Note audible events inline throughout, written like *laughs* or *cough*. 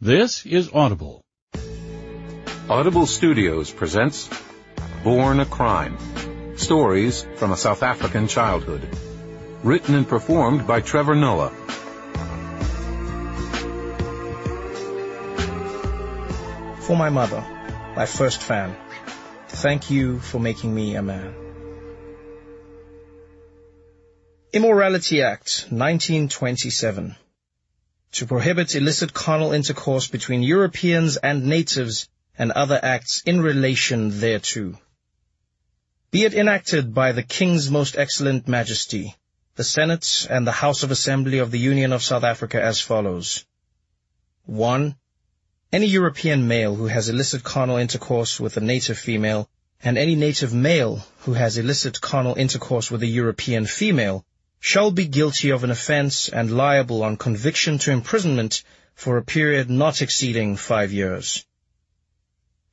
This is Audible. Audible Studios presents Born a Crime Stories from a South African Childhood. Written and performed by Trevor Noah. For my mother, my first fan, thank you for making me a man. Immorality Act, 1927. To prohibit illicit carnal intercourse between Europeans and natives and other acts in relation thereto. Be it enacted by the King's most excellent majesty, the Senate and the House of Assembly of the Union of South Africa as follows. 1. Any European male who has illicit carnal intercourse with a native female, and any native male who has illicit carnal intercourse with a European female, shall be guilty of an offence and liable on conviction to imprisonment for a period not exceeding five years.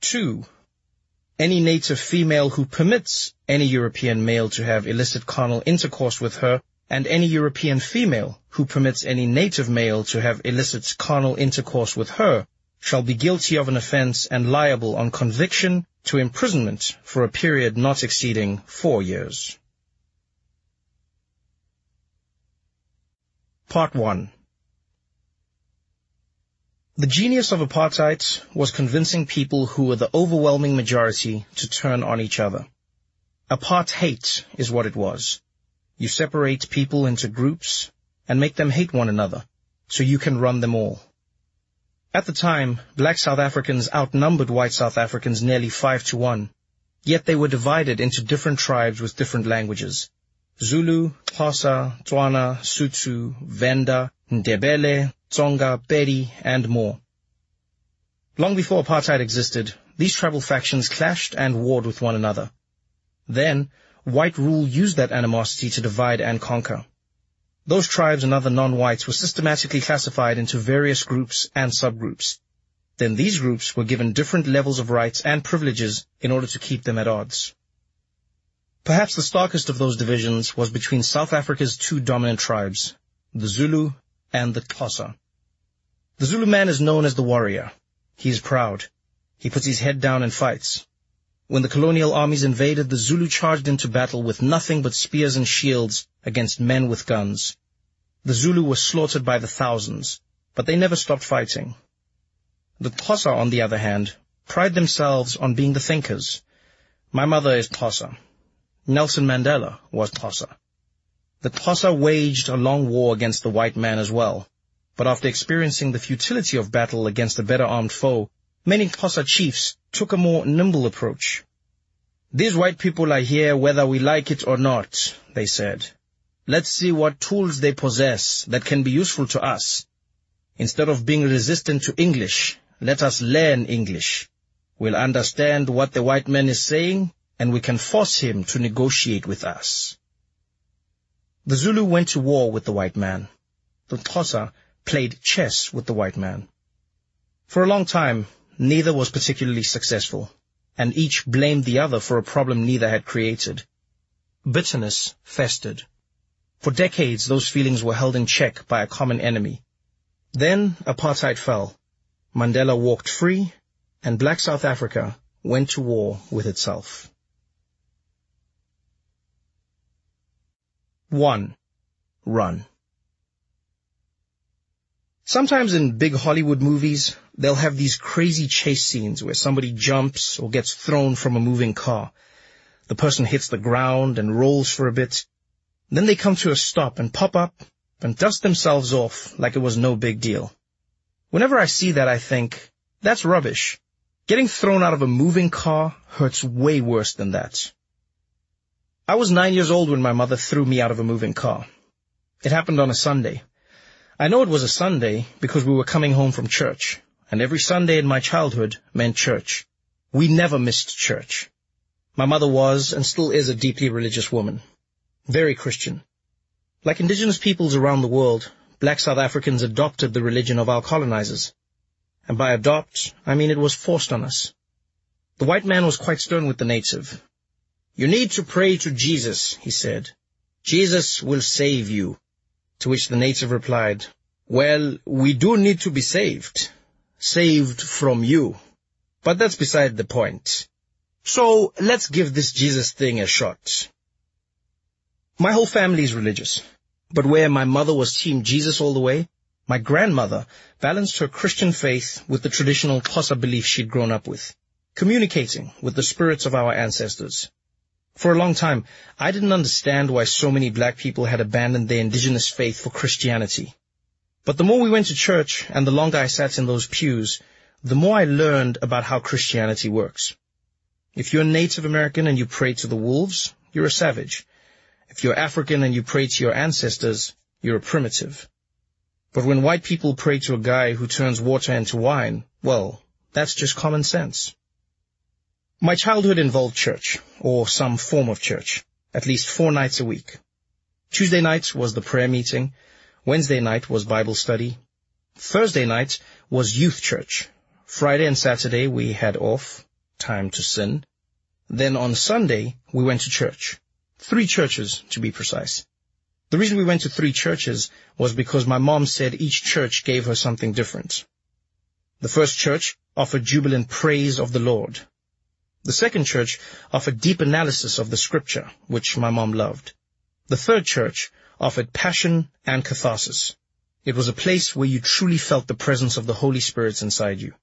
2. Any native female who permits any European male to have illicit carnal intercourse with her, and any European female who permits any native male to have illicit carnal intercourse with her, shall be guilty of an offence and liable on conviction to imprisonment for a period not exceeding four years. Part 1 The genius of apartheid was convincing people who were the overwhelming majority to turn on each other. Apartheid is what it was. You separate people into groups and make them hate one another, so you can run them all. At the time, black South Africans outnumbered white South Africans nearly five to one, yet they were divided into different tribes with different languages. Zulu, Xhosa, Tswana, Sotho, Venda, Ndebele, Tsonga, Pedi, and more. Long before apartheid existed, these tribal factions clashed and warred with one another. Then, white rule used that animosity to divide and conquer. Those tribes and other non-whites were systematically classified into various groups and subgroups. Then these groups were given different levels of rights and privileges in order to keep them at odds. Perhaps the starkest of those divisions was between South Africa's two dominant tribes, the Zulu and the Xhosa. The Zulu man is known as the warrior. He is proud. He puts his head down and fights. When the colonial armies invaded, the Zulu charged into battle with nothing but spears and shields against men with guns. The Zulu were slaughtered by the thousands, but they never stopped fighting. The Xhosa, on the other hand, pride themselves on being the thinkers. My mother is Xhosa. Nelson Mandela was Xhosa. The Xhosa waged a long war against the white man as well, but after experiencing the futility of battle against a better armed foe, many Xhosa chiefs took a more nimble approach. These white people are here whether we like it or not, they said. Let's see what tools they possess that can be useful to us. Instead of being resistant to English, let us learn English. We'll understand what the white man is saying, and we can force him to negotiate with us. The Zulu went to war with the white man. The Xhosa played chess with the white man. For a long time, neither was particularly successful, and each blamed the other for a problem neither had created. Bitterness festered. For decades, those feelings were held in check by a common enemy. Then apartheid fell. Mandela walked free, and black South Africa went to war with itself. 1. Run. Sometimes in big Hollywood movies, they'll have these crazy chase scenes where somebody jumps or gets thrown from a moving car. The person hits the ground and rolls for a bit. Then they come to a stop and pop up and dust themselves off like it was no big deal. Whenever I see that, I think, that's rubbish. Getting thrown out of a moving car hurts way worse than that. I was nine years old when my mother threw me out of a moving car. It happened on a Sunday. I know it was a Sunday because we were coming home from church, and every Sunday in my childhood meant church. We never missed church. My mother was and still is a deeply religious woman. Very Christian. Like indigenous peoples around the world, black South Africans adopted the religion of our colonizers. And by adopt, I mean it was forced on us. The white man was quite stern with the native. You need to pray to Jesus, he said. Jesus will save you. To which the native replied, Well, we do need to be saved. saved from you. But that's beside the point. So let's give this Jesus thing a shot. My whole family is religious, but where my mother was team Jesus all the way, my grandmother balanced her Christian faith with the traditional Xhosa belief she'd grown up with, communicating with the spirits of our ancestors. For a long time, I didn't understand why so many black people had abandoned their indigenous faith for Christianity. But the more we went to church and the longer I sat in those pews, the more I learned about how Christianity works. If you're Native American and you pray to the wolves, you're a savage. If you're African and you pray to your ancestors, you're a primitive. But when white people pray to a guy who turns water into wine, well, that's just common sense. My childhood involved church, or some form of church, at least four nights a week. Tuesday night was the prayer meeting, Wednesday night was Bible study, Thursday night was youth church, Friday and Saturday we had off, time to sin. Then on Sunday we went to church. Three churches, to be precise. The reason we went to three churches was because my mom said each church gave her something different. The first church offered jubilant praise of the Lord. The second church offered deep analysis of the scripture, which my mom loved. The third church offered passion and catharsis. It was a place where you truly felt the presence of the Holy Spirit inside you.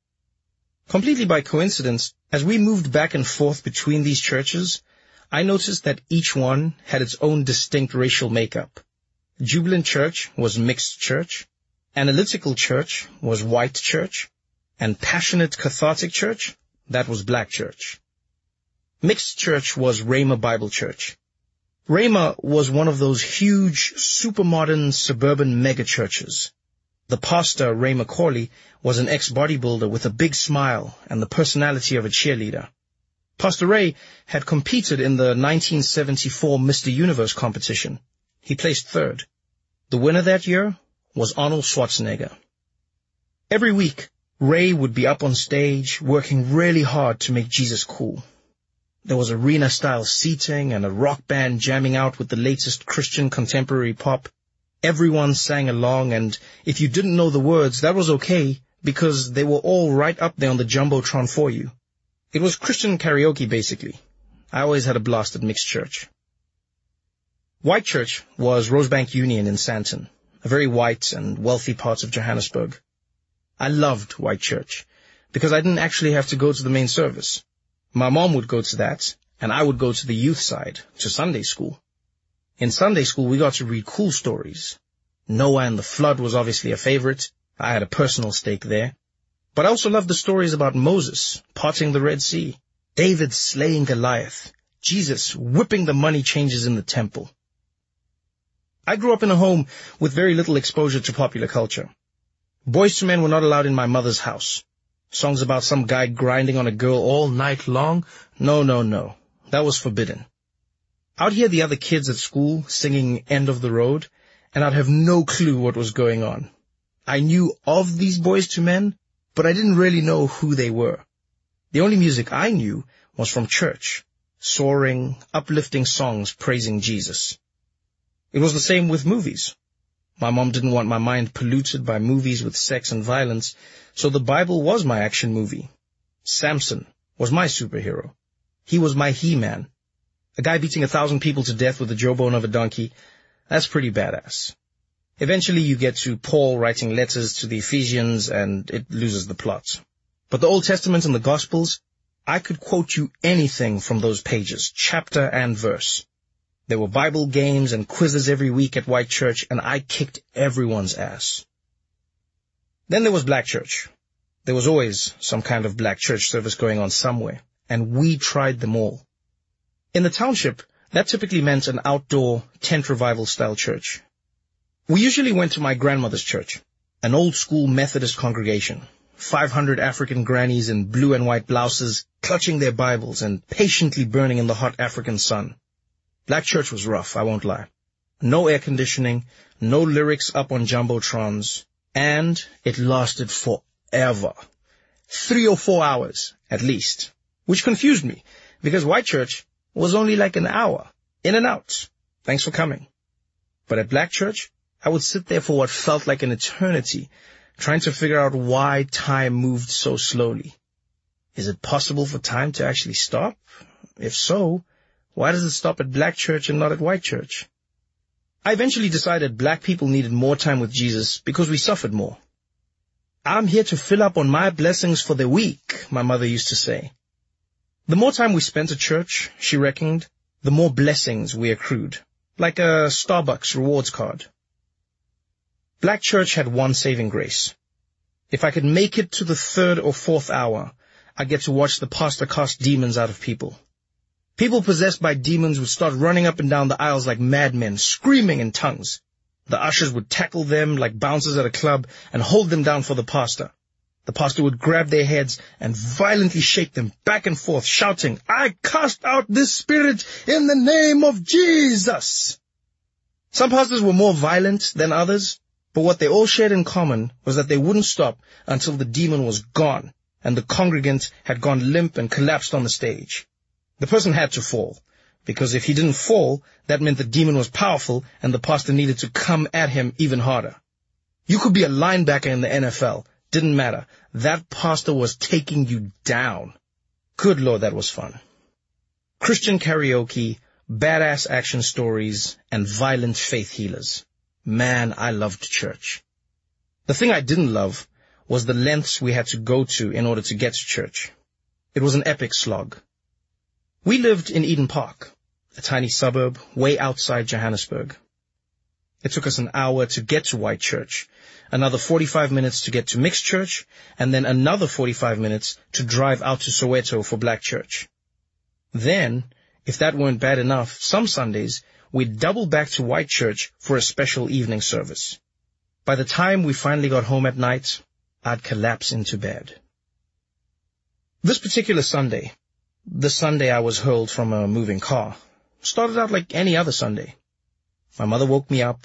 Completely by coincidence, as we moved back and forth between these churches, I noticed that each one had its own distinct racial makeup. Jubilant Church was mixed church, Analytical Church was white church, and Passionate Cathartic Church, that was black church. Mixed church was Rhema Bible Church. Rhema was one of those huge, super modern suburban megachurches. The pastor, Ray McCauley, was an ex-bodybuilder with a big smile and the personality of a cheerleader. Pastor Ray had competed in the 1974 Mr. Universe competition. He placed third. The winner that year was Arnold Schwarzenegger. Every week, Ray would be up on stage working really hard to make Jesus cool. There was arena-style seating and a rock band jamming out with the latest Christian contemporary pop. Everyone sang along and if you didn't know the words, that was okay because they were all right up there on the Jumbotron for you. It was Christian karaoke, basically. I always had a blast at mixed church. White church was Rosebank Union in Sandton, a very white and wealthy part of Johannesburg. I loved white church because I didn't actually have to go to the main service. My mom would go to that, and I would go to the youth side, to Sunday school. In Sunday school, we got to read cool stories. Noah and the flood was obviously a favorite. I had a personal stake there. But I also loved the stories about Moses parting the Red Sea, David slaying Goliath, Jesus whipping the money changers in the temple. I grew up in a home with very little exposure to popular culture. Boyz II Men were not allowed in my mother's house. Songs about some guy grinding on a girl all night long? No, no, no. That was forbidden. I'd hear the other kids at school singing End of the Road, and I'd have no clue what was going on. I knew of these Boyz II Men, but I didn't really know who they were. The only music I knew was from church, soaring, uplifting songs praising Jesus. It was the same with movies. My mom didn't want my mind polluted by movies with sex and violence, so the Bible was my action movie. Samson was my superhero. He was my He-Man. A guy beating a thousand people to death with the jawbone of a donkey, that's pretty badass. Eventually you get to Paul writing letters to the Ephesians and it loses the plot. But the Old Testament and the Gospels, I could quote you anything from those pages, chapter and verse. There were Bible games and quizzes every week at White Church and I kicked everyone's ass. Then there was Black Church. There was always some kind of Black Church service going on somewhere, and we tried them all. In the township, that typically meant an outdoor tent revival style church. We usually went to my grandmother's church, an old school Methodist congregation, 500 African grannies in blue and white blouses, clutching their Bibles and patiently burning in the hot African sun. Black church was rough, I won't lie. No air conditioning, no lyrics up on jumbotrons, and it lasted forever. Three or four hours, at least, which confused me, because white church was only like an hour, in and out. Thanks for coming. But at black church, I would sit there for what felt like an eternity, trying to figure out why time moved so slowly. Is it possible for time to actually stop? If so, why does it stop at black church and not at white church? I eventually decided black people needed more time with Jesus because we suffered more. I'm here to fill up on my blessings for the week, my mother used to say. The more time we spent at church, she reckoned, the more blessings we accrued, like a Starbucks rewards card. Black church had one saving grace. If I could make it to the third or fourth hour, I'd get to watch the pastor cast demons out of people. People possessed by demons would start running up and down the aisles like madmen, screaming in tongues. The ushers would tackle them like bouncers at a club and hold them down for the pastor. The pastor would grab their heads and violently shake them back and forth, shouting, I cast out this spirit in the name of Jesus! Some pastors were more violent than others, but what they all shared in common was that they wouldn't stop until the demon was gone and the congregant had gone limp and collapsed on the stage. The person had to fall, because if he didn't fall, that meant the demon was powerful and the pastor needed to come at him even harder. You could be a linebacker in the NFL. Didn't matter. That pastor was taking you down. Good Lord, that was fun. Christian karaoke, badass action stories, and violent faith healers. Man, I loved church. The thing I didn't love was the lengths we had to go to in order to get to church. It was an epic slog. We lived in Eden Park, a tiny suburb way outside Johannesburg. It took us an hour to get to White Church, another 45 minutes to get to Mixed Church, and then another 45 minutes to drive out to Soweto for Black Church. Then, if that weren't bad enough, some Sundays, we'd double back to White Church for a special evening service. By the time we finally got home at night, I'd collapse into bed. This particular Sunday, the Sunday I was hurled from a moving car, started out like any other Sunday. My mother woke me up,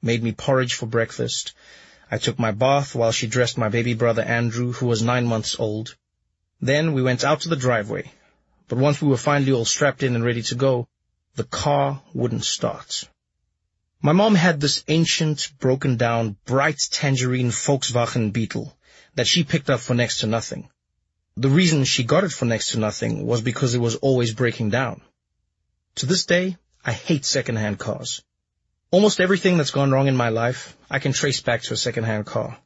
made me porridge for breakfast. I took my bath while she dressed my baby brother Andrew, who was nine months old. Then we went out to the driveway. But once we were finally all strapped in and ready to go, the car wouldn't start. My mom had this ancient, broken down, bright tangerine Volkswagen Beetle that she picked up for next to nothing. The reason she got it for next to nothing was because it was always breaking down. To this day, I hate second-hand cars. Almost everything that's gone wrong in my life, I can trace back to a second-hand car.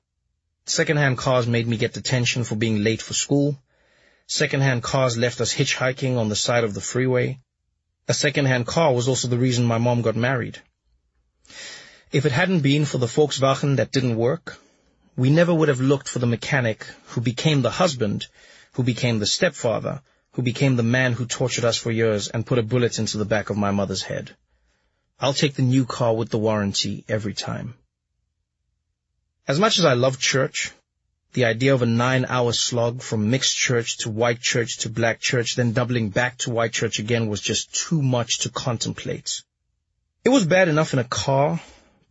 Second-hand cars made me get detention for being late for school. Second-hand cars left us hitchhiking on the side of the freeway. A second-hand car was also the reason my mom got married. If it hadn't been for the Volkswagen that didn't work, we never would have looked for the mechanic who became the husband who became the stepfather, who became the man who tortured us for years and put a bullet into the back of my mother's head. I'll take the new car with the warranty every time. As much as I love church, the idea of a nine-hour slog from mixed church to white church to black church, then doubling back to white church again was just too much to contemplate. It was bad enough in a car,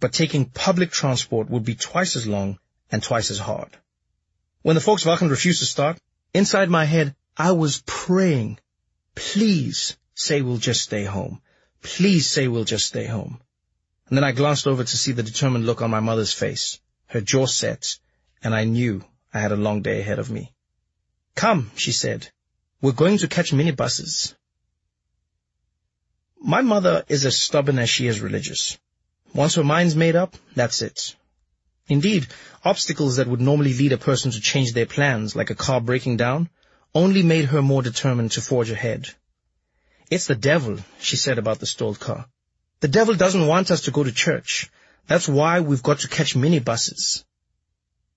but taking public transport would be twice as long and twice as hard. When the Volkswagen refused to start, Inside my head, I was praying, please say we'll just stay home. Please say we'll just stay home. And then I glanced over to see the determined look on my mother's face, her jaw set, and I knew I had a long day ahead of me. Come, she said, we're going to catch minibuses. My mother is as stubborn as she is religious. Once her mind's made up, that's it. Indeed, obstacles that would normally lead a person to change their plans, like a car breaking down, only made her more determined to forge ahead. It's the devil, she said about the stalled car. The devil doesn't want us to go to church. That's why we've got to catch minibuses.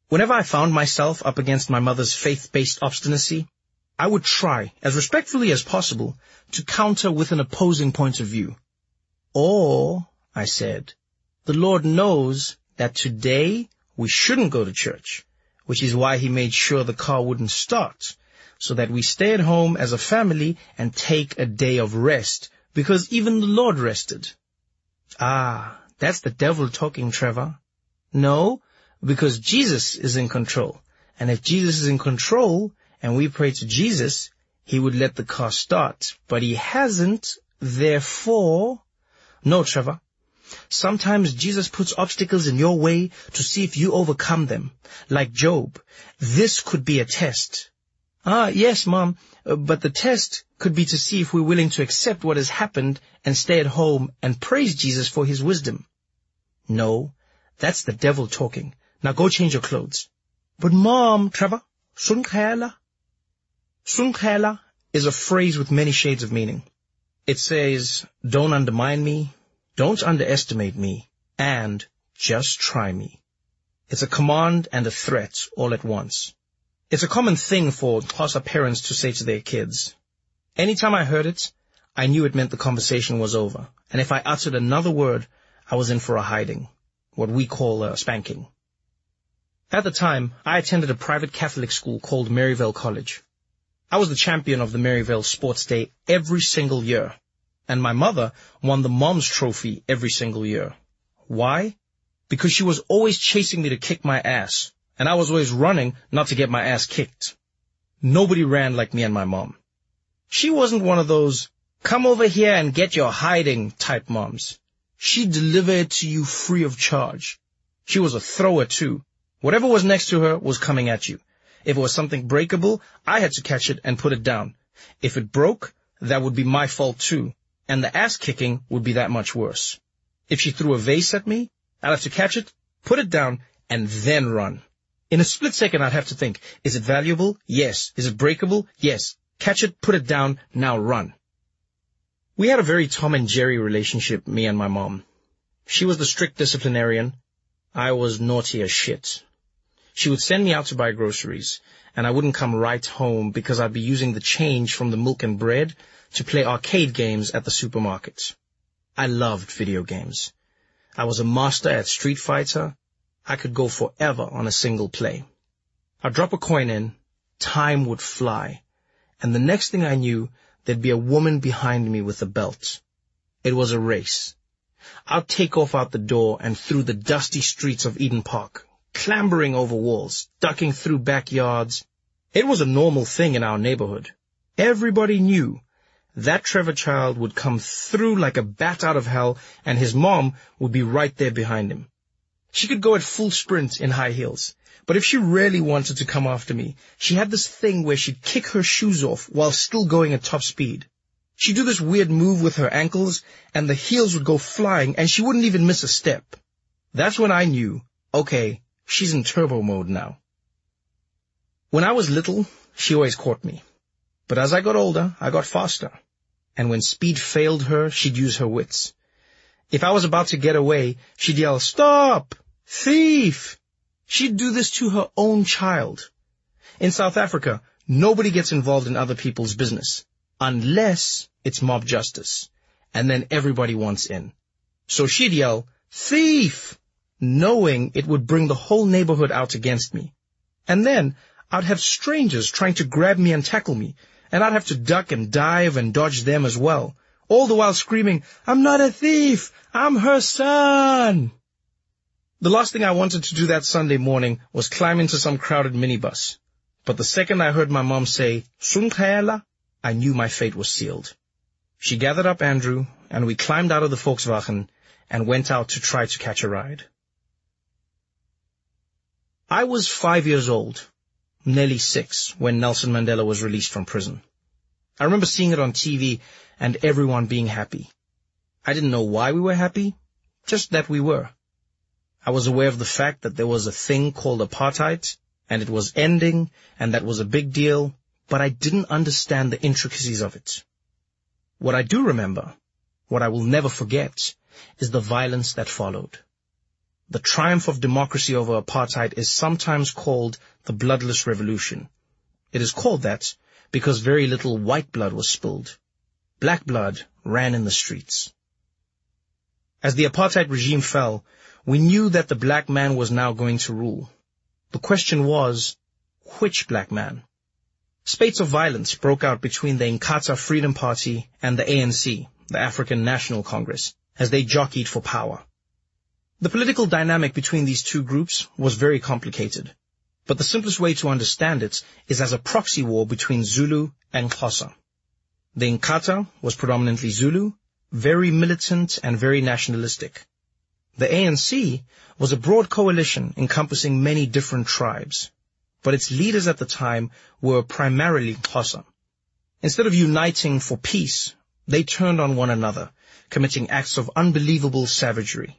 Whenever I found myself up against my mother's faith-based obstinacy, I would try, as respectfully as possible, to counter with an opposing point of view. Or, I said, the Lord knows that today we shouldn't go to church, which is why he made sure the car wouldn't start, so that we stay at home as a family and take a day of rest, because even the Lord rested. Ah, that's the devil talking, Trevor. No, because Jesus is in control. And if Jesus is in control and we pray to Jesus, he would let the car start. But he hasn't, therefore... No, Trevor. Sometimes Jesus puts obstacles in your way to see if you overcome them. Like Job, this could be a test. Ah, yes, Mom, uh, but the test could be to see if we're willing to accept what has happened and stay at home and praise Jesus for his wisdom. No, that's the devil talking. Now go change your clothes. But Mom, Trevor, sunkhela. Sunkhela is a phrase with many shades of meaning. It says, don't undermine me, don't underestimate me, and just try me. It's a command and a threat all at once. It's a common thing for Xhosa parents to say to their kids. Anytime I heard it, I knew it meant the conversation was over, and if I uttered another word, I was in for a hiding, what we call a spanking. At the time, I attended a private Catholic school called Maryvale College. I was the champion of the Maryvale Sports Day every single year, and my mother won the mom's trophy every single year. Why? Because she was always chasing me to kick my ass, and I was always running not to get my ass kicked. Nobody ran like me and my mom. She wasn't one of those, come over here and get your hiding type moms. She delivered to you free of charge. She was a thrower too. Whatever was next to her was coming at you. If it was something breakable, I had to catch it and put it down. If it broke, that would be my fault too and the ass kicking would be that much worse. If she threw a vase at me, I'd have to catch it, put it down, and then run. In a split second, I'd have to think, is it valuable? Yes. Is it breakable? Yes. Catch it, put it down, now run. We had a very Tom and Jerry relationship, me and my mom. She was the strict disciplinarian. I was naughty as shit. She would send me out to buy groceries, and I wouldn't come right home because I'd be using the change from the milk and bread to play arcade games at the supermarket. I loved video games. I was a master at Street Fighter. I could go forever on a single play. I'd drop a coin in, time would fly, and the next thing I knew, there'd be a woman behind me with a belt. It was a race. I'd take off out the door and through the dusty streets of Eden Park, clambering over walls, ducking through backyards. It was a normal thing in our neighborhood. Everybody knew that Trevor child would come through like a bat out of hell and his mom would be right there behind him. She could go at full sprint in high heels. But if she really wanted to come after me, she had this thing where she'd kick her shoes off while still going at top speed. She'd do this weird move with her ankles and the heels would go flying and she wouldn't even miss a step. That's when I knew, okay, she's in turbo mode now. When I was little, she always caught me. But as I got older, I got faster. And when speed failed her, she'd use her wits. If I was about to get away, she'd yell, Stop! Thief! She'd do this to her own child. In South Africa, nobody gets involved in other people's business. Unless it's mob justice. And then everybody wants in. So she'd yell, Thief! Knowing it would bring the whole neighborhood out against me. And then I'd have strangers trying to grab me and tackle me, and I'd have to duck and dive and dodge them as well, all the while screaming, I'm not a thief! I'm her son! The last thing I wanted to do that Sunday morning was climb into some crowded minibus. But the second I heard my mom say, Sunkhela, I knew my fate was sealed. She gathered up Andrew, and we climbed out of the Volkswagen and went out to try to catch a ride. I was five years old nearly six when Nelson Mandela was released from prison. I remember seeing it on TV and everyone being happy. I didn't know why we were happy, just that we were. I was aware of the fact that there was a thing called apartheid and it was ending and that was a big deal, but I didn't understand the intricacies of it. What I do remember, what I will never forget, is the violence that followed. The triumph of democracy over apartheid is sometimes called the bloodless revolution. It is called that because very little white blood was spilled. Black blood ran in the streets. As the apartheid regime fell, we knew that the black man was now going to rule. The question was, which black man? Spates of violence broke out between the Inkatha Freedom Party and the ANC, the African National Congress, as they jockeyed for power. The political dynamic between these two groups was very complicated, but the simplest way to understand it is as a proxy war between Zulu and Xhosa. The Inkatha was predominantly Zulu, very militant and very nationalistic, The ANC was a broad coalition encompassing many different tribes, but its leaders at the time were primarily Xhosa. Instead of uniting for peace, they turned on one another, committing acts of unbelievable savagery.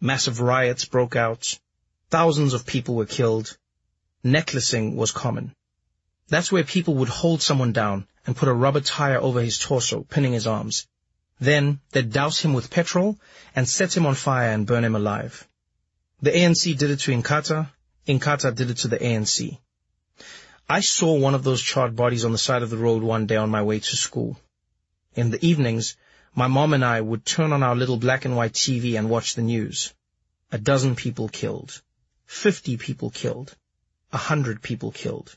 Massive riots broke out. Thousands of people were killed. Necklacing was common. That's where people would hold someone down and put a rubber tire over his torso, pinning his arms. Then they'd douse him with petrol and set him on fire and burn him alive. The ANC did it to Inkatha. Inkatha did it to the ANC. I saw one of those charred bodies on the side of the road one day on my way to school. In the evenings, my mom and I would turn on our little black and white TV and watch the news. A dozen people killed. Fifty people killed. A hundred people killed.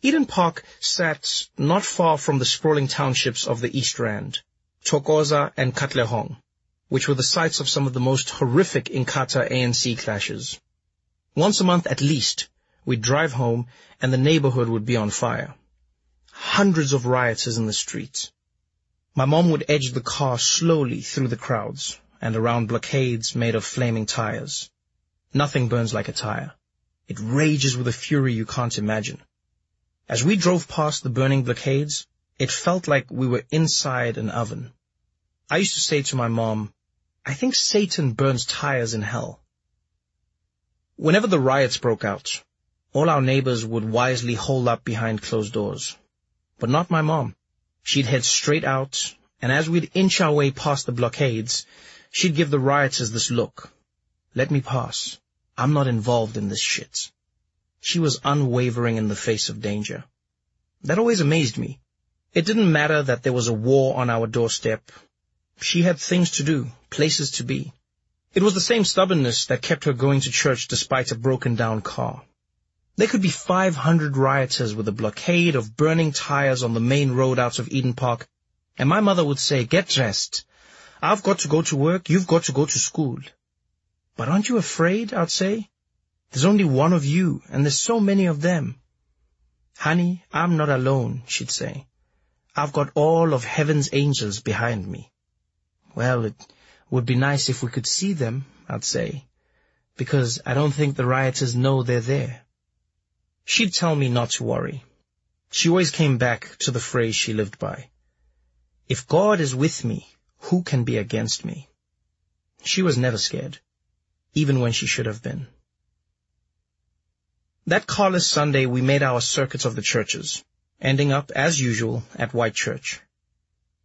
Eden Park sat not far from the sprawling townships of the East Rand, Thokoza and Katlehong, which were the sites of some of the most horrific Inkatha ANC clashes. Once a month at least, we'd drive home and the neighborhood would be on fire. Hundreds of rioters in the streets. My mom would edge the car slowly through the crowds and around blockades made of flaming tires. Nothing burns like a tire. It rages with a fury you can't imagine. As we drove past the burning blockades, it felt like we were inside an oven. I used to say to my mom, I think Satan burns tires in hell. Whenever the riots broke out, all our neighbors would wisely hole up behind closed doors. But not my mom. She'd head straight out, and as we'd inch our way past the blockades, she'd give the rioters this look. Let me pass. I'm not involved in this shit. She was unwavering in the face of danger. That always amazed me. It didn't matter that there was a war on our doorstep. She had things to do, places to be. It was the same stubbornness that kept her going to church despite a broken down car. There could be 500 rioters with a blockade of burning tires on the main road out of Eden Park, and my mother would say, get dressed. I've got to go to work, you've got to go to school. But aren't you afraid, I'd say? There's only one of you, and there's so many of them. Honey, I'm not alone, she'd say. I've got all of heaven's angels behind me. Well, it would be nice if we could see them, I'd say, because I don't think the rioters know they're there. She'd tell me not to worry. She always came back to the phrase she lived by. If God is with me, who can be against me? She was never scared, even when she should have been. That carless Sunday we made our circuits of the churches, ending up, as usual, at White Church.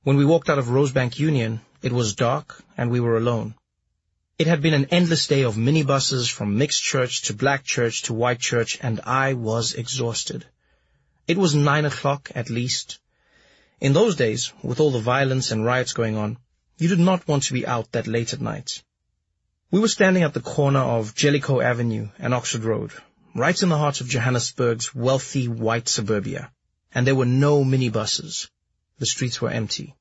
When we walked out of Rosebank Union, it was dark and we were alone. It had been an endless day of minibuses from mixed church to black church to white church, and I was exhausted. It was nine o'clock at least. In those days, with all the violence and riots going on, you did not want to be out that late at night. We were standing at the corner of Jellicoe Avenue and Oxford Road, right in the heart of Johannesburg's wealthy white suburbia, and there were no minibuses. The streets were empty.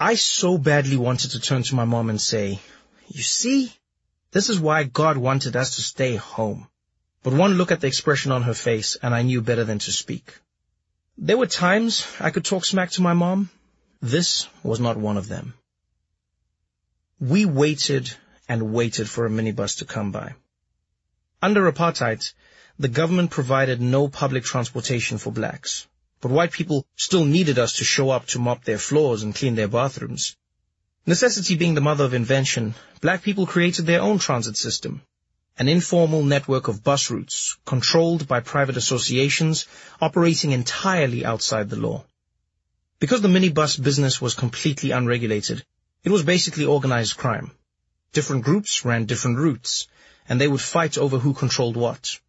I so badly wanted to turn to my mom and say, you see, this is why God wanted us to stay home. But one look at the expression on her face and I knew better than to speak. There were times I could talk smack to my mom. This was not one of them. We waited and waited for a minibus to come by. Under apartheid, the government provided no public transportation for blacks, but white people still needed us to show up to mop their floors and clean their bathrooms. Necessity being the mother of invention, black people created their own transit system, an informal network of bus routes controlled by private associations operating entirely outside the law. Because the minibus business was completely unregulated, it was basically organized crime. Different groups ran different routes, and they would fight over who controlled what.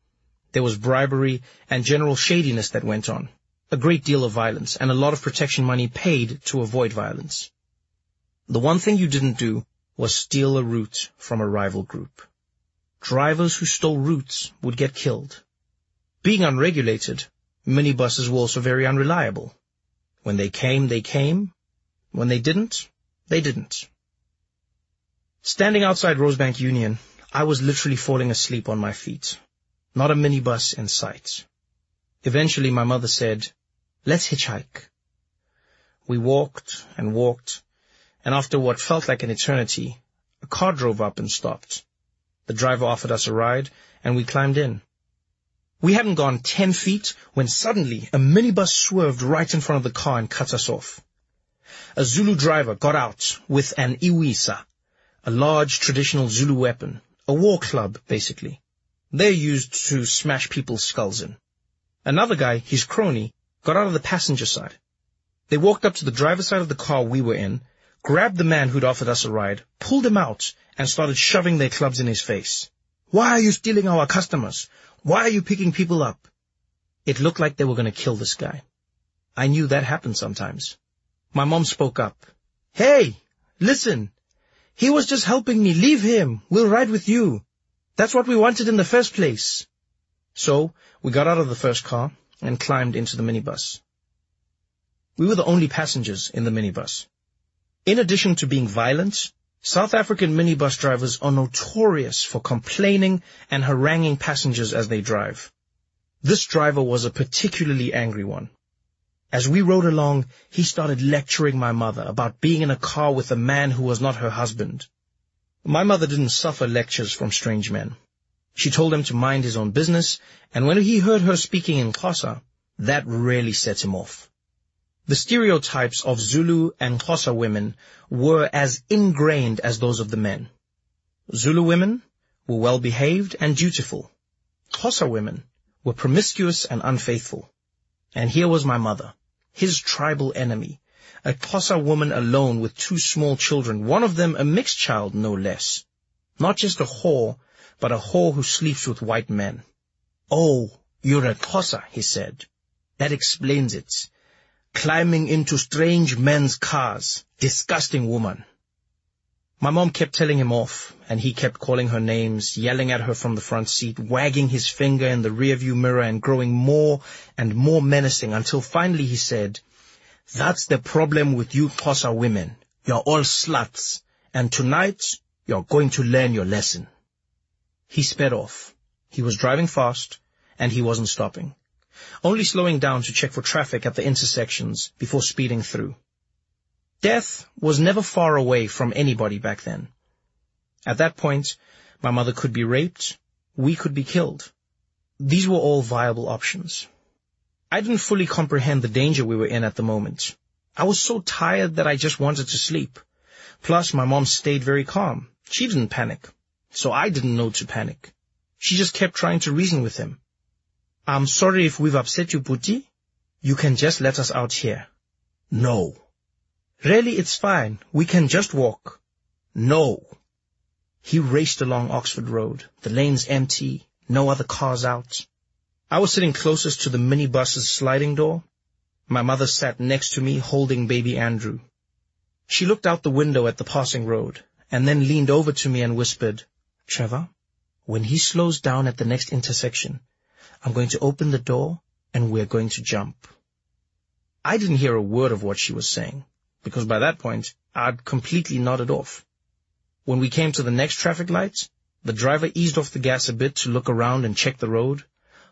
There was bribery and general shadiness that went on, a great deal of violence, and a lot of protection money paid to avoid violence. The one thing you didn't do was steal a route from a rival group. Drivers who stole routes would get killed. Being unregulated, minibuses were also very unreliable. When they came, they came. When they didn't, they didn't. Standing outside Rosebank Union, I was literally falling asleep on my feet. Not a minibus in sight. Eventually my mother said, let's hitchhike. We walked and walked, and after what felt like an eternity, a car drove up and stopped. The driver offered us a ride, and we climbed in. We hadn't gone ten feet when suddenly a minibus swerved right in front of the car and cut us off. A Zulu driver got out with an iwisa, a large traditional Zulu weapon, a war club, basically. They're used to smash people's skulls in. Another guy, his crony, got out of the passenger side. They walked up to the driver's side of the car we were in, grabbed the man who'd offered us a ride, pulled him out, and started shoving their clubs in his face. Why are you stealing our customers? Why are you picking people up? It looked like they were going to kill this guy. I knew that happened sometimes. My mom spoke up. Hey, listen. He was just helping me. Leave him. We'll ride with you. That's what we wanted in the first place. So we got out of the first car and climbed into the minibus. We were the only passengers in the minibus. In addition to being violent, South African minibus drivers are notorious for complaining and haranguing passengers as they drive. This driver was a particularly angry one. As we rode along, he started lecturing my mother about being in a car with a man who was not her husband. My mother didn't suffer lectures from strange men. She told him to mind his own business, and when he heard her speaking in Xhosa, that really set him off. The stereotypes of Zulu and Xhosa women were as ingrained as those of the men. Zulu women were well-behaved and dutiful. Xhosa women were promiscuous and unfaithful. And here was my mother, his tribal enemy, a Xhosa woman alone with two small children, one of them a mixed child, no less. Not just a whore, but a whore who sleeps with white men. Oh, you're a Xhosa, he said. That explains it. Climbing into strange men's cars. Disgusting woman. My mom kept telling him off, and he kept calling her names, yelling at her from the front seat, wagging his finger in the rearview mirror and growing more and more menacing until finally he said, that's the problem with you Xhosa women. You're all sluts. And tonight, you're going to learn your lesson. He sped off. He was driving fast, and he wasn't stopping. Only slowing down to check for traffic at the intersections before speeding through. Death was never far away from anybody back then. At that point, my mother could be raped, we could be killed. These were all viable options. I didn't fully comprehend the danger we were in at the moment. I was so tired that I just wanted to sleep. Plus, my mom stayed very calm. She didn't panic. So I didn't know to panic. She just kept trying to reason with him. I'm sorry if we've upset you, bhuti. You can just let us out here. No. Really, it's fine. We can just walk. No. He raced along Oxford Road. The lane's empty. No other cars out. I was sitting closest to the minibus's sliding door. My mother sat next to me holding baby Andrew. She looked out the window at the passing road and then leaned over to me and whispered, Trevor, when he slows down at the next intersection, I'm going to open the door and we're going to jump. I didn't hear a word of what she was saying because by that point I'd completely nodded off. When we came to the next traffic light, the driver eased off the gas a bit to look around and check the road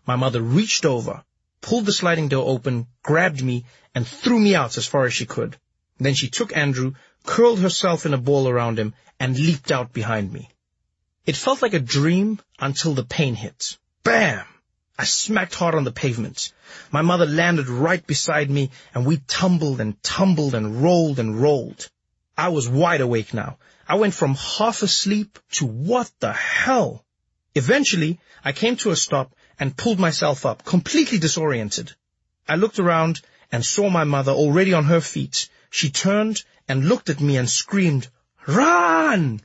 my mother reached over, pulled the sliding door open, grabbed me, and threw me out as far as she could. Then she took Andrew, curled herself in a ball around him, and leaped out behind me. It felt like a dream until the pain hit. Bam! I smacked hard on the pavement. My mother landed right beside me, and we tumbled and tumbled and rolled and rolled. I was wide awake now. I went from half asleep to what the hell? Eventually, I came to a stop and pulled myself up, completely disoriented. I looked around and saw my mother already on her feet. She turned and looked at me and screamed, Run!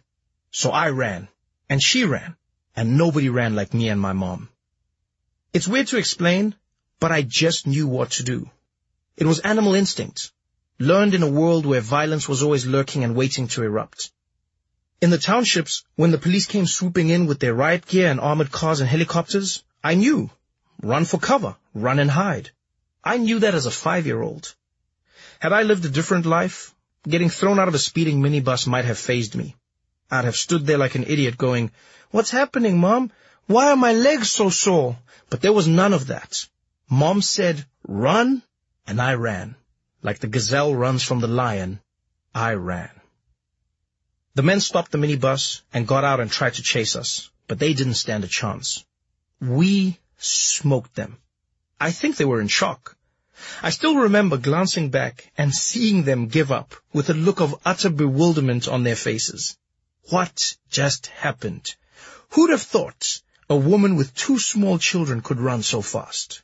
So I ran, and she ran, and nobody ran like me and my mom. It's weird to explain, but I just knew what to do. It was animal instinct, learned in a world where violence was always lurking and waiting to erupt. In the townships, when the police came swooping in with their riot gear and armored cars and helicopters, I knew. Run for cover. Run and hide. I knew that as a five-year-old. Had I lived a different life, getting thrown out of a speeding minibus might have fazed me. I'd have stood there like an idiot going, What's happening, Mom? Why are my legs so sore? But there was none of that. Mom said, run, and I ran. Like the gazelle runs from the lion, I ran. The men stopped the minibus and got out and tried to chase us, but they didn't stand a chance. We smoked them. I think they were in shock. I still remember glancing back and seeing them give up with a look of utter bewilderment on their faces. What just happened? Who'd have thought a woman with two small children could run so fast?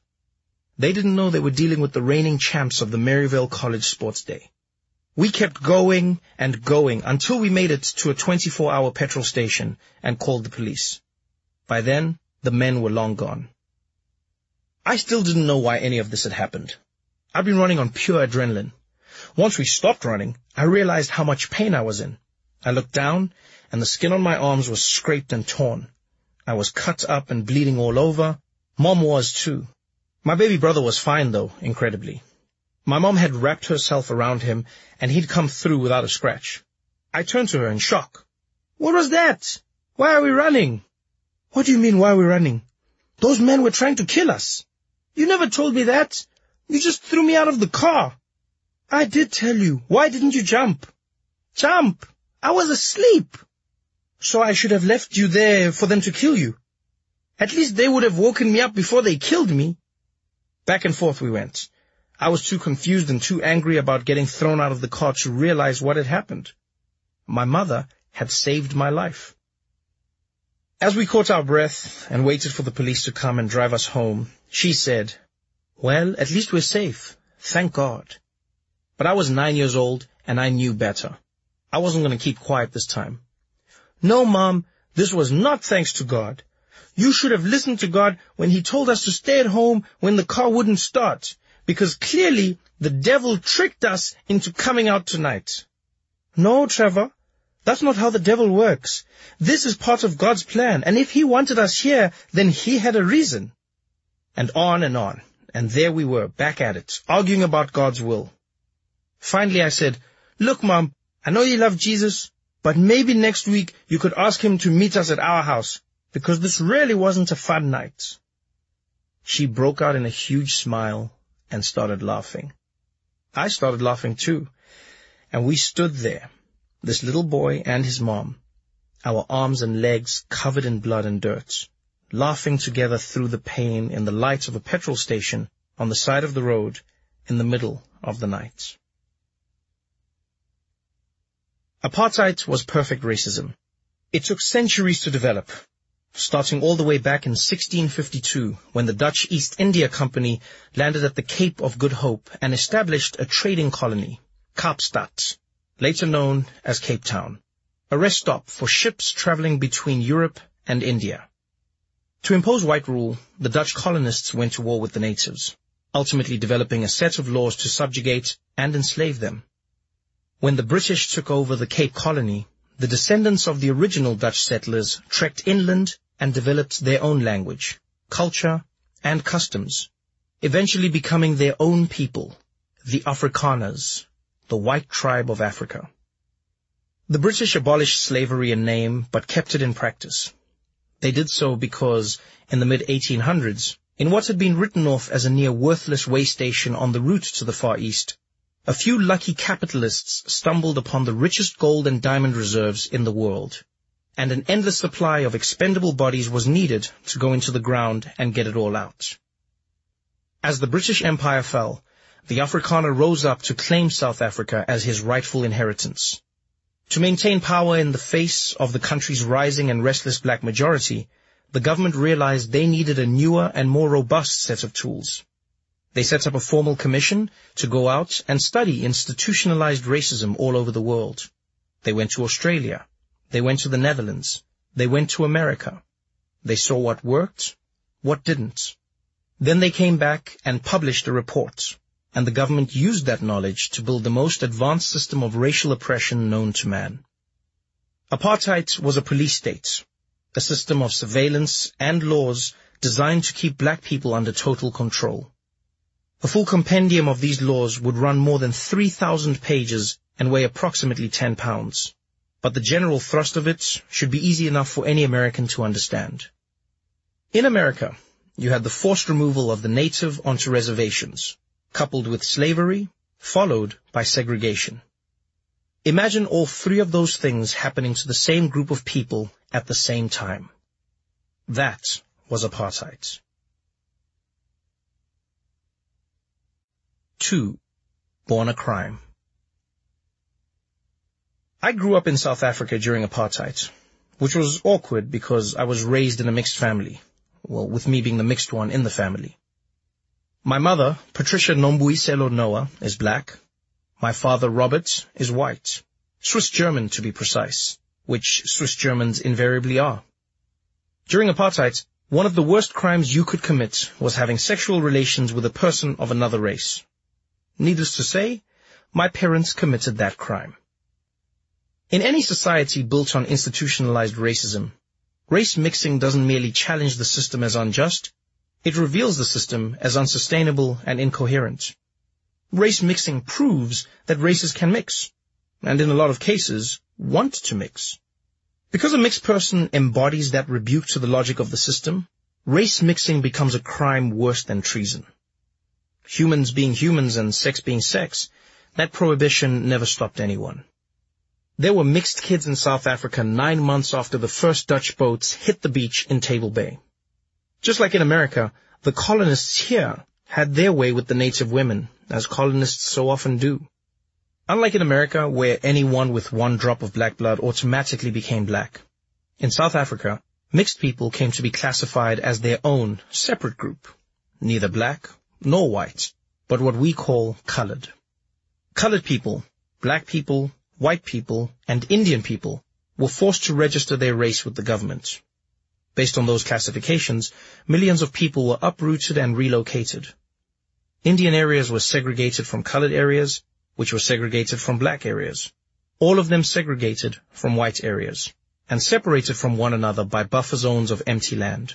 They didn't know they were dealing with the reigning champs of the Maryvale College Sports Day. We kept going and going until we made it to a 24-hour petrol station and called the police. By then, the men were long gone. I still didn't know why any of this had happened. I'd been running on pure adrenaline. Once we stopped running, I realized how much pain I was in. I looked down, and the skin on my arms was scraped and torn. I was cut up and bleeding all over. Mom was too. My baby brother was fine though, incredibly. My mom had wrapped herself around him, and he'd come through without a scratch. I turned to her in shock. What was that? Why are we running? What do you mean, why are we running? Those men were trying to kill us. You never told me that. You just threw me out of the car. I did tell you. Why didn't you jump? Jump! I was asleep. So I should have left you there for them to kill you. At least they would have woken me up before they killed me. Back and forth we went. I was too confused and too angry about getting thrown out of the car to realize what had happened. My mother had saved my life. As we caught our breath and waited for the police to come and drive us home, she said, well, at least we're safe. Thank God. But I was nine years old and I knew better. I wasn't going to keep quiet this time. No, Mom, this was not thanks to God. You should have listened to God when He told us to stay at home when the car wouldn't start, because clearly the devil tricked us into coming out tonight. No, Trevor, that's not how the devil works. This is part of God's plan, and if he wanted us here, then he had a reason. And on and on. And there we were, back at it, arguing about God's will. Finally I said, Look, Mom, I know you love Jesus, but maybe next week you could ask him to meet us at our house, because this really wasn't a fun night. She broke out in a huge smile and started laughing. I started laughing too, and we stood there, this little boy and his mom, our arms and legs covered in blood and dirt, laughing together through the pain in the light of a petrol station on the side of the road in the middle of the night. Apartheid was perfect racism. It took centuries to develop, starting all the way back in 1652 when the Dutch East India Company landed at the Cape of Good Hope and established a trading colony, Kaapstad, later known as Cape Town, a rest stop for ships traveling between Europe and India. To impose white rule, the Dutch colonists went to war with the natives, ultimately developing a set of laws to subjugate and enslave them. When the British took over the Cape Colony, the descendants of the original Dutch settlers trekked inland and developed their own language, culture, and customs, eventually becoming their own people, the Afrikaners, the white tribe of Africa. The British abolished slavery in name, but kept it in practice. They did so because, in the mid-1800s, in what had been written off as a near worthless way station on the route to the Far East, a few lucky capitalists stumbled upon the richest gold and diamond reserves in the world, and an endless supply of expendable bodies was needed to go into the ground and get it all out. As the British Empire fell, the Afrikaner rose up to claim South Africa as his rightful inheritance. To maintain power in the face of the country's rising and restless black majority, the government realized they needed a newer and more robust set of tools. They set up a formal commission to go out and study institutionalized racism all over the world. They went to Australia. They went to the Netherlands. They went to America. They saw what worked, what didn't. Then they came back and published a report and the government used that knowledge to build the most advanced system of racial oppression known to man. Apartheid was a police state, a system of surveillance and laws designed to keep black people under total control. A full compendium of these laws would run more than 3,000 pages and weigh approximately 10 pounds. But the general thrust of it should be easy enough for any American to understand. In America, you had the forced removal of the native onto reservations, coupled with slavery, followed by segregation. Imagine all three of those things happening to the same group of people at the same time. That was apartheid. 2. Born a crime. I grew up in South Africa during apartheid, which was awkward because I was raised in a mixed family, well, with me being the mixed one in the family. My mother, Patricia Nombuyiselo Noah, is black. My father, Robert, is white. Swiss German, to be precise, which Swiss Germans invariably are. During apartheid, one of the worst crimes you could commit was having sexual relations with a person of another race. Needless to say, my parents committed that crime. In any society built on institutionalized racism, race mixing doesn't merely challenge the system as unjust, it reveals the system as unsustainable and incoherent. Race mixing proves that races can mix, and in a lot of cases, want to mix. Because a mixed person embodies that rebuke to the logic of the system, race mixing becomes a crime worse than treason humans being humans and sex being sex, that prohibition never stopped anyone. There were mixed kids in South Africa nine months after the first Dutch boats hit the beach in Table Bay. Just like in America, the colonists here had their way with the native women, as colonists so often do. Unlike in America, where anyone with one drop of black blood automatically became black, in South Africa, mixed people came to be classified as their own separate group, neither black nor white, but what we call colored. Colored people, black people, white people, and Indian people were forced to register their race with the government. Based on those classifications, millions of people were uprooted and relocated. Indian areas were segregated from colored areas, which were segregated from black areas. All of them segregated from white areas, and separated from one another by buffer zones of empty land.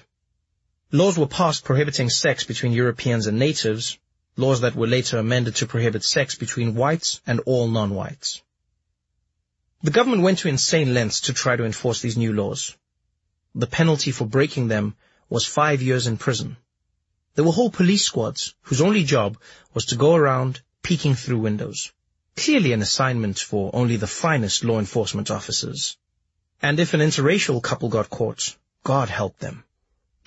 Laws were passed prohibiting sex between Europeans and natives, laws that were later amended to prohibit sex between whites and all non-whites. The government went to insane lengths to try to enforce these new laws. The penalty for breaking them was five years in prison. There were whole police squads whose only job was to go around peeking through windows. Clearly an assignment for only the finest law enforcement officers. And if an interracial couple got caught, God help them.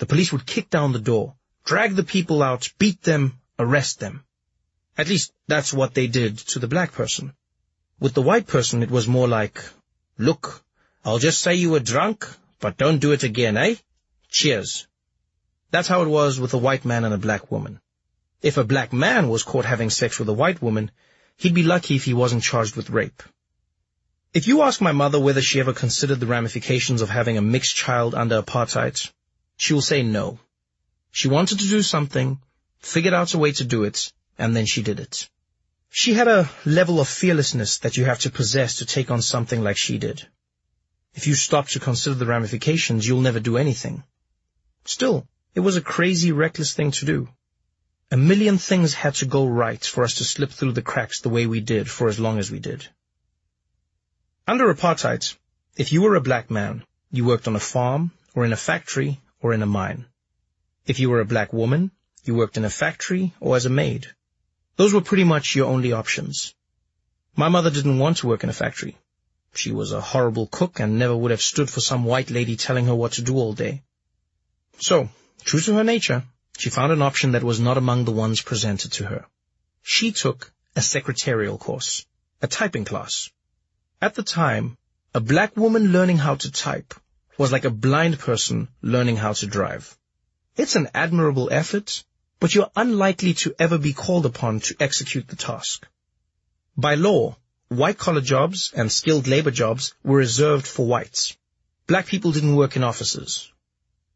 The police would kick down the door, drag the people out, beat them, arrest them. At least that's what they did to the black person. With the white person, it was more like, look, I'll just say you were drunk, but don't do it again, eh? Cheers. That's how it was with a white man and a black woman. If a black man was caught having sex with a white woman, he'd be lucky if he wasn't charged with rape. If you ask my mother whether she ever considered the ramifications of having a mixed child under apartheid, she will say no. She wanted to do something, figured out a way to do it, and then she did it. She had a level of fearlessness that you have to possess to take on something like she did. If you stop to consider the ramifications, you'll never do anything. Still, it was a crazy, reckless thing to do. A million things had to go right for us to slip through the cracks the way we did for as long as we did. Under apartheid, if you were a black man, you worked on a farm, or in a factory, or in a mine. If you were a black woman, you worked in a factory or as a maid. Those were pretty much your only options. My mother didn't want to work in a factory. She was a horrible cook and never would have stood for some white lady telling her what to do all day. So, true to her nature, she found an option that was not among the ones presented to her. She took a secretarial course, a typing class. At the time, a black woman learning how to type was like a blind person learning how to drive. It's an admirable effort, but you're unlikely to ever be called upon to execute the task. By law, white-collar jobs and skilled labor jobs were reserved for whites. Black people didn't work in offices.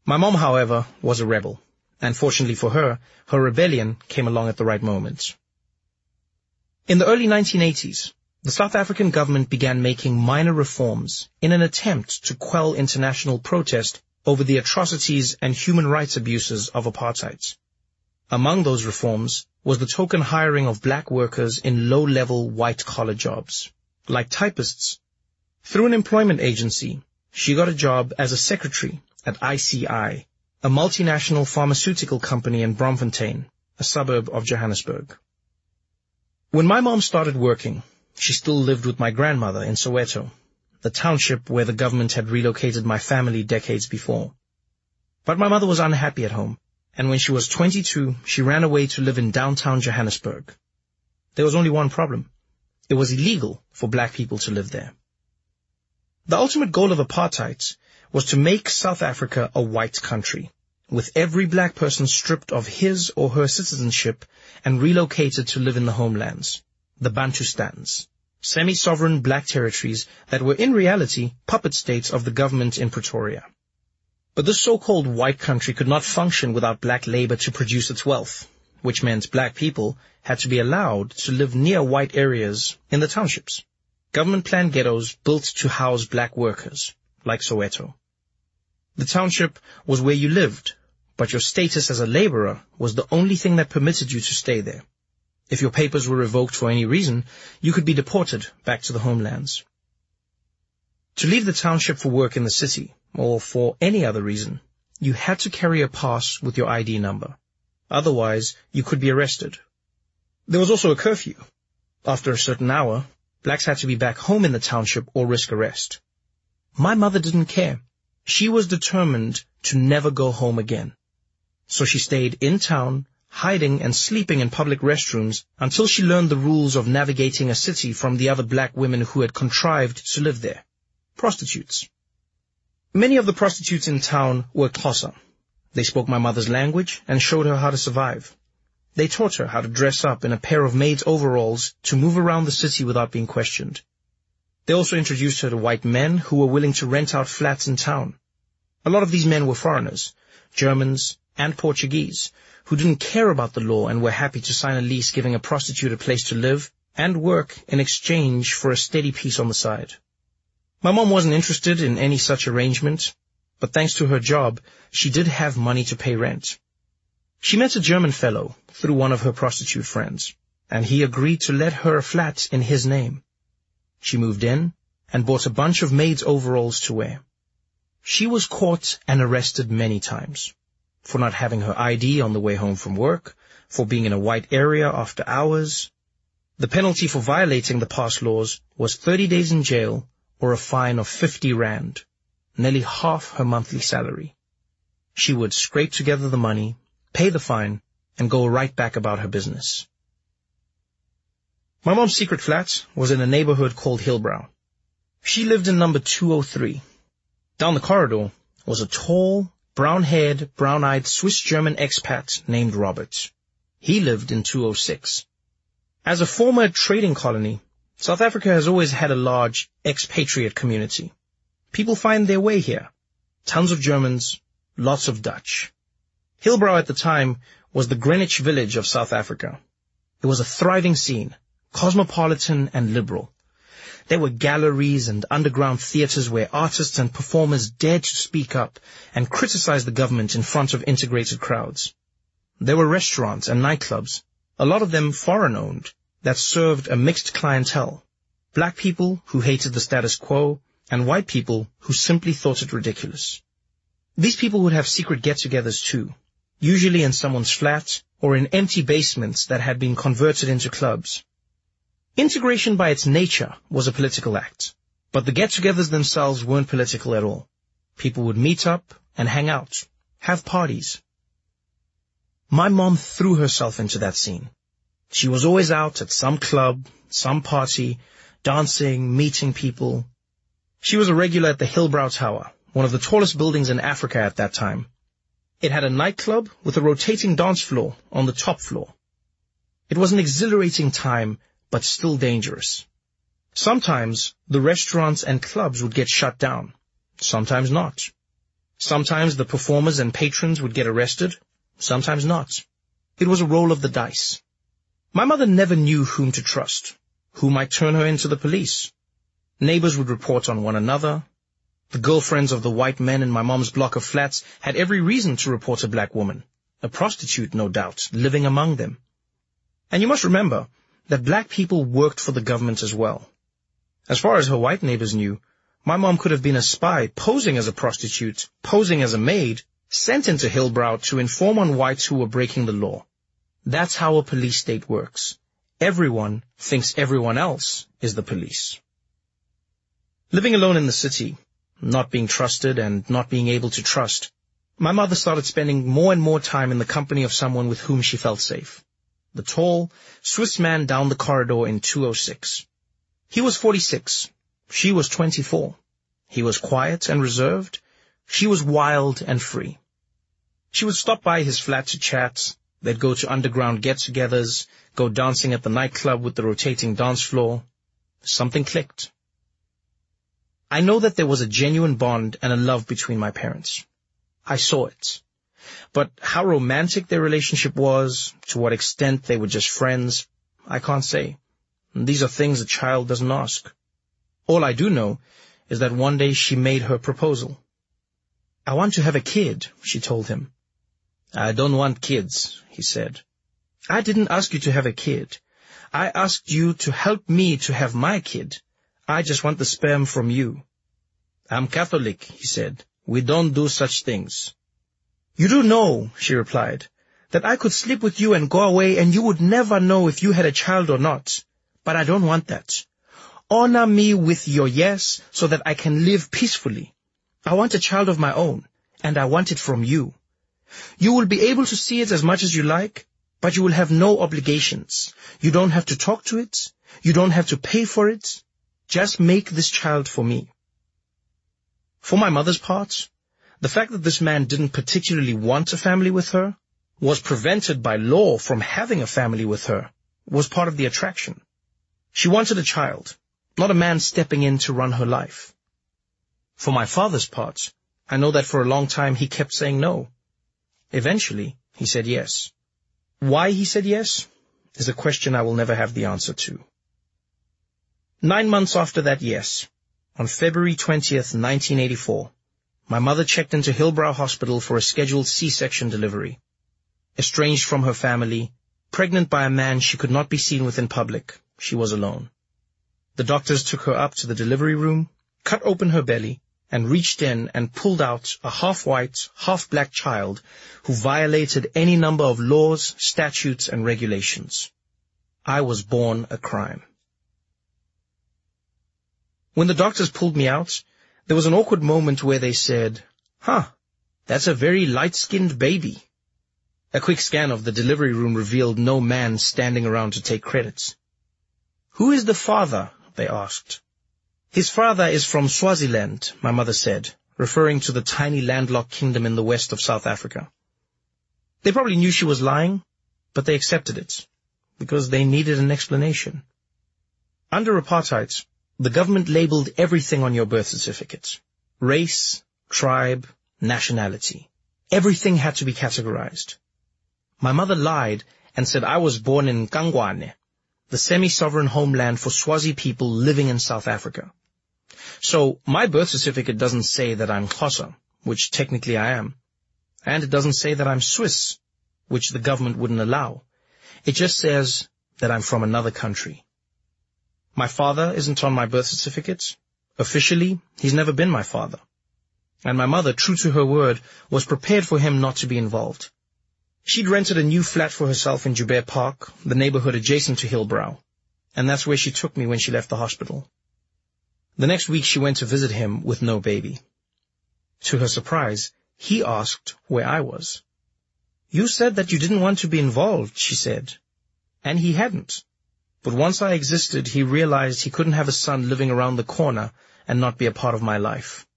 My mom, however, was a rebel, and fortunately for her, her rebellion came along at the right moment. In the early 1980s, the South African government began making minor reforms in an attempt to quell international protest over the atrocities and human rights abuses of apartheid. Among those reforms was the token hiring of black workers in low-level white-collar jobs, like typists. Through an employment agency, she got a job as a secretary at ICI, a multinational pharmaceutical company in Braamfontein, a suburb of Johannesburg. When my mom started working, she still lived with my grandmother in Soweto, the township where the government had relocated my family decades before. But my mother was unhappy at home, and when she was 22, she ran away to live in downtown Johannesburg. There was only one problem. It was illegal for black people to live there. The ultimate goal of apartheid was to make South Africa a white country, with every black person stripped of his or her citizenship and relocated to live in the homelands, the Bantustans, semi-sovereign black territories that were in reality puppet states of the government in Pretoria. But this so-called white country could not function without black labor to produce its wealth, which meant black people had to be allowed to live near white areas in the townships. Government-planned ghettos built to house black workers, like Soweto. The township was where you lived, but your status as a laborer was the only thing that permitted you to stay there. If your papers were revoked for any reason, you could be deported back to the homelands. To leave the township for work in the city, or for any other reason, you had to carry a pass with your ID number. Otherwise, you could be arrested. There was also a curfew. After a certain hour, blacks had to be back home in the township or risk arrest. My mother didn't care. She was determined to never go home again. So she stayed in town hiding and sleeping in public restrooms until she learned the rules of navigating a city from the other black women who had contrived to live there. Prostitutes. Many of the prostitutes in town were Xhosa. They spoke my mother's language and showed her how to survive. They taught her how to dress up in a pair of maid's overalls to move around the city without being questioned. They also introduced her to white men who were willing to rent out flats in town. A lot of these men were foreigners, Germans and Portuguese, who didn't care about the law and were happy to sign a lease giving a prostitute a place to live and work in exchange for a steady piece on the side. My mom wasn't interested in any such arrangement, but thanks to her job, she did have money to pay rent. She met a German fellow through one of her prostitute friends, and he agreed to let her a flat in his name. She moved in and bought a bunch of maid's overalls to wear. She was caught and arrested many times for not having her ID on the way home from work, for being in a white area after hours. The penalty for violating the pass laws was 30 days in jail or a fine of 50 rand, nearly half her monthly salary. She would scrape together the money, pay the fine, and go right back about her business. My mom's secret flat was in a neighborhood called Hillbrow. She lived in number 203. Down the corridor was a tall, brown-haired, brown-eyed Swiss-German expat named Robert. He lived in 206. As a former trading colony, South Africa has always had a large expatriate community. People find their way here. Tons of Germans, lots of Dutch. Hillbrow at the time was the Greenwich village of South Africa. It was a thriving scene, cosmopolitan and liberal. There were galleries and underground theaters where artists and performers dared to speak up and criticize the government in front of integrated crowds. There were restaurants and nightclubs, a lot of them foreign-owned, that served a mixed clientele. Black people who hated the status quo and white people who simply thought it ridiculous. These people would have secret get-togethers too, usually in someone's flat or in empty basements that had been converted into clubs. Integration by its nature was a political act, but the get-togethers themselves weren't political at all. People would meet up and hang out, have parties. My mom threw herself into that scene. She was always out at some club, some party, dancing, meeting people. She was a regular at the Hillbrow Tower, one of the tallest buildings in Africa at that time. It had a nightclub with a rotating dance floor on the top floor. It was an exhilarating time but still dangerous. Sometimes the restaurants and clubs would get shut down, sometimes not. Sometimes the performers and patrons would get arrested, sometimes not. It was a roll of the dice. My mother never knew whom to trust, who might turn her into the police. Neighbors would report on one another. The girlfriends of the white men in my mom's block of flats had every reason to report a black woman, a prostitute no doubt, living among them. And you must remember, that black people worked for the government as well. As far as her white neighbors knew, my mom could have been a spy posing as a prostitute, posing as a maid, sent into Hillbrow to inform on whites who were breaking the law. That's how a police state works. everyone thinks everyone else is the police. Living alone in the city, not being trusted and not being able to trust, my mother started spending more and more time in the company of someone with whom she felt safe. The tall, Swiss man down the corridor in 206. He was 46. She was 24. He was quiet and reserved. She was wild and free. She would stop by his flat to chat. They'd go to underground get-togethers, go dancing at the nightclub with the rotating dance floor. Something clicked. I know that there was a genuine bond and a love between my parents. I saw it. But how romantic their relationship was, to what extent they were just friends, I can't say. These are things a child doesn't ask. All I do know is that one day she made her proposal. I want to have a kid, she told him. I don't want kids, he said. I didn't ask you to have a kid. I asked you to help me to have my kid. I just want the sperm from you. I'm Catholic, he said. We don't do such things. You do know, she replied, that I could sleep with you and go away and you would never know if you had a child or not. But I don't want that. Honor me with your yes so that I can live peacefully. I want a child of my own, and I want it from you. You will be able to see it as much as you like, but you will have no obligations. You don't have to talk to it. You don't have to pay for it. Just make this child for me. For my mother's part, the fact that this man didn't particularly want a family with her, was prevented by law from having a family with her, was part of the attraction. She wanted a child, not a man stepping in to run her life. For my father's part, I know that for a long time he kept saying no. Eventually, he said yes. Why he said yes is a question I will never have the answer to. Nine months after that yes, on February 20th, 1984, my mother checked into Hillbrow Hospital for a scheduled C-section delivery. Estranged from her family, pregnant by a man she could not be seen with in public, she was alone. The doctors took her up to the delivery room, cut open her belly, and reached in and pulled out a half-white, half-black child who violated any number of laws, statutes, and regulations. I was born a crime. When the doctors pulled me out, there was an awkward moment where they said, huh, that's a very light-skinned baby. A quick scan of the delivery room revealed no man standing around to take credits. Who is the father? they asked. His father is from Swaziland, my mother said, referring to the tiny landlocked kingdom in the west of South Africa. They probably knew she was lying, but they accepted it, because they needed an explanation. Under apartheid, the government labeled everything on your birth certificate. Race, tribe, nationality. Everything had to be categorized. My mother lied and said I was born in Kangwane, the semi-sovereign homeland for Swazi people living in South Africa. So my birth certificate doesn't say that I'm Xhosa, which technically I am. And it doesn't say that I'm Swiss, which the government wouldn't allow. It just says that I'm from another country. My father isn't on my birth certificate. Officially, he's never been my father. And my mother, true to her word, was prepared for him not to be involved. She'd rented a new flat for herself in Joubert Park, the neighborhood adjacent to Hillbrow, and that's where she took me when she left the hospital. The next week she went to visit him with no baby. To her surprise, he asked where I was. You said that you didn't want to be involved, she said. And he hadn't. But once I existed, he realized he couldn't have a son living around the corner and not be a part of my life.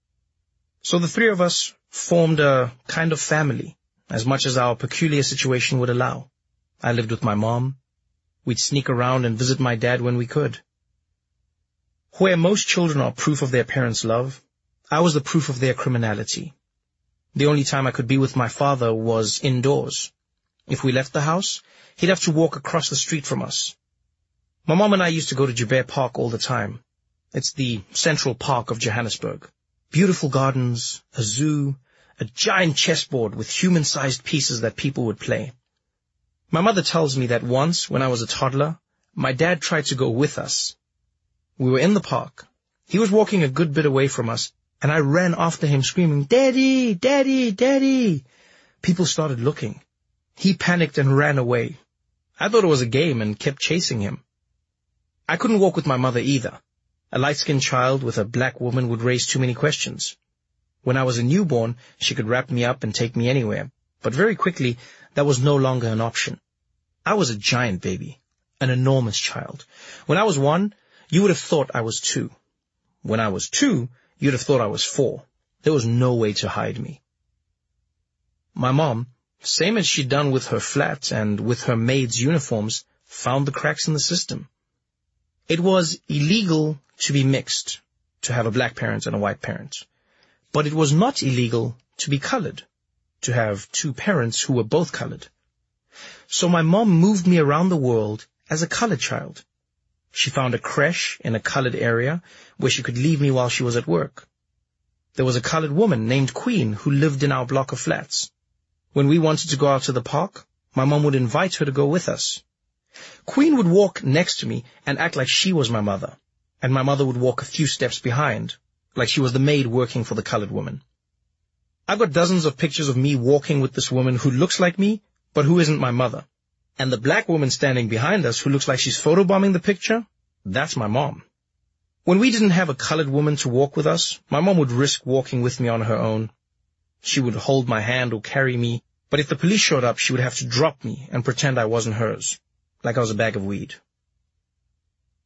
So the three of us formed a kind of family, as much as our peculiar situation would allow. I lived with my mom. We'd sneak around and visit my dad when we could. Where most children are proof of their parents' love, I was the proof of their criminality. The only time I could be with my father was indoors. If we left the house, he'd have to walk across the street from us. My mom and I used to go to Joubert Park all the time. It's the central park of Johannesburg. Beautiful gardens, a zoo, a giant chessboard with human-sized pieces that people would play. My mother tells me that once, when I was a toddler, my dad tried to go with us. We were in the park. He was walking a good bit away from us, and I ran after him screaming, Daddy! Daddy! Daddy! People started looking. He panicked and ran away. I thought it was a game and kept chasing him. I couldn't walk with my mother either. A light-skinned child with a black woman would raise too many questions. When I was a newborn, she could wrap me up and take me anywhere, but very quickly, that was no longer an option. I was a giant baby, an enormous child. When I was one, you would have thought I was two. When I was two, you'd have thought I was four. There was no way to hide me. My mom, same as she'd done with her flat and with her maid's uniforms, found the cracks in the system. It was illegal to be mixed, to have a black parent and a white parent. But it was not illegal to be colored, to have two parents who were both colored. So my mom moved me around the world as a colored child. She found a creche in a colored area where she could leave me while she was at work. There was a colored woman named Queen who lived in our block of flats. When we wanted to go out to the park, my mom would invite her to go with us. Queen would walk next to me and act like she was my mother, and my mother would walk a few steps behind, like she was the maid working for the colored woman. I've got dozens of pictures of me walking with this woman who looks like me, but who isn't my mother. And the black woman standing behind us who looks like she's photobombing the picture, that's my mom. When we didn't have a colored woman to walk with us, my mom would risk walking with me on her own, she would hold my hand or carry me, but if the police showed up, she would have to drop me and pretend I wasn't hers, like I was a bag of weed.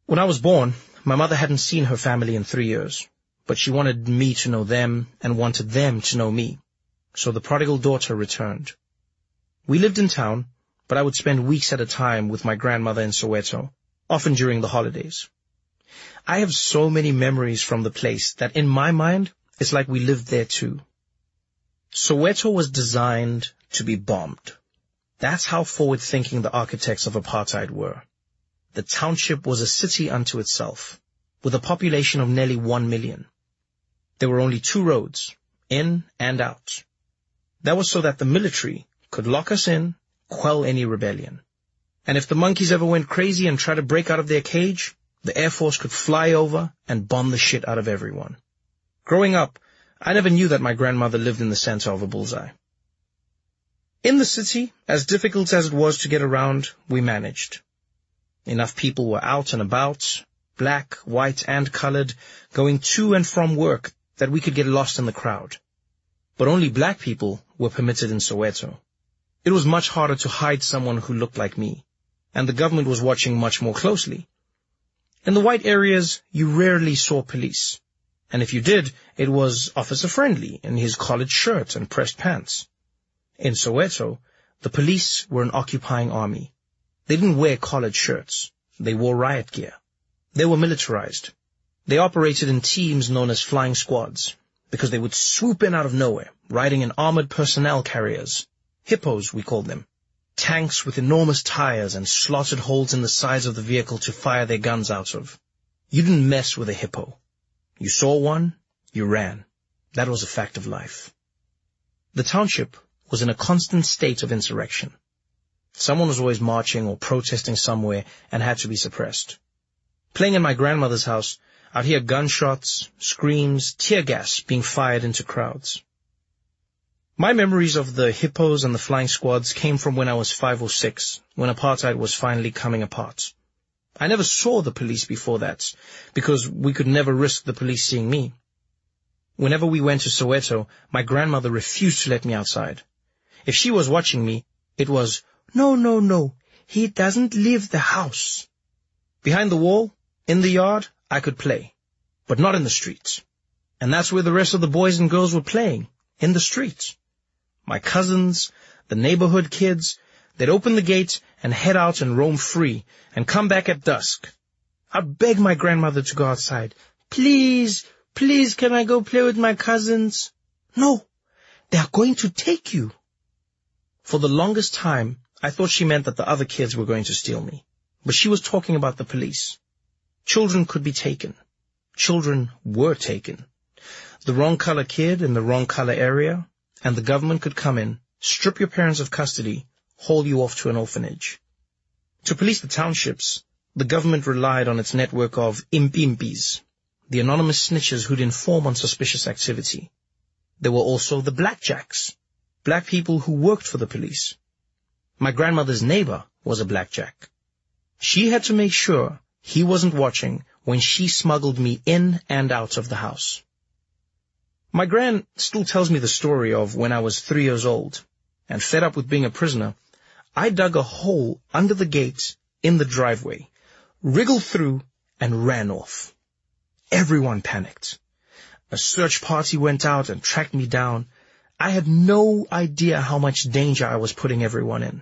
When I was born, my mother hadn't seen her family in three years, but she wanted me to know them and wanted them to know me. So the prodigal daughter returned. We lived in town, but I would spend weeks at a time with my grandmother in Soweto, often during the holidays. I have so many memories from the place that in my mind, it's like we lived there too. Soweto was designed to be bombed. That's how forward-thinking the architects of apartheid were. The township was a city unto itself, with a population of nearly one million. There were only two roads, in and out. That was so that the military could lock us in, quell any rebellion. And if the monkeys ever went crazy and tried to break out of their cage, the Air Force could fly over and bomb the shit out of everyone. Growing up, I never knew that my grandmother lived in the center of a bullseye. In the city, as difficult as it was to get around, we managed. Enough people were out and about, black, white, and colored, going to and from work that we could get lost in the crowd. But only black people were permitted in Soweto. It was much harder to hide someone who looked like me, and the government was watching much more closely. In the white areas, you rarely saw police and if you did, it was officer-friendly in his collared shirt and pressed pants. In Soweto, the police were an occupying army. They didn't wear collared shirts. They wore riot gear. They were militarized. They operated in teams known as flying squads because they would swoop in out of nowhere, riding in armored personnel carriers. Hippos, we called them. Tanks with enormous tires and slotted holes in the sides of the vehicle to fire their guns out of. You didn't mess with a hippo. You saw one, you ran. That was a fact of life. The township was in a constant state of insurrection. Someone was always marching or protesting somewhere and had to be suppressed. Playing in my grandmother's house, I'd hear gunshots, screams, tear gas being fired into crowds. My memories of the hippos and the flying squads came from when I was five or six, when apartheid was finally coming apart. I never saw the police before that, because we could never risk the police seeing me. Whenever we went to Soweto, my grandmother refused to let me outside. If she was watching me, it was, no, no, no, he doesn't leave the house. Behind the wall, in the yard, I could play, but not in the streets. And that's where the rest of the boys and girls were playing, in the streets. My cousins, the neighborhood kids, they'd open the gate and head out and roam free and come back at dusk. I'd beg my grandmother to go outside. Please, please can I go play with my cousins? No, they are going to take you. For the longest time, I thought she meant that the other kids were going to steal me. But she was talking about the police. Children could be taken. Children were taken. The wrong color kid in the wrong color area, and the government could come in, strip your parents of custody, haul you off to an orphanage. To police the townships, the government relied on its network of impimpis, the anonymous snitches who'd inform on suspicious activity. There were also the blackjacks, black people who worked for the police. My grandmother's neighbor was a blackjack. She had to make sure he wasn't watching when she smuggled me in and out of the house. My gran still tells me the story of when I was three years old, and fed up with being a prisoner, I dug a hole under the gate in the driveway, wriggled through, and ran off. Everyone panicked. A search party went out and tracked me down. I had no idea how much danger I was putting everyone in.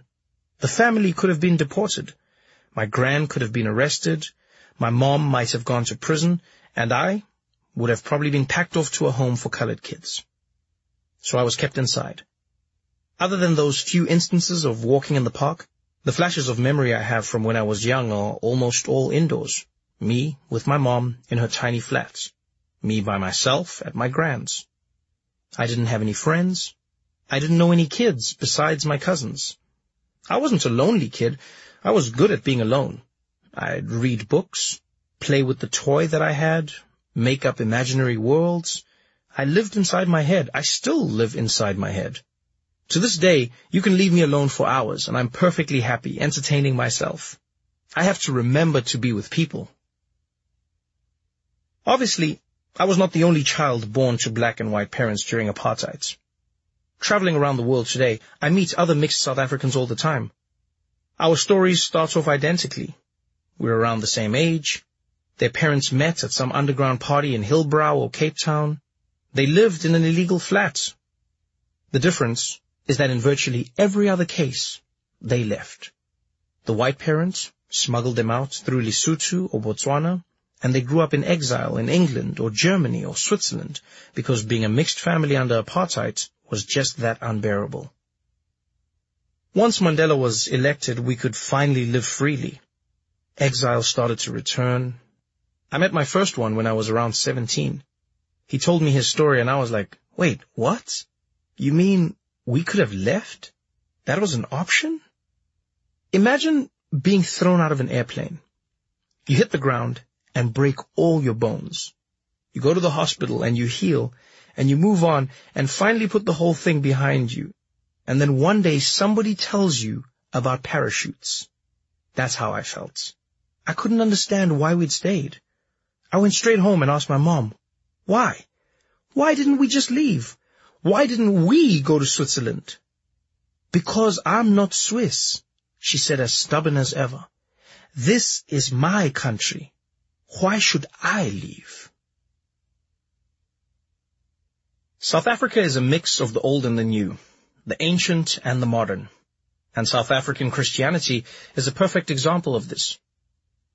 The family could have been deported. My gran could have been arrested. My mom might have gone to prison. And I would have probably been packed off to a home for colored kids. So I was kept inside. Other than those few instances of walking in the park, the flashes of memory I have from when I was young are almost all indoors. Me with my mom in her tiny flats. Me by myself at my grand's. I didn't have any friends. I didn't know any kids besides my cousins. I wasn't a lonely kid. I was good at being alone. I'd read books, play with the toy that I had, make up imaginary worlds. I lived inside my head. I still live inside my head. To this day, you can leave me alone for hours, and I'm perfectly happy, entertaining myself. I have to remember to be with people. Obviously, I was not the only child born to black and white parents during apartheid. Traveling around the world today, I meet other mixed South Africans all the time. Our stories start off identically. We're around the same age. Their parents met at some underground party in Hillbrow or Cape Town. They lived in an illegal flat. The difference is that in virtually every other case, they left. The white parents smuggled them out through Lesotho or Botswana, and they grew up in exile in England or Germany or Switzerland because being a mixed family under apartheid was just that unbearable. Once Mandela was elected, we could finally live freely. Exile started to return. I met my first one when I was around 17. He told me his story and I was like, wait, what? You mean we could have left? That was an option? Imagine being thrown out of an airplane. You hit the ground and break all your bones. You go to the hospital and you heal and you move on and finally put the whole thing behind you. And then one day somebody tells you about parachutes. That's how I felt. I couldn't understand why we'd stayed. I went straight home and asked my mom, why? Why didn't we just leave? Why didn't we go to Switzerland? Because I'm not Swiss, she said as stubborn as ever. This is my country. Why should I leave? South Africa is a mix of the old and the new, the ancient and the modern. And South African Christianity is a perfect example of this.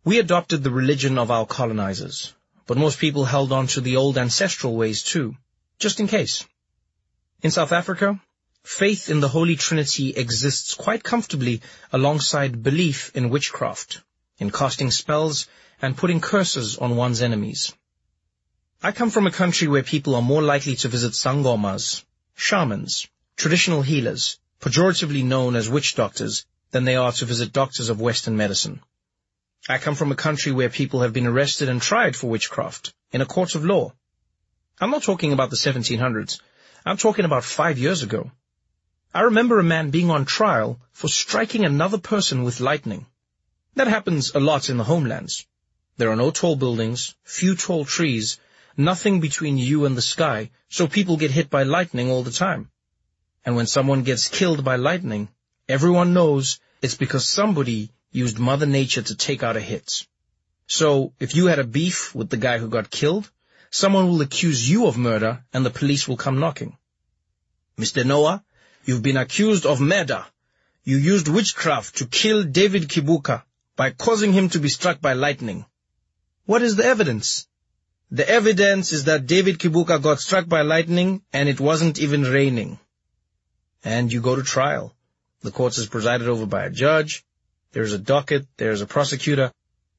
We adopted the religion of our colonizers, but most people held on to the old ancestral ways too, just in case. In South Africa, faith in the Holy Trinity exists quite comfortably alongside belief in witchcraft, in casting spells, and putting curses on one's enemies. I come from a country where people are more likely to visit sangomas, shamans, traditional healers, pejoratively known as witch doctors, than they are to visit doctors of Western medicine. I come from a country where people have been arrested and tried for witchcraft in a court of law. I'm not talking about the 1700s. I'm talking about five years ago. I remember a man being on trial for striking another person with lightning. That happens a lot in the homelands. There are no tall buildings, few tall trees, nothing between you and the sky, so people get hit by lightning all the time. And when someone gets killed by lightning, everyone knows it's because somebody used Mother Nature to take out a hit. So, if you had a beef with the guy who got killed, someone will accuse you of murder and the police will come knocking. Mr. Noah, you've been accused of murder. You used witchcraft to kill David Kibuka by causing him to be struck by lightning. What is the evidence? The evidence is that David Kibuka got struck by lightning and it wasn't even raining. And you go to trial. The court is presided over by a judge. There's a docket. There's a prosecutor.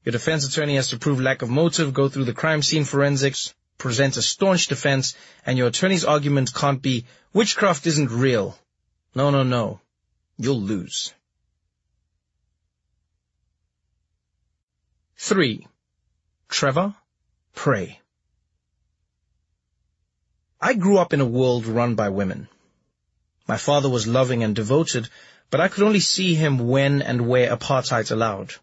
Your defense attorney has to prove lack of motive, go through the crime scene forensics, present a staunch defense, and your attorney's argument can't be, witchcraft isn't real. No, no, no. You'll lose. 3. Trevor, pray. I grew up in a world run by women. My father was loving and devoted, but I could only see him when and where apartheid allowed.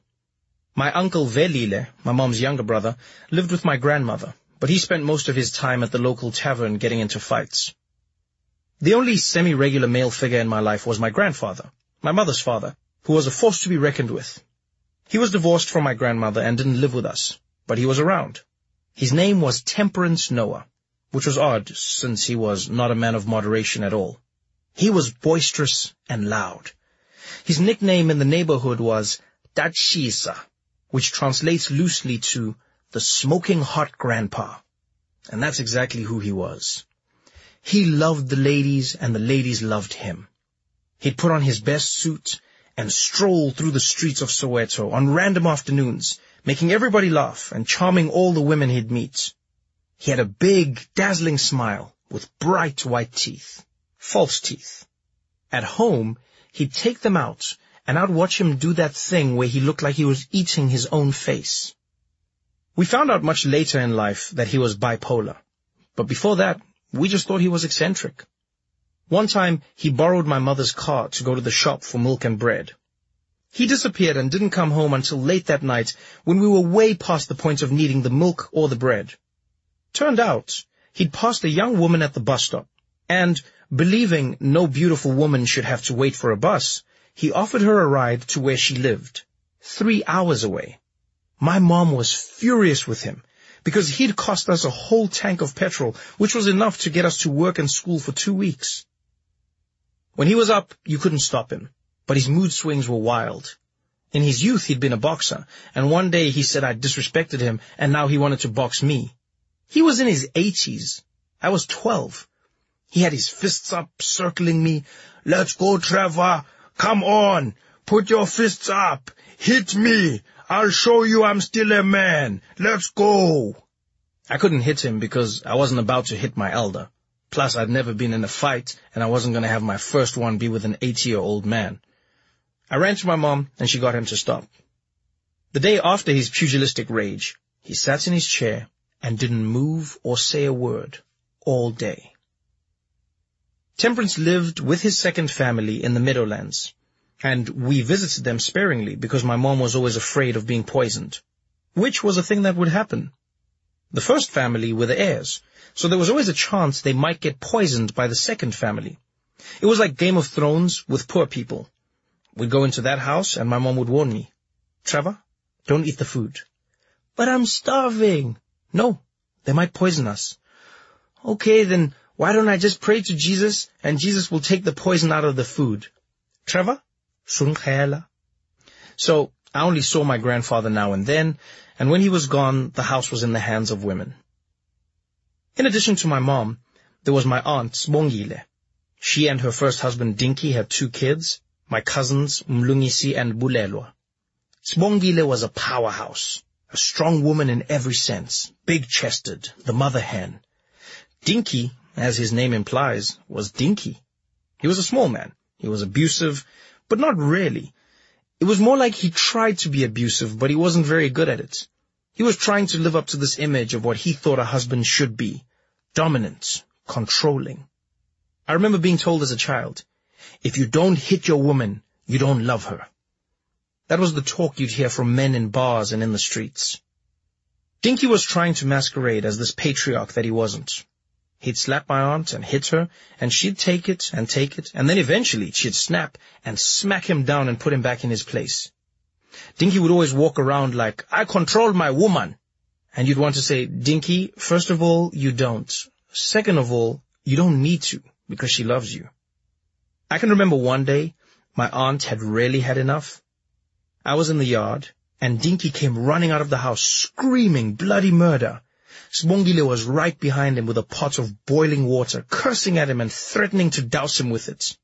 My uncle Velile, my mom's younger brother, lived with my grandmother, but he spent most of his time at the local tavern getting into fights. The only semi-regular male figure in my life was my grandfather, my mother's father, who was a force to be reckoned with. He was divorced from my grandmother and didn't live with us, but he was around. His name was Temperance Noah, which was odd since he was not a man of moderation at all. He was boisterous and loud. His nickname in the neighborhood was Dachisa, which translates loosely to the smoking hot grandpa. And that's exactly who he was. He loved the ladies and the ladies loved him. He'd put on his best suit and stroll through the streets of Soweto on random afternoons, making everybody laugh and charming all the women he'd meet. He had a big, dazzling smile with bright white teeth false teeth. At home, he'd take them out, and I'd watch him do that thing where he looked like he was eating his own face. We found out much later in life that he was bipolar, but before that, we just thought he was eccentric. One time, he borrowed my mother's car to go to the shop for milk and bread. He disappeared and didn't come home until late that night when we were way past the point of needing the milk or the bread. Turned out, he'd passed a young woman at the bus stop, and Believing no beautiful woman should have to wait for a bus, he offered her a ride to where she lived, three hours away. My mom was furious with him because he'd cost us a whole tank of petrol, which was enough to get us to work and school for two weeks. When he was up, you couldn't stop him, but his mood swings were wild. In his youth, he'd been a boxer, and one day he said I disrespected him, and now he wanted to box me. He was in his eighties. I was twelve. He had his fists up, circling me. Let's go, Trevor. Come on. Put your fists up. Hit me. I'll show you I'm still a man. Let's go. I couldn't hit him because I wasn't about to hit my elder. Plus, I'd never been in a fight, and I wasn't going to have my first one be with an 80-year-old man. I ran to my mom, and she got him to stop. The day after his pugilistic rage, he sat in his chair and didn't move or say a word all day. Temperance lived with his second family in the Meadowlands, and we visited them sparingly because my mom was always afraid of being poisoned, which was a thing that would happen. The first family were the heirs, so there was always a chance they might get poisoned by the second family. It was like Game of Thrones with poor people. We'd go into that house and my mom would warn me, Trevor, don't eat the food. But I'm starving. No, they might poison us. Okay, then why don't I just pray to Jesus and Jesus will take the poison out of the food? Trevor? So I only saw my grandfather now and then, and when he was gone, the house was in the hands of women. In addition to my mom, there was my aunt, Sbongile. She and her first husband, Dinky, had two kids, my cousins, Mlungisi and Bulelwa. Sbongile was a powerhouse, a strong woman in every sense, big-chested, the mother hen. Dinky as his name implies, was dinky. He was a small man. He was abusive, but not really. It was more like he tried to be abusive, but he wasn't very good at it. He was trying to live up to this image of what he thought a husband should be. Dominant, controlling. I remember being told as a child, if you don't hit your woman, you don't love her. That was the talk you'd hear from men in bars and in the streets. Dinky was trying to masquerade as this patriarch that he wasn't. He'd slap my aunt and hit her, and she'd take it and take it, and then eventually she'd snap and smack him down and put him back in his place. Dinky would always walk around like, I control my woman. And you'd want to say, Dinky, first of all, you don't. Second of all, you don't need to, because she loves you. I can remember one day, my aunt had really had enough. I was in the yard, and Dinky came running out of the house, screaming bloody murder. Sbongile was right behind him with a pot of boiling water, cursing at him and threatening to douse him with it.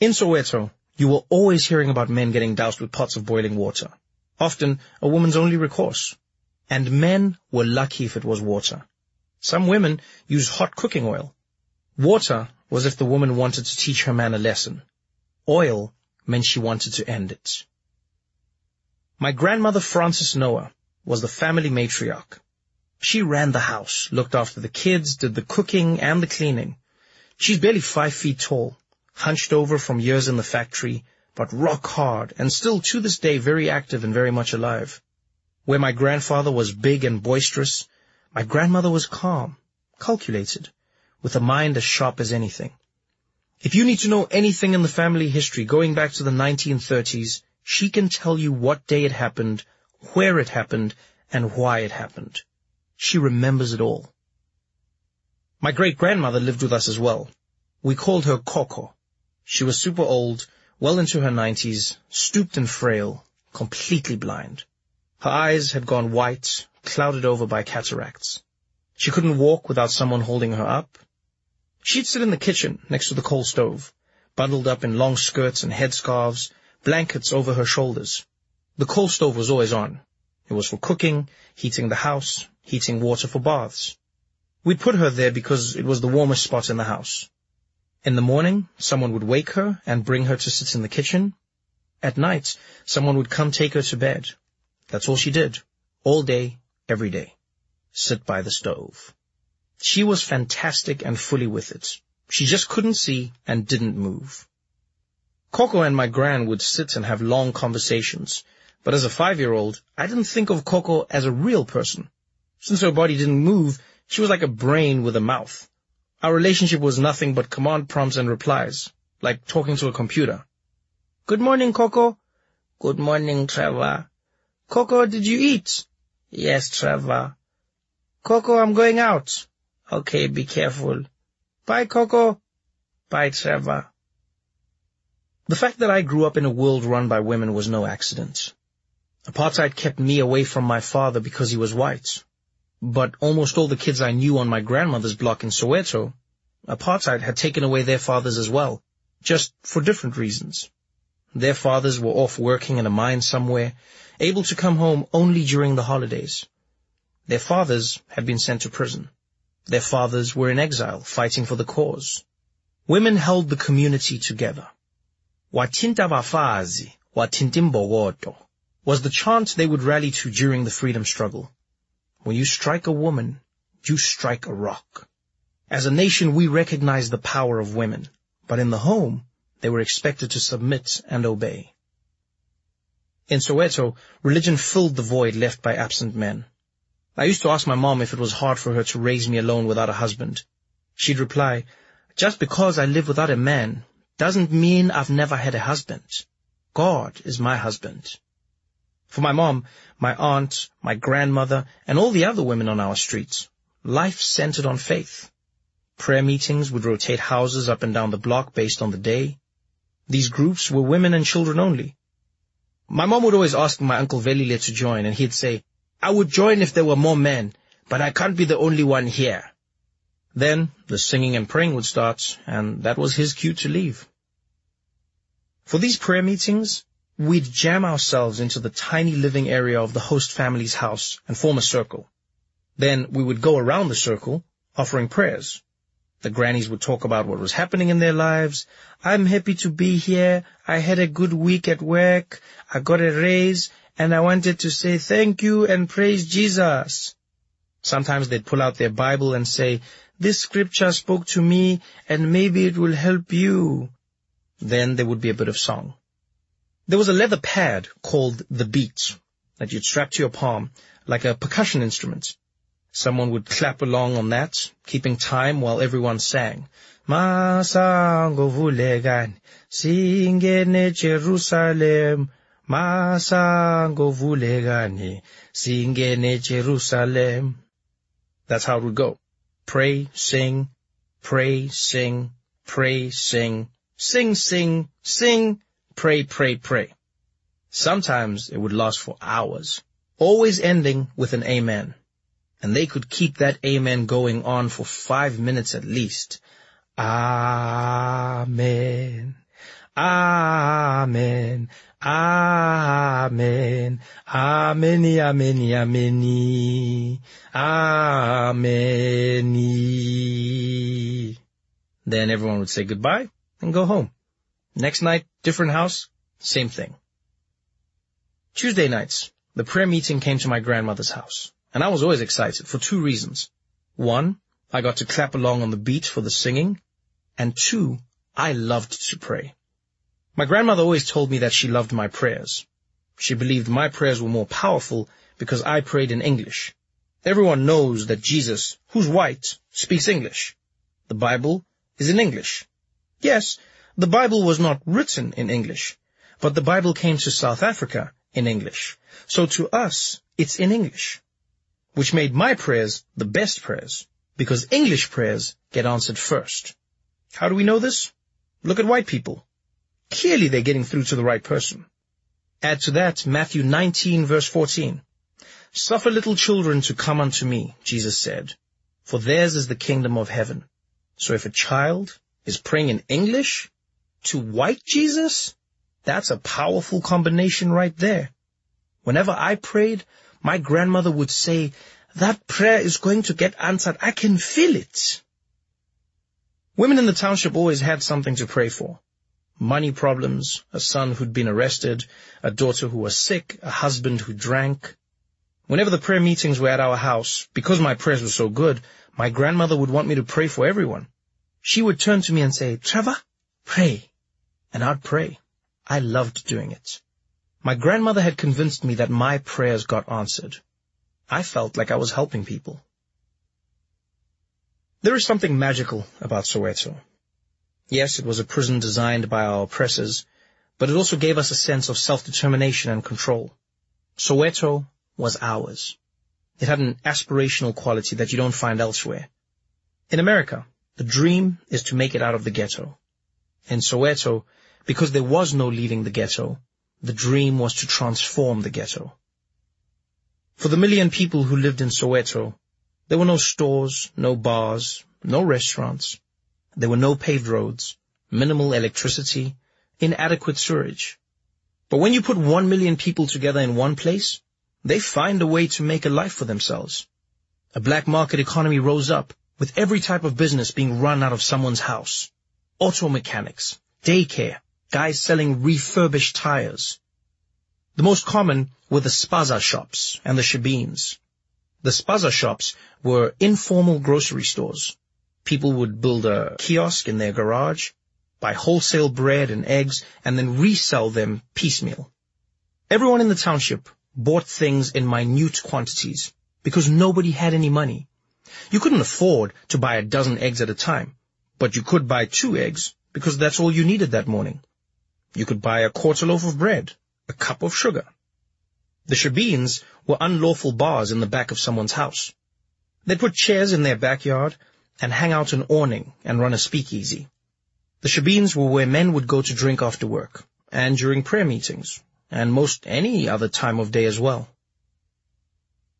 In Soweto, you were always hearing about men getting doused with pots of boiling water, often a woman's only recourse. And men were lucky if it was water. Some women used hot cooking oil. Water was if the woman wanted to teach her man a lesson. Oil meant she wanted to end it. My grandmother Frances Noah was the family matriarch. She ran the house, looked after the kids, did the cooking and the cleaning. She's barely five feet tall, hunched over from years in the factory, but rock hard and still to this day very active and very much alive. Where my grandfather was big and boisterous, my grandmother was calm, calculated, with a mind as sharp as anything. If you need to know anything in the family history going back to the 1930s, she can tell you what day it happened, where it happened, and why it happened. She remembers it all. My great-grandmother lived with us as well. We called her Coco. She was super old, well into her nineties, stooped and frail, completely blind. Her eyes had gone white, clouded over by cataracts. She couldn't walk without someone holding her up. She'd sit in the kitchen next to the coal stove, bundled up in long skirts and headscarves, blankets over her shoulders. The coal stove was always on. It was for cooking, heating the house, heating water for baths. We'd put her there because it was the warmest spot in the house. In the morning, someone would wake her and bring her to sit in the kitchen. At night, someone would come take her to bed. That's all she did. All day, every day. Sit by the stove. She was fantastic and fully with it. She just couldn't see and didn't move. Coco and my gran would sit and have long conversations, but as a five-year-old, I didn't think of Coco as a real person. Since her body didn't move, she was like a brain with a mouth. Our relationship was nothing but command prompts and replies, like talking to a computer. Good morning, Coco. Good morning, Trevor. Coco, did you eat? Yes, Trevor. Coco, I'm going out. Okay, be careful. Bye, Coco. Bye, Trevor. The fact that I grew up in a world run by women was no accident. Apartheid kept me away from my father because he was white. But almost all the kids I knew on my grandmother's block in Soweto, apartheid had taken away their fathers as well, just for different reasons. Their fathers were off working in a mine somewhere, able to come home only during the holidays. Their fathers had been sent to prison. Their fathers were in exile, fighting for the cause. Women held the community together. Watinta bafazi, watintimbogoto, was the chant they would rally to during the freedom struggle. When you strike a woman, you strike a rock. As a nation, we recognize the power of women, but in the home, they were expected to submit and obey. In Soweto, religion filled the void left by absent men. I used to ask my mom if it was hard for her to raise me alone without a husband. She'd reply, just because I live without a man doesn't mean I've never had a husband. God is my husband. For my mom, my aunt, my grandmother, and all the other women on our streets, life centered on faith. Prayer meetings would rotate houses up and down the block based on the day. These groups were women and children only. My mom would always ask my uncle Velile to join, and he'd say, I would join if there were more men, but I can't be the only one here. Then the singing and praying would start, and that was his cue to leave. For these prayer meetings, we'd jam ourselves into the tiny living area of the host family's house and form a circle. Then we would go around the circle, offering prayers. The grannies would talk about what was happening in their lives. I'm happy to be here. I had a good week at work. I got a raise and I wanted to say thank you and praise Jesus. Sometimes they'd pull out their Bible and say, this scripture spoke to me and maybe it will help you. Then there would be a bit of song. There was a leather pad called the beat that you'd strap to your palm like a percussion instrument. Someone would clap along on that, keeping time while everyone sang. Masango vulegan, singene Jerusalem, Masango vulegani, singene Jerusalem. That's how would go. Pray, sing, pray, sing, pray, sing, sing, sing, sing, pray, pray, pray. Sometimes it would last for hours, always ending with an amen. And they could keep that amen going on for five minutes at least. Amen. Amen. Amen. Amen. Amen. Amen. Amen. Then everyone would say goodbye and go home. Next night, different house, same thing. Tuesday nights, the prayer meeting came to my grandmother's house, and I was always excited for two reasons. One, I got to clap along on the beat for the singing, and two, I loved to pray. My grandmother always told me that she loved my prayers. She believed my prayers were more powerful because I prayed in English. Everyone knows that Jesus, who's white, speaks English. The Bible is in English. Yes, the Bible was not written in English, but the Bible came to South Africa in English. So to us, it's in English, which made my prayers the best prayers, because English prayers get answered first. How do we know this? Look at white people. Clearly they're getting through to the right person. Add to that Matthew 19 verse 14. Suffer little children to come unto me, Jesus said, for theirs is the kingdom of heaven. So if a child is praying in English to white Jesus, that's a powerful combination right there. Whenever I prayed, my grandmother would say, that prayer is going to get answered. I can feel it. Women in the township always had something to pray for. Money problems, a son who'd been arrested, a daughter who was sick, a husband who drank. Whenever the prayer meetings were at our house, because my prayers were so good, my grandmother would want me to pray for everyone. She would turn to me and say, Trevor, pray. And I'd pray. I loved doing it. My grandmother had convinced me that my prayers got answered. I felt like I was helping people. There is something magical about Soweto. Yes, it was a prison designed by our oppressors, but it also gave us a sense of self-determination and control. Soweto was ours. It had an aspirational quality that you don't find elsewhere. In America, the dream is to make it out of the ghetto. In Soweto, because there was no leaving the ghetto, the dream was to transform the ghetto. For the million people who lived in Soweto, there were no stores, no bars, no restaurants. There were no paved roads, minimal electricity, inadequate sewerage. But when you put one million people together in one place, they find a way to make a life for themselves. A black market economy rose up, with every type of business being run out of someone's house. Auto mechanics, daycare, guys selling refurbished tires. The most common were the spaza shops and the shebeens. The spaza shops were informal grocery stores. People would build a kiosk in their garage, buy wholesale bread and eggs, and then resell them piecemeal. Everyone in the township bought things in minute quantities because nobody had any money. You couldn't afford to buy a dozen eggs at a time, but you could buy two eggs because that's all you needed that morning. You could buy a quarter loaf of bread, a cup of sugar. The shebeens were unlawful bars in the back of someone's house. They'd put chairs in their backyard and hang out an awning and run a speakeasy. The shebeens were where men would go to drink after work and during prayer meetings and most any other time of day as well.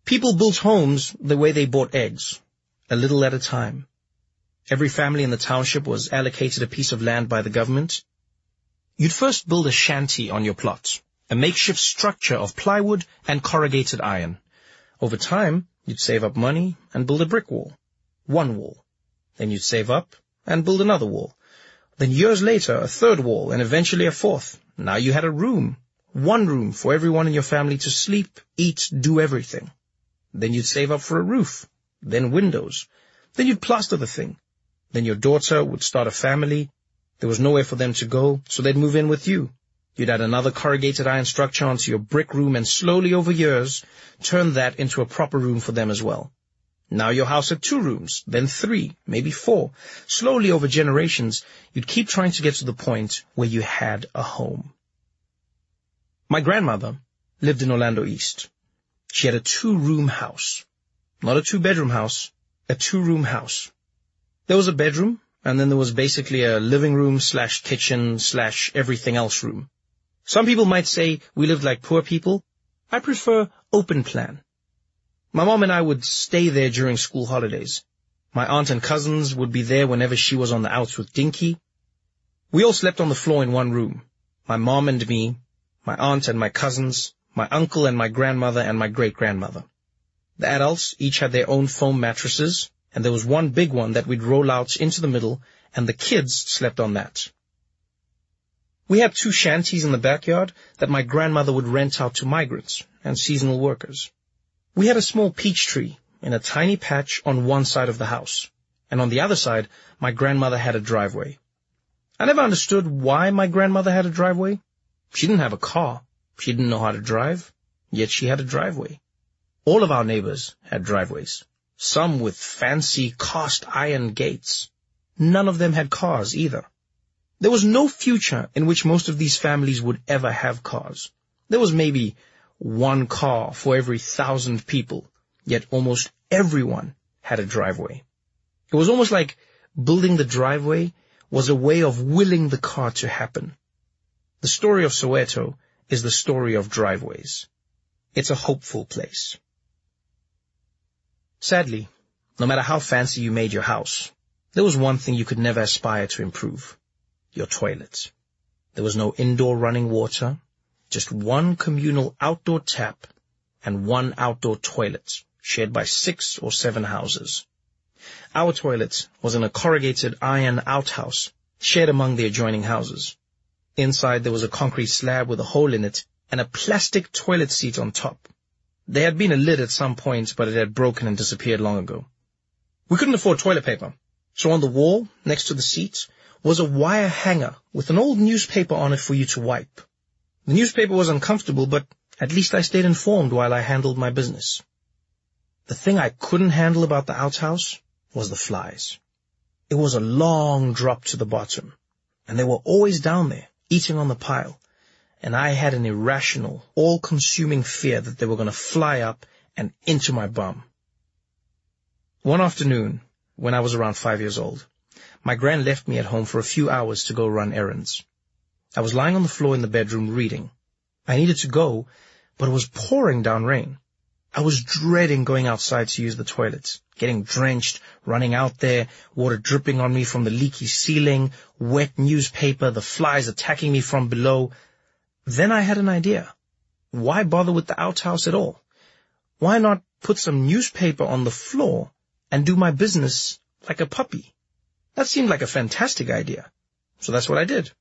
People built homes the way they bought eggs, a little at a time. Every family in the township was allocated a piece of land by the government, You'd first build a shanty on your plot, a makeshift structure of plywood and corrugated iron. Over time, you'd save up money and build a brick wall. One wall. Then you'd save up and build another wall. Then years later, a third wall and eventually a fourth. Now you had a room. One room for everyone in your family to sleep, eat, do everything. Then you'd save up for a roof. Then windows. Then you'd plaster the thing. Then your daughter would start a family there was nowhere for them to go, so they'd move in with you. You'd add another corrugated iron structure onto your brick room and slowly over years, turn that into a proper room for them as well. Now your house had two rooms, then three, maybe four. Slowly over generations, you'd keep trying to get to the point where you had a home. My grandmother lived in Orlando East. She had a two-room house. Not a two-bedroom house, a two-room house. There was a bedroom, and then there was basically a living room slash kitchen slash everything else room. Some people might say we lived like poor people. I prefer open plan. My mom and I would stay there during school holidays. My aunt and cousins would be there whenever she was on the outs with Dinky. We all slept on the floor in one room. My mom and me, my aunt and my cousins, my uncle and my grandmother and my great-grandmother. The adults each had their own foam mattresses, and there was one big one that we'd roll out into the middle, and the kids slept on that. We had two shanties in the backyard that my grandmother would rent out to migrants and seasonal workers. We had a small peach tree in a tiny patch on one side of the house, and on the other side, my grandmother had a driveway. I never understood why my grandmother had a driveway. She didn't have a car. She didn't know how to drive, yet she had a driveway. All of our neighbors had driveways, some with fancy cast iron gates. None of them had cars either. There was no future in which most of these families would ever have cars. There was maybe one car for every thousand people, yet almost everyone had a driveway. It was almost like building the driveway was a way of willing the car to happen. The story of Soweto is the story of driveways. It's a hopeful place. Sadly, no matter how fancy you made your house, there was one thing you could never aspire to improve. Your toilet. There was no indoor running water, just one communal outdoor tap and one outdoor toilet shared by six or seven houses. Our toilet was in a corrugated iron outhouse shared among the adjoining houses. Inside there was a concrete slab with a hole in it and a plastic toilet seat on top. There had been a lid at some point, but it had broken and disappeared long ago. We couldn't afford toilet paper, so on the wall, next to the seat, was a wire hanger with an old newspaper on it for you to wipe. The newspaper was uncomfortable, but at least I stayed informed while I handled my business. The thing I couldn't handle about the outhouse was the flies. It was a long drop to the bottom, and they were always down there, eating on the pile, and I had an irrational, all-consuming fear that they were going to fly up and into my bum. One afternoon, when I was around five years old, my gran left me at home for a few hours to go run errands. I was lying on the floor in the bedroom reading. I needed to go, but it was pouring down rain. I was dreading going outside to use the toilets, getting drenched, running out there, water dripping on me from the leaky ceiling, wet newspaper, the flies attacking me from below. Then I had an idea. Why bother with the outhouse at all? Why not put some newspaper on the floor and do my business like a puppy? That seemed like a fantastic idea. So that's what I did.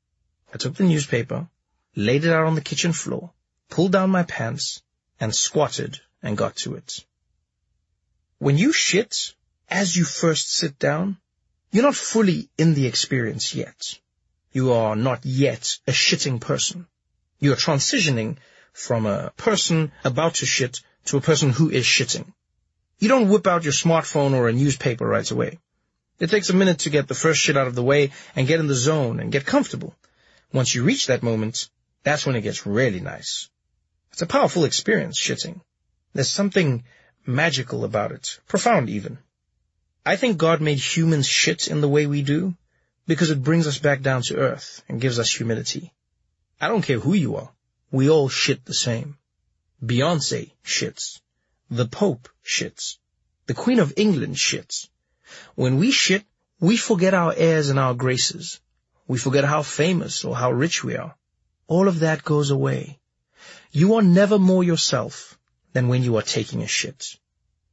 I took the newspaper, laid it out on the kitchen floor, pulled down my pants, and squatted and got to it. When you shit, as you first sit down, you're not fully in the experience yet. You are not yet a shitting person. You are transitioning from a person about to shit to a person who is shitting. You don't whip out your smartphone or a newspaper right away. It takes a minute to get the first shit out of the way and get in the zone and get comfortable. Once you reach that moment, that's when it gets really nice. It's a powerful experience, shitting. There's something magical about it, profound even. I think God made humans shit in the way we do because it brings us back down to earth and gives us humility. I don't care who you are. We all shit the same. Beyonce shits. The Pope shits. The Queen of England shits. When we shit, we forget our airs and our graces. We forget how famous or how rich we are. All of that goes away. You are never more yourself than when you are taking a shit.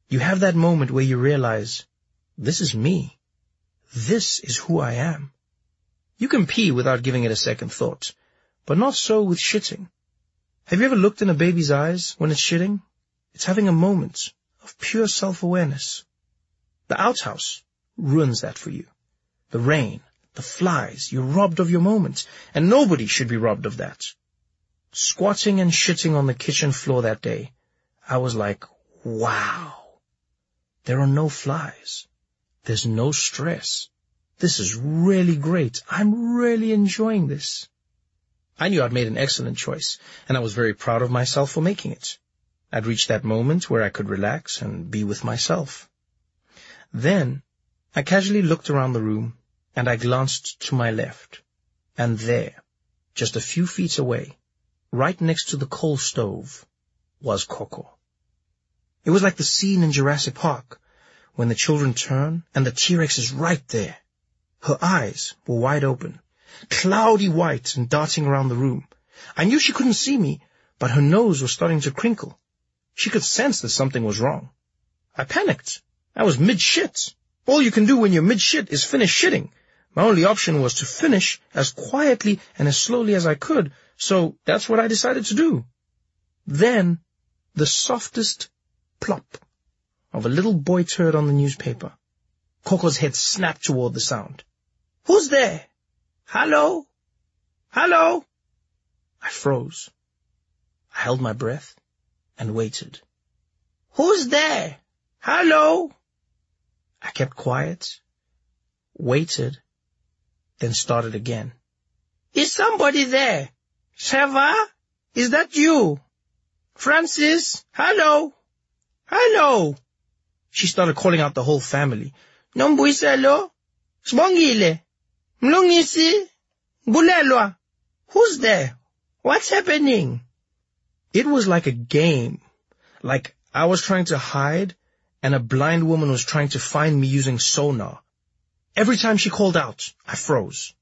You have that moment where you realize, this is me. This is who I am. You can pee without giving it a second thought, but not so with shitting. Have you ever looked in a baby's eyes when it's shitting? It's having a moment of pure self-awareness. The outhouse ruins that for you. The rain, the flies, you're robbed of your moment, and nobody should be robbed of that. Squatting and shitting on the kitchen floor that day, I was like, wow. There are no flies. There's no stress. This is really great. I'm really enjoying this. I knew I'd made an excellent choice, and I was very proud of myself for making it. I'd reached that moment where I could relax and be with myself. Then, I casually looked around the room, and I glanced to my left. And there, just a few feet away, right next to the coal stove, was Coco. It was like the scene in Jurassic Park, when the children turn and the T-Rex is right there. Her eyes were wide open, cloudy white and darting around the room. I knew she couldn't see me, but her nose was starting to crinkle. She could sense that something was wrong. I panicked. I was mid-shit. All you can do when you're mid-shit is finish shitting. My only option was to finish as quietly and as slowly as I could, so that's what I decided to do. Then, the softest plop of a little boy turd on the newspaper. Coco's head snapped toward the sound. Who's there? Hello? Hello? I froze. I held my breath and waited. Who's there? Hello? I kept quiet, waited, then started again. Is somebody there? Trevor? Is that you? Frances? Hello? Hello? She started calling out the whole family. Nombuyiselo? Sbongile? Mlungisi? Bulelwa? Who's there? What's happening? It was like a game. Like I was trying to hide and a blind woman was trying to find me using sonar. Every time she called out, I froze.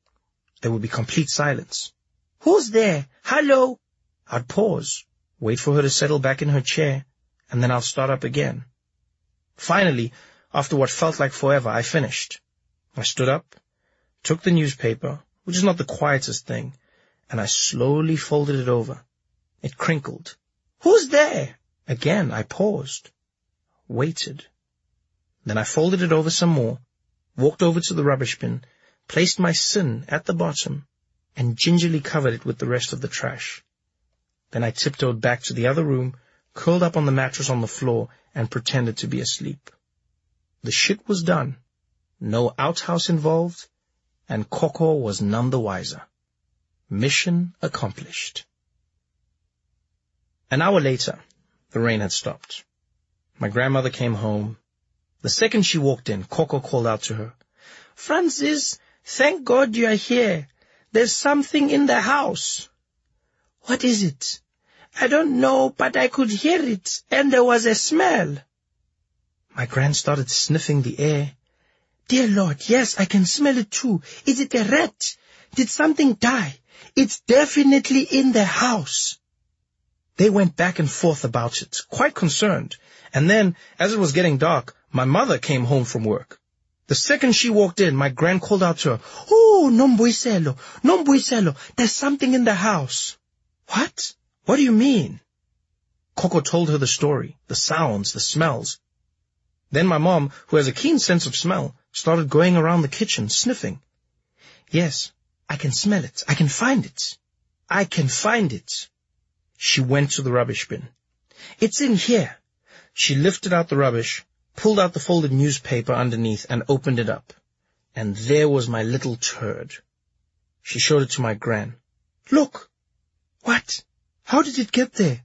There would be complete silence. Who's there? Hello? I'd pause, wait for her to settle back in her chair, and then I'll start up again. Finally, after what felt like forever, I finished. I stood up, took the newspaper, which is not the quietest thing, and I slowly folded it over. It crinkled. Who's there? Again, I paused, waited. Then I folded it over some more, walked over to the rubbish bin, placed my sin at the bottom, and gingerly covered it with the rest of the trash. Then I tiptoed back to the other room, curled up on the mattress on the floor, and pretended to be asleep. The shit was done. No outhouse involved, and Coco was none the wiser. Mission accomplished. An hour later, the rain had stopped. My grandmother came home. The second she walked in, Coco called out to her, Frances, thank God you are here. There's something in the house. What is it? I don't know, but I could hear it, and there was a smell. My grand started sniffing the air. Dear Lord, yes, I can smell it too. Is it a rat? Did something die? It's definitely in the house. They went back and forth about it, quite concerned. And then, as it was getting dark, my mother came home from work. The second she walked in, my grand called out to her, Oh, Nombuyiselo, Nombuyiselo, there's something in the house. What? What do you mean? Coco told her the story, the sounds, the smells. Then my mom, who has a keen sense of smell, started going around the kitchen, sniffing. Yes, I can smell it. I can find it. I can find it. She went to the rubbish bin. It's in here. She lifted out the rubbish, pulled out the folded newspaper underneath, and opened it up. And there was my little turd. She showed it to my gran. Look! What? How did it get there?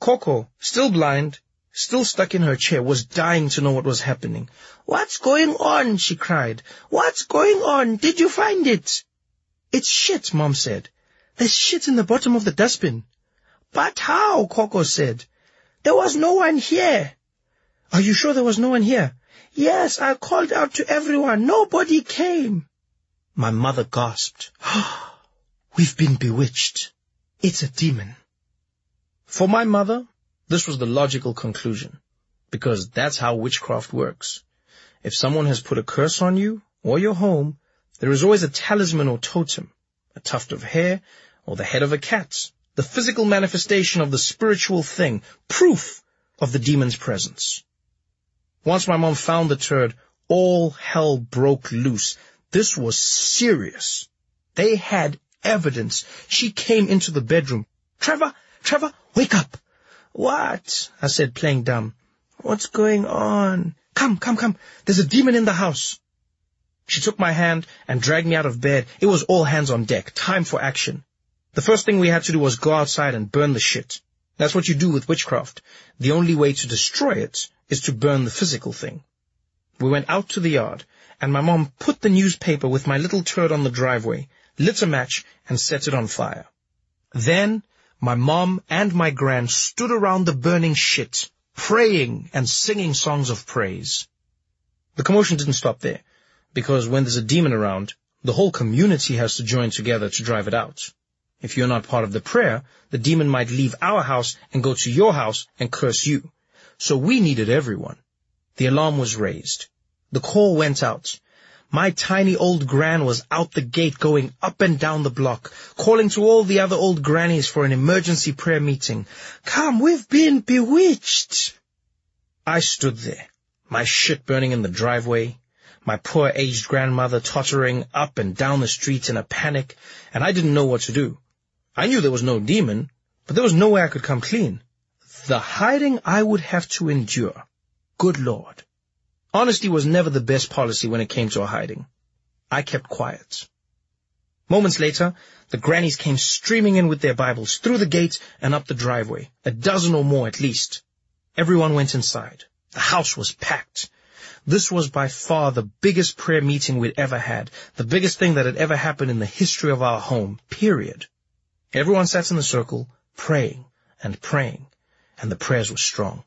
Coco, still blind, still stuck in her chair, was dying to know what was happening. What's going on? she cried. What's going on? Did you find it? It's shit, Mom said. There's shit in the bottom of the dustbin. But how? Coco said. There was no one here. Are you sure there was no one here? Yes, I called out to everyone. Nobody came. My mother gasped. *gasps* We've been bewitched. It's a demon. For my mother, this was the logical conclusion, because that's how witchcraft works. If someone has put a curse on you or your home, there is always a talisman or totem, a tuft of hair, or the head of a cat, the physical manifestation of the spiritual thing, proof of the demon's presence. Once my mom found the turd, all hell broke loose. This was serious. They had evidence. She came into the bedroom. Trevor, Trevor, wake up. What? I said, playing dumb. What's going on? Come, come, come. There's a demon in the house. She took my hand and dragged me out of bed. It was all hands on deck. Time for action. The first thing we had to do was go outside and burn the shit. That's what you do with witchcraft. The only way to destroy it is to burn the physical thing. We went out to the yard, and my mom put the newspaper with my little turd on the driveway, lit a match, and set it on fire. Then, my mom and my gran stood around the burning shit, praying and singing songs of praise. The commotion didn't stop there, because when there's a demon around, the whole community has to join together to drive it out. If you're not part of the prayer, the demon might leave our house and go to your house and curse you. So we needed everyone. The alarm was raised. The call went out. My tiny old gran was out the gate going up and down the block, calling to all the other old grannies for an emergency prayer meeting. Come, we've been bewitched. I stood there, my shit burning in the driveway, my poor aged grandmother tottering up and down the streets in a panic, and I didn't know what to do. I knew there was no demon, but there was no way I could come clean. The hiding I would have to endure. Good Lord. Honesty was never the best policy when it came to a hiding. I kept quiet. Moments later, the grannies came streaming in with their Bibles through the gate and up the driveway, a dozen or more at least. Everyone went inside. The house was packed. This was by far the biggest prayer meeting we'd ever had, the biggest thing that had ever happened in the history of our home, period. Everyone sat in the circle, praying and praying, and the prayers were strong.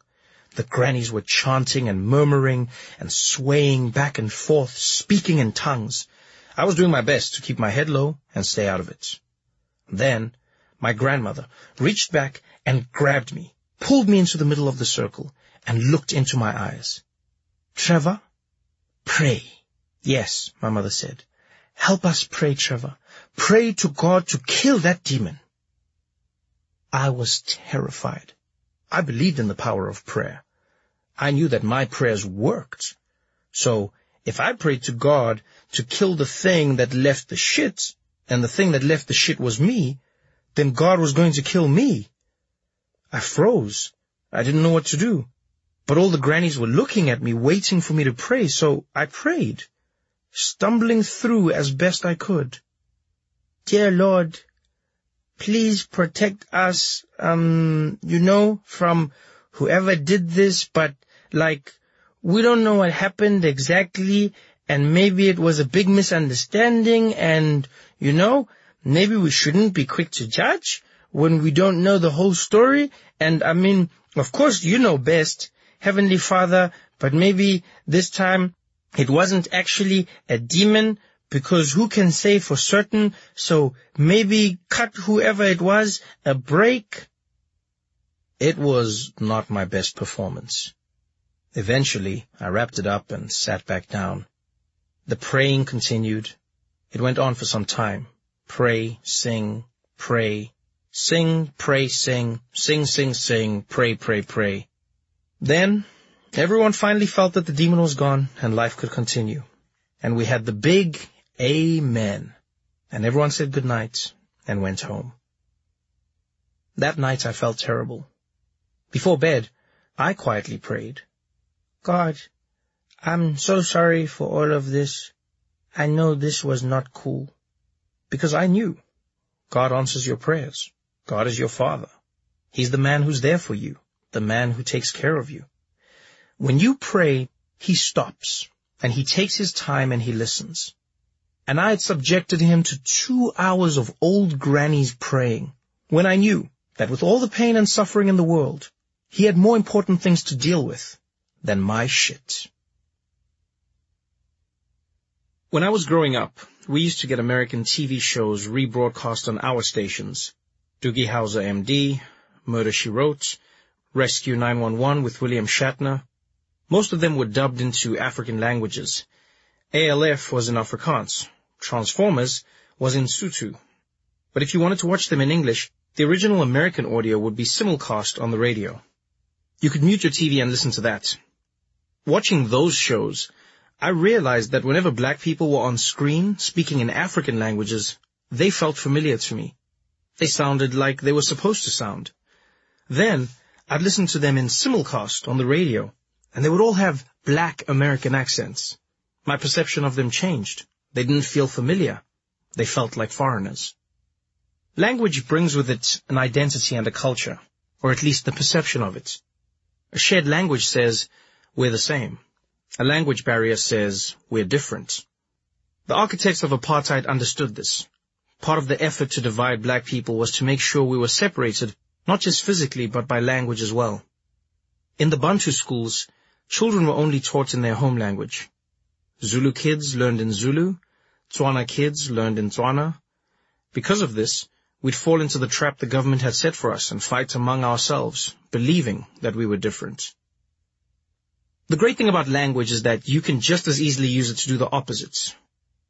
The grannies were chanting and murmuring and swaying back and forth, speaking in tongues. I was doing my best to keep my head low and stay out of it. Then, my grandmother reached back and grabbed me, pulled me into the middle of the circle, and looked into my eyes. Trevor, pray. Yes, my mother said. Help us pray, Trevor. Pray to God to kill that demon. I was terrified. I believed in the power of prayer. I knew that my prayers worked. So, if I prayed to God to kill the thing that left the shit, and the thing that left the shit was me, then God was going to kill me. I froze. I didn't know what to do. But all the grannies were looking at me, waiting for me to pray, so I prayed, stumbling through as best I could. Dear Lord, please protect us, um, you know, from whoever did this, but, like, we don't know what happened exactly, and maybe it was a big misunderstanding, and, you know, maybe we shouldn't be quick to judge when we don't know the whole story, and I mean, of course you know best, Heavenly Father, but maybe this time it wasn't actually a demon, because who can say for certain, so maybe cut whoever it was a break. It was not my best performance. Eventually, I wrapped it up and sat back down. The praying continued. It went on for some time. Pray, sing, pray, sing, pray, sing, sing, sing, sing, pray, pray, pray. Then, everyone finally felt that the demon was gone and life could continue. And we had the big Amen. And everyone said good night and went home. That night I felt terrible. Before bed, I quietly prayed. God, I'm so sorry for all of this. I know this was not cool. Because I knew. God answers your prayers. God is your father. He's the man who's there for you the man who takes care of you. When you pray, he stops, and he takes his time and he listens. And I had subjected him to two hours of old granny's praying, when I knew that with all the pain and suffering in the world, he had more important things to deal with than my shit. When I was growing up, we used to get American TV shows rebroadcast on our stations. Doogie Howser MD, Murder She Wrote, Rescue 911 with William Shatner. Most of them were dubbed into African languages. ALF was in Afrikaans. Transformers was in Sotho. But if you wanted to watch them in English, the original American audio would be simulcast on the radio. You could mute your TV and listen to that. Watching those shows, I realized that whenever black people were on screen speaking in African languages, they felt familiar to me. They sounded like they were supposed to sound. Then, I'd listen to them in simulcast on the radio, and they would all have black American accents. My perception of them changed. They didn't feel familiar. They felt like foreigners. Language brings with it an identity and a culture, or at least the perception of it. A shared language says, we're the same. A language barrier says, we're different. The architects of apartheid understood this. Part of the effort to divide black people was to make sure we were separated not just physically, but by language as well. In the Bantu schools, children were only taught in their home language. Zulu kids learned in Zulu, Tswana kids learned in Tswana. Because of this, we'd fall into the trap the government had set for us and fight among ourselves, believing that we were different. The great thing about language is that you can just as easily use it to do the opposites.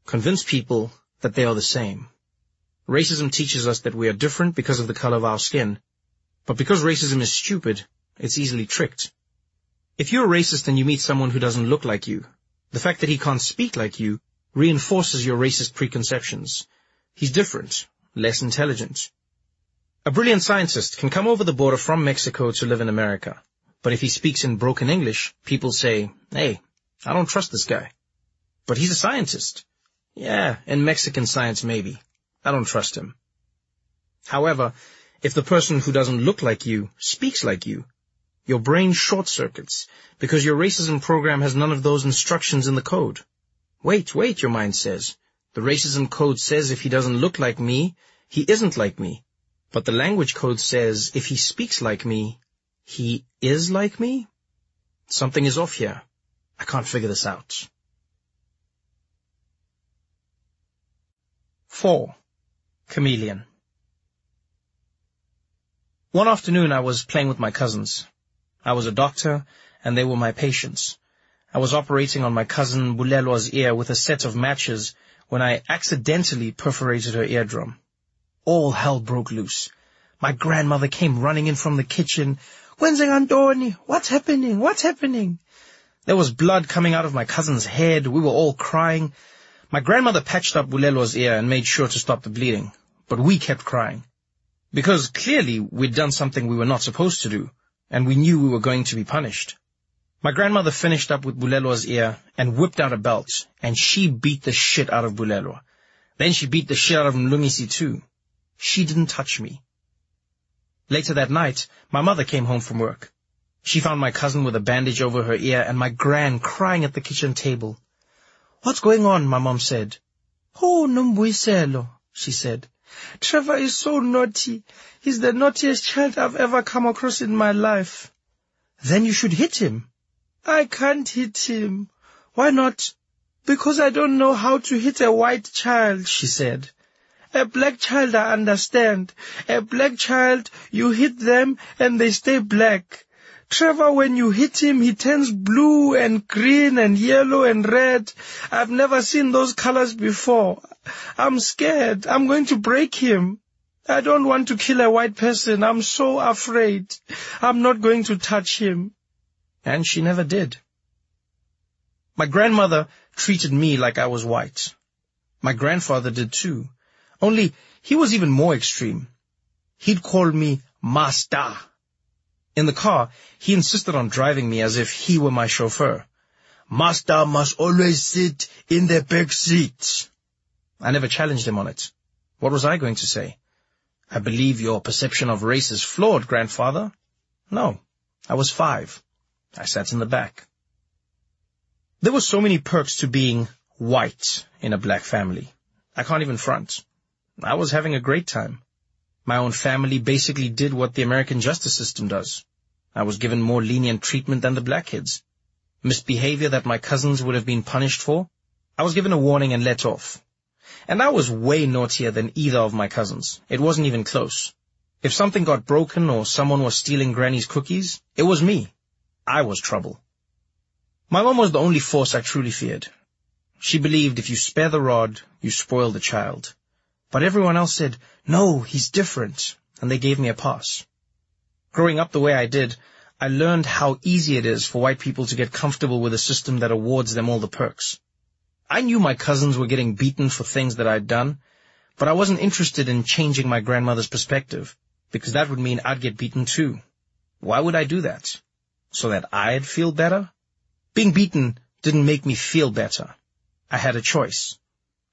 Convince people that they are the same. Racism teaches us that we are different because of the color of our skin, but because racism is stupid, it's easily tricked. If you're a racist and you meet someone who doesn't look like you, The fact that he can't speak like you reinforces your racist preconceptions. He's different, less intelligent. A brilliant scientist can come over the border from Mexico to live in America. But if he speaks in broken English, people say, hey, I don't trust this guy. But he's a scientist. Yeah, in Mexican science maybe. I don't trust him. However, if the person who doesn't look like you speaks like you, your brain short circuits because your racism program has none of those instructions in the code. Wait, wait, your mind says. The racism code says if he doesn't look like me, he isn't like me. But the language code says if he speaks like me, he is like me? Something is off here. I can't figure this out. 4. Chameleon One afternoon I was playing with my cousins. I was a doctor, and they were my patients. I was operating on my cousin Bulelwa's ear with a set of matches when I accidentally perforated her eardrum. All hell broke loose. My grandmother came running in from the kitchen. Wenzeng Antoni, what's happening? What's happening? There was blood coming out of my cousin's head. We were all crying. My grandmother patched up Bulelwa's ear and made sure to stop the bleeding. But we kept crying. Because clearly we'd done something we were not supposed to do and we knew we were going to be punished. My grandmother finished up with Bulelwa's ear and whipped out a belt, and she beat the shit out of Bulelwa. Then she beat the shit out of Mlungisi too. She didn't touch me. Later that night, my mother came home from work. She found my cousin with a bandage over her ear and my gran crying at the kitchen table. What's going on? my mom said. Oh, Nombuyiselo, she said. Trevor is so naughty. He's the naughtiest child I've ever come across in my life. Then you should hit him. I can't hit him. Why not? Because I don't know how to hit a white child, she said. A black child I understand. A black child, you hit them and they stay black. Trevor, when you hit him, he turns blue and green and yellow and red. I've never seen those colors before. I'm scared. I'm going to break him. I don't want to kill a white person. I'm so afraid. I'm not going to touch him. And she never did. My grandmother treated me like I was white. My grandfather did too. Only he was even more extreme. He'd call me master. In the car, he insisted on driving me as if he were my chauffeur. Master must always sit in the back seat. I never challenged him on it. What was I going to say? I believe your perception of race is flawed, grandfather. No, I was five. I sat in the back. There were so many perks to being white in a black family. I can't even front. I was having a great time. My own family basically did what the American justice system does. I was given more lenient treatment than the black kids. Misbehavior that my cousins would have been punished for, I was given a warning and let off. And I was way naughtier than either of my cousins. It wasn't even close. If something got broken or someone was stealing Granny's cookies, it was me. I was trouble. My mom was the only force I truly feared. She believed if you spare the rod, you spoil the child. But everyone else said, no, he's different, and they gave me a pass. Growing up the way I did, I learned how easy it is for white people to get comfortable with a system that awards them all the perks. I knew my cousins were getting beaten for things that I'd done, but I wasn't interested in changing my grandmother's perspective, because that would mean I'd get beaten too. Why would I do that? So that I'd feel better? Being beaten didn't make me feel better. I had a choice.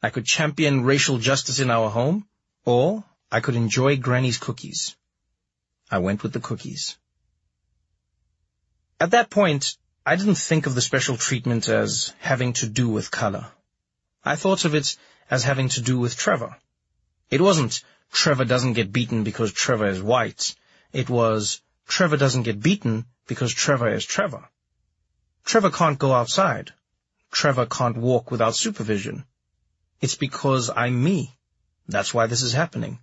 I could champion racial justice in our home, or I could enjoy Granny's cookies. I went with the cookies. At that point, I didn't think of the special treatment as having to do with color. I thought of it as having to do with Trevor. It wasn't Trevor doesn't get beaten because Trevor is white. It was Trevor doesn't get beaten because Trevor is Trevor. Trevor can't go outside. Trevor can't walk without supervision. It's because I'm me. That's why this is happening.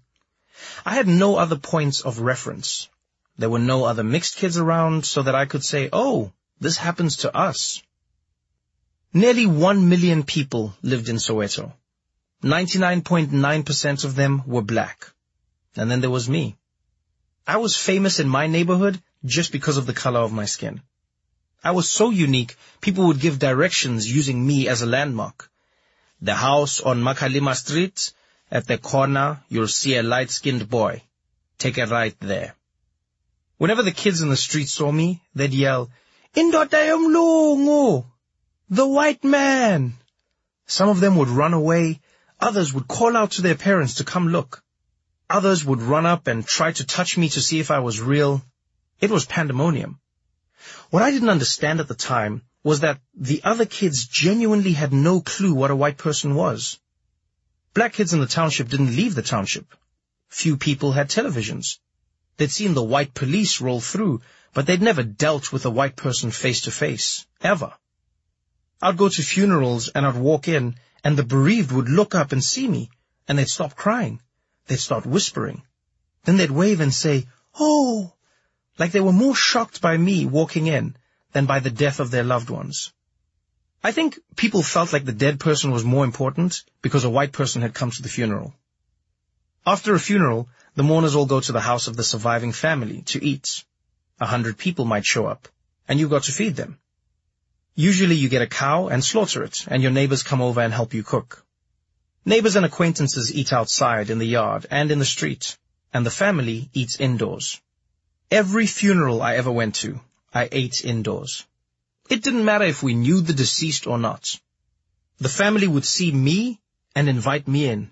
I had no other points of reference. There were no other mixed kids around so that I could say, oh, this happens to us. Nearly one million people lived in Soweto. 99.9% of them were black. And then there was me. I was famous in my neighborhood just because of the color of my skin. I was so unique, people would give directions using me as a landmark. The house on Makalima Street, at the corner, you'll see a light-skinned boy. Take a right there. Whenever the kids in the street saw me, they'd yell, Indoda yomlungu! The white man! Some of them would run away, others would call out to their parents to come look. Others would run up and try to touch me to see if I was real. It was pandemonium. What I didn't understand at the time was that the other kids genuinely had no clue what a white person was. Black kids in the township didn't leave the township. Few people had televisions. They'd seen the white police roll through, but they'd never dealt with a white person face to face, ever. I'd go to funerals and I'd walk in, and the bereaved would look up and see me, and they'd stop crying. They'd start whispering. Then they'd wave and say, Oh! Like they were more shocked by me walking in than by the death of their loved ones. I think people felt like the dead person was more important because a white person had come to the funeral. After a funeral, the mourners all go to the house of the surviving family to eat. A hundred people might show up, and you've got to feed them. Usually you get a cow and slaughter it, and your neighbors come over and help you cook. Neighbors and acquaintances eat outside, in the yard, and in the street, and the family eats indoors. Every funeral I ever went to, I ate indoors. It didn't matter if we knew the deceased or not. The family would see me and invite me in,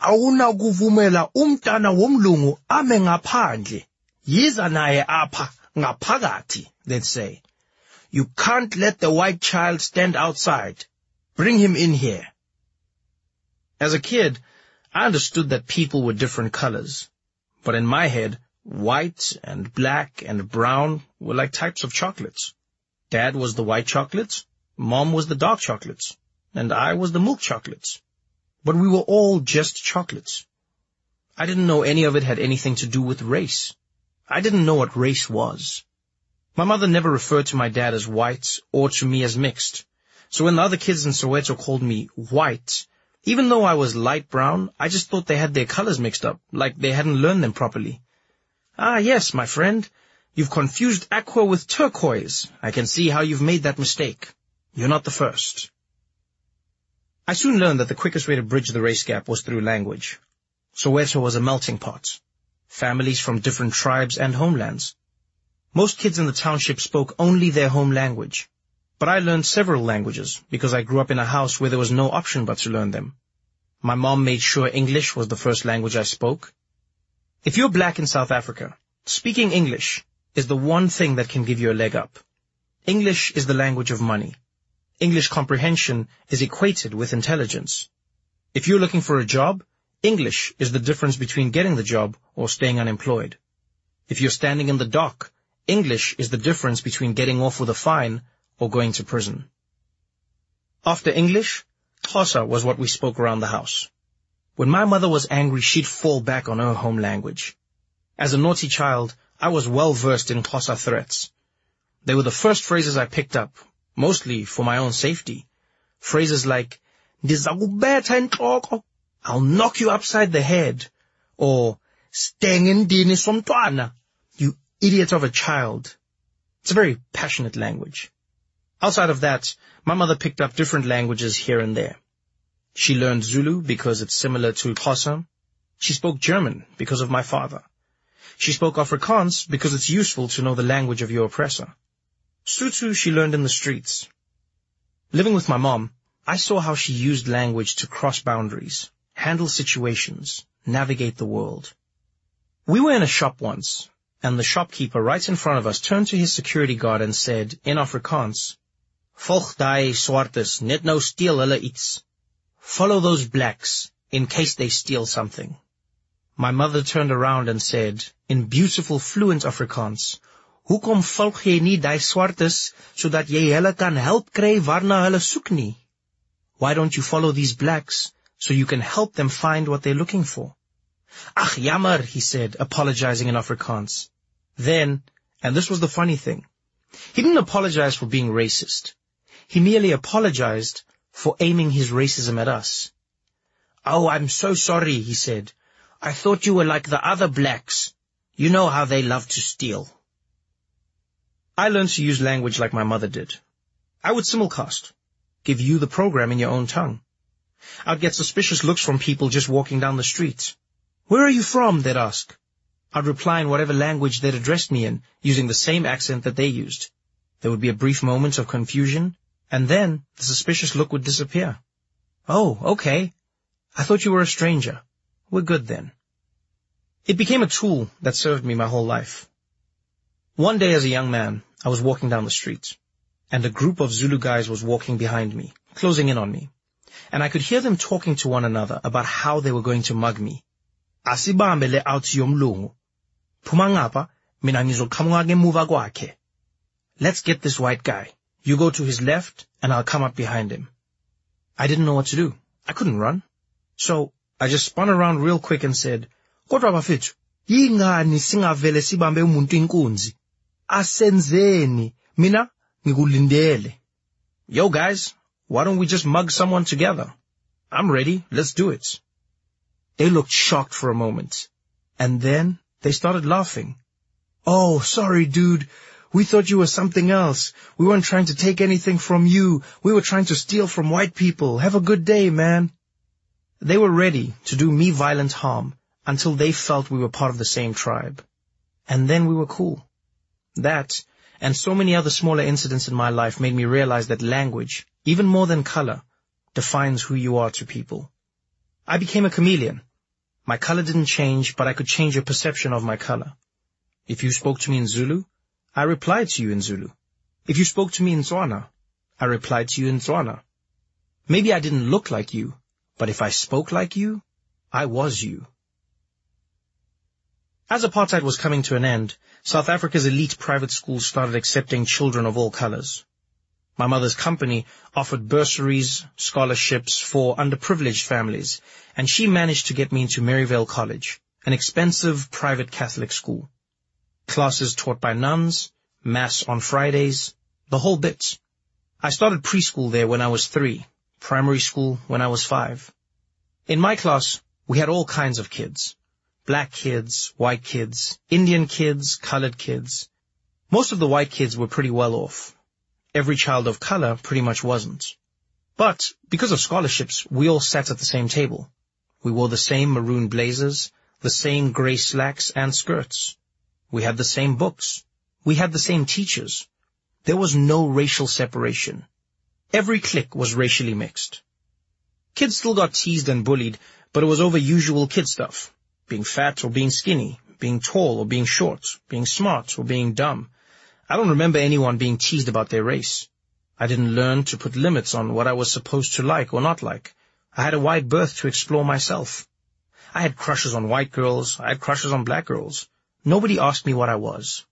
awunakuvumela umntana womlungu ame ngaphandle. Yiza naye apha ngaphakathi they'd say. You can't let the white child stand outside. Bring him in here. As a kid i understood that people were different colors. But in my head white and black and brown were like types of chocolates. Dad was the white chocolates mom was the dark chocolates and i was the milk chocolates but we were all just chocolates. I didn't know any of it had anything to do with race. I didn't know what race was. My mother never referred to my dad as white or to me as mixed. So when the other kids in Soweto called me white, even though I was light brown, I just thought they had their colors mixed up, like they hadn't learned them properly. Ah, yes, my friend. You've confused aqua with turquoise. I can see how you've made that mistake. You're not the first. I soon learned that the quickest way to bridge the race gap was through language. Soweto was a melting pot. Families from different tribes and homelands. Most kids in the township spoke only their home language. But I learned several languages because I grew up in a house where there was no option but to learn them. My mom made sure English was the first language I spoke. If you're black in South Africa, speaking English is the one thing that can give you a leg up. English is the language of money. English comprehension is equated with intelligence. If you're looking for a job, English is the difference between getting the job or staying unemployed. If you're standing in the dock, English is the difference between getting off with a fine or going to prison. After English, Xhosa was what we spoke around the house. When my mother was angry, she'd fall back on her home language. As a naughty child, I was well versed in Xhosa threats. They were the first phrases I picked up mostly for my own safety. Phrases like, I'll knock you upside the head, or Stengendini somtwana, you idiot of a child. It's a very passionate language. Outside of that, my mother picked up different languages here and there. She learned Zulu because it's similar to Xhosa. She spoke German because of my father. She spoke Afrikaans because it's useful to know the language of your oppressor. Sotho she learned in the streets. Living with my mom, I saw how she used language to cross boundaries, handle situations, navigate the world. We were in a shop once, and the shopkeeper right in front of us turned to his security guard and said, in Afrikaans, Volg die swartes, net nou steel hulle iets. Follow those blacks, in case they steal something. My mother turned around and said, in beautiful fluent Afrikaans, Hoekom volg jy nie die swartes sodat jy hulle kan help kry waarna hulle soek nie? Why don't you follow these blacks so you can help them find what they're looking for? Ach, jammer, he said, apologizing in Afrikaans. Then, and this was the funny thing, he didn't apologize for being racist. He merely apologized for aiming his racism at us. Oh, I'm so sorry, he said. I thought you were like the other blacks. You know how they love to steal. I learned to use language like my mother did. I would simulcast, give you the program in your own tongue. I'd get suspicious looks from people just walking down the street. Where are you from? They'd ask. I'd reply in whatever language they'd addressed me in, using the same accent that they used. There would be a brief moment of confusion, and then the suspicious look would disappear. Oh, okay. I thought you were a stranger. We're good then. It became a tool that served me my whole life. One day as a young man, I was walking down the street, and a group of Zulu guys was walking behind me, closing in on me. And I could hear them talking to one another about how they were going to mug me. Asibambe le out yomlungu. Phuma ngapha, mina ngizoqhamuka kwakhe. Let's get this white guy. You go to his left, and I'll come up behind him. I didn't know what to do. I couldn't run. So I just spun around real quick and said, Kodwa bafethu, yingani singavele sibambe umuntu inkunzi? Asenzeni, mina ngikulindele. Yo guys, why don't we just mug someone together? I'm ready, let's do it. They looked shocked for a moment, and then they started laughing. Oh, sorry dude, we thought you were something else. We weren't trying to take anything from you. We were trying to steal from white people. Have a good day, man. They were ready to do me violent harm until they felt we were part of the same tribe. And then we were cool. That, and so many other smaller incidents in my life made me realize that language, even more than color, defines who you are to people. I became a chameleon. My color didn't change, but I could change your perception of my color. If you spoke to me in Zulu, I replied to you in Zulu. If you spoke to me in Tswana, I replied to you in Tswana. Maybe I didn't look like you, but if I spoke like you, I was you. As apartheid was coming to an end, South Africa's elite private schools started accepting children of all colors. My mother's company offered bursaries, scholarships for underprivileged families, and she managed to get me into Maryvale College, an expensive private Catholic school classes taught by nuns, mass on Fridays, the whole bit. I started preschool there when I was three, primary school when I was five. In my class, we had all kinds of kids. Black kids, white kids, Indian kids, colored kids. Most of the white kids were pretty well off. Every child of color pretty much wasn't. But because of scholarships, we all sat at the same table. We wore the same maroon blazers, the same gray slacks and skirts. We had the same books. We had the same teachers. There was no racial separation. Every clique was racially mixed. Kids still got teased and bullied, but it was over usual kid stuff. Being fat or being skinny, being tall or being short, being smart or being dumb. I don't remember anyone being teased about their race. I didn't learn to put limits on what I was supposed to like or not like. I had a wide berth to explore myself. I had crushes on white girls. I had crushes on black girls. Nobody asked me what I was.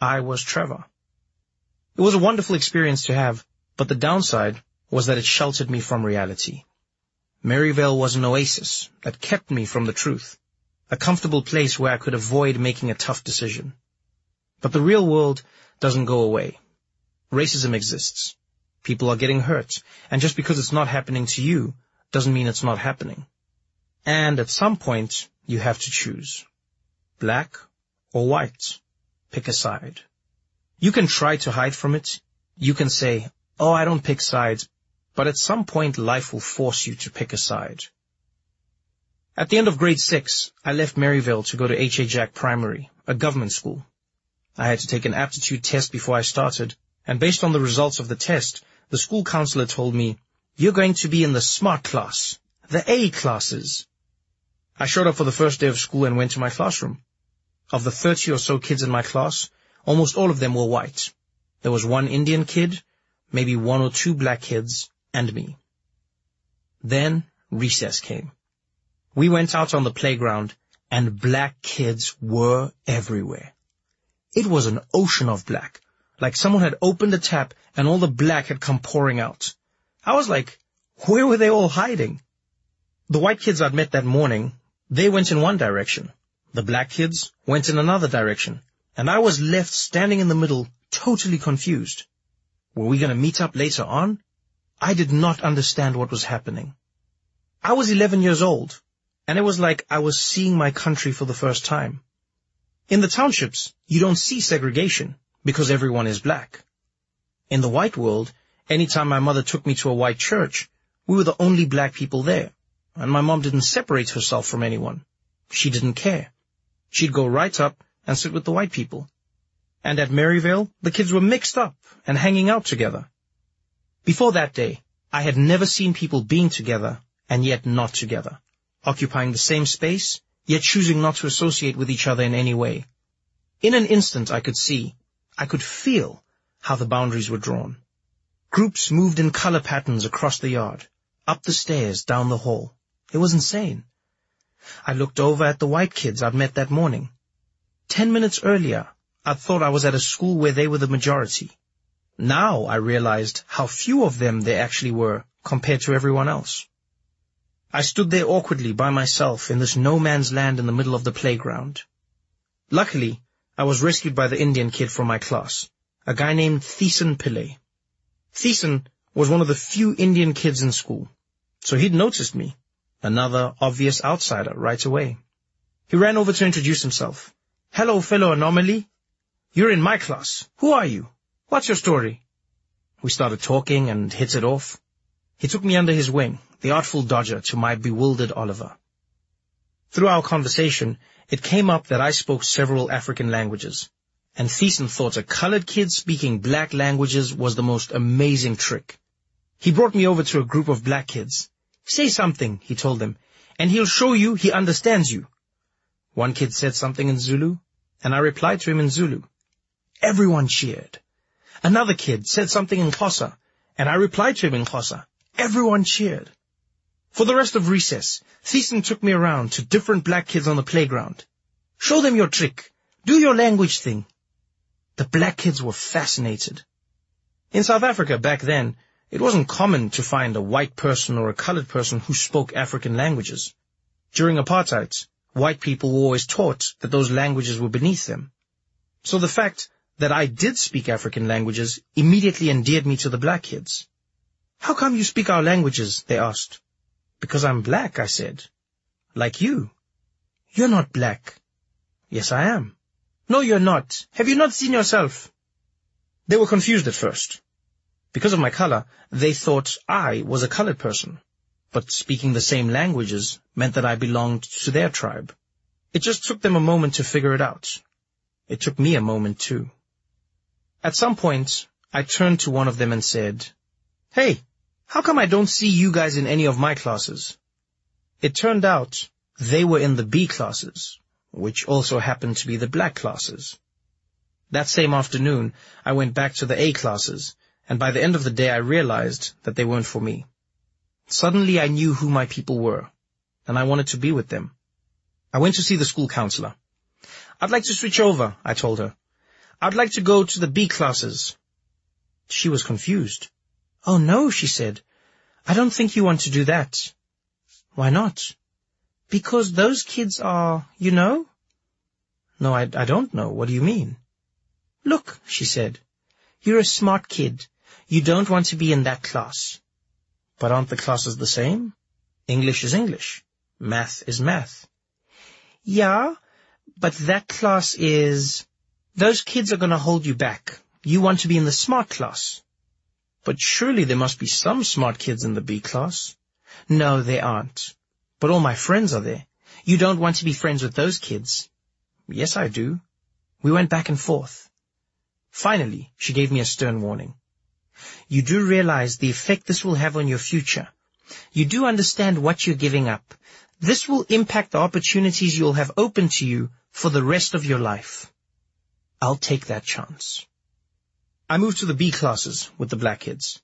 I was Trevor. It was a wonderful experience to have, but the downside was that it sheltered me from reality. Maryvale was an oasis that kept me from the truth, a comfortable place where I could avoid making a tough decision. But the real world doesn't go away. Racism exists. People are getting hurt, and just because it's not happening to you doesn't mean it's not happening. And at some point, you have to choose. Black or white. Pick a side. You can try to hide from it. You can say, oh, I don't pick sides, but at some point life will force you to pick a side. At the end of grade six, I left Maryvale to go to H.A. Jack Primary, a government school. I had to take an aptitude test before I started, and based on the results of the test, the school counselor told me, you're going to be in the smart class, the A classes. I showed up for the first day of school and went to my classroom. Of the 30 or so kids in my class, almost all of them were white. There was one Indian kid, maybe one or two black kids, and me. Then recess came. We went out on the playground, and black kids were everywhere. It was an ocean of black, like someone had opened a tap and all the black had come pouring out. I was like, where were they all hiding? The white kids I'd met that morning, they went in one direction. The black kids went in another direction, and I was left standing in the middle, totally confused. Were we going to meet up later on? I did not understand what was happening. I was 11 years old, and it was like I was seeing my country for the first time. In the townships, you don't see segregation because everyone is black. In the white world, any time my mother took me to a white church, we were the only black people there, and my mom didn't separate herself from anyone. She didn't care. She'd go right up and sit with the white people. And at Maryvale, the kids were mixed up and hanging out together. Before that day, I had never seen people being together and yet not together, occupying the same space, yet choosing not to associate with each other in any way. In an instant I could see, I could feel how the boundaries were drawn. Groups moved in color patterns across the yard, up the stairs, down the hall. It was insane. I looked over at the white kids I'd met that morning. Ten minutes earlier, I'd thought I was at a school where they were the majority. Now I realized how few of them there actually were compared to everyone else. I stood there awkwardly by myself in this no man's land in the middle of the playground. Luckily, I was rescued by the Indian kid from my class, a guy named Theesan Pillay. Theesan was one of the few Indian kids in school, so he'd noticed me, another obvious outsider, right away. He ran over to introduce himself. Hello, fellow anomaly. You're in my class. Who are you? What's your story? We started talking and hit it off. He took me under his wing, the artful dodger to my bewildered Oliver. Through our conversation, it came up that I spoke several African languages, and Theesan thought a colored kid speaking black languages was the most amazing trick. He brought me over to a group of black kids. Say something, he told them, and he'll show you he understands you. One kid said something in Zulu, and I replied to him in Zulu. Everyone cheered. Another kid said something in Xhosa, and I replied to him in Xhosa. Everyone cheered. For the rest of recess, Theesan took me around to different black kids on the playground. Show them your trick. Do your language thing. The black kids were fascinated. In South Africa back then, it wasn't common to find a white person or a colored person who spoke African languages. During apartheid, white people were always taught that those languages were beneath them. So the fact that I did speak African languages immediately endeared me to the black kids. How come you speak our languages? they asked. Because I'm black, I said. Like you. You're not black. Yes, I am. No, you're not. Have you not seen yourself? They were confused at first. Because of my color, they thought I was a colored person. But speaking the same languages meant that I belonged to their tribe. It just took them a moment to figure it out. It took me a moment too. At some point, I turned to one of them and said, Hey, how come I don't see you guys in any of my classes? It turned out they were in the B classes, which also happened to be the black classes. That same afternoon, I went back to the A classes, and by the end of the day I realized that they weren't for me. Suddenly I knew who my people were, and I wanted to be with them. I went to see the school counselor. I'd like to switch over, I told her. I'd like to go to the B classes. She was confused. Oh no, she said. I don't think you want to do that. Why not? Because those kids are, you know? No, I, I don't know. What do you mean? Look, she said. You're a smart kid. You don't want to be in that class. But aren't the classes the same? English is English. Math is math. Yeah, but that class is... Those kids are going to hold you back. You want to be in the smart class. But surely there must be some smart kids in the B class. No, there aren't. But all my friends are there. You don't want to be friends with those kids. Yes, I do. We went back and forth. Finally, she gave me a stern warning. You do realize the effect this will have on your future. You do understand what you're giving up. This will impact the opportunities you'll have open to you for the rest of your life. I'll take that chance. I moved to the B classes with the black kids.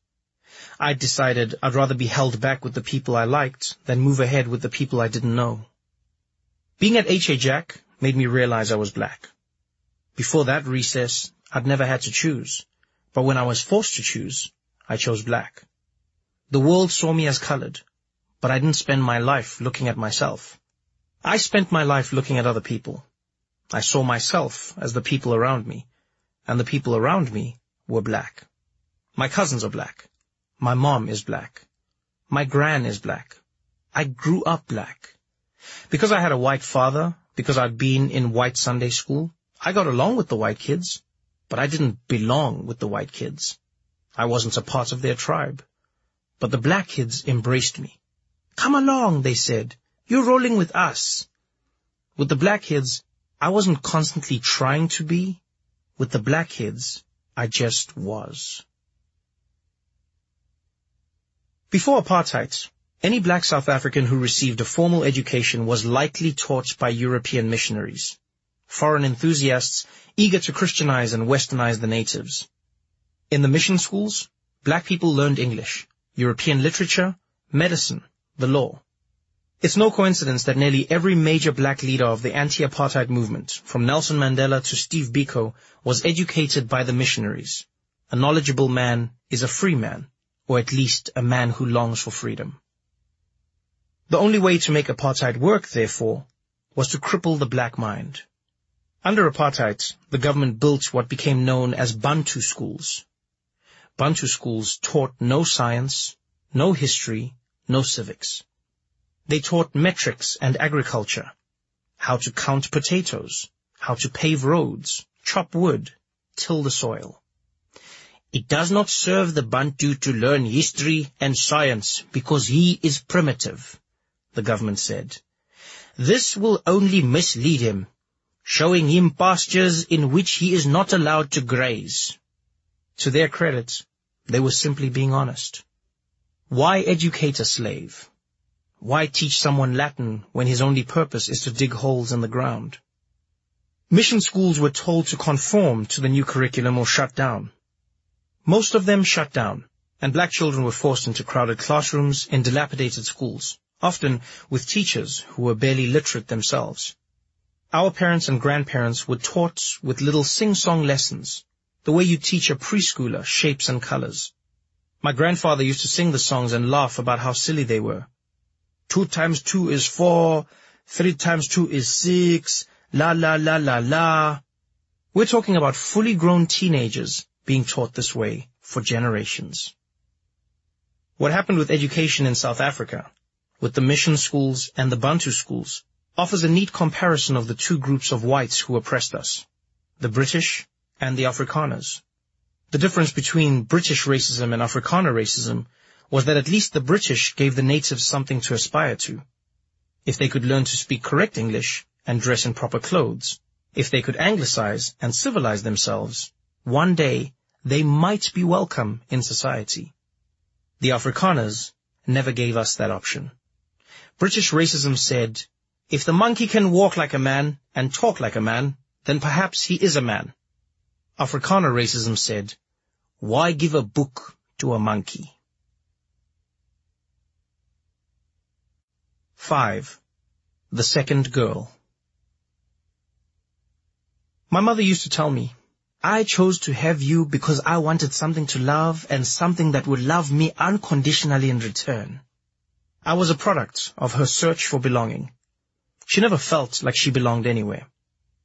I decided I'd rather be held back with the people I liked than move ahead with the people I didn't know. Being at H.A. Jack made me realize I was black. Before that recess, I'd never had to choose, but when I was forced to choose, I chose black. The world saw me as colored, but I didn't spend my life looking at myself. I spent my life looking at other people. I saw myself as the people around me, and the people around me were black. My cousins are black. My mom is black. My gran is black. I grew up black. Because I had a white father, because I'd been in white Sunday school, I got along with the white kids. but I didn't belong with the white kids. I wasn't a part of their tribe. But the black kids embraced me. Come along, they said. You're rolling with us. With the black kids, I wasn't constantly trying to be. With the black kids, I just was. Before apartheid, any black South African who received a formal education was likely taught by European missionaries, foreign enthusiasts eager to Christianize and westernize the natives. In the mission schools, black people learned English, European literature, medicine, the law. It's no coincidence that nearly every major black leader of the anti-apartheid movement, from Nelson Mandela to Steve Biko, was educated by the missionaries. A knowledgeable man is a free man, or at least a man who longs for freedom. The only way to make apartheid work, therefore, was to cripple the black mind. Under apartheid, the government built what became known as Bantu schools. Bantu schools taught no science, no history, no civics. They taught metrics and agriculture, how to count potatoes, how to pave roads, chop wood, till the soil. It does not serve the Bantu to learn history and science because he is primitive, the government said. This will only mislead him, showing him pastures in which he is not allowed to graze. To their credit, they were simply being honest. Why educate a slave? Why teach someone Latin when his only purpose is to dig holes in the ground? Mission schools were told to conform to the new curriculum or shut down. Most of them shut down, and black children were forced into crowded classrooms in dilapidated schools, often with teachers who were barely literate themselves. Our parents and grandparents were taught with little sing-song lessons, the way you teach a preschooler shapes and colors. My grandfather used to sing the songs and laugh about how silly they were. Two times two is four, three times two is six, la la la la la. We're talking about fully grown teenagers being taught this way for generations. What happened with education in South Africa, with the mission schools and the Bantu schools, offers a neat comparison of the two groups of whites who oppressed us, the British and the Afrikaners. The difference between British racism and Afrikaner racism was that at least the British gave the natives something to aspire to. If they could learn to speak correct English and dress in proper clothes, if they could anglicize and civilize themselves, one day they might be welcome in society. The Afrikaners never gave us that option. British racism said, if the monkey can walk like a man and talk like a man, then perhaps he is a man. Afrikaner racism said, why give a book to a monkey? 5. The Second Girl My mother used to tell me, I chose to have you because I wanted something to love and something that would love me unconditionally in return. I was a product of her search for belonging. She never felt like she belonged anywhere.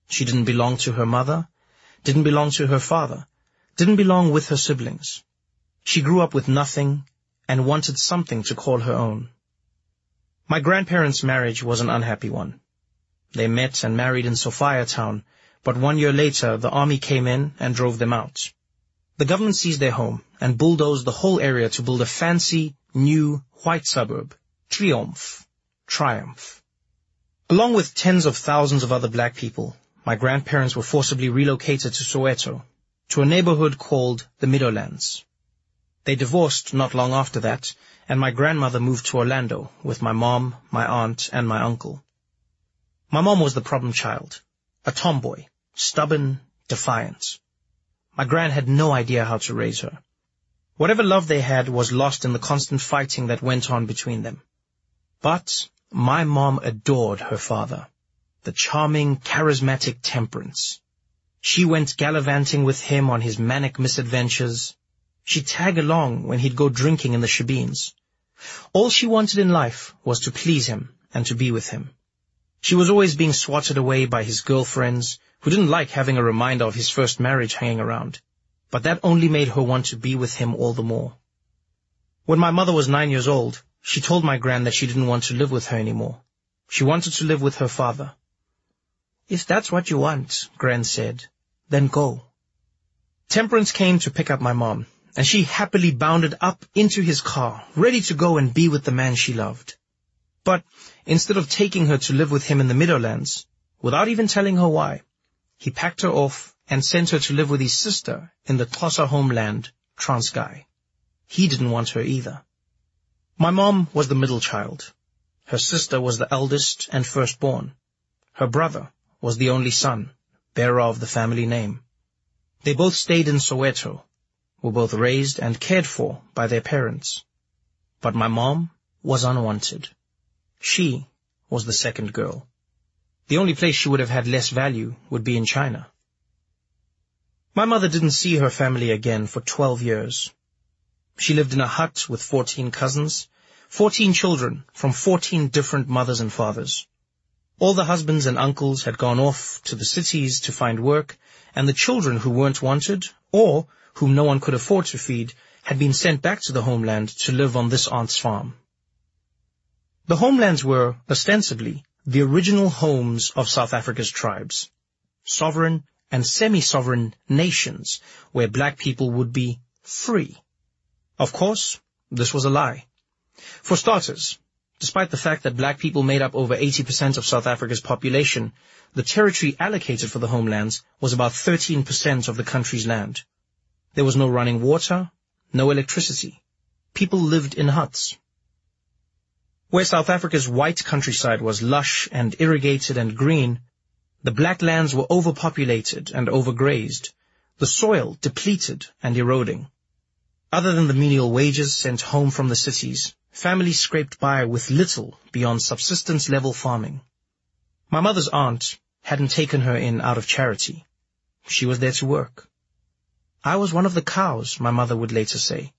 She didn't belong to her mother, didn't belong to her father, didn't belong with her siblings. She grew up with nothing and wanted something to call her own. My grandparents' marriage was an unhappy one. They met and married in Sophiatown, but one year later the army came in and drove them out. The government seized their home and bulldozed the whole area to build a fancy, new, white suburb, Triomf, Triumph. Along with tens of thousands of other black people, my grandparents were forcibly relocated to Soweto, to a neighborhood called the Meadowlands. They divorced not long after that, and my grandmother moved to Orlando with my mom, my aunt, and my uncle. My mom was the problem child, a tomboy, stubborn, defiant. My gran had no idea how to raise her. Whatever love they had was lost in the constant fighting that went on between them. But my mom adored her father, the charming, charismatic Temperance. She went gallivanting with him on his manic misadventures. She'd tag along when he'd go drinking in the shebeens. All she wanted in life was to please him and to be with him. She was always being swatted away by his girlfriends, who didn't like having a reminder of his first marriage hanging around, but that only made her want to be with him all the more. When my mother was nine years old, she told my gran that she didn't want to live with her anymore. She wanted to live with her father. If that's what you want, gran said, then go. Temperance came to pick up my mom, and she happily bounded up into his car, ready to go and be with the man she loved. But instead of taking her to live with him in the Meadowlands, without even telling her why, he packed her off and sent her to live with his sister in the Xhosa homeland, Transkei. He didn't want her either. My mom was the middle child. Her sister was the eldest and firstborn. Her brother was the only son, bearer of the family name. They both stayed in Soweto, were both raised and cared for by their parents. But my mom was unwanted. She was the second girl. The only place she would have had less value would be in China. My mother didn't see her family again for 12 years. She lived in a hut with 14 cousins, 14 children from 14 different mothers and fathers. All the husbands and uncles had gone off to the cities to find work, and the children who weren't wanted, or whom no one could afford to feed, had been sent back to the homeland to live on this aunt's farm. The homelands were, ostensibly, the original homes of South Africa's tribes, sovereign and semi-sovereign nations where black people would be free. Of course, this was a lie. For starters, despite the fact that black people made up over 80% of South Africa's population, the territory allocated for the homelands was about 13% of the country's land. There was no running water, no electricity. People lived in huts. Where South Africa's white countryside was lush and irrigated and green, the black lands were overpopulated and overgrazed, the soil depleted and eroding. Other than the menial wages sent home from the cities, families scraped by with little beyond subsistence-level farming. My mother's aunt hadn't taken her in out of charity. She was there to work. I was one of the cows, my mother would later say,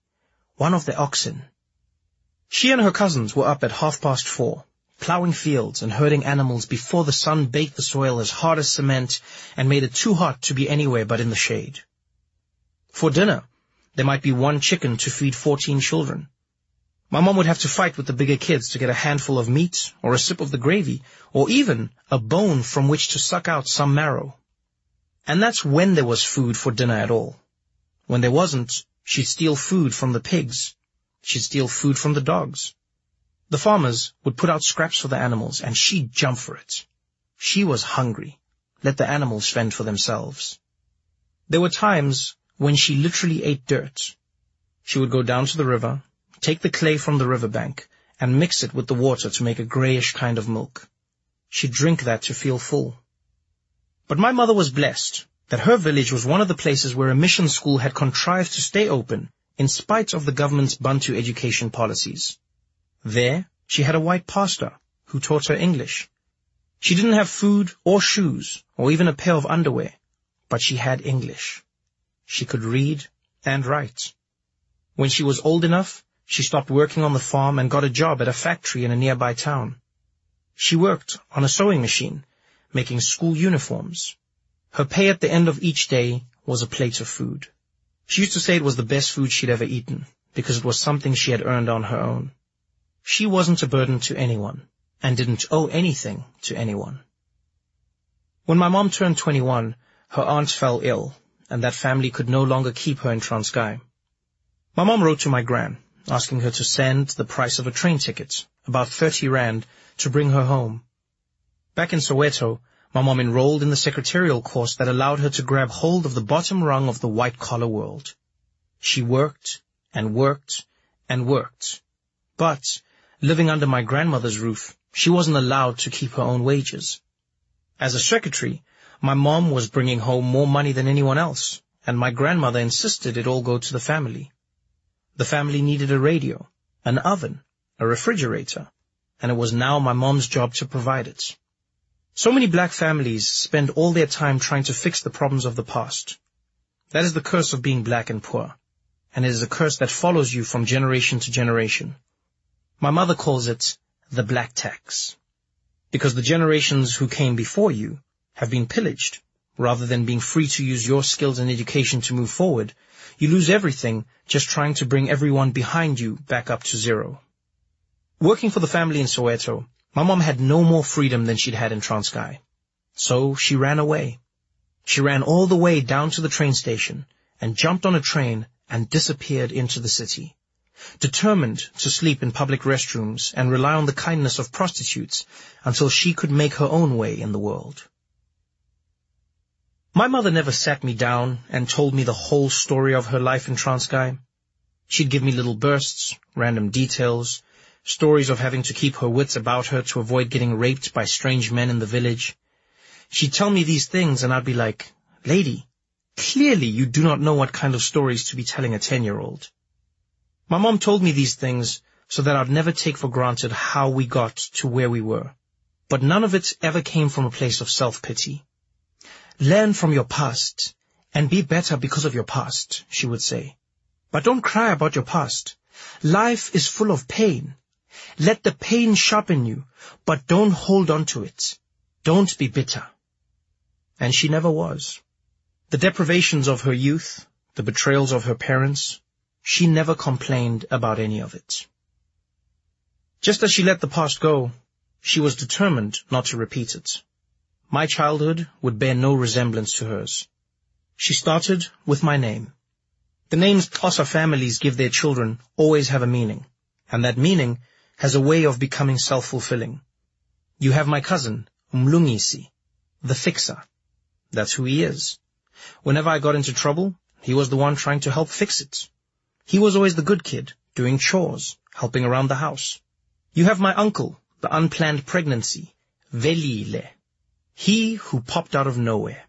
one of the oxen. She and her cousins were up at half past four, plowing fields and herding animals before the sun baked the soil as hard as cement and made it too hot to be anywhere but in the shade. For dinner, there might be one chicken to feed 14 children. My mom would have to fight with the bigger kids to get a handful of meat or a sip of the gravy or even a bone from which to suck out some marrow. And that's when there was food for dinner at all. When there wasn't, she'd steal food from the pigs. She'd steal food from the dogs. The farmers would put out scraps for the animals and she'd jump for it. She was hungry. Let the animals fend for themselves. There were times when she literally ate dirt. She would go down to the river, take the clay from the riverbank, and mix it with the water to make a greyish kind of milk. She'd drink that to feel full. But my mother was blessed that her village was one of the places where a mission school had contrived to stay open in spite of the government's Bantu education policies. There, she had a white pastor who taught her English. She didn't have food or shoes or even a pair of underwear, but she had English. She could read and write. When she was old enough, she stopped working on the farm and got a job at a factory in a nearby town. She worked on a sewing machine, making school uniforms. Her pay at the end of each day was a plate of food. She used to say it was the best food she'd ever eaten, because it was something she had earned on her own. She wasn't a burden to anyone, and didn't owe anything to anyone. When my mom turned 21, her aunt fell ill and that family could no longer keep her in Transkei. My mom wrote to my gran, asking her to send the price of a train ticket, about 30 rand, to bring her home. Back in Soweto, my mom enrolled in the secretarial course that allowed her to grab hold of the bottom rung of the white-collar world. She worked and worked and worked. But, living under my grandmother's roof, she wasn't allowed to keep her own wages. As a secretary, my mom was bringing home more money than anyone else, and my grandmother insisted it all go to the family. The family needed a radio, an oven, a refrigerator, and it was now my mom's job to provide it. So many black families spend all their time trying to fix the problems of the past. That is the curse of being black and poor, and it is a curse that follows you from generation to generation. My mother calls it the black tax, because the generations who came before you have been pillaged, rather than being free to use your skills and education to move forward, you lose everything just trying to bring everyone behind you back up to zero. Working for the family in Soweto, my mom had no more freedom than she'd had in Transkei. So she ran away. She ran all the way down to the train station and jumped on a train and disappeared into the city. Determined to sleep in public restrooms and rely on the kindness of prostitutes until she could make her own way in the world. My mother never sat me down and told me the whole story of her life in Transkei. She'd give me little bursts, random details, stories of having to keep her wits about her to avoid getting raped by strange men in the village. She'd tell me these things and I'd be like, Lady, clearly you do not know what kind of stories to be telling a ten-year-old. My mom told me these things so that I'd never take for granted how we got to where we were. But none of it ever came from a place of self-pity. Learn from your past and be better because of your past, she would say. But don't cry about your past. Life is full of pain. Let the pain sharpen you, but don't hold on to it. Don't be bitter. And she never was. The deprivations of her youth, the betrayals of her parents, she never complained about any of it. Just as she let the past go, she was determined not to repeat it. My childhood would bear no resemblance to hers. She started with my name. The names Xhosa families give their children always have a meaning, and that meaning has a way of becoming self-fulfilling. You have my cousin, Mlungisi, the fixer. That's who he is. Whenever I got into trouble, he was the one trying to help fix it. He was always the good kid, doing chores, helping around the house. You have my uncle, the unplanned pregnancy, Velile. He who popped out of nowhere.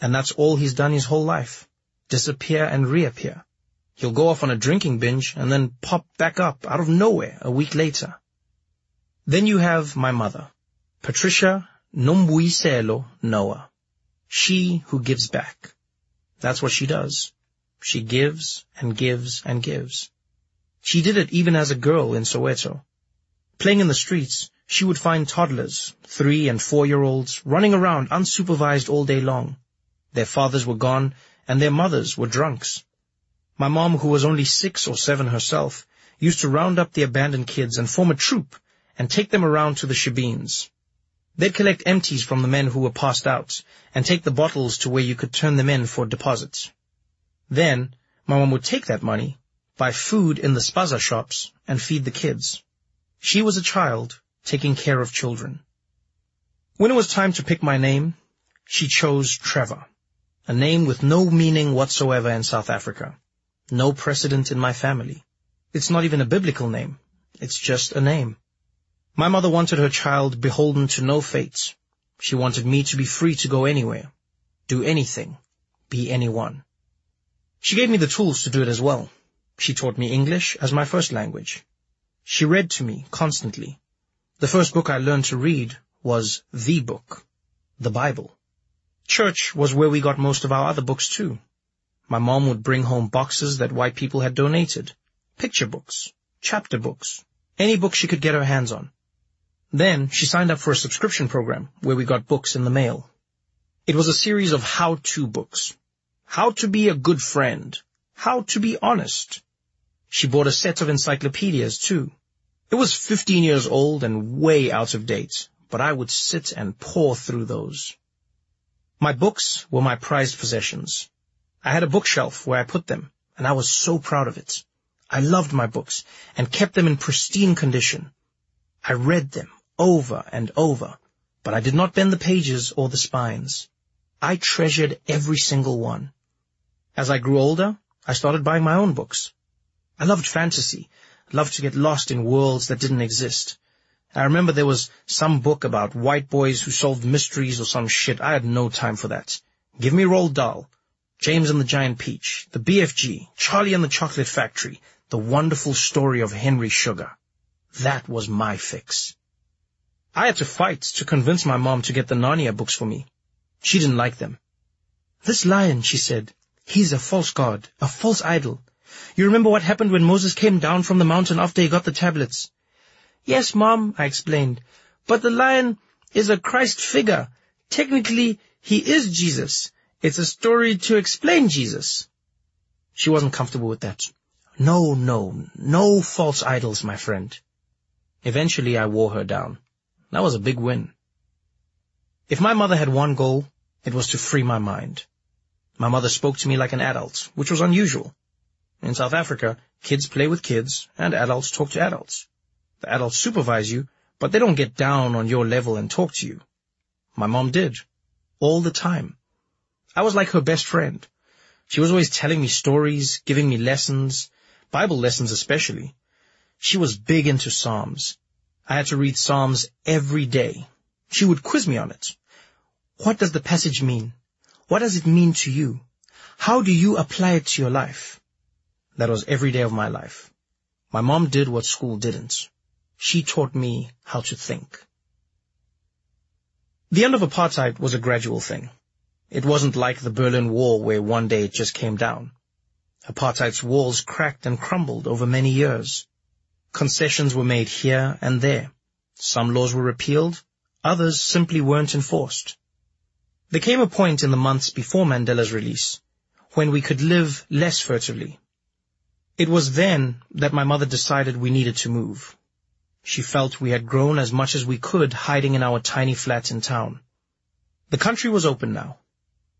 And that's all he's done his whole life. Disappear and reappear. He'll go off on a drinking binge and then pop back up out of nowhere a week later. Then you have my mother, Patricia Nombuyiselo Noah. She who gives back. That's what she does. She gives and gives and gives. She did it even as a girl in Soweto. Playing in the streets, she would find toddlers, three and four-year-olds, running around unsupervised all day long. Their fathers were gone, and their mothers were drunks. My mom, who was only six or seven herself, used to round up the abandoned kids and form a troop and take them around to the shebeens. They'd collect empties from the men who were passed out and take the bottles to where you could turn them in for deposits. Then, my mom would take that money, buy food in the spaza shops, and feed the kids. She was a child taking care of children. When it was time to pick my name, she chose Trevor, a name with no meaning whatsoever in South Africa. No precedent in my family. It's not even a biblical name. It's just a name. My mother wanted her child beholden to no fates. She wanted me to be free to go anywhere, do anything, be anyone. She gave me the tools to do it as well. She taught me English as my first language. She read to me constantly. The first book I learned to read was the book, the Bible. Church was where we got most of our other books too. My mom would bring home boxes that white people had donated, picture books, chapter books, any book she could get her hands on. Then she signed up for a subscription program where we got books in the mail. It was a series of how-to books. How to be a good friend. How to be honest. She bought a set of encyclopedias too. It was 15 years old and way out of date, but I would sit and pore through those. My books were my prized possessions. I had a bookshelf where I put them, and I was so proud of it. I loved my books and kept them in pristine condition. I read them over and over, but I did not bend the pages or the spines. I treasured every single one. As I grew older, I started buying my own books. I loved fantasy, loved to get lost in worlds that didn't exist. I remember there was some book about white boys who solved mysteries or some shit. I had no time for that. Give me Roald Dahl, James and the Giant Peach, the BFG, Charlie and the Chocolate Factory, the wonderful story of Henry Sugar. That was my fix. I had to fight to convince my mom to get the Narnia books for me. She didn't like them. This lion, she said, he's a false god, a false idol. You remember what happened when Moses came down from the mountain after he got the tablets? Yes, Mom, I explained. But the lion is a Christ figure. Technically, he is Jesus. It's a story to explain Jesus. She wasn't comfortable with that. No, no, no false idols, my friend. Eventually, I wore her down. That was a big win. If my mother had one goal, it was to free my mind. My mother spoke to me like an adult, which was unusual. In South Africa, kids play with kids, and adults talk to adults. The adults supervise you, but they don't get down on your level and talk to you. My mom did. All the time. I was like her best friend. She was always telling me stories, giving me lessons, Bible lessons especially. She was big into Psalms. I had to read Psalms every day. She would quiz me on it. What does the passage mean? What does it mean to you? How do you apply it to your life? That was every day of my life. My mom did what school didn't. She taught me how to think. The end of apartheid was a gradual thing. It wasn't like the Berlin Wall where one day it just came down. Apartheid's walls cracked and crumbled over many years. Concessions were made here and there. Some laws were repealed, others simply weren't enforced. There came a point in the months before Mandela's release when we could live less furtively. It was then that my mother decided we needed to move. She felt we had grown as much as we could hiding in our tiny flat in town. The country was open now.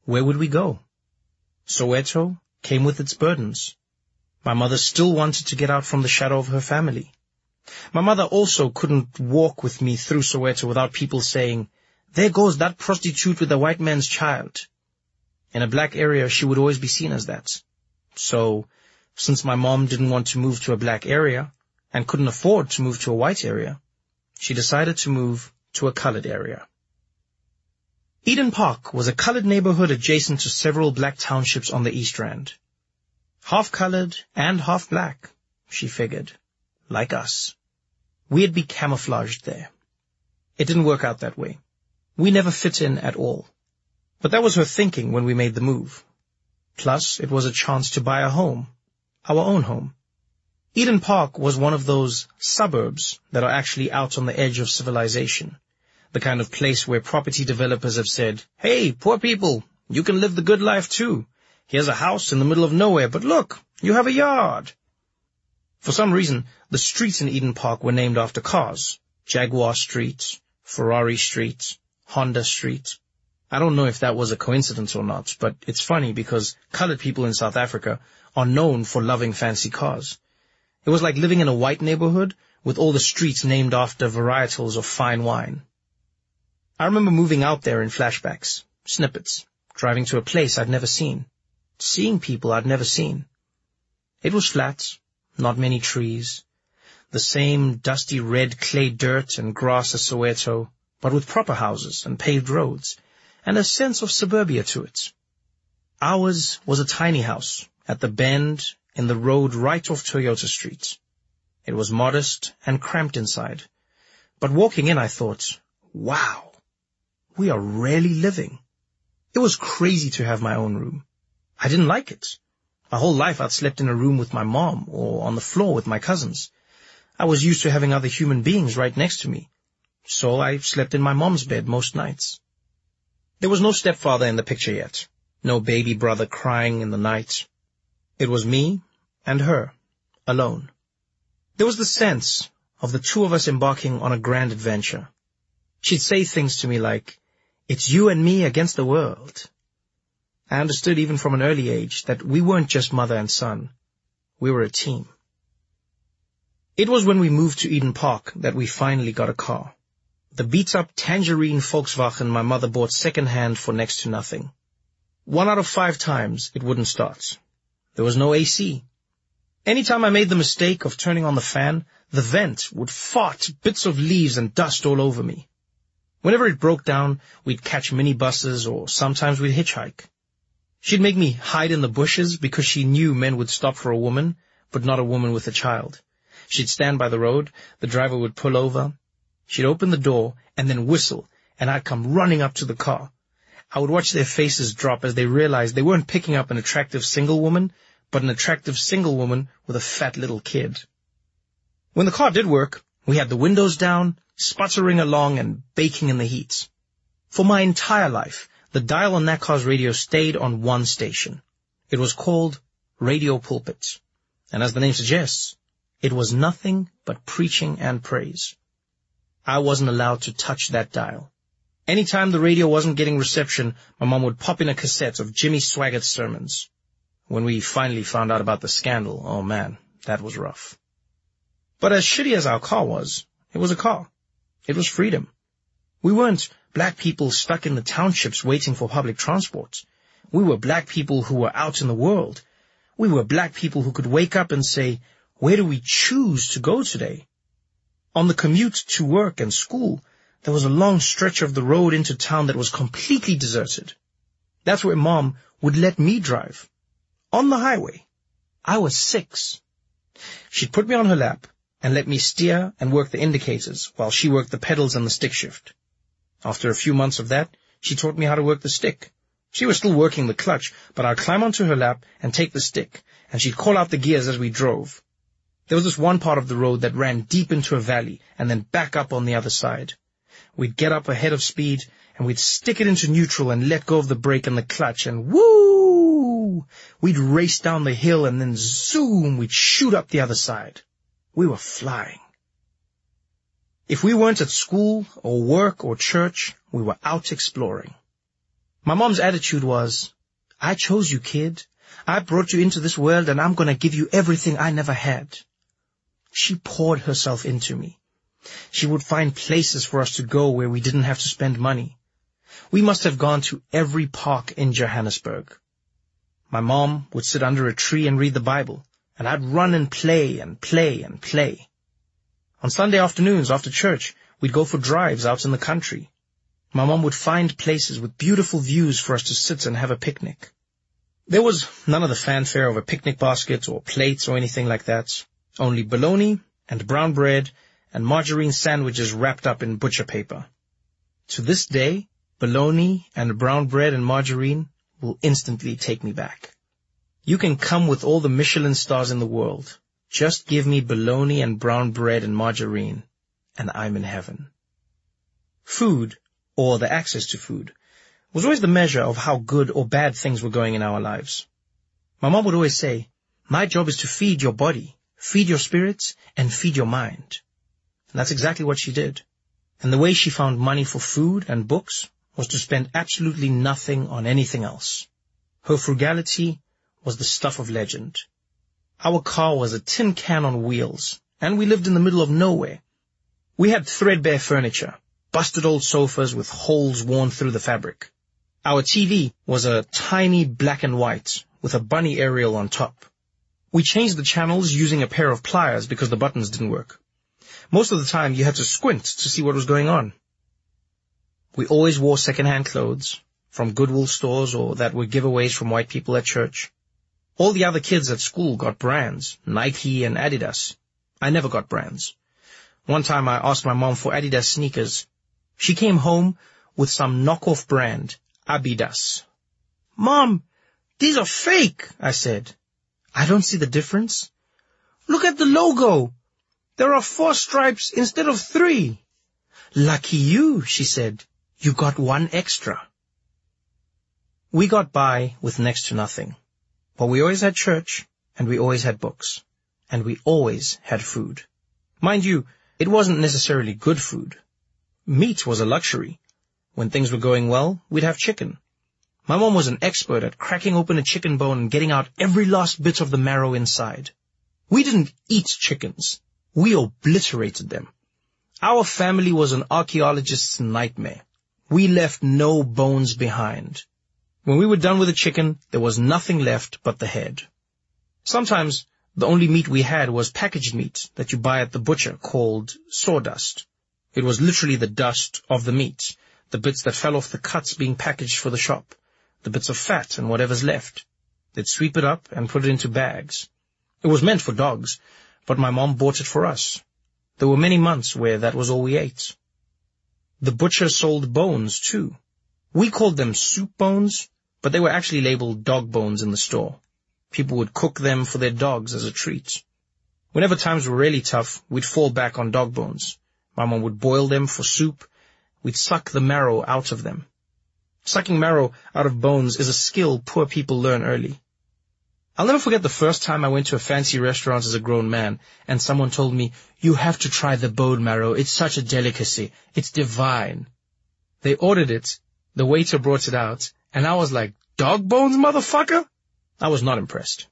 Where would we go? Soweto came with its burdens. My mother still wanted to get out from the shadow of her family. My mother also couldn't walk with me through Soweto without people saying, there goes that prostitute with the white man's child. In a black area, she would always be seen as that. So, since my mom didn't want to move to a black area and couldn't afford to move to a white area, she decided to move to a colored area. Eden Park was a colored neighborhood adjacent to several black townships on the East Rand. Half colored and half black, she figured. Like us. We'd be camouflaged there. It didn't work out that way. We never fit in at all. But that was her thinking when we made the move. Plus, it was a chance to buy a home. Our own home. Eden Park was one of those suburbs that are actually out on the edge of civilization. The kind of place where property developers have said, hey, poor people, you can live the good life too. Here's a house in the middle of nowhere, but look, you have a yard. For some reason, the streets in Eden Park were named after cars. Jaguar Street, Ferrari Street, Honda Street. I don't know if that was a coincidence or not, but it's funny because colored people in South Africa are known for loving fancy cars. It was like living in a white neighborhood with all the streets named after varietals of fine wine. I remember moving out there in flashbacks, snippets, driving to a place I'd never seen, seeing people I'd never seen. It was flat, not many trees, the same dusty red clay dirt and grass as Soweto, but with proper houses and paved roads, and a sense of suburbia to it. Ours was a tiny house at the bend in the road right off Toyota Street. It was modest and cramped inside, but walking in I thought, wow, we are really living. It was crazy to have my own room. I didn't like it. My whole life I'd slept in a room with my mom or on the floor with my cousins. I was used to having other human beings right next to me, so I slept in my mom's bed most nights. There was no stepfather in the picture yet, no baby brother crying in the night. It was me and her, alone. There was the sense of the two of us embarking on a grand adventure. She'd say things to me like, it's you and me against the world. I understood even from an early age that we weren't just mother and son. We were a team. It was when we moved to Eden Park that we finally got a car. The beat-up tangerine Volkswagen my mother bought second-hand for next to nothing. One out of five times, it wouldn't start. There was no AC. Anytime I made the mistake of turning on the fan, the vent would fart bits of leaves and dust all over me. Whenever it broke down, we'd catch minibuses or sometimes we'd hitchhike. She'd make me hide in the bushes because she knew men would stop for a woman, but not a woman with a child. She'd stand by the road, the driver would pull over, She'd open the door and then whistle, and I'd come running up to the car. I would watch their faces drop as they realized they weren't picking up an attractive single woman, but an attractive single woman with a fat little kid. When the car did work, we had the windows down, sputtering along and baking in the heat. For my entire life, the dial on that car's radio stayed on one station. It was called Radio Pulpit. And as the name suggests, it was nothing but preaching and praise. I wasn't allowed to touch that dial. Anytime the radio wasn't getting reception, my mom would pop in a cassette of Jimmy Swaggart's sermons. When we finally found out about the scandal, oh man, that was rough. But as shitty as our car was, it was a car. It was freedom. We weren't black people stuck in the townships waiting for public transport. We were black people who were out in the world. We were black people who could wake up and say, where do we choose to go today? On the commute to work and school, there was a long stretch of the road into town that was completely deserted. That's where mom would let me drive. On the highway. I was six. She'd put me on her lap and let me steer and work the indicators while she worked the pedals and the stick shift. After a few months of that, she taught me how to work the stick. She was still working the clutch, but I'd climb onto her lap and take the stick, and she'd call out the gears as we drove. There was this one part of the road that ran deep into a valley and then back up on the other side. We'd get up ahead of speed and we'd stick it into neutral and let go of the brake and the clutch and woo! We'd race down the hill and then zoom, we'd shoot up the other side. We were flying. If we weren't at school or work or church, we were out exploring. My mom's attitude was, I chose you, kid. I brought you into this world and I'm gonna give you everything I never had. She poured herself into me. She would find places for us to go where we didn't have to spend money. We must have gone to every park in Johannesburg. My mom would sit under a tree and read the Bible, and I'd run and play and play and play. On Sunday afternoons after church, we'd go for drives out in the country. My mom would find places with beautiful views for us to sit and have a picnic. There was none of the fanfare of a picnic basket or plates or anything like that only bologna and brown bread and margarine sandwiches wrapped up in butcher paper. To this day, bologna and brown bread and margarine will instantly take me back. You can come with all the Michelin stars in the world. Just give me bologna and brown bread and margarine, and I'm in heaven. Food, or the access to food, was always the measure of how good or bad things were going in our lives. My mom would always say, my job is to feed your body feed your spirits, and feed your mind. And that's exactly what she did. And the way she found money for food and books was to spend absolutely nothing on anything else. Her frugality was the stuff of legend. Our car was a tin can on wheels, and we lived in the middle of nowhere. We had threadbare furniture, busted old sofas with holes worn through the fabric. Our TV was a tiny black and white with a bunny aerial on top. We changed the channels using a pair of pliers because the buttons didn't work. Most of the time you had to squint to see what was going on. We always wore second-hand clothes from Goodwill stores or that were giveaways from white people at church. All the other kids at school got brands, Nike and Adidas. I never got brands. One time I asked my mom for Adidas sneakers. She came home with some knockoff brand, Abidas. Mom, these are fake, I said. I don't see the difference. Look at the logo. There are four stripes instead of three. Lucky you, she said. You got one extra. We got by with next to nothing. But we always had church, and we always had books, and we always had food. Mind you, it wasn't necessarily good food. Meat was a luxury. When things were going well, we'd have chicken. My mom was an expert at cracking open a chicken bone and getting out every last bit of the marrow inside. We didn't eat chickens. We obliterated them. Our family was an archaeologist's nightmare. We left no bones behind. When we were done with the chicken, there was nothing left but the head. Sometimes the only meat we had was packaged meat that you buy at the butcher called sawdust. It was literally the dust of the meat, the bits that fell off the cuts being packaged for the shop the bits of fat and whatever's left. They'd sweep it up and put it into bags. It was meant for dogs, but my mom bought it for us. There were many months where that was all we ate. The butcher sold bones, too. We called them soup bones, but they were actually labeled dog bones in the store. People would cook them for their dogs as a treat. Whenever times were really tough, we'd fall back on dog bones. My mom would boil them for soup. We'd suck the marrow out of them. Sucking marrow out of bones is a skill poor people learn early. I'll never forget the first time I went to a fancy restaurant as a grown man, and someone told me, you have to try the bone marrow, it's such a delicacy, it's divine. They ordered it, the waiter brought it out, and I was like, dog bones, motherfucker? I was not impressed.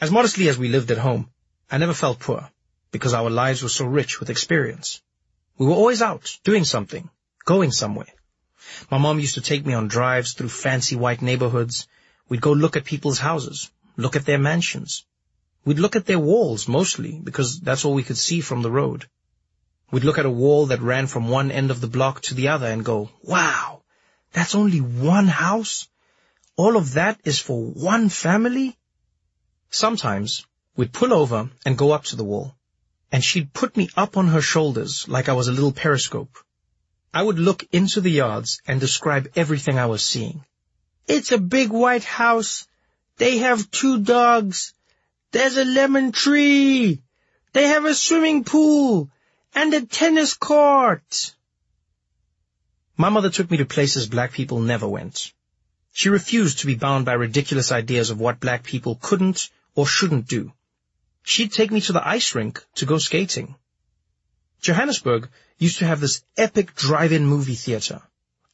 As modestly as we lived at home, I never felt poor, because our lives were so rich with experience. We were always out, doing something, going somewhere. My mom used to take me on drives through fancy white neighborhoods. We'd go look at people's houses, look at their mansions. We'd look at their walls mostly, because that's all we could see from the road. We'd look at a wall that ran from one end of the block to the other and go, wow, that's only one house? All of that is for one family? Sometimes we'd pull over and go up to the wall, and she'd put me up on her shoulders like I was a little periscope. I would look into the yards and describe everything I was seeing. It's a big white house. They have two dogs. There's a lemon tree. They have a swimming pool and a tennis court. My mother took me to places black people never went. She refused to be bound by ridiculous ideas of what black people couldn't or shouldn't do. She'd take me to the ice rink to go skating. Johannesburg used to have this epic drive-in movie theater,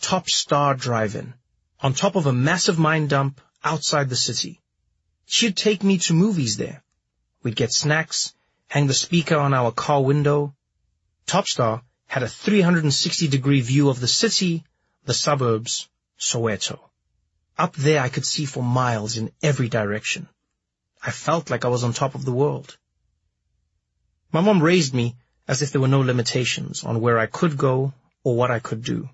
Top Star Drive-In, on top of a massive mine dump outside the city. She'd take me to movies there. We'd get snacks, hang the speaker on our car window. Topstar had a 360 degree view of the city, the suburbs, Soweto. Up there I could see for miles in every direction. I felt like I was on top of the world. My mom raised me as if there were no limitations on where I could go or what I could do.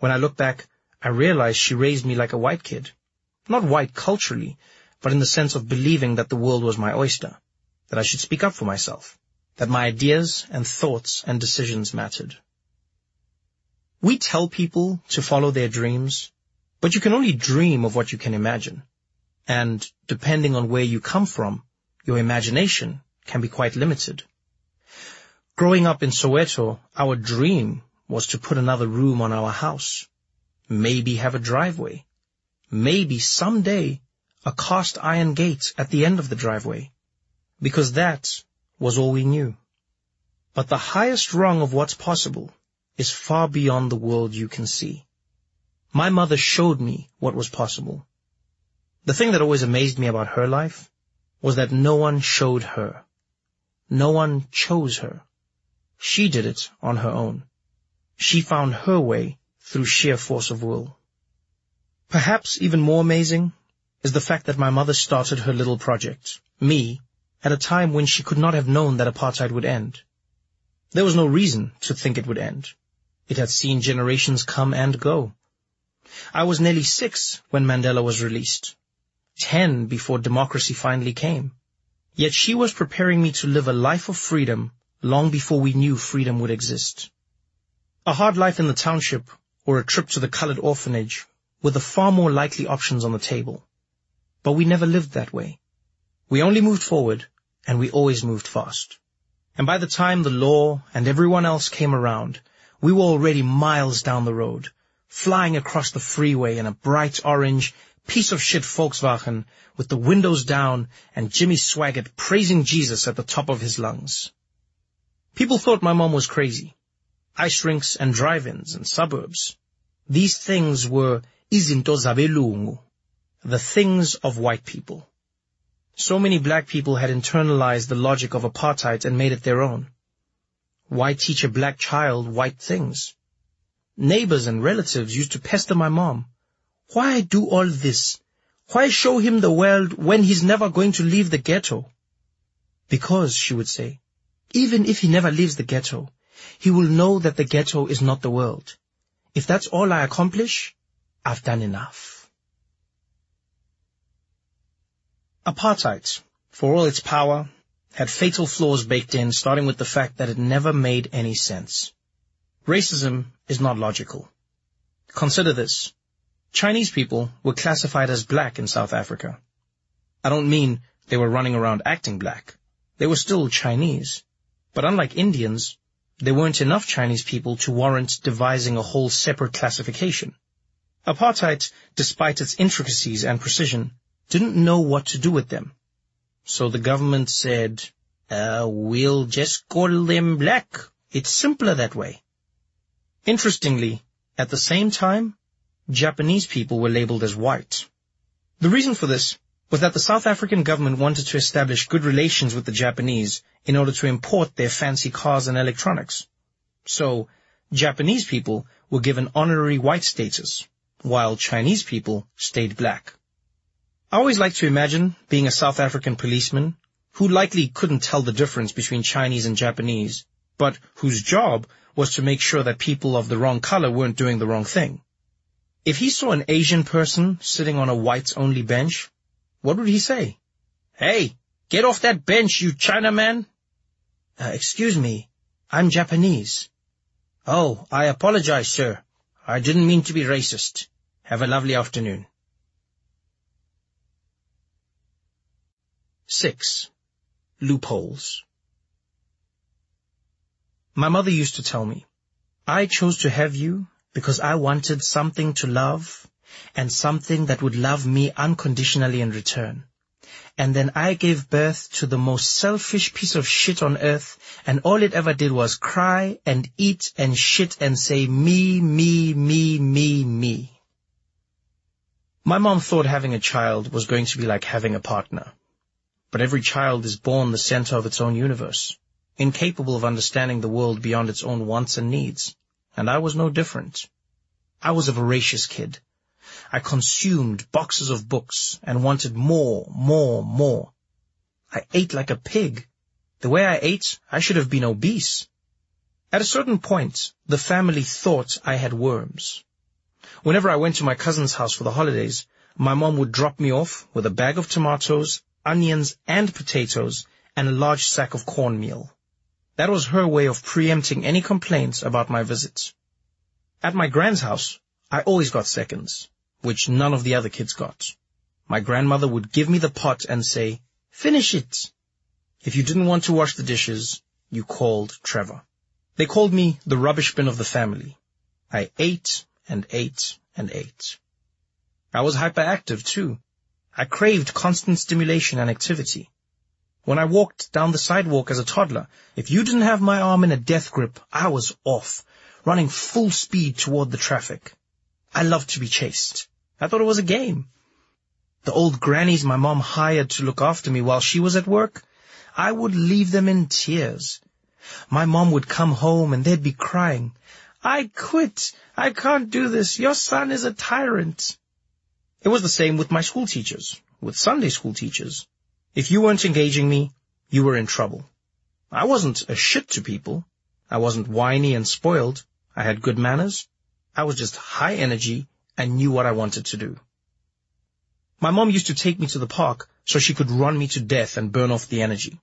When I look back, I realize she raised me like a white kid. Not white culturally, but in the sense of believing that the world was my oyster, that I should speak up for myself, that my ideas and thoughts and decisions mattered. We tell people to follow their dreams, but you can only dream of what you can imagine. And depending on where you come from, your imagination can be quite limited. Growing up in Soweto, our dream was to put another room on our house, maybe have a driveway, maybe someday a cast iron gate at the end of the driveway, because that was all we knew. But the highest rung of what's possible is far beyond the world you can see. My mother showed me what was possible. The thing that always amazed me about her life was that no one showed her. No one chose her. She did it on her own. She found her way through sheer force of will. Perhaps even more amazing is the fact that my mother started her little project, me, at a time when she could not have known that apartheid would end. There was no reason to think it would end. It had seen generations come and go. I was nearly six when Mandela was released, ten before democracy finally came. Yet she was preparing me to live a life of freedom long before we knew freedom would exist. A hard life in the township or a trip to the colored orphanage were the far more likely options on the table. But we never lived that way. We only moved forward, and we always moved fast. And by the time the law and everyone else came around, we were already miles down the road, flying across the freeway in a bright orange piece of shit Volkswagen with the windows down and Jimmy Swaggart praising Jesus at the top of his lungs. People thought my mom was crazy. Ice rinks and drive-ins and suburbs. These things were izinto zabelungu, the things of white people. So many black people had internalized the logic of apartheid and made it their own. Why teach a black child white things? Neighbors and relatives used to pester my mom. Why do all this? Why show him the world when he's never going to leave the ghetto? Because, she would say, even if he never leaves the ghetto, he will know that the ghetto is not the world. If that's all I accomplish, I've done enough. Apartheid, for all its power, had fatal flaws baked in, starting with the fact that it never made any sense. Racism is not logical. Consider this. Chinese people were classified as black in South Africa. I don't mean they were running around acting black. They were still Chinese. But unlike Indians, there weren't enough Chinese people to warrant devising a whole separate classification. Apartheid, despite its intricacies and precision, didn't know what to do with them. So the government said, uh, we'll just call them black. It's simpler that way. Interestingly, at the same time, Japanese people were labeled as white. The reason for this was that the South African government wanted to establish good relations with the Japanese in order to import their fancy cars and electronics. So, Japanese people were given honorary white status, while Chinese people stayed black. I always like to imagine being a South African policeman who likely couldn't tell the difference between Chinese and Japanese, but whose job was to make sure that people of the wrong color weren't doing the wrong thing. If he saw an Asian person sitting on a whites-only bench, what would he say? Hey, get off that bench, you Chinaman! Uh, excuse me, I'm Japanese. Oh, I apologize, sir. I didn't mean to be racist. Have a lovely afternoon. 6. Loopholes My mother used to tell me, I chose to have you because I wanted something to love and something that would love me unconditionally in return. And then I gave birth to the most selfish piece of shit on earth, and all it ever did was cry and eat and shit and say me, me, me, me, me. My mom thought having a child was going to be like having a partner. But every child is born the center of its own universe, incapable of understanding the world beyond its own wants and needs. And I was no different. I was a voracious kid. I consumed boxes of books and wanted more, more, more. I ate like a pig. The way I ate, I should have been obese. At a certain point, the family thought I had worms. Whenever I went to my cousin's house for the holidays, my mom would drop me off with a bag of tomatoes, onions, and potatoes, and a large sack of cornmeal. That was her way of preempting any complaints about my visits. At my grand's house, I always got seconds which none of the other kids got. My grandmother would give me the pot and say, finish it. If you didn't want to wash the dishes, you called Trevor. They called me the rubbish bin of the family. I ate and ate and ate. I was hyperactive too. I craved constant stimulation and activity. When I walked down the sidewalk as a toddler, if you didn't have my arm in a death grip, I was off, running full speed toward the traffic. I loved to be chased. I thought it was a game. The old grannies my mom hired to look after me while she was at work, I would leave them in tears. My mom would come home and they'd be crying. I quit. I can't do this. Your son is a tyrant. It was the same with my school teachers, with Sunday school teachers. If you weren't engaging me, you were in trouble. I wasn't a shit to people. I wasn't whiny and spoiled. I had good manners. I was just high energy and knew what I wanted to do. My mom used to take me to the park so she could run me to death and burn off the energy.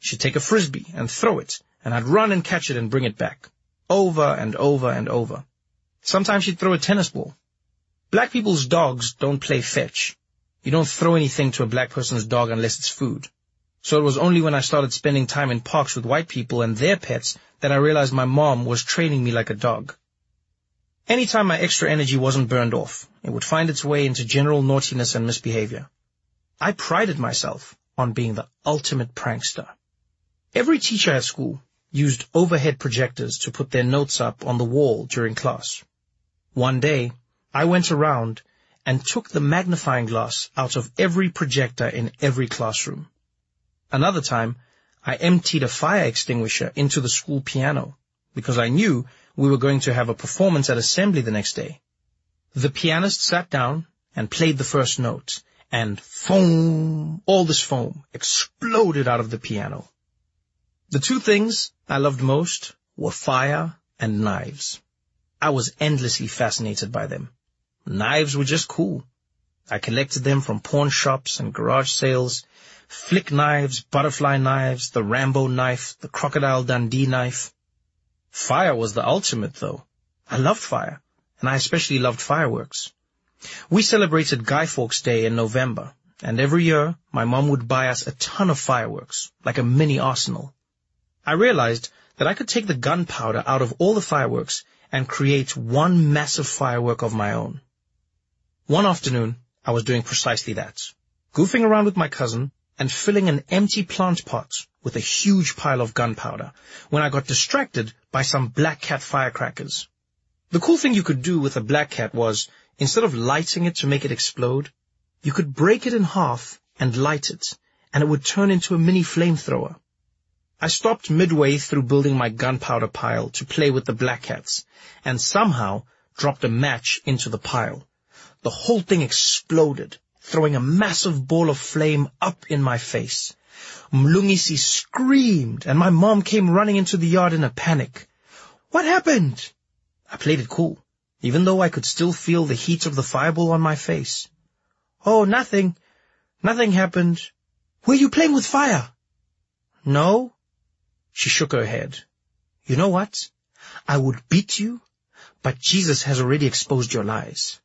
She'd take a frisbee and throw it, and I'd run and catch it and bring it back. Over and over and over. Sometimes she'd throw a tennis ball. Black people's dogs don't play fetch. You don't throw anything to a black person's dog unless it's food. So it was only when I started spending time in parks with white people and their pets that I realized my mom was training me like a dog. Anytime my extra energy wasn't burned off, it would find its way into general naughtiness and misbehavior. I prided myself on being the ultimate prankster. Every teacher at school used overhead projectors to put their notes up on the wall during class. One day, I went around and took the magnifying glass out of every projector in every classroom. Another time, I emptied a fire extinguisher into the school piano because I knew we were going to have a performance at assembly the next day. The pianist sat down and played the first note, and foam, all this foam, exploded out of the piano. The two things I loved most were fire and knives. I was endlessly fascinated by them. Knives were just cool. I collected them from pawn shops and garage sales, flick knives, butterfly knives, the Rambo knife, the Crocodile Dundee knife. Fire was the ultimate, though. I loved fire, and I especially loved fireworks. We celebrated Guy Fawkes Day in November, and every year my mom would buy us a ton of fireworks, like a mini arsenal. I realized that I could take the gunpowder out of all the fireworks and create one massive firework of my own. One afternoon, I was doing precisely that, goofing around with my cousin and filling an empty plant pot with a huge pile of gunpowder when I got distracted by some black cat firecrackers. The cool thing you could do with a black cat was, instead of lighting it to make it explode, you could break it in half and light it, and it would turn into a mini flamethrower. I stopped midway through building my gunpowder pile to play with the black cats, and somehow dropped a match into the pile. The whole thing exploded, throwing a massive ball of flame up in my face. Mlungisi screamed, and my mom came running into the yard in a panic. What happened? I played it cool, even though I could still feel the heat of the fireball on my face. Oh, nothing. Nothing happened. Were you playing with fire? No, she shook her head. You know what? I would beat you, but Jesus has already exposed your lies.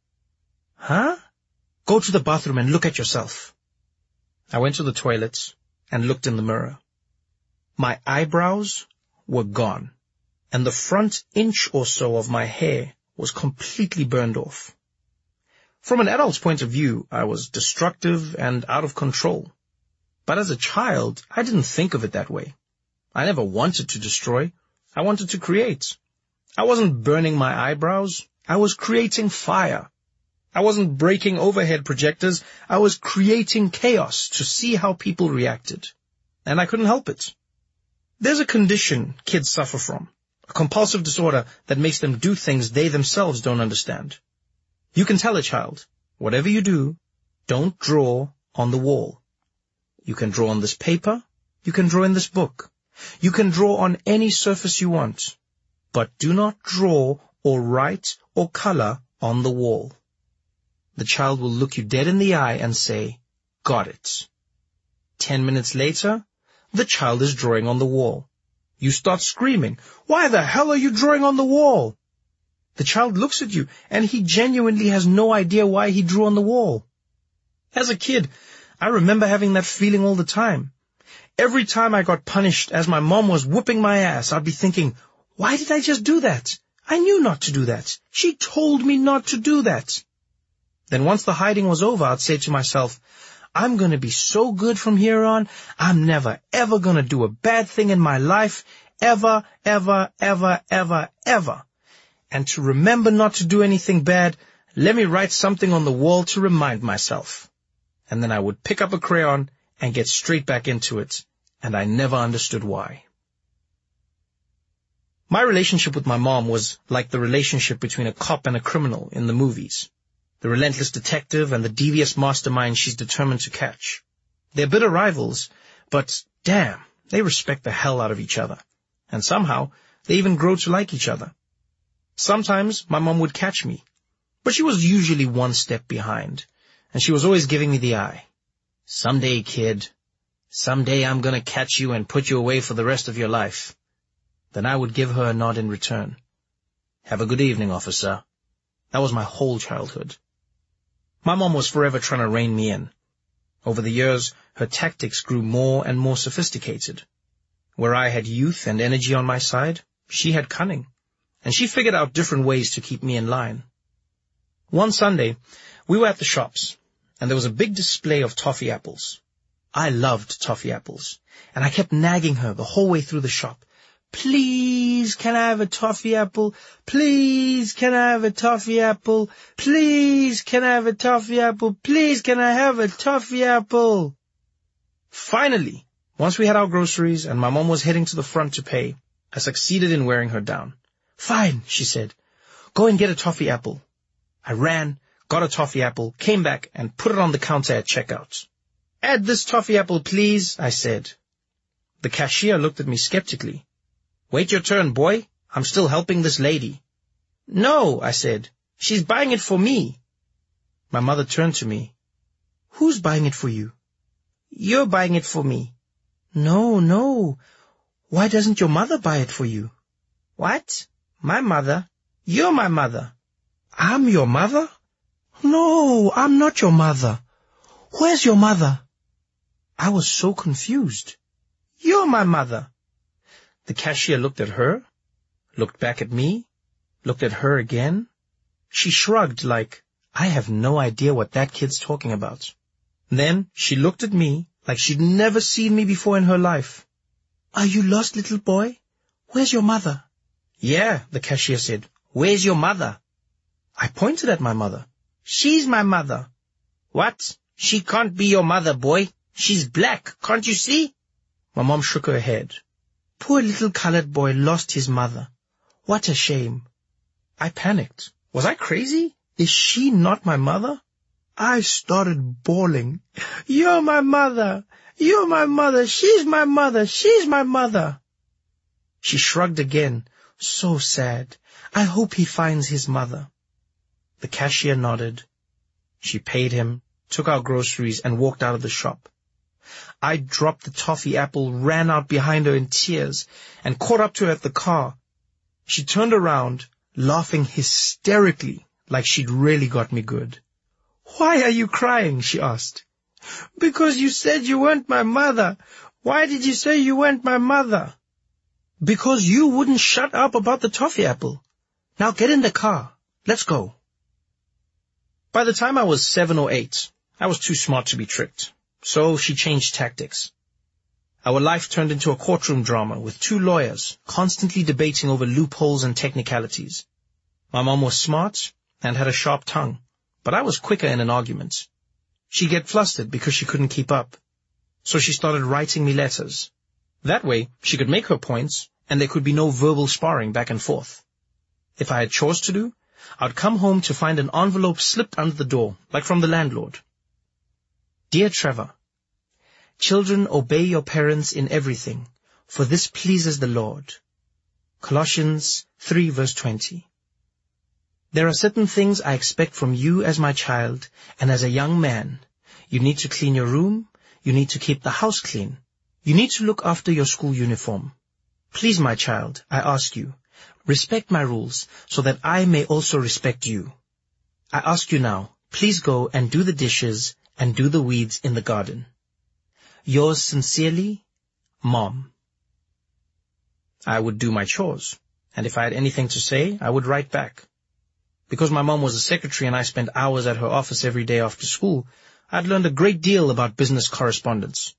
Huh? Go to the bathroom and look at yourself. I went to the toilet and looked in the mirror. My eyebrows were gone, and the front inch or so of my hair was completely burned off. From an adult's point of view, I was destructive and out of control. But as a child, I didn't think of it that way. I never wanted to destroy. I wanted to create. I wasn't burning my eyebrows. I was creating fire. I wasn't breaking overhead projectors. I was creating chaos to see how people reacted. And I couldn't help it. There's a condition kids suffer from, a compulsive disorder that makes them do things they themselves don't understand. You can tell a child, whatever you do, don't draw on the wall. You can draw on this paper. You can draw in this book. You can draw on any surface you want, but do not draw or write or color on the wall. The child will look you dead in the eye and say, got it. Ten minutes later, the child is drawing on the wall. You start screaming, why the hell are you drawing on the wall? The child looks at you and he genuinely has no idea why he drew on the wall. As a kid, I remember having that feeling all the time. Every time I got punished as my mom was whooping my ass, I'd be thinking, why did I just do that? I knew not to do that. She told me not to do that. Then once the hiding was over, I'd say to myself, I'm gonna be so good from here on, I'm never ever gonna do a bad thing in my life, ever, ever, ever, ever, ever. And to remember not to do anything bad, let me write something on the wall to remind myself. And then I would pick up a crayon and get straight back into it and I never understood why. My relationship with my mom was like the relationship between a cop and a criminal in the movies. The relentless detective and the devious mastermind she's determined to catch. They're bitter rivals, but damn, they respect the hell out of each other. And somehow, they even grow to like each other. Sometimes my mom would catch me, but she was usually one step behind, and she was always giving me the eye. Someday, kid, Someday I'm gonna catch you and put you away for the rest of your life. Then I would give her a nod in return. Have a good evening, officer. That was my whole childhood. My mom was forever trying to rein me in. Over the years, her tactics grew more and more sophisticated. Where I had youth and energy on my side, she had cunning, and she figured out different ways to keep me in line. One Sunday, we were at the shops, and there was a big display of toffee apples. I loved toffee apples, and I kept nagging her the whole way through the shop. Please, can I have a toffee apple? Please, can I have a toffee apple? Please, can I have a toffee apple? Please, can I have a toffee apple? Finally, once we had our groceries and my mom was heading to the front to pay, I succeeded in wearing her down. Fine, she said. Go and get a toffee apple. I ran, got a toffee apple, came back, and put it on the counter at checkout. Add this toffee apple, please, I said. The cashier looked at me skeptically. Wait your turn, boy. I'm still helping this lady. No, I said. She's buying it for me. My mother turned to me. Who's buying it for you? You're buying it for me. No, no. Why doesn't your mother buy it for you? What? My mother? You're my mother. I'm your mother? No, I'm not your mother. Where's your mother? I was so confused. You're my mother. The cashier looked at her, looked back at me, looked at her again. She shrugged like, I have no idea what that kid's talking about. Then she looked at me like she'd never seen me before in her life. Are you lost, little boy? Where's your mother? Yeah, the cashier said. Where's your mother? I pointed at my mother. She's my mother. What? She can't be your mother, boy. She's black, can't you see? My mom shook her head. Poor little colored boy lost his mother. What a shame. I panicked. Was I crazy? Is she not my mother? I started bawling. You're my mother. You're my mother. She's my mother. She's my mother. She shrugged again. So sad. I hope he finds his mother. The cashier nodded. She paid him, took our groceries, and walked out of the shop. I dropped the toffee apple, ran out behind her in tears, and caught up to her at the car. She turned around, laughing hysterically, like she'd really got me good. Why are you crying? she asked. Because you said you weren't my mother. Why did you say you weren't my mother? Because you wouldn't shut up about the toffee apple. Now get in the car. Let's go. By the time I was seven or eight, I was too smart to be tricked. So she changed tactics. Our life turned into a courtroom drama with two lawyers constantly debating over loopholes and technicalities. My mom was smart and had a sharp tongue, but I was quicker in an argument. She'd get flustered because she couldn't keep up. So she started writing me letters. That way, she could make her points, and there could be no verbal sparring back and forth. If I had chores to do, I'd come home to find an envelope slipped under the door, like from the landlord. Dear Trevor, Children, obey your parents in everything, for this pleases the Lord. Colossians 3 verse 20. There are certain things I expect from you as my child and as a young man. You need to clean your room. You need to keep the house clean. You need to look after your school uniform. Please, my child, I ask you, respect my rules so that I may also respect you. I ask you now, please go and do the dishes and do the weeds in the garden. Yours sincerely, Mom. I would do my chores, and if I had anything to say, I would write back. Because my mom was a secretary and I spent hours at her office every day after school, I'd learned a great deal about business correspondence.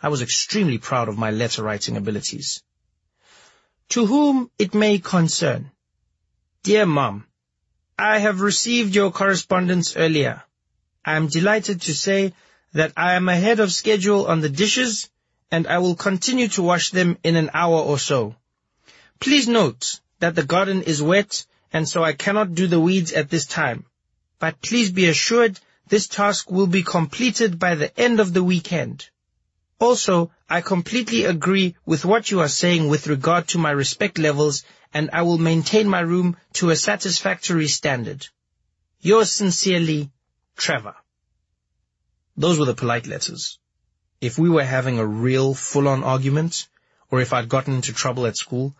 I was extremely proud of my letter-writing abilities. To whom it may concern. Dear Mom, I have received your correspondence earlier. I am delighted to say that I am ahead of schedule on the dishes, and I will continue to wash them in an hour or so. Please note that the garden is wet, and so I cannot do the weeds at this time. But please be assured this task will be completed by the end of the weekend. Also, I completely agree with what you are saying with regard to my respect levels, and I will maintain my room to a satisfactory standard. Yours sincerely, Trevor. Those were the polite letters. If we were having a real full-on argument, or if I'd gotten into trouble at school,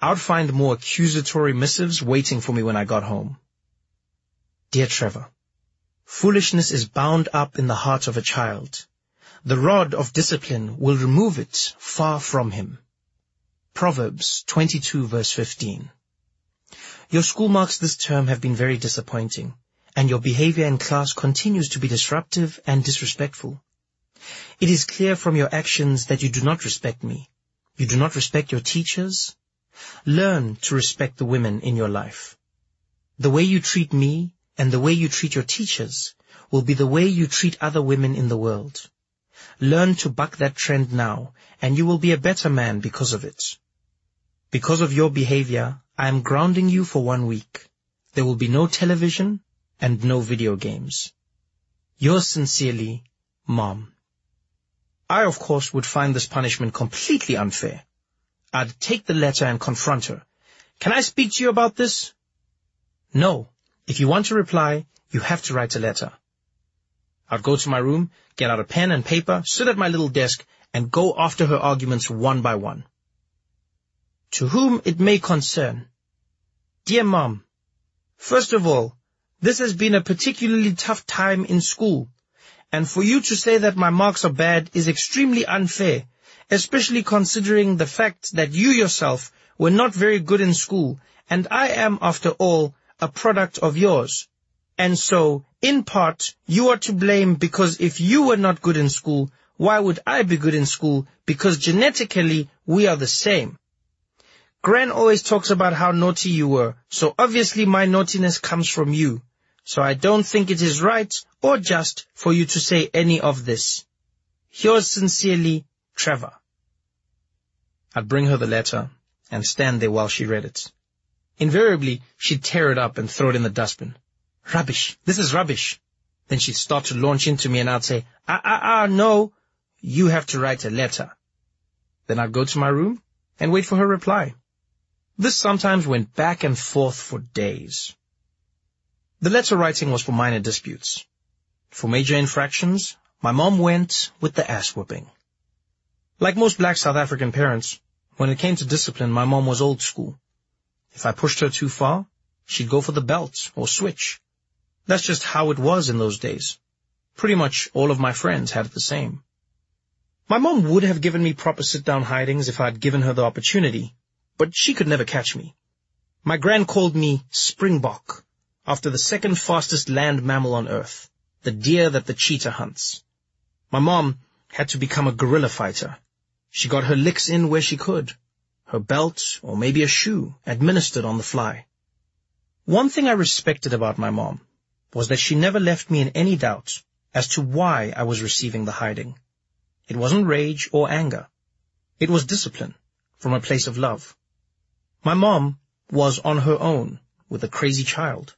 I'd find more accusatory missives waiting for me when I got home. Dear Trevor, foolishness is bound up in the heart of a child. The rod of discipline will remove it far from him. Proverbs 22 verse 15. Your school marks this term have been very disappointing and your behavior in class continues to be disruptive and disrespectful. It is clear from your actions that you do not respect me. You do not respect your teachers. Learn to respect the women in your life. The way you treat me and the way you treat your teachers will be the way you treat other women in the world. Learn to buck that trend now, and you will be a better man because of it. Because of your behavior, I am grounding you for one week. There will be no television, and no video games. Yours sincerely, Mom. I, of course, would find this punishment completely unfair. I'd take the letter and confront her. Can I speak to you about this? No. If you want to reply, you have to write a letter. I'd go to my room, get out a pen and paper, sit at my little desk, and go after her arguments one by one. To whom it may concern. Dear Mom, first of all, this has been a particularly tough time in school, and for you to say that my marks are bad is extremely unfair, especially considering the fact that you yourself were not very good in school, and I am, after all, a product of yours. And so, in part, you are to blame because if you were not good in school, why would I be good in school? Because genetically, we are the same. Gran always talks about how naughty you were, so obviously my naughtiness comes from you. So I don't think it is right or just for you to say any of this. Yours sincerely, Trevor. I'd bring her the letter and stand there while she read it. Invariably, she'd tear it up and throw it in the dustbin. Rubbish. This is rubbish. Then she'd start to launch into me and I'd say, ah, ah, ah, no, you have to write a letter. Then I'd go to my room and wait for her reply. This sometimes went back and forth for days. The letter writing was for minor disputes. For major infractions, my mom went with the ass whooping. Like most black South African parents, when it came to discipline, my mom was old school. If I pushed her too far, she'd go for the belt or switch. That's just how it was in those days. Pretty much all of my friends had it the same. My mom would have given me proper sit-down hidings if I'd given her the opportunity, but she could never catch me. My gran called me Springbok, after the second fastest land mammal on Earth, the deer that the cheetah hunts. My mom had to become a guerrilla fighter. She got her licks in where she could, her belt or maybe a shoe administered on the fly. One thing I respected about my mom was that she never left me in any doubt as to why I was receiving the hiding. It wasn't rage or anger. It was discipline from a place of love. My mom was on her own with a crazy child.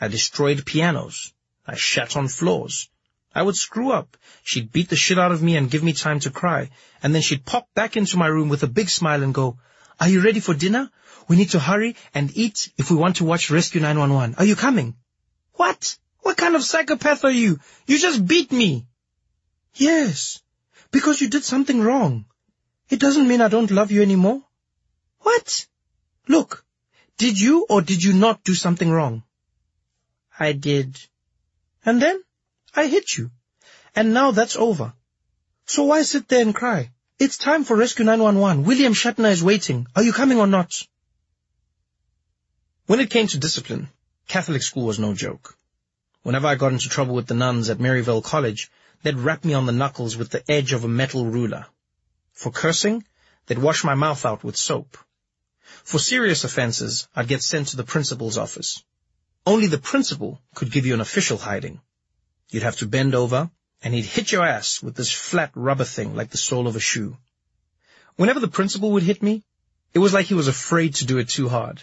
I destroyed pianos. I shat on floors. I would screw up. She'd beat the shit out of me and give me time to cry. And then she'd pop back into my room with a big smile and go, Are you ready for dinner? We need to hurry and eat if we want to watch Rescue 911. Are you coming? What? What kind of psychopath are you? You just beat me. Yes, because you did something wrong. It doesn't mean I don't love you anymore. What? Look, did you or did you not do something wrong? I did. And then? I hit you. And now that's over. So why sit there and cry? It's time for Rescue 911. William Shatner is waiting. Are you coming or not? When it came to discipline, Catholic school was no joke. Whenever I got into trouble with the nuns at Maryvale College, they'd rap me on the knuckles with the edge of a metal ruler. For cursing, they'd wash my mouth out with soap. For serious offenses, I'd get sent to the principal's office. Only the principal could give you an official hiding. You'd have to bend over, and he'd hit your ass with this flat rubber thing like the sole of a shoe. Whenever the principal would hit me, it was like he was afraid to do it too hard.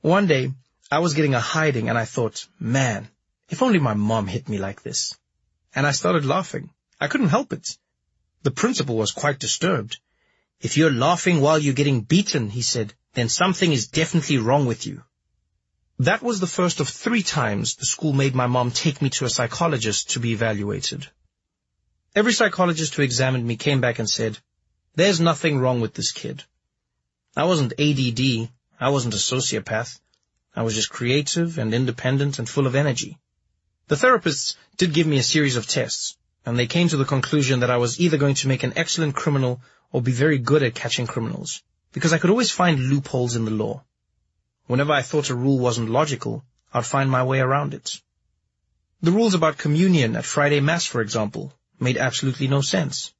One day, I was getting a hiding and I thought, man, if only my mom hit me like this. And I started laughing. I couldn't help it. The principal was quite disturbed. If you're laughing while you're getting beaten, he said, then something is definitely wrong with you. That was the first of three times the school made my mom take me to a psychologist to be evaluated. Every psychologist who examined me came back and said, there's nothing wrong with this kid. I wasn't ADD. I wasn't a sociopath. I was just creative and independent and full of energy. The therapists did give me a series of tests, and they came to the conclusion that I was either going to make an excellent criminal or be very good at catching criminals, because I could always find loopholes in the law. Whenever I thought a rule wasn't logical, I'd find my way around it. The rules about communion at Friday Mass, for example, made absolutely no sense.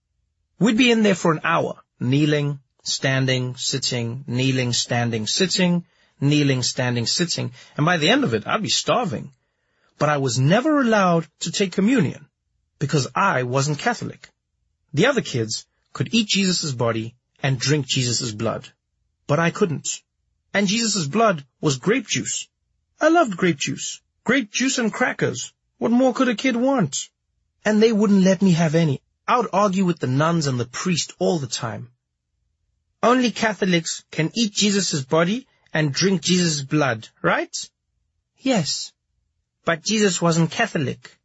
We'd be in there for an hour, kneeling, standing, sitting, kneeling, standing, sitting, kneeling, standing, sitting, and by the end of it, I'd be starving. But I was never allowed to take communion, because I wasn't Catholic. The other kids could eat Jesus' body and drink Jesus' blood, but I couldn't. And Jesus' blood was grape juice. I loved grape juice. Grape juice and crackers. What more could a kid want? And they wouldn't let me have any. I would argue with the nuns and the priest all the time. Only Catholics can eat Jesus' body and drink Jesus' blood, right? Yes. But Jesus wasn't Catholic.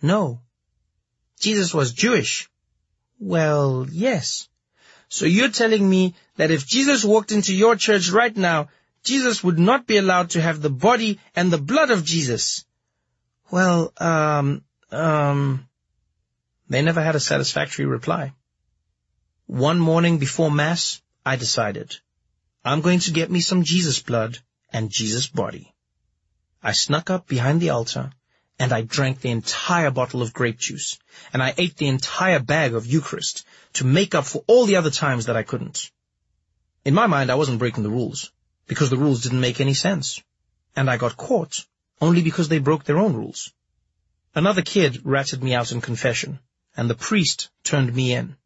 No. Jesus was Jewish. Well, yes. So you're telling me that if Jesus walked into your church right now, Jesus would not be allowed to have the body and the blood of Jesus? Well, um, um, they never had a satisfactory reply. One morning before Mass, I decided, I'm going to get me some Jesus blood and Jesus body. I snuck up behind the altar and I drank the entire bottle of grape juice, and I ate the entire bag of Eucharist to make up for all the other times that I couldn't. In my mind, I wasn't breaking the rules, because the rules didn't make any sense. And I got caught, only because they broke their own rules. Another kid ratted me out in confession, and the priest turned me in.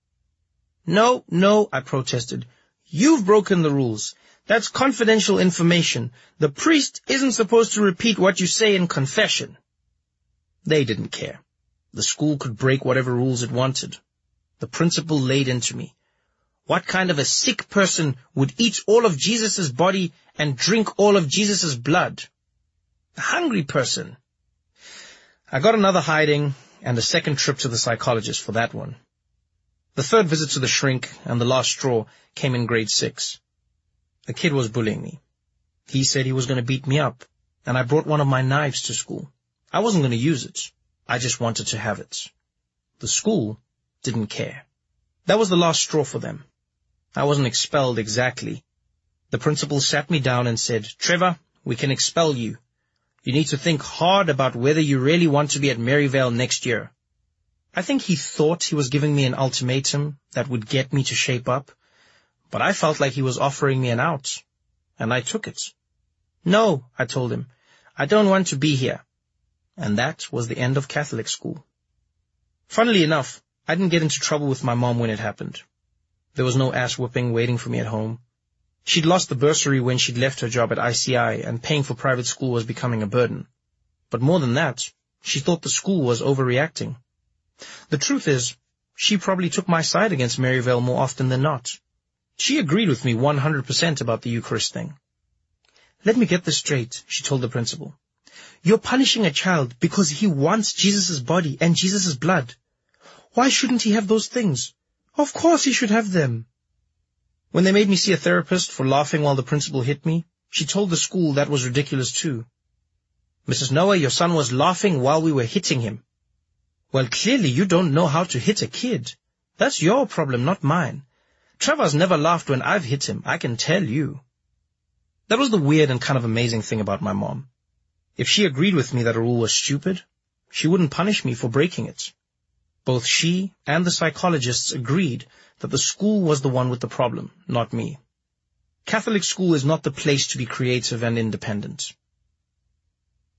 No, no, I protested. You've broken the rules. That's confidential information. The priest isn't supposed to repeat what you say in confession. They didn't care. The school could break whatever rules it wanted. The principal laid into me. What kind of a sick person would eat all of Jesus' body and drink all of Jesus' blood? A hungry person. I got another hiding and a second trip to the psychologist for that one. The third visit to the shrink and the last straw came in grade six. A kid was bullying me. He said he was going to beat me up, and I brought one of my knives to school. I wasn't going to use it. I just wanted to have it. The school didn't care. That was the last straw for them. I wasn't expelled exactly. The principal sat me down and said, Trevor, we can expel you. You need to think hard about whether you really want to be at Maryvale next year. I think he thought he was giving me an ultimatum that would get me to shape up, but I felt like he was offering me an out, and I took it. No, I told him, I don't want to be here. And that was the end of Catholic school. Funnily enough, I didn't get into trouble with my mom when it happened. There was no ass whooping waiting for me at home. She'd lost the bursary when she'd left her job at ICI, and paying for private school was becoming a burden. But more than that, she thought the school was overreacting. The truth is, she probably took my side against Maryvale more often than not. She agreed with me 100% about the Eucharist thing. Let me get this straight, she told the principal. You're punishing a child because he wants Jesus' body and Jesus' blood. Why shouldn't he have those things? Of course he should have them. When they made me see a therapist for laughing while the principal hit me, she told the school that was ridiculous too. Mrs. Noah, your son was laughing while we were hitting him. Well, clearly you don't know how to hit a kid. That's your problem, not mine. Trevor's never laughed when I've hit him, I can tell you. That was the weird and kind of amazing thing about my mom. If she agreed with me that a rule was stupid, she wouldn't punish me for breaking it. Both she and the psychologists agreed that the school was the one with the problem, not me. Catholic school is not the place to be creative and independent.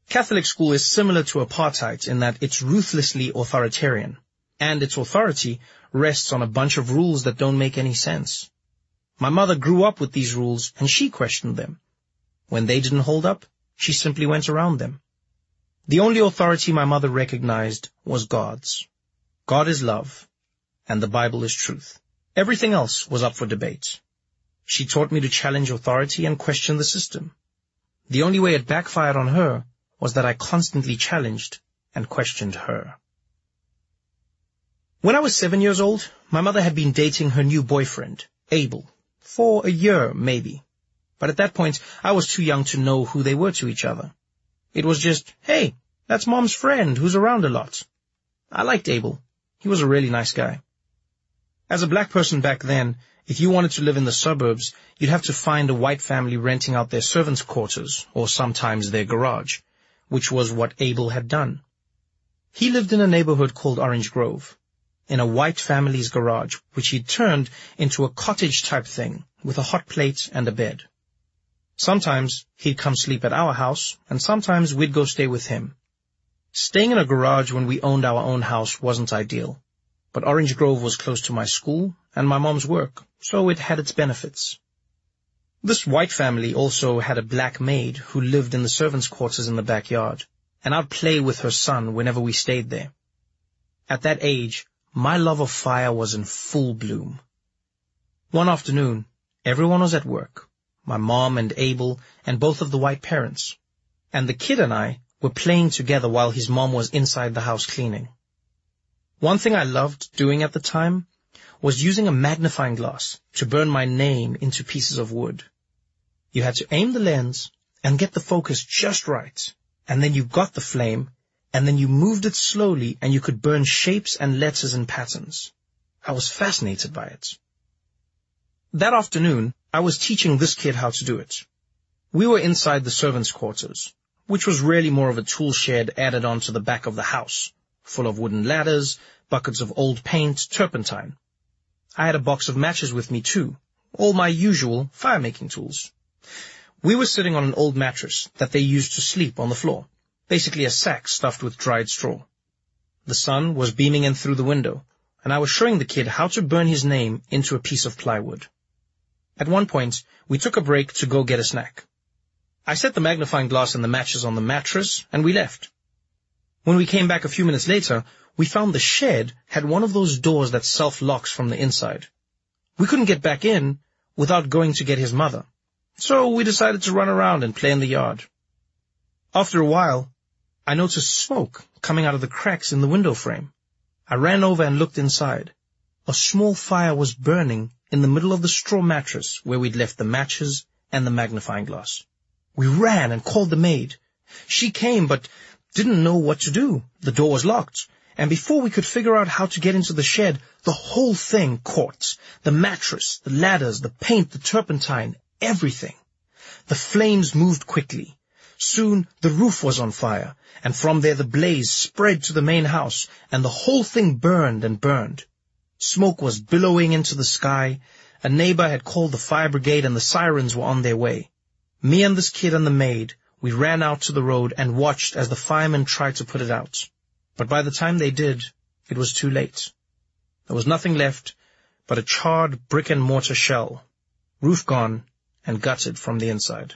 Catholic school is similar to apartheid in that it's ruthlessly authoritarian, and its authority rests on a bunch of rules that don't make any sense. My mother grew up with these rules, and she questioned them. When they didn't hold up, she simply went around them. The only authority my mother recognized was God's. God is love, and the Bible is truth. Everything else was up for debate. She taught me to challenge authority and question the system. The only way it backfired on her was that I constantly challenged and questioned her. When I was seven years old, my mother had been dating her new boyfriend, Abel, for a year maybe. But at that point, I was too young to know who they were to each other. It was just, hey, that's mom's friend who's around a lot. I liked Abel. He was a really nice guy. As a black person back then, if you wanted to live in the suburbs, you'd have to find a white family renting out their servants' quarters, or sometimes their garage, which was what Abel had done. He lived in a neighborhood called Orange Grove, in a white family's garage, which he'd turned into a cottage-type thing, with a hot plate and a bed. Sometimes he'd come sleep at our house, and sometimes we'd go stay with him. Staying in a garage when we owned our own house wasn't ideal, but Orange Grove was close to my school and my mom's work, so it had its benefits. This white family also had a black maid who lived in the servants' quarters in the backyard, and I'd play with her son whenever we stayed there. At that age, my love of fire was in full bloom. One afternoon, everyone was at work, my mom and Abel and both of the white parents, and the kid and I were playing together while his mom was inside the house cleaning. One thing I loved doing at the time was using a magnifying glass to burn my name into pieces of wood. You had to aim the lens and get the focus just right, and then you got the flame, and then you moved it slowly and you could burn shapes and letters and patterns. I was fascinated by it. That afternoon, I was teaching this kid how to do it. We were inside the servants' quarters, which was really more of a tool shed added onto the back of the house, full of wooden ladders, buckets of old paint, turpentine. I had a box of matches with me too, all my usual fire-making tools. We were sitting on an old mattress that they used to sleep on the floor, basically a sack stuffed with dried straw. The sun was beaming in through the window, and I was showing the kid how to burn his name into a piece of plywood. At one point, we took a break to go get a snack. I set the magnifying glass and the matches on the mattress, and we left. When we came back a few minutes later, we found the shed had one of those doors that self-locks from the inside. We couldn't get back in without going to get his mother. So we decided to run around and play in the yard. After a while, I noticed smoke coming out of the cracks in the window frame. I ran over and looked inside. A small fire was burning in the middle of the straw mattress where we'd left the matches and the magnifying glass. We ran and called the maid. She came, but didn't know what to do. The door was locked. And before we could figure out how to get into the shed, the whole thing caught. The mattress, the ladders, the paint, the turpentine, everything. The flames moved quickly. Soon the roof was on fire, and from there the blaze spread to the main house, and the whole thing burned and burned. Smoke was billowing into the sky. A neighbor had called the fire brigade and the sirens were on their way. Me and this kid and the maid, we ran out to the road and watched as the firemen tried to put it out. But by the time they did, it was too late. There was nothing left but a charred brick and mortar shell, roof gone and gutted from the inside.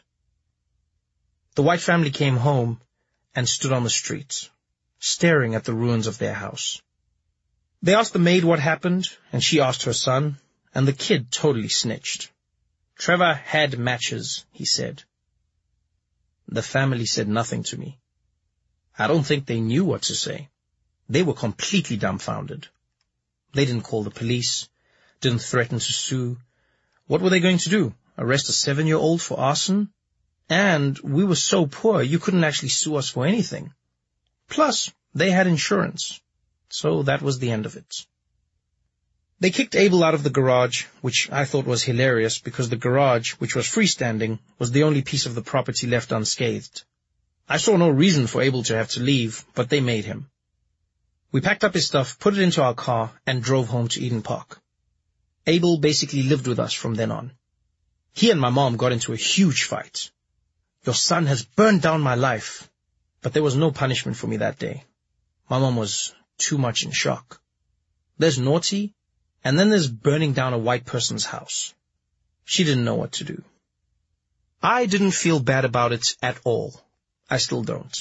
The White family came home and stood on the street, staring at the ruins of their house. They asked the maid what happened, and she asked her son, and the kid totally snitched. Trevor had matches, he said. The family said nothing to me. I don't think they knew what to say. They were completely dumbfounded. They didn't call the police, didn't threaten to sue. What were they going to do? Arrest a seven-year-old for arson? And we were so poor you couldn't actually sue us for anything. Plus, they had insurance. So that was the end of it. They kicked Abel out of the garage, which I thought was hilarious because the garage, which was freestanding, was the only piece of the property left unscathed. I saw no reason for Abel to have to leave, but they made him. We packed up his stuff, put it into our car, and drove home to Eden Park. Abel basically lived with us from then on. He and my mom got into a huge fight. Your son has burned down my life. But there was no punishment for me that day. My mom was too much in shock. There's naughty, and then there's burning down a white person's house. She didn't know what to do. I didn't feel bad about it at all. I still don't.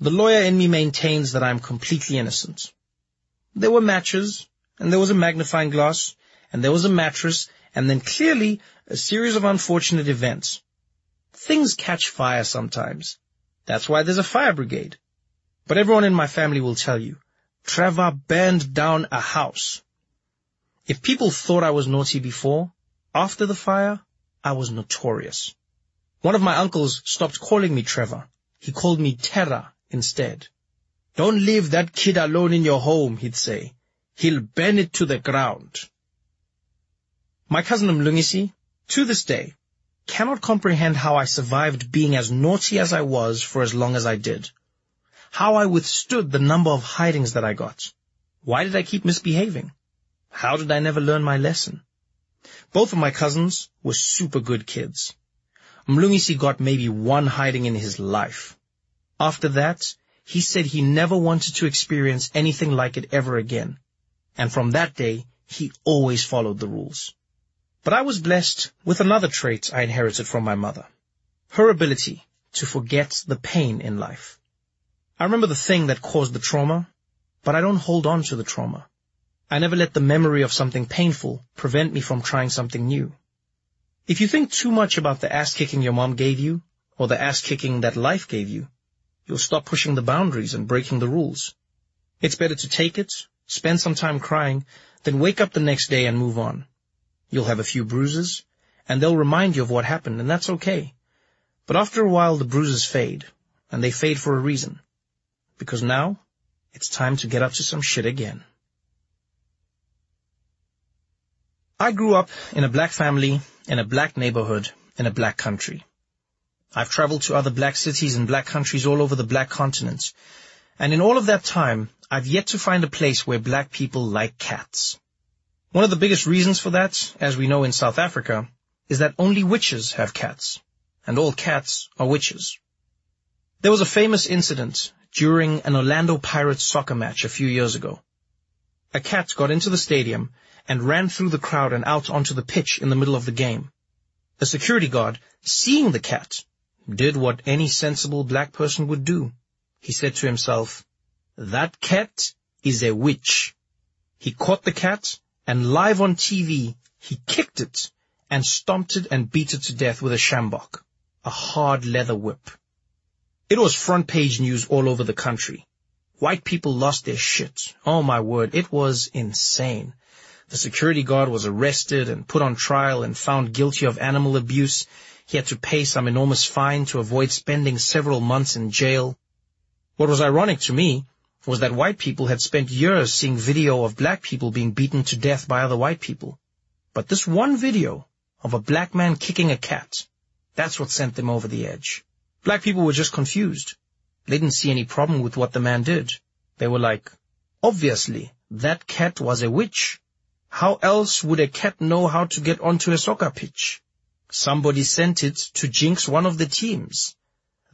The lawyer in me maintains that I'm completely innocent. There were matches, and there was a magnifying glass, and there was a mattress, and then clearly a series of unfortunate events. Things catch fire sometimes. That's why there's a fire brigade. But everyone in my family will tell you, Trevor burned down a house. If people thought I was naughty before, after the fire, I was notorious. One of my uncles stopped calling me Trevor. He called me Terror instead. Don't leave that kid alone in your home, he'd say. He'll burn it to the ground. My cousin Mlungisi, to this day, cannot comprehend how I survived being as naughty as I was for as long as I did. How I withstood the number of hidings that I got. Why did I keep misbehaving? How did I never learn my lesson? Both of my cousins were super good kids. Mlungisi got maybe one hiding in his life. After that, he said he never wanted to experience anything like it ever again. And from that day, he always followed the rules. But I was blessed with another trait I inherited from my mother. Her ability to forget the pain in life. I remember the thing that caused the trauma, but I don't hold on to the trauma. I never let the memory of something painful prevent me from trying something new. If you think too much about the ass-kicking your mom gave you, or the ass-kicking that life gave you, you'll stop pushing the boundaries and breaking the rules. It's better to take it, spend some time crying, then wake up the next day and move on. You'll have a few bruises, and they'll remind you of what happened, and that's okay. But after a while, the bruises fade, and they fade for a reason. Because now, it's time to get up to some shit again. I grew up in a black family, in a black neighborhood, in a black country. I've traveled to other black cities and black countries all over the black continent. And in all of that time, I've yet to find a place where black people like cats. One of the biggest reasons for that, as we know in South Africa, is that only witches have cats, and all cats are witches. There was a famous incident during an Orlando Pirates soccer match a few years ago. A cat got into the stadium and ran through the crowd and out onto the pitch in the middle of the game. A security guard, seeing the cat, did what any sensible black person would do. He said to himself, that cat is a witch. He caught the cat and live on TV, he kicked it and stomped it and beat it to death with a sjambok, a hard leather whip. It was front page news all over the country. White people lost their shit. Oh my word, it was insane. The security guard was arrested and put on trial and found guilty of animal abuse. He had to pay some enormous fine to avoid spending several months in jail. What was ironic to me was that white people had spent years seeing video of black people being beaten to death by other white people. But this one video of a black man kicking a cat, that's what sent them over the edge. Black people were just confused. They didn't see any problem with what the man did. They were like, obviously, that cat was a witch. How else would a cat know how to get onto a soccer pitch? Somebody sent it to jinx one of the teams.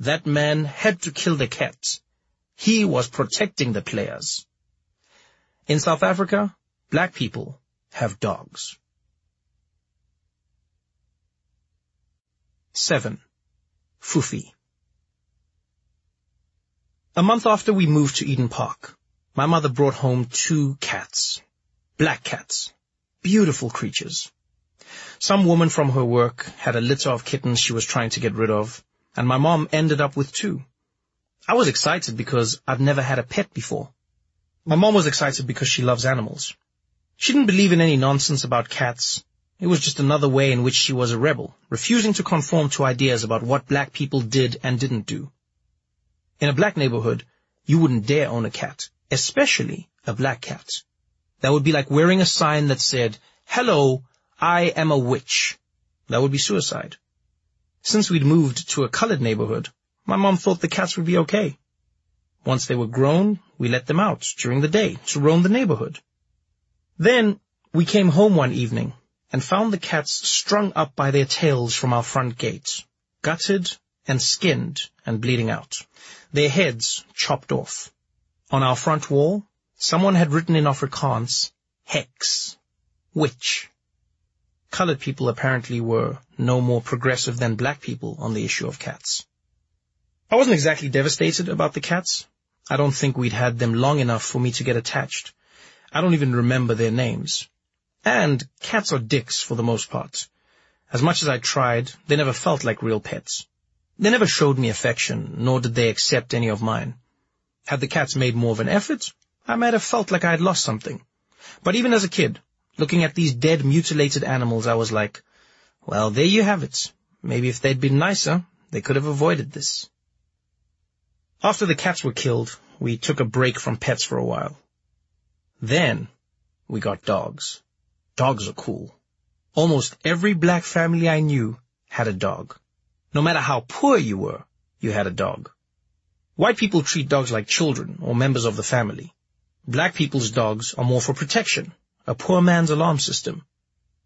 That man had to kill the cat. He was protecting the players. In South Africa, black people have dogs. 7. Fufi A month after we moved to Eden Park, my mother brought home two cats. Black cats. Beautiful creatures. Some woman from her work had a litter of kittens she was trying to get rid of, and my mom ended up with two. I was excited because I'd never had a pet before. My mom was excited because she loves animals. She didn't believe in any nonsense about cats. It was just another way in which she was a rebel, refusing to conform to ideas about what black people did and didn't do. In a black neighborhood, you wouldn't dare own a cat, especially a black cat. That would be like wearing a sign that said, hello, I am a witch. That would be suicide. Since we'd moved to a colored neighborhood, my mom thought the cats would be okay. Once they were grown, we let them out during the day to roam the neighborhood. Then we came home one evening and found the cats strung up by their tails from our front gate, gutted and skinned and bleeding out, their heads chopped off. On our front wall, someone had written in Afrikaans, Heks, witch. Colored people apparently were no more progressive than black people on the issue of cats. I wasn't exactly devastated about the cats. I don't think we'd had them long enough for me to get attached. I don't even remember their names. And cats are dicks for the most part. As much as I tried, they never felt like real pets. They never showed me affection, nor did they accept any of mine. Had the cats made more of an effort, I might have felt like I had lost something. But even as a kid, looking at these dead, mutilated animals, I was like, well, there you have it. Maybe if they'd been nicer, they could have avoided this. After the cats were killed, we took a break from pets for a while. Then, we got dogs. Dogs are cool. Almost every black family I knew had a dog. No matter how poor you were, you had a dog. White people treat dogs like children or members of the family. Black people's dogs are more for protection, a poor man's alarm system.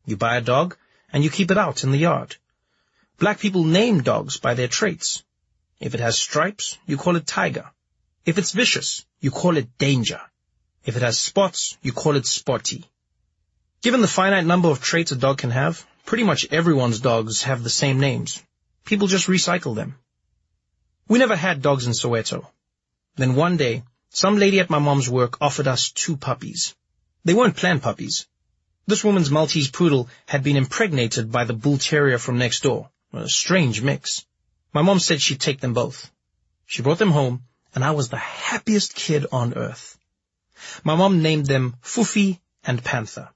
You buy a dog, and you keep it out in the yard. Black people name dogs by their traits. If it has stripes, you call it tiger. If it's vicious, you call it danger. If it has spots, you call it spotty. Given the finite number of traits a dog can have, pretty much everyone's dogs have the same names. People just recycle them. We never had dogs in Soweto. Then one day, some lady at my mom's work offered us two puppies. They weren't planned puppies. This woman's Maltese poodle had been impregnated by the bull terrier from next door. A strange mix. My mom said she'd take them both. She brought them home, and I was the happiest kid on earth. My mom named them Fufi and Panther.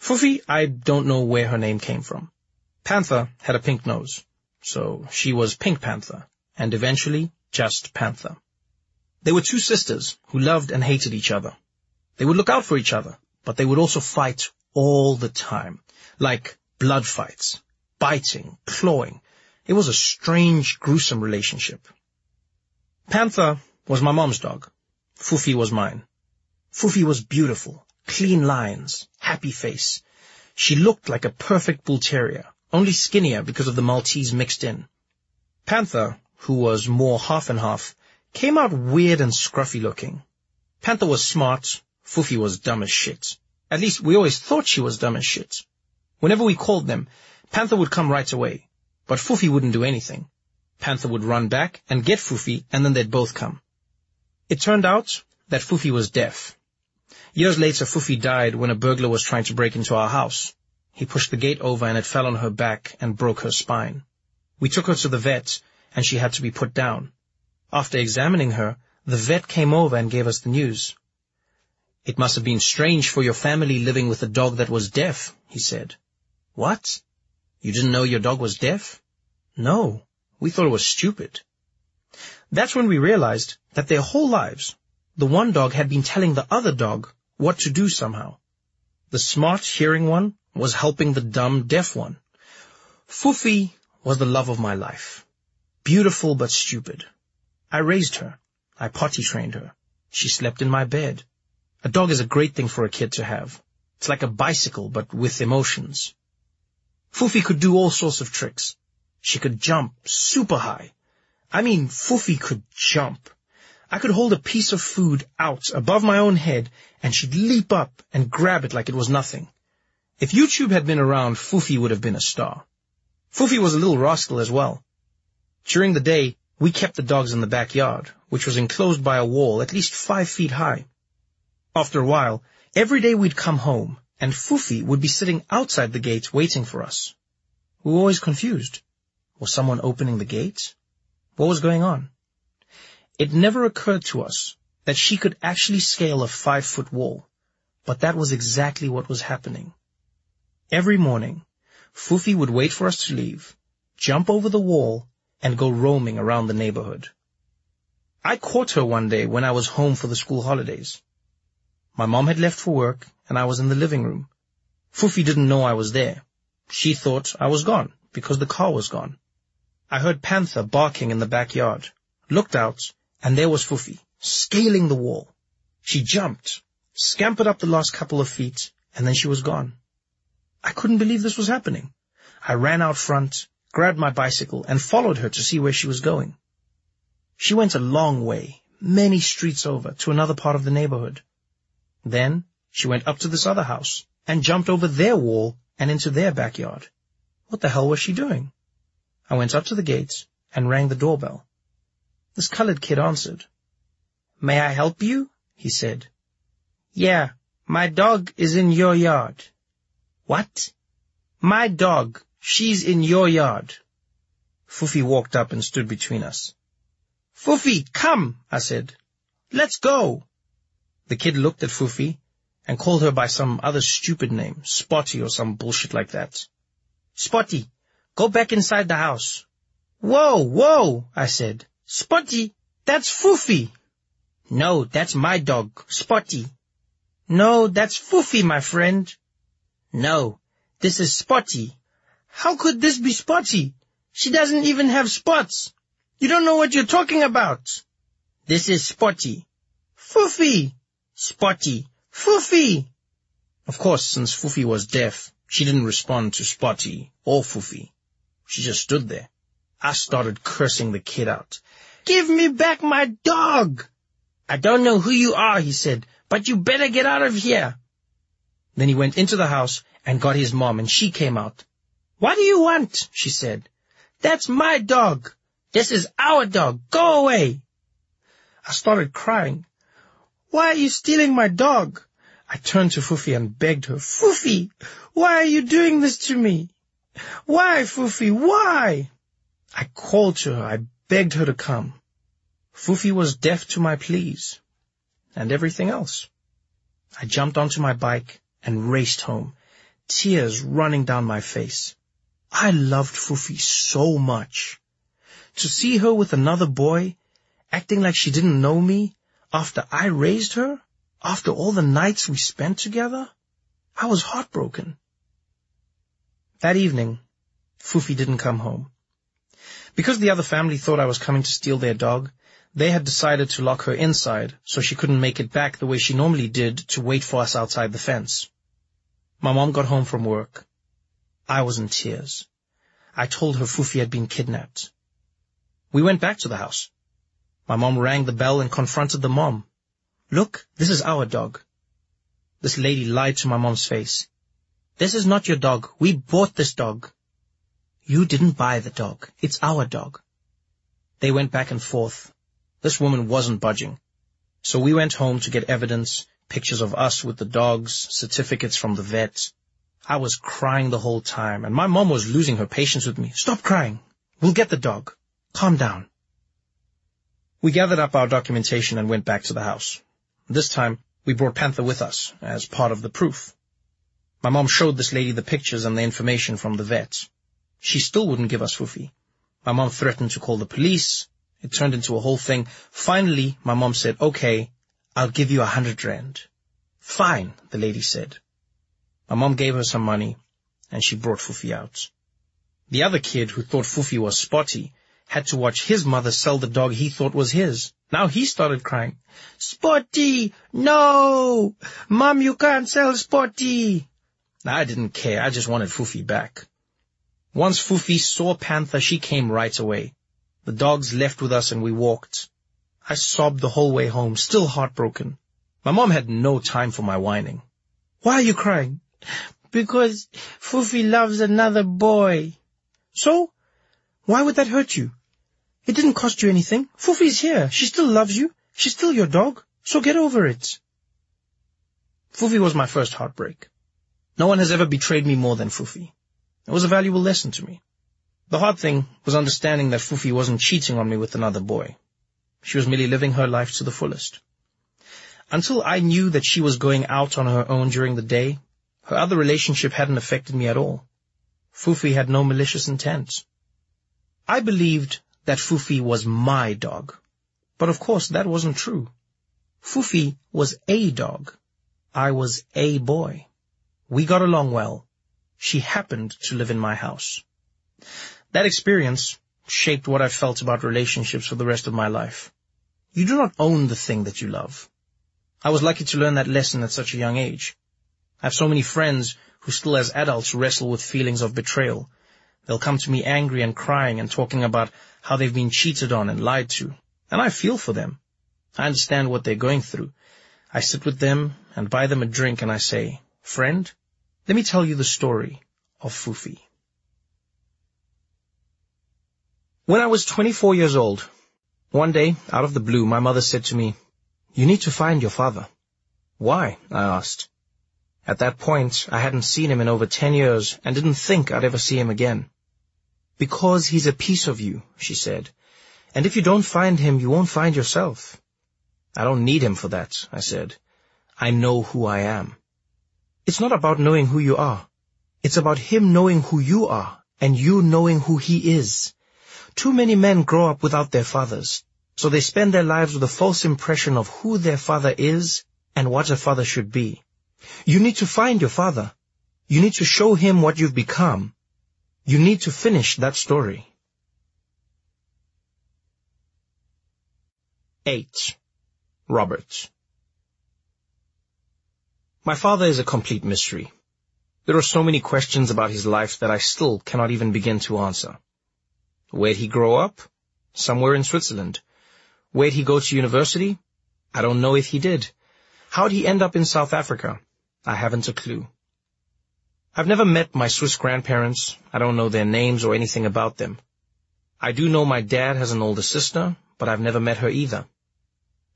Fufi, I don't know where her name came from. Panther had a pink nose, so she was Pink Panther, and eventually just Panther. They were two sisters who loved and hated each other. They would look out for each other, but they would also fight all the time, like blood fights, biting, clawing, it was a strange, gruesome relationship. Panther was my mom's dog. Fufi was mine. Fufi was beautiful, clean lines, happy face. She looked like a perfect bull terrier, only skinnier because of the Maltese mixed in. Panther, who was more half and half, came out weird and scruffy looking. Panther was smart, Fufi was dumb as shit. At least we always thought she was dumb as shit. Whenever we called them, Panther would come right away, but Fufi wouldn't do anything. Panther would run back and get Fufi, and then they'd both come. It turned out that Fufi was deaf. Years later, Fufi died when a burglar was trying to break into our house. He pushed the gate over and it fell on her back and broke her spine. We took her to the vet, and she had to be put down. After examining her, the vet came over and gave us the news. It must have been strange for your family living with a dog that was deaf, he said. What? You didn't know your dog was deaf? No, we thought it was stupid. That's when we realized that their whole lives, the one dog had been telling the other dog what to do somehow. The smart hearing one was helping the dumb deaf one. Fufi was the love of my life. Beautiful but stupid. I raised her. I potty trained her. She slept in my bed. A dog is a great thing for a kid to have. It's like a bicycle, but with emotions. Fufi could do all sorts of tricks. She could jump super high. I mean, Fufi could jump. I could hold a piece of food out above my own head, and she'd leap up and grab it like it was nothing. If YouTube had been around, Fufi would have been a star. Fufi was a little rascal as well. During the day, we kept the dogs in the backyard, which was enclosed by a wall at least five feet high. After a while, every day we'd come home, and Fufi would be sitting outside the gate waiting for us. We were always confused. Was someone opening the gate? What was going on? It never occurred to us that she could actually scale a five-foot wall, but that was exactly what was happening. Every morning, Fufi would wait for us to leave, jump over the wall, and go roaming around the neighborhood. I caught her one day when I was home for the school holidays. My mom had left for work, and I was in the living room. Fufi didn't know I was there. She thought I was gone, because the car was gone. I heard Panther barking in the backyard, looked out, and there was Fufi, scaling the wall. She jumped, scampered up the last couple of feet, and then she was gone. I couldn't believe this was happening. I ran out front, grabbed my bicycle, and followed her to see where she was going. She went a long way, many streets over, to another part of the neighborhood. Then she went up to this other house and jumped over their wall and into their backyard. What the hell was she doing? I went up to the gate and rang the doorbell. This colored kid answered. May I help you? he said. Yeah, my dog is in your yard. What? My dog. She's in your yard. Fufi walked up and stood between us. Fufi, come, I said. Let's go. The kid looked at Fufi and called her by some other stupid name, Spotty or some bullshit like that. Spotty, go back inside the house. Whoa, whoa, I said. Spotty, that's Fufi. No, that's my dog, Spotty. No, that's Fufi, my friend. No, this is Spotty. How could this be Spotty? She doesn't even have spots. You don't know what you're talking about. This is Spotty. Fufi! Spotty, Fufi! Of course, since Fufi was deaf, she didn't respond to Spotty or Fufi. She just stood there. I started cursing the kid out. Give me back my dog! I don't know who you are, he said, but you better get out of here. Then he went into the house and got his mom and she came out. What do you want? she said. That's my dog. This is our dog. Go away. I started crying. Why are you stealing my dog? I turned to Fufi and begged her, Fufi, why are you doing this to me? Why, Fufi, why? I called to her. I begged her to come. Fufi was deaf to my pleas and everything else. I jumped onto my bike and raced home, tears running down my face. I loved Fufi so much. To see her with another boy, acting like she didn't know me, after I raised her, after all the nights we spent together, I was heartbroken. That evening, Fufi didn't come home. Because the other family thought I was coming to steal their dog, They had decided to lock her inside so she couldn't make it back the way she normally did to wait for us outside the fence. My mom got home from work. I was in tears. I told her Fufi had been kidnapped. We went back to the house. My mom rang the bell and confronted the mom. Look, this is our dog. This lady lied to my mom's face. This is not your dog. We bought this dog. You didn't buy the dog. It's our dog. They went back and forth. This woman wasn't budging. So we went home to get evidence, pictures of us with the dogs, certificates from the vet. I was crying the whole time, and my mom was losing her patience with me. Stop crying. We'll get the dog. Calm down. We gathered up our documentation and went back to the house. This time, we brought Panther with us, as part of the proof. My mom showed this lady the pictures and the information from the vet. She still wouldn't give us Fufi. My mom threatened to call the police. It turned into a whole thing. Finally, my mom said, okay, I'll give you a hundred rand. Fine, the lady said. My mom gave her some money, and she brought Fufi out. The other kid, who thought Fufi was spotty, had to watch his mother sell the dog he thought was his. Now he started crying. Spotty! No! Mom, you can't sell Spotty! I didn't care. I just wanted Fufi back. Once Fufi saw Panther, she came right away. The dogs left with us and we walked. I sobbed the whole way home, still heartbroken. My mom had no time for my whining. Why are you crying? Because Fufi loves another boy. So? Why would that hurt you? It didn't cost you anything. Fufi's here. She still loves you. She's still your dog. So get over it. Fufi was my first heartbreak. No one has ever betrayed me more than Fufi. It was a valuable lesson to me. The hard thing was understanding that Fufi wasn't cheating on me with another boy. She was merely living her life to the fullest. Until I knew that she was going out on her own during the day, her other relationship hadn't affected me at all. Fufi had no malicious intent. I believed that Fufi was my dog, but of course that wasn't true. Fufi was a dog. I was a boy. We got along well, she happened to live in my house. That experience shaped what I felt about relationships for the rest of my life. You do not own the thing that you love. I was lucky to learn that lesson at such a young age. I have so many friends who still as adults wrestle with feelings of betrayal. They'll come to me angry and crying and talking about how they've been cheated on and lied to. And I feel for them. I understand what they're going through. I sit with them and buy them a drink and I say, friend, let me tell you the story of Fufi. When I was 24 years old, one day, out of the blue, my mother said to me, You need to find your father. Why? I asked. At that point, I hadn't seen him in over 10 years and didn't think I'd ever see him again. Because he's a piece of you, she said. And if you don't find him, you won't find yourself. I don't need him for that, I said. I know who I am. It's not about knowing who you are. It's about him knowing who you are and you knowing who he is. Too many men grow up without their fathers, so they spend their lives with a false impression of who their father is and what a father should be. You need to find your father. You need to show him what you've become. You need to finish that story. 8. Robert my father is a complete mystery. There are so many questions about his life that I still cannot even begin to answer. Where'd he grow up? Somewhere in Switzerland. Where'd he go to university? I don't know if he did. How'd he end up in South Africa? I haven't a clue. I've never met my Swiss grandparents. I don't know their names or anything about them. I do know my dad has an older sister, but I've never met her either.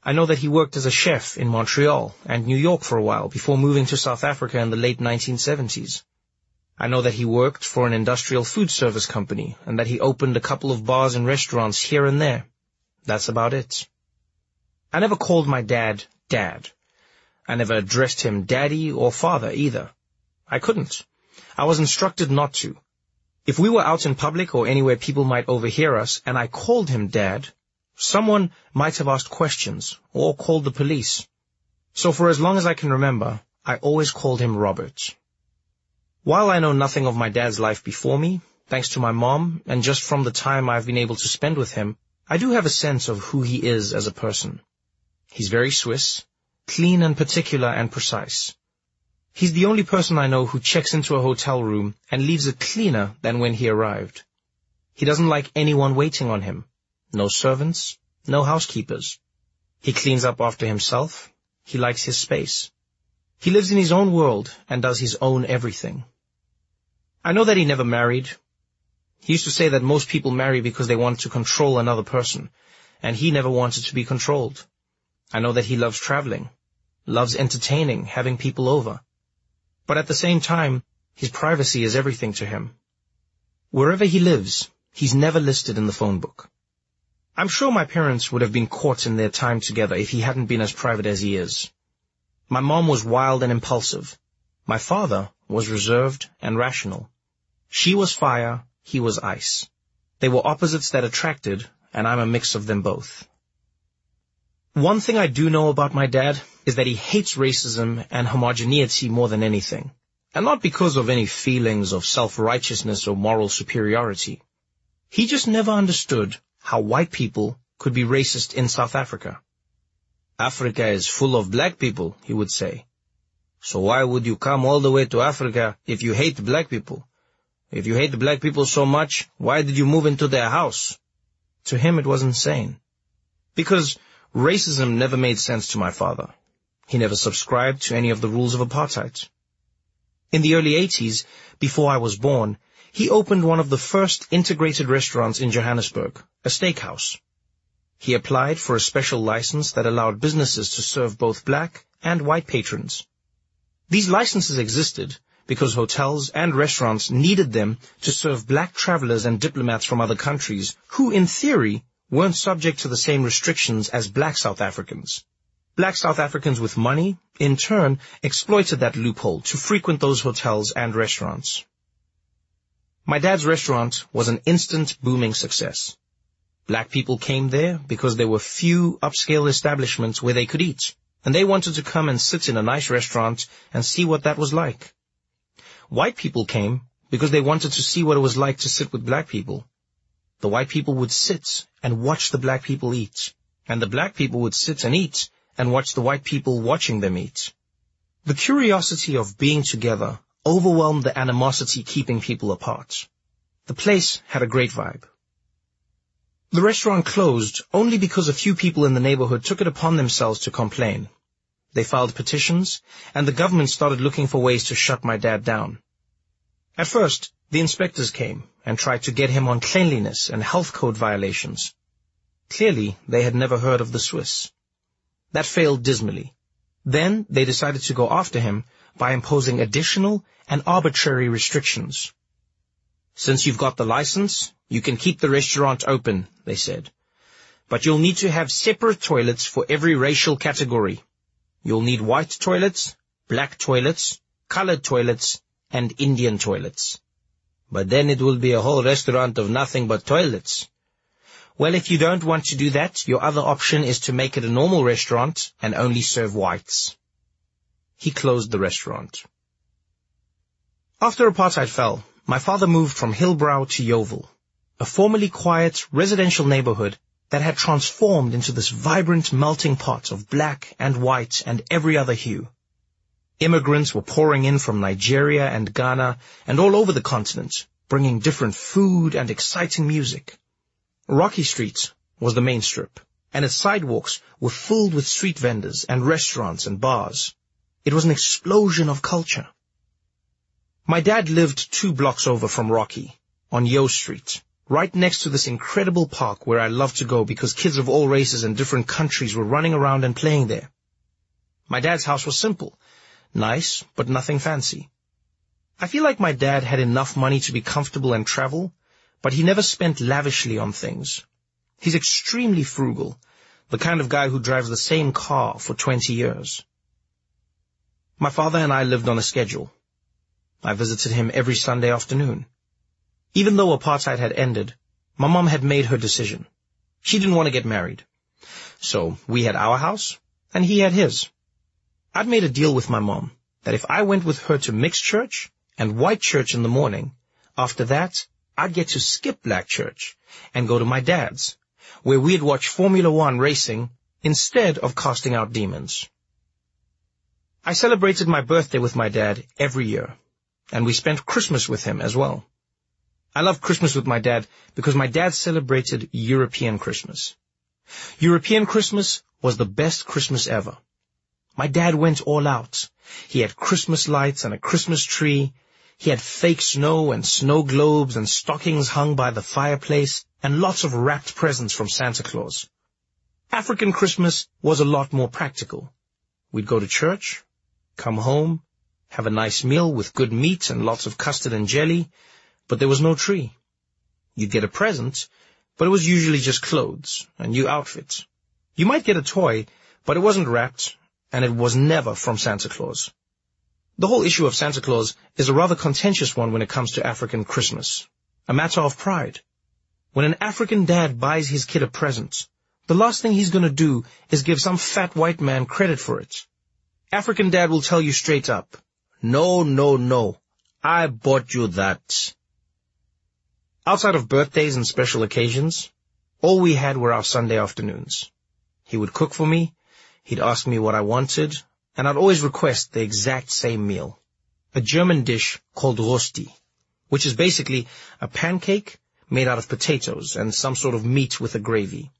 I know that he worked as a chef in Montreal and New York for a while before moving to South Africa in the late 1970s. I know that he worked for an industrial food service company and that he opened a couple of bars and restaurants here and there. That's about it. I never called my dad dad. I never addressed him daddy or father either. I couldn't. I was instructed not to. If we were out in public or anywhere people might overhear us and I called him dad, Someone might have asked questions or called the police. So for as long as I can remember, I always called him Robert. While I know nothing of my dad's life before me, thanks to my mom, and just from the time I've been able to spend with him, I do have a sense of who he is as a person. He's very Swiss, clean and particular and precise. He's the only person I know who checks into a hotel room and leaves it cleaner than when he arrived. He doesn't like anyone waiting on him. No servants, no housekeepers. He cleans up after himself. He likes his space. He lives in his own world and does his own everything. I know that he never married. He used to say that most people marry because they want to control another person, and he never wanted to be controlled. I know that he loves traveling, loves entertaining, having people over. But at the same time, his privacy is everything to him. Wherever he lives, he's never listed in the phone book. I'm sure my parents would have been caught in their time together if he hadn't been as private as he is. My mom was wild and impulsive. My father was reserved and rational. She was fire, he was ice. They were opposites that attracted, and I'm a mix of them both. One thing I do know about my dad is that he hates racism and homogeneity more than anything, and not because of any feelings of self-righteousness or moral superiority. He just never understood how white people could be racist in South Africa. Africa is full of black people, he would say. So why would you come all the way to Africa if you hate black people? If you hate black people so much, why did you move into their house? To him it was insane. Because racism never made sense to my father. He never subscribed to any of the rules of apartheid. In the early 80s, before I was born, he opened one of the first integrated restaurants in Johannesburg, a steakhouse. He applied for a special license that allowed businesses to serve both black and white patrons. These licenses existed because hotels and restaurants needed them to serve black travelers and diplomats from other countries who, in theory, weren't subject to the same restrictions as black South Africans. Black South Africans with money, in turn, exploited that loophole to frequent those hotels and restaurants. My dad's restaurant was an instant booming success. Black people came there because there were few upscale establishments where they could eat, and they wanted to come and sit in a nice restaurant and see what that was like. White people came because they wanted to see what it was like to sit with black people. The white people would sit and watch the black people eat, and the black people would sit and eat and watch the white people watching them eat. The curiosity of being together overwhelmed the animosity keeping people apart. The place had a great vibe. The restaurant closed only because a few people in the neighborhood took it upon themselves to complain. They filed petitions, and the government started looking for ways to shut my dad down. At first, the inspectors came and tried to get him on cleanliness and health code violations. Clearly, they had never heard of the Swiss. That failed dismally. Then they decided to go after him by imposing additional and arbitrary restrictions. Since you've got the license, you can keep the restaurant open, they said. But you'll need to have separate toilets for every racial category. You'll need white toilets, black toilets, colored toilets, and Indian toilets. But then it will be a whole restaurant of nothing but toilets. Well, if you don't want to do that, your other option is to make it a normal restaurant and only serve whites. He closed the restaurant. After apartheid fell, my father moved from Hillbrow to Yeoville, a formerly quiet residential neighborhood that had transformed into this vibrant melting pot of black and white and every other hue. Immigrants were pouring in from Nigeria and Ghana and all over the continent, bringing different food and exciting music. Rocky Street was the main strip, and its sidewalks were filled with street vendors and restaurants and bars. It was an explosion of culture. My dad lived two blocks over from Rocky, on Yeo Street, right next to this incredible park where I loved to go because kids of all races and different countries were running around and playing there. My dad's house was simple, nice, but nothing fancy. I feel like my dad had enough money to be comfortable and travel, but he never spent lavishly on things. He's extremely frugal, the kind of guy who drives the same car for 20 years. My father and I lived on a schedule. I visited him every Sunday afternoon. Even though apartheid had ended, my mom had made her decision. She didn't want to get married. So we had our house, and he had his. I'd made a deal with my mom that if I went with her to mixed church and white church in the morning, after that, I'd get to skip black church and go to my dad's, where we'd watch Formula One racing instead of casting out demons. I celebrated my birthday with my dad every year, and we spent Christmas with him as well. I love Christmas with my dad because my dad celebrated European Christmas. European Christmas was the best Christmas ever. My dad went all out. He had Christmas lights and a Christmas tree. He had fake snow and snow globes and stockings hung by the fireplace and lots of wrapped presents from Santa Claus. African Christmas was a lot more practical. We'd go to church, come home, have a nice meal with good meat and lots of custard and jelly, but there was no tree. You'd get a present, but it was usually just clothes, a new outfit. You might get a toy, but it wasn't wrapped and it was never from Santa Claus. The whole issue of Santa Claus is a rather contentious one when it comes to African Christmas, a matter of pride. When an African dad buys his kid a present, the last thing he's gonna do is give some fat white man credit for it. African dad will tell you straight up, no, no, no, I bought you that. Outside of birthdays and special occasions, all we had were our Sunday afternoons. He would cook for me, He'd ask me what I wanted, and I'd always request the exact same meal. A German dish called Rösti, which is basically a pancake made out of potatoes and some sort of meat with a gravy.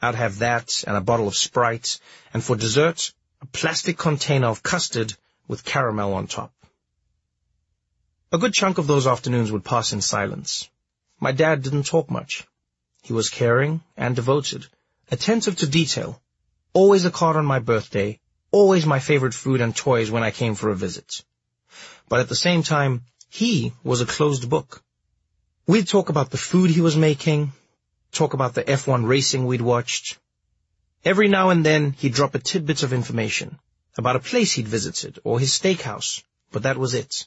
I'd have that and a bottle of Sprite, and for dessert, a plastic container of custard with caramel on top. A good chunk of those afternoons would pass in silence. My dad didn't talk much. He was caring and devoted, attentive to detail, always a card on my birthday, always my favorite food and toys when I came for a visit. But at the same time, he was a closed book. We'd talk about the food he was making, talk about the F1 racing we'd watched. Every now and then he'd drop a tidbit of information about a place he'd visited or his steakhouse, but that was it.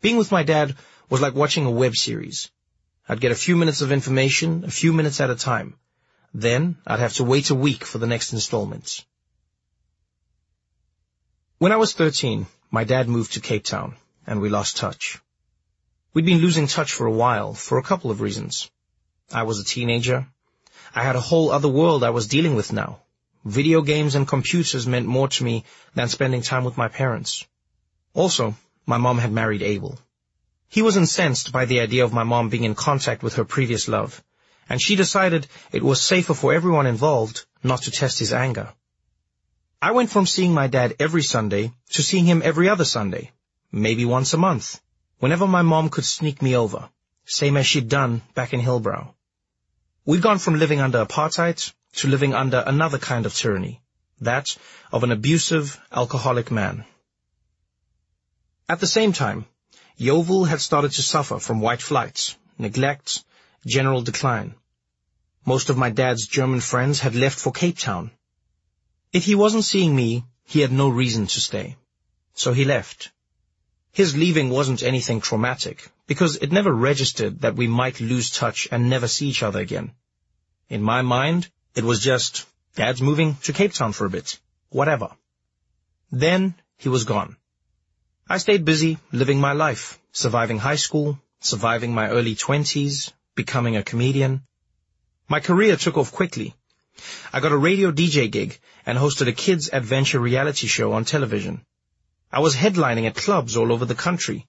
Being with my dad was like watching a web series. I'd get a few minutes of information, a few minutes at a time, then I'd have to wait a week for the next installment. When I was 13, my dad moved to Cape Town, and we lost touch. We'd been losing touch for a while, for a couple of reasons. I was a teenager. I had a whole other world I was dealing with now. Video games and computers meant more to me than spending time with my parents. Also, my mom had married Abel. He was incensed by the idea of my mom being in contact with her previous love, and she decided it was safer for everyone involved not to test his anger. I went from seeing my dad every Sunday to seeing him every other Sunday, maybe once a month, whenever my mom could sneak me over, same as she'd done back in Hillbrow. We'd gone from living under apartheid to living under another kind of tyranny, that of an abusive, alcoholic man. At the same time, Yeoville had started to suffer from white flight, neglect, general decline. Most of my dad's German friends had left for Cape Town. If he wasn't seeing me, he had no reason to stay. So he left. His leaving wasn't anything traumatic, because it never registered that we might lose touch and never see each other again. In my mind, it was just, Dad's moving to Cape Town for a bit. Whatever. Then, he was gone. I stayed busy living my life, surviving high school, surviving my early twenties, becoming a comedian. My career took off quickly. I got a radio DJ gig and hosted a kids adventure reality show on television. I was headlining at clubs all over the country.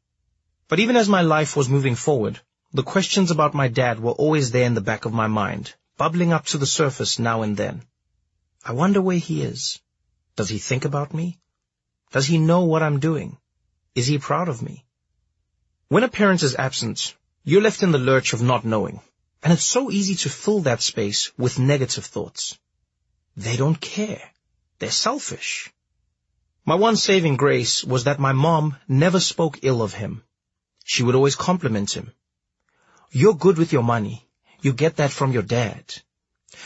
But even as my life was moving forward, the questions about my dad were always there in the back of my mind, bubbling up to the surface now and then. I wonder where he is. Does he think about me? Does he know what I'm doing? Is he proud of me? When a parent is absent, you're left in the lurch of not knowing, and it's so easy to fill that space with negative thoughts. They don't care. They're selfish. My one saving grace was that my mom never spoke ill of him. She would always compliment him. You're good with your money. You get that from your dad.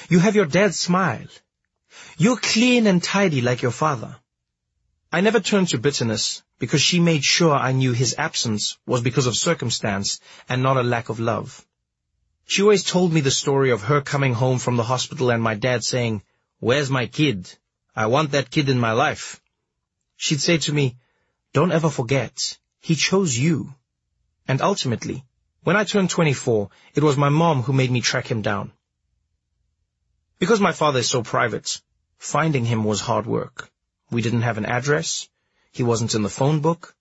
You have your dad's smile. You're clean and tidy like your father. I never turned to bitterness because she made sure I knew his absence was because of circumstance and not a lack of love. She always told me the story of her coming home from the hospital and my dad saying, Where's my kid? I want that kid in my life. She'd say to me, Don't ever forget, he chose you. And ultimately, when I turned 24, it was my mom who made me track him down. Because my father is so private, finding him was hard work. We didn't have an address. He wasn't in the phone book.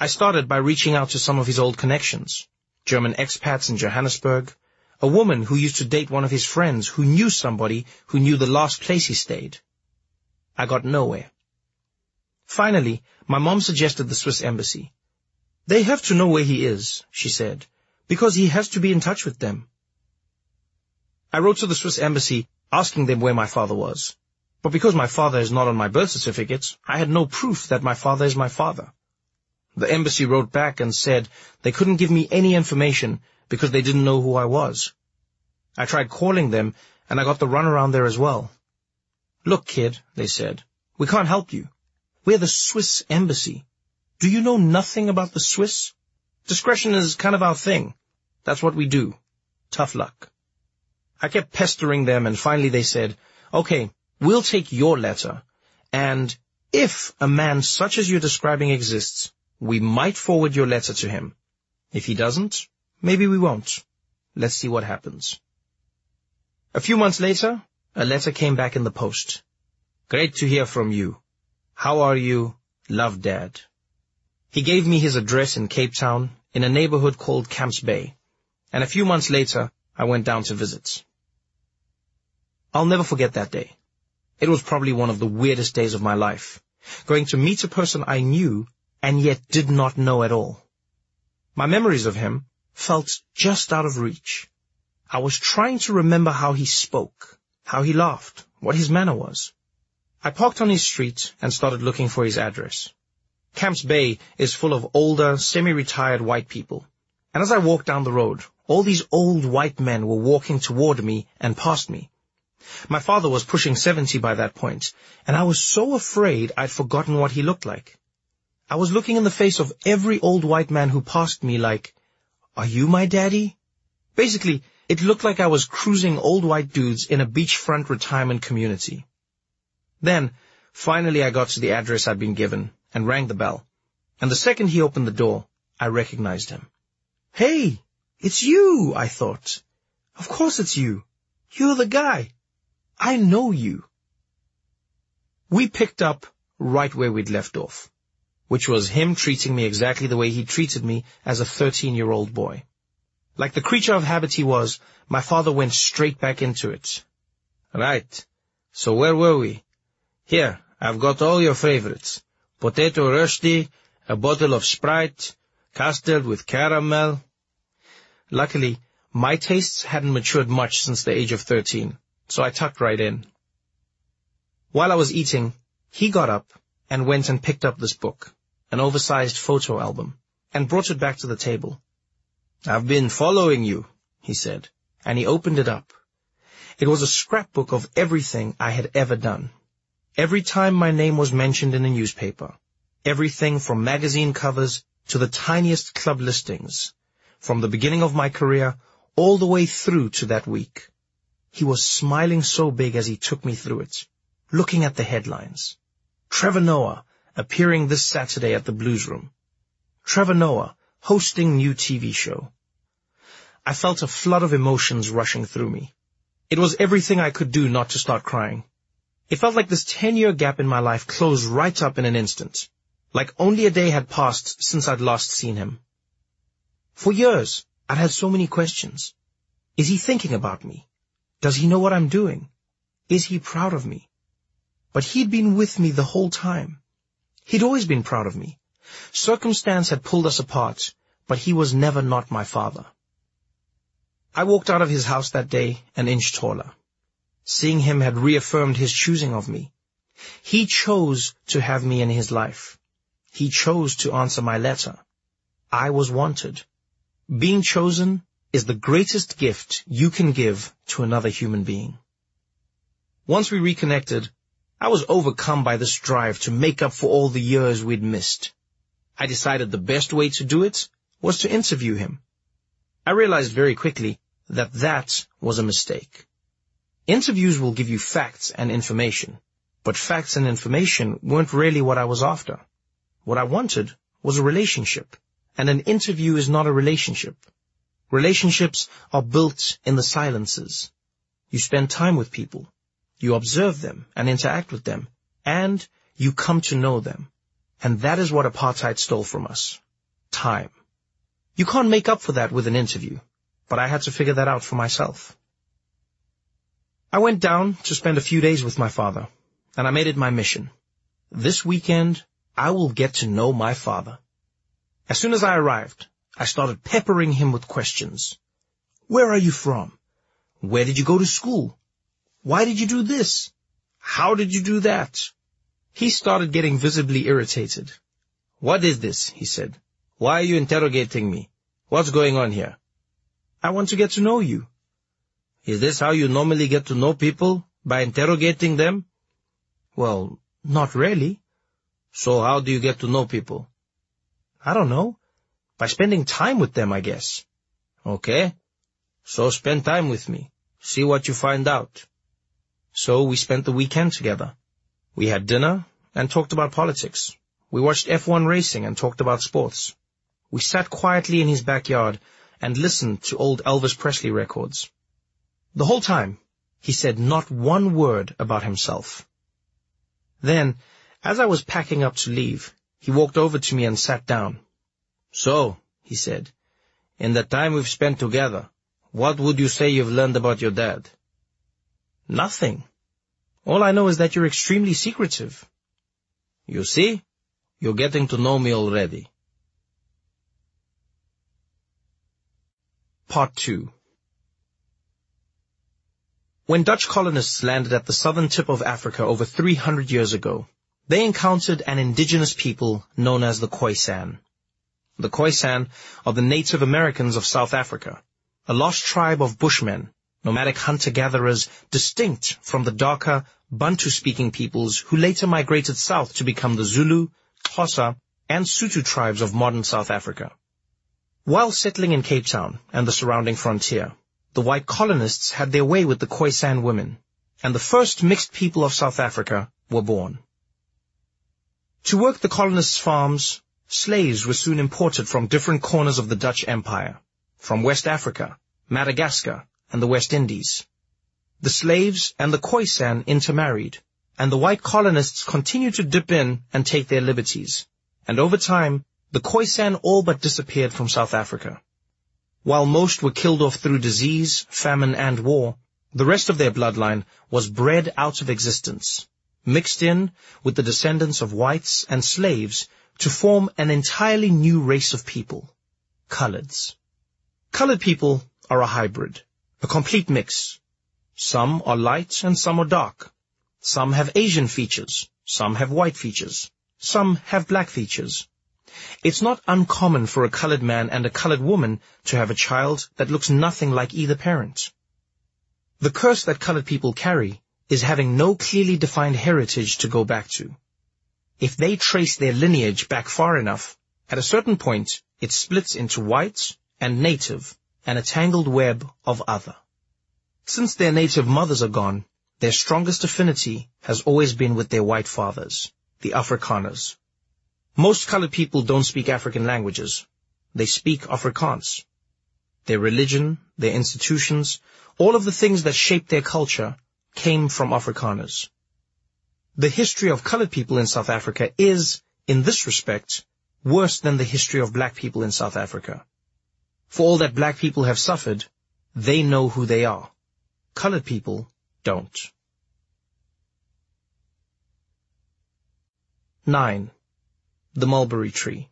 I started by reaching out to some of his old connections. German expats in Johannesburg, a woman who used to date one of his friends who knew somebody who knew the last place he stayed. I got nowhere. Finally, my mom suggested the Swiss embassy. They have to know where he is, she said, because he has to be in touch with them. I wrote to the Swiss embassy asking them where my father was. But because my father is not on my birth certificate, I had no proof that my father is my father. The embassy wrote back and said they couldn't give me any information because they didn't know who I was. I tried calling them, and I got the runaround there as well. Look, kid, they said, we can't help you. We're the Swiss embassy. Do you know nothing about the Swiss? Discretion is kind of our thing. That's what we do. Tough luck. I kept pestering them, and finally they said, okay, we'll take your letter, and if a man such as you're describing exists, we might forward your letter to him. If he doesn't, maybe we won't. Let's see what happens. A few months later, a letter came back in the post. Great to hear from you. How are you? Love, Dad. He gave me his address in Cape Town, in a neighborhood called Camps Bay, and a few months later, I went down to visit. I'll never forget that day. It was probably one of the weirdest days of my life, going to meet a person I knew and yet did not know at all. My memories of him felt just out of reach. I was trying to remember how he spoke, how he laughed, what his manner was. I parked on his street and started looking for his address. Camps Bay is full of older, semi-retired white people. And as I walked down the road, all these old white men were walking toward me and past me. My father was pushing 70 by that point, and I was so afraid I'd forgotten what he looked like. I was looking in the face of every old white man who passed me like, are you my daddy? Basically, it looked like I was cruising old white dudes in a beachfront retirement community. Then, finally I got to the address I'd been given and rang the bell. And the second he opened the door, I recognized him. Hey, it's you, I thought. Of course it's you. You're the guy. I know you. We picked up right where we'd left off, which was him treating me exactly the way he treated me as a 13-year-old boy. Like the creature of habit he was, my father went straight back into it. Right. So where were we? Here, I've got all your favorites. Potato rösti, a bottle of Sprite, custard with caramel. Luckily, my tastes hadn't matured much since the age of 13 so I tucked right in. While I was eating, he got up and went and picked up this book, an oversized photo album, and brought it back to the table. I've been following you, he said, and he opened it up. It was a scrapbook of everything I had ever done. Every time my name was mentioned in a newspaper, everything from magazine covers to the tiniest club listings, from the beginning of my career all the way through to that week. He was smiling so big as he took me through it, looking at the headlines. Trevor Noah appearing this Saturday at the Blues Room. Trevor Noah hosting new TV show. I felt a flood of emotions rushing through me. It was everything I could do not to start crying. It felt like this ten-year gap in my life closed right up in an instant, like only a day had passed since I'd last seen him. For years, I'd had so many questions. Is he thinking about me? Does he know what I'm doing? Is he proud of me? But he'd been with me the whole time. He'd always been proud of me. Circumstance had pulled us apart, but he was never not my father. I walked out of his house that day an inch taller. Seeing him had reaffirmed his choosing of me. He chose to have me in his life. He chose to answer my letter. I was wanted. Being chosen is the greatest gift you can give to another human being. Once we reconnected, I was overcome by this drive to make up for all the years we'd missed. I decided the best way to do it was to interview him. I realized very quickly that that was a mistake. Interviews will give you facts and information, but facts and information weren't really what I was after. What I wanted was a relationship, and an interview is not a relationship. Relationships are built in the silences. You spend time with people. You observe them and interact with them. And you come to know them. And that is what apartheid stole from us. Time. You can't make up for that with an interview, but I had to figure that out for myself. I went down to spend a few days with my father, and I made it my mission. This weekend, I will get to know my father. As soon as I arrived, I started peppering him with questions. Where are you from? Where did you go to school? Why did you do this? How did you do that? He started getting visibly irritated. What is this? he said. Why are you interrogating me? What's going on here? I want to get to know you. Is this how you normally get to know people? By interrogating them? Well, not really. So how do you get to know people? I don't know. By spending time with them, I guess. Okay. So spend time with me. See what you find out. So we spent the weekend together. We had dinner and talked about politics. We watched F1 racing and talked about sports. We sat quietly in his backyard and listened to old Elvis Presley records. The whole time, he said not one word about himself. Then, as I was packing up to leave, he walked over to me and sat down. So, he said, in the time we've spent together, what would you say you've learned about your dad? Nothing. All I know is that you're extremely secretive. You see? You're getting to know me already. Part 2 When Dutch colonists landed at the southern tip of Africa over 300 years ago, they encountered an indigenous people known as the Khoisan. The Khoisan are the Native Americans of South Africa, a lost tribe of Bushmen, nomadic hunter-gatherers distinct from the darker Bantu-speaking peoples who later migrated south to become the Zulu, Xhosa, and Sotho tribes of modern South Africa. While settling in Cape Town and the surrounding frontier, the white colonists had their way with the Khoisan women, and the first mixed people of South Africa were born. To work the colonists' farms, slaves were soon imported from different corners of the Dutch Empire, from West Africa, Madagascar, and the West Indies. The slaves and the Khoisan intermarried, and the white colonists continued to dip in and take their liberties, and over time, the Khoisan all but disappeared from South Africa. While most were killed off through disease, famine, and war, the rest of their bloodline was bred out of existence mixed in with the descendants of whites and slaves to form an entirely new race of people, coloreds. Colored people are a hybrid, a complete mix. Some are light and some are dark. Some have Asian features, some have white features, some have black features. It's not uncommon for a colored man and a colored woman to have a child that looks nothing like either parent. The curse that colored people carry is having no clearly defined heritage to go back to. If they trace their lineage back far enough, at a certain point, it splits into white and native and a tangled web of other. Since their native mothers are gone, their strongest affinity has always been with their white fathers, the Afrikaners. Most colored people don't speak African languages. They speak Afrikaans. Their religion, their institutions, all of the things that shape their culture came from Afrikaners. The history of colored people in South Africa is, in this respect, worse than the history of black people in South Africa. For all that black people have suffered, they know who they are. Colored people don't. 9. The Mulberry Tree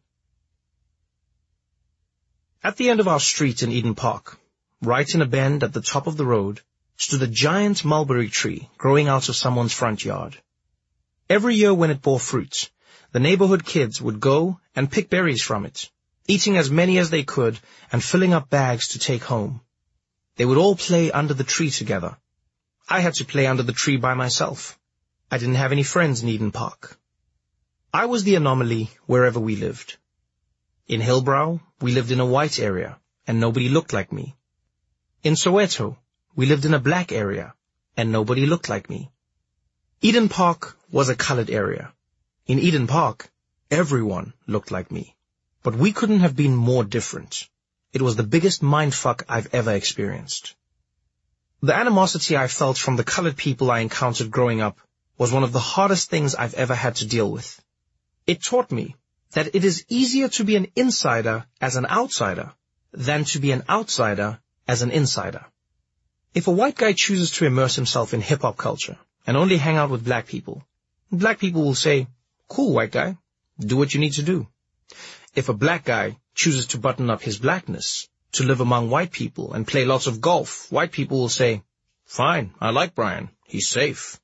At the end of our street in Eden Park, right in a bend at the top of the road, stood a giant mulberry tree growing out of someone's front yard. Every year when it bore fruit, the neighborhood kids would go and pick berries from it, eating as many as they could and filling up bags to take home. They would all play under the tree together. I had to play under the tree by myself. I didn't have any friends in Eden Park. I was the anomaly wherever we lived. In Hillbrow, we lived in a white area, and nobody looked like me. In Soweto, we lived in a black area, and nobody looked like me. Eden Park was a colored area. In Eden Park, everyone looked like me. But we couldn't have been more different. It was the biggest mindfuck I've ever experienced. The animosity I felt from the colored people I encountered growing up was one of the hardest things I've ever had to deal with. It taught me that it is easier to be an insider as an outsider than to be an outsider as an insider. If a white guy chooses to immerse himself in hip-hop culture and only hang out with black people, black people will say, cool white guy, do what you need to do. If a black guy chooses to button up his blackness to live among white people and play lots of golf, white people will say, fine, I like Brian, he's safe.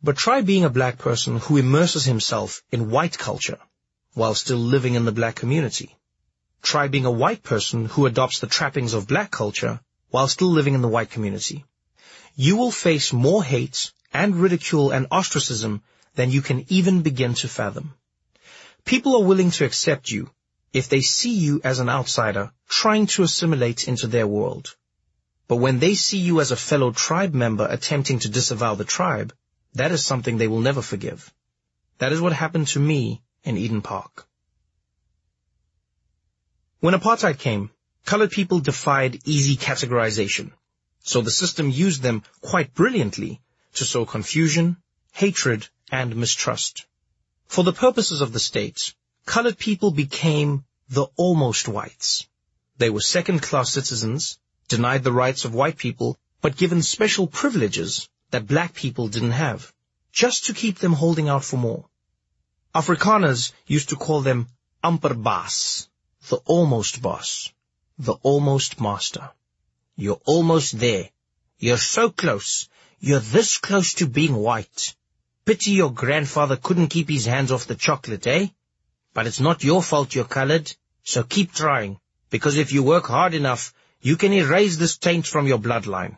But try being a black person who immerses himself in white culture while still living in the black community. Try being a white person who adopts the trappings of black culture while still living in the white community. You will face more hate and ridicule and ostracism than you can even begin to fathom. People are willing to accept you if they see you as an outsider trying to assimilate into their world. But when they see you as a fellow tribe member attempting to disavow the tribe, that is something they will never forgive. That is what happened to me in Eden Park. When apartheid came, colored people defied easy categorization, so the system used them quite brilliantly to sow confusion, hatred, and mistrust. For the purposes of the state, colored people became the almost whites. They were second-class citizens, denied the rights of white people, but given special privileges that black people didn't have, just to keep them holding out for more. Afrikaners used to call them amper baas, the almost boss, the almost master. You're almost there. You're so close. You're this close to being white. Pity your grandfather couldn't keep his hands off the chocolate, eh? But it's not your fault you're colored, so keep trying, because if you work hard enough, you can erase this taint from your bloodline.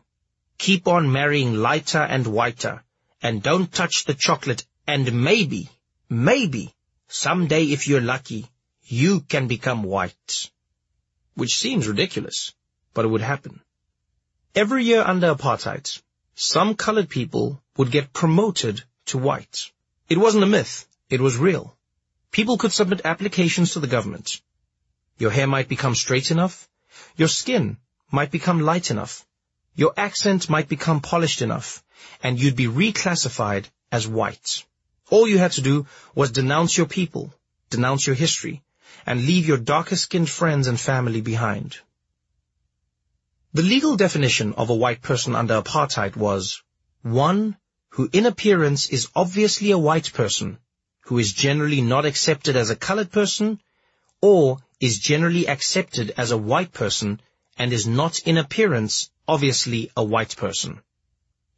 Keep on marrying lighter and whiter, and don't touch the chocolate, and maybe, maybe, someday if you're lucky, you can become white. Which seems ridiculous, but it would happen. Every year under apartheid, some colored people would get promoted to white. It wasn't a myth, it was real. People could submit applications to the government. Your hair might become straight enough, your skin might become light enough, your accent might become polished enough, and you'd be reclassified as white. All you had to do was denounce your people, denounce your history, and leave your darker-skinned friends and family behind. The legal definition of a white person under apartheid was one who in appearance is obviously a white person, who is generally not accepted as a colored person, or is generally accepted as a white person and is not in appearance obviously a white person.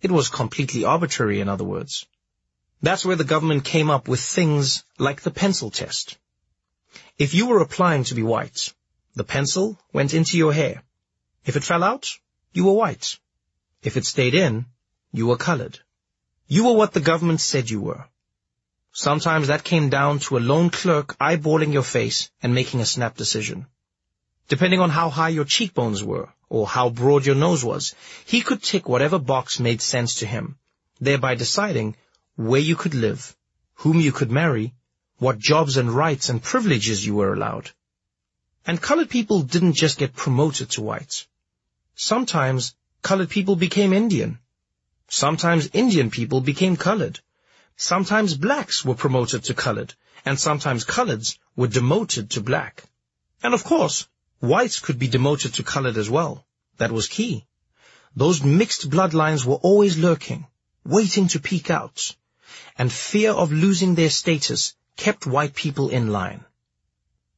It was completely arbitrary, in other words. That's where the government came up with things like the pencil test. If you were applying to be white, the pencil went into your hair. If it fell out, you were white. If it stayed in, you were colored. You were what the government said you were. Sometimes that came down to a lone clerk eyeballing your face and making a snap decision. Depending on how high your cheekbones were, or how broad your nose was, he could tick whatever box made sense to him, thereby deciding where you could live, whom you could marry, what jobs and rights and privileges you were allowed. And colored people didn't just get promoted to whites. Sometimes colored people became Indian. Sometimes Indian people became colored. Sometimes blacks were promoted to colored, and sometimes coloreds were demoted to black. And of course, whites could be demoted to colored as well. That was key. Those mixed bloodlines were always lurking, waiting to peek out, and fear of losing their status kept white people in line.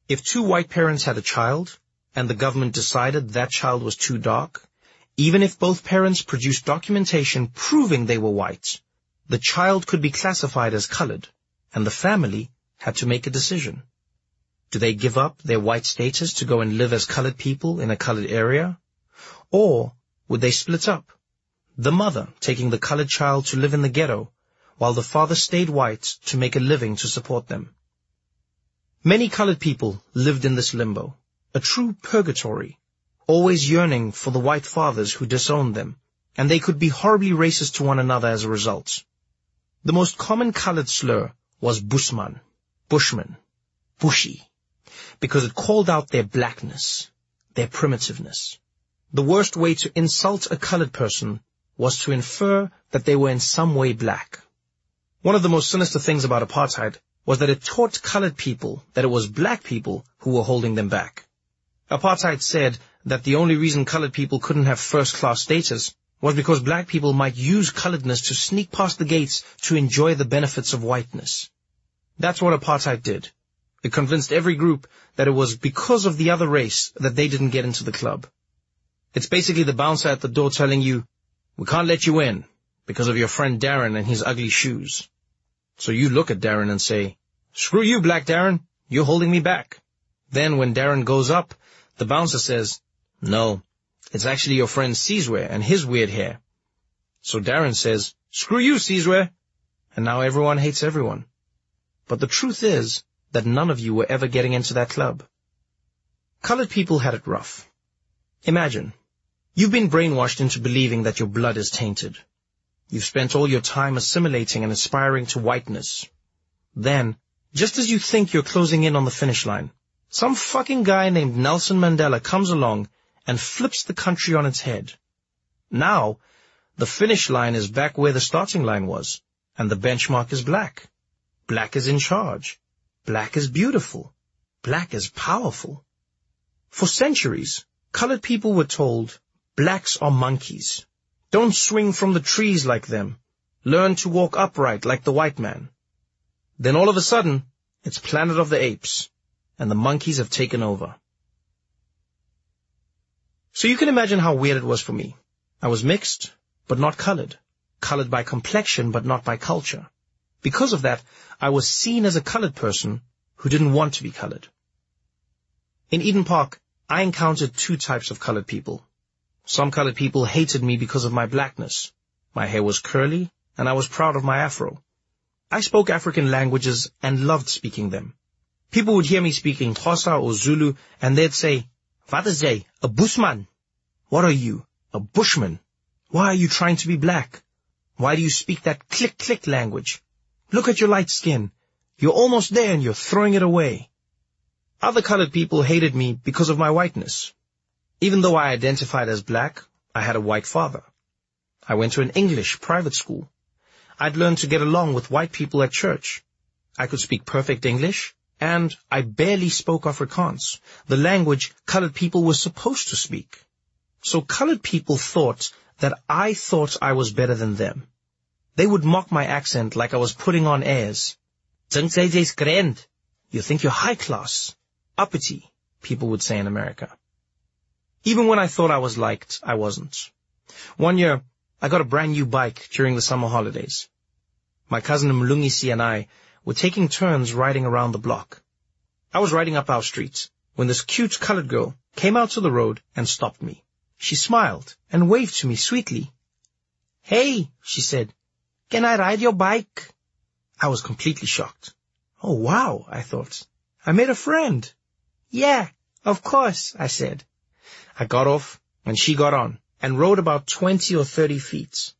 If two white parents had a child, and the government decided that child was too dark, even if both parents produced documentation proving they were white, the child could be classified as colored, and the family had to make a decision. Do they give up their white status to go and live as colored people in a colored area? Or would they split up? The mother taking the colored child to live in the ghetto, while the father stayed white to make a living to support them. Many colored people lived in this limbo, a true purgatory, always yearning for the white fathers who disowned them, and they could be horribly racist to one another as a result. The most common colored slur was Boesman, Bushman, Bushy, because it called out their blackness, their primitiveness. The worst way to insult a colored person was to infer that they were in some way black. One of the most sinister things about apartheid was that it taught colored people that it was black people who were holding them back. Apartheid said that the only reason colored people couldn't have first-class status was because black people might use coloredness to sneak past the gates to enjoy the benefits of whiteness. That's what apartheid did. It convinced every group that it was because of the other race that they didn't get into the club. It's basically the bouncer at the door telling you, we can't let you in because of your friend Darren and his ugly shoes. So you look at Darren and say, screw you, Black Darren, you're holding me back. Then when Darren goes up, the bouncer says, no, it's actually your friend Caesar and his weird hair. So Darren says, screw you, Caesar. And now everyone hates everyone. But the truth is that none of you were ever getting into that club. Colored people had it rough. Imagine, you've been brainwashed into believing that your blood is tainted. You've spent all your time assimilating and aspiring to whiteness. Then, just as you think you're closing in on the finish line, some fucking guy named Nelson Mandela comes along and flips the country on its head. Now, the finish line is back where the starting line was, and the benchmark is black. Black is in charge. Black is beautiful. Black is powerful. For centuries, colored people were told, blacks are monkeys. Don't swing from the trees like them. Learn to walk upright like the white man. Then all of a sudden, it's Planet of the Apes, and the monkeys have taken over. So you can imagine how weird it was for me. I was mixed, but not colored. Colored by complexion, but not by culture. Because of that, I was seen as a colored person who didn't want to be colored. In Eden Park, I encountered two types of colored people. Some colored people hated me because of my blackness. My hair was curly, and I was proud of my afro. I spoke African languages and loved speaking them. People would hear me speaking Xhosa or Zulu, and they'd say, is a bushman? What are you? A bushman? Why are you trying to be black? Why do you speak that click-click language? Look at your light skin. You're almost there and you're throwing it away. Other colored people hated me because of my whiteness. Even though I identified as black, I had a white father. I went to an English private school. I'd learned to get along with white people at church. I could speak perfect English, and I barely spoke Afrikaans, the language colored people were supposed to speak. So colored people thought that I thought I was better than them. They would mock my accent like I was putting on airs. grand. You think you're high class. Uppity, people would say in America. Even when I thought I was liked, I wasn't. One year, I got a brand new bike during the summer holidays. My cousin Mlungisi and I were taking turns riding around the block. I was riding up our street when this cute colored girl came out to the road and stopped me. She smiled and waved to me sweetly. Hey, she said, can I ride your bike? I was completely shocked. Oh, wow, I thought. I made a friend. Yeah, of course, I said. I got off, and she got on, and rode about 20 or 30 feet.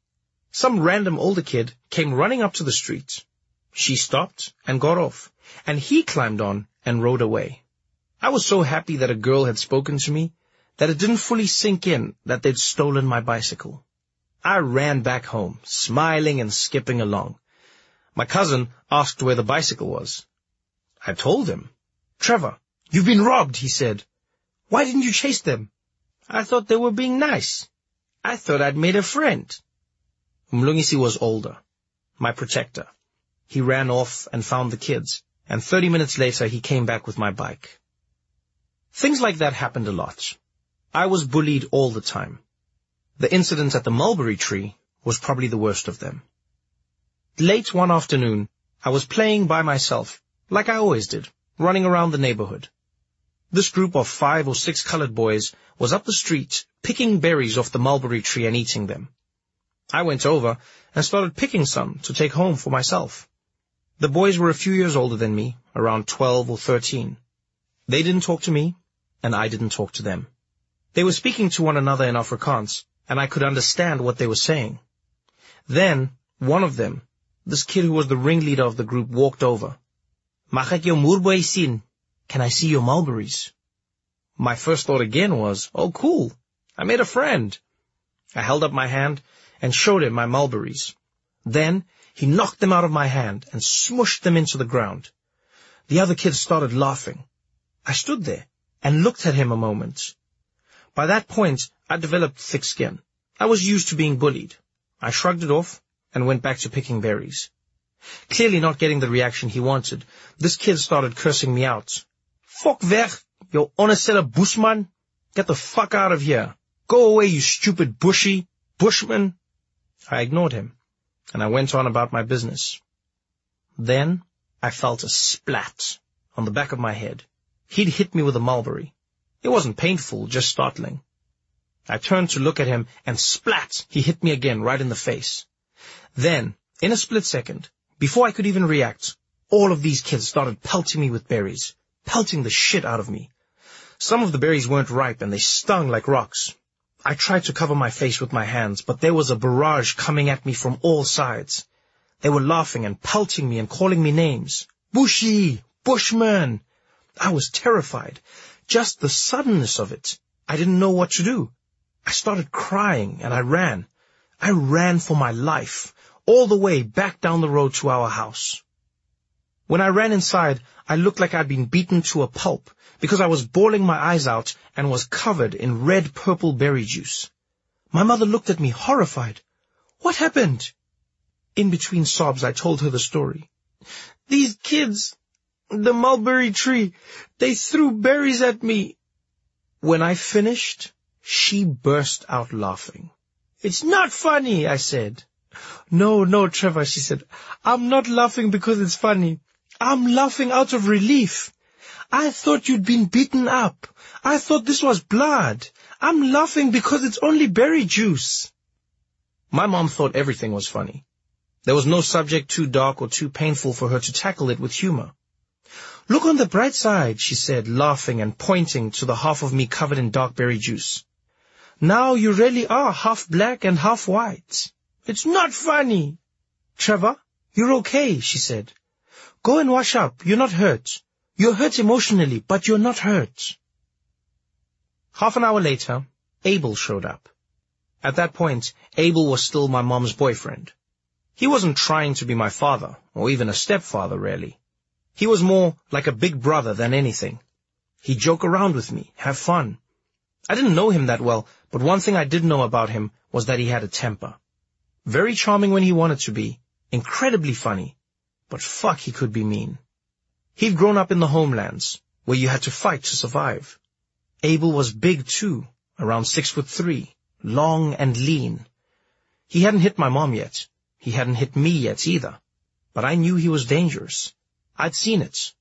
Some random older kid came running up to the street. She stopped and got off, and he climbed on and rode away. I was so happy that a girl had spoken to me that it didn't fully sink in that they'd stolen my bicycle. I ran back home, smiling and skipping along. My cousin asked where the bicycle was. I told him. Trevor, you've been robbed, he said. Why didn't you chase them? I thought they were being nice. I thought I'd made a friend. Mlungisi was older, my protector. He ran off and found the kids, and 30 minutes later he came back with my bike. Things like that happened a lot. I was bullied all the time. The incident at the mulberry tree was probably the worst of them. Late one afternoon, I was playing by myself, like I always did, running around the neighborhood. This group of five or six colored boys was up the street, picking berries off the mulberry tree and eating them. I went over and started picking some to take home for myself. The boys were a few years older than me, around 12 or 13. They didn't talk to me, and I didn't talk to them. They were speaking to one another in Afrikaans, and I could understand what they were saying. Then, one of them, this kid who was the ringleader of the group, walked over. Can I see your mulberries? My first thought again was, oh cool, I made a friend. I held up my hand and showed him my mulberries. Then he knocked them out of my hand and smushed them into the ground. The other kids started laughing. I stood there and looked at him a moment. By that point, I developed thick skin. I was used to being bullied. I shrugged it off and went back to picking berries. Clearly not getting the reaction he wanted, this kid started cursing me out. Fuck weg, you onnosele bushman. Get the fuck out of here. Go away, you stupid bushy, bushman. I ignored him, and I went on about my business. Then I felt a splat on the back of my head. He'd hit me with a mulberry. It wasn't painful, just startling. I turned to look at him, and splat, he hit me again right in the face. Then, in a split second, before I could even react, all of these kids started pelting me with berries, pelting the shit out of me. Some of the berries weren't ripe and they stung like rocks. I tried to cover my face with my hands, but there was a barrage coming at me from all sides. They were laughing and pelting me and calling me names. Bushy! Bushman! I was terrified. Just the suddenness of it. I didn't know what to do. I started crying and I ran. I ran for my life, all the way back down the road to our house. When I ran inside, I looked like I'd been beaten to a pulp because I was bawling my eyes out and was covered in red-purple berry juice. My mother looked at me horrified. What happened? In between sobs, I told her the story. These kids, the mulberry tree, they threw berries at me. When I finished, she burst out laughing. It's not funny, I said. No, no, Trevor, she said. I'm not laughing because it's funny. I'm laughing out of relief. I thought you'd been beaten up. I thought this was blood. I'm laughing because it's only berry juice. My mom thought everything was funny. There was no subject too dark or too painful for her to tackle it with humor. Look on the bright side, she said, laughing and pointing to the half of me covered in dark berry juice. Now you really are half black and half white. It's not funny. Trevor, you're okay, she said. Go and wash up. You're not hurt. You're hurt emotionally, but you're not hurt. Half an hour later, Abel showed up. At that point, Abel was still my mom's boyfriend. He wasn't trying to be my father, or even a stepfather, really. He was more like a big brother than anything. He'd joke around with me, have fun. I didn't know him that well, but one thing I did know about him was that he had a temper. Very charming when he wanted to be, incredibly funny, but fuck he could be mean. He'd grown up in the homelands, where you had to fight to survive. Abel was big too, around six foot three, long and lean. He hadn't hit my mom yet. He hadn't hit me yet either. But I knew he was dangerous. I'd seen it.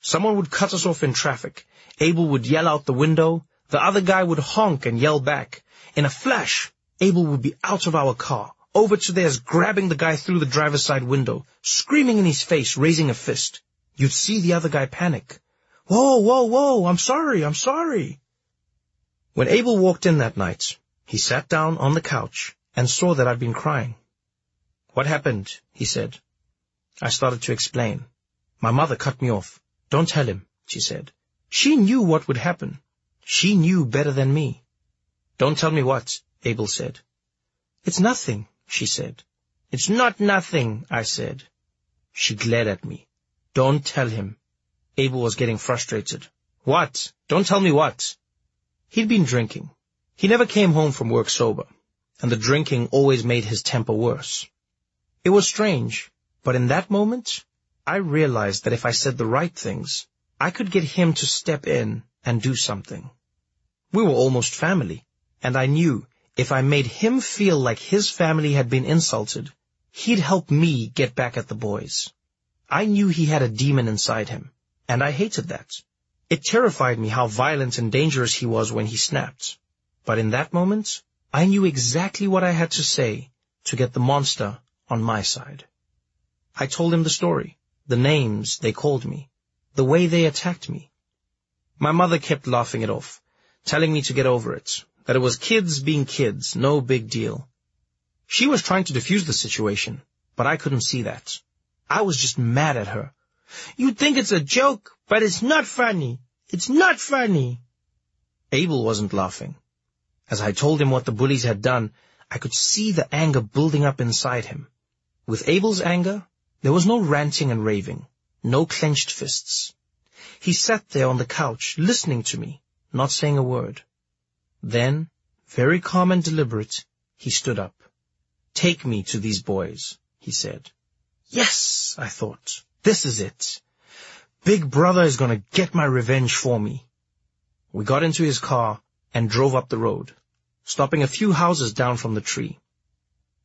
Someone would cut us off in traffic. Abel would yell out the window. The other guy would honk and yell back. In a flash, Abel would be out of our car, over to theirs, grabbing the guy through the driver's side window, screaming in his face, raising a fist. You'd see the other guy panic. Whoa, whoa, whoa, I'm sorry, I'm sorry. When Abel walked in that night, he sat down on the couch and saw that I'd been crying. What happened? he said. I started to explain. My mother cut me off. Don't tell him, she said. She knew what would happen. She knew better than me. Don't tell me what, Abel said. It's nothing, she said. It's not nothing, I said. She glared at me. Don't tell him. Abel was getting frustrated. What? Don't tell me what? He'd been drinking. He never came home from work sober, and the drinking always made his temper worse. It was strange, but in that moment, I realized that if I said the right things, I could get him to step in and do something. We were almost family, and I knew if I made him feel like his family had been insulted, he'd help me get back at the boys. I knew he had a demon inside him, and I hated that. It terrified me how violent and dangerous he was when he snapped. But in that moment, I knew exactly what I had to say to get the monster on my side. I told him the story, the names they called me, the way they attacked me. My mother kept laughing it off, telling me to get over it, that it was kids being kids, no big deal. She was trying to defuse the situation, but I couldn't see that. I was just mad at her. You think it's a joke, but it's not funny. It's not funny. Abel wasn't laughing. As I told him what the bullies had done, I could see the anger building up inside him. With Abel's anger, there was no ranting and raving, no clenched fists. He sat there on the couch, listening to me, not saying a word. Then, very calm and deliberate, he stood up. Take me to these boys, he said. Yes, I thought, this is it. Big brother is going to get my revenge for me. We got into his car and drove up the road, stopping a few houses down from the tree.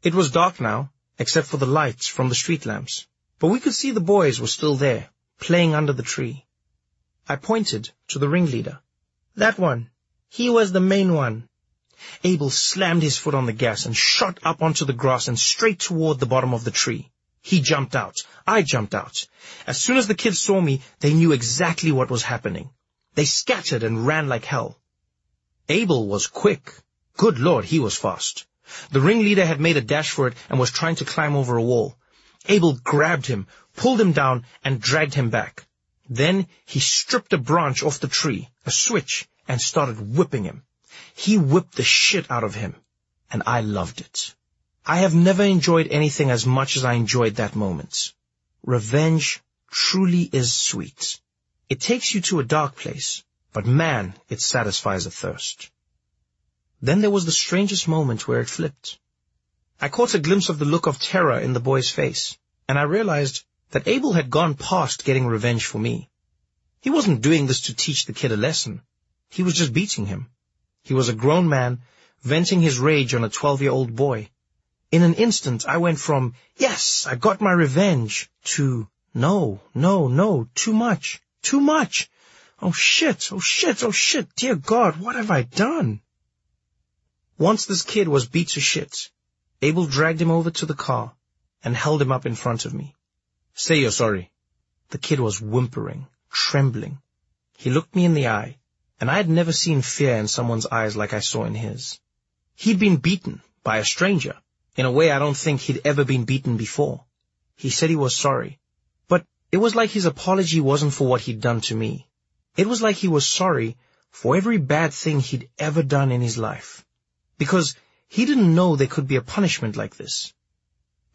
It was dark now, except for the lights from the street lamps, but we could see the boys were still there, playing under the tree. I pointed to the ringleader. That one. He was the main one. Abel slammed his foot on the gas and shot up onto the grass and straight toward the bottom of the tree. He jumped out. I jumped out. As soon as the kids saw me, they knew exactly what was happening. They scattered and ran like hell. Abel was quick. Good Lord, he was fast. The ringleader had made a dash for it and was trying to climb over a wall. Abel grabbed him, pulled him down, and dragged him back. Then he stripped a branch off the tree, a switch, and started whipping him. He whipped the shit out of him, and I loved it. I have never enjoyed anything as much as I enjoyed that moment. Revenge truly is sweet. It takes you to a dark place, but man, it satisfies a thirst. Then there was the strangest moment where it flipped. I caught a glimpse of the look of terror in the boy's face, and I realized that Abel had gone past getting revenge for me. He wasn't doing this to teach the kid a lesson. He was just beating him. He was a grown man, venting his rage on a twelve-year-old boy. In an instant, I went from, yes, I got my revenge, to, no, no, no, too much, too much. Oh shit, oh shit, oh shit, dear God, what have I done? Once this kid was beat to shit, Abel dragged him over to the car and held him up in front of me. Say you're sorry. The kid was whimpering, trembling. He looked me in the eye, and I had never seen fear in someone's eyes like I saw in his. He'd been beaten by a stranger, in a way I don't think he'd ever been beaten before. He said he was sorry, but it was like his apology wasn't for what he'd done to me. It was like he was sorry for every bad thing he'd ever done in his life. Because he didn't know there could be a punishment like this.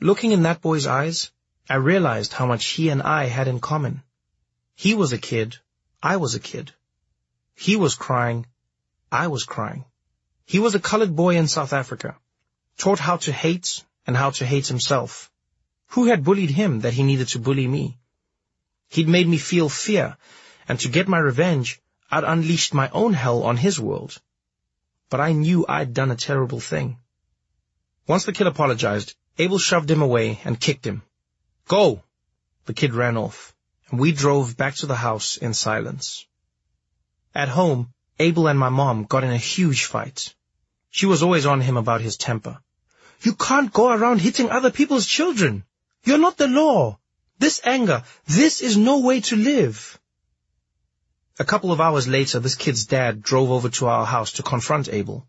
Looking in that boy's eyes, I realized how much he and I had in common. He was a kid, I was a kid. He was crying, I was crying. He was a colored boy in South Africa taught how to hate and how to hate himself. Who had bullied him that he needed to bully me? He'd made me feel fear, and to get my revenge, I'd unleashed my own hell on his world. But I knew I'd done a terrible thing. Once the kid apologized, Abel shoved him away and kicked him. Go! The kid ran off, and we drove back to the house in silence. At home, Abel and my mom got in a huge fight. She was always on him about his temper. You can't go around hitting other people's children. You're not the law. This anger, this is no way to live. A couple of hours later, this kid's dad drove over to our house to confront Abel.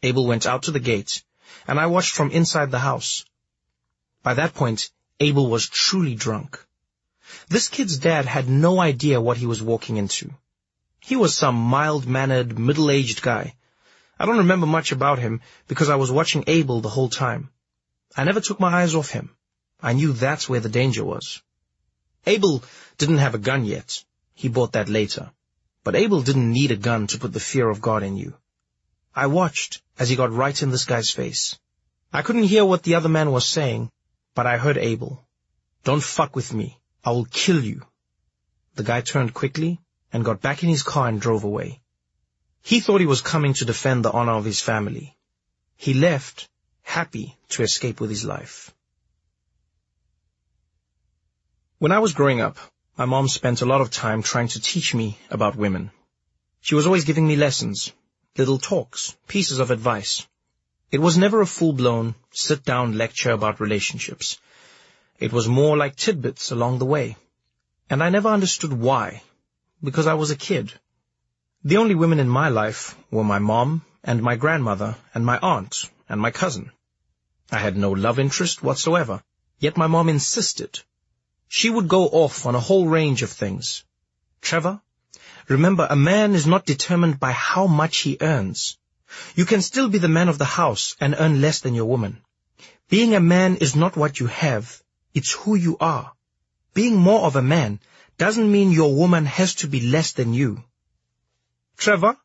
Abel went out to the gate, and I watched from inside the house. By that point, Abel was truly drunk. This kid's dad had no idea what he was walking into. He was some mild-mannered, middle-aged guy I don't remember much about him because I was watching Abel the whole time. I never took my eyes off him. I knew that's where the danger was. Abel didn't have a gun yet. He bought that later. But Abel didn't need a gun to put the fear of God in you. I watched as he got right in this guy's face. I couldn't hear what the other man was saying, but I heard Abel. Don't fuck with me. I will kill you. The guy turned quickly and got back in his car and drove away. He thought he was coming to defend the honor of his family. He left, happy to escape with his life. When I was growing up, my mom spent a lot of time trying to teach me about women. She was always giving me lessons, little talks, pieces of advice. It was never a full-blown, sit-down lecture about relationships. It was more like tidbits along the way. And I never understood why, because I was a kid. The only women in my life were my mom and my grandmother and my aunt and my cousin. I had no love interest whatsoever, yet my mom insisted. She would go off on a whole range of things. Trevor, remember a man is not determined by how much he earns. You can still be the man of the house and earn less than your woman. Being a man is not what you have, it's who you are. Being more of a man doesn't mean your woman has to be less than you. Trevor,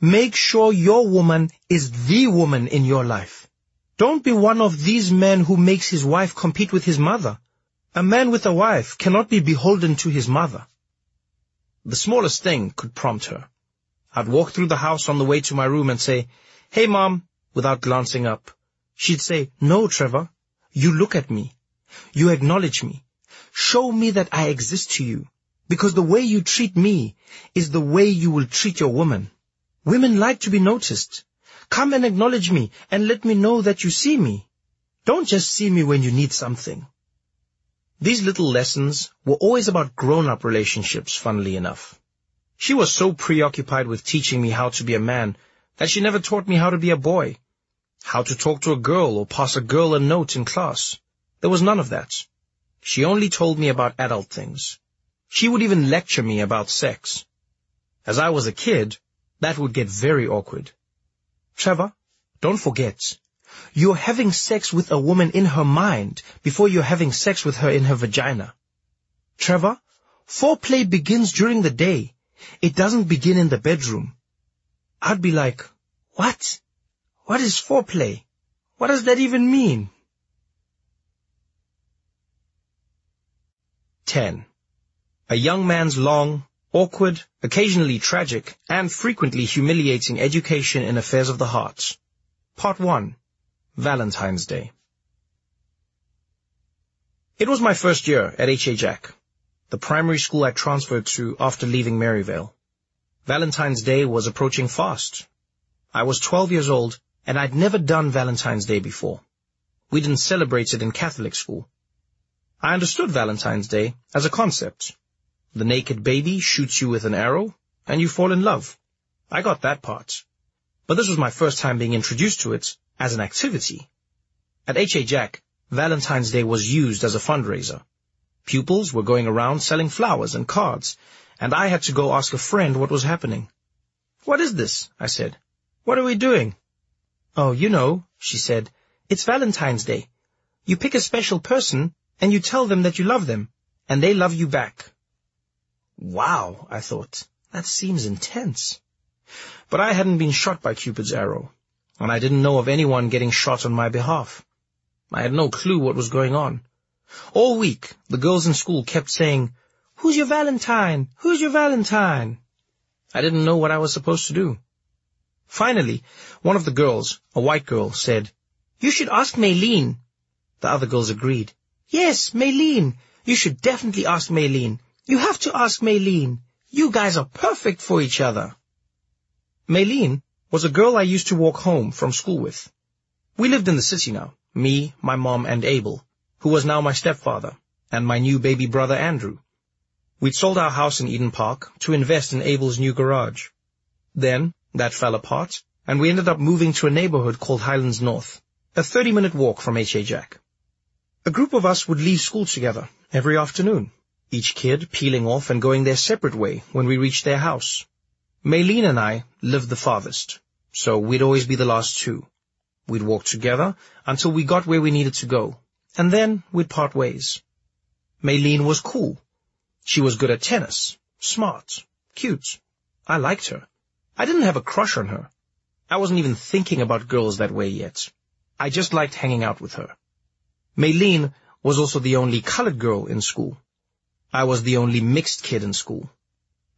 make sure your woman is the woman in your life. Don't be one of these men who makes his wife compete with his mother. A man with a wife cannot be beholden to his mother. The smallest thing could prompt her. I'd walk through the house on the way to my room and say, Hey, Mom, without glancing up. She'd say, No, Trevor. You look at me. You acknowledge me. Show me that I exist to you. Because the way you treat me is the way you will treat your woman. Women like to be noticed. Come and acknowledge me and let me know that you see me. Don't just see me when you need something. These little lessons were always about grown-up relationships, funnily enough. She was so preoccupied with teaching me how to be a man that she never taught me how to be a boy, how to talk to a girl or pass a girl a note in class. There was none of that. She only told me about adult things. She would even lecture me about sex. As I was a kid, that would get very awkward. Trevor, don't forget, you're having sex with a woman in her mind before you're having sex with her in her vagina. Trevor, foreplay begins during the day. It doesn't begin in the bedroom. I'd be like, what? What is foreplay? What does that even mean? 10. A young man's long, awkward, occasionally tragic, and frequently humiliating education in affairs of the heart. Part 1. Valentine's Day. It was my first year at H.A. Jack, the primary school I transferred to after leaving Maryvale. Valentine's Day was approaching fast. I was 12 years old, and I'd never done Valentine's Day before. We didn't celebrate it in Catholic school. I understood Valentine's Day as a concept. The naked baby shoots you with an arrow, and you fall in love. I got that part. But this was my first time being introduced to it, as an activity. At H.A. Jack, Valentine's Day was used as a fundraiser. Pupils were going around selling flowers and cards, and I had to go ask a friend what was happening. What is this? I said. What are we doing? Oh, you know, she said. It's Valentine's Day. You pick a special person, and you tell them that you love them, and they love you back. Wow, I thought. That seems intense. But I hadn't been shot by Cupid's arrow and I didn't know of anyone getting shot on my behalf. I had no clue what was going on. All week, the girls in school kept saying, Who's your Valentine? Who's your Valentine? I didn't know what I was supposed to do. Finally, one of the girls, a white girl, said, You should ask Maylene. The other girls agreed. Yes, Maylene. You should definitely ask Maylene. You have to ask Maylene. You guys are perfect for each other. Maylene was a girl I used to walk home from school with. We lived in the city now, me, my mom, and Abel, who was now my stepfather, and my new baby brother Andrew. We'd sold our house in Eden Park to invest in Abel's new garage. Then, that fell apart, and we ended up moving to a neighborhood called Highlands North, a 30-minute walk from H.A. Jack. A group of us would leave school together every afternoon, each kid peeling off and going their separate way when we reached their house. Maylene and I lived the farthest, so we'd always be the last two. We'd walk together until we got where we needed to go, and then we'd part ways. Maylene was cool. She was good at tennis, smart, cute. I liked her. I didn't have a crush on her. I wasn't even thinking about girls that way yet. I just liked hanging out with her. Maylene was also the only colored girl in school. I was the only mixed kid in school.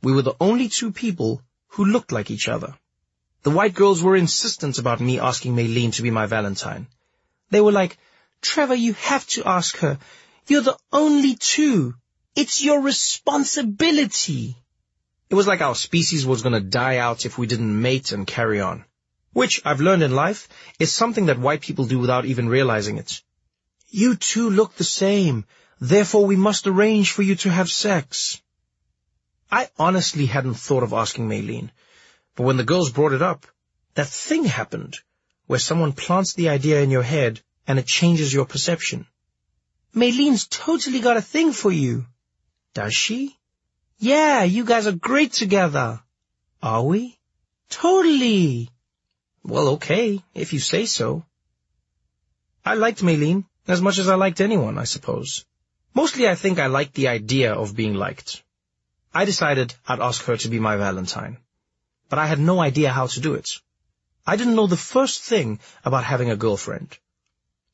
We were the only two people who looked like each other. The white girls were insistent about me asking Maylene to be my Valentine. They were like, Trevor, you have to ask her. You're the only two. It's your responsibility. It was like our species was going to die out if we didn't mate and carry on. Which, I've learned in life, is something that white people do without even realizing it. You two look the same. Therefore, we must arrange for you to have sex. I honestly hadn't thought of asking Maylene, but when the girls brought it up, that thing happened where someone plants the idea in your head and it changes your perception. Maylene's totally got a thing for you. Does she? Yeah, you guys are great together. Are we? Totally. Well, okay, if you say so. I liked Maylene as much as I liked anyone, I suppose. Mostly I think I liked the idea of being liked. I decided I'd ask her to be my Valentine. But I had no idea how to do it. I didn't know the first thing about having a girlfriend.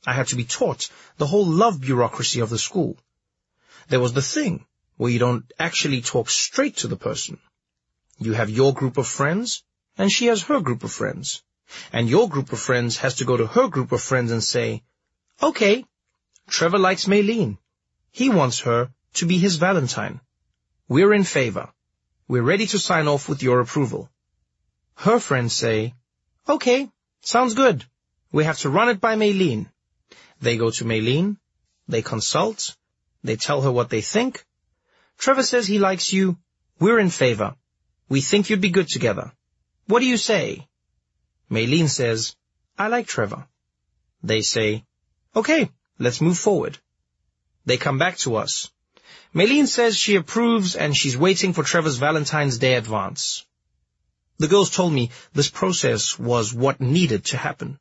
I had to be taught the whole love bureaucracy of the school. There was the thing where you don't actually talk straight to the person. You have your group of friends, and she has her group of friends. And your group of friends has to go to her group of friends and say, Okay, Trevor likes Maylene. He wants her to be his Valentine. We're in favor. We're ready to sign off with your approval. Her friends say, Okay, sounds good. We have to run it by Maylene. They go to Maylene. They consult. They tell her what they think. Trevor says he likes you. We're in favor. We think you'd be good together. What do you say? Maylene says, I like Trevor. They say, okay, let's move forward. They come back to us. Maylene says she approves and she's waiting for Trevor's Valentine's Day advance. The girls told me this process was what needed to happen.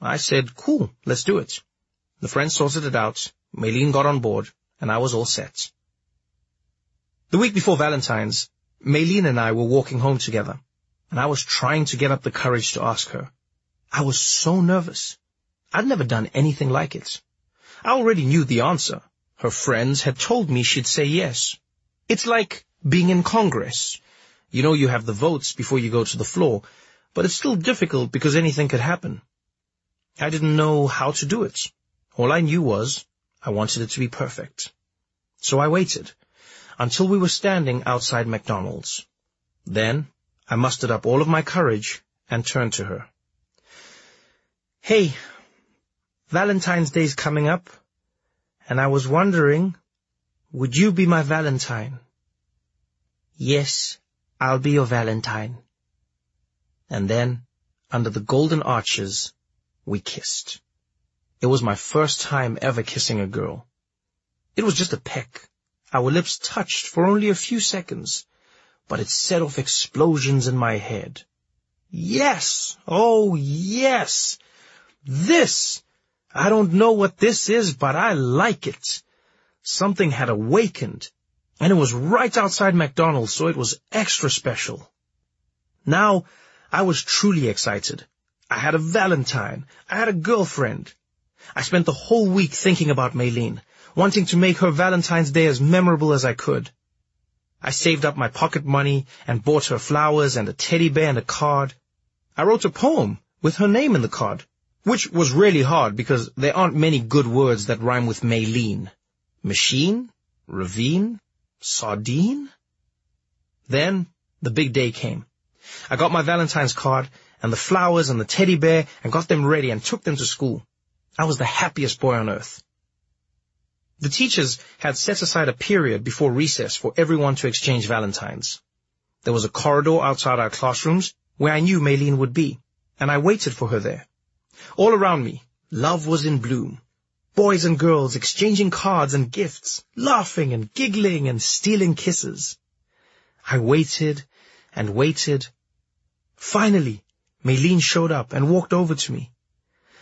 I said, cool, let's do it. The friends sorted it out, Maylene got on board, and I was all set. The week before Valentine's, Maylene and I were walking home together, and I was trying to get up the courage to ask her. I was so nervous. I'd never done anything like it. I already knew the answer. Her friends had told me she'd say yes. It's like being in Congress. You know you have the votes before you go to the floor, but it's still difficult because anything could happen. I didn't know how to do it. All I knew was I wanted it to be perfect. So I waited until we were standing outside McDonald's. Then I mustered up all of my courage and turned to her. Hey, Valentine's Day's coming up, and I was wondering, would you be my Valentine? Yes, I'll be your Valentine. And then, under the golden arches, we kissed. It was my first time ever kissing a girl. It was just a peck, our lips touched for only a few seconds, but it set off explosions in my head. Yes! Oh, yes! This! I don't know what this is, but I like it. Something had awakened, and it was right outside McDonald's, so it was extra special. Now, I was truly excited. I had a Valentine. I had a girlfriend. I spent the whole week thinking about Maylene, wanting to make her Valentine's Day as memorable as I could. I saved up my pocket money and bought her flowers and a teddy bear and a card. I wrote a poem with her name in the card, which was really hard because there aren't many good words that rhyme with Maylene. Machine? Ravine? Sardine? Then the big day came. I got my Valentine's card and the flowers and the teddy bear and got them ready and took them to school. I was the happiest boy on earth. The teachers had set aside a period before recess for everyone to exchange valentines. There was a corridor outside our classrooms where I knew Maylene would be, and I waited for her there. All around me, love was in bloom. Boys and girls exchanging cards and gifts, laughing and giggling and stealing kisses. I waited and waited. Finally, Maylene showed up and walked over to me.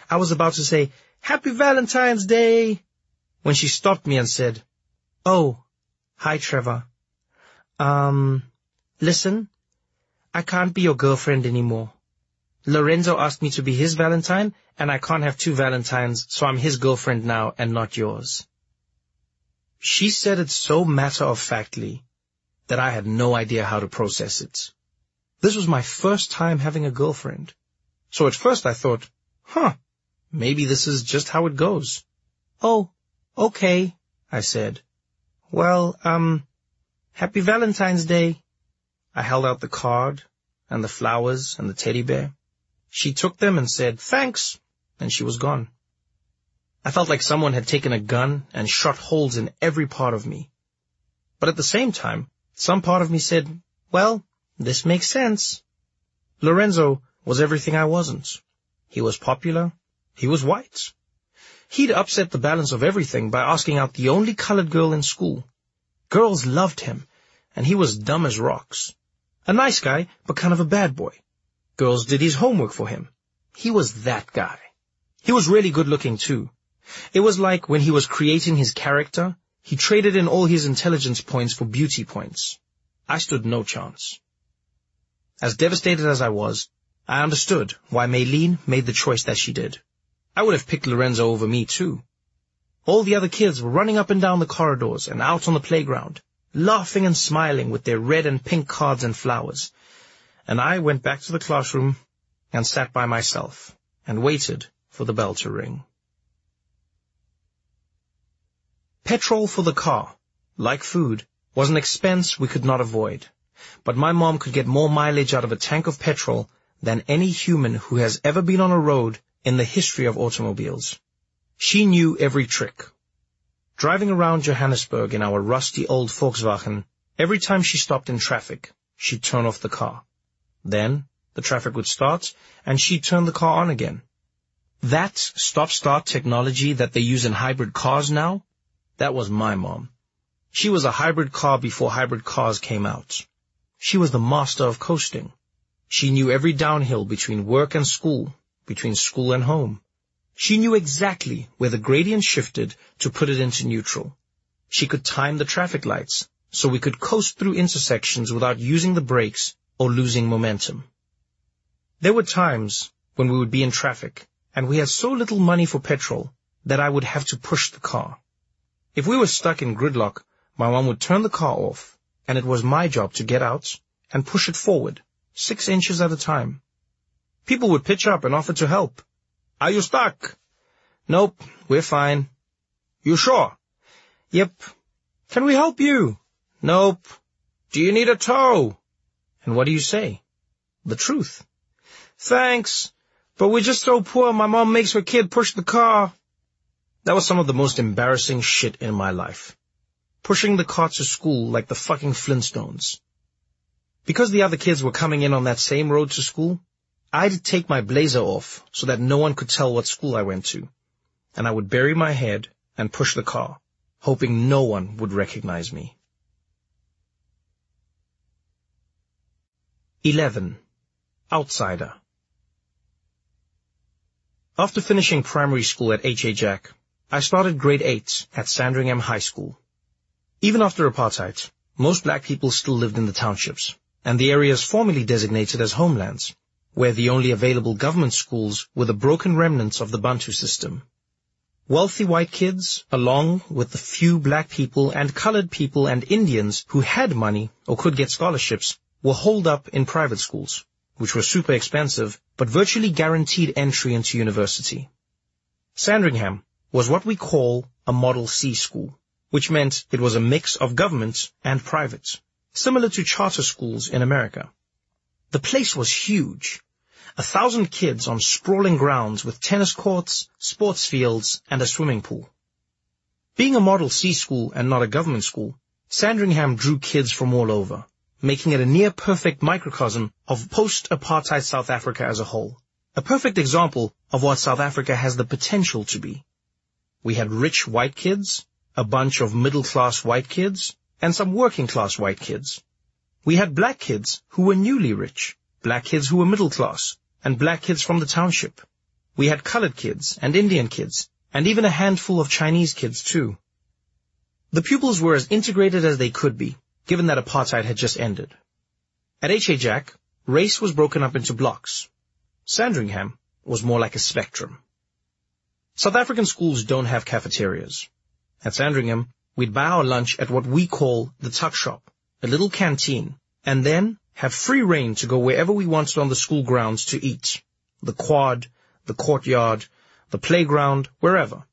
I was about to say, Happy Valentine's Day, when she stopped me and said, Oh, hi, Trevor. Um, listen, I can't be your girlfriend anymore. Lorenzo asked me to be his Valentine, and I can't have two Valentines, so I'm his girlfriend now and not yours. She said it so matter-of-factly that I had no idea how to process it. This was my first time having a girlfriend. So at first I thought, huh, maybe this is just how it goes. Oh, Okay, I said. Well, um, happy Valentine's Day. I held out the card and the flowers and the teddy bear. She took them and said, thanks, and she was gone. I felt like someone had taken a gun and shot holes in every part of me. But at the same time, some part of me said, well, this makes sense. Lorenzo was everything I wasn't. He was popular. He was white. He'd upset the balance of everything by asking out the only colored girl in school. Girls loved him, and he was dumb as rocks. A nice guy, but kind of a bad boy. Girls did his homework for him. He was that guy. He was really good looking too. It was like when he was creating his character, he traded in all his intelligence points for beauty points. I stood no chance. As devastated as I was, I understood why Maylene made the choice that she did. I would have picked Lorenzo over me too. All the other kids were running up and down the corridors and out on the playground, laughing and smiling with their red and pink cards and flowers. And I went back to the classroom and sat by myself and waited for the bell to ring. Petrol for the car, like food, was an expense we could not avoid. But my mom could get more mileage out of a tank of petrol than any human who has ever been on a road in the history of automobiles. She knew every trick. Driving around Johannesburg in our rusty old Volkswagen, every time she stopped in traffic, she'd turn off the car. Then, the traffic would start, and she'd turn the car on again. That stop-start technology that they use in hybrid cars now, that was my mom. She was a hybrid car before hybrid cars came out. She was the master of coasting. She knew every downhill between work and school, between school and home. She knew exactly where the gradient shifted to put it into neutral. She could time the traffic lights, so we could coast through intersections without using the brakes or losing momentum. There were times when we would be in traffic, and we had so little money for petrol that I would have to push the car. If we were stuck in gridlock, my mom would turn the car off, and it was my job to get out and push it forward, six inches at a time. People would pitch up and offer to help. Are you stuck? Nope, we're fine. You sure? Yep. Can we help you? Nope. Do you need a tow? And what do you say? The truth. Thanks, but we're just so poor my mom makes her kid push the car. That was some of the most embarrassing shit in my life. Pushing the car to school like the fucking Flintstones. Because the other kids were coming in on that same road to school, I'd take my blazer off so that no one could tell what school I went to, and I would bury my head and push the car, hoping no one would recognize me. 11. Outsider After finishing primary school at H.A. Jack, I started grade 8 at Sandringham High School. Even after apartheid, most black people still lived in the townships, and the areas formerly designated as homelands where the only available government schools were the broken remnants of the Bantu system. Wealthy white kids, along with the few black people and colored people and Indians who had money or could get scholarships, were holed up in private schools, which were super expensive, but virtually guaranteed entry into university. Sandringham was what we call a Model C school, which meant it was a mix of government and private, similar to charter schools in America. The place was huge. A thousand kids on sprawling grounds with tennis courts, sports fields, and a swimming pool. Being a Model C school and not a government school, Sandringham drew kids from all over, making it a near-perfect microcosm of post-apartheid South Africa as a whole. A perfect example of what South Africa has the potential to be. We had rich white kids, a bunch of middle-class white kids, and some working-class white kids. We had black kids who were newly rich, black kids who were middle class, and black kids from the township. We had colored kids and Indian kids, and even a handful of Chinese kids too. The pupils were as integrated as they could be, given that apartheid had just ended. At H.A. Jack, race was broken up into blocks. Sandringham was more like a spectrum. South African schools don't have cafeterias. At Sandringham, we'd buy our lunch at what we call the tuck shop, a little canteen, and then have free reign to go wherever we wanted on the school grounds to eat. The quad, the courtyard, the playground, wherever.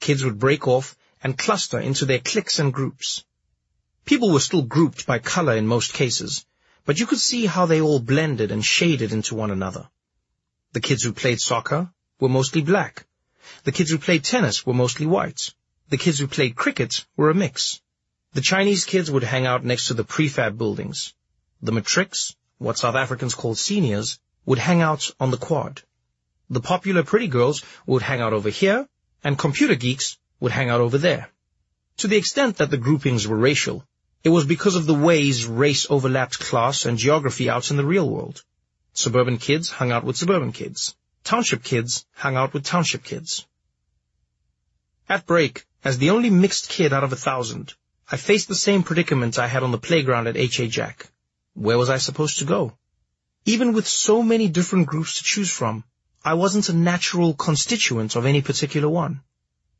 Kids would break off and cluster into their cliques and groups. People were still grouped by color in most cases, but you could see how they all blended and shaded into one another. The kids who played soccer were mostly black. The kids who played tennis were mostly white. The kids who played cricket were a mix. The Chinese kids would hang out next to the prefab buildings. The matrics, what South Africans call seniors, would hang out on the quad. The popular pretty girls would hang out over here, and computer geeks would hang out over there. To the extent that the groupings were racial, it was because of the ways race overlapped class and geography out in the real world. Suburban kids hung out with suburban kids. Township kids hung out with township kids. At break, as the only mixed kid out of a thousand, I faced the same predicament I had on the playground at H.A. Jack. Where was I supposed to go? Even with so many different groups to choose from, I wasn't a natural constituent of any particular one.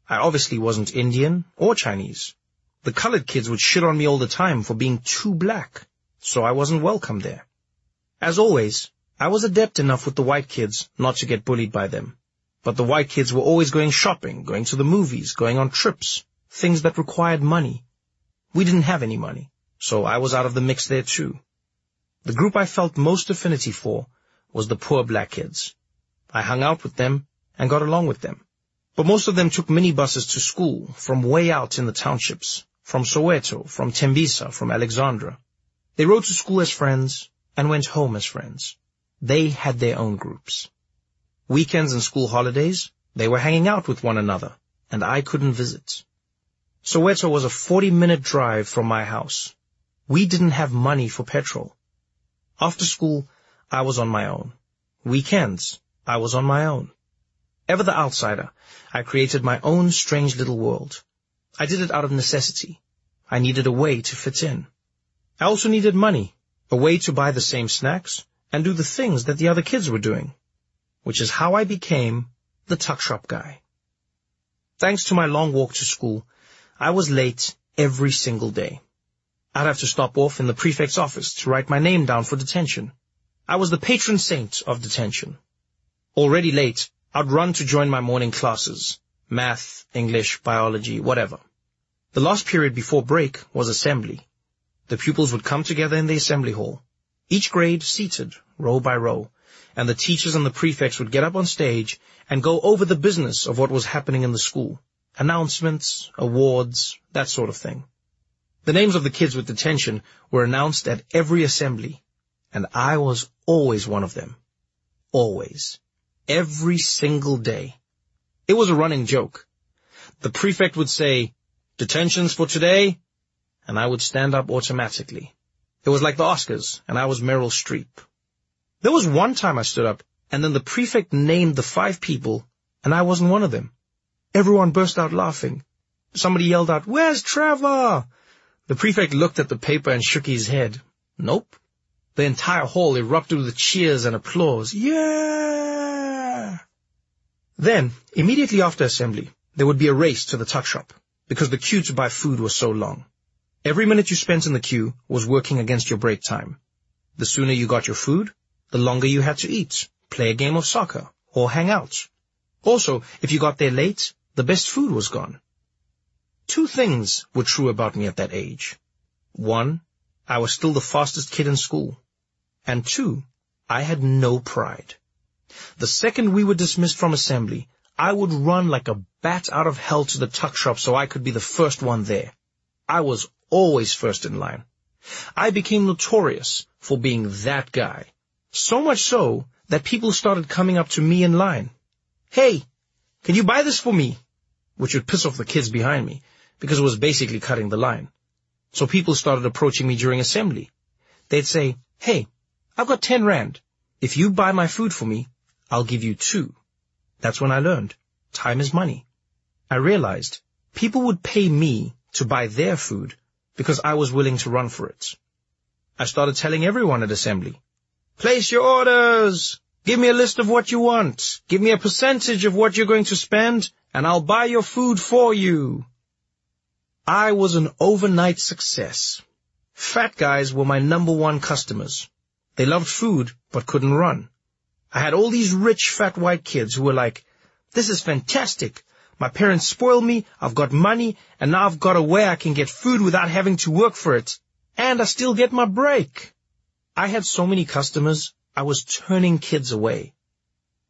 I obviously wasn't Indian or Chinese. The colored kids would shit on me all the time for being too black, so I wasn't welcome there. As always, I was adept enough with the white kids not to get bullied by them. But the white kids were always going shopping, going to the movies, going on trips, things that required money. We didn't have any money, so I was out of the mix there too. The group I felt most affinity for was the poor black kids. I hung out with them and got along with them. But most of them took minibuses to school from way out in the townships, from Soweto, from Tembisa, from Alexandra. They rode to school as friends and went home as friends. They had their own groups. Weekends and school holidays, they were hanging out with one another, and I couldn't visit. Soweto was a 40-minute drive from my house. We didn't have money for petrol. After school, I was on my own. Weekends, I was on my own. Ever the outsider, I created my own strange little world. I did it out of necessity. I needed a way to fit in. I also needed money, a way to buy the same snacks, and do the things that the other kids were doing, which is how I became the tuck shop guy. Thanks to my long walk to school, I was late every single day. I'd have to stop off in the prefect's office to write my name down for detention. I was the patron saint of detention. Already late, I'd run to join my morning classes, math, English, biology, whatever. The last period before break was assembly. The pupils would come together in the assembly hall, each grade seated, row by row, and the teachers and the prefects would get up on stage and go over the business of what was happening in the school. Announcements, awards, that sort of thing. The names of the kids with detention were announced at every assembly, and I was always one of them. Always. Every single day. It was a running joke. The prefect would say, detentions for today, and I would stand up automatically. It was like the Oscars, and I was Meryl Streep. There was one time I stood up, and then the prefect named the five people, and I wasn't one of them. Everyone burst out laughing. Somebody yelled out, Where's Trevor? The prefect looked at the paper and shook his head. Nope. The entire hall erupted with cheers and applause. Yeah! Then, immediately after assembly, there would be a race to the tuck shop, because the queue to buy food was so long. Every minute you spent in the queue was working against your break time. The sooner you got your food, the longer you had to eat, play a game of soccer, or hang out. Also, if you got there late, the best food was gone. Two things were true about me at that age. One, I was still the fastest kid in school. And two, I had no pride. The second we were dismissed from assembly, I would run like a bat out of hell to the tuck shop so I could be the first one there. I was always first in line. I became notorious for being that guy. So much so that people started coming up to me in line. Hey, can you buy this for me? Which would piss off the kids behind me because it was basically cutting the line. So people started approaching me during assembly. They'd say, hey, I've got 10 rand. If you buy my food for me, I'll give you two. That's when I learned time is money. I realized people would pay me to buy their food because I was willing to run for it. I started telling everyone at assembly, place your orders. Give me a list of what you want. Give me a percentage of what you're going to spend and I'll buy your food for you. I was an overnight success. Fat guys were my number one customers. They loved food, but couldn't run. I had all these rich fat white kids who were like, this is fantastic. My parents spoiled me, I've got money, and now I've got a way I can get food without having to work for it. And I still get my break. I had so many customers, I was turning kids away.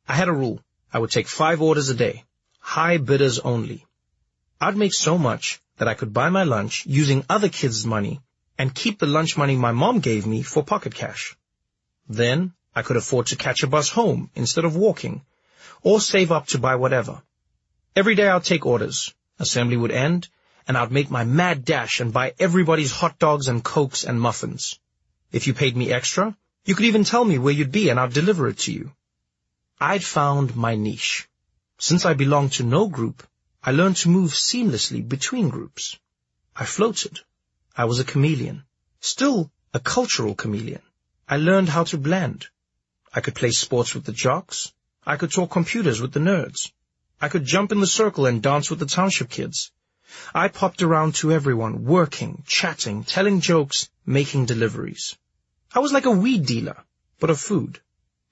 I had a rule. I would take five orders a day. High bidders only. I'd make so much that I could buy my lunch using other kids' money and keep the lunch money my mom gave me for pocket cash. Then I could afford to catch a bus home instead of walking, or save up to buy whatever. Every day I'd take orders. Assembly would end, and I'd make my mad dash and buy everybody's hot dogs and cokes and muffins. If you paid me extra, You could even tell me where you'd be and I'd deliver it to you. I'd found my niche. Since I belonged to no group, I learned to move seamlessly between groups. I floated. I was a chameleon. Still a cultural chameleon. I learned how to blend. I could play sports with the jocks. I could talk computers with the nerds. I could jump in the circle and dance with the township kids. I popped around to everyone, working, chatting, telling jokes, making deliveries. I was like a weed dealer, but of food.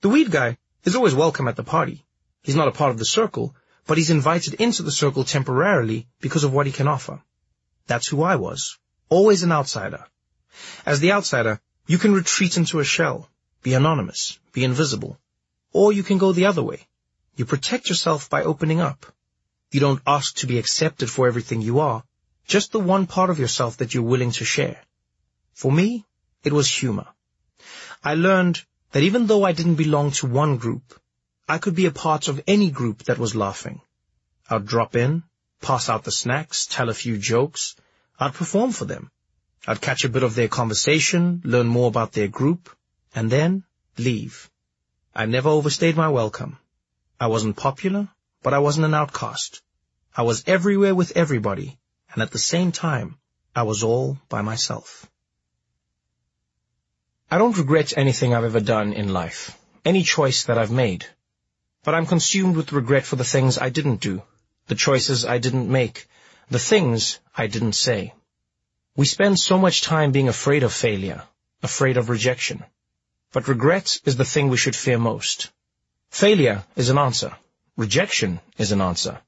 The weed guy is always welcome at the party. He's not a part of the circle, but he's invited into the circle temporarily because of what he can offer. That's who I was. Always an outsider. As the outsider, you can retreat into a shell, be anonymous, be invisible. Or you can go the other way. You protect yourself by opening up. You don't ask to be accepted for everything you are, just the one part of yourself that you're willing to share. For me, it was humor. I learned that even though I didn't belong to one group, I could be a part of any group that was laughing. I'd drop in, pass out the snacks, tell a few jokes. I'd perform for them. I'd catch a bit of their conversation, learn more about their group, and then leave. I never overstayed my welcome. I wasn't popular, but I wasn't an outcast. I was everywhere with everybody, and at the same time, I was all by myself. I don't regret anything I've ever done in life, any choice that I've made. But I'm consumed with regret for the things I didn't do, the choices I didn't make, the things I didn't say. We spend so much time being afraid of failure, afraid of rejection. But regret is the thing we should fear most. Failure is an answer. Rejection is an answer.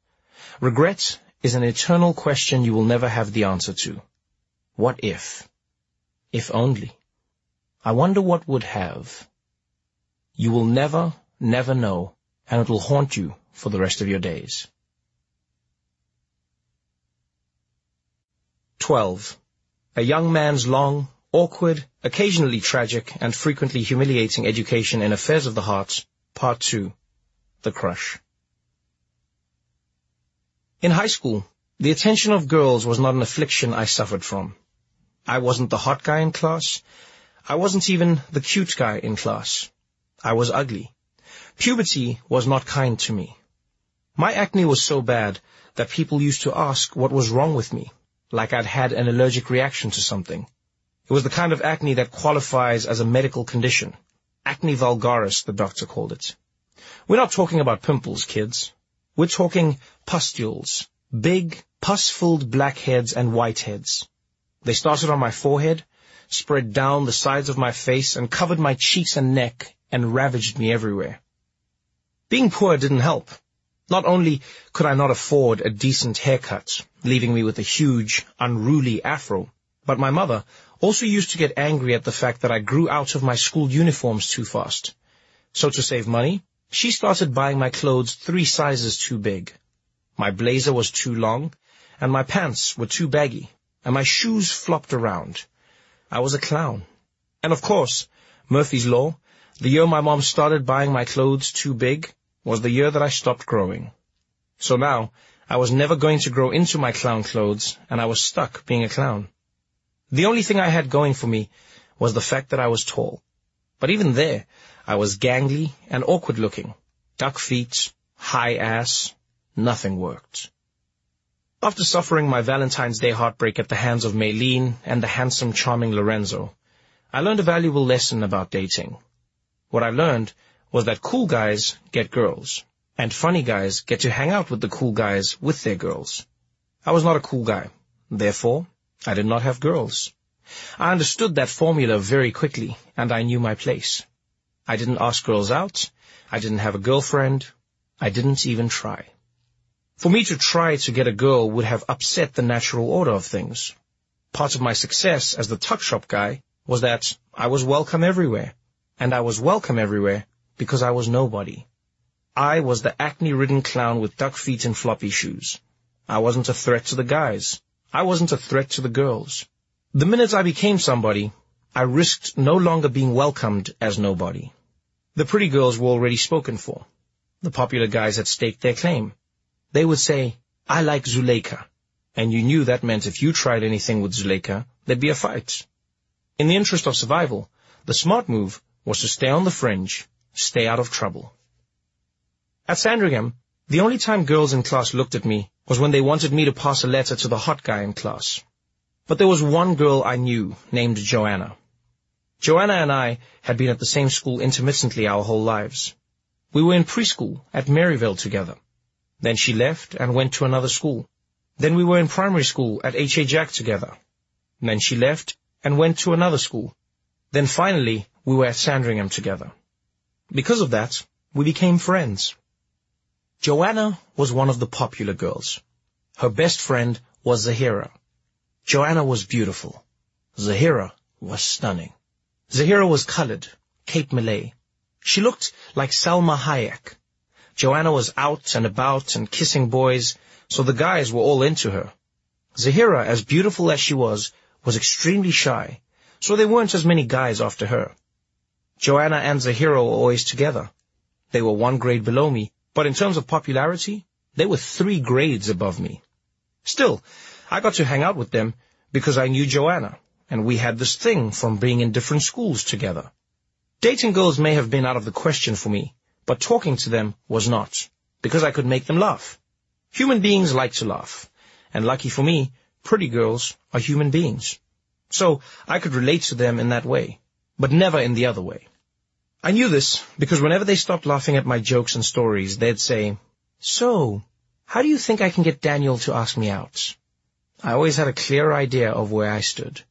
Regret is an eternal question you will never have the answer to. What if? If only. I wonder what would have. You will never, never know, and it will haunt you for the rest of your days. 12. A young man's long, awkward, occasionally tragic, and frequently humiliating education in affairs of the heart, Part 2. The Crush. In high school, the attention of girls was not an affliction I suffered from. I wasn't the hot guy in class. I wasn't even the cute guy in class. I was ugly. Puberty was not kind to me. My acne was so bad that people used to ask what was wrong with me, like I'd had an allergic reaction to something. It was the kind of acne that qualifies as a medical condition. Acne vulgaris, the doctor called it. We're not talking about pimples, kids. We're talking pustules, big, pus-filled blackheads and whiteheads. They started on my forehead, spread down the sides of my face, and covered my cheeks and neck, and ravaged me everywhere. Being poor didn't help. Not only could I not afford a decent haircut, leaving me with a huge, unruly afro, but my mother also used to get angry at the fact that I grew out of my school uniforms too fast. So to save money, she started buying my clothes three sizes too big. My blazer was too long, and my pants were too baggy, and my shoes flopped around. I was a clown. And of course, Murphy's Law, the year my mom started buying my clothes too big, was the year that I stopped growing. So now, I was never going to grow into my clown clothes, and I was stuck being a clown. The only thing I had going for me was the fact that I was tall. But even there, I was gangly and awkward looking. Duck feet, high ass, nothing worked. After suffering my Valentine's Day heartbreak at the hands of Maylene and the handsome, charming Lorenzo, I learned a valuable lesson about dating. What I learned was that cool guys get girls, and funny guys get to hang out with the cool guys with their girls. I was not a cool guy. Therefore, I did not have girls. I understood that formula very quickly, and I knew my place. I didn't ask girls out. I didn't have a girlfriend. I didn't even try. For me to try to get a girl would have upset the natural order of things. Part of my success as the tuck shop guy was that I was welcome everywhere. And I was welcome everywhere because I was nobody. I was the acne-ridden clown with duck feet and floppy shoes. I wasn't a threat to the guys. I wasn't a threat to the girls. The minute I became somebody, I risked no longer being welcomed as nobody. The pretty girls were already spoken for. The popular guys had staked their claim. They would say, I like Zuleika. And you knew that meant if you tried anything with Zuleika, there'd be a fight. In the interest of survival, the smart move was to stay on the fringe, stay out of trouble. At Sandringham, the only time girls in class looked at me was when they wanted me to pass a letter to the hot guy in class. But there was one girl I knew named Joanna. Joanna and I had been at the same school intermittently our whole lives. We were in preschool at Maryvale together. Then she left and went to another school. Then we were in primary school at H.A. Jack together. Then she left and went to another school. Then finally, we were at Sandringham together. Because of that, we became friends. Joanna was one of the popular girls. Her best friend was Zahira. Joanna was beautiful. Zahira was stunning. Zahira was colored, Cape Malay. She looked like Salma Hayek. Joanna was out and about and kissing boys, so the guys were all into her. Zahira, as beautiful as she was, was extremely shy, so there weren't as many guys after her. Joanna and Zahira were always together. They were one grade below me, but in terms of popularity, they were three grades above me. Still, I got to hang out with them because I knew Joanna, and we had this thing from being in different schools together. Dating girls may have been out of the question for me, but talking to them was not, because I could make them laugh. Human beings like to laugh, and lucky for me, pretty girls are human beings. So I could relate to them in that way, but never in the other way. I knew this because whenever they stopped laughing at my jokes and stories, they'd say, So, how do you think I can get Daniel to ask me out? I always had a clear idea of where I stood.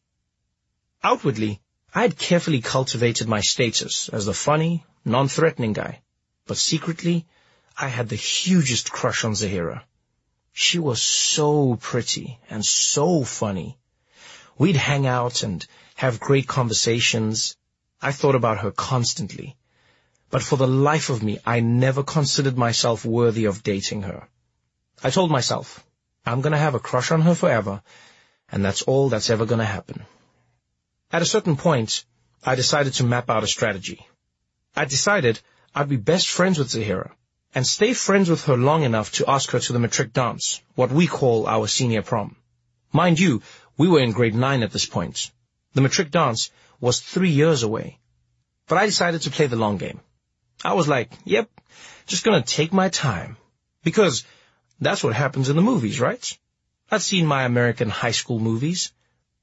Outwardly, I had carefully cultivated my status as the funny, non-threatening guy, but secretly, I had the hugest crush on Zahira. She was so pretty and so funny. We'd hang out and have great conversations. I thought about her constantly. But for the life of me, I never considered myself worthy of dating her. I told myself, I'm gonna have a crush on her forever, and that's all that's ever gonna happen. At a certain point, I decided to map out a strategy. I decided I'd be best friends with Zahira and stay friends with her long enough to ask her to the matric dance, what we call our senior prom. Mind you, we were in grade nine at this point. The matric dance was three years away. But I decided to play the long game. I was like, yep, just gonna take my time. Because that's what happens in the movies, right? I've seen my American high school movies.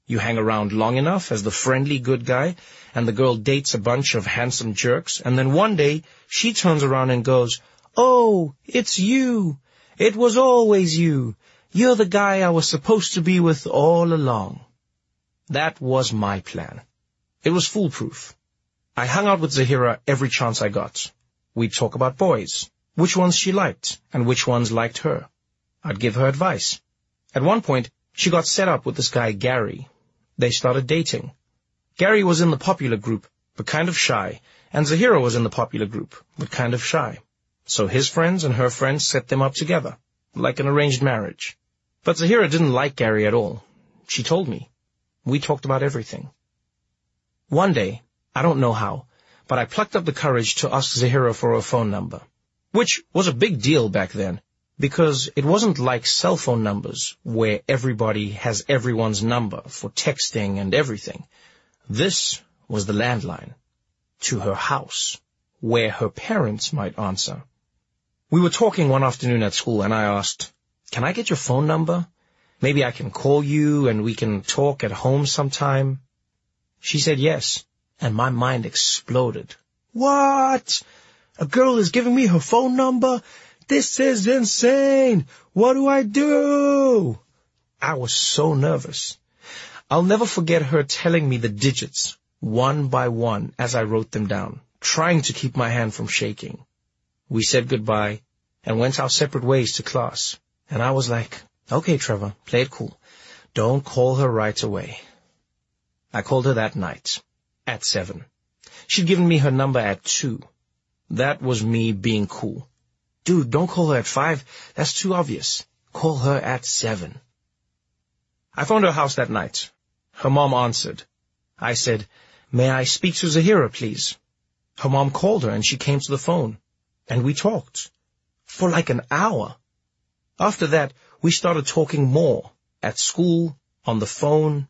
You hang around long enough as the friendly good guy, and the girl dates a bunch of handsome jerks, and then one day she turns around and goes, Oh, it's you. It was always you. You're the guy I was supposed to be with all along. That was my plan. It was foolproof. I hung out with Zahira every chance I got. We'd talk about boys, which ones she liked, and which ones liked her. I'd give her advice. At one point, she got set up with this guy Gary, they started dating. Gary was in the popular group, but kind of shy, and Zahira was in the popular group, but kind of shy. So his friends and her friends set them up together, like an arranged marriage. But Zahira didn't like Gary at all. She told me. We talked about everything. One day, I don't know how, but I plucked up the courage to ask Zahira for her phone number, which was a big deal back then, because it wasn't like cell phone numbers where everybody has everyone's number for texting and everything. This was the landline to her house where her parents might answer. We were talking one afternoon at school and I asked, can I get your phone number? Maybe I can call you and we can talk at home sometime. She said yes, and my mind exploded. What? A girl is giving me her phone number? This is insane. What do I do? I was so nervous. I'll never forget her telling me the digits one by one as I wrote them down, trying to keep my hand from shaking. We said goodbye and went our separate ways to class. And I was like, okay, Trevor, play it cool. Don't call her right away. I called her that night at seven. She'd given me her number at two. That was me being cool. Dude, don't call her at five. That's too obvious. Call her at seven. I phoned her house that night. Her mom answered. I said, may I speak to Zahira, please? Her mom called her and she came to the phone. And we talked. For like an hour. After that, we started talking more. At school, on the phone.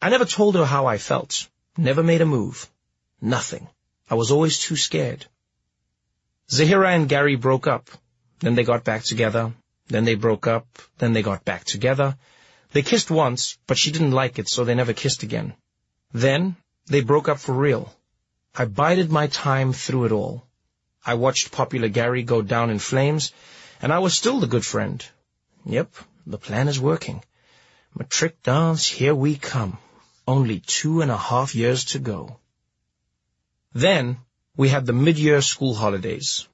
I never told her how I felt. Never made a move. Nothing. I was always too scared. Zahira and Gary broke up. Then they got back together. Then they broke up. Then they got back together. They kissed once, but she didn't like it, so they never kissed again. Then they broke up for real. I bided my time through it all. I watched popular Gary go down in flames, and I was still the good friend. Yep, the plan is working. Matric dance, here we come. Only two and a half years to go. Then we had the mid-year school holidays.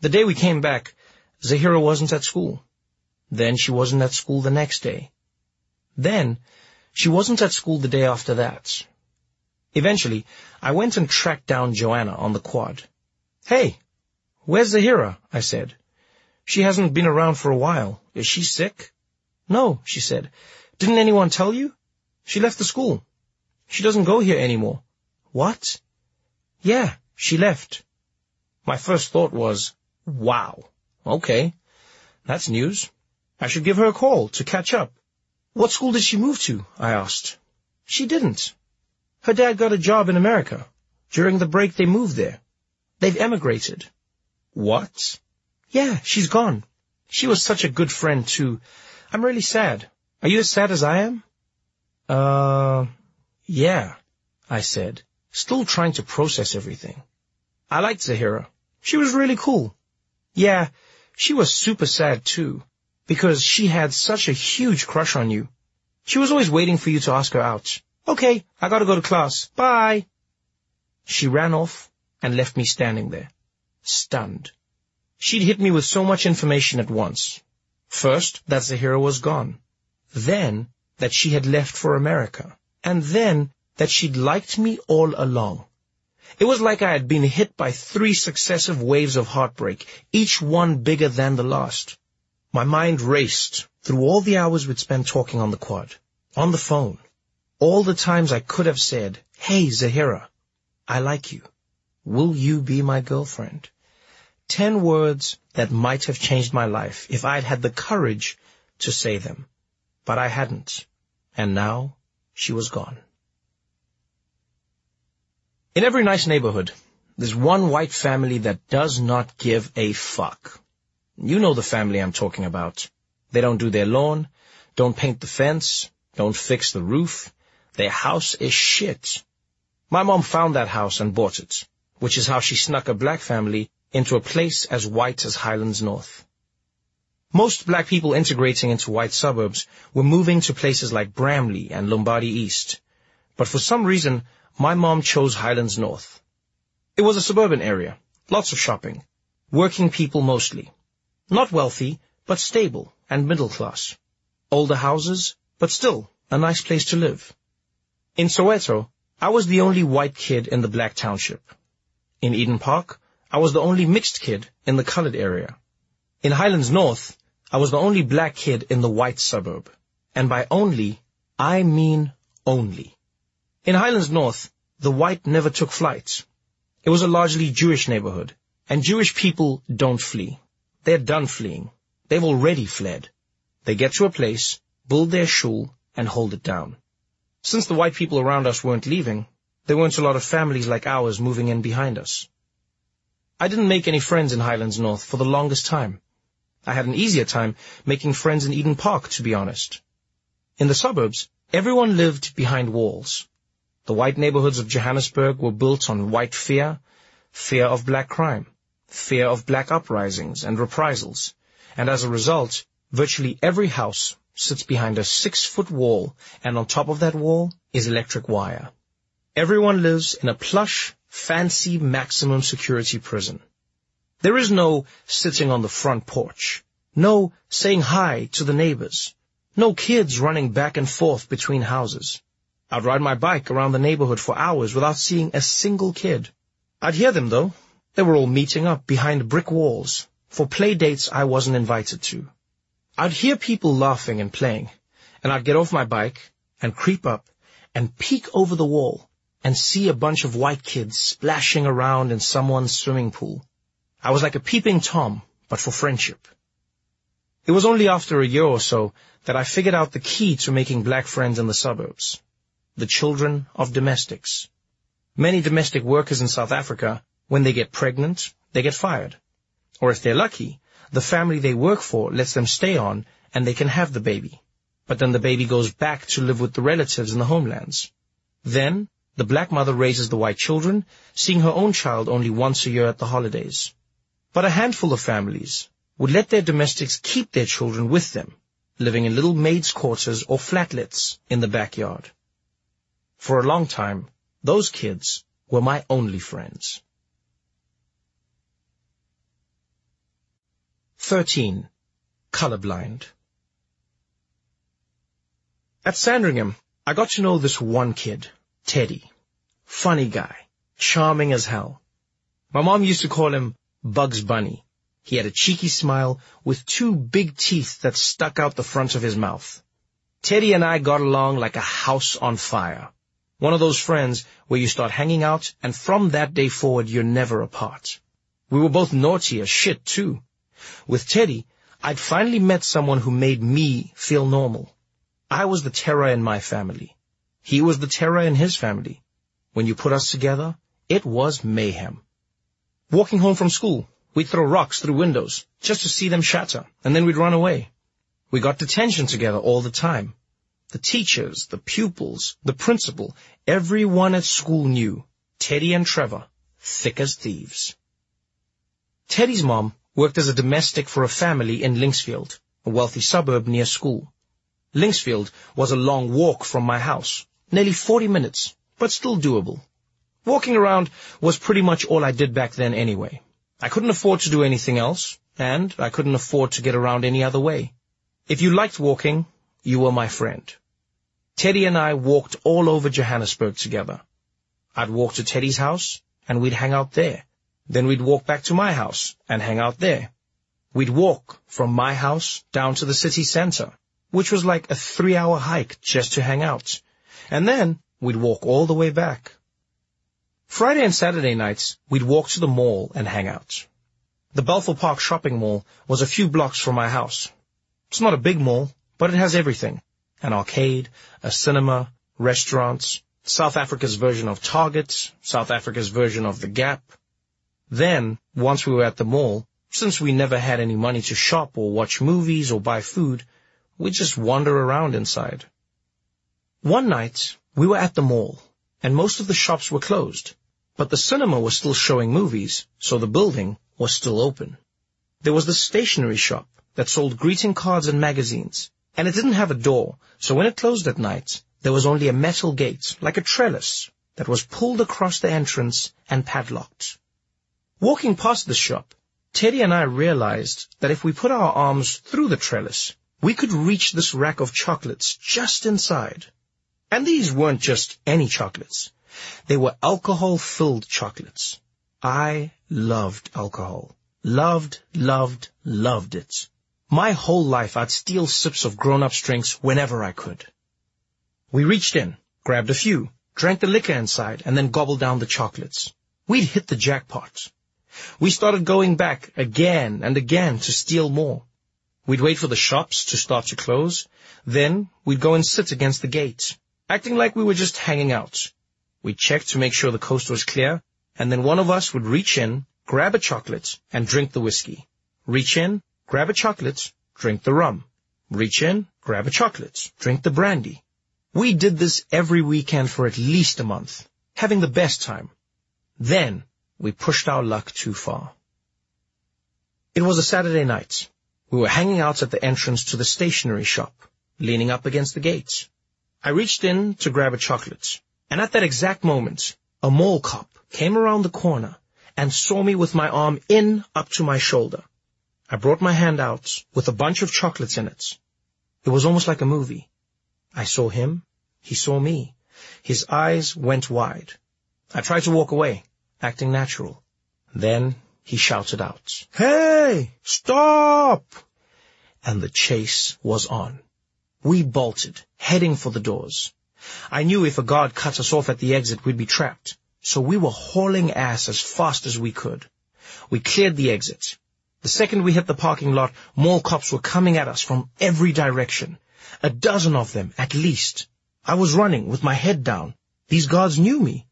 The day we came back, Zahira wasn't at school. Then she wasn't at school the next day. Then she wasn't at school the day after that. Eventually, I went and tracked down Joanna on the quad. Hey, where's Zahira? I said. She hasn't been around for a while. Is she sick? No, she said. Didn't anyone tell you? She left the school. She doesn't go here anymore. What? Yeah, she left. My first thought was, wow, okay, that's news. I should give her a call to catch up. What school did she move to? I asked. She didn't. Her dad got a job in America. During the break, they moved there. They've emigrated. What? Yeah, she's gone. She was such a good friend, too. I'm really sad. Are you as sad as I am? Uh, yeah, I said, still trying to process everything. I liked Zahira. She was really cool. Yeah, she was super sad, too, because she had such a huge crush on you. She was always waiting for you to ask her out. Okay, I gotta go to class. Bye. She ran off and left me standing there, stunned. She'd hit me with so much information at once. First, that Zahira was gone. Then, that she had left for America. And then, that she'd liked me all along. It was like I had been hit by three successive waves of heartbreak, each one bigger than the last. My mind raced through all the hours we'd spent talking on the quad, on the phone, all the times I could have said, Hey, Zahira, I like you. Will you be my girlfriend? Ten words that might have changed my life if I'd had the courage to say them. But I hadn't. And now she was gone. In every nice neighborhood, there's one white family that does not give a fuck. You know the family I'm talking about. They don't do their lawn, don't paint the fence, don't fix the roof, their house is shit. My mom found that house and bought it, which is how she snuck a black family into a place as white as Highlands North. Most black people integrating into white suburbs were moving to places like Bramley and Lombardy East. But for some reason, my mom chose Highlands North. It was a suburban area, lots of shopping, working people mostly. Not wealthy, but stable and middle class. Older houses, but still a nice place to live. In Soweto, I was the only white kid in the black township. In Eden Park, I was the only mixed kid in the colored area. In Highlands North, I was the only black kid in the white suburb. And by only, I mean only. In Highlands North, the white never took flight. It was a largely Jewish neighborhood, and Jewish people don't flee. They're done fleeing. They've already fled. They get to a place, build their shul, and hold it down. Since the white people around us weren't leaving, there weren't a lot of families like ours moving in behind us. I didn't make any friends in Highlands North for the longest time. I had an easier time making friends in Eden Park, to be honest. In the suburbs, everyone lived behind walls. The white neighborhoods of Johannesburg were built on white fear, fear of black crime, fear of black uprisings and reprisals, and as a result, virtually every house sits behind a six-foot wall, and on top of that wall is electric wire. Everyone lives in a plush, fancy maximum security prison. There is no sitting on the front porch, no saying hi to the neighbors, no kids running back and forth between houses. I'd ride my bike around the neighborhood for hours without seeing a single kid. I'd hear them, though. They were all meeting up behind brick walls for play dates I wasn't invited to. I'd hear people laughing and playing, and I'd get off my bike and creep up and peek over the wall and see a bunch of white kids splashing around in someone's swimming pool. I was like a peeping Tom, but for friendship. It was only after a year or so that I figured out the key to making black friends in the suburbs. The children of domestics. Many domestic workers in South Africa, when they get pregnant, they get fired. Or if they're lucky, the family they work for lets them stay on and they can have the baby. But then the baby goes back to live with the relatives in the homelands. Then, the black mother raises the white children, seeing her own child only once a year at the holidays. But a handful of families would let their domestics keep their children with them, living in little maids' quarters or flatlets in the backyard. For a long time, those kids were my only friends. 13. Colorblind At Sandringham, I got to know this one kid, Teddy. Funny guy. Charming as hell. My mom used to call him Bugs Bunny. He had a cheeky smile with two big teeth that stuck out the front of his mouth. Teddy and I got along like a house on fire. One of those friends where you start hanging out and from that day forward you're never apart. We were both naughty as shit too. With Teddy, I'd finally met someone who made me feel normal. I was the terror in my family. He was the terror in his family. When you put us together, it was mayhem. Walking home from school, we'd throw rocks through windows just to see them shatter, and then we'd run away. We got detention together all the time. The teachers, the pupils, the principal, everyone at school knew Teddy and Trevor, thick as thieves. Teddy's mom worked as a domestic for a family in Linksfield, a wealthy suburb near school. Linksfield was a long walk from my house, nearly 40 minutes, but still doable. Walking around was pretty much all I did back then anyway. I couldn't afford to do anything else, and I couldn't afford to get around any other way. If you liked walking, you were my friend. Teddy and I walked all over Johannesburg together. I'd walk to Teddy's house, and we'd hang out there. Then we'd walk back to my house and hang out there. We'd walk from my house down to the city center, which was like a three-hour hike just to hang out. And then we'd walk all the way back. Friday and Saturday nights, we'd walk to the mall and hang out. The Balfour Park shopping mall was a few blocks from my house. It's not a big mall, but it has everything. An arcade, a cinema, restaurants, South Africa's version of Target, South Africa's version of The Gap. Then, once we were at the mall, since we never had any money to shop or watch movies or buy food, we'd just wander around inside. One night, we were at the mall, and most of the shops were closed, but the cinema was still showing movies, so the building was still open. There was the stationery shop that sold greeting cards and magazines, and it didn't have a door, so when it closed at night, there was only a metal gate, like a trellis, that was pulled across the entrance and padlocked. Walking past the shop, Teddy and I realized that if we put our arms through the trellis, we could reach this rack of chocolates just inside. And these weren't just any chocolates. They were alcohol-filled chocolates. I loved alcohol. Loved, loved, loved it. My whole life I'd steal sips of grown-ups drinks whenever I could. We reached in, grabbed a few, drank the liquor inside, and then gobbled down the chocolates. We'd hit the jackpot. We started going back again and again to steal more. We'd wait for the shops to start to close. Then we'd go and sit against the gate, acting like we were just hanging out. We'd check to make sure the coast was clear, and then one of us would reach in, grab a chocolate, and drink the whiskey. Reach in, grab a chocolate, drink the rum. Reach in, grab a chocolate, drink the brandy. We did this every weekend for at least a month, having the best time. Then we pushed our luck too far. It was a Saturday night. We were hanging out at the entrance to the stationery shop, leaning up against the gate. I reached in to grab a chocolate, and at that exact moment, a mall cop came around the corner and saw me with my arm in up to my shoulder. I brought my hand out with a bunch of chocolates in it. It was almost like a movie. I saw him. He saw me. His eyes went wide. I tried to walk away, acting natural. Then he shouted out, Hey! Stop! And the chase was on. We bolted, heading for the doors. I knew if a guard cut us off at the exit, we'd be trapped. So we were hauling ass as fast as we could. We cleared the exit. The second we hit the parking lot, more cops were coming at us from every direction. A dozen of them, at least. I was running with my head down. These guards knew me.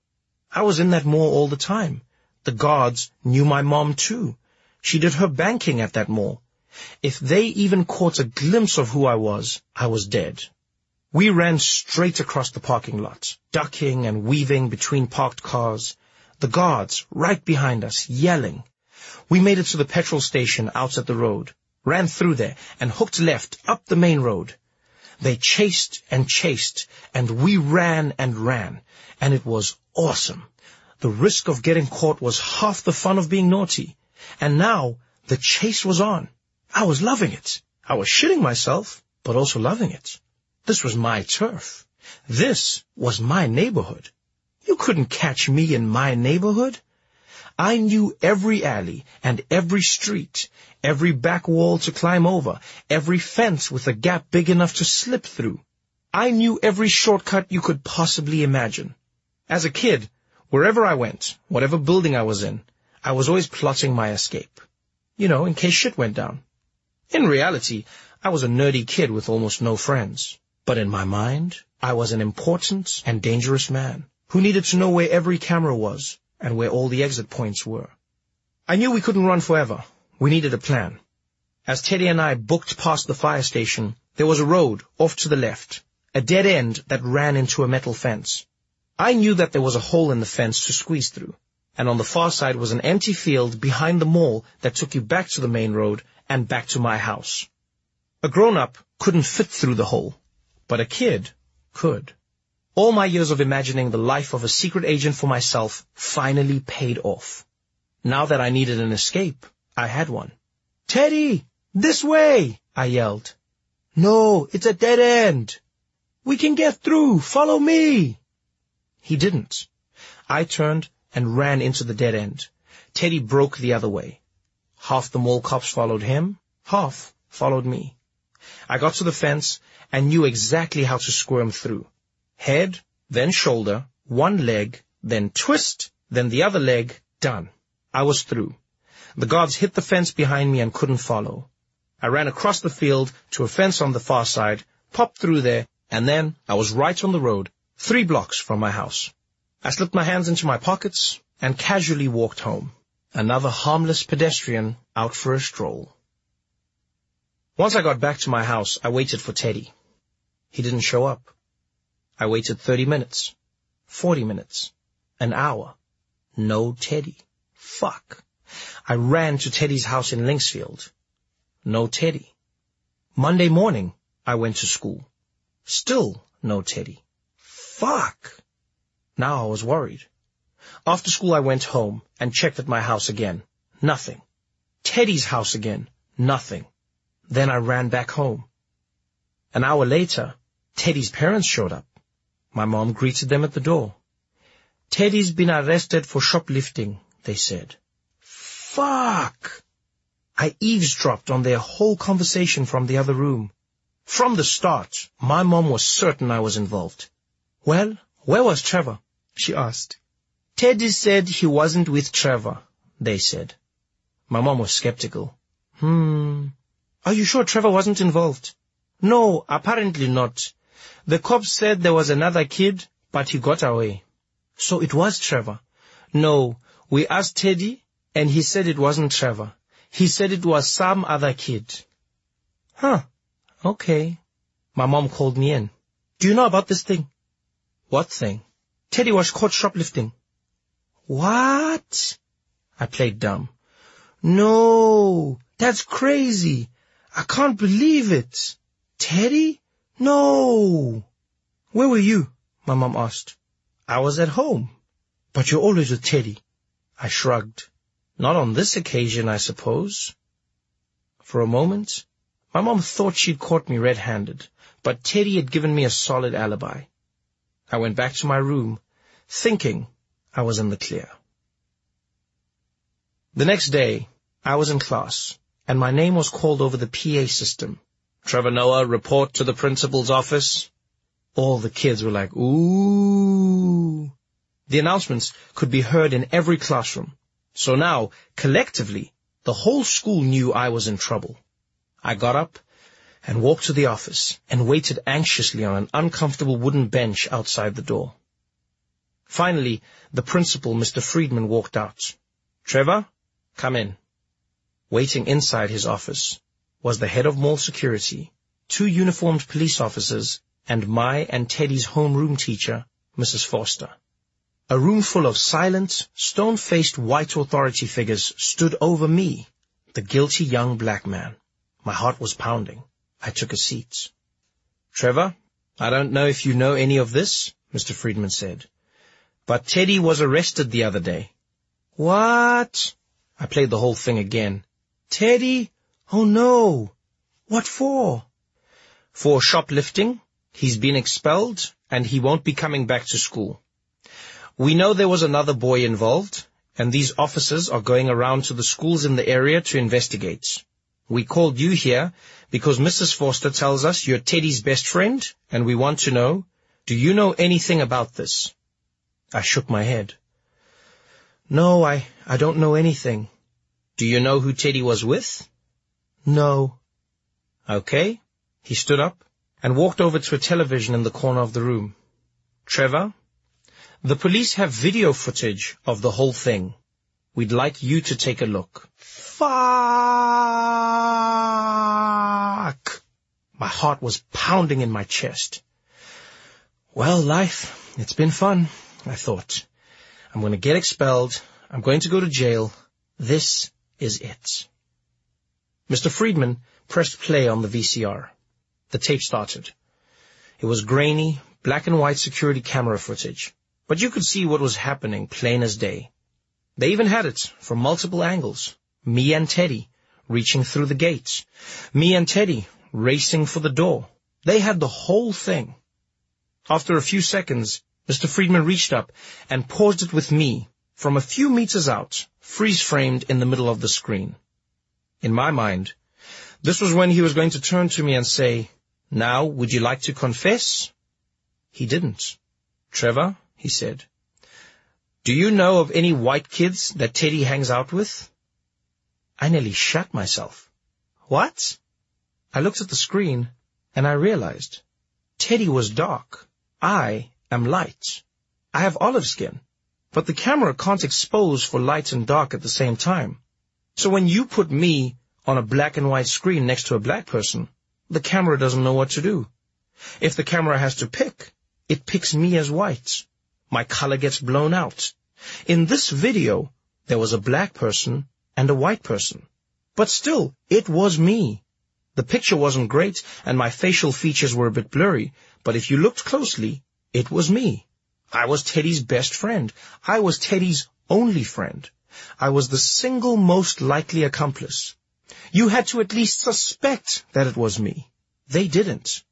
I was in that mall all the time. The guards knew my mom too. She did her banking at that mall. If they even caught a glimpse of who I was, I was dead. We ran straight across the parking lot, ducking and weaving between parked cars. The guards right behind us, yelling. We made it to the petrol station out at the road, ran through there, and hooked left up the main road. They chased and chased, and we ran and ran, and it was awesome. The risk of getting caught was half the fun of being naughty. And now the chase was on. I was loving it. I was shitting myself, but also loving it. This was my turf. This was my neighborhood. You couldn't catch me in my neighborhood. I knew every alley and every street, every back wall to climb over, every fence with a gap big enough to slip through. I knew every shortcut you could possibly imagine. As a kid, wherever I went, whatever building I was in, I was always plotting my escape. You know, in case shit went down. In reality, I was a nerdy kid with almost no friends. But in my mind, I was an important and dangerous man who needed to know where every camera was and where all the exit points were. I knew we couldn't run forever. We needed a plan. As Teddy and I booked past the fire station, there was a road off to the left, a dead end that ran into a metal fence. I knew that there was a hole in the fence to squeeze through, and on the far side was an empty field behind the mall that took you back to the main road and back to my house. A grown-up couldn't fit through the hole, but a kid could. All my years of imagining the life of a secret agent for myself finally paid off. Now that I needed an escape, I had one. Teddy! This way! I yelled. No, it's a dead end. We can get through. Follow me. He didn't. I turned and ran into the dead end. Teddy broke the other way. Half the mall cops followed him, half followed me. I got to the fence and knew exactly how to squirm through head, then shoulder, one leg, then twist, then the other leg, done. I was through. The guards hit the fence behind me and couldn't follow. I ran across the field to a fence on the far side, popped through there, and then I was right on the road, three blocks from my house. I slipped my hands into my pockets and casually walked home. Another harmless pedestrian out for a stroll. Once I got back to my house, I waited for Teddy. He didn't show up. I waited 30 minutes, 40 minutes, an hour. No Teddy. Fuck. I ran to Teddy's house in Linksfield. No Teddy. Monday morning, I went to school. Still no Teddy. Fuck. Now I was worried. After school I went home and checked at my house again. Nothing. Teddy's house again. Nothing. Then I ran back home. An hour later, Teddy's parents showed up. My mom greeted them at the door. Teddy's been arrested for shoplifting, they said. Fuck! I eavesdropped on their whole conversation from the other room. From the start, my mom was certain I was involved. Well, where was Trevor? she asked. Teddy said he wasn't with Trevor, they said. My mom was skeptical. Hmm. Are you sure Trevor wasn't involved? No, apparently not. The cops said there was another kid, but he got away. So it was Trevor. No, we asked Teddy, and he said it wasn't Trevor. He said it was some other kid. Huh. Okay. My mom called me in. Do you know about this thing? What thing? Teddy was caught shoplifting. What? I played dumb. No, that's crazy. I can't believe it. Teddy? No! Where were you? My mom asked. I was at home. But you're always with Teddy. I shrugged. Not on this occasion, I suppose. For a moment, my mom thought she'd caught me red-handed, but Teddy had given me a solid alibi. I went back to my room, thinking I was in the clear. The next day, I was in class, and my name was called over the PA system. Trevor Noah, report to the principal's office. All the kids were like, ooh. The announcements could be heard in every classroom. So now, collectively, the whole school knew I was in trouble. I got up and walked to the office and waited anxiously on an uncomfortable wooden bench outside the door. Finally, the principal, Mr. Friedman, walked out. Trevor, come in. Waiting inside his office was the head of mall security, two uniformed police officers, and my and Teddy's homeroom teacher, Mrs. Foster. A room full of silent, stone-faced white authority figures stood over me, the guilty young black man. My heart was pounding. I took a seat. Trevor, I don't know if you know any of this, Mr. Friedman said, but Teddy was arrested the other day. What? I played the whole thing again. Teddy? Oh no. What for? For shoplifting. He's been expelled and he won't be coming back to school. We know there was another boy involved, and these officers are going around to the schools in the area to investigate. We called you here because Mrs. Forster tells us you're Teddy's best friend, and we want to know, do you know anything about this? I shook my head. No, I, I don't know anything. Do you know who Teddy was with? No. Okay. He stood up and walked over to a television in the corner of the room. Trevor, the police have video footage of the whole thing. We'd like you to take a look. Fuck! My heart was pounding in my chest. Well, life, it's been fun, I thought. I'm going to get expelled. I'm going to go to jail. This is it. Mr. Friedman pressed play on the VCR. The tape started. It was grainy, black and white security camera footage. But you could see what was happening plain as day. They even had it from multiple angles. Me and Teddy reaching through the gates. Me and Teddy racing for the door. They had the whole thing. After a few seconds, Mr. Friedman reached up and paused it with me from a few meters out, freeze-framed in the middle of the screen. In my mind, this was when he was going to turn to me and say, Now, would you like to confess? He didn't. Trevor, he said. Do you know of any white kids that Teddy hangs out with? I nearly shot myself. What? I looked at the screen and I realized Teddy was dark. I am light. I have olive skin, but the camera can't expose for light and dark at the same time. So when you put me on a black and white screen next to a black person, the camera doesn't know what to do. If the camera has to pick, it picks me as white my color gets blown out. In this video, there was a black person and a white person. But still, it was me. The picture wasn't great, and my facial features were a bit blurry, but if you looked closely, it was me. I was Teddy's best friend. I was Teddy's only friend. I was the single most likely accomplice. You had to at least suspect that it was me. They didn't.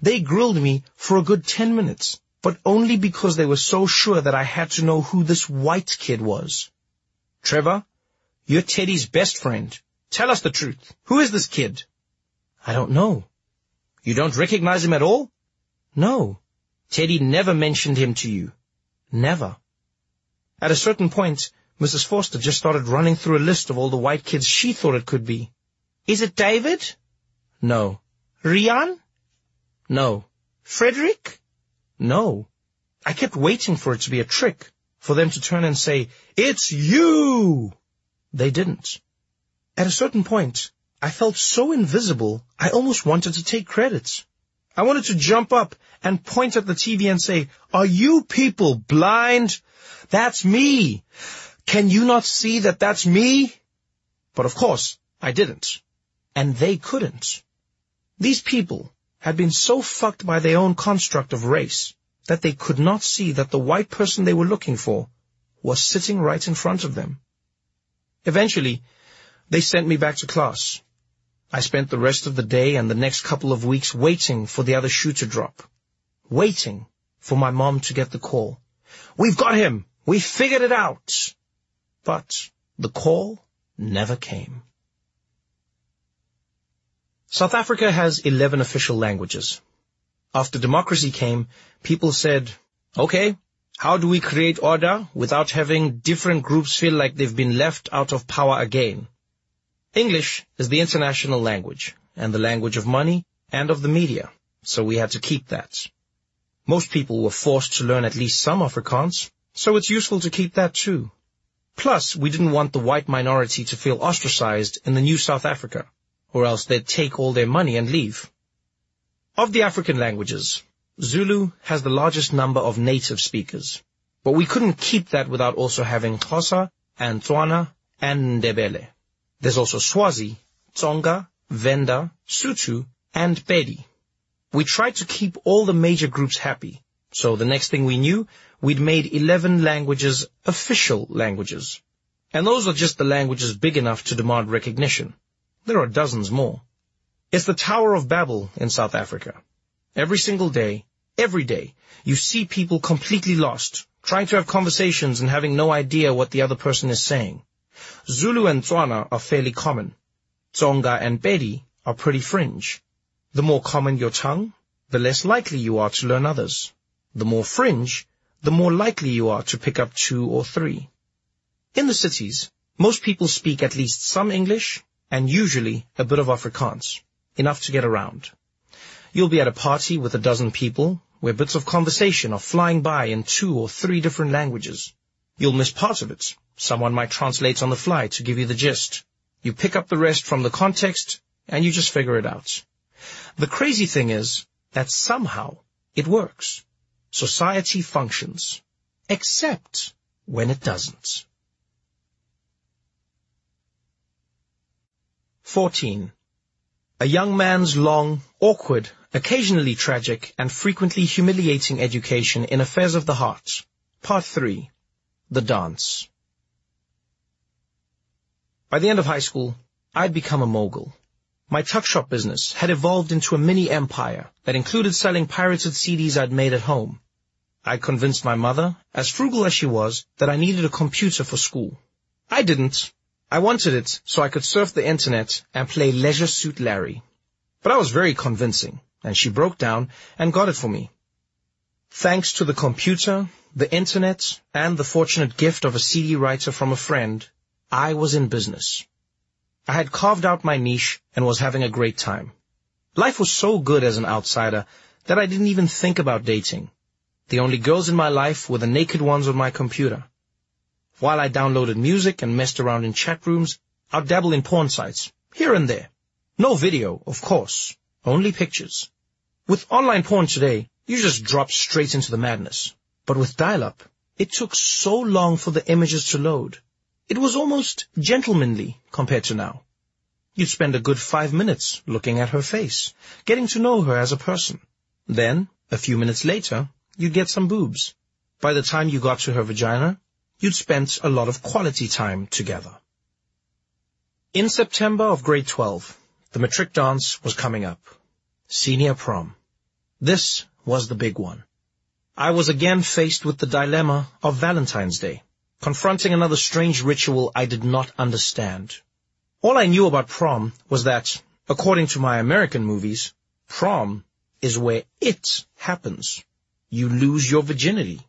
They grilled me for a good ten minutes but only because they were so sure that I had to know who this white kid was. Trevor, you're Teddy's best friend. Tell us the truth. Who is this kid? I don't know. You don't recognize him at all? No. Teddy never mentioned him to you. Never. At a certain point, Mrs. Forster just started running through a list of all the white kids she thought it could be. Is it David? No. Rian? No. Frederick? No. I kept waiting for it to be a trick, for them to turn and say, It's you! They didn't. At a certain point, I felt so invisible, I almost wanted to take credit. I wanted to jump up and point at the TV and say, Are you people blind? That's me! Can you not see that that's me? But of course, I didn't. And they couldn't. These people, had been so fucked by their own construct of race that they could not see that the white person they were looking for was sitting right in front of them. Eventually, they sent me back to class. I spent the rest of the day and the next couple of weeks waiting for the other shoe to drop. Waiting for my mom to get the call. We've got him! We figured it out! But the call never came. South Africa has 11 official languages. After democracy came, people said, okay, how do we create order without having different groups feel like they've been left out of power again? English is the international language and the language of money and of the media, so we had to keep that. Most people were forced to learn at least some Afrikaans, so it's useful to keep that too. Plus, we didn't want the white minority to feel ostracized in the new South Africa, or else they'd take all their money and leave. Of the African languages, Zulu has the largest number of native speakers, but we couldn't keep that without also having Xhosa and Tswana and Ndebele. There's also Swazi, Tsonga, Venda, Sotho, and Pedi. We tried to keep all the major groups happy, so the next thing we knew, we'd made 11 languages official languages. And those are just the languages big enough to demand recognition. There are dozens more. It's the Tower of Babel in South Africa. Every single day, every day, you see people completely lost, trying to have conversations and having no idea what the other person is saying. Zulu and Tswana are fairly common. Tsonga and Pedi are pretty fringe. The more common your tongue, the less likely you are to learn others. The more fringe, the more likely you are to pick up two or three. In the cities, most people speak at least some English and usually a bit of Afrikaans, enough to get around. You'll be at a party with a dozen people where bits of conversation are flying by in two or three different languages. You'll miss part of it. Someone might translate on the fly to give you the gist. You pick up the rest from the context and you just figure it out. The crazy thing is that somehow it works. Society functions. Except when it doesn't. 14. A young man's long, awkward, occasionally tragic, and frequently humiliating education in affairs of the heart. Part 3. The Dance. By the end of high school, I'd become a mogul. My tuck shop business had evolved into a mini empire that included selling pirated CDs I'd made at home. I convinced my mother, as frugal as she was, that I needed a computer for school. I didn't. I wanted it so I could surf the internet and play Leisure Suit Larry. But I was very convincing, and she broke down and got it for me. Thanks to the computer, the internet, and the fortunate gift of a CD writer from a friend, I was in business. I had carved out my niche and was having a great time. Life was so good as an outsider that I didn't even think about dating. The only girls in my life were the naked ones on my computer. While I downloaded music and messed around in chat rooms, I'd dabble in porn sites, here and there. No video, of course, only pictures. With online porn today, you just drop straight into the madness. But with dial-up, it took so long for the images to load. It was almost gentlemanly compared to now. You'd spend a good five minutes looking at her face, getting to know her as a person. Then, a few minutes later, you'd get some boobs. By the time you got to her vagina, you'd spent a lot of quality time together. In September of grade 12, the matric dance was coming up. Senior prom. This was the big one. I was again faced with the dilemma of Valentine's Day confronting another strange ritual I did not understand. All I knew about prom was that, according to my American movies, prom is where it happens. You lose your virginity.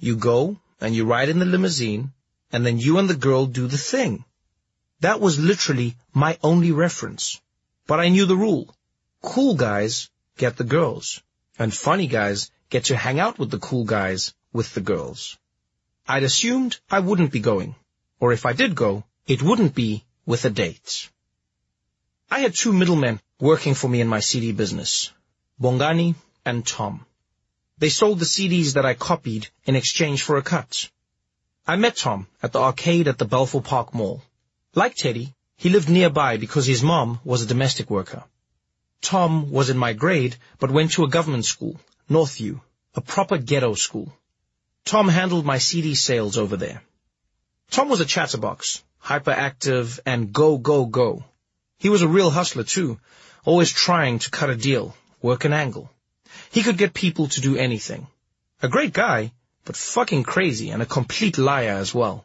You go and you ride in the limousine, and then you and the girl do the thing. That was literally my only reference. But I knew the rule. Cool guys get the girls, and funny guys get to hang out with the cool guys with the girls. I'd assumed I wouldn't be going, or if I did go, it wouldn't be with a date. I had two middlemen working for me in my CD business, Bongani and Tom. They sold the CDs that I copied in exchange for a cut. I met Tom at the arcade at the Balfour Park Mall. Like Teddy, he lived nearby because his mom was a domestic worker. Tom was in my grade, but went to a government school, Northview, a proper ghetto school. Tom handled my CD sales over there. Tom was a chatterbox, hyperactive, and go, go, go. He was a real hustler too, always trying to cut a deal, work an angle. He could get people to do anything. A great guy, but fucking crazy and a complete liar as well.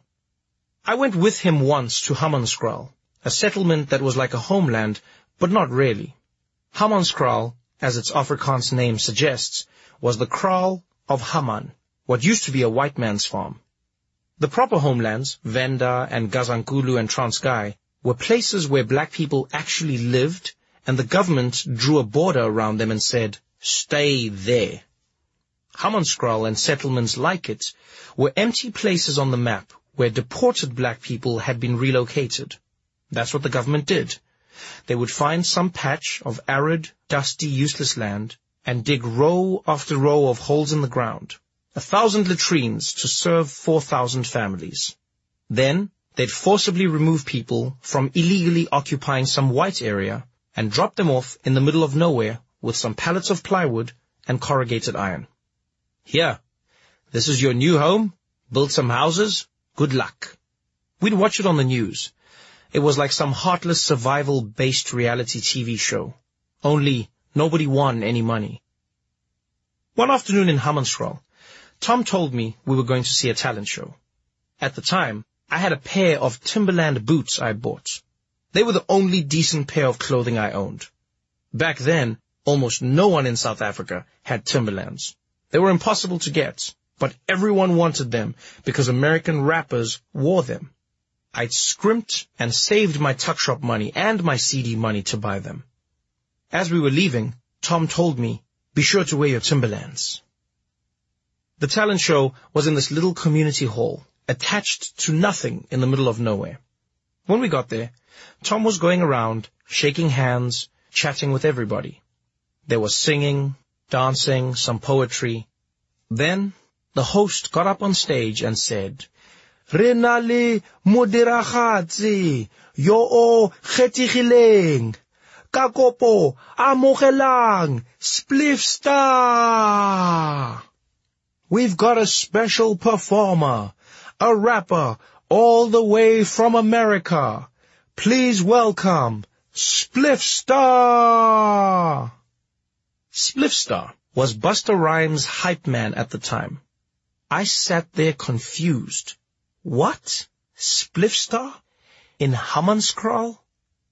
I went with him once to Hammanskraal, a settlement that was like a homeland, but not really. Hammanskraal, as its Afrikaans name suggests, was the kraal of Hamman, what used to be a white man's farm. The proper homelands, Venda and Gazankulu and Transkei, were places where black people actually lived, and the government drew a border around them and said, stay there. Hammanskraal and settlements like it were empty places on the map where deported black people had been relocated. That's what the government did. They would find some patch of arid, dusty, useless land and dig row after row of holes in the ground, a thousand latrines to serve 4,000 families. Then they'd forcibly remove people from illegally occupying some white area and drop them off in the middle of nowhere with some pallets of plywood and corrugated iron. Here, this is your new home. Build some houses. Good luck. We'd watch it on the news. It was like some heartless survival-based reality TV show. Only nobody won any money. One afternoon in Hammanskraal, Tom told me we were going to see a talent show. At the time, I had a pair of Timberland boots I bought. They were the only decent pair of clothing I owned. Back then, almost no one in South Africa had Timberlands. They were impossible to get, but everyone wanted them because American rappers wore them. I'd scrimped and saved my tuck shop money and my CD money to buy them. As we were leaving, Tom told me, be sure to wear your Timberlands. The talent show was in this little community hall, attached to nothing in the middle of nowhere. When we got there, Tom was going around, shaking hands, chatting with everybody. There was singing, dancing, some poetry. Then the host got up on stage and said, Renale moderagatsi yo o kgethegileng ka kopo amogelang. We've got a special performer, a rapper all the way from America. Please welcome Spliff Star. Spliff Star was Busta Rhymes' hype man at the time. I sat there confused. What? Spliff Star? In Hammanskraal?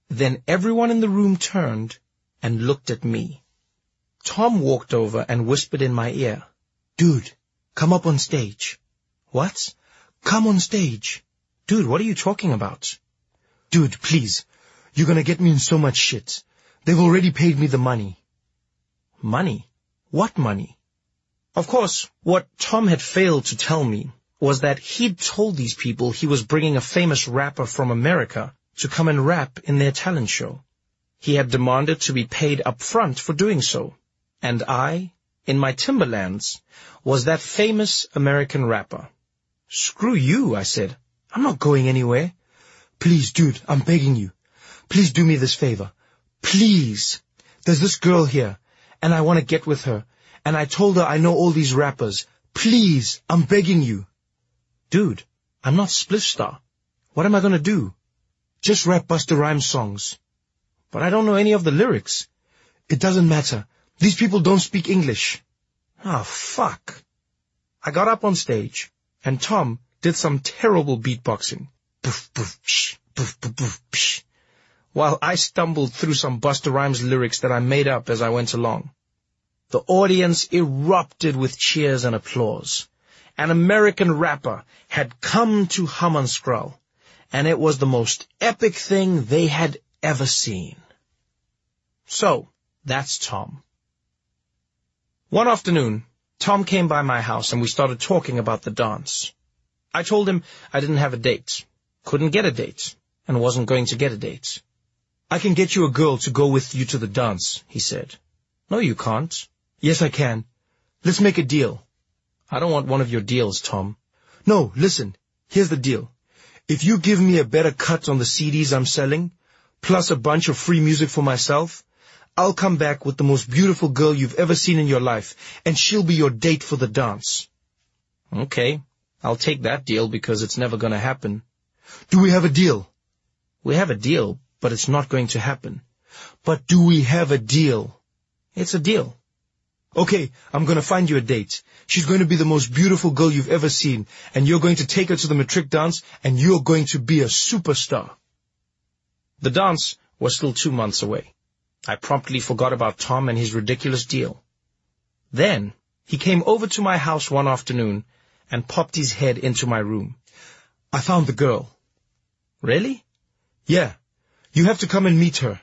Then everyone in the room turned and looked at me. Tom walked over and whispered in my ear, Dude, come up on stage. What? Come on stage. Dude, what are you talking about? Dude, please. You're gonna get me in so much shit. They've already paid me the money. Money? What money? Of course, what Tom had failed to tell me was that he'd told these people he was bringing a famous rapper from America to come and rap in their talent show. He had demanded to be paid up front for doing so. And I, in my Timberlands, was that famous American rapper. Screw you, I said. I'm not going anywhere. Please, dude, I'm begging you. Please do me this favor. Please. There's this girl here and I want to get with her. And I told her I know all these rappers. Please, I'm begging you. Dude, I'm not Spliff Star. What am I gonna do? Just rap Busta Rhymes songs. But I don't know any of the lyrics. It doesn't matter. These people don't speak English. Ah, oh, fuck. I got up on stage, and Tom did some terrible beatboxing. Boof, boof, psh, boof, boof, psh while I stumbled through some Busta Rhymes lyrics that I made up as I went along. The audience erupted with cheers and applause. An American rapper had come to Hammanskraal, and it was the most epic thing they had ever seen. So, that's Tom. One afternoon, Tom came by my house and we started talking about the dance. I told him I didn't have a date, couldn't get a date, and wasn't going to get a date. I can get you a girl to go with you to the dance, he said. No, you can't. Yes, I can. Let's make a deal. I don't want one of your deals, Tom. No, listen. Here's the deal. If you give me a better cut on the CDs I'm selling, plus a bunch of free music for myself, I'll come back with the most beautiful girl you've ever seen in your life, and she'll be your date for the dance. Okay, I'll take that deal because it's never gonna happen. Do we have a deal? We have a deal, but it's not going to happen. But do we have a deal? It's a deal. Okay, I'm gonna find you a date. She's going to be the most beautiful girl you've ever seen, and you're going to take her to the matric dance, and you're going to be a superstar. The dance was still two months away. I promptly forgot about Tom and his ridiculous deal. Then, he came over to my house one afternoon and popped his head into my room. I found the girl. Really? Yeah, you have to come and meet her.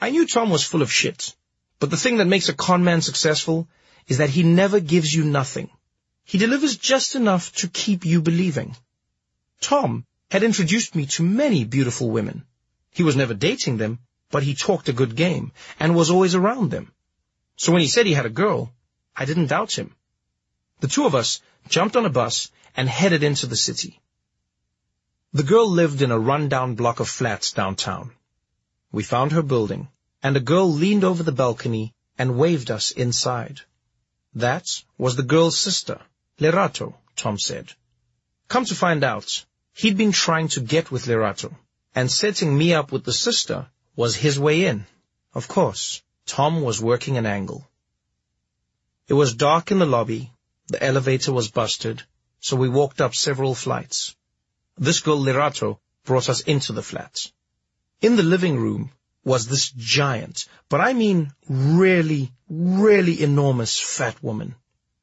I knew Tom was full of shit, but the thing that makes a con man successful is that he never gives you nothing. He delivers just enough to keep you believing. Tom had introduced me to many beautiful women. He was never dating them, but he talked a good game and was always around them. So when he said he had a girl, I didn't doubt him. The two of us jumped on a bus and headed into the city. The girl lived in a rundown block of flats downtown. We found her building, and a girl leaned over the balcony and waved us inside. That was the girl's sister, Lerato, Tom said. Come to find out, he'd been trying to get with Lerato, and setting me up with the sister was his way in. Of course, Tom was working an angle. It was dark in the lobby, the elevator was busted, so we walked up several flights. This girl Lerato brought us into the flat. In the living room was this giant, but I mean really, really enormous fat woman.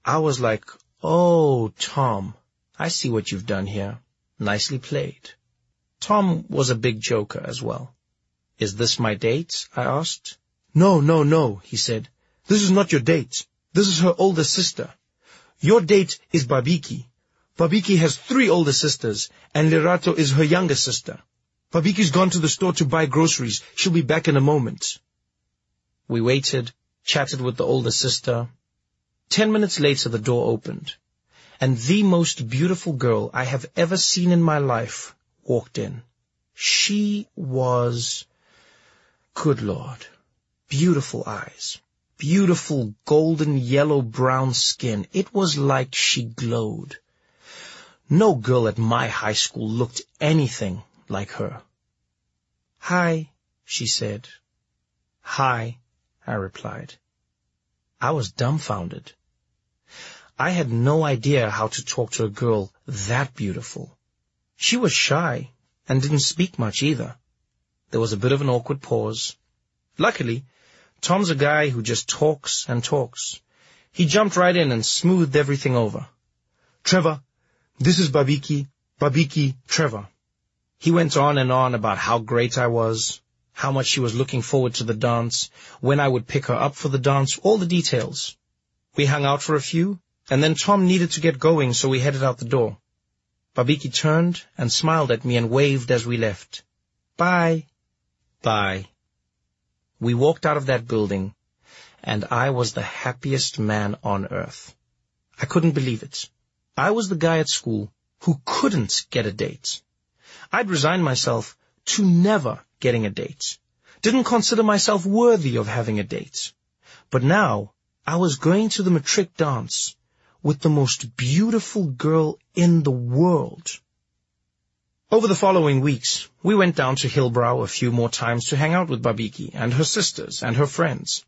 I was like, oh, Tom, I see what you've done here. Nicely played. Tom was a big joker as well. Is this my date? I asked. No, no, no, he said. This is not your date. This is her older sister. Your date is Babiki. Babiki has three older sisters, and Lerato is her younger sister. Babiki's gone to the store to buy groceries. She'll be back in a moment. We waited, chatted with the older sister. Ten minutes later, the door opened, and the most beautiful girl I have ever seen in my life walked in. She was, good Lord, beautiful eyes, beautiful golden yellow brown skin. It was like she glowed. No girl at my high school looked anything like her. Hi, she said. Hi, I replied. I was dumbfounded. I had no idea how to talk to a girl that beautiful. She was shy and didn't speak much either. There was a bit of an awkward pause. Luckily, Tom's a guy who just talks and talks. He jumped right in and smoothed everything over. Trevor, this is Babiki, Babiki, Trevor. He went on and on about how great I was, how much she was looking forward to the dance, when I would pick her up for the dance, all the details. We hung out for a few, and then Tom needed to get going, so we headed out the door. Babiki turned and smiled at me and waved as we left. Bye. Bye. We walked out of that building, and I was the happiest man on earth. I couldn't believe it. I was the guy at school who couldn't get a date. I'd resigned myself to never getting a date. Didn't consider myself worthy of having a date. But now, I was going to the matric dance with the most beautiful girl in the world. Over the following weeks, we went down to Hillbrow a few more times to hang out with Babiki and her sisters and her friends.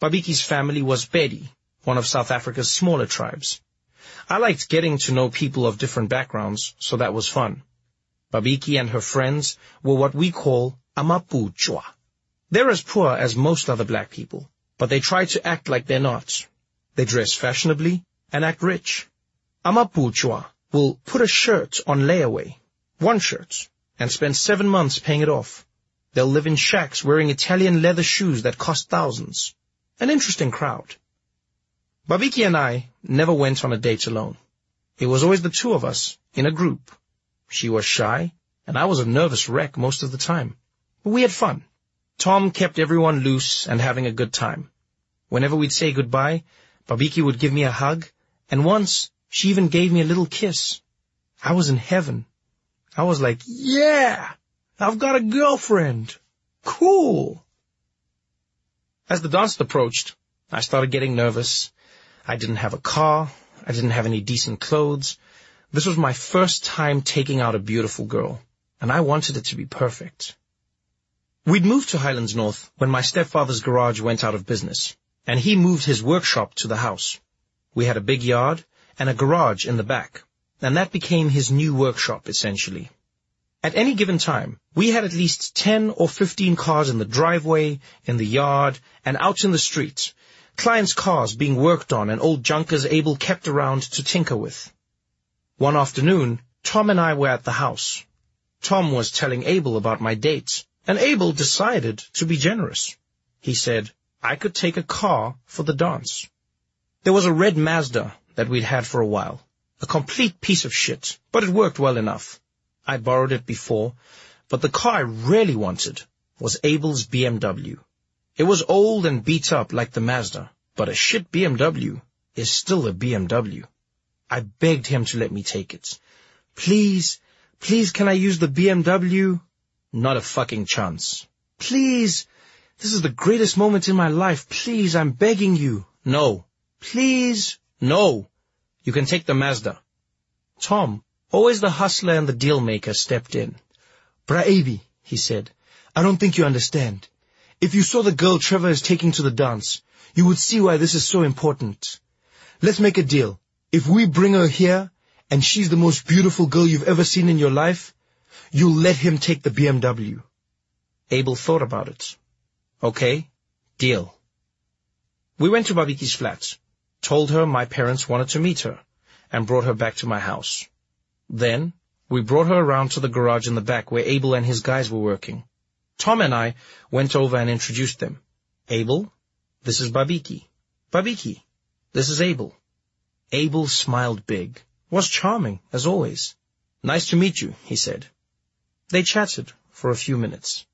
Babiki's family was Pedi, one of South Africa's smaller tribes. I liked getting to know people of different backgrounds, so that was fun. Babiki and her friends were what we call Amabhujwa. They're as poor as most other black people, but they try to act like they're not. They dress fashionably and act rich. Amabhujwa will put a shirt on layaway, one shirt, and spend seven months paying it off. They'll live in shacks wearing Italian leather shoes that cost thousands. An interesting crowd. Babiki and I never went on a date alone. It was always the two of us in a group she was shy, and I was a nervous wreck most of the time. But we had fun. Tom kept everyone loose and having a good time. Whenever we'd say goodbye, Babiki would give me a hug, and once she even gave me a little kiss. I was in heaven. I was like, yeah, I've got a girlfriend. Cool. As the dance approached, I started getting nervous. I didn't have a car. I didn't have any decent clothes. This was my first time taking out a beautiful girl, and I wanted it to be perfect. We'd moved to Highlands North when my stepfather's garage went out of business, and he moved his workshop to the house. We had a big yard and a garage in the back, and that became his new workshop, essentially. At any given time, we had at least 10 or 15 cars in the driveway, in the yard, and out in the street, clients' cars being worked on and old junkers Abel kept around to tinker with. One afternoon, Tom and I were at the house. Tom was telling Abel about my dates, and Abel decided to be generous. He said, I could take a car for the dance. There was a red Mazda that we'd had for a while. A complete piece of shit, but it worked well enough. I borrowed it before, but the car I really wanted was Abel's BMW. It was old and beat up like the Mazda, but a shit BMW is still a BMW. I begged him to let me take it. Please, please can I use the BMW? Not a fucking chance. Please, this is the greatest moment in my life. Please, I'm begging you. No. Please, no. You can take the Mazda. Tom, always the hustler and the deal maker, stepped in. Bra'abi, he said, I don't think you understand. If you saw the girl Trevor is taking to the dance, you would see why this is so important. Let's make a deal. If we bring her here, and she's the most beautiful girl you've ever seen in your life, you'll let him take the BMW. Abel thought about it. Okay, deal. We went to Babiki's flat, told her my parents wanted to meet her, and brought her back to my house. Then, we brought her around to the garage in the back where Abel and his guys were working. Tom and I went over and introduced them. Abel, this is Babiki. Babiki, this is Abel. Abel smiled big, was charming, as always. Nice to meet you, he said. They chatted for a few minutes.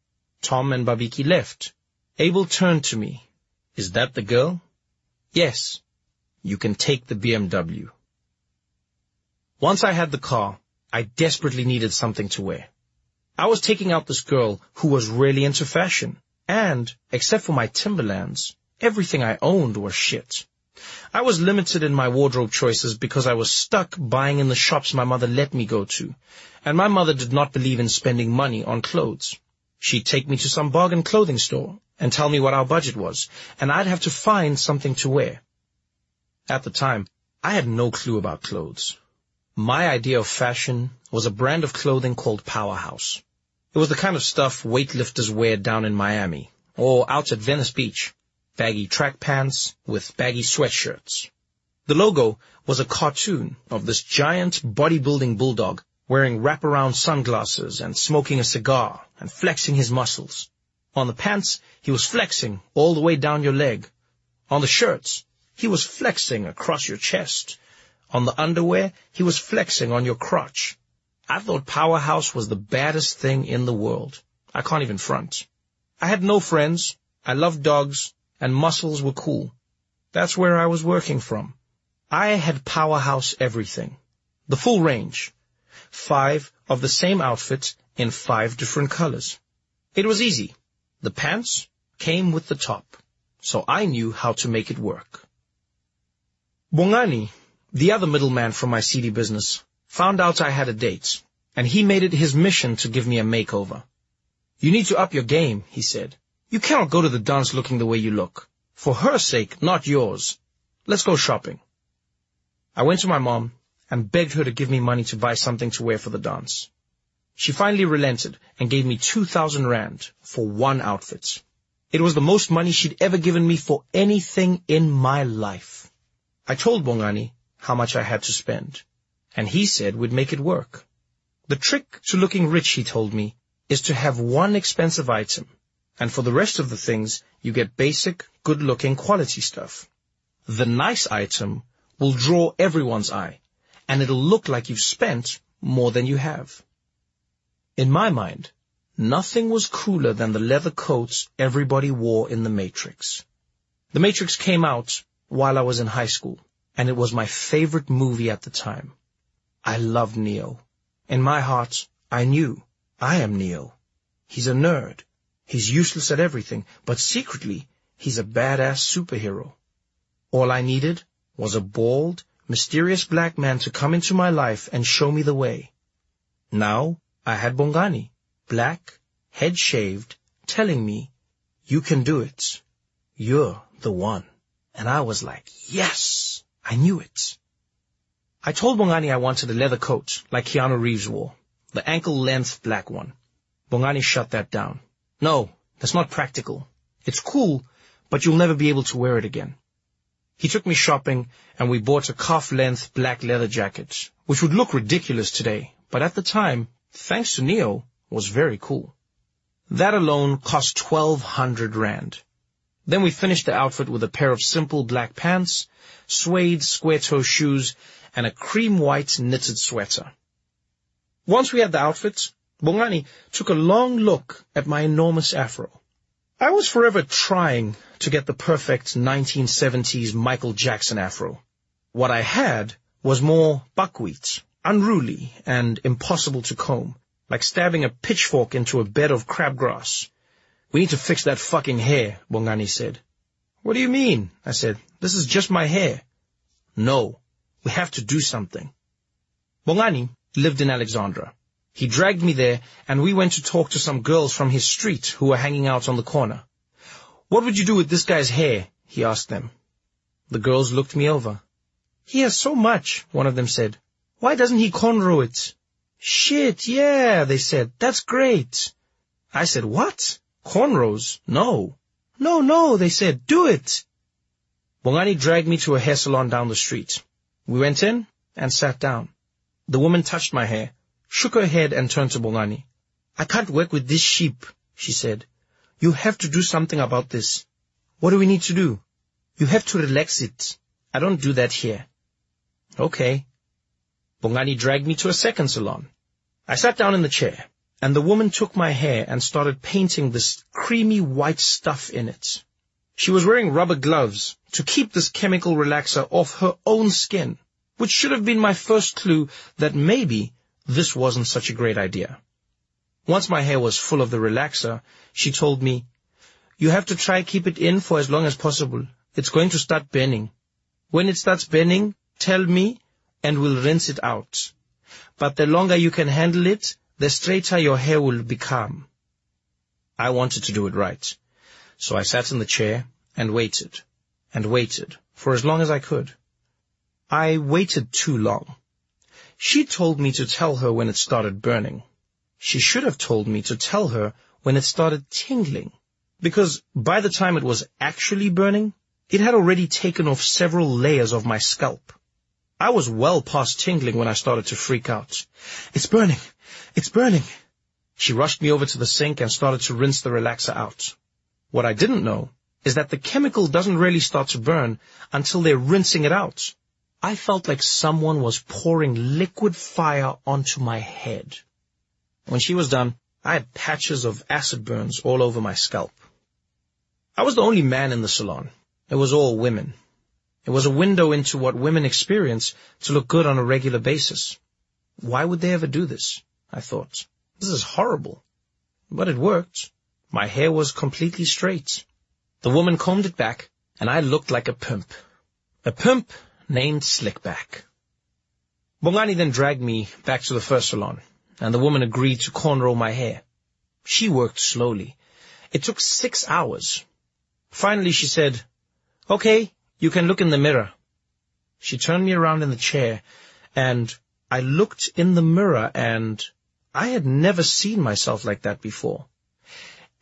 Tom and Babiki left. Abel turned to me. Is that the girl? Yes. You can take the BMW. Once I had the car, I desperately needed something to wear. I was taking out this girl who was really into fashion, and, except for my Timberlands, everything I owned was shit. I was limited in my wardrobe choices because I was stuck buying in the shops my mother let me go to, and my mother did not believe in spending money on clothes. She'd take me to some bargain clothing store and tell me what our budget was, and I'd have to find something to wear. At the time, I had no clue about clothes. My idea of fashion was a brand of clothing called Powerhouse. It was the kind of stuff weightlifters wear down in Miami or out at Venice Beach. Baggy track pants with baggy sweatshirts. The logo was a cartoon of this giant bodybuilding bulldog wearing wraparound sunglasses and smoking a cigar and flexing his muscles. On the pants, he was flexing all the way down your leg. On the shirts, he was flexing across your chest. On the underwear, he was flexing on your crotch. I thought Powerhouse was the baddest thing in the world. I can't even front. I had no friends. I loved dogs, and muscles were cool. That's where I was working from. I had Powerhouse everything. The full range. Five of the same outfit in five different colors. It was easy. The pants came with the top, so I knew how to make it work. Bongani, the other middleman from my CD business, found out I had a date, and he made it his mission to give me a makeover. You need to up your game, he said. You cannot go to the dance looking the way you look. For her sake, not yours. Let's go shopping. I went to my mom and begged her to give me money to buy something to wear for the dance. She finally relented and gave me 2,000 rand for one outfit. It was the most money she'd ever given me for anything in my life. I told Bongani how much I had to spend and he said we'd make it work. The trick to looking rich, he told me, is to have one expensive item, and for the rest of the things, you get basic, good-looking quality stuff. The nice item will draw everyone's eye, and it'll look like you've spent more than you have. In my mind, nothing was cooler than the leather coats everybody wore in The Matrix. The Matrix came out while I was in high school, and it was my favorite movie at the time. I loved Neo. In my heart, I knew I am Neo. He's a nerd. He's useless at everything, but secretly, he's a badass superhero. All I needed was a bald, mysterious black man to come into my life and show me the way. Now, I had Bongani, black, head shaved, telling me, you can do it. You're the one. And I was like, yes, I knew it. I told Bongani I wanted a leather coat, like Keanu Reeves wore, the ankle-length black one. Bongani shut that down. No, that's not practical. It's cool, but you'll never be able to wear it again. He took me shopping, and we bought a calf-length black leather jacket, which would look ridiculous today, but at the time, thanks to Neo, was very cool. That alone cost 1200 rand. Then we finished the outfit with a pair of simple black pants, suede square-toe shoes, and a cream white knitted sweater. Once we had the outfit, Bongani took a long look at my enormous afro. I was forever trying to get the perfect 1970s Michael Jackson afro. What I had was more buckwheat, unruly and impossible to comb, like stabbing a pitchfork into a bed of crabgrass. We need to fix that fucking hair, Bongani said. What do you mean? I said. This is just my hair. No, we have to do something. Bongani lived in Alexandra. He dragged me there, and we went to talk to some girls from his street who were hanging out on the corner. What would you do with this guy's hair? he asked them. The girls looked me over. He has so much, one of them said. Why doesn't he cornrow it? Shit, yeah, they said. That's great. I said, what? Cornrows? No. No, no, they said. Do it. Bongani dragged me to a hair salon down the street. We went in and sat down. The woman touched my hair shook her head and turned to Bongani. I can't work with this sheep, she said. You have to do something about this. What do we need to do? You have to relax it. I don't do that here. Okay. Bongani dragged me to a second salon. I sat down in the chair, and the woman took my hair and started painting this creamy white stuff in it. She was wearing rubber gloves to keep this chemical relaxer off her own skin, which should have been my first clue that maybe this wasn't such a great idea. Once my hair was full of the relaxer, she told me, you have to try keep it in for as long as possible. It's going to start burning. When it starts burning, tell me and we'll rinse it out. But the longer you can handle it, the straighter your hair will become. I wanted to do it right. So I sat in the chair and waited and waited for as long as I could. I waited too long. She told me to tell her when it started burning. She should have told me to tell her when it started tingling, because by the time it was actually burning, it had already taken off several layers of my scalp. I was well past tingling when I started to freak out. It's burning! It's burning! She rushed me over to the sink and started to rinse the relaxer out. What I didn't know is that the chemical doesn't really start to burn until they're rinsing it out. I felt like someone was pouring liquid fire onto my head. When she was done, I had patches of acid burns all over my scalp. I was the only man in the salon. It was all women. It was a window into what women experience to look good on a regular basis. Why would they ever do this? I thought. This is horrible. But it worked. My hair was completely straight. The woman combed it back, and I looked like a pimp. A pimp named Slickback. Bongani then dragged me back to the first salon, and the woman agreed to cornrow my hair. She worked slowly. It took six hours. Finally she said, Okay, you can look in the mirror. She turned me around in the chair, and I looked in the mirror, and I had never seen myself like that before.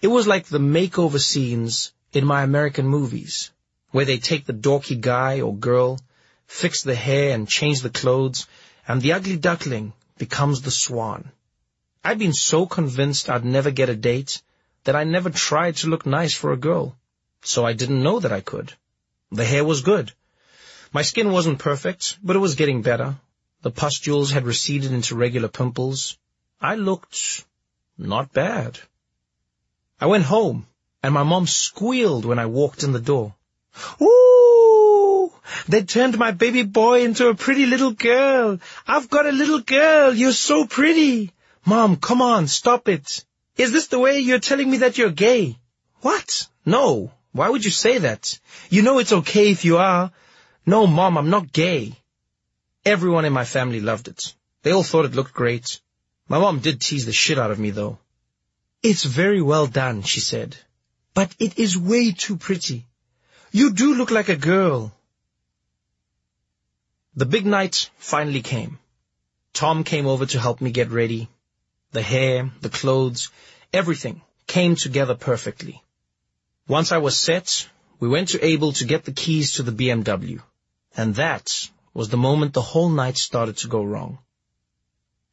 It was like the makeover scenes in my American movies, where they take the dorky guy or girl fix the hair and change the clothes, and the ugly duckling becomes the swan. I'd been so convinced I'd never get a date that I never tried to look nice for a girl, so I didn't know that I could. The hair was good. My skin wasn't perfect, but it was getting better. The pustules had receded into regular pimples. I looked not bad. I went home, and my mom squealed when I walked in the door. Ooh! They turned my baby boy into a pretty little girl. I've got a little girl. You're so pretty. Mom, come on, stop it. Is this the way you're telling me that you're gay? What? No. Why would you say that? You know it's okay if you are. No, Mom, I'm not gay. Everyone in my family loved it. They all thought it looked great. My mom did tease the shit out of me, though. It's very well done, she said. But it is way too pretty. You do look like a girl. The big night finally came. Tom came over to help me get ready. The hair, the clothes, everything came together perfectly. Once I was set, we went to Abel to get the keys to the BMW. And that was the moment the whole night started to go wrong.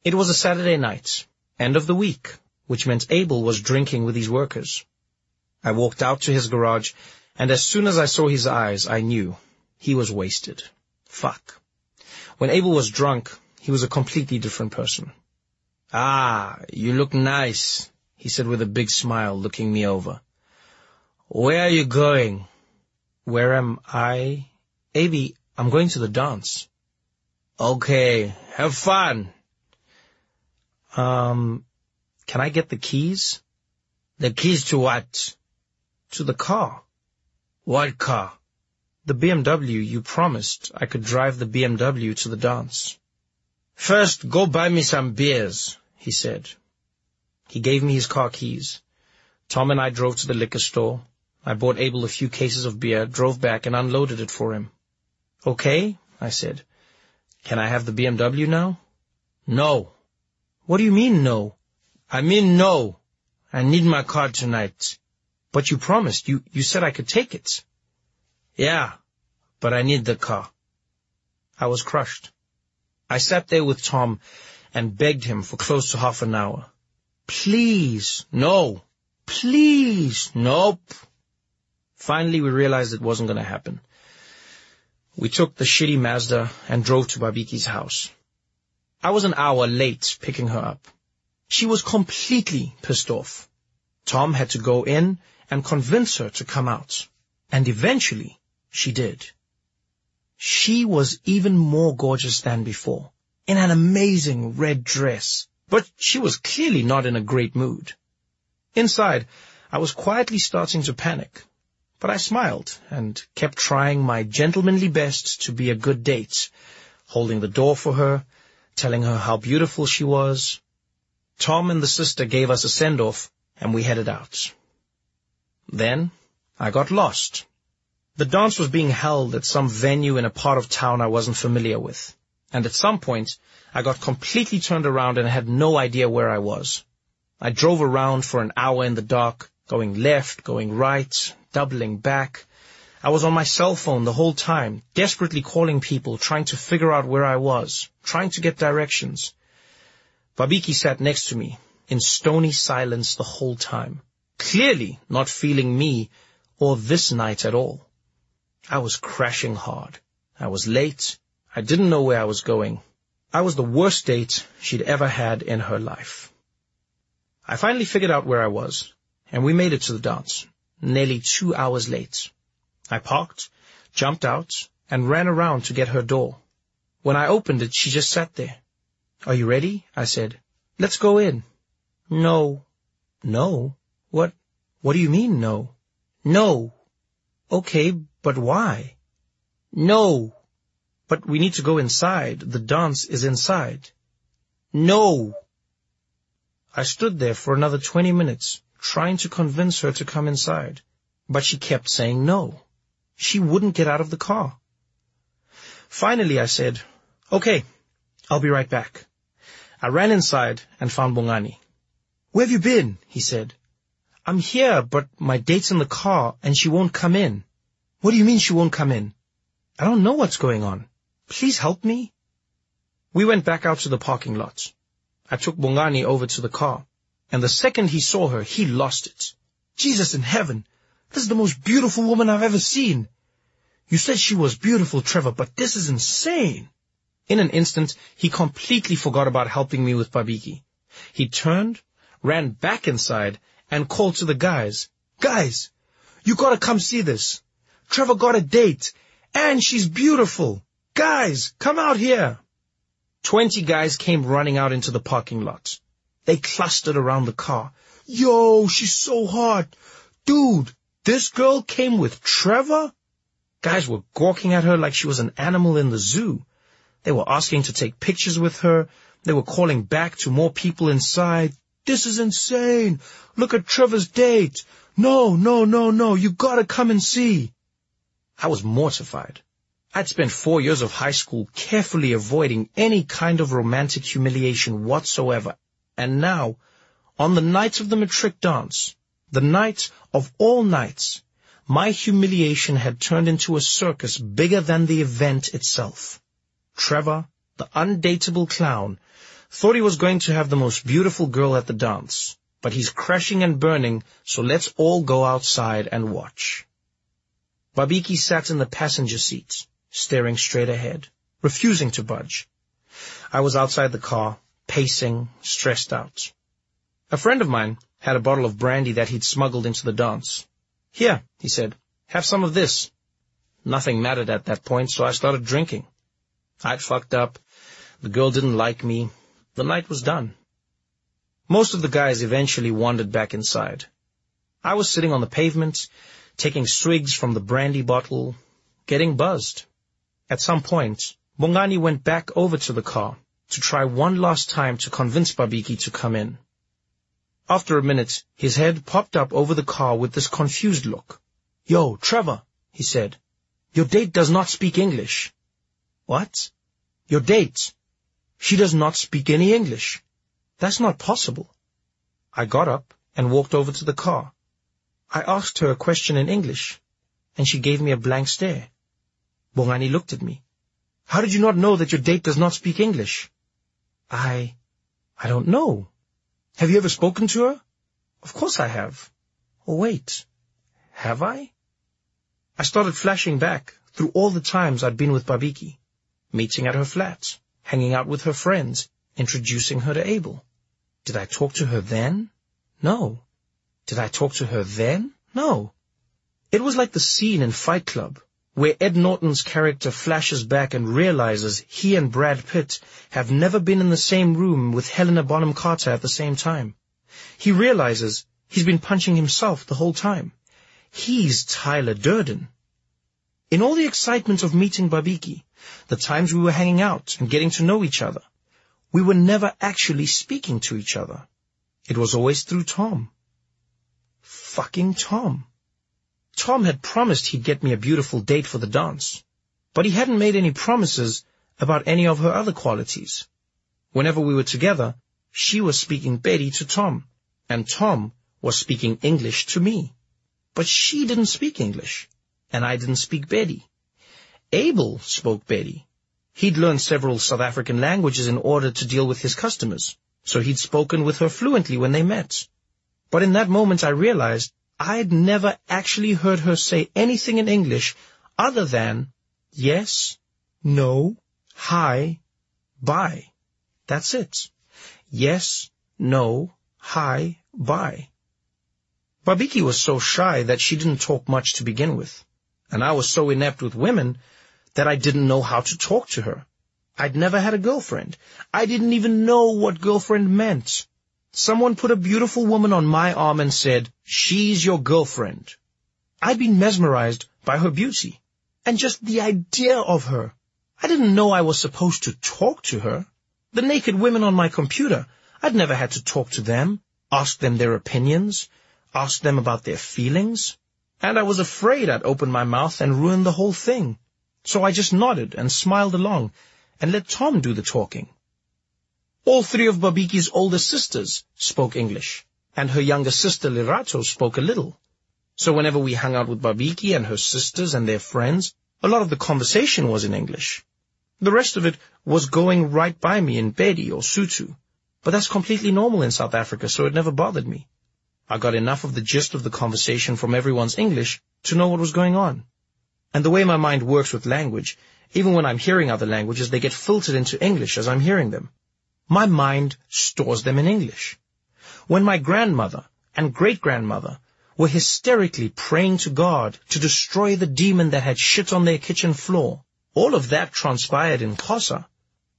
It was a Saturday night, end of the week, which meant Abel was drinking with his workers. I walked out to his garage And as soon as I saw his eyes, I knew he was wasted. Fuck. When Abel was drunk, he was a completely different person. Ah, you look nice, he said with a big smile, looking me over. Where are you going? Where am I? Abby, I'm going to the dance. Okay, have fun. Um, can I get the keys? The keys to what? To the car. What car? The BMW you promised I could drive the BMW to the dance. First, go buy me some beers, he said. He gave me his car keys. Tom and I drove to the liquor store. I bought Abel a few cases of beer, drove back, and unloaded it for him. Okay, I said. Can I have the BMW now? No. What do you mean, no? I mean, no. I need my car tonight. But you promised. You, you said I could take it. Yeah, but I need the car. I was crushed. I sat there with Tom and begged him for close to half an hour. Please, no. Please, nope. Finally, we realized it wasn't going to happen. We took the shitty Mazda and drove to Babiki's house. I was an hour late picking her up. She was completely pissed off. Tom had to go in and convince her to come out. And eventually, she did. She was even more gorgeous than before, in an amazing red dress, but she was clearly not in a great mood. Inside, I was quietly starting to panic. But I smiled and kept trying my gentlemanly best to be a good date, holding the door for her, telling her how beautiful she was. Tom and the sister gave us a send-off, and we headed out. Then I got lost. The dance was being held at some venue in a part of town I wasn't familiar with, and at some point I got completely turned around and had no idea where I was. I drove around for an hour in the dark, going left, going right, doubling back. I was on my cell phone the whole time, desperately calling people, trying to figure out where I was, trying to get directions. Babiki sat next to me, in stony silence the whole time, clearly not feeling me or this night at all. I was crashing hard. I was late. I didn't know where I was going. I was the worst date she'd ever had in her life. I finally figured out where I was, and we made it to the dance nearly two hours late. I parked, jumped out, and ran around to get her door. When I opened it, she just sat there. Are you ready? I said. Let's go in. No. No? What, what do you mean, no? No. Okay, but why? No. But we need to go inside. The dance is inside. No. I stood there for another twenty minutes, trying to convince her to come inside, but she kept saying no. She wouldn't get out of the car. Finally, I said, okay, I'll be right back. I ran inside and found Bongani. Where have you been? he said. I'm here, but my date's in the car and she won't come in. What do you mean she won't come in? I don't know what's going on. Please help me. We went back out to the parking lot. I took Bongani over to the car and the second he saw her, he lost it. Jesus in heaven, this is the most beautiful woman I've ever seen. You said she was beautiful, Trevor, but this is insane. In an instant, he completely forgot about helping me with Babiki. He turned, ran back inside, and called to the guys. Guys, you gotta come see this. Trevor got a date, and she's beautiful. Guys, come out here. Twenty guys came running out into the parking lot. They clustered around the car. Yo, she's so hot. Dude, this girl came with Trevor? Guys were gawking at her like she was an animal in the zoo. They were asking to take pictures with her. They were calling back to more people inside. This is insane. Look at Trevor's date. No, no, no, no. You gotta come and see. I was mortified. I'd spent four years of high school carefully avoiding any kind of romantic humiliation whatsoever, and now, on the night of the matric dance, the night of all nights, my humiliation had turned into a circus bigger than the event itself. Trevor, the undateable clown, thought he was going to have the most beautiful girl at the dance, but he's crashing and burning, so let's all go outside and watch. Babiki sat in the passenger seat, staring straight ahead, refusing to budge. I was outside the car, pacing, stressed out. A friend of mine had a bottle of brandy that he'd smuggled into the dance. Here, he said, have some of this. Nothing mattered at that point, so I started drinking. I'd fucked up. The girl didn't like me. The night was done. Most of the guys eventually wandered back inside. I was sitting on the pavement, taking swigs from the brandy bottle, getting buzzed. At some point, Bongani went back over to the car to try one last time to convince Babiki to come in. After a minute, his head popped up over the car with this confused look. Yo, Trevor, he said, your date does not speak English. What? Your date. She does not speak any English. That's not possible. I got up and walked over to the car. I asked her a question in English, and she gave me a blank stare. Bongani looked at me. How did you not know that your date does not speak English? I... I don't know. Have you ever spoken to her? Of course I have. Oh, wait. Have I? I started flashing back through all the times I'd been with Babiki, meeting at her flat, hanging out with her friends, introducing her to Abel. Did I talk to her then? No. Did I talk to her then? No. It was like the scene in Fight Club where Ed Norton's character flashes back and realizes he and Brad Pitt have never been in the same room with Helena Bonham Carter at the same time. He realizes he's been punching himself the whole time. He's Tyler Durden. In all the excitement of meeting Babiki, the times we were hanging out and getting to know each other, we were never actually speaking to each other. It was always through Tom. Fucking Tom. Tom had promised he'd get me a beautiful date for the dance, but he hadn't made any promises about any of her other qualities. Whenever we were together, she was speaking Pedi to Tom, and Tom was speaking English to me. But she didn't speak English, and I didn't speak Pedi. Abel spoke Pedi. He'd learned several South African languages in order to deal with his customers, so he'd spoken with her fluently when they met. But in that moment I realized I'd never actually heard her say anything in English other than yes, no, hi, bye. That's it. Yes, no, hi, bye. Babiki was so shy that she didn't talk much to begin with, and I was so inept with women that I didn't know how to talk to her. I'd never had a girlfriend. I didn't even know what girlfriend meant. Someone put a beautiful woman on my arm and said, she's your girlfriend. I'd been mesmerized by her beauty and just the idea of her. I didn't know I was supposed to talk to her. The naked women on my computer, I'd never had to talk to them, ask them their opinions, ask them about their feelings. And I was afraid I'd open my mouth and ruin the whole thing. So I just nodded and smiled along and let Tom do the talking. All three of Babiki's older sisters spoke English, and her younger sister Lirato spoke a little. So whenever we hung out with Babiki and her sisters and their friends, a lot of the conversation was in English. The rest of it was going right by me in Pedi or Sotho, but that's completely normal in South Africa, so it never bothered me. I got enough of the gist of the conversation from everyone's English to know what was going on. And the way my mind works with language, even when I'm hearing other languages, they get filtered into English as I'm hearing them my mind stores them in English. When my grandmother and great-grandmother were hysterically praying to God to destroy the demon that had shit on their kitchen floor, all of that transpired in Xhosa,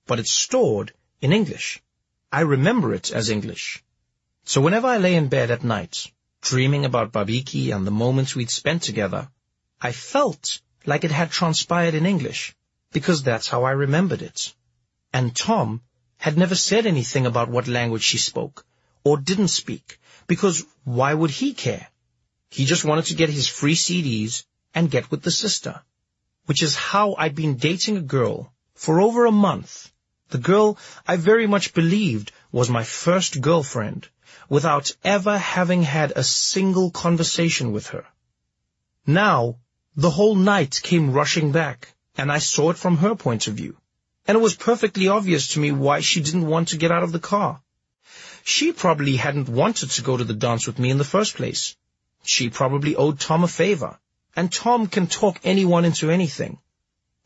but it's stored in English. I remember it as English. So whenever I lay in bed at night, dreaming about Babiki and the moments we'd spent together, I felt like it had transpired in English, because that's how I remembered it. And Tom had never said anything about what language she spoke, or didn't speak, because why would he care? He just wanted to get his free CDs and get with the sister, which is how I'd been dating a girl for over a month, the girl I very much believed was my first girlfriend, without ever having had a single conversation with her. Now, the whole night came rushing back, and I saw it from her point of view and it was perfectly obvious to me why she didn't want to get out of the car. She probably hadn't wanted to go to the dance with me in the first place. She probably owed Tom a favor, and Tom can talk anyone into anything.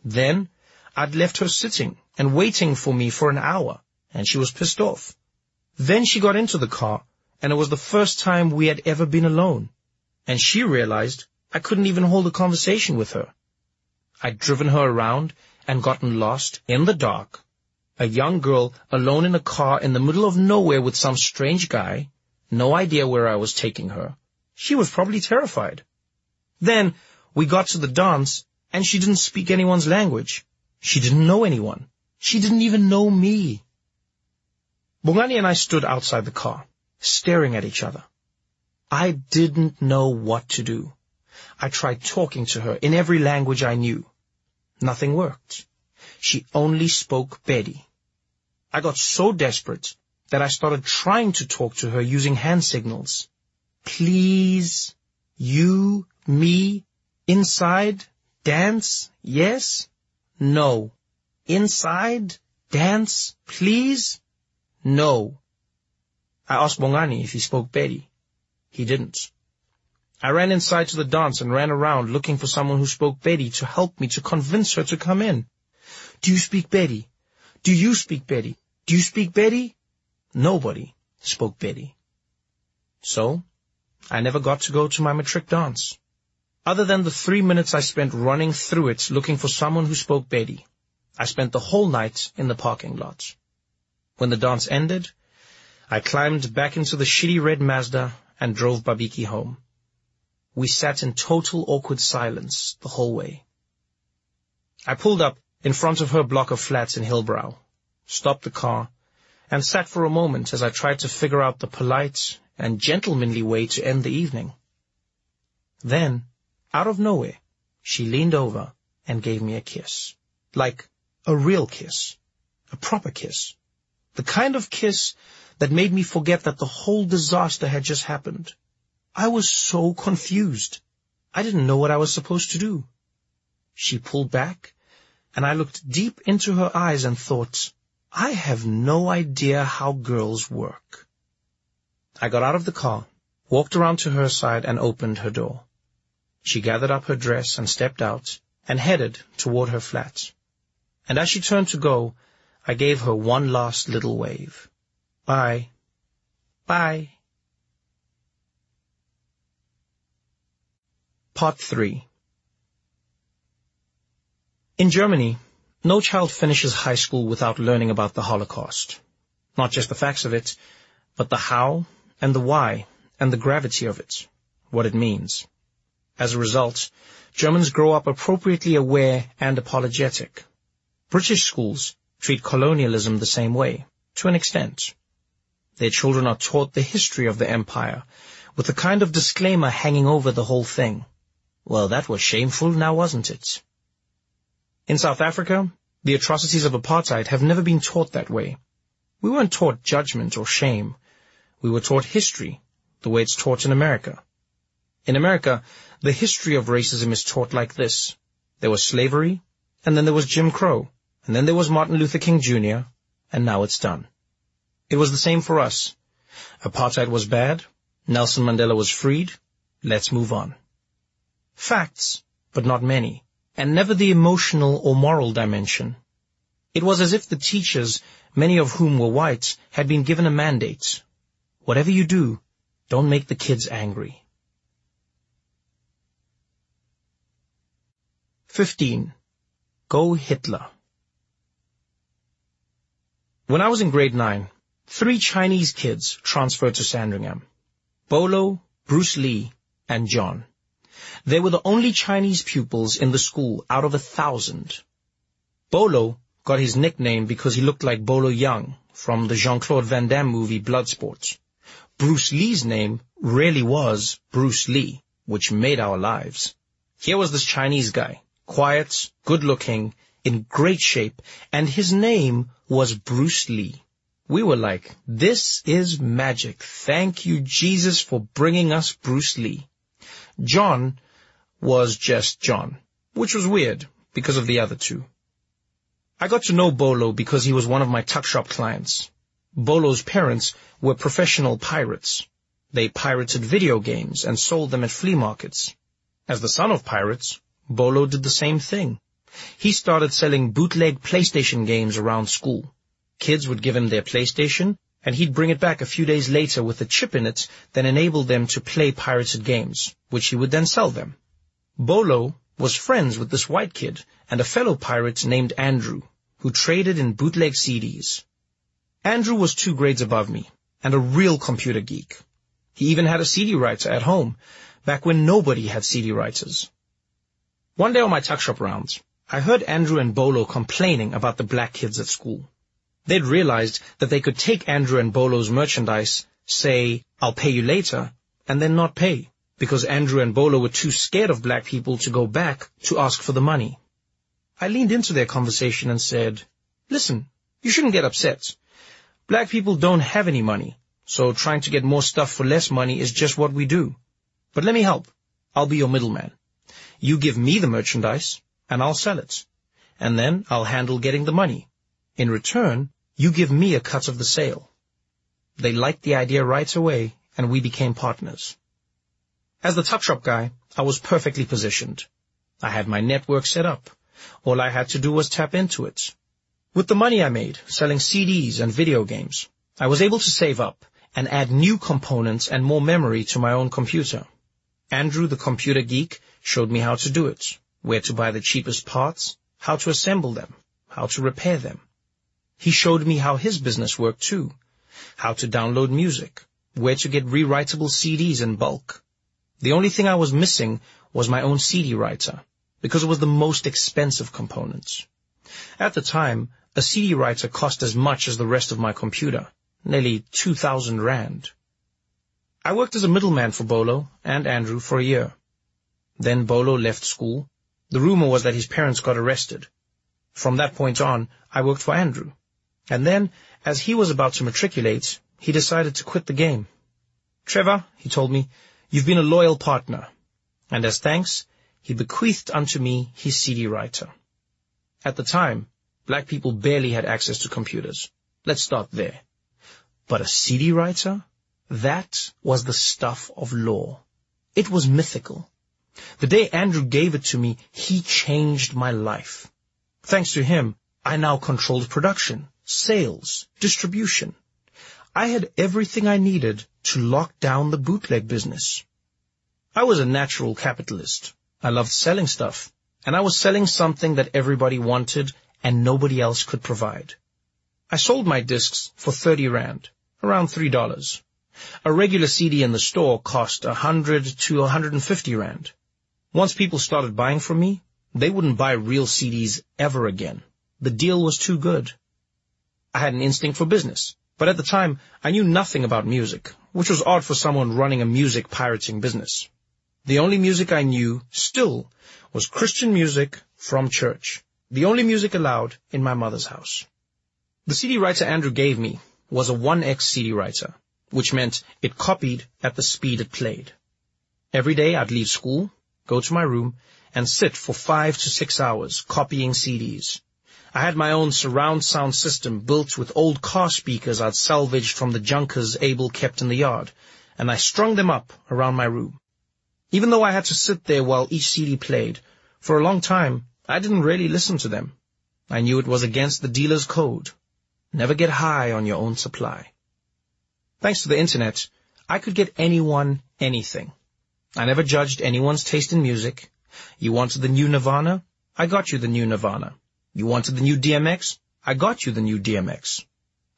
Then I'd left her sitting and waiting for me for an hour, and she was pissed off. Then she got into the car, and it was the first time we had ever been alone, and she realized I couldn't even hold a conversation with her. I'd driven her around and gotten lost in the dark. A young girl alone in a car in the middle of nowhere with some strange guy, no idea where I was taking her. She was probably terrified. Then we got to the dance, and she didn't speak anyone's language. She didn't know anyone. She didn't even know me. Bongani and I stood outside the car, staring at each other. I didn't know what to do. I tried talking to her in every language I knew. Nothing worked. She only spoke Pedi. I got so desperate that I started trying to talk to her using hand signals. Please, you, me, inside, dance, yes, no. Inside, dance, please, no. I asked Bongani if he spoke Pedi. He didn't. I ran inside to the dance and ran around looking for someone who spoke Pedi to help me to convince her to come in. Do you speak Pedi? Do you speak Pedi? Do you speak Pedi? Nobody spoke Pedi. So, I never got to go to my matric dance. Other than the three minutes I spent running through it looking for someone who spoke Pedi, I spent the whole night in the parking lot. When the dance ended, I climbed back into the shitty red Mazda and drove Babiki home. We sat in total awkward silence the whole way. I pulled up in front of her block of flats in Hillbrow, stopped the car, and sat for a moment as I tried to figure out the polite and gentlemanly way to end the evening. Then, out of nowhere, she leaned over and gave me a kiss. Like a real kiss. A proper kiss. The kind of kiss that made me forget that the whole disaster had just happened. I was so confused. I didn't know what I was supposed to do. She pulled back, and I looked deep into her eyes and thought, I have no idea how girls work. I got out of the car, walked around to her side, and opened her door. She gathered up her dress and stepped out and headed toward her flat. And as she turned to go, I gave her one last little wave. Bye. Bye. Part 3 In Germany, no child finishes high school without learning about the Holocaust. Not just the facts of it, but the how and the why and the gravity of it, what it means. As a result, Germans grow up appropriately aware and apologetic. British schools treat colonialism the same way, to an extent. Their children are taught the history of the empire, with a kind of disclaimer hanging over the whole thing. Well, that was shameful now, wasn't it? In South Africa, the atrocities of apartheid have never been taught that way. We weren't taught judgment or shame. We were taught history, the way it's taught in America. In America, the history of racism is taught like this. There was slavery, and then there was Jim Crow, and then there was Martin Luther King Jr., and now it's done. It was the same for us. Apartheid was bad. Nelson Mandela was freed. Let's move on. Facts, but not many, and never the emotional or moral dimension. It was as if the teachers, many of whom were white, had been given a mandate. Whatever you do, don't make the kids angry. 15. Go Hitler. When I was in grade 9, Three Chinese kids transferred to Sandringham. Bolo, Bruce Lee, and John. They were the only Chinese pupils in the school out of a thousand. Bolo got his nickname because he looked like Bolo Yeung from the Jean-Claude Van Damme movie Bloodsport. Bruce Lee's name really was Bruce Lee, which made our lives. Here was this Chinese guy, quiet, good-looking, in great shape, and his name was Bruce Lee. We were like, this is magic. Thank you, Jesus, for bringing us Bruce Lee. John was just John, which was weird because of the other two. I got to know Bolo because he was one of my tuck shop clients. Bolo's parents were professional pirates. They pirated video games and sold them at flea markets. As the son of pirates, Bolo did the same thing. He started selling bootleg PlayStation games around school. Kids would give him their PlayStation, and he'd bring it back a few days later with a chip in it that enabled them to play pirated games, which he would then sell them. Bolo was friends with this white kid and a fellow pirate named Andrew, who traded in bootleg CDs. Andrew was two grades above me, and a real computer geek. He even had a CD writer at home, back when nobody had CD writers. One day on my tuck shop rounds, I heard Andrew and Bolo complaining about the black kids at school. They'd realized that they could take Andrew and Bolo's merchandise, say, I'll pay you later, and then not pay, because Andrew and Bolo were too scared of black people to go back to ask for the money. I leaned into their conversation and said, listen, you shouldn't get upset. Black people don't have any money, so trying to get more stuff for less money is just what we do. But let me help. I'll be your middleman. You give me the merchandise, and I'll sell it. And then I'll handle getting the money. In return, you give me a cut of the sale. They liked the idea right away, and we became partners. As the tuck shop guy, I was perfectly positioned. I had my network set up. All I had to do was tap into it. With the money I made selling CDs and video games, I was able to save up and add new components and more memory to my own computer. Andrew, the computer geek, showed me how to do it, where to buy the cheapest parts, how to assemble them, how to repair them. He showed me how his business worked too, how to download music, where to get rewritable CDs in bulk. The only thing I was missing was my own CD writer, because it was the most expensive component. At the time, a CD writer cost as much as the rest of my computer, nearly 2,000 rand. I worked as a middleman for Bolo and Andrew for a year. Then Bolo left school. The rumor was that his parents got arrested. From that point on, I worked for Andrew. And then, as he was about to matriculate, he decided to quit the game. Trevor, he told me, you've been a loyal partner. And as thanks, he bequeathed unto me his CD writer. At the time, black people barely had access to computers. Let's start there. But a CD writer? That was the stuff of lore. It was mythical. The day Andrew gave it to me, he changed my life. Thanks to him, I now controlled production, sales, distribution. I had everything I needed to lock down the bootleg business. I was a natural capitalist. I loved selling stuff, and I was selling something that everybody wanted and nobody else could provide. I sold my discs for 30 rand, around $3. A regular CD in the store cost 100 to 150 rand. Once people started buying from me, they wouldn't buy real CDs ever again. The deal was too good. I had an instinct for business, but at the time I knew nothing about music, which was odd for someone running a music pirating business. The only music I knew, still, was Christian music from church, the only music allowed in my mother's house. The CD writer Andrew gave me was a 1X CD writer, which meant it copied at the speed it played. Every day I'd leave school, go to my room, and sit for five to six hours copying CDs, I had my own surround sound system built with old car speakers I'd salvaged from the junkers Abel kept in the yard, and I strung them up around my room. Even though I had to sit there while each CD played, for a long time, I didn't really listen to them. I knew it was against the dealer's code. Never get high on your own supply. Thanks to the internet, I could get anyone anything. I never judged anyone's taste in music. You wanted the new Nirvana? I got you the new Nirvana. You wanted the new DMX? I got you the new DMX.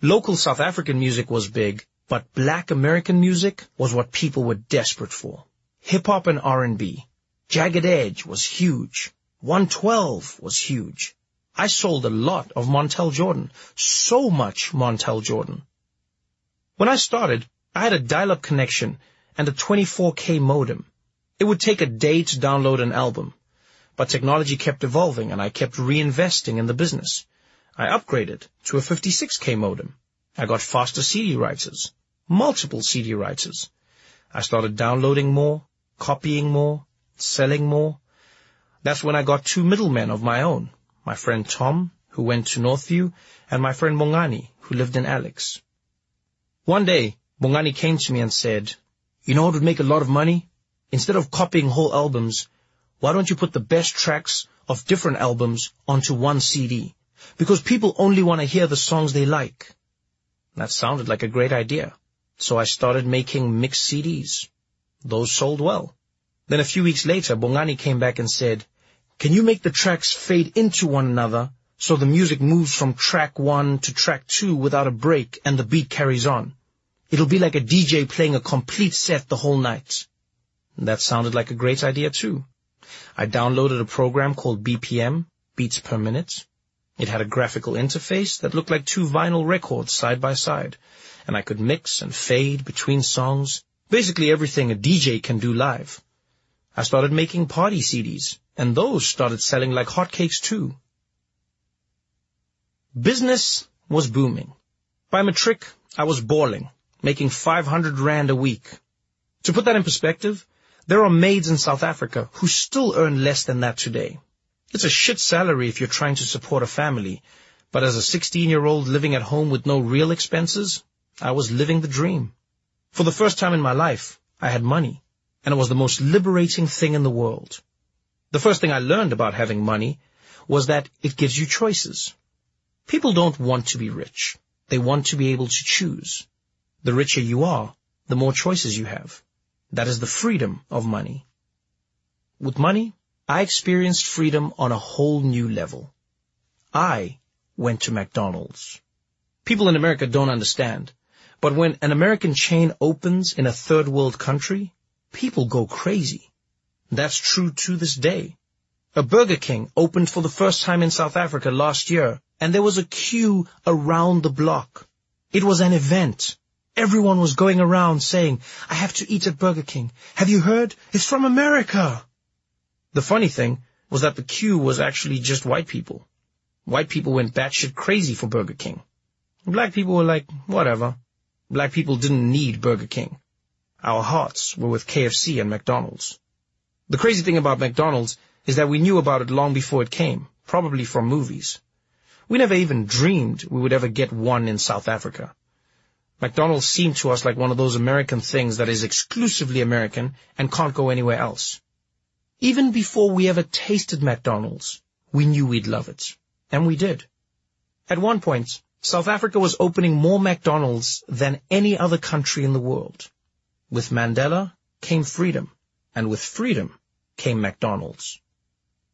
Local South African music was big, but black American music was what people were desperate for. Hip hop and R&B. Jagged Edge was huge. 112 was huge. I sold a lot of Montell Jordan. So much Montell Jordan. When I started, I had a dial-up connection and a 24K modem. It would take a day to download an album. But technology kept evolving and I kept reinvesting in the business. I upgraded to a 56K modem. I got faster CD writers, multiple CD writers. I started downloading more, copying more, selling more. That's when I got two middlemen of my own, my friend Tom, who went to Northview, and my friend Bongani, who lived in Alex. One day, Bongani came to me and said, you know what would make a lot of money? Instead of copying whole albums, why don't you put the best tracks of different albums onto one CD? Because people only want to hear the songs they like. That sounded like a great idea. So I started making mixed CDs. Those sold well. Then a few weeks later, Bongani came back and said, can you make the tracks fade into one another so the music moves from track one to track two without a break and the beat carries on? It'll be like a DJ playing a complete set the whole night. That sounded like a great idea too. I downloaded a program called BPM, Beats Per Minute. It had a graphical interface that looked like two vinyl records side by side, and I could mix and fade between songs, basically everything a DJ can do live. I started making party CDs, and those started selling like hotcakes too. Business was booming. By matric, I was balling, making 500 rand a week. To put that in perspective, there are maids in South Africa who still earn less than that today. It's a shit salary if you're trying to support a family, but as a 16-year-old living at home with no real expenses, I was living the dream. For the first time in my life, I had money and it was the most liberating thing in the world. The first thing I learned about having money was that it gives you choices. People don't want to be rich. They want to be able to choose. The richer you are, the more choices you have. That is the freedom of money. With money, I experienced freedom on a whole new level. I went to McDonald's. People in America don't understand, but when an American chain opens in a third world country, people go crazy. That's true to this day. A Burger King opened for the first time in South Africa last year, and there was a queue around the block. It was an event. Everyone was going around saying, I have to eat at Burger King. Have you heard? It's from America. The funny thing was that the queue was actually just white people. White people went batshit crazy for Burger King. Black people were like, whatever. Black people didn't need Burger King. Our hearts were with KFC and McDonald's. The crazy thing about McDonald's is that we knew about it long before it came, probably from movies. We never even dreamed we would ever get one in South Africa. McDonald's seemed to us like one of those American things that is exclusively American and can't go anywhere else. Even before we ever tasted McDonald's, we knew we'd love it. And we did. At one point, South Africa was opening more McDonald's than any other country in the world. With Mandela came freedom, and with freedom came McDonald's.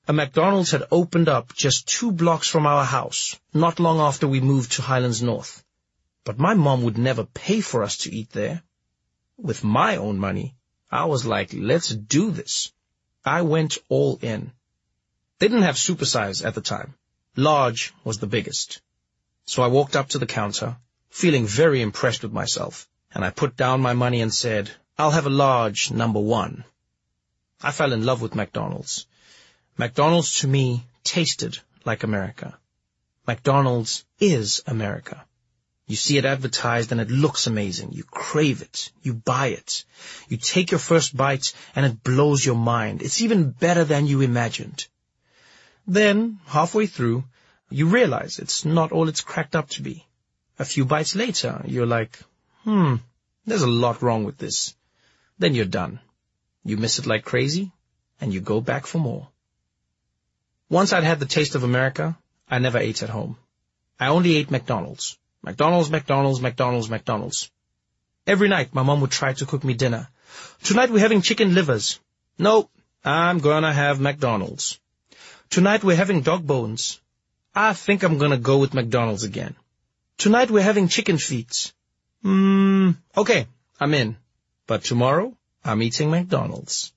A McDonald's had opened up just two blocks from our house, not long after we moved to Highlands North. But my mom would never pay for us to eat there. With my own money, I was like, let's do this. I went all in. They didn't have supersize at the time. Large was the biggest. So I walked up to the counter, feeling very impressed with myself and I put down my money and said, I'll have a large number one. I fell in love with McDonald's. McDonald's to me tasted like America. McDonald's is America. You see it advertised and it looks amazing. You crave it. You buy it. You take your first bite and it blows your mind. It's even better than you imagined. Then, halfway through, you realize it's not all it's cracked up to be. A few bites later, you're like, Hmm, there's a lot wrong with this. Then you're done. You miss it like crazy, and you go back for more. Once I'd had the taste of America, I never ate at home. I only ate McDonald's. McDonald's, McDonald's, McDonald's, McDonald's. Every night my mom would try to cook me dinner. Tonight we're having chicken livers. Nope, I'm gonna have McDonald's. Tonight we're having dog bones. I think I'm gonna go with McDonald's again. Tonight we're having chicken feet. Hmm, okay, I'm in. But tomorrow, I'm eating McDonald's.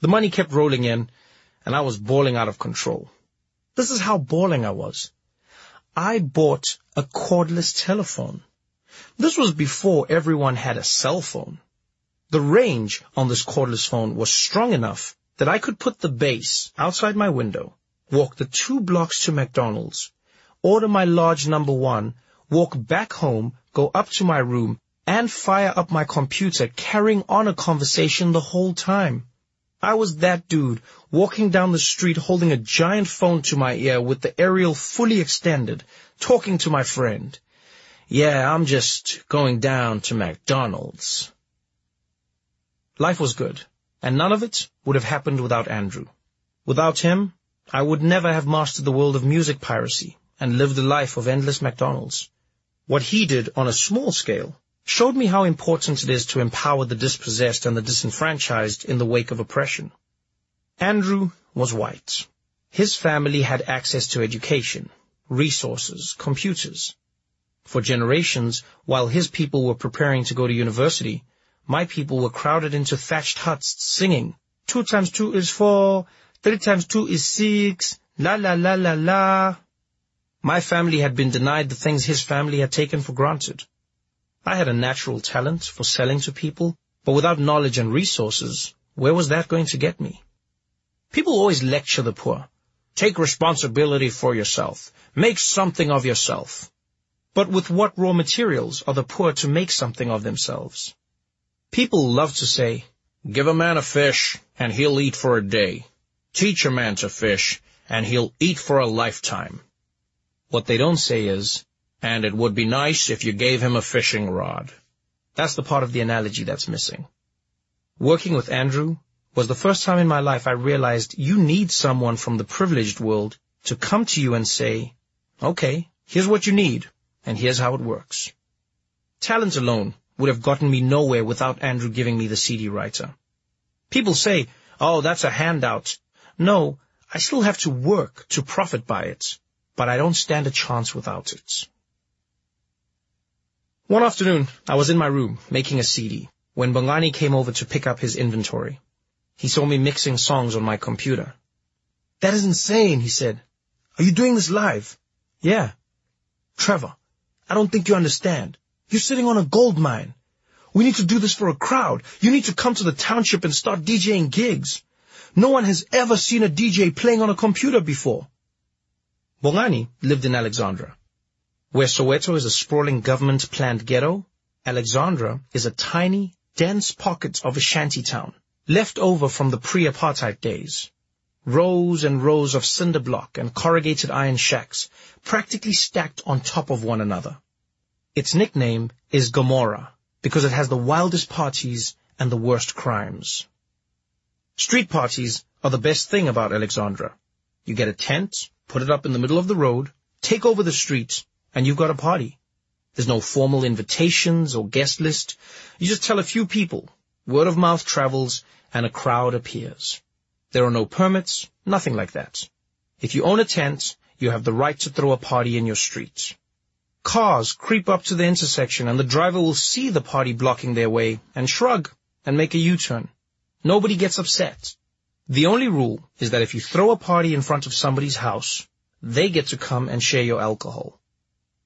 The money kept rolling in, and I was balling out of control. This is how balling I was. I bought a cordless telephone. This was before everyone had a cell phone. The range on this cordless phone was strong enough that I could put the base outside my window, walk the two blocks to McDonald's, order my large number one, walk back home, go up to my room, and fire up my computer, carrying on a conversation the whole time. I was that dude, walking down the street holding a giant phone to my ear with the aerial fully extended, talking to my friend. Yeah, I'm just going down to McDonald's. Life was good. and none of it would have happened without Andrew. Without him, I would never have mastered the world of music piracy and lived a life of endless McDonald's. What he did on a small scale showed me how important it is to empower the dispossessed and the disenfranchised in the wake of oppression. Andrew was white. His family had access to education, resources, computers. For generations, while his people were preparing to go to university, my people were crowded into thatched huts singing, two times two is four, three times two is six, la la la la la. My family had been denied the things his family had taken for granted. I had a natural talent for selling to people, but without knowledge and resources, where was that going to get me? People always lecture the poor. Take responsibility for yourself. Make something of yourself. But with what raw materials are the poor to make something of themselves? People love to say, give a man a fish, and he'll eat for a day. Teach a man to fish, and he'll eat for a lifetime. What they don't say is, and it would be nice if you gave him a fishing rod. That's the part of the analogy that's missing. Working with Andrew was the first time in my life I realized you need someone from the privileged world to come to you and say, okay, here's what you need, and here's how it works. Talent alone would have gotten me nowhere without Andrew giving me the CD writer. People say, oh, that's a handout. No, I still have to work to profit by it, but I don't stand a chance without it. One afternoon, I was in my room making a CD when Bongani came over to pick up his inventory. He saw me mixing songs on my computer. That is insane, he said. Are you doing this live? Yeah. Trevor, I don't think you understand. You're sitting on a gold mine. We need to do this for a crowd. You need to come to the township and start DJing gigs. No one has ever seen a DJ playing on a computer before. Bongani lived in Alexandra. Where Soweto is a sprawling government-planned ghetto, Alexandra is a tiny, dense pocket of a shanty town, left over from the pre-apartheid days. Rows and rows of cinder block and corrugated iron shacks, practically stacked on top of one another. Its nickname is Gomorrah because it has the wildest parties and the worst crimes. Street parties are the best thing about Alexandra. You get a tent, put it up in the middle of the road, take over the street, and you've got a party. There's no formal invitations or guest list. You just tell a few people, word of mouth travels, and a crowd appears. There are no permits, nothing like that. If you own a tent, you have the right to throw a party in your street. Cars creep up to the intersection and the driver will see the party blocking their way and shrug and make a U-turn. Nobody gets upset. The only rule is that if you throw a party in front of somebody's house, they get to come and share your alcohol.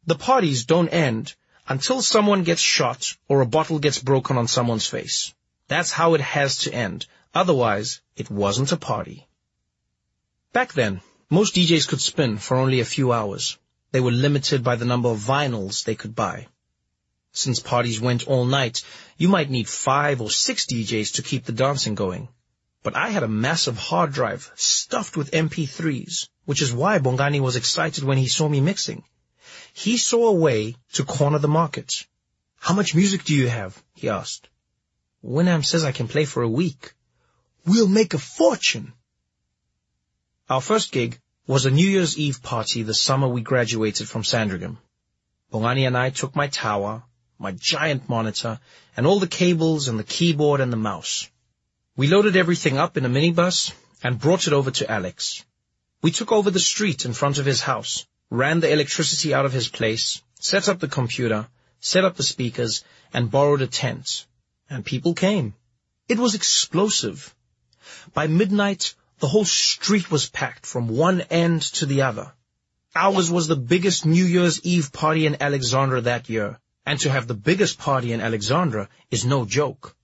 The parties don't end until someone gets shot or a bottle gets broken on someone's face. That's how it has to end. Otherwise, it wasn't a party. Back then, most DJs could spin for only a few hours. They were limited by the number of vinyls they could buy. Since parties went all night, you might need five or six DJs to keep the dancing going. But I had a massive hard drive stuffed with MP3s, which is why Bongani was excited when he saw me mixing. He saw a way to corner the market. How much music do you have? he asked. Winamp says I can play for a week. We'll make a fortune. Our first gig was a New Year's Eve party the summer we graduated from Sandringham. Bongani and I took my tower, my giant monitor, and all the cables and the keyboard and the mouse. We loaded everything up in a minibus and brought it over to Alex. We took over the street in front of his house, ran the electricity out of his place, set up the computer, set up the speakers, and borrowed a tent. And people came. It was explosive. By midnight, the whole street was packed from one end to the other. Ours was the biggest New Year's Eve party in Alexandra that year, and to have the biggest party in Alexandra is no joke.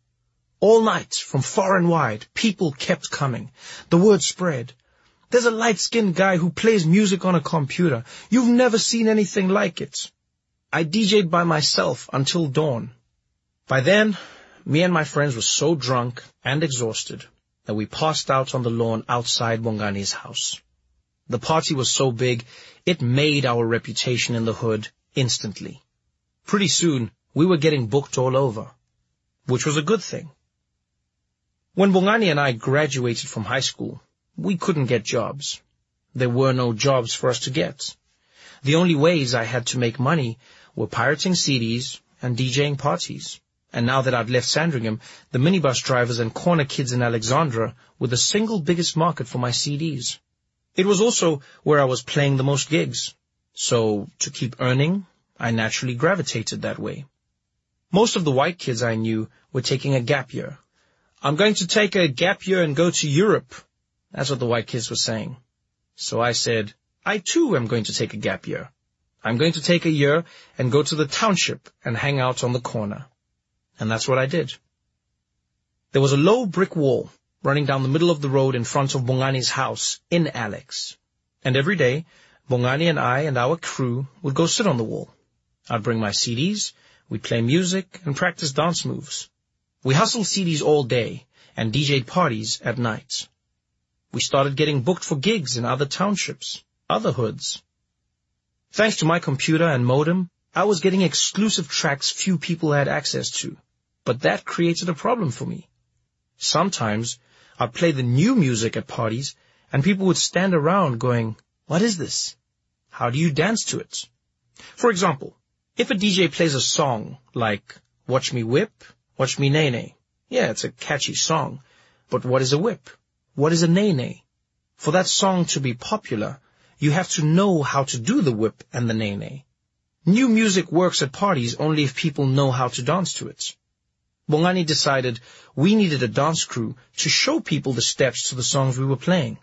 All night, from far and wide, people kept coming. The word spread. There's a light-skinned guy who plays music on a computer. You've never seen anything like it. I DJ'd by myself until dawn. By then, me and my friends were so drunk and exhausted that we passed out on the lawn outside Bongani's house. The party was so big, it made our reputation in the hood instantly. Pretty soon, we were getting booked all over, which was a good thing. When Bongani and I graduated from high school, we couldn't get jobs. There were no jobs for us to get. The only ways I had to make money were pirating CDs and DJing parties. And now that I'd left Sandringham, the minibus drivers and corner kids in Alexandra were the single biggest market for my CDs. It was also where I was playing the most gigs. So to keep earning, I naturally gravitated that way. Most of the white kids I knew were taking a gap year. I'm going to take a gap year and go to Europe. That's what the white kids were saying. So I said, I too am going to take a gap year. I'm going to take a year and go to the township and hang out on the corner. And that's what I did. There was a low brick wall running down the middle of the road in front of Bongani's house in Alex. And every day, Bongani and I and our crew would go sit on the wall. I'd bring my CDs, we'd play music and practice dance moves. We hustled CDs all day and DJed parties at night. We started getting booked for gigs in other townships, other hoods. Thanks to my computer and modem, I was getting exclusive tracks few people had access to. But that created a problem for me. Sometimes I'd play the new music at parties and people would stand around going, what is this? How do you dance to it? For example, if a DJ plays a song like Watch Me Whip, Watch Me Nae Nae, yeah, it's a catchy song, but what is a whip? What is a nae? For that song to be popular, you have to know how to do the whip and the nae. New music works at parties only if people know how to dance to it. Bongani decided we needed a dance crew to show people the steps to the songs we were playing.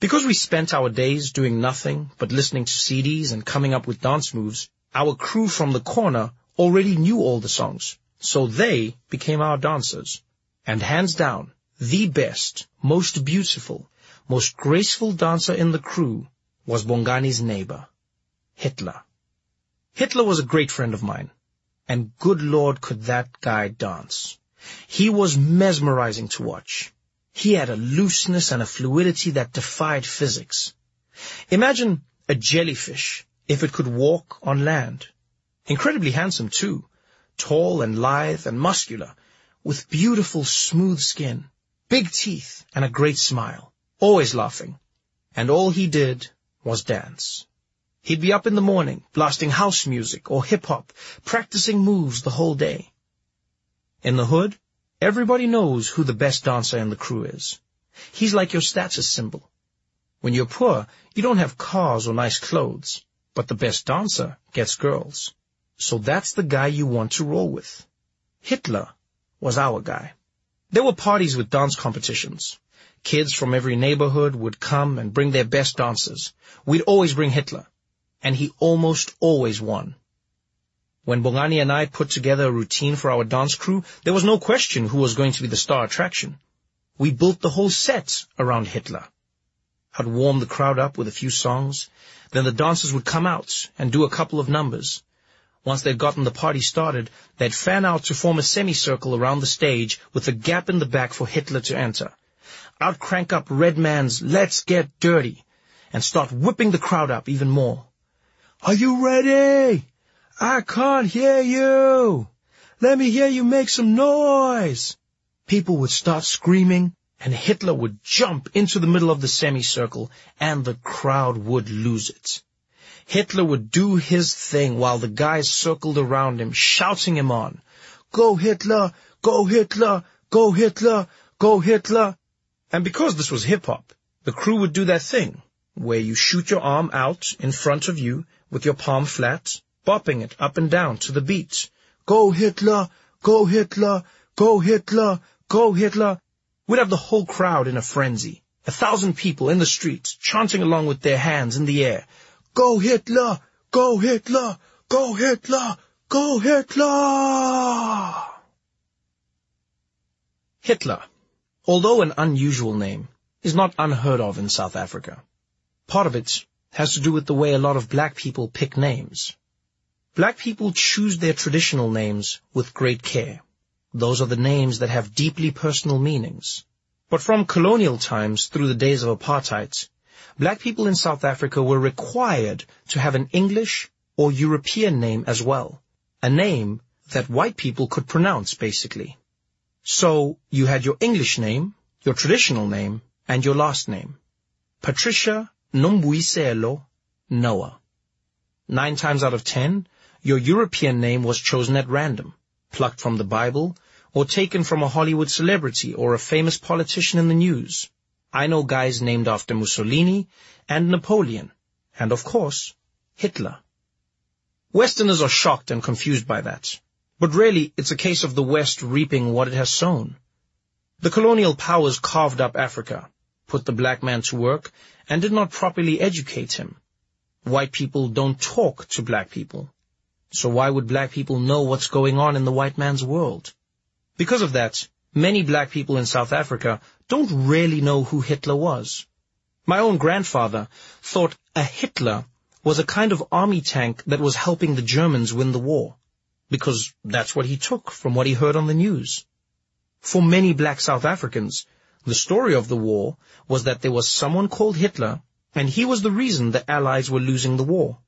Because we spent our days doing nothing but listening to CDs and coming up with dance moves, our crew from the corner already knew all the songs, so they became our dancers. And hands down, the best, most beautiful, most graceful dancer in the crew was Bongani's neighbor, Hitler. Hitler was a great friend of mine. And good Lord, could that guy dance. He was mesmerizing to watch. He had a looseness and a fluidity that defied physics. Imagine a jellyfish if it could walk on land. Incredibly handsome too, tall and lithe and muscular, with beautiful smooth skin, big teeth and a great smile, always laughing. And all he did was dance. He'd be up in the morning, blasting house music or hip-hop, practicing moves the whole day. In the hood, everybody knows who the best dancer in the crew is. He's like your status symbol. When you're poor, you don't have cars or nice clothes, but the best dancer gets girls. So that's the guy you want to roll with. Hitler was our guy. There were parties with dance competitions. Kids from every neighborhood would come and bring their best dancers. We'd always bring Hitler and he almost always won. When Bongani and I put together a routine for our dance crew, there was no question who was going to be the star attraction. We built the whole set around Hitler. I'd warm the crowd up with a few songs, then the dancers would come out and do a couple of numbers. Once they'd gotten the party started, they'd fan out to form a semicircle around the stage with a gap in the back for Hitler to enter. I'd crank up Redman's Let's Get Dirty and start whipping the crowd up even more. Are you ready? I can't hear you. Let me hear you make some noise. People would start screaming and Hitler would jump into the middle of the semicircle and the crowd would lose it. Hitler would do his thing while the guys circled around him, shouting him on. Go Hitler! Go Hitler! Go Hitler! Go Hitler! And because this was hip-hop, the crew would do that thing, where you shoot your arm out in front of you with your palm flat, bopping it up and down to the beat. Go Hitler! Go Hitler! Go Hitler! Go Hitler! We'd have the whole crowd in a frenzy. A thousand people in the streets chanting along with their hands in the air. Go Hitler! Go Hitler! Go Hitler! Go Hitler! Hitler, although an unusual name, is not unheard of in South Africa. Part of it has to do with the way a lot of black people pick names. Black people choose their traditional names with great care. Those are the names that have deeply personal meanings. But from colonial times through the days of apartheid, black people in South Africa were required to have an English or European name as well. A name that white people could pronounce, basically. So you had your English name, your traditional name, and your last name. Patricia Nombuyiselo Noah. Nine times out of ten, your European name was chosen at random, plucked from the Bible, or taken from a Hollywood celebrity or a famous politician in the news. I know guys named after Mussolini and Napoleon, and of course, Hitler. Westerners are shocked and confused by that. But really, it's a case of the West reaping what it has sown. The colonial powers carved up Africa, put the black man to work, and did not properly educate him. White people don't talk to black people. So why would black people know what's going on in the white man's world? Because of that, many black people in South Africa don't really know who Hitler was. My own grandfather thought a Hitler was a kind of army tank that was helping the Germans win the war because that's what he took from what he heard on the news. For many black South Africans, the story of the war was that there was someone called Hitler, and he was the reason the Allies were losing the war.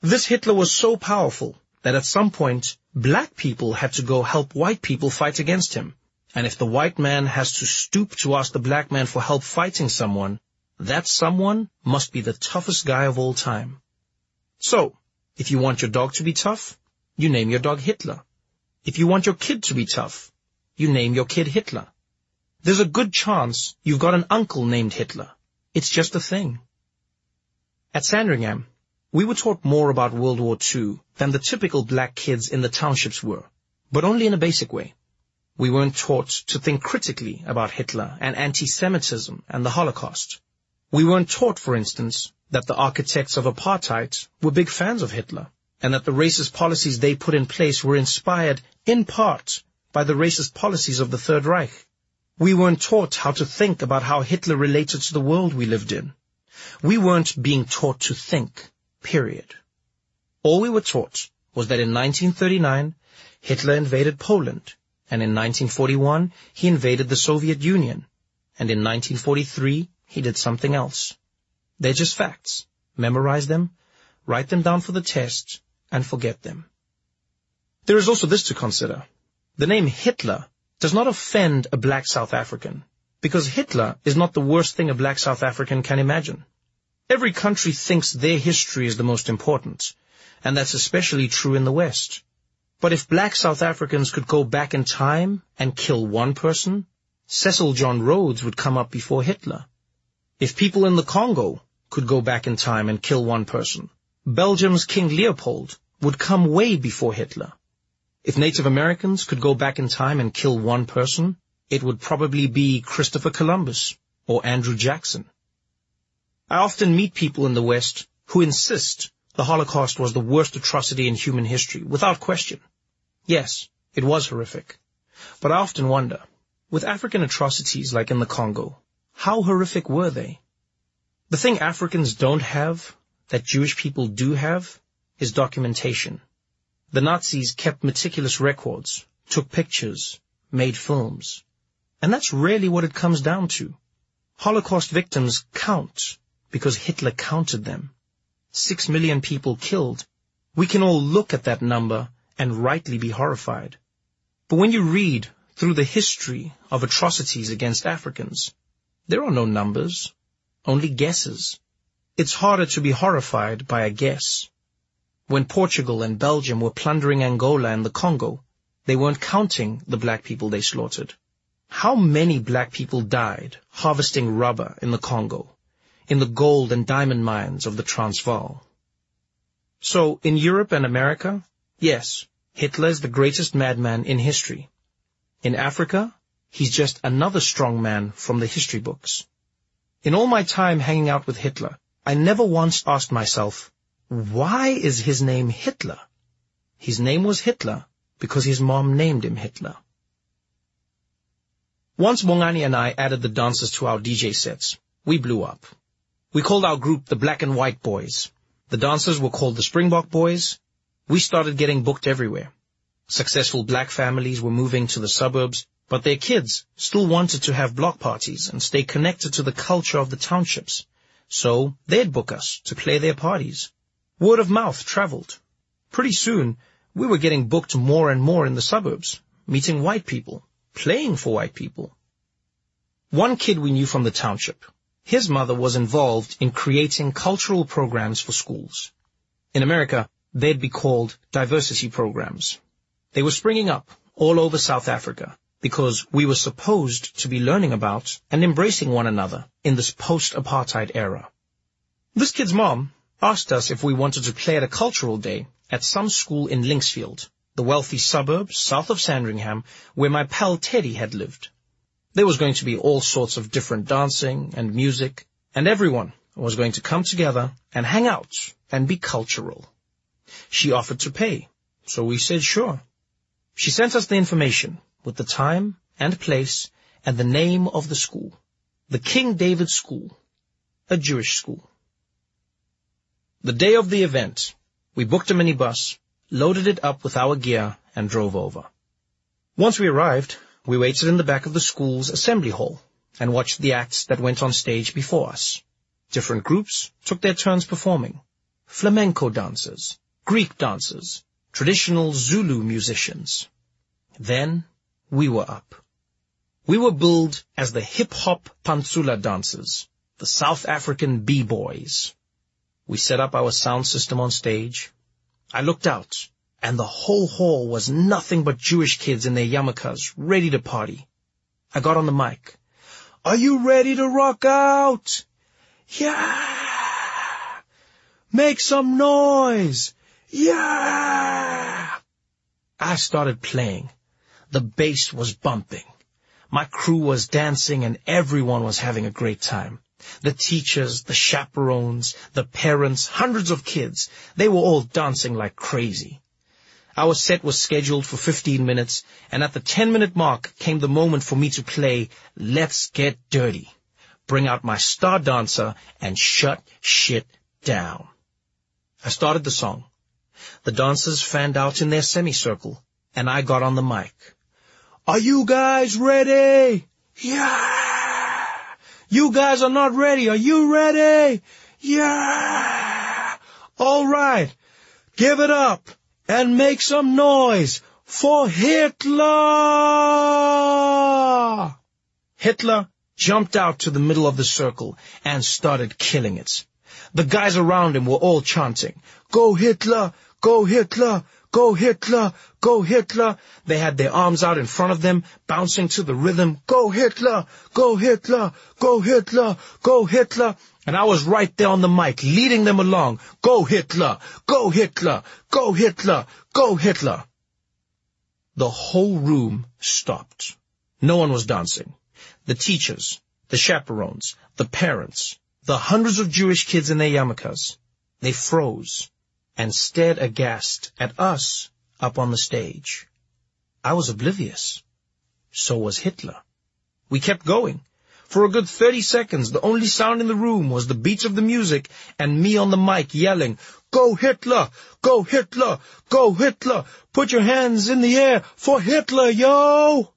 This Hitler was so powerful that at some point, black people had to go help white people fight against him. And if the white man has to stoop to ask the black man for help fighting someone, that someone must be the toughest guy of all time. So, if you want your dog to be tough, you name your dog Hitler. If you want your kid to be tough, you name your kid Hitler. There's a good chance you've got an uncle named Hitler. It's just a thing. At Sandringham, we were taught more about World War II than the typical black kids in the townships were, but only in a basic way. We weren't taught to think critically about Hitler and anti-Semitism and the Holocaust. We weren't taught, for instance, that the architects of apartheid were big fans of Hitler and that the racist policies they put in place were inspired, in part, by the racist policies of the Third Reich. We weren't taught how to think about how Hitler related to the world we lived in. We weren't being taught to think, period. All we were taught was that in 1939, Hitler invaded Poland, and in 1941, he invaded the Soviet Union, and in 1943, he did something else. They're just facts. Memorize them, write them down for the test, and forget them. There is also this to consider. The name Hitler does not offend a black South African, because Hitler is not the worst thing a black South African can imagine. Every country thinks their history is the most important, and that's especially true in the West. But if black South Africans could go back in time and kill one person, Cecil John Rhodes would come up before Hitler. If people in the Congo could go back in time and kill one person, Belgium's King Leopold would come way before Hitler. If Native Americans could go back in time and kill one person, it would probably be Christopher Columbus or Andrew Jackson. I often meet people in the West who insist the Holocaust was the worst atrocity in human history, without question. Yes, it was horrific. But I often wonder, with African atrocities like in the Congo, how horrific were they? The thing Africans don't have that Jewish people do have is documentation. The Nazis kept meticulous records, took pictures, made films. And that's really what it comes down to. Holocaust victims count because Hitler counted them. Six million people killed. We can all look at that number and rightly be horrified. But when you read through the history of atrocities against Africans, there are no numbers, only guesses it's harder to be horrified by a guess. When Portugal and Belgium were plundering Angola and the Congo, they weren't counting the black people they slaughtered. How many black people died harvesting rubber in the Congo, in the gold and diamond mines of the Transvaal? So, in Europe and America, yes, Hitler is the greatest madman in history. In Africa, he's just another strong man from the history books. In all my time hanging out with Hitler, I never once asked myself, why is his name Hitler? His name was Hitler because his mom named him Hitler. Once Bongani and I added the dancers to our DJ sets, we blew up. We called our group the Black and White Boys. The dancers were called the Springbok Boys. We started getting booked everywhere. Successful black families were moving to the suburbs, but their kids still wanted to have block parties and stay connected to the culture of the townships. So they'd book us to play their parties. Word of mouth traveled. Pretty soon, we were getting booked more and more in the suburbs, meeting white people, playing for white people. One kid we knew from the township. His mother was involved in creating cultural programs for schools. In America, they'd be called diversity programs. They were springing up all over South Africa because we were supposed to be learning about and embracing one another in this post-apartheid era. This kid's mom asked us if we wanted to play at a cultural day at some school in Linksfield, the wealthy suburb south of Sandringham where my pal Teddy had lived. There was going to be all sorts of different dancing and music, and everyone was going to come together and hang out and be cultural. She offered to pay, so we said sure. She sent us the information with the time and place and the name of the school. The King David School, a Jewish school. The day of the event, we booked a minibus, loaded it up with our gear, and drove over. Once we arrived, we waited in the back of the school's assembly hall and watched the acts that went on stage before us. Different groups took their turns performing. Flamenco dancers, Greek dancers, traditional Zulu musicians. Then we were up. We were billed as the hip-hop pantsula dancers, the South African b-boys. We set up our sound system on stage. I looked out, and the whole hall was nothing but Jewish kids in their yarmulkes, ready to party. I got on the mic. Are you ready to rock out? Yeah! Make some noise! Yeah! I started playing. The bass was bumping. My crew was dancing and everyone was having a great time. The teachers, the chaperones, the parents, hundreds of kids, they were all dancing like crazy. Our set was scheduled for 15 minutes, and at the 10-minute mark came the moment for me to play Let's Get Dirty, bring out my star dancer, and shut shit down. I started the song. The dancers fanned out in their semicircle, and I got on the mic. Are you guys ready? Yeah! You guys are not ready. Are you ready? Yeah! All right. Give it up and make some noise for Hitler! Hitler jumped out to the middle of the circle and started killing it. The guys around him were all chanting, Go Hitler! Go Hitler! Go Hitler! Go Hitler! They had their arms out in front of them, bouncing to the rhythm. Go Hitler! Go Hitler! Go Hitler! Go Hitler! And I was right there on the mic, leading them along. Go Hitler! Go Hitler! Go Hitler! Go Hitler! The whole room stopped. No one was dancing. The teachers, the chaperones, the parents, the hundreds of Jewish kids in their yarmulkes, they froze and stared aghast at us up on the stage. I was oblivious. So was Hitler. We kept going. For a good 30 seconds, the only sound in the room was the beats of the music and me on the mic yelling, Go Hitler! Go Hitler! Go Hitler! Put your hands in the air for Hitler, yo!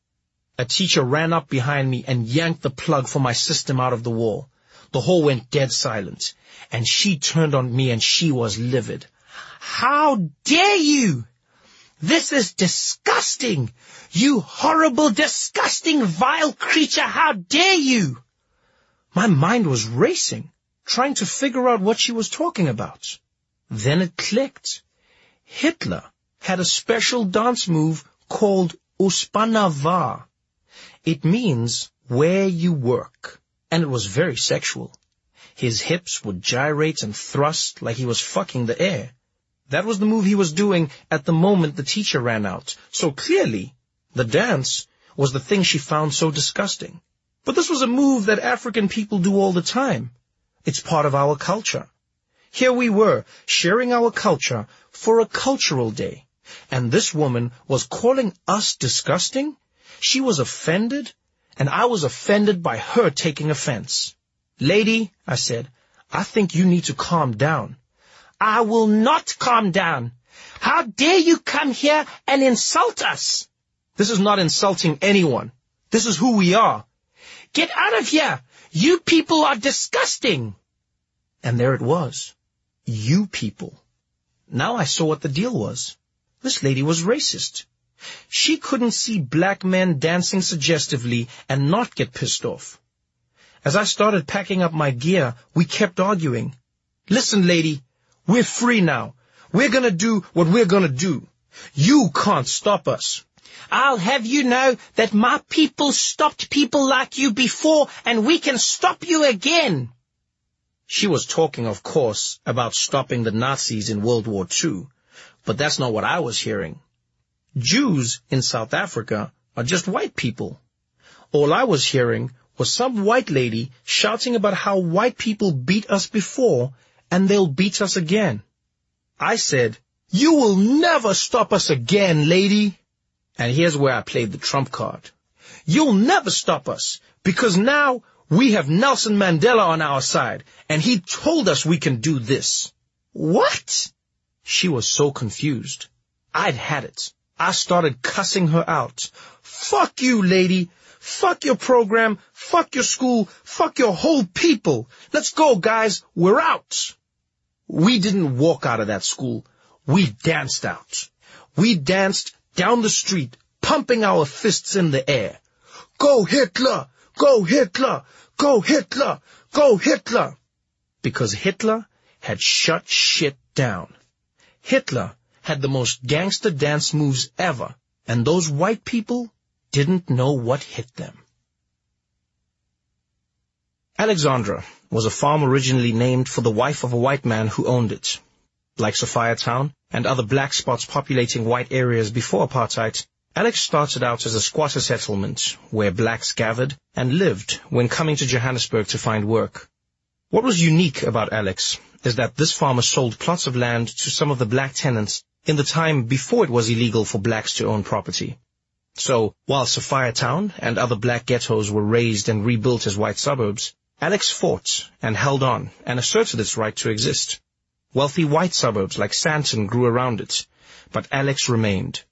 A teacher ran up behind me and yanked the plug for my system out of the wall. The hall went dead silent, and she turned on me and she was livid. How dare you! This is disgusting! You horrible, disgusting, vile creature, how dare you! My mind was racing, trying to figure out what she was talking about. Then it clicked. Hitler had a special dance move called Uspanava. It means where you work, and it was very sexual. His hips would gyrate and thrust like he was fucking the air. That was the move he was doing at the moment the teacher ran out. So clearly, the dance was the thing she found so disgusting. But this was a move that African people do all the time. It's part of our culture. Here we were, sharing our culture for a cultural day. And this woman was calling us disgusting? She was offended, and I was offended by her taking offense. Lady, I said, I think you need to calm down. I will not calm down. How dare you come here and insult us? This is not insulting anyone. This is who we are. Get out of here. You people are disgusting. And there it was. You people. Now I saw what the deal was. This lady was racist. She couldn't see black men dancing suggestively and not get pissed off. As I started packing up my gear, we kept arguing. Listen, lady, we're free now. We're gonna do what we're gonna do. You can't stop us. I'll have you know that my people stopped people like you before and we can stop you again. She was talking, of course, about stopping the Nazis in World War II, but that's not what I was hearing. Jews in South Africa are just white people. All I was hearing was some white lady shouting about how white people beat us before and they'll beat us again. I said, you will never stop us again, lady. And here's where I played the trump card. You'll never stop us because now we have Nelson Mandela on our side and he told us we can do this. What? She was so confused. I'd had it. I started cussing her out. Fuck you, lady. Fuck your program. Fuck your school. Fuck your whole people. Let's go, guys. We're out. We didn't walk out of that school. We danced out. We danced down the street, pumping our fists in the air. Go Hitler! Go Hitler! Go Hitler! Go Hitler! Because Hitler had shut shit down. Hitler had the most gangster dance moves ever, and those white people didn't know what hit them. Alexandra was a farm originally named for the wife of a white man who owned it. Like Sophiatown and other black spots populating white areas before apartheid, Alex started out as a squatter settlement where blacks gathered and lived when coming to Johannesburg to find work. What was unique about Alex is that this farmer sold plots of land to some of the black tenants in the time before it was illegal for blacks to own property. So, while Sophiatown and other black ghettos were razed and rebuilt as white suburbs, Alex fought and held on and asserted its right to exist. Wealthy white suburbs like Sandton grew around it, but Alex remained.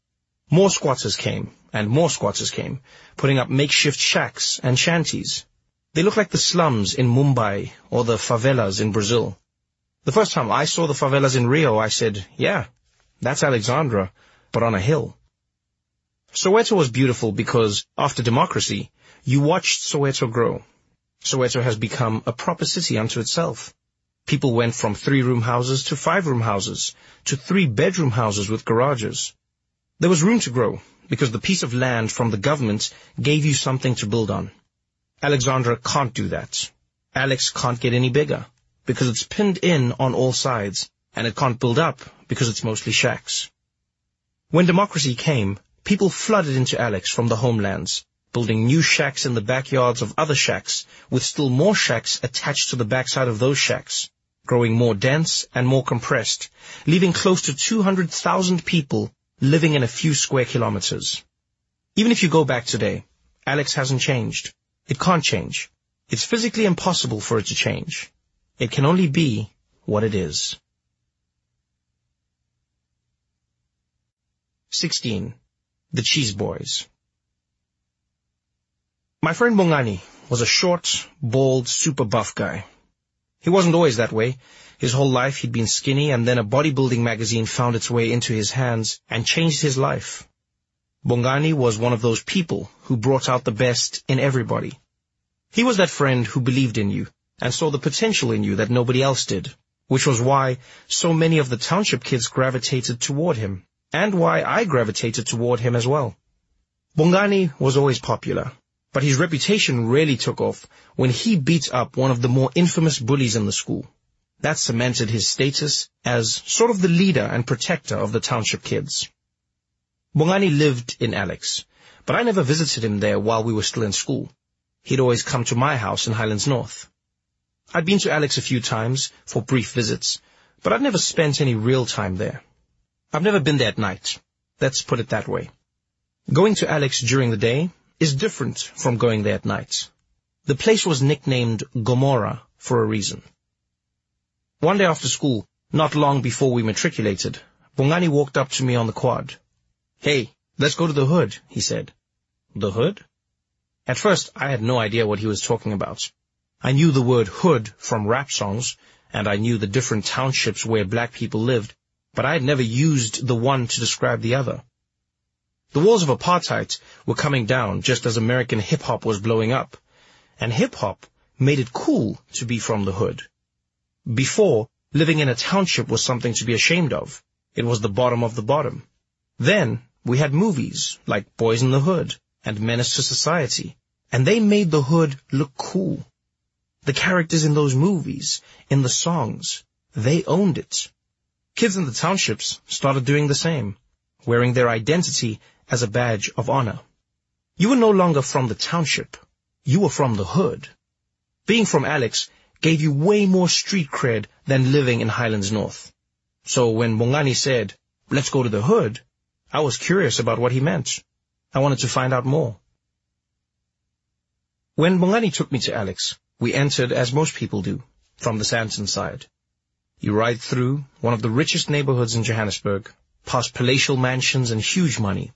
More squatters came, and more squatters came, putting up makeshift shacks and shanties. They looked like the slums in Mumbai or the favelas in Brazil. The first time I saw the favelas in Rio, I said, yeah, that's Alexandra, but on a hill. Soweto was beautiful because, after democracy, you watched Soweto grow. Soweto has become a proper city unto itself. People went from three-room houses to five-room houses to three-bedroom houses with garages. There was room to grow because the piece of land from the government gave you something to build on. Alexandra can't do that. Alex can't get any bigger because it's pinned in on all sides and it can't build up because it's mostly shacks. When democracy came, people flooded into Alex from the homelands, building new shacks in the backyards of other shacks, with still more shacks attached to the backside of those shacks, growing more dense and more compressed, leaving close to 200,000 people living in a few square kilometers. Even if you go back today, Alex hasn't changed. It can't change. It's physically impossible for it to change. It can only be what it is. 16. The Cheese Boys. My friend Bongani was a short, bald, super buff guy. He wasn't always that way. His whole life he'd been skinny and then a bodybuilding magazine found its way into his hands and changed his life. Bongani was one of those people who brought out the best in everybody. He was that friend who believed in you and saw the potential in you that nobody else did, which was why so many of the township kids gravitated toward him and why I gravitated toward him as well. Bongani was always popular, but his reputation really took off when he beat up one of the more infamous bullies in the school. That cemented his status as sort of the leader and protector of the township kids. Bongani lived in Alex, but I never visited him there while we were still in school. He'd always come to my house in Highlands North. I'd been to Alex a few times for brief visits, but I'd never spent any real time there. I've never been there at night. Let's put it that way. Going to Alex during the day is different from going there at night. The place was nicknamed Gomorrah for a reason. One day after school, not long before we matriculated, Bongani walked up to me on the quad. Hey, let's go to the hood, he said. The hood? At first, I had no idea what he was talking about. I knew the word hood from rap songs, and I knew the different townships where black people lived, but I had never used the one to describe the other. The walls of apartheid were coming down just as American hip-hop was blowing up. And hip-hop made it cool to be from the hood. Before, living in a township was something to be ashamed of. It was the bottom of the bottom. Then, we had movies like Boyz n the Hood and Menace II Society, and they made the hood look cool. The characters in those movies, in the songs, they owned it. Kids in the townships started doing the same, wearing their identity as a badge of honor. You were no longer from the township. You were from the hood. Being from Alex gave you way more street cred than living in Highlands North. So when Bongani said, let's go to the hood, I was curious about what he meant. I wanted to find out more. When Bongani took me to Alex, we entered as most people do, from the Sandton side. You ride through one of the richest neighborhoods in Johannesburg, past palatial mansions and huge money.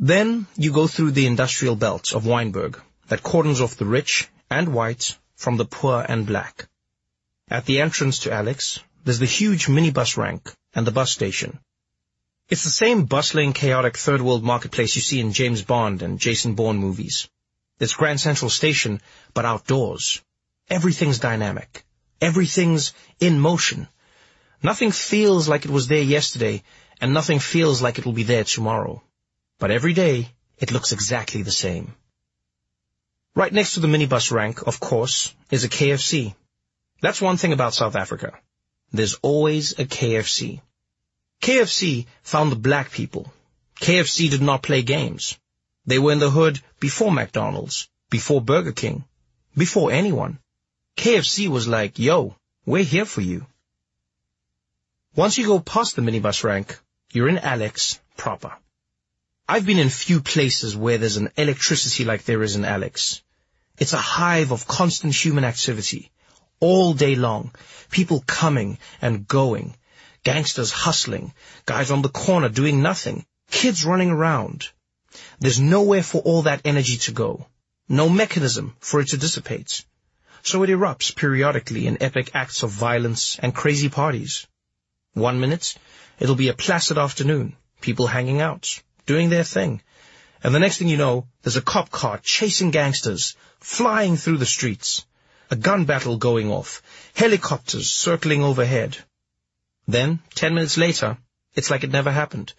Then you go through the industrial belt of Wynberg that cordons off the rich and white from the poor and black. At the entrance to Alex, there's the huge minibus rank and the bus station. It's the same bustling, chaotic third world marketplace you see in James Bond and Jason Bourne movies. It's Grand Central Station, but outdoors. Everything's dynamic. Everything's in motion. Nothing feels like it was there yesterday, and nothing feels like it will be there tomorrow. But every day, it looks exactly the same. Right next to the minibus rank, of course, is a KFC. That's one thing about South Africa. There's always a KFC. KFC found the black people. KFC did not play games. They were in the hood before McDonald's, before Burger King, before anyone. KFC was like, yo, we're here for you. Once you go past the minibus rank, you're in Alex proper. I've been in few places where there's an electricity like there is in Alex. It's a hive of constant human activity. All day long. People coming and going. Gangsters hustling. Guys on the corner doing nothing. Kids running around. There's nowhere for all that energy to go. No mechanism for it to dissipate. So it erupts periodically in epic acts of violence and crazy parties. One minute, it'll be a placid afternoon. People hanging out doing their thing. And the next thing you know, there's a cop car chasing gangsters, flying through the streets, a gun battle going off, helicopters circling overhead. Then, ten minutes later, it's like it never happened.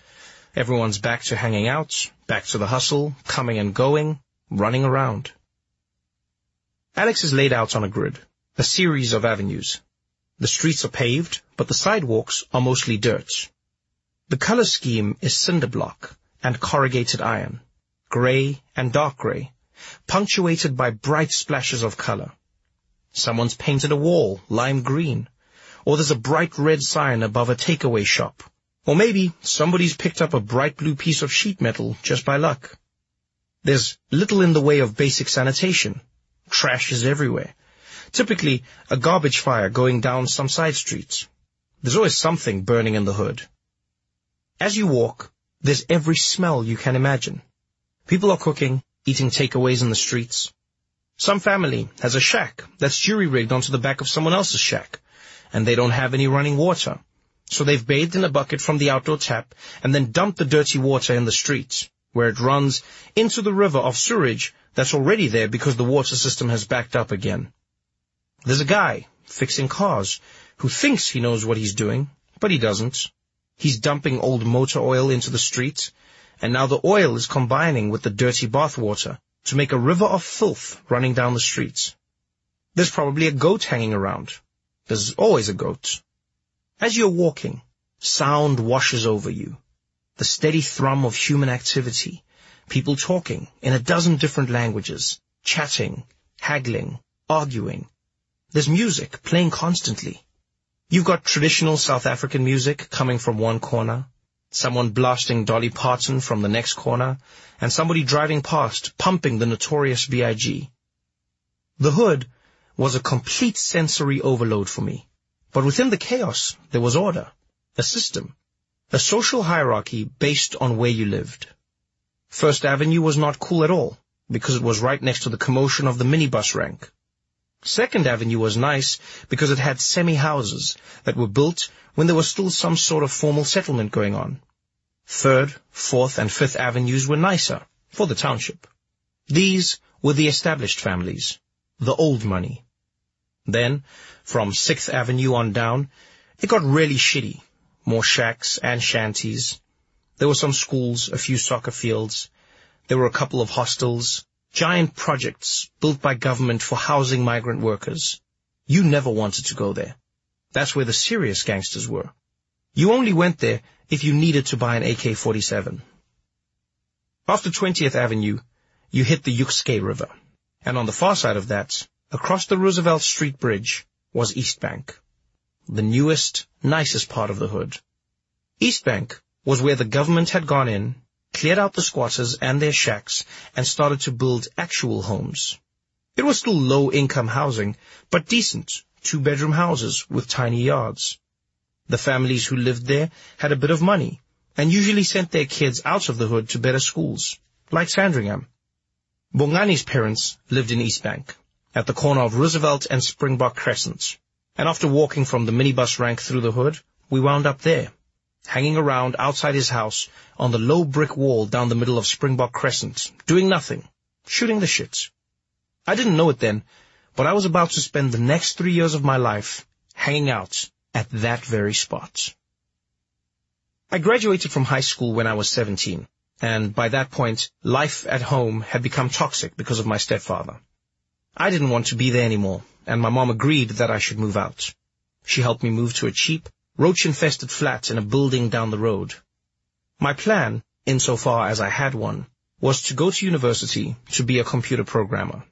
Everyone's back to hanging out, back to the hustle, coming and going, running around. Alex is laid out on a grid, a series of avenues. The streets are paved, but the sidewalks are mostly dirt. The color scheme is cinder block, and corrugated iron, grey and dark grey, punctuated by bright splashes of color. Someone's painted a wall lime green, or there's a bright red sign above a takeaway shop, or maybe somebody's picked up a bright blue piece of sheet metal just by luck. There's little in the way of basic sanitation. Trash is everywhere. Typically, a garbage fire going down some side streets. There's always something burning in the hood. As you walk, there's every smell you can imagine. People are cooking, eating takeaways in the streets. Some family has a shack that's jury-rigged onto the back of someone else's shack, and they don't have any running water. So they've bathed in a bucket from the outdoor tap and then dumped the dirty water in the streets, where it runs into the river of sewage that's already there because the water system has backed up again. There's a guy fixing cars who thinks he knows what he's doing, but he doesn't. He's dumping old motor oil into the street, and now the oil is combining with the dirty bathwater to make a river of filth running down the streets. There's probably a goat hanging around. There's always a goat. As you're walking, sound washes over you. The steady thrum of human activity, people talking in a dozen different languages, chatting, haggling, arguing. There's music playing constantly. You've got traditional South African music coming from one corner, someone blasting Dolly Parton from the next corner, and somebody driving past pumping the notorious B.I.G. The hood was a complete sensory overload for me. But within the chaos, there was order, a system, a social hierarchy based on where you lived. First Avenue was not cool at all, because it was right next to the commotion of the minibus rank. Second Avenue was nice because it had semi-houses that were built when there was still some sort of formal settlement going on. Third, Fourth, and Fifth Avenues were nicer for the township. These were the established families, the old money. Then, from Sixth Avenue on down, it got really shitty. More shacks and shanties. There were some schools, a few soccer fields. There were a couple of hostels, giant projects built by government for housing migrant workers. You never wanted to go there. That's where the serious gangsters were. You only went there if you needed to buy an AK-47. After 20th Avenue, you hit the Jukskei River. And on the far side of that, across the Roosevelt Street Bridge, was East Bank. The newest, nicest part of the hood. East Bank was where the government had gone in, cleared out the squatters and their shacks, and started to build actual homes. It was still low-income housing, but decent, two-bedroom houses with tiny yards. The families who lived there had a bit of money, and usually sent their kids out of the hood to better schools, like Sandringham. Bongani's parents lived in East Bank, at the corner of Roosevelt and Springbok Crescents, and after walking from the minibus rank through the hood, we wound up there, hanging around outside his house on the low brick wall down the middle of Springbok Crescent, doing nothing, shooting the shit. I didn't know it then, but I was about to spend the next three years of my life hanging out at that very spot. I graduated from high school when I was 17, and by that point, life at home had become toxic because of my stepfather. I didn't want to be there anymore, and my mom agreed that I should move out. She helped me move to a cheap, roach-infested flat in a building down the road. My plan, insofar as I had one, was to go to university to be a computer programmer.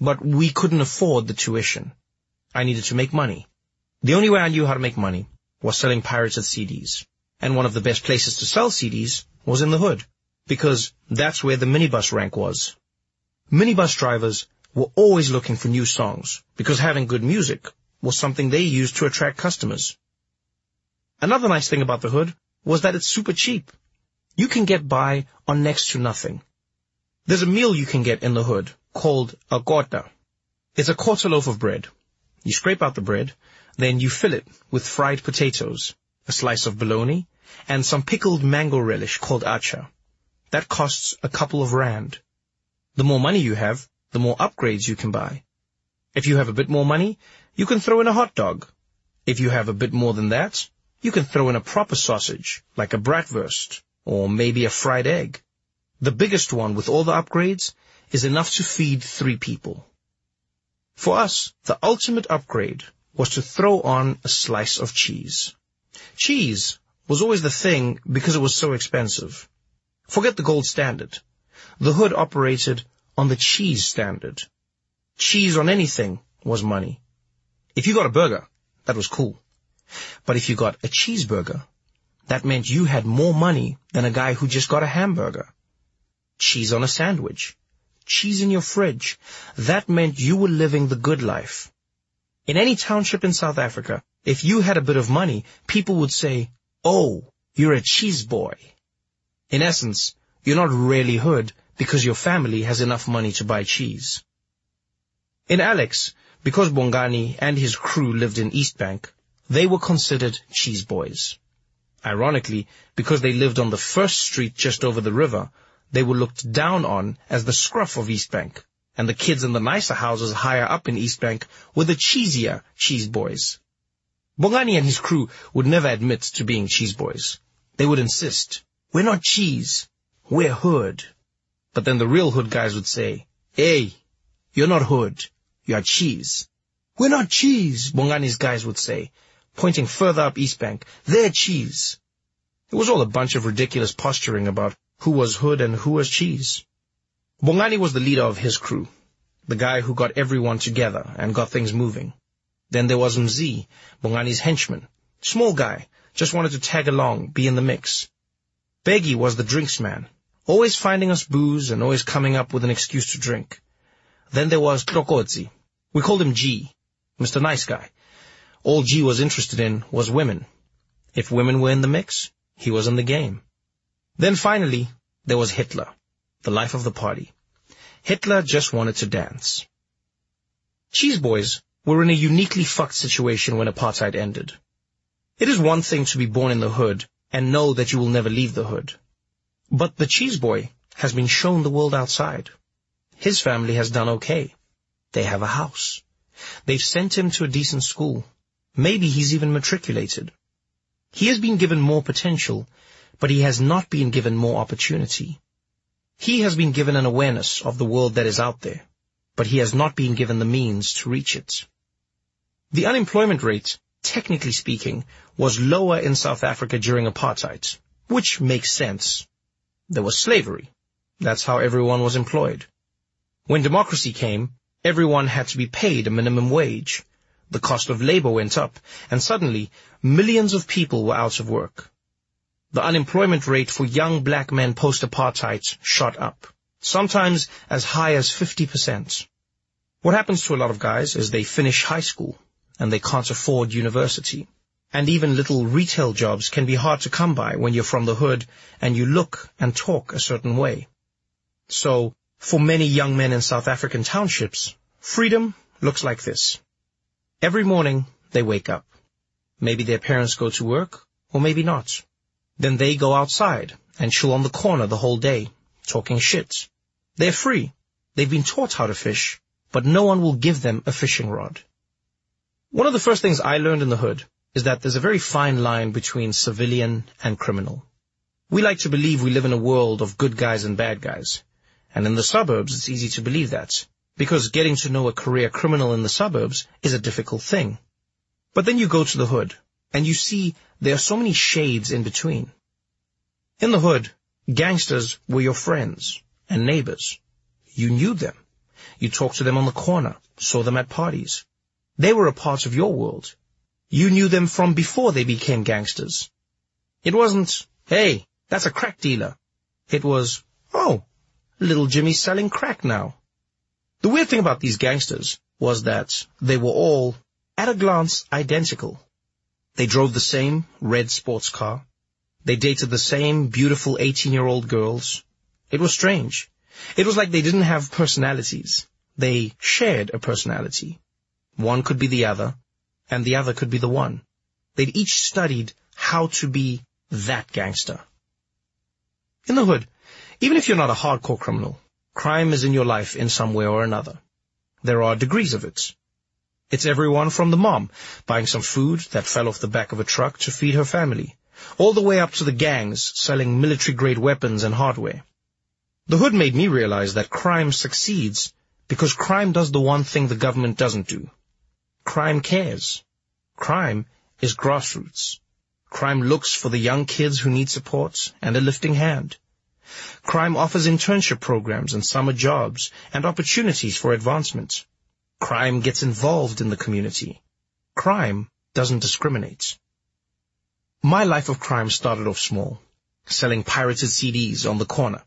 But we couldn't afford the tuition. I needed to make money. The only way I knew how to make money was selling pirated CDs and one of the best places to sell CDs was in the hood, because that's where the minibus rank was. Minibus drivers were always looking for new songs, because having good music was something they used to attract customers. Another nice thing about the hood was that it's super cheap. You can get by on next to nothing. There's a meal you can get in the hood called a kota. It's a quarter loaf of bread. You scrape out the bread, then you fill it with fried potatoes, a slice of bologna, and some pickled mango relish called atchar. That costs a couple of rand. The more money you have, the more upgrades you can buy. If you have a bit more money, you can throw in a hot dog. If you have a bit more than that, you can throw in a proper sausage, like a bratwurst, or maybe a fried egg. The biggest one with all the upgrades is enough to feed three people. For us, the ultimate upgrade was to throw on a slice of cheese. Cheese was always the thing because it was so expensive. Forget the gold standard. The hood operated on the cheese standard. Cheese on anything was money. If you got a burger, that was cool. But if you got a cheeseburger, that meant you had more money than a guy who just got a hamburger. Cheese on a sandwich. Cheese in your fridge. That meant you were living the good life. In any township in South Africa, if you had a bit of money, people would say, oh, you're a cheese boy. In essence, you're not really hood because your family has enough money to buy cheese. In Alex, because Bongani and his crew lived in East Bank, they were considered cheese boys. Ironically, because they lived on the first street just over the river, they were looked down on as the scruff of East Bank and the kids in the nicer houses higher up in East Bank were the cheesier cheese boys. Bongani and his crew would never admit to being cheese boys. They would insist, we're not cheese, we're hood. But then the real hood guys would say, hey, you're not hood, you're cheese. We're not cheese, Bongani's guys would say, pointing further up East Bank. They're cheese. It was all a bunch of ridiculous posturing about who was hood and who was cheese. Bongani was the leader of his crew, the guy who got everyone together and got things moving. Then there was Mzi, Bongani's henchman. Small guy, just wanted to tag along, be in the mix. Bheki was the drinks man, always finding us booze and always coming up with an excuse to drink. Then there was Tlokotsi. We called him G, Mr. Nice Guy. All G was interested in was women. If women were in the mix, he was in the game. Then finally, there was Hitler the life of the party. Hitler just wanted to dance. Cheese Boys were in a uniquely fucked situation when apartheid ended. It is one thing to be born in the hood and know that you will never leave the hood. But the cheese boy has been shown the world outside. His family has done okay. They have a house. They've sent him to a decent school. Maybe he's even matriculated. He has been given more potential, but he has not been given more opportunity. He has been given an awareness of the world that is out there, but he has not been given the means to reach it. The unemployment rate, technically speaking, was lower in South Africa during apartheid, which makes sense. There was slavery. That's how everyone was employed. When democracy came, everyone had to be paid a minimum wage. The cost of labor went up, and suddenly millions of people were out of work. The unemployment rate for young black men post-apartheid shot up, sometimes as high as 50%. What happens to a lot of guys is they finish high school, and they can't afford university. And even little retail jobs can be hard to come by when you're from the hood and you look and talk a certain way. So, for many young men in South African townships, freedom looks like this. Every morning, they wake up. Maybe their parents go to work, or maybe not. Then they go outside and chill on the corner the whole day, talking shit. They're free. They've been taught how to fish, but no one will give them a fishing rod. One of the first things I learned in the hood is that there's a very fine line between civilian and criminal. We like to believe we live in a world of good guys and bad guys. And in the suburbs, it's easy to believe that, because getting to know a career criminal in the suburbs is a difficult thing. But then you go to the hood, and you see there are so many shades in between. In the hood, gangsters were your friends and neighbors. You knew them. You talked to them on the corner, saw them at parties. They were a part of your world. You knew them from before they became gangsters. It wasn't, hey, that's a crack dealer. It was, oh, little Jimmy's selling crack now. The weird thing about these gangsters was that they were all, at a glance, identical. They drove the same red sports car. They dated the same beautiful 18-year-old girls. It was strange. It was like they didn't have personalities. They shared a personality. One could be the other, and the other could be the one. They'd each studied how to be that gangster. In the hood, even if you're not a hardcore criminal, crime is in your life in some way or another. There are degrees of it. It's everyone from the mom buying some food that fell off the back of a truck to feed her family, all the way up to the gangs selling military-grade weapons and hardware. The hood made me realize that crime succeeds because crime does the one thing the government doesn't do. Crime cares. Crime is grassroots. Crime looks for the young kids who need support and a lifting hand. Crime offers internship programs and summer jobs and opportunities for advancement. Crime gets involved in the community. Crime doesn't discriminate. My life of crime started off small, selling pirated CDs on the corner.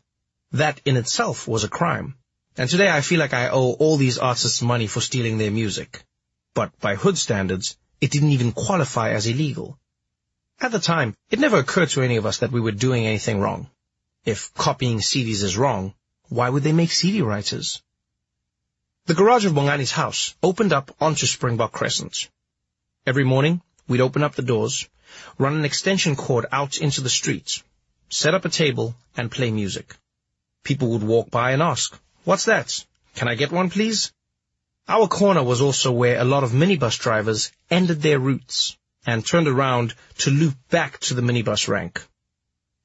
That in itself was a crime. And today I feel like I owe all these artists money for stealing their music but by hood standards, it didn't even qualify as illegal. At the time, it never occurred to any of us that we were doing anything wrong. If copying CDs is wrong, why would they make CD writers? The garage of Bongani's house opened up onto Springbok Crescent. Every morning, we'd open up the doors, run an extension cord out into the street, set up a table, and play music. People would walk by and ask, what's that? Can I get one, please? Our corner was also where a lot of minibus drivers ended their routes and turned around to loop back to the minibus rank.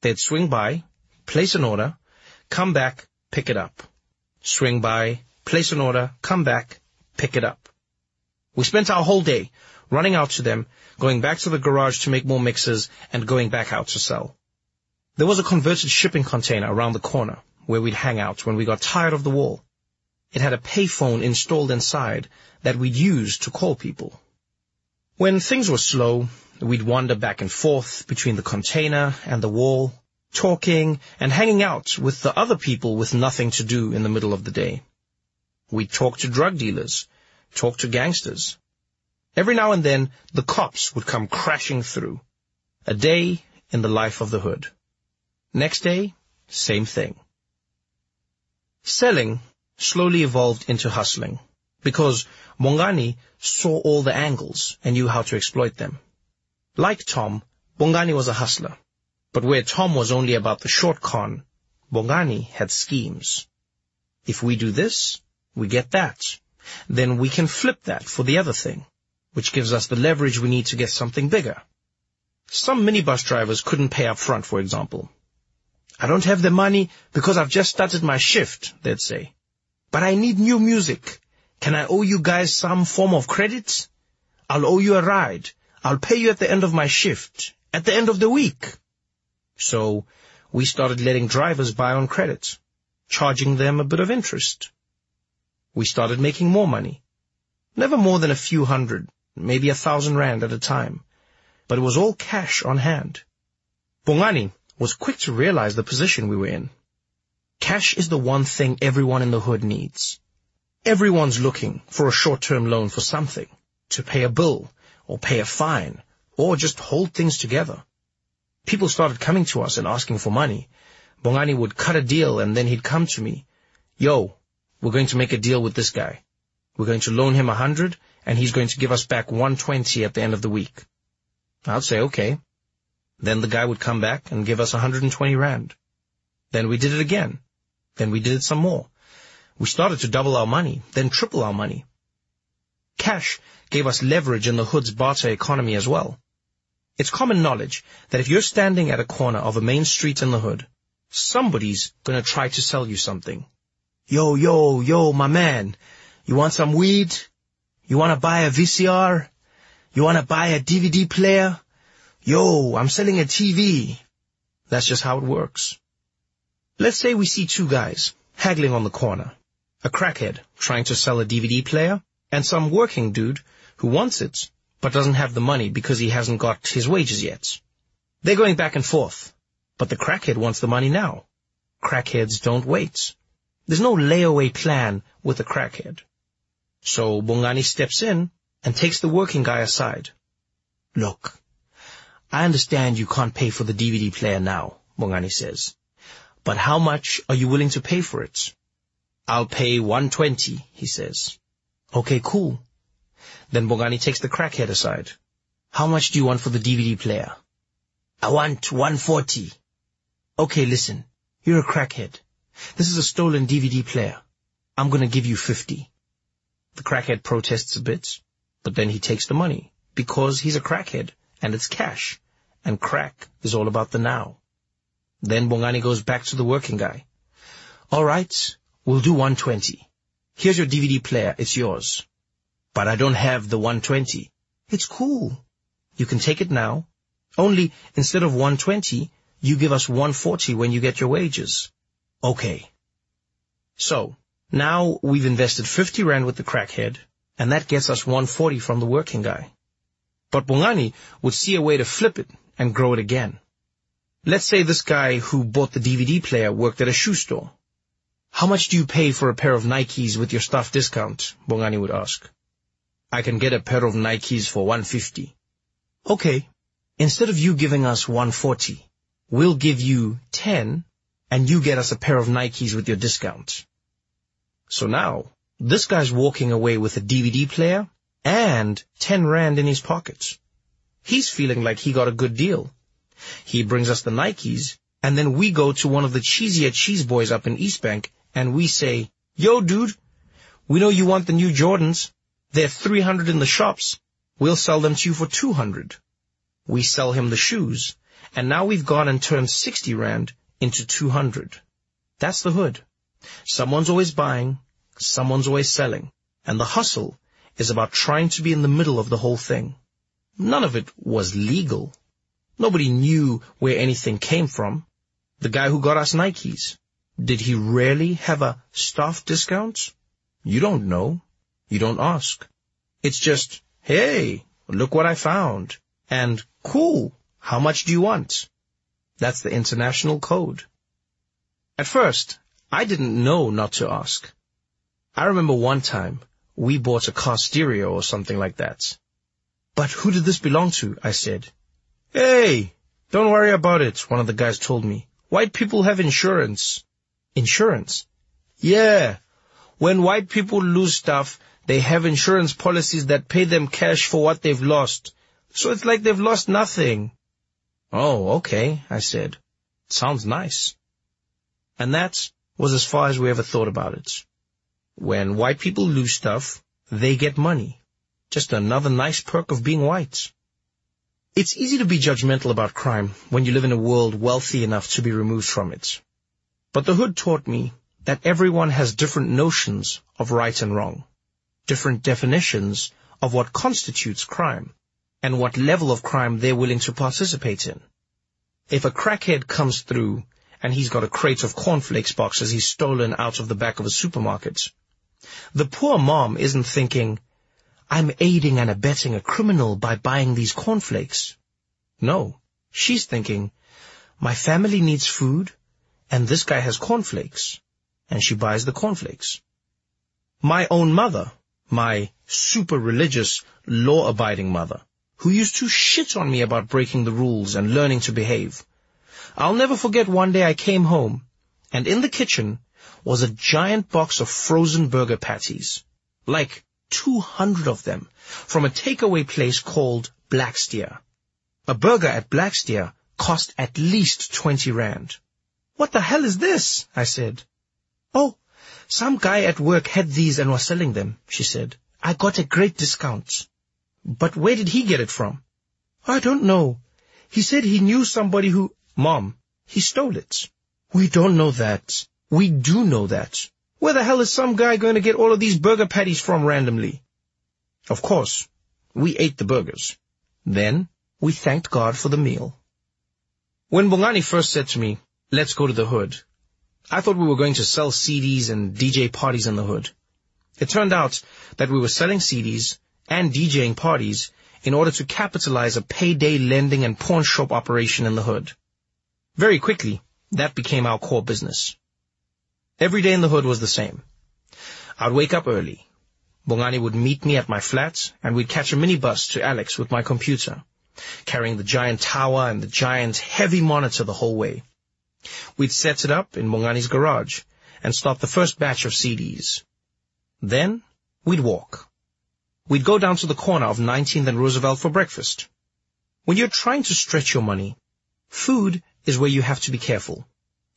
They'd swing by, place an order, come back, pick it up. Swing by, place an order, come back, pick it up. We spent our whole day running out to them, going back to the garage to make more mixes, and going back out to sell. There was a converted shipping container around the corner where we'd hang out when we got tired of the wall. It had a payphone installed inside that we'd use to call people. When things were slow, we'd wander back and forth between the container and the wall, talking and hanging out with the other people with nothing to do in the middle of the day. We'd talk to drug dealers, talk to gangsters. Every now and then, the cops would come crashing through. A day in the life of the hood. Next day, same thing. Selling slowly evolved into hustling because Bongani saw all the angles and knew how to exploit them. Like Tom, Bongani was a hustler, But where Tom was only about the short con, Bongani had schemes. If we do this, we get that. Then we can flip that for the other thing, which gives us the leverage we need to get something bigger. Some minibus drivers couldn't pay up front, for example. I don't have the money because I've just started my shift, they'd say. But I need new music. Can I owe you guys some form of credit? I'll owe you a ride. I'll pay you at the end of my shift, at the end of the week. So we started letting drivers buy on credit, charging them a bit of interest. We started making more money. Never more than a few hundred, maybe a thousand rand at a time. But it was all cash on hand. Bongani was quick to realize the position we were in. Cash is the one thing everyone in the hood needs. Everyone's looking for a short-term loan for something, to pay a bill, or pay a fine, or just hold things together. People started coming to us and asking for money. Bongani would cut a deal and then he'd come to me. Yo, we're going to make a deal with this guy. We're going to loan him a hundred and he's going to give us back 120 at the end of the week. I'd say, okay. Then the guy would come back and give us 120 rand. Then we did it again. Then we did it some more. We started to double our money, then triple our money. Cash gave us leverage in the hood's barter economy as well. It's common knowledge that if you're standing at a corner of a main street in the hood, somebody's gonna try to sell you something. Yo, yo, yo, my man, you want some weed? You wanna buy a VCR? You wanna buy a DVD player? Yo, I'm selling a TV. That's just how it works. Let's say we see two guys haggling on the corner. A crackhead trying to sell a DVD player and some working dude who wants it but doesn't have the money because he hasn't got his wages yet. They're going back and forth, but the crackhead wants the money now. Crackheads don't wait. There's no layaway plan with a crackhead. So Bongani steps in and takes the working guy aside. Look, I understand you can't pay for the DVD player now, Bongani says. But how much are you willing to pay for it? I'll pay 120, he says. Okay, cool. Then Bongani takes the crackhead aside. How much do you want for the DVD player? I want 140. Okay, listen. You're a crackhead. This is a stolen DVD player. I'm gonna give you 50. The crackhead protests a bit, but then he takes the money because he's a crackhead and it's cash and crack is all about the now. Then Bongani goes back to the working guy. All right, we'll do 120. Here's your DVD player. It's yours. But I don't have the 120. It's cool. You can take it now. Only instead of 120, you give us 140 when you get your wages. Okay. So, now we've invested 50 rand with the crackhead, and that gets us 140 from the working guy. But Bongani would see a way to flip it and grow it again. Let's say this guy who bought the DVD player worked at a shoe store. How much do you pay for a pair of Nikes with your staff discount? Bongani would ask. I can get a pair of Nikes for 150. Okay. Instead of you giving us 140, we'll give you 10 and you get us a pair of Nikes with your discount. So now, this guy's walking away with a DVD player and 10 rand in his pockets. He's feeling like he got a good deal. He brings us the Nikes, and then we go to one of the cheesier cheese boys up in East Bank, and we say, Yo, dude, we know you want the new Jordans. They're 300 in the shops. We'll sell them to you for 200. We sell him the shoes, and now we've gone and turned 60 rand into 200. That's the hood. Someone's always buying, someone's always selling, and the hustle is about trying to be in the middle of the whole thing. None of it was legal. Nobody knew where anything came from. The guy who got us Nikes, did he really have a staff discount? You don't know. You don't ask. It's just, hey, look what I found. And cool, how much do you want? That's the international code. At first, I didn't know not to ask. I remember one time we bought a car stereo or something like that. But who did this belong to? I said. Hey, don't worry about it, one of the guys told me. White people have insurance. Insurance? Yeah. When white people lose stuff, they have insurance policies that pay them cash for what they've lost. So it's like they've lost nothing. Oh, okay, I said. Sounds nice. And that was as far as we ever thought about it. When white people lose stuff, they get money. Just another nice perk of being white. It's easy to be judgmental about crime when you live in a world wealthy enough to be removed from it. But the hood taught me that everyone has different notions of right and wrong, different definitions of what constitutes crime, and what level of crime they're willing to participate in. If a crackhead comes through and he's got a crate of cornflakes boxes he's stolen out of the back of a supermarket, the poor mom isn't thinking, I'm aiding and abetting a criminal by buying these cornflakes. No, she's thinking, my family needs food, and this guy has cornflakes, and she buys the cornflakes. My own mother, my super religious, law-abiding mother, who used to shit on me about breaking the rules and learning to behave. I'll never forget one day I came home, and in the kitchen was a giant box of frozen burger patties. Like 200 of them from a takeaway place called Blacksteer. A burger at Blacksteer cost at least 20 rand. What the hell is this? I said. Oh, some guy at work had these and was selling them, she said. I got a great discount. But where did he get it from? I don't know. He said he knew somebody who... Mom, he stole it. We don't know that. We do know that. Where the hell is some guy going to get all of these burger patties from randomly? Of course, we ate the burgers. Then we thanked God for the meal. When Bongani first said to me, let's go to the hood, I thought we were going to sell CDs and DJ parties in the hood. It turned out that we were selling CDs and DJing parties in order to capitalize a payday lending and pawn shop operation in the hood. Very quickly, that became our core business. Every day in the hood was the same. I'd wake up early. Bongani would meet me at my flat, and we'd catch a minibus to Alex with my computer, carrying the giant tower and the giant heavy monitor the whole way. We'd set it up in Bongani's garage and start the first batch of CDs. Then we'd walk. We'd go down to the corner of 19th and Roosevelt for breakfast. When you're trying to stretch your money, food is where you have to be careful.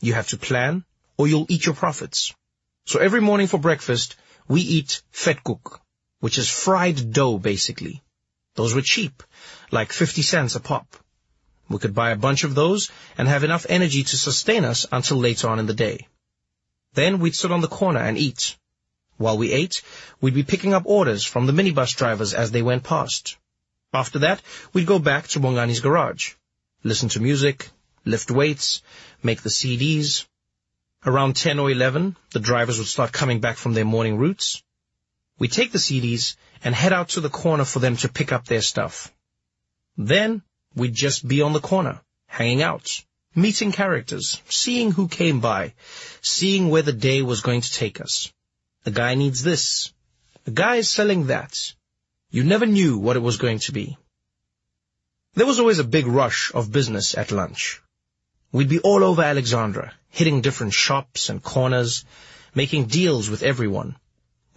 You have to plan, or you'll eat your profits. So every morning for breakfast, we eat vetkoek, which is fried dough, basically. Those were cheap, like 50 cents a pop. We could buy a bunch of those and have enough energy to sustain us until later on in the day. Then we'd sit on the corner and eat. While we ate, we'd be picking up orders from the minibus drivers as they went past. After that, we'd go back to Bongani's garage, listen to music, lift weights, make the CDs, Around 10 or 11, the drivers would start coming back from their morning routes. We'd take the CDs and head out to the corner for them to pick up their stuff. Then we'd just be on the corner, hanging out, meeting characters, seeing who came by, seeing where the day was going to take us. The guy needs this. The guy is selling that. You never knew what it was going to be. There was always a big rush of business at lunch. We'd be all over Alexandra, hitting different shops and corners, making deals with everyone.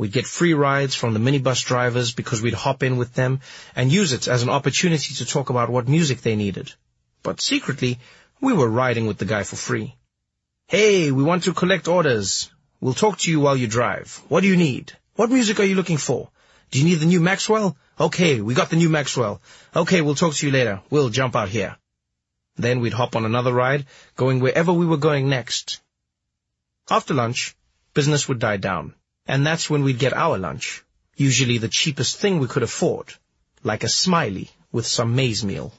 We'd get free rides from the minibus drivers because we'd hop in with them and use it as an opportunity to talk about what music they needed. But secretly, we were riding with the guy for free. Hey, we want to collect orders. We'll talk to you while you drive. What do you need? What music are you looking for? Do you need the new Maxwell? Okay, we got the new Maxwell. Okay, we'll talk to you later. We'll jump out here. Then we'd hop on another ride, going wherever we were going next. After lunch, business would die down, and that's when we'd get our lunch, usually the cheapest thing we could afford, like a smiley with some maize meal.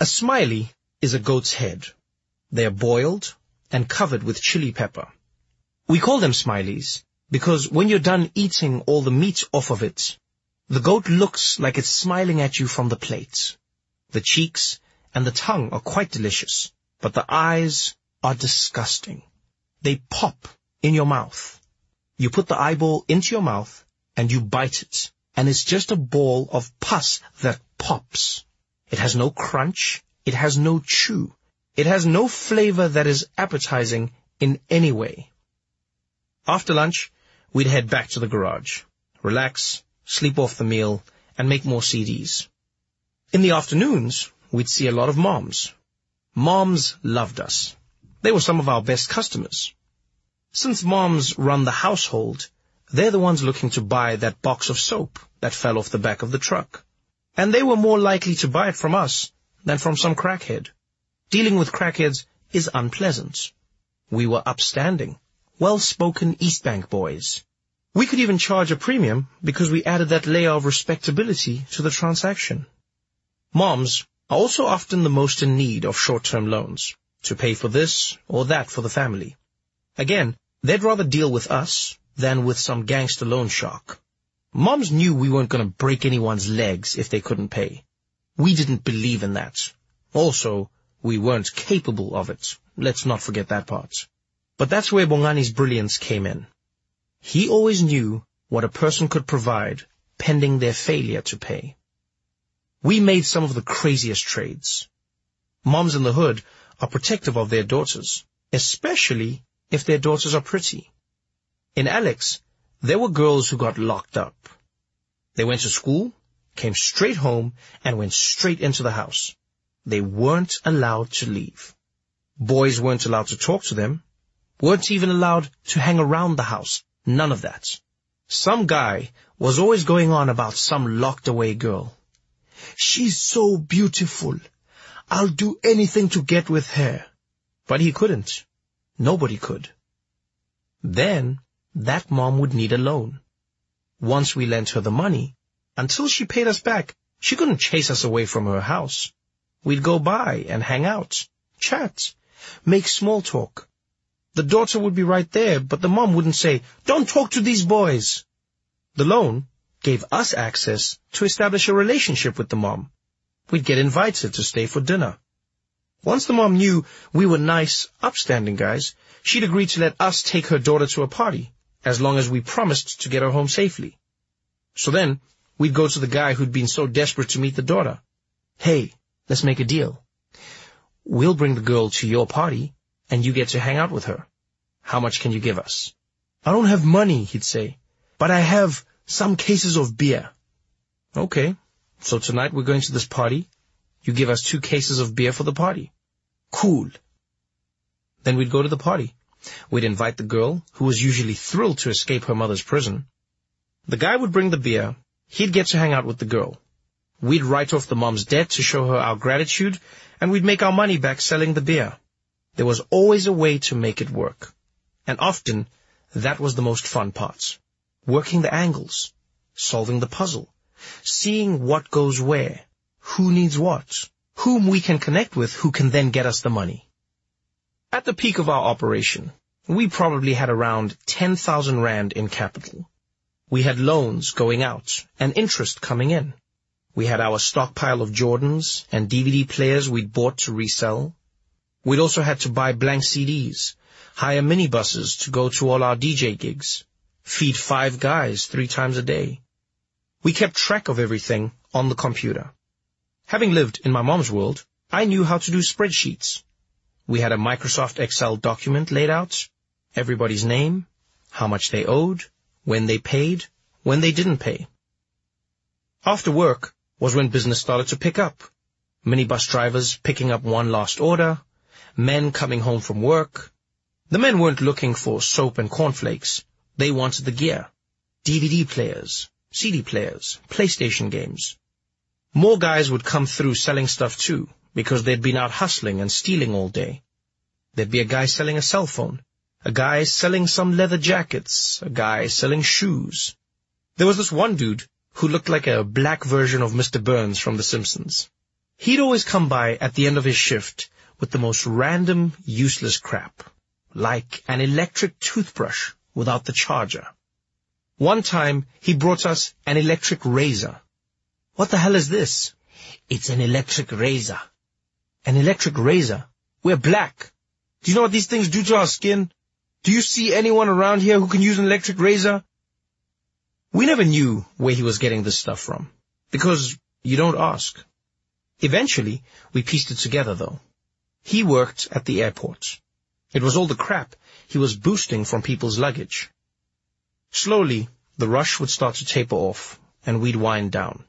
A smiley is a goat's head. They are boiled and covered with chili pepper. We call them smileys because when you're done eating all the meat off of it, the goat looks like it's smiling at you from the plate. The cheeks and the tongue are quite delicious, but the eyes are disgusting. They pop in your mouth. You put the eyeball into your mouth and you bite it, and it's just a ball of pus that pops. It has no crunch. It has no chew. It has no flavor that is appetizing in any way. After lunch, we'd head back to the garage, relax, sleep off the meal, and make more CDs. In the afternoons, we'd see a lot of moms, Moms loved us. They were some of our best customers. Since moms run the household, they're the ones looking to buy that box of soap that fell off the back of the truck. And they were more likely to buy it from us than from some crackhead. Dealing with crackheads is unpleasant. We were upstanding, well-spoken East Bank boys. We could even charge a premium because we added that layer of respectability to the transaction. Moms are also often the most in need of short-term loans to pay for this or that for the family. Again, they'd rather deal with us than with some gangster loan shark. Moms knew we weren't going to break anyone's legs if they couldn't pay. We didn't believe in that. Also, we weren't capable of it. Let's not forget that part. But that's where Bongani's brilliance came in. He always knew what a person could provide pending their failure to pay. We made some of the craziest trades. Moms in the hood are protective of their daughters, especially if their daughters are pretty. In Alex, there were girls who got locked up. They went to school, came straight home, and went straight into the house. They weren't allowed to leave. Boys weren't allowed to talk to them, weren't even allowed to hang around the house. None of that. Some guy was always going on about some locked away girl. She's so beautiful. I'll do anything to get with her. But he couldn't. Nobody could. Then, that mom would need a loan. Once we lent her the money, until she paid us back, she couldn't chase us away from her house. We'd go by and hang out, chat, make small talk. The daughter would be right there, but the mom wouldn't say, don't talk to these boys. The loan gave us access to establish a relationship with the mom. We'd get invited to stay for dinner. Once the mom knew we were nice, upstanding guys, she'd agree to let us take her daughter to a party, as long as we promised to get her home safely. So then, we'd go to the guy who'd been so desperate to meet the daughter. Hey, let's make a deal. We'll bring the girl to your party, and you get to hang out with her. How much can you give us? I don't have money, he'd say, but I have some cases of beer. Okay, so tonight we're going to this party. You give us two cases of beer for the party. Cool. Then we'd go to the party. We'd invite the girl, who was usually thrilled to escape her mother's prison. The guy would bring the beer. He'd get to hang out with the girl. We'd write off the mom's debt to show her our gratitude, and we'd make our money back selling the beer. There was always a way to make it work. And often, that was the most fun part. Working the angles, solving the puzzle, seeing what goes where, who needs what, whom we can connect with who can then get us the money. At the peak of our operation, we probably had around 10,000 Rand in capital. We had loans going out and interest coming in. We had our stockpile of Jordans and DVD players we'd bought to resell. We'd also had to buy blank CDs, hire minibuses to go to all our DJ gigs, feed five guys three times a day. We kept track of everything on the computer. Having lived in my mom's world, I knew how to do spreadsheets. We had a Microsoft Excel document laid out, everybody's name, how much they owed, when they paid, when they didn't pay. After work was when business started to pick up. Minibus drivers picking up one last order, men coming home from work. The men weren't looking for soap and cornflakes. They wanted the gear. DVD players, CD players, PlayStation games. More guys would come through selling stuff too, because they'd been out hustling and stealing all day. There'd be a guy selling a cell phone, a guy selling some leather jackets, a guy selling shoes. There was this one dude who looked like a black version of Mr. Burns from The Simpsons. He'd always come by at the end of his shift with the most random, useless crap, like an electric toothbrush without the charger. One time, he brought us an electric razor. What the hell is this? It's an electric razor. An electric razor? We're black. Do you know what these things do to our skin? Do you see anyone around here who can use an electric razor? We never knew where he was getting this stuff from, because you don't ask. Eventually, we pieced it together, though. He worked at the airport. It was all the crap he was boosting from people's luggage. Slowly, the rush would start to taper off, and we'd wind down.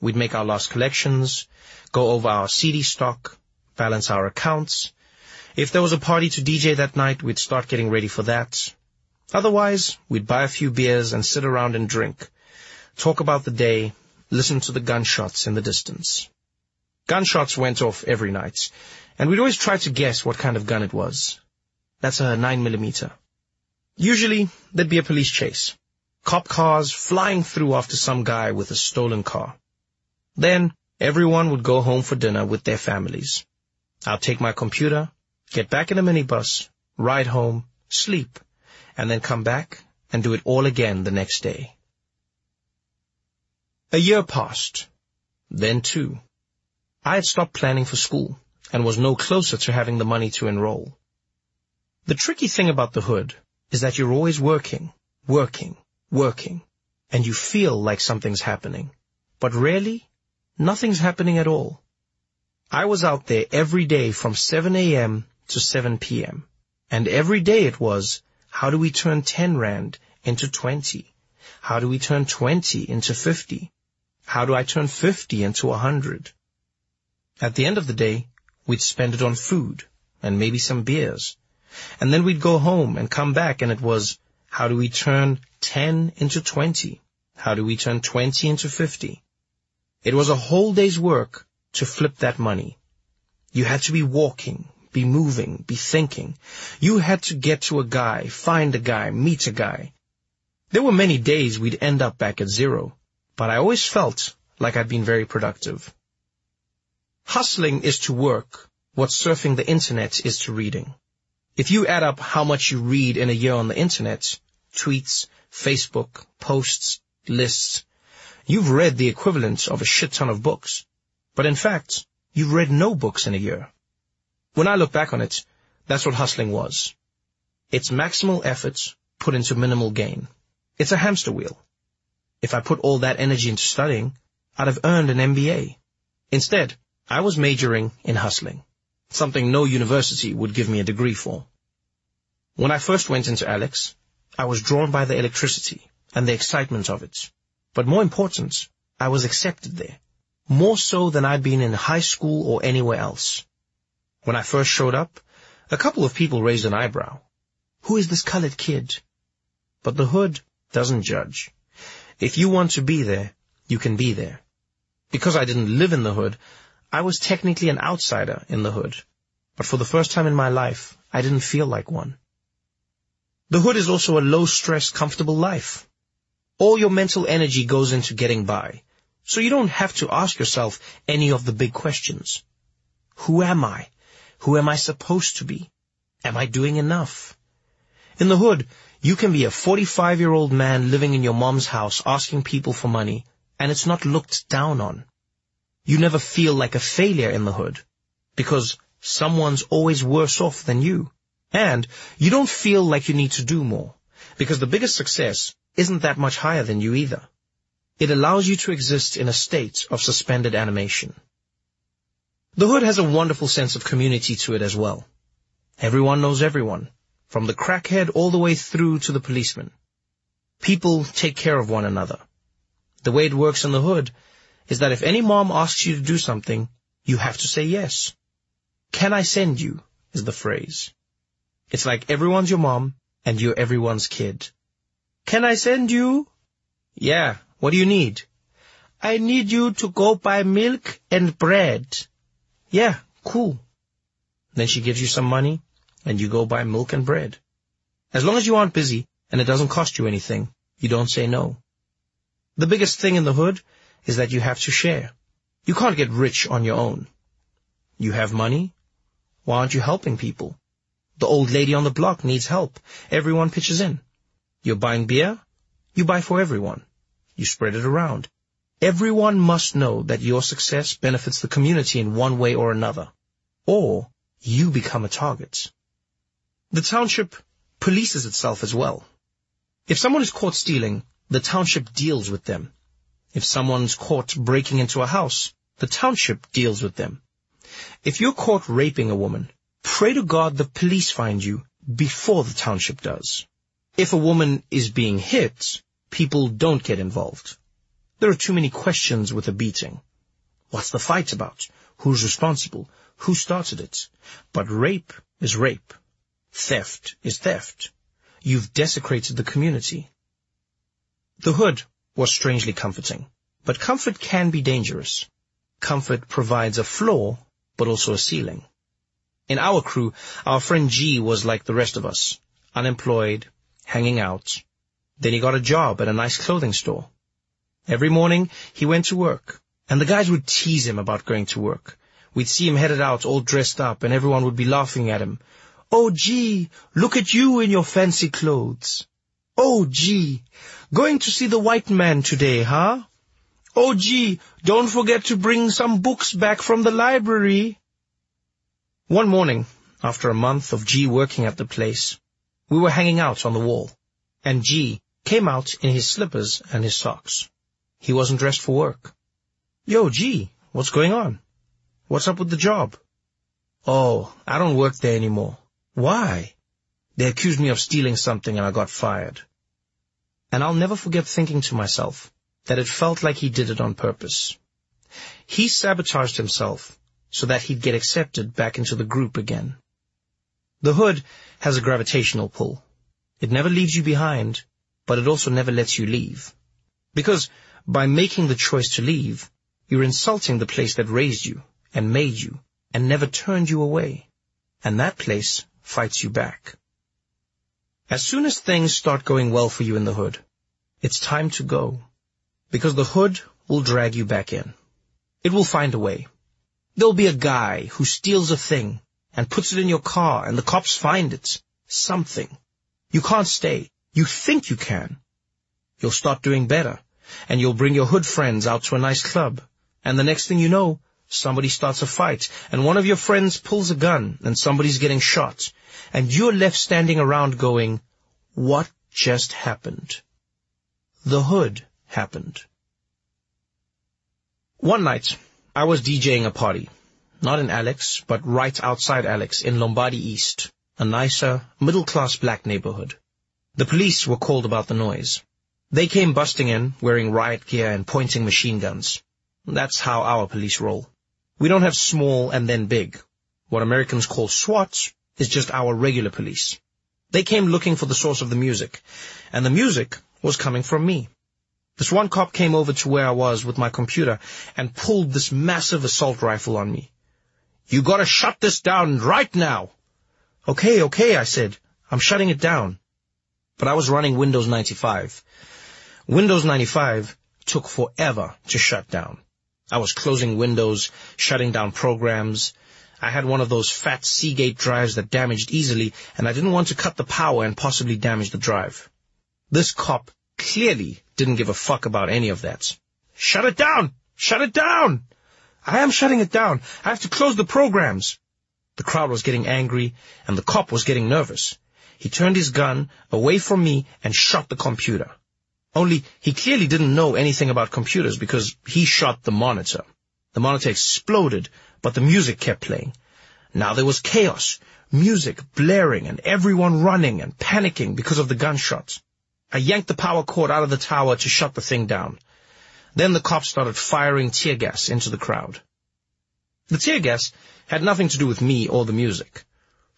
We'd make our last collections, go over our CD stock, balance our accounts. If there was a party to DJ that night, we'd start getting ready for that. Otherwise, we'd buy a few beers and sit around and drink, talk about the day, listen to the gunshots in the distance. Gunshots went off every night, and we'd always try to guess what kind of gun it was. That's a 9 millimeter. Usually, there'd be a police chase. Cop cars flying through after some guy with a stolen car. Then, everyone would go home for dinner with their families. I'll take my computer, get back in a minibus, ride home, sleep, and then come back and do it all again the next day. A year passed. Then two. I had stopped planning for school and was no closer to having the money to enroll. The tricky thing about the hood is that you're always working, working, working, and you feel like something's happening. But really, nothing's happening at all. I was out there every day from 7 a.m. to 7 p.m. And every day it was, how do we turn 10 rand into 20? How do we turn 20 into 50? How do I turn 50 into 100? At the end of the day, we'd spend it on food and maybe some beers. And then we'd go home and come back and it was, how do we turn 10 into 20? How do we turn 20 into 50? It was a whole day's work to flip that money. You had to be walking, be moving, be thinking. You had to get to a guy, find a guy, meet a guy. There were many days we'd end up back at zero, but I always felt like I'd been very productive. Hustling is to work what surfing the internet is to reading. If you add up how much you read in a year on the internet, tweets, Facebook, posts, lists, you've read the equivalent of a shit ton of books. But in fact, you've read no books in a year. When I look back on it, that's what hustling was. It's maximal effort put into minimal gain. It's a hamster wheel. If I put all that energy into studying, I'd have earned an MBA. Instead, I was majoring in hustling, something no university would give me a degree for. When I first went into Alex, I was drawn by the electricity and the excitement of it. But more important, I was accepted there, more so than I'd been in high school or anywhere else. When I first showed up, a couple of people raised an eyebrow. Who is this colored kid? But the hood doesn't judge. If you want to be there, you can be there. Because I didn't live in the hood, I was technically an outsider in the hood. But for the first time in my life, I didn't feel like one. The hood is also a low-stress, comfortable life. All your mental energy goes into getting by, so you don't have to ask yourself any of the big questions. Who am I? Who am I supposed to be? Am I doing enough? In the hood, you can be a 45-year-old man living in your mom's house asking people for money, and it's not looked down on. You never feel like a failure in the hood, because someone's always worse off than you. And you don't feel like you need to do more, because the biggest success isn't that much higher than you either. It allows you to exist in a state of suspended animation. The hood has a wonderful sense of community to it as well. Everyone knows everyone, from the crackhead all the way through to the policeman. People take care of one another. The way it works in the hood is that if any mom asks you to do something, you have to say yes. Can I send you is the phrase. It's like everyone's your mom and you're everyone's kid. Can I send you? Yeah, what do you need? I need you to go buy milk and bread. Yeah, cool. Then she gives you some money, and you go buy milk and bread. As long as you aren't busy, and it doesn't cost you anything, you don't say no. The biggest thing in the hood is that you have to share. You can't get rich on your own. You have money? Why aren't you helping people? The old lady on the block needs help. Everyone pitches in. You're buying beer? You buy for everyone. You spread it around. Everyone must know that your success benefits the community in one way or another, or you become a target. The township polices itself as well. If someone is caught stealing, the township deals with them. If someone's caught breaking into a house, the township deals with them. If you're caught raping a woman, pray to God the police find you before the township does. If a woman is being hit, people don't get involved. There are too many questions with a beating. What's the fight about? who's responsible, who started it. But rape is rape. Theft is theft. You've desecrated the community. The hood was strangely comforting. But comfort can be dangerous. Comfort provides a floor, but also a ceiling. In our crew, our friend G was like the rest of us, unemployed, hanging out. Then he got a job at a nice clothing store. Every morning, he went to work, and the guys would tease him about going to work. We'd see him headed out all dressed up, and everyone would be laughing at him. Oh, G, look at you in your fancy clothes. Oh, G, going to see the white man today, huh? Oh, G, don't forget to bring some books back from the library. One morning, after a month of G working at the place, we were hanging out on the wall, and G came out in his slippers and his socks. He wasn't dressed for work. Yo, G, what's going on? What's up with the job? Oh, I don't work there anymore. Why? They accused me of stealing something and I got fired. And I'll never forget thinking to myself that it felt like he did it on purpose. He sabotaged himself so that he'd get accepted back into the group again. The hood has a gravitational pull. It never leaves you behind, but it also never lets you leave. Because by making the choice to leave, you're insulting the place that raised you and made you and never turned you away. And that place fights you back. As soon as things start going well for you in the hood, it's time to go. Because the hood will drag you back in. It will find a way. There'll be a guy who steals a thing and puts it in your car and the cops find it. Something. You can't stay. You think you can. You'll start doing better and you'll bring your hood friends out to a nice club. And the next thing you know, somebody starts a fight and one of your friends pulls a gun and somebody's getting shot and you're left standing around going, what just happened? The hood happened. One night, I was DJing a party. Not in Alex, but right outside Alex in Lombardy East, a nicer, middle-class black neighborhood. The police were called about the noise. They came busting in, wearing riot gear and pointing machine guns. That's how our police roll. We don't have small and then big. What Americans call SWAT is just our regular police. They came looking for the source of the music, and the music was coming from me. This one cop came over to where I was with my computer and pulled this massive assault rifle on me. You gotta shut this down right now. Okay, okay, I said. I'm shutting it down. But I was running Windows 95. Windows 95 took forever to shut down. I was closing windows, shutting down programs. I had one of those fat Seagate drives that damaged easily, and I didn't want to cut the power and possibly damage the drive. This cop clearly didn't give a fuck about any of that. Shut it down! Shut it down! I am shutting it down. I have to close the programs. The crowd was getting angry, and the cop was getting nervous. He turned his gun away from me and shot the computer. Only he clearly didn't know anything about computers because he shot the monitor. The monitor exploded, but the music kept playing. Now there was chaos, music blaring and everyone running and panicking because of the gunshots. I yanked the power cord out of the tower to shut the thing down. Then the cops started firing tear gas into the crowd. The tear gas had nothing to do with me or the music.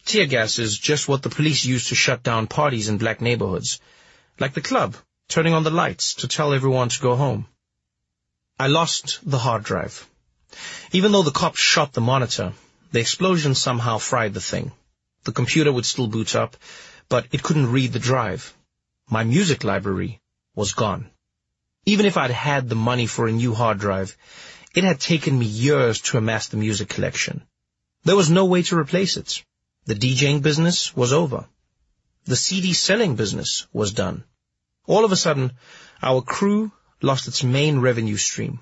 Tear gas is just what the police use to shut down parties in black neighborhoods, like the club, turning on the lights to tell everyone to go home. I lost the hard drive. Even though the cops shot the monitor, the explosion somehow fried the thing. The computer would still boot up, but it couldn't read the drive my music library was gone. Even if I'd had the money for a new hard drive, it had taken me years to amass the music collection. There was no way to replace it. The DJing business was over. The CD selling business was done. All of a sudden, our crew lost its main revenue stream.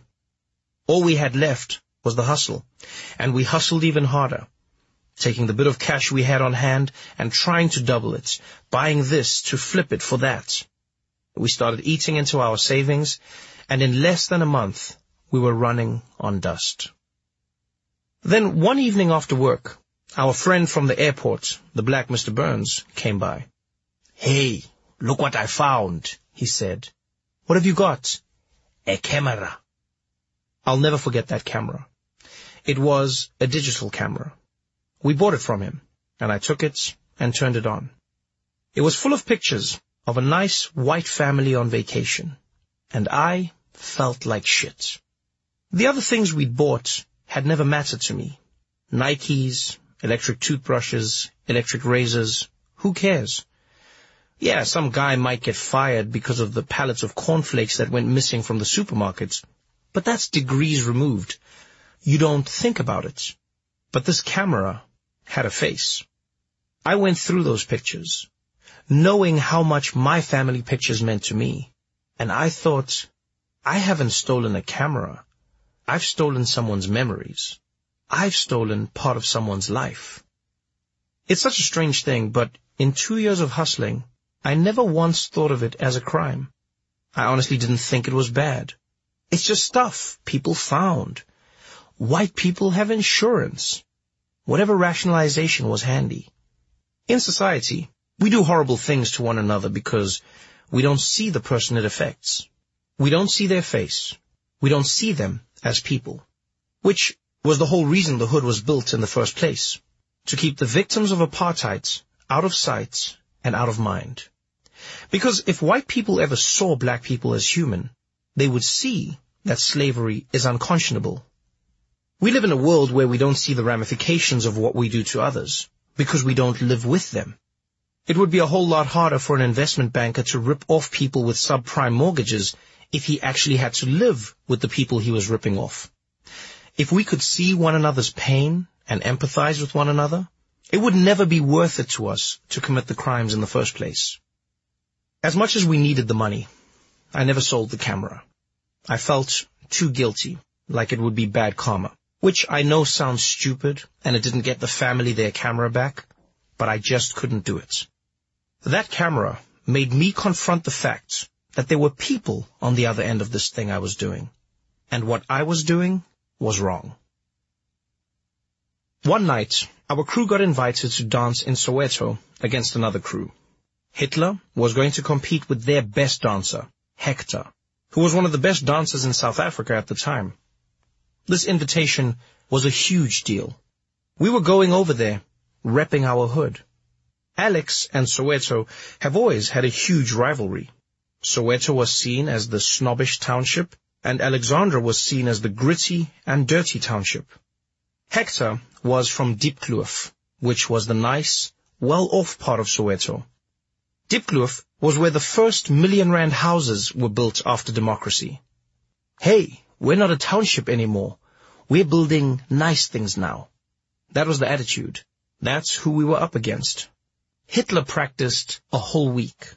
All we had left was the hustle, and we hustled even harder taking the bit of cash we had on hand and trying to double it, buying this to flip it for that. We started eating into our savings, and in less than a month, we were running on dust. Then one evening after work, our friend from the airport, the black Mr. Burns, came by. Hey, look what I found, he said. What have you got? A camera. I'll never forget that camera. It was a digital camera. We bought it from him, and I took it and turned it on. It was full of pictures of a nice white family on vacation, and I felt like shit. The other things we'd bought had never mattered to me. Nikes, electric toothbrushes, electric razors, who cares? Yeah, some guy might get fired because of the pallets of cornflakes that went missing from the supermarkets, but that's degrees removed. You don't think about it. But this camera had a face. I went through those pictures, knowing how much my family pictures meant to me, and I thought, I haven't stolen a camera. I've stolen someone's memories. I've stolen part of someone's life. It's such a strange thing, but in two years of hustling, I never once thought of it as a crime. I honestly didn't think it was bad. It's just stuff people found. White people have insurance. Whatever rationalization was handy. In society, we do horrible things to one another because we don't see the person it affects. We don't see their face. We don't see them as people. Which was the whole reason the hood was built in the first place. To keep the victims of apartheid out of sight and out of mind. Because if white people ever saw black people as human, they would see that slavery is unconscionable. We live in a world where we don't see the ramifications of what we do to others, because we don't live with them. It would be a whole lot harder for an investment banker to rip off people with subprime mortgages if he actually had to live with the people he was ripping off. If we could see one another's pain and empathize with one another, it would never be worth it to us to commit the crimes in the first place. As much as we needed the money, I never sold the camera. I felt too guilty, like it would be bad karma, which I know sounds stupid and it didn't get the family their camera back, but I just couldn't do it. That camera made me confront the fact that there were people on the other end of this thing I was doing, and what I was doing was wrong. One night, our crew got invited to dance in Soweto against another crew. Hitler was going to compete with their best dancer, Hector, who was one of the best dancers in South Africa at the time. This invitation was a huge deal. We were going over there, repping our hood. Alex and Soweto have always had a huge rivalry. Soweto was seen as the snobbish township, and Alexandra was seen as the gritty and dirty township. Hector was from Diepkloof, which was the nice, well-off part of Soweto. Diepkloof was where the first million rand houses were built after democracy. Hey, we're not a township anymore. We're building nice things now. That was the attitude. That's who we were up against. Hitler practiced a whole week.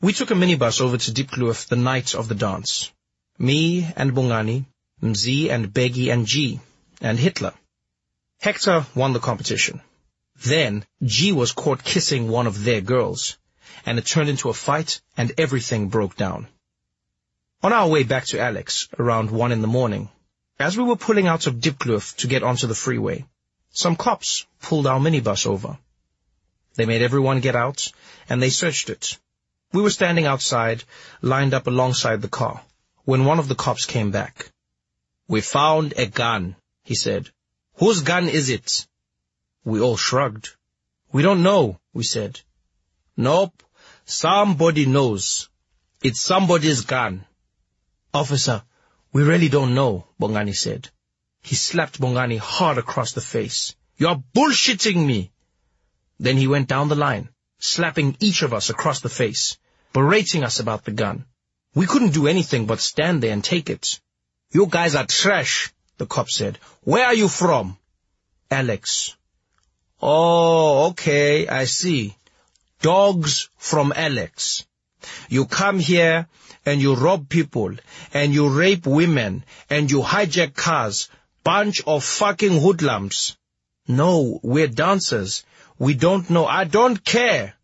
We took a minibus over to Diepkloof the night of the dance. Me and Bongani, Mzi and Bheki and G and Hitler. Hector won the competition. Then, G was caught kissing one of their girls, and it turned into a fight, and everything broke down. On our way back to Alex, around one in the morning, as we were pulling out of Diepkloof to get onto the freeway, some cops pulled our minibus over. They made everyone get out, and they searched it. We were standing outside, lined up alongside the car, when one of the cops came back. We found a gun, he said. Whose gun is it? We all shrugged. We don't know, we said. Nope, somebody knows. It's somebody's gun. Officer, we really don't know, Bongani said. He slapped Bongani hard across the face. You're bullshitting me. Then he went down the line, slapping each of us across the face, berating us about the gun. We couldn't do anything but stand there and take it. You guys are trash, the cop said. Where are you from? Alex. Oh, okay, I see. Dogs from Alex. You come here and you rob people and you rape women and you hijack cars. Bunch of fucking hoodlums. No, we're dancers. We don't know. I don't care.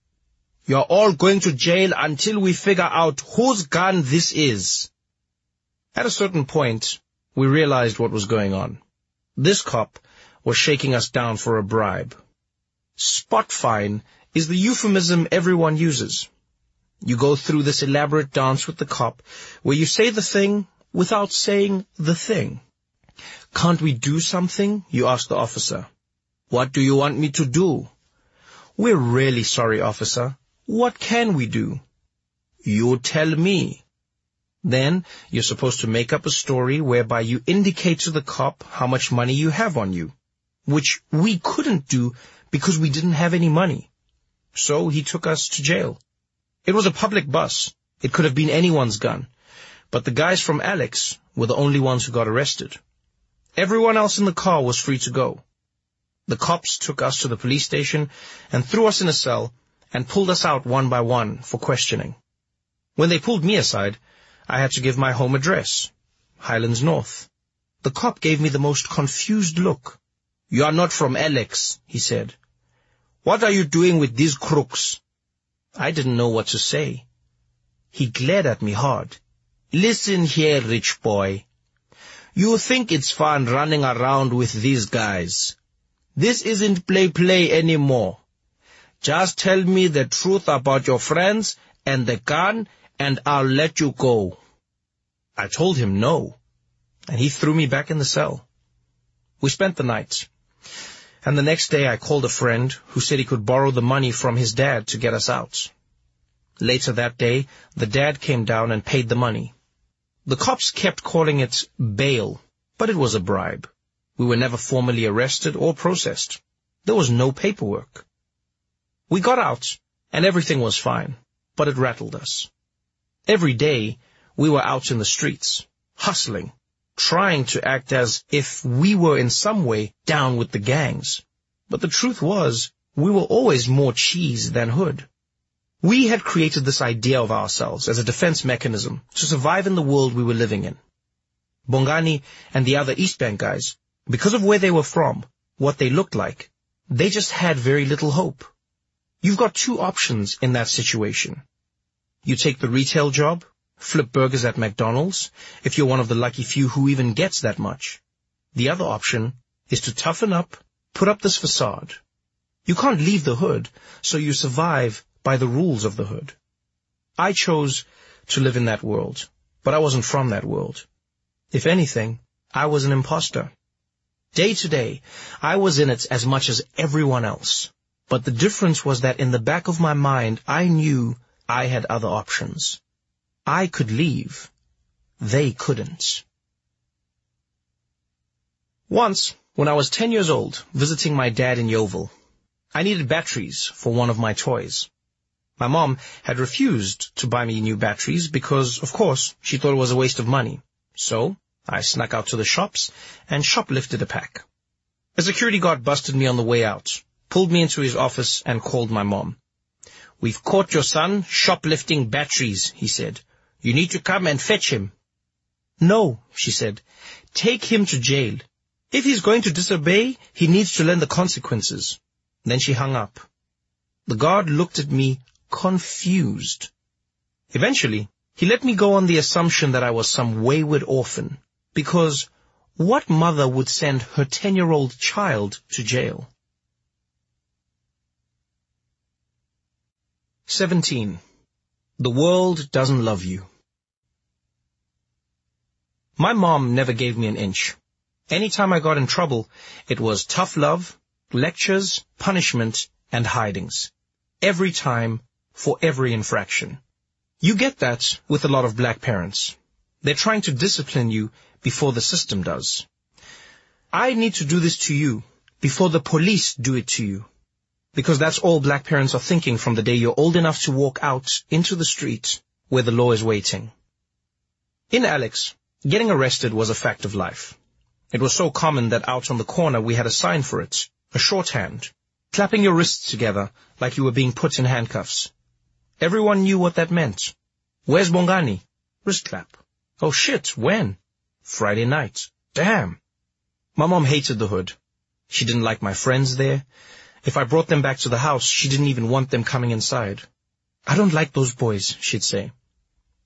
You're all going to jail until we figure out whose gun this is. At a certain point, we realized what was going on. This cop was shaking us down for a bribe. Spot fine is the euphemism everyone uses. You go through this elaborate dance with the cop where you say the thing without saying the thing. Can't we do something? You ask the officer. What do you want me to do? We're really sorry, officer. What can we do? You tell me. Then you're supposed to make up a story whereby you indicate to the cop how much money you have on you, which we couldn't do because we didn't have any money. So he took us to jail. It was a public bus. It could have been anyone's gun. But the guys from Alex were the only ones who got arrested. Everyone else in the car was free to go. The cops took us to the police station and threw us in a cell and pulled us out one by one for questioning. When they pulled me aside, I had to give my home address, Highlands North. The cop gave me the most confused look. You are not from Alex, he said. What are you doing with these crooks? I didn't know what to say. He glared at me hard. Listen here, rich boy. You think it's fun running around with these guys. This isn't play-play anymore. Just tell me the truth about your friends and the gun and I'll let you go. I told him no, and he threw me back in the cell. We spent the night, and the next day I called a friend who said he could borrow the money from his dad to get us out. Later that day, the dad came down and paid the money. The cops kept calling it bail, but it was a bribe. We were never formally arrested or processed. There was no paperwork. We got out, and everything was fine, but it rattled us. Every day, we were out in the streets, hustling, trying to act as if we were in some way down with the gangs. But the truth was, we were always more cheese than hood. We had created this idea of ourselves as a defense mechanism to survive in the world we were living in. Bongani and the other East Bank guys, because of where they were from, what they looked like, they just had very little hope. You've got two options in that situation. You take the retail job, flip burgers at McDonald's, if you're one of the lucky few who even gets that much. The other option is to toughen up, put up this facade. You can't leave the hood, so you survive by the rules of the hood. I chose to live in that world, but I wasn't from that world. If anything, I was an imposter. Day to day, I was in it as much as everyone else. But the difference was that in the back of my mind, I knew I had other options. I could leave. They couldn't. Once, when I was 10 years old, visiting my dad in Yeoville, I needed batteries for one of my toys. My mom had refused to buy me new batteries because, of course, she thought it was a waste of money. So, I snuck out to the shops and shoplifted a pack. A security guard busted me on the way out, pulled me into his office and called my mom. We've caught your son shoplifting batteries, he said. You need to come and fetch him. No, she said. Take him to jail. If he's going to disobey, he needs to learn the consequences. Then she hung up. The guard looked at me confused. Eventually, he let me go on the assumption that I was some wayward orphan, because what mother would send her ten-year-old child to jail? 17. The world doesn't love you. My mom never gave me an inch. Anytime I got in trouble, it was tough love, lectures, punishment, and hidings. Every time, for every infraction. You get that with a lot of black parents. They're trying to discipline you before the system does. I need to do this to you before the police do it to you because that's all black parents are thinking from the day you're old enough to walk out into the street where the law is waiting. In Alex, getting arrested was a fact of life. It was so common that out on the corner we had a sign for it, a shorthand, clapping your wrists together like you were being put in handcuffs. Everyone knew what that meant. Where's Bongani? Wrist clap. Oh shit, when? Friday night. Damn. My mom hated the hood. She didn't like my friends there. If I brought them back to the house, she didn't even want them coming inside. I don't like those boys, she'd say.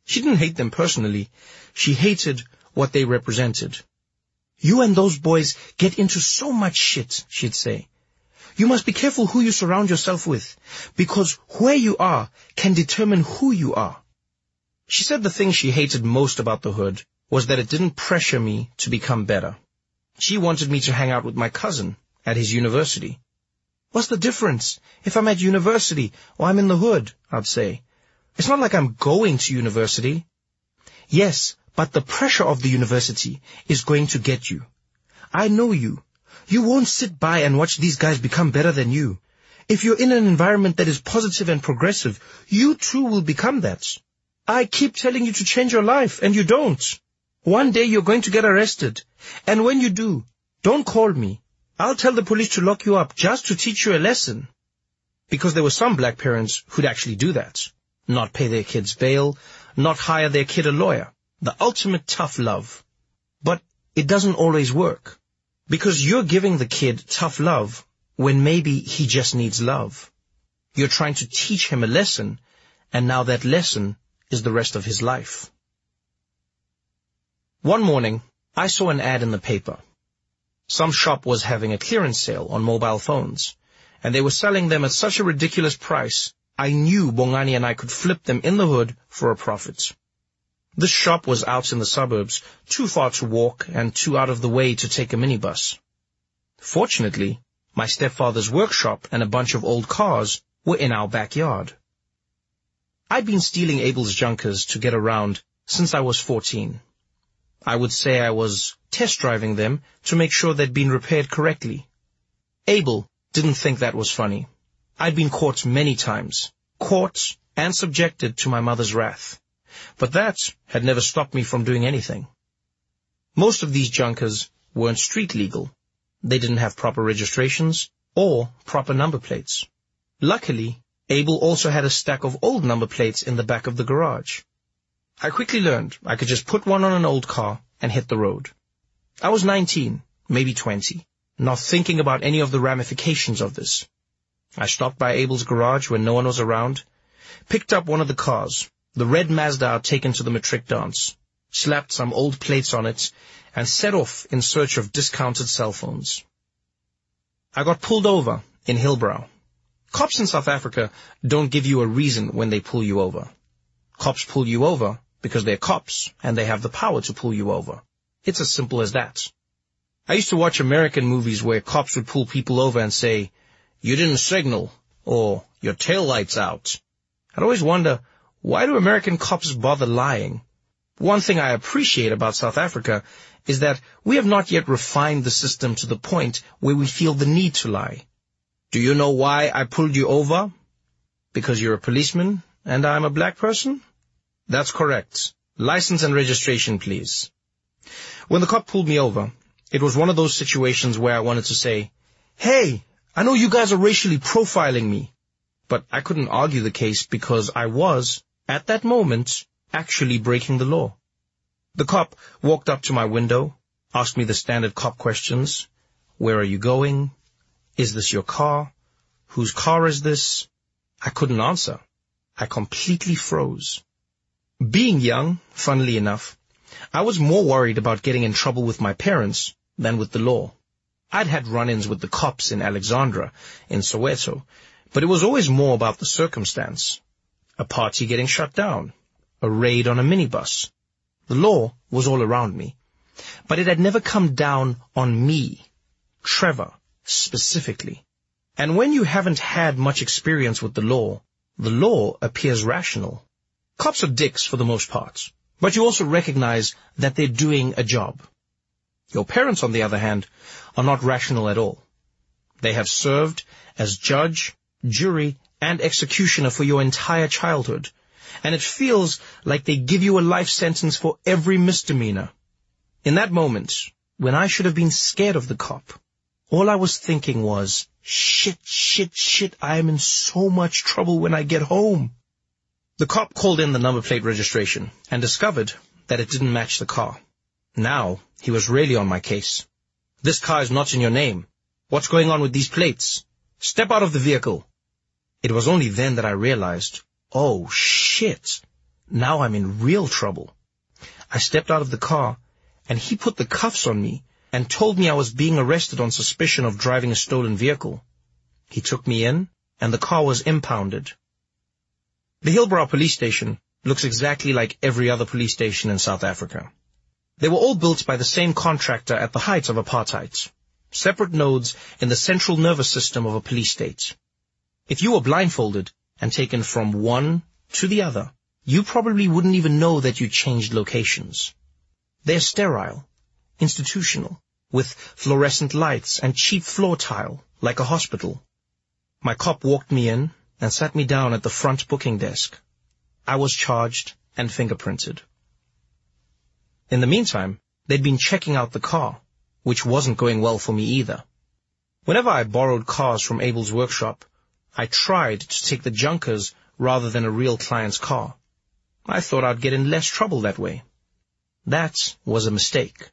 She didn't hate them personally. She hated what they represented. You and those boys get into so much shit, she'd say. You must be careful who you surround yourself with, because where you are can determine who you are. She said the thing she hated most about the hood was that it didn't pressure me to become better. She wanted me to hang out with my cousin at his university. What's the difference? If I'm at university or I'm in the hood, I'd say. It's not like I'm going to university. Yes, but the pressure of the university is going to get you. I know you. You won't sit by and watch these guys become better than you. If you're in an environment that is positive and progressive, you too will become that. I keep telling you to change your life, and you don't. One day you're going to get arrested. And when you do, don't call me. I'll tell the police to lock you up just to teach you a lesson. Because there were some black parents who'd actually do that. Not pay their kids bail, not hire their kid a lawyer. The ultimate tough love. But it doesn't always work. Because you're giving the kid tough love when maybe he just needs love. You're trying to teach him a lesson, and now that lesson is the rest of his life. One morning, I saw an ad in the paper. Some shop was having a clearance sale on mobile phones, and they were selling them at such a ridiculous price, I knew Bongani and I could flip them in the hood for a profit. This shop was out in the suburbs, too far to walk and too out of the way to take a minibus. Fortunately, my stepfather's workshop and a bunch of old cars were in our backyard. I'd been stealing Abel's junkers to get around since I was 14. I would say I was test driving them to make sure they'd been repaired correctly. Abel didn't think that was funny. I'd been caught many times, caught and subjected to my mother's wrath. But that had never stopped me from doing anything. Most of these junkers weren't street legal. They didn't have proper registrations or proper number plates. Luckily, Abel also had a stack of old number plates in the back of the garage. I quickly learned I could just put one on an old car and hit the road. I was 19, maybe 20, not thinking about any of the ramifications of this. I stopped by Abel's garage when no one was around, picked up one of the cars, the red Mazda I'd taken to the matric dance, slapped some old plates on it, and set off in search of discounted cell phones. I got pulled over in Hillbrow. Cops in South Africa don't give you a reason when they pull you over. Cops pull you over because they're cops and they have the power to pull you over. It's as simple as that. I used to watch American movies where cops would pull people over and say, you didn't signal, or your tail light's out. I'd always wonder, why do American cops bother lying? One thing I appreciate about South Africa is that we have not yet refined the system to the point where we feel the need to lie. Do you know why I pulled you over? Because you're a policeman and I'm a black person? That's correct. License and registration, please. When the cop pulled me over, it was one of those situations where I wanted to say, Hey, I know you guys are racially profiling me. But I couldn't argue the case because I was, at that moment, actually breaking the law. The cop walked up to my window, asked me the standard cop questions. Where are you going? Is this your car? Whose car is this? I couldn't answer. I completely froze. Being young, funnily enough, I was more worried about getting in trouble with my parents than with the law. I'd had run-ins with the cops in Alexandra, in Soweto, but it was always more about the circumstance. A party getting shut down, a raid on a minibus, the law was all around me. But it had never come down on me, Trevor, specifically. And when you haven't had much experience with the law, the law appears rational. Cops are dicks for the most part, but you also recognize that they're doing a job. Your parents, on the other hand, are not rational at all. They have served as judge, jury, and executioner for your entire childhood, and it feels like they give you a life sentence for every misdemeanor. In that moment, when I should have been scared of the cop, all I was thinking was, shit, shit, shit, I am in so much trouble when I get home. The cop called in the number plate registration and discovered that it didn't match the car. Now, he was really on my case. This car is not in your name. What's going on with these plates? Step out of the vehicle. It was only then that I realized Oh, shit. Now I'm in real trouble. I stepped out of the car, and he put the cuffs on me and told me I was being arrested on suspicion of driving a stolen vehicle. He took me in, and the car was impounded. The Hillbrow police station looks exactly like every other police station in South Africa. They were all built by the same contractor at the height of apartheid. Separate nodes in the central nervous system of a police state. If you were blindfolded and taken from one to the other, you probably wouldn't even know that you changed locations. They're sterile, institutional, with fluorescent lights and cheap floor tile, like a hospital. My cop walked me in and sat me down at the front booking desk. I was charged and fingerprinted. In the meantime, they'd been checking out the car, which wasn't going well for me either. Whenever I borrowed cars from Abel's workshop, I tried to take the junkers rather than a real client's car. I thought I'd get in less trouble that way. That was a mistake.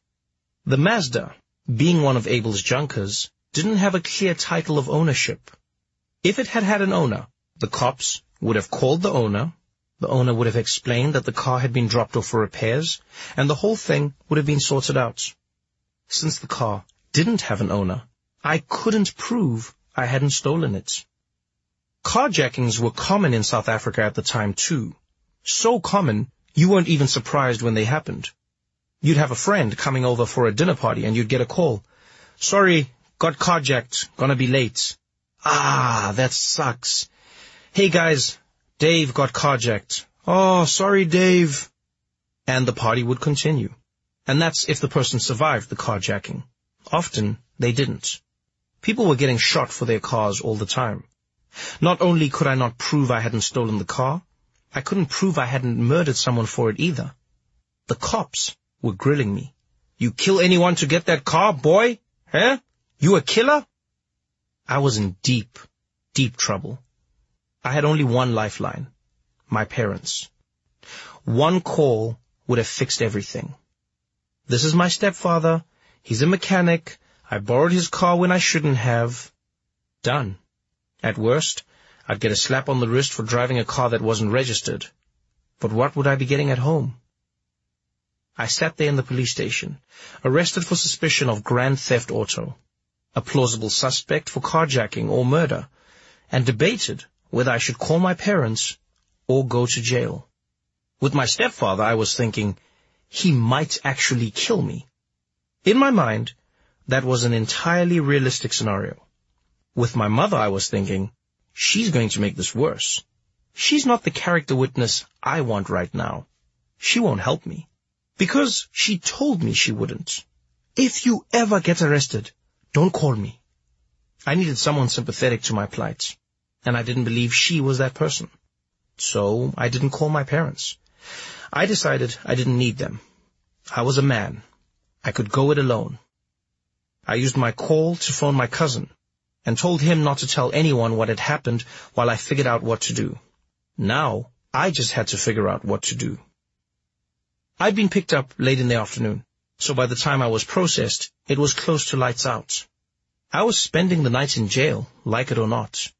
The Mazda, being one of Abel's junkers, didn't have a clear title of ownership. If it had had an owner, the cops would have called the owner, the owner would have explained that the car had been dropped off for repairs, and the whole thing would have been sorted out. Since the car didn't have an owner, I couldn't prove I hadn't stolen it. Carjackings were common in South Africa at the time too. So common, you weren't even surprised when they happened. You'd have a friend coming over for a dinner party and you'd get a call. Sorry, got carjacked, gonna be late. Ah, that sucks. Hey guys, Dave got carjacked. Oh, sorry Dave. And the party would continue. And that's if the person survived the carjacking. Often, they didn't. People were getting shot for their cars all the time. Not only could I not prove I hadn't stolen the car, I couldn't prove I hadn't murdered someone for it either. The cops were grilling me. You kill anyone to get that car, boy? Huh? You a killer? I was in deep, deep trouble. I had only one lifeline. My parents. One call would have fixed everything. This is my stepfather. He's a mechanic. I borrowed his car when I shouldn't have. Done. At worst, I'd get a slap on the wrist for driving a car that wasn't registered. But what would I be getting at home? I sat there in the police station, arrested for suspicion of grand theft auto, a plausible suspect for carjacking or murder, and debated whether I should call my parents or go to jail. With my stepfather, I was thinking, he might actually kill me. In my mind, that was an entirely realistic scenario. With my mother, I was thinking, she's going to make this worse. She's not the character witness I want right now. She won't help me. Because she told me she wouldn't. If you ever get arrested, don't call me. I needed someone sympathetic to my plight, and I didn't believe she was that person. So I didn't call my parents. I decided I didn't need them. I was a man. I could go it alone. I used my call to phone my cousin, and told him not to tell anyone what had happened while I figured out what to do. Now, I just had to figure out what to do. I'd been picked up late in the afternoon, so by the time I was processed, it was close to lights out. I was spending the night in jail, like it or not.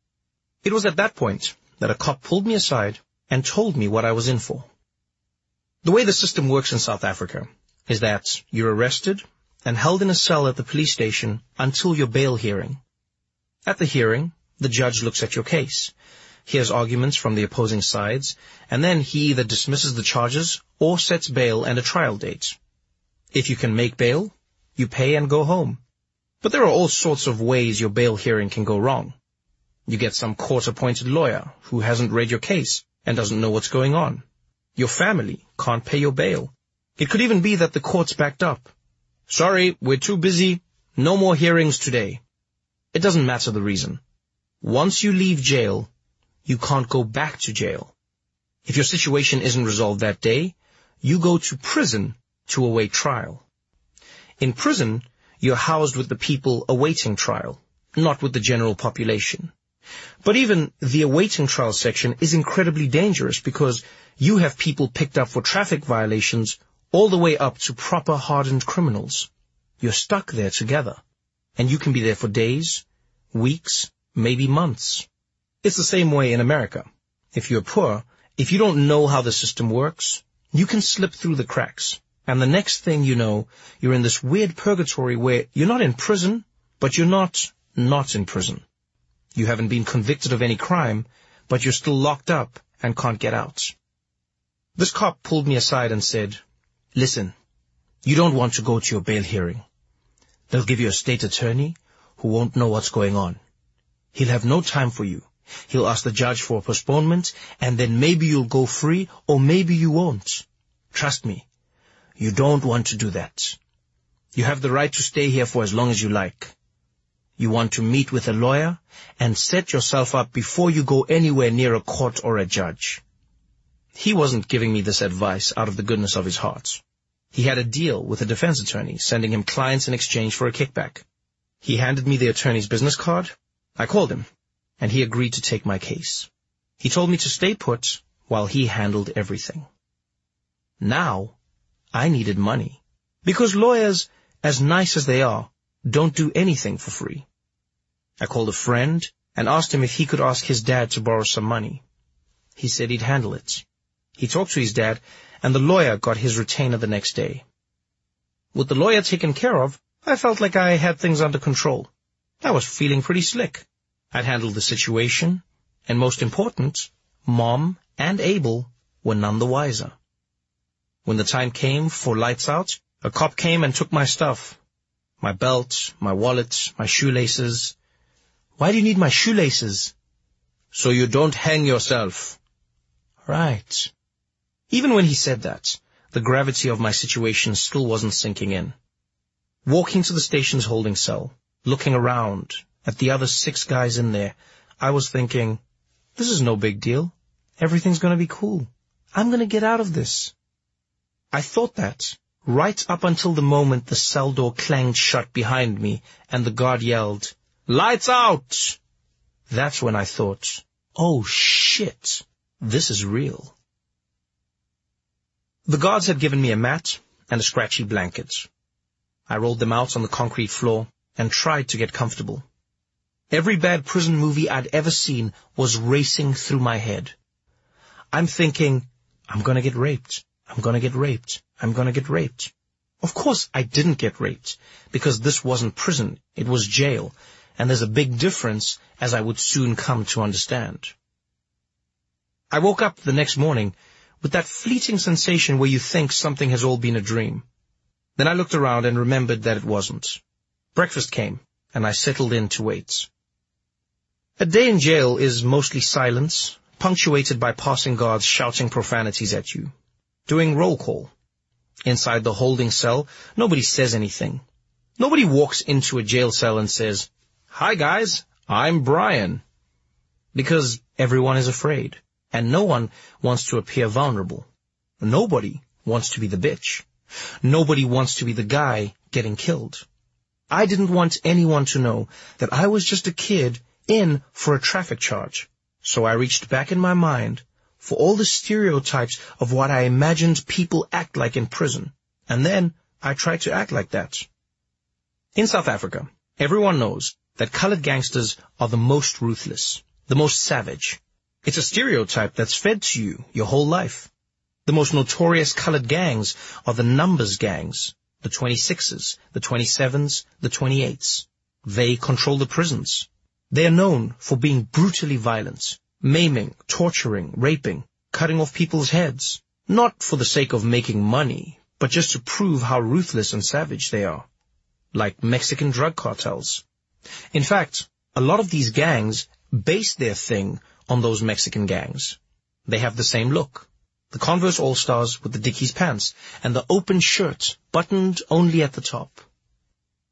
It was at that point that a cop pulled me aside and told me what I was in for. The way the system works in South Africa is that you're arrested and held in a cell at the police station until your bail hearing. At the hearing, the judge looks at your case, hears arguments from the opposing sides, and then he either dismisses the charges or sets bail and a trial date. If you can make bail, you pay and go home. But there are all sorts of ways your bail hearing can go wrong. You get some court-appointed lawyer who hasn't read your case and doesn't know what's going on. Your family can't pay your bail. It could even be that the court's backed up. Sorry, we're too busy. No more hearings today. It doesn't matter the reason. Once you leave jail, you can't go back to jail. If your situation isn't resolved that day, you go to prison to await trial. In prison, you're housed with the people awaiting trial, not with the general population. But even the awaiting trial section is incredibly dangerous because you have people picked up for traffic violations all the way up to proper hardened criminals. You're stuck there together and you can be there for days, weeks, maybe months. It's the same way in America. If you're poor, if you don't know how the system works, you can slip through the cracks. And the next thing you know, you're in this weird purgatory where you're not in prison, but you're not not in prison. You haven't been convicted of any crime, but you're still locked up and can't get out. This cop pulled me aside and said, Listen, You don't want to go to your bail hearing. They'll give you a state attorney who won't know what's going on. He'll have no time for you. He'll ask the judge for a postponement, and then maybe you'll go free, or maybe you won't. Trust me, you don't want to do that. You have the right to stay here for as long as you like. You want to meet with a lawyer and set yourself up before you go anywhere near a court or a judge. He wasn't giving me this advice out of the goodness of his heart. He had a deal with a defense attorney, sending him clients in exchange for a kickback. He handed me the attorney's business card. I called him, and he agreed to take my case. He told me to stay put while he handled everything. Now, I needed money. Because lawyers, as nice as they are, don't do anything for free. I called a friend and asked him if he could ask his dad to borrow some money. He said he'd handle it. He talked to his dad, and the lawyer got his retainer the next day. With the lawyer taken care of, I felt like I had things under control. I was feeling pretty slick. I'd handled the situation, and most important, Mom and Abel were none the wiser. When the time came for lights out, a cop came and took my stuff. My belt, my wallet, my shoelaces, why do you need my shoelaces? So you don't hang yourself. Right. Even when he said that, the gravity of my situation still wasn't sinking in. Walking to the station's holding cell, looking around at the other six guys in there, I was thinking, this is no big deal. Everything's gonna be cool. I'm gonna get out of this. I thought that right up until the moment the cell door clanged shut behind me and the guard yelled, Lights out! That's when I thought, oh shit, this is real. The guards had given me a mat and a scratchy blanket. I rolled them out on the concrete floor and tried to get comfortable. Every bad prison movie I'd ever seen was racing through my head. I'm thinking, I'm gonna get raped. I'm gonna get raped. I'm gonna get raped. Of course I didn't get raped, because this wasn't prison, it was jail, and there's a big difference, as I would soon come to understand. I woke up the next morning with that fleeting sensation where you think something has all been a dream. Then I looked around and remembered that it wasn't. Breakfast came, and I settled in to wait. A day in jail is mostly silence, punctuated by passing guards shouting profanities at you. Doing roll call. Inside the holding cell, nobody says anything. Nobody walks into a jail cell and says, Hi guys, I'm Brian. Because everyone is afraid, and no one wants to appear vulnerable. Nobody wants to be the bitch. Nobody wants to be the guy getting killed. I didn't want anyone to know that I was just a kid in for a traffic charge. So I reached back in my mind for all the stereotypes of what I imagined people act like in prison. And then I tried to act like that. In South Africa, everyone knows that colored gangsters are the most ruthless, the most savage. It's a stereotype that's fed to you your whole life. The most notorious colored gangs are the numbers gangs, the 26s, the 27s, the 28s. They control the prisons. They are known for being brutally violent, maiming, torturing, raping, cutting off people's heads, not for the sake of making money, but just to prove how ruthless and savage they are. Like Mexican drug cartels. In fact, a lot of these gangs base their thing on those Mexican gangs. They have the same look. The Converse All-Stars with the Dickies pants and the open shirt buttoned only at the top.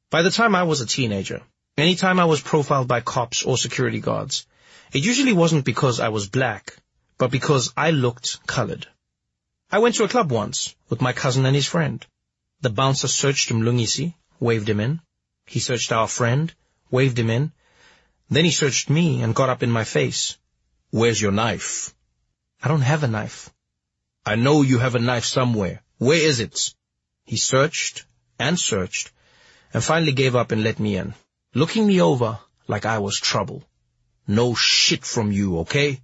By the time I was a teenager, anytime I was profiled by cops or security guards, it usually wasn't because I was black, but because I looked colored. I went to a club once with my cousin and his friend. The bouncer searched Mlungisi, waved him in. He searched our friend, waved him in. Then he searched me and got up in my face. Where's your knife? I don't have a knife. I know you have a knife somewhere. Where is it? He searched and searched and finally gave up and let me in, looking me over like I was trouble. No shit from you, okay?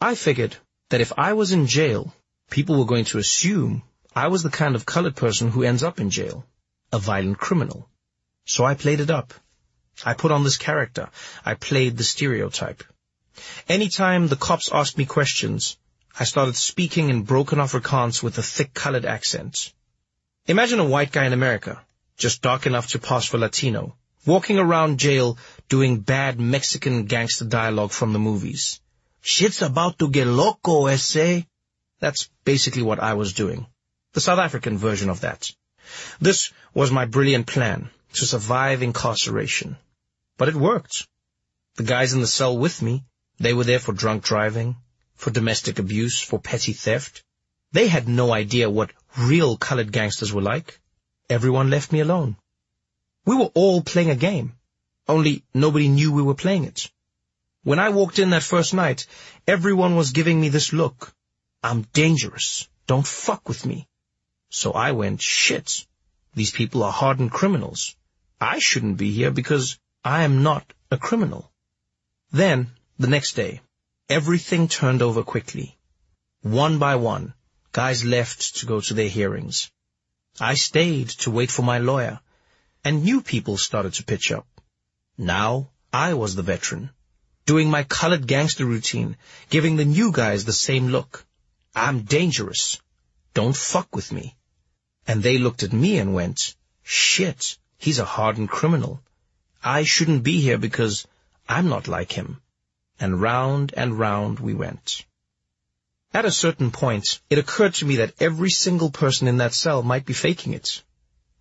I figured that if I was in jail, people were going to assume I was the kind of colored person who ends up in jail, a violent criminal. So I played it up. I put on this character. I played the stereotype. Anytime the cops asked me questions, I started speaking in broken Afrikaans with a thick colored accent. Imagine a white guy in America, just dark enough to pass for Latino, walking around jail doing bad Mexican gangster dialogue from the movies. Shit's about to get loco, ese. That's basically what I was doing. The South African version of that. This was my brilliant plan, to survive incarceration. But it worked. The guys in the cell with me, they were there for drunk driving, for domestic abuse, for petty theft. They had no idea what real colored gangsters were like. Everyone left me alone. We were all playing a game, only nobody knew we were playing it. When I walked in that first night, everyone was giving me this look. I'm dangerous. Don't fuck with me. So I went, shit, these people are hardened criminals. I shouldn't be here because I am not a criminal. Then, the next day, everything turned over quickly. One by one, Guys left to go to their hearings. I stayed to wait for my lawyer, and new people started to pitch up. Now I was the veteran, doing my colored gangster routine, giving the new guys the same look. I'm dangerous. Don't fuck with me. And they looked at me and went, shit, he's a hardened criminal. I shouldn't be here because I'm not like him. And round and round we went. At a certain point, it occurred to me that every single person in that cell might be faking it.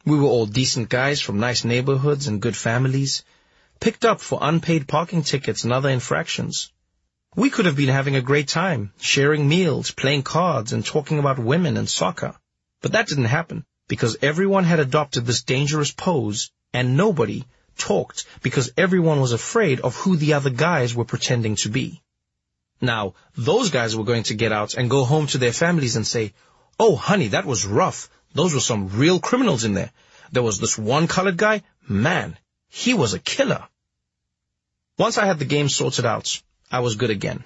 We were all decent guys from nice neighborhoods and good families, picked up for unpaid parking tickets and other infractions. We could have been having a great time, sharing meals, playing cards, and talking about women and soccer. But that didn't happen, because everyone had adopted this dangerous pose, and nobody talked because everyone was afraid of who the other guys were pretending to be. Now, those guys were going to get out and go home to their families and say, oh, honey, that was rough. Those were some real criminals in there. There was this one colored guy. Man, he was a killer. Once I had the game sorted out, I was good again.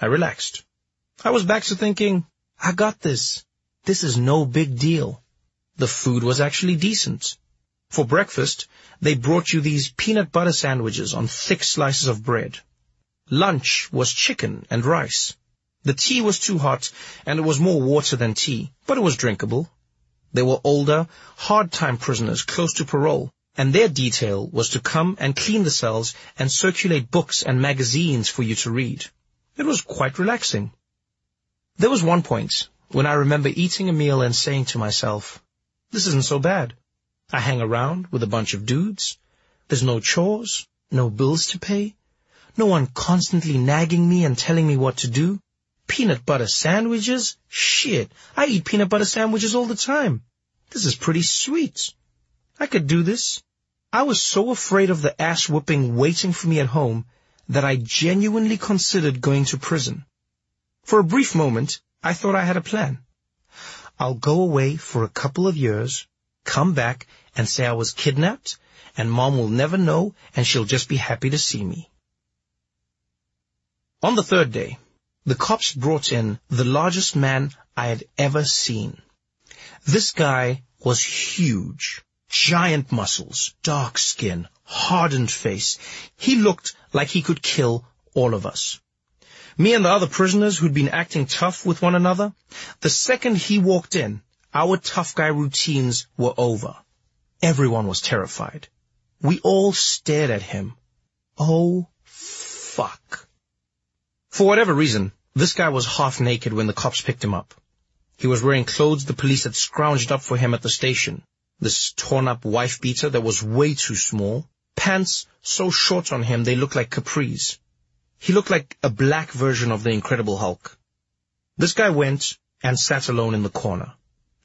I relaxed. I was back to thinking, I got this. This is no big deal. The food was actually decent. For breakfast, they brought you these peanut butter sandwiches on thick slices of bread. Lunch was chicken and rice. The tea was too hot, and it was more water than tea, but it was drinkable. They were older, hard-time prisoners close to parole, and their detail was to come and clean the cells and circulate books and magazines for you to read. It was quite relaxing. There was one point when I remember eating a meal and saying to myself, this isn't so bad. I hang around with a bunch of dudes. There's no chores, no bills to pay, no one constantly nagging me and telling me what to do. Peanut butter sandwiches? Shit, I eat peanut butter sandwiches all the time. This is pretty sweet. I could do this. I was so afraid of the ass whooping waiting for me at home that I genuinely considered going to prison. For a brief moment, I thought I had a plan. I'll go away for a couple of years, come back and say I was kidnapped, and mom will never know and she'll just be happy to see me. On the third day, the cops brought in the largest man I had ever seen. This guy was huge. Giant muscles, dark skin, hardened face. He looked like he could kill all of us. Me and the other prisoners who'd been acting tough with one another, the second he walked in, our tough guy routines were over. Everyone was terrified. We all stared at him. Oh, fuck. For whatever reason, this guy was half naked when the cops picked him up. He was wearing clothes the police had scrounged up for him at the station. This torn-up wife beater that was way too small. Pants so short on him they looked like capris. He looked like a black version of the Incredible Hulk. This guy went and sat alone in the corner.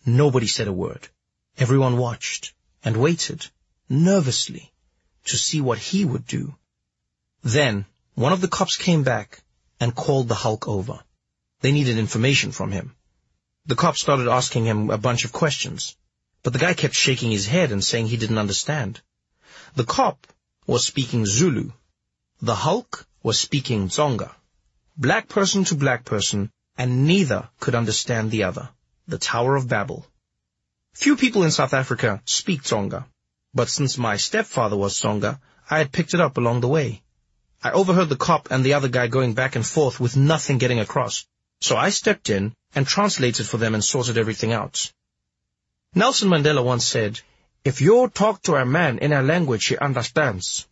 Nobody said a word. Everyone watched and waited, nervously, to see what he would do. Then, one of the cops came back and called the Hulk over. They needed information from him. The cop started asking him a bunch of questions, but the guy kept shaking his head and saying he didn't understand. The cop was speaking Zulu. The Hulk was speaking Tsonga. Black person to black person, and neither could understand the other. The Tower of Babel. Few people in South Africa speak Tsonga, but since my stepfather was Tsonga, I had picked it up along the way. I overheard the cop and the other guy going back and forth with nothing getting across, so I stepped in and translated for them and sorted everything out. Nelson Mandela once said, if you talk to a man in a language he understands,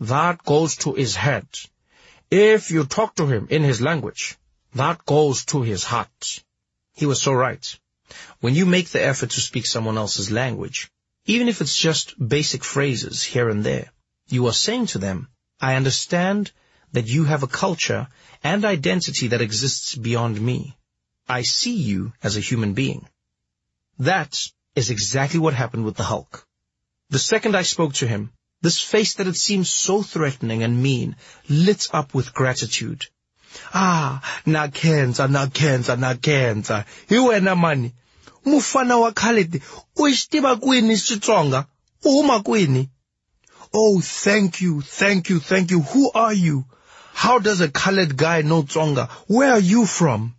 that goes to his head. If you talk to him in his language, that goes to his heart. He was so right. When you make the effort to speak someone else's language, even if it's just basic phrases here and there, you are saying to them, I understand that you have a culture and identity that exists beyond me. I see you as a human being. That is exactly what happened with the Hulk. The second I spoke to him, this face that had seemed so threatening and mean lit up with gratitude. Ah, nakenza, nakenza, nakenza. Hi wena mani. Mufana wa Khalid, u xi tiva kwini Xitsonga? U huma kwini? Oh, thank you, thank you, thank you. Who are you? How does a colored guy know Tsonga? Where are you from?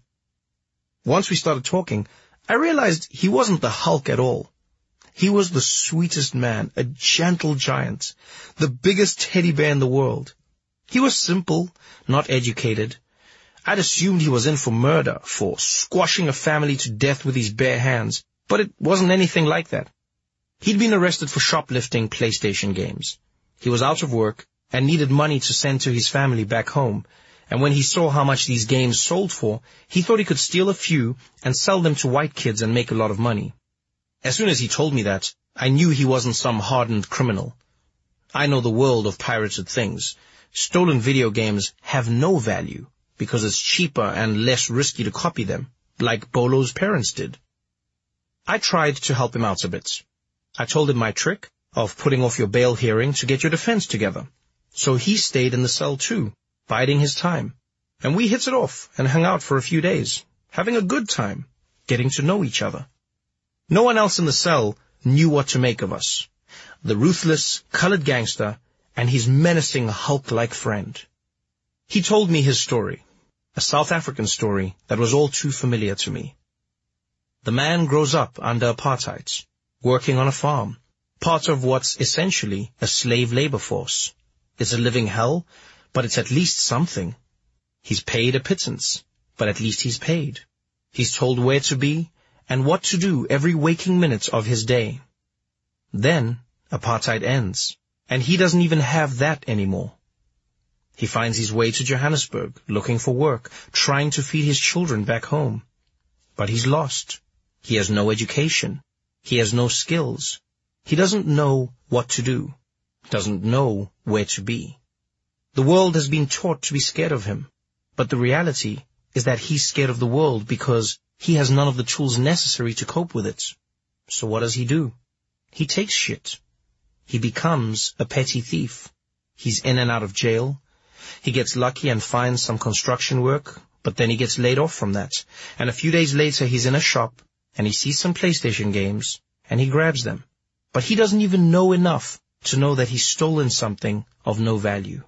Once we started talking, I realized he wasn't the Hulk at all. He was the sweetest man, a gentle giant, the biggest teddy bear in the world. He was simple, not educated. I'd assumed he was in for murder, for squashing a family to death with his bare hands, but it wasn't anything like that. He'd been arrested for shoplifting PlayStation games. He was out of work and needed money to send to his family back home, and when he saw how much these games sold for, he thought he could steal a few and sell them to white kids and make a lot of money. As soon as he told me that, I knew he wasn't some hardened criminal. I know the world of pirated things. Stolen video games have no value because it's cheaper and less risky to copy them, like Bolo's parents did. I tried to help him out a bit. I told him my trick of putting off your bail hearing to get your defense together. So he stayed in the cell too, biding his time. And we hit it off and hung out for a few days, having a good time, getting to know each other. No one else in the cell knew what to make of us. The ruthless, colored gangster and his menacing Hulk-like friend. He told me his story, a South African story that was all too familiar to me. The man grows up under apartheid, working on a farm, part of what's essentially a slave labor force. It's a living hell, but it's at least something. He's paid a pittance, but at least he's paid. He's told where to be and what to do every waking minute of his day. Then apartheid ends, and he doesn't even have that anymore. He finds his way to Johannesburg, looking for work, trying to feed his children back home. But he's lost. He has no education. He has no skills. He doesn't know what to do, doesn't know where to be. The world has been taught to be scared of him, but the reality is that he's scared of the world because he has none of the tools necessary to cope with it. So what does he do? He takes shit. He becomes a petty thief. He's in and out of jail. He gets lucky and finds some construction work, but then he gets laid off from that. And a few days later he's in a shop and he sees some PlayStation games and he grabs them. But he doesn't even know enough to know that he's stolen something of no value.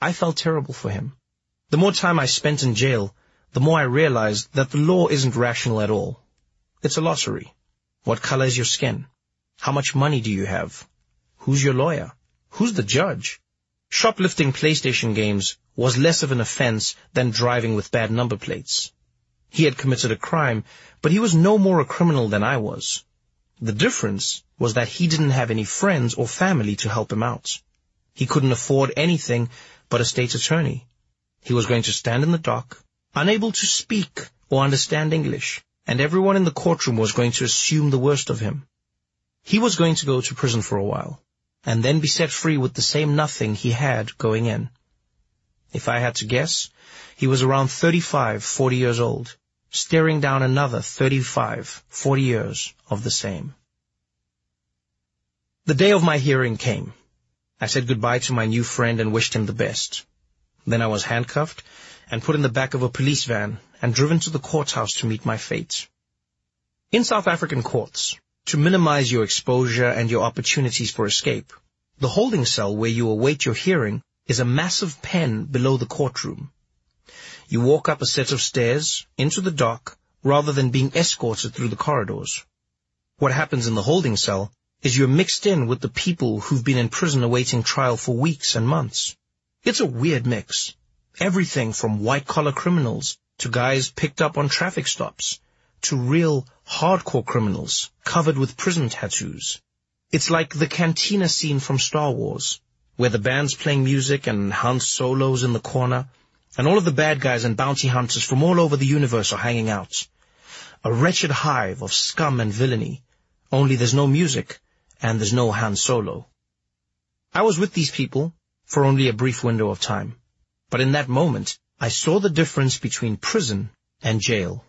I felt terrible for him. The more time I spent in jail, the more I realized that the law isn't rational at all. It's a lottery. What color is your skin? How much money do you have? Who's your lawyer? Who's the judge? Shoplifting PlayStation games was less of an offense than driving with bad number plates. He had committed a crime, but he was no more a criminal than I was. The difference was that he didn't have any friends or family to help him out. He couldn't afford anything but a state attorney. He was going to stand in the dock, unable to speak or understand English, and everyone in the courtroom was going to assume the worst of him. He was going to go to prison for a while, and then be set free with the same nothing he had going in. If I had to guess, he was around 35, 40 years old, staring down another 35, 40 years of the same. The day of my hearing came. I said goodbye to my new friend and wished him the best. Then I was handcuffed and put in the back of a police van and driven to the courthouse to meet my fate. In South African courts, to minimize your exposure and your opportunities for escape, the holding cell where you await your hearing is a massive pen below the courtroom. You walk up a set of stairs into the dock rather than being escorted through the corridors. What happens in the holding cell is you're mixed in with the people who've been in prison awaiting trial for weeks and months. It's a weird mix. Everything from white-collar criminals to guys picked up on traffic stops, to real hardcore criminals covered with prison tattoos. It's like the cantina scene from Star Wars, where the band's playing music and Han Solo's in the corner, and all of the bad guys and bounty hunters from all over the universe are hanging out. A wretched hive of scum and villainy, only there's no music, and there's no Han Solo. I was with these people for only a brief window of time, but in that moment, I saw the difference between prison and jail.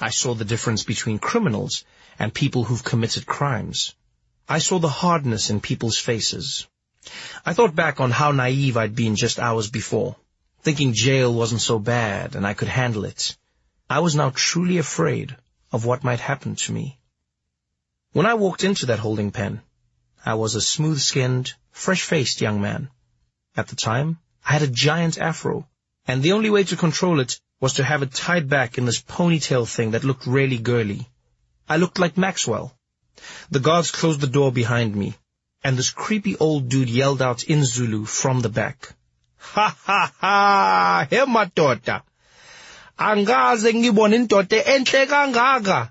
I saw the difference between criminals and people who've committed crimes. I saw the hardness in people's faces. I thought back on how naive I'd been just hours before, thinking jail wasn't so bad and I could handle it. I was now truly afraid of what might happen to me. When I walked into that holding pen, I was a smooth-skinned, fresh-faced young man. At the time, I had a giant afro, and the only way to control it was to have it tied back in this ponytail thing that looked really girly. I looked like Maxwell, the guards closed the door behind me, and this creepy old dude yelled out in Zulu from the back. Ha ha ha! He madoda! Angaze ngibone indoda enhle kangaka!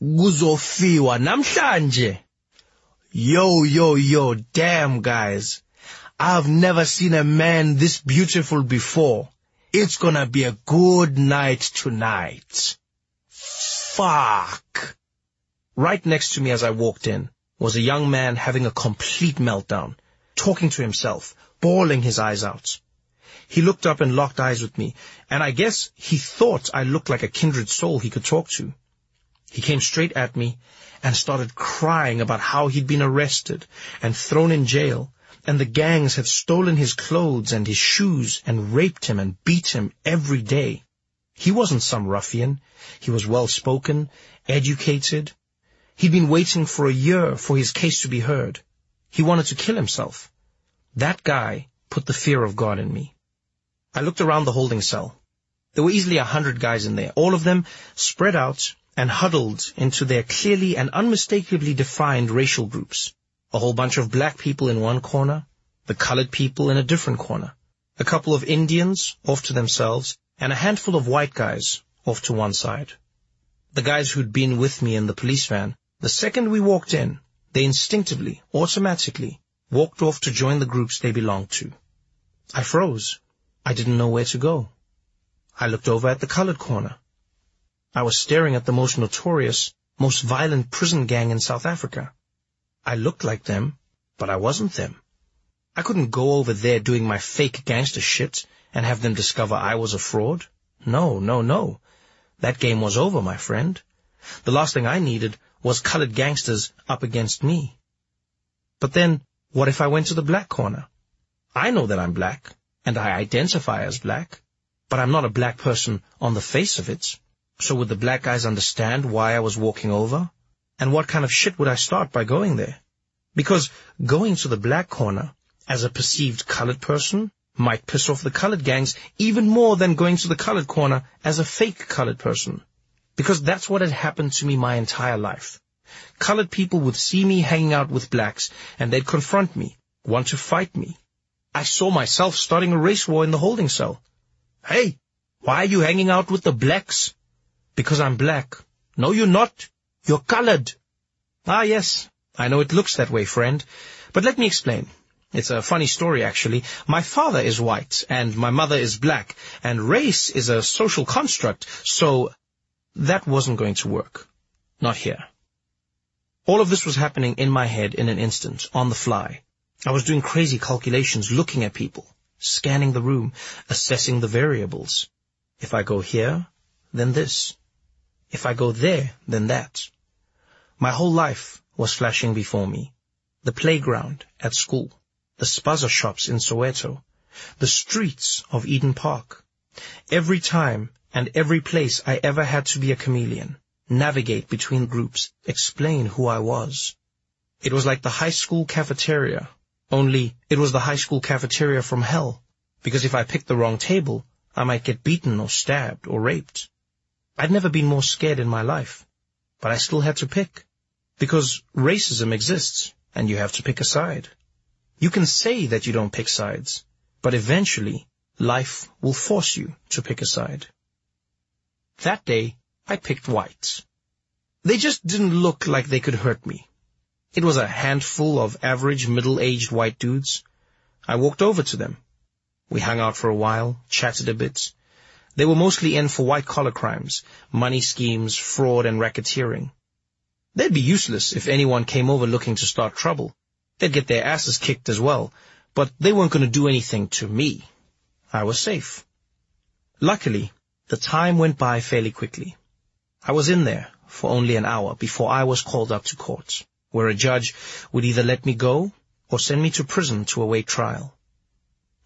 Kuzofiwa namhlanje! Yo, yo, yo, damn guys! I've never seen a man this beautiful before. It's gonna be a good night tonight. Fuck! Right next to me as I walked in was a young man having a complete meltdown, talking to himself, bawling his eyes out. He looked up and locked eyes with me, and I guess he thought I looked like a kindred soul he could talk to. He came straight at me and started crying about how he'd been arrested and thrown in jail, and the gangs had stolen his clothes and his shoes and raped him and beat him every day. He wasn't some ruffian. He was well-spoken, educated, He'd been waiting for a year for his case to be heard. He wanted to kill himself. That guy put the fear of God in me. I looked around the holding cell. There were easily a hundred guys in there, all of them spread out and huddled into their clearly and unmistakably defined racial groups. A whole bunch of black people in one corner, the colored people in a different corner, a couple of Indians off to themselves, and a handful of white guys off to one side. The guys who'd been with me in the police van the second we walked in, they instinctively, automatically, walked off to join the groups they belonged to. I froze. I didn't know where to go. I looked over at the colored corner. I was staring at the most notorious, most violent prison gang in South Africa. I looked like them, but I wasn't them. I couldn't go over there doing my fake gangster shit and have them discover I was a fraud. No, no, no. That game was over, my friend. The last thing I needed was colored gangsters up against me. But then, what if I went to the black corner? I know that I'm black, and I identify as black, but I'm not a black person on the face of it. So would the black guys understand why I was walking over? And what kind of shit would I start by going there? Because going to the black corner as a perceived colored person might piss off the colored gangs even more than going to the colored corner as a fake colored person. Because that's what had happened to me my entire life. Colored people would see me hanging out with blacks, and they'd confront me, want to fight me. I saw myself starting a race war in the holding cell. Hey, why are you hanging out with the blacks? Because I'm black. No, you're not. You're colored. Ah, yes. I know it looks that way, friend. But let me explain. It's a funny story, actually. My father is white, and my mother is black, and race is a social construct, so that wasn't going to work. Not here. All of this was happening in my head in an instant, on the fly. I was doing crazy calculations, looking at people, scanning the room, assessing the variables. If I go here, then this. If I go there, then that. My whole life was flashing before me. The playground at school, the spaza shops in Soweto, the streets of Eden Park. Every time and every place I ever had to be a chameleon, navigate between groups, explain who I was. It was like the high school cafeteria, only it was the high school cafeteria from hell, because if I picked the wrong table, I might get beaten or stabbed or raped. I'd never been more scared in my life, but I still had to pick, because racism exists, and you have to pick a side. You can say that you don't pick sides, but eventually life will force you to pick a side. That day, I picked whites. They just didn't look like they could hurt me. It was a handful of average middle-aged white dudes. I walked over to them. We hung out for a while, chatted a bit. They were mostly in for white-collar crimes, money schemes, fraud, and racketeering. They'd be useless if anyone came over looking to start trouble. They'd get their asses kicked as well, but they weren't going to do anything to me. I was safe. Luckily, the time went by fairly quickly. I was in there for only an hour before I was called up to court, where a judge would either let me go or send me to prison to await trial.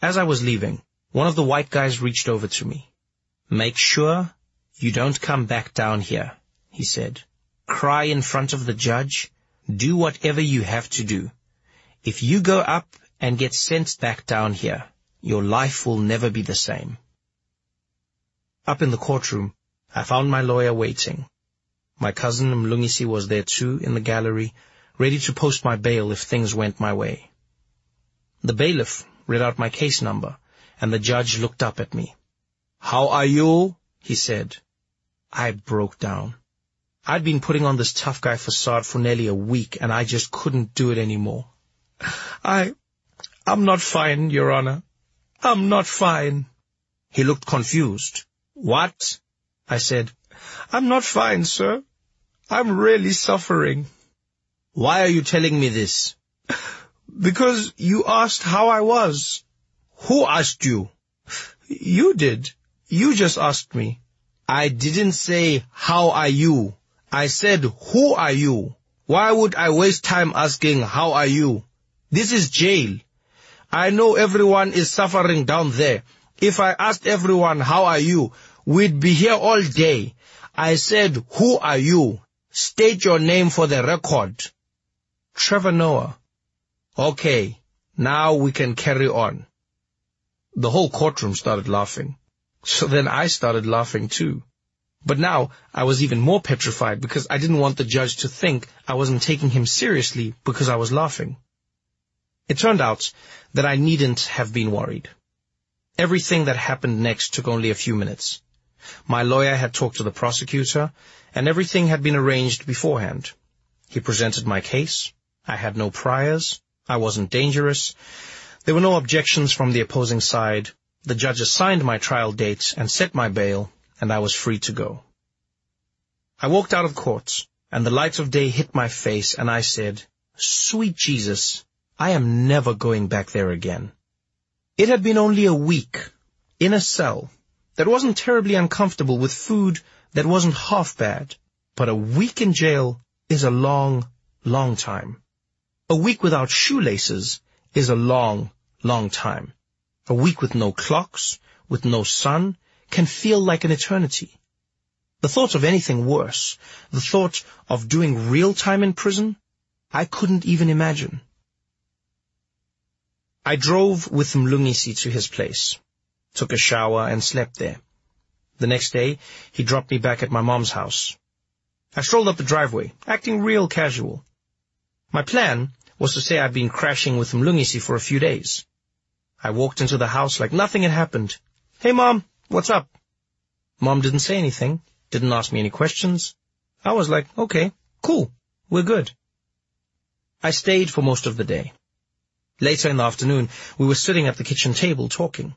As I was leaving, one of the white guys reached over to me. Make sure you don't come back down here, he said. Cry in front of the judge. Do whatever you have to do. If you go up and get sent back down here, your life will never be the same. Up in the courtroom, I found my lawyer waiting. My cousin Mlungisi was there too in the gallery, ready to post my bail if things went my way. The bailiff read out my case number, and the judge looked up at me. How are you? he said. I broke down. I'd been putting on this tough guy facade for nearly a week, and I just couldn't do it anymore. *laughs* I, I'm not fine, Your Honor. I'm not fine. He looked confused. What? I said. I'm not fine, sir. I'm really suffering. Why are you telling me this? *laughs* Because you asked how I was. Who asked you? You did. You just asked me. I didn't say, how are you? I said, who are you? Why would I waste time asking, how are you? This is jail. I know everyone is suffering down there. If I asked everyone, how are you? We'd be here all day. I said, who are you? State your name for the record. Trevor Noah. Okay, now we can carry on. The whole courtroom started laughing. So then I started laughing too. But now I was even more petrified because I didn't want the judge to think I wasn't taking him seriously because I was laughing. It turned out that I needn't have been worried. Everything that happened next took only a few minutes. My lawyer had talked to the prosecutor, and everything had been arranged beforehand. He presented my case. I had no priors. I wasn't dangerous. There were no objections from the opposing side. The judge assigned my trial date and set my bail, and I was free to go. I walked out of court, and the light of day hit my face, and I said, Sweet Jesus, I am never going back there again. It had been only a week in a cell that wasn't terribly uncomfortable with food that wasn't half bad, but a week in jail is a long, long time. A week without shoelaces is a long, long time. A week with no clocks, with no sun, can feel like an eternity. The thought of anything worse, the thought of doing real time in prison, I couldn't even imagine. I drove with Mlungisi to his place, took a shower and slept there. The next day, he dropped me back at my mom's house. I strolled up the driveway, acting real casual. My plan was to say I'd been crashing with Mlungisi for a few days. I walked into the house like nothing had happened. Hey mom, what's up? Mom didn't say anything, didn't ask me any questions. I was like, okay, cool, we're good. I stayed for most of the day. Later in the afternoon, we were sitting at the kitchen table talking.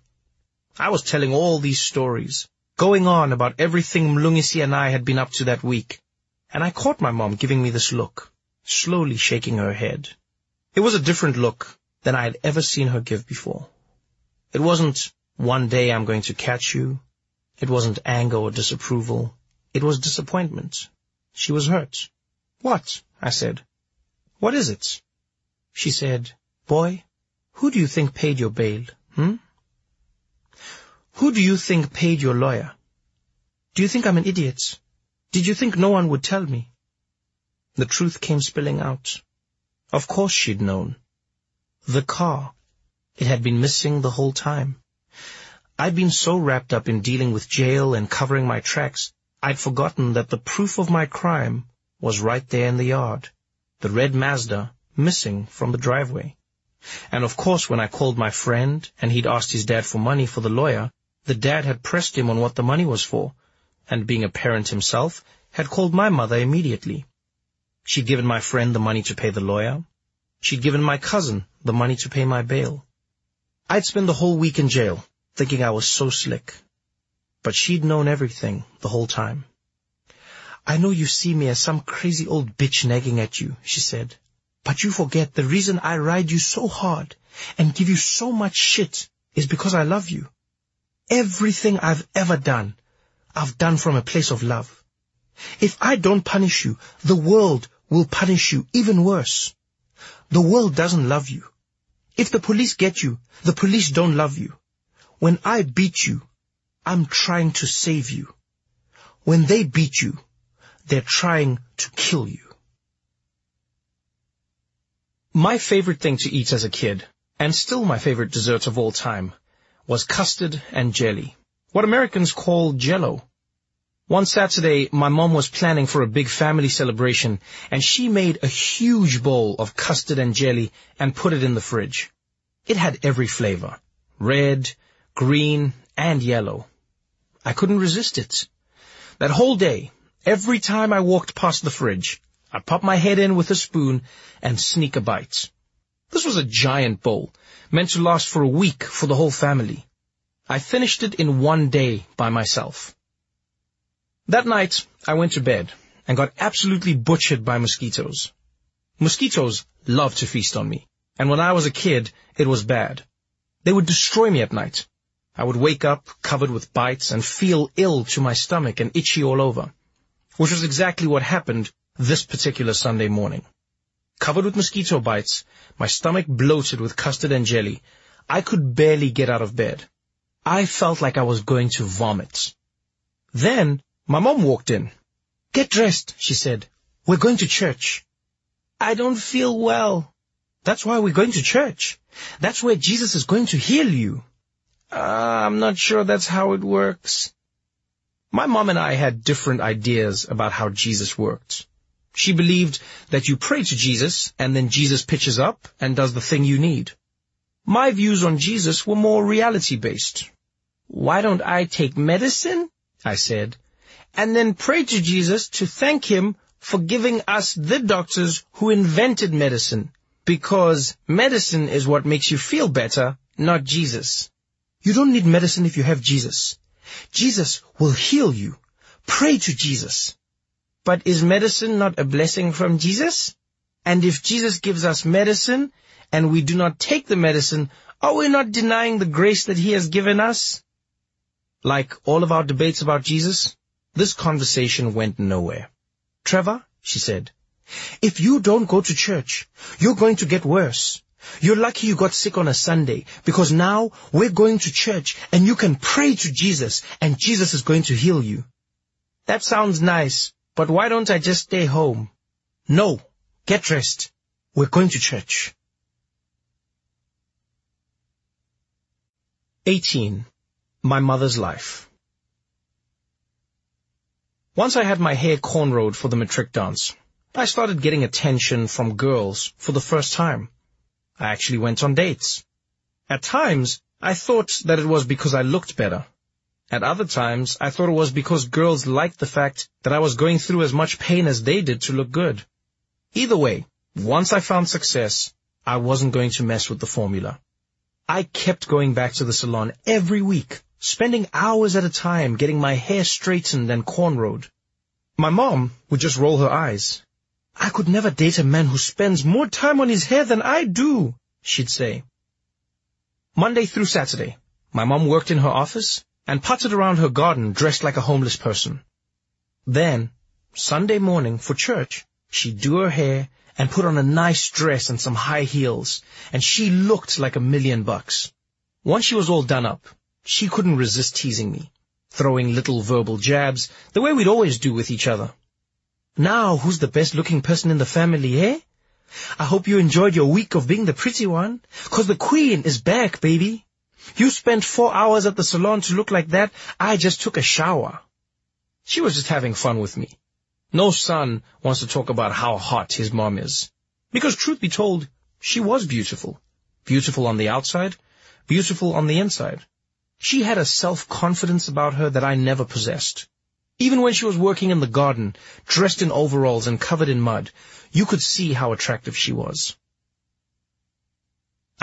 I was telling all these stories, going on about everything Mlungisi and I had been up to that week, and I caught my mom giving me this look, slowly shaking her head. It was a different look than I had ever seen her give before. It wasn't, one day I'm going to catch you. It wasn't anger or disapproval. It was disappointment. She was hurt. What? I said. What is it? She said, Boy, who do you think paid your bail, hmm? Who do you think paid your lawyer? Do you think I'm an idiot? Did you think no one would tell me? The truth came spilling out. Of course she'd known. The car. It had been missing the whole time. I'd been so wrapped up in dealing with jail and covering my tracks, I'd forgotten that the proof of my crime was right there in the yard. The red Mazda missing from the driveway. And of course, when I called my friend and he'd asked his dad for money for the lawyer, the dad had pressed him on what the money was for. and being a parent himself, had called my mother immediately. She'd given my friend the money to pay the lawyer. She'd given my cousin the money to pay my bail. I'd spend the whole week in jail, thinking I was so slick. But she'd known everything the whole time. I know you see me as some crazy old bitch nagging at you, she said. But you forget the reason I ride you so hard and give you so much shit is because I love you. Everything I've ever done, I've done from a place of love. If I don't punish you, the world will punish you even worse. The world doesn't love you. If the police get you, the police don't love you. When I beat you, I'm trying to save you. When they beat you, they're trying to kill you. My favorite thing to eat as a kid, and still my favorite dessert of all time, was custard and jelly. What Americans call jello. One Saturday, my mom was planning for a big family celebration, and she made a huge bowl of custard and jelly and put it in the fridge. It had every flavor. Red, green, and yellow. I couldn't resist it. That whole day, every time I walked past the fridge, I'd pop my head in with a spoon and sneak a bite. This was a giant bowl, meant to last for a week for the whole family. I finished it in one day by myself. That night, I went to bed and got absolutely butchered by mosquitoes. Mosquitoes love to feast on me, and when I was a kid, it was bad. They would destroy me at night. I would wake up covered with bites and feel ill to my stomach and itchy all over, which was exactly what happened this particular Sunday morning. Covered with mosquito bites, my stomach bloated with custard and jelly, I could barely get out of bed. I felt like I was going to vomit. Then my mom walked in. Get dressed, she said. We're going to church. I don't feel well. That's why we're going to church. That's where Jesus is going to heal you. Uh, I'm not sure that's how it works. My mom and I had different ideas about how Jesus worked. She believed that you pray to Jesus and then Jesus pitches up and does the thing you need. My views on Jesus were more reality-based. Why don't I take medicine? I said and then pray to Jesus to thank him for giving us the doctors who invented medicine, because medicine is what makes you feel better, not Jesus. You don't need medicine if you have Jesus. Jesus will heal you. Pray to Jesus. But is medicine not a blessing from Jesus? And if Jesus gives us medicine and we do not take the medicine, are we not denying the grace that he has given us? Like all of our debates about Jesus, this conversation went nowhere. Trevor, she said, if you don't go to church, you're going to get worse. You're lucky you got sick on a Sunday because now we're going to church and you can pray to Jesus and Jesus is going to heal you. That sounds nice, but why don't I just stay home? No, get dressed. We're going to church. 18. My Mother's Life once I had my hair cornrowed for the matric dance, I started getting attention from girls for the first time. I actually went on dates. At times, I thought that it was because I looked better. At other times, I thought it was because girls liked the fact that I was going through as much pain as they did to look good. Either way, once I found success, I wasn't going to mess with the formula. I kept going back to the salon every week spending hours at a time getting my hair straightened and cornrowed. My mom would just roll her eyes. I could never date a man who spends more time on his hair than I do, she'd say. Monday through Saturday, my mom worked in her office and potted around her garden dressed like a homeless person. Then, Sunday morning for church, she'd do her hair and put on a nice dress and some high heels, and she looked like a million bucks. Once she was all done up, she couldn't resist teasing me, throwing little verbal jabs, the way we'd always do with each other. Now, who's the best looking person in the family, eh? I hope you enjoyed your week of being the pretty one, 'cause the queen is back, baby. You spent four hours at the salon to look like that. I just took a shower. She was just having fun with me. No son wants to talk about how hot his mom is. Because truth be told, she was beautiful. Beautiful on the outside, beautiful on the inside. She had a self-confidence about her that I never possessed. Even when she was working in the garden, dressed in overalls and covered in mud, you could see how attractive she was.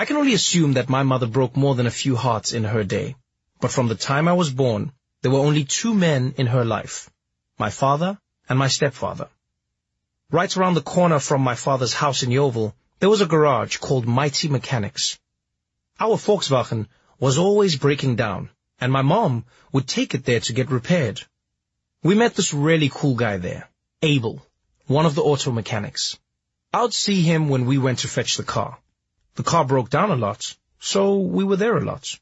I can only assume that my mother broke more than a few hearts in her day. But from the time I was born, there were only two men in her life, my father and my stepfather. Right around the corner from my father's house in Yeoville, there was a garage called Mighty Mechanics. Our Volkswagen was always breaking down, and my mom would take it there to get repaired. We met this really cool guy there, Abel, one of the auto mechanics. I would see him when we went to fetch the car. The car broke down a lot, so we were there a lot.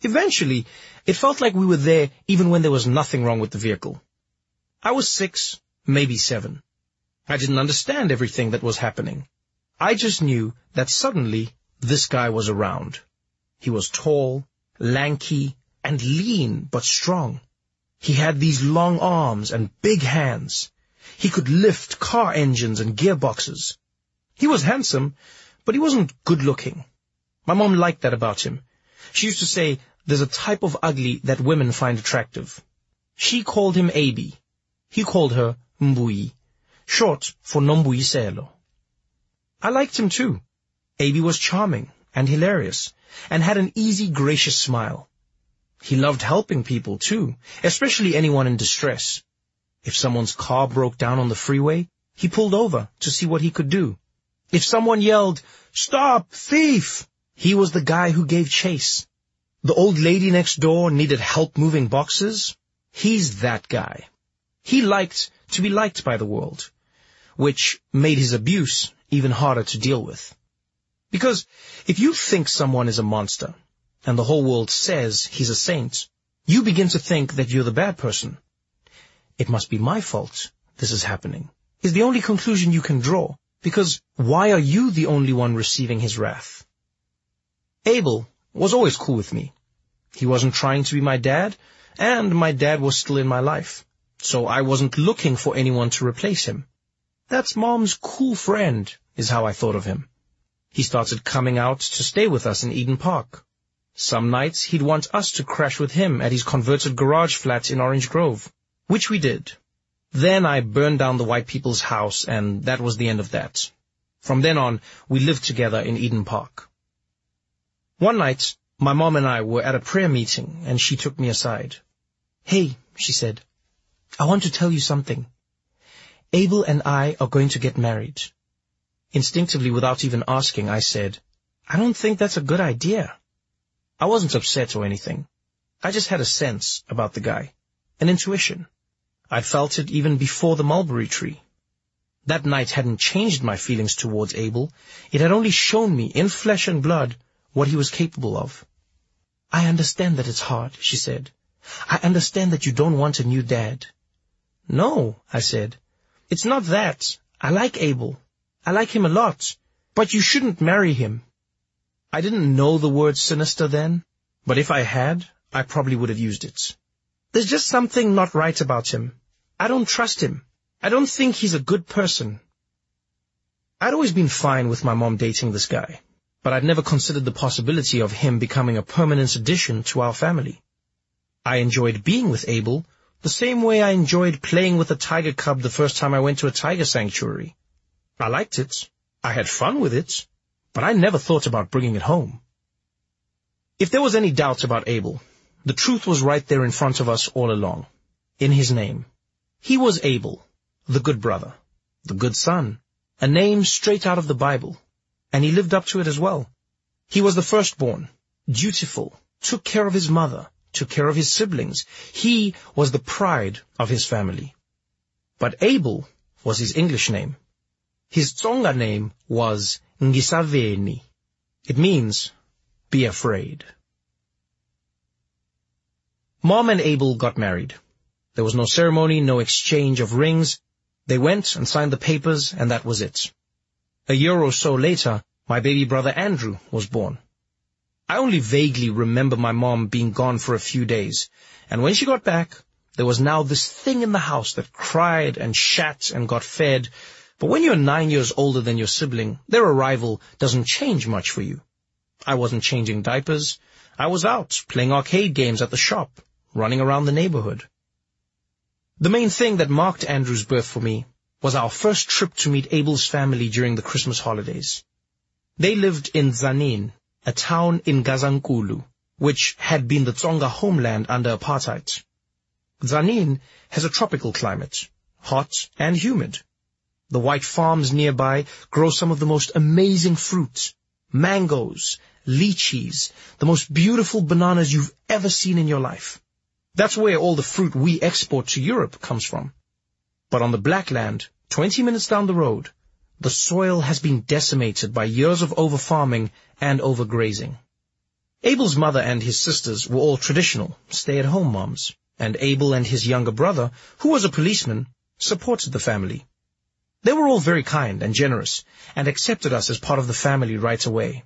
Eventually, it felt like we were there even when there was nothing wrong with the vehicle. I was six, maybe seven. I didn't understand everything that was happening. I just knew that suddenly this guy was around. He was tall, lanky, and lean but strong. He had these long arms and big hands. He could lift car engines and gearboxes. He was handsome, but he wasn't good-looking. My mom liked that about him. She used to say, there's a type of ugly that women find attractive. She called him Abi. He called her Mbuyi, short for Nombuyiselo. I liked him too. Abi was charming and hilarious, and had an easy, gracious smile. He loved helping people, too, especially anyone in distress. If someone's car broke down on the freeway, he pulled over to see what he could do. If someone yelled, Stop, thief! He was the guy who gave chase. The old lady next door needed help moving boxes. He's that guy. He liked to be liked by the world, which made his abuse even harder to deal with. Because if you think someone is a monster, and the whole world says he's a saint, you begin to think that you're the bad person. It must be my fault this is happening, is the only conclusion you can draw, because why are you the only one receiving his wrath? Abel was always cool with me. He wasn't trying to be my dad, and my dad was still in my life, so I wasn't looking for anyone to replace him. That's mom's cool friend, is how I thought of him. He started coming out to stay with us in Eden Park. Some nights he'd want us to crash with him at his converted garage flat in Orange Grove, which we did. Then I burned down the white people's house, and that was the end of that. From then on, we lived together in Eden Park. One night, my mom and I were at a prayer meeting, and she took me aside. Hey, she said, I want to tell you something. Abel and I are going to get married. Instinctively, without even asking, I said, I don't think that's a good idea. I wasn't upset or anything. I just had a sense about the guy, an intuition. I felt it even before the mulberry tree. That night hadn't changed my feelings towards Abel. It had only shown me, in flesh and blood, what he was capable of. I understand that it's hard, she said. I understand that you don't want a new dad. No, I said. It's not that. I like Abel. I like him a lot. But you shouldn't marry him. I didn't know the word sinister then, but if I had, I probably would have used it. There's just something not right about him. I don't trust him. I don't think he's a good person. I'd always been fine with my mom dating this guy, but I'd never considered the possibility of him becoming a permanent addition to our family. I enjoyed being with Abel the same way I enjoyed playing with a tiger cub the first time I went to a tiger sanctuary. I liked it. I had fun with it but I never thought about bringing it home. If there was any doubt about Abel, the truth was right there in front of us all along, in his name. He was Abel, the good brother, the good son, a name straight out of the Bible, and he lived up to it as well. He was the firstborn, dutiful, took care of his mother, took care of his siblings. He was the pride of his family. But Abel was his English name. His Tsonga name was Ngisaveni. It means, be afraid. Mom and Abel got married. There was no ceremony, no exchange of rings. They went and signed the papers, and that was it. A year or so later, my baby brother Andrew was born. I only vaguely remember my mom being gone for a few days, and when she got back, there was now this thing in the house that cried and shat and got fed, but when you're nine years older than your sibling, their arrival doesn't change much for you. I wasn't changing diapers. I was out playing arcade games at the shop, running around the neighborhood. The main thing that marked Andrew's birth for me was our first trip to meet Abel's family during the Christmas holidays. They lived in Tzaneen, a town in Gazankulu, which had been the Tsonga homeland under apartheid. Tzaneen has a tropical climate, hot and humid. The white farms nearby grow some of the most amazing fruits, mangoes, lychees, the most beautiful bananas you've ever seen in your life. That's where all the fruit we export to Europe comes from. But on the Black Land, 20 minutes down the road, the soil has been decimated by years of overfarming and overgrazing. Abel's mother and his sisters were all traditional, stay-at-home moms, and Abel and his younger brother, who was a policeman, supported the family. They were all very kind and generous, and accepted us as part of the family right away.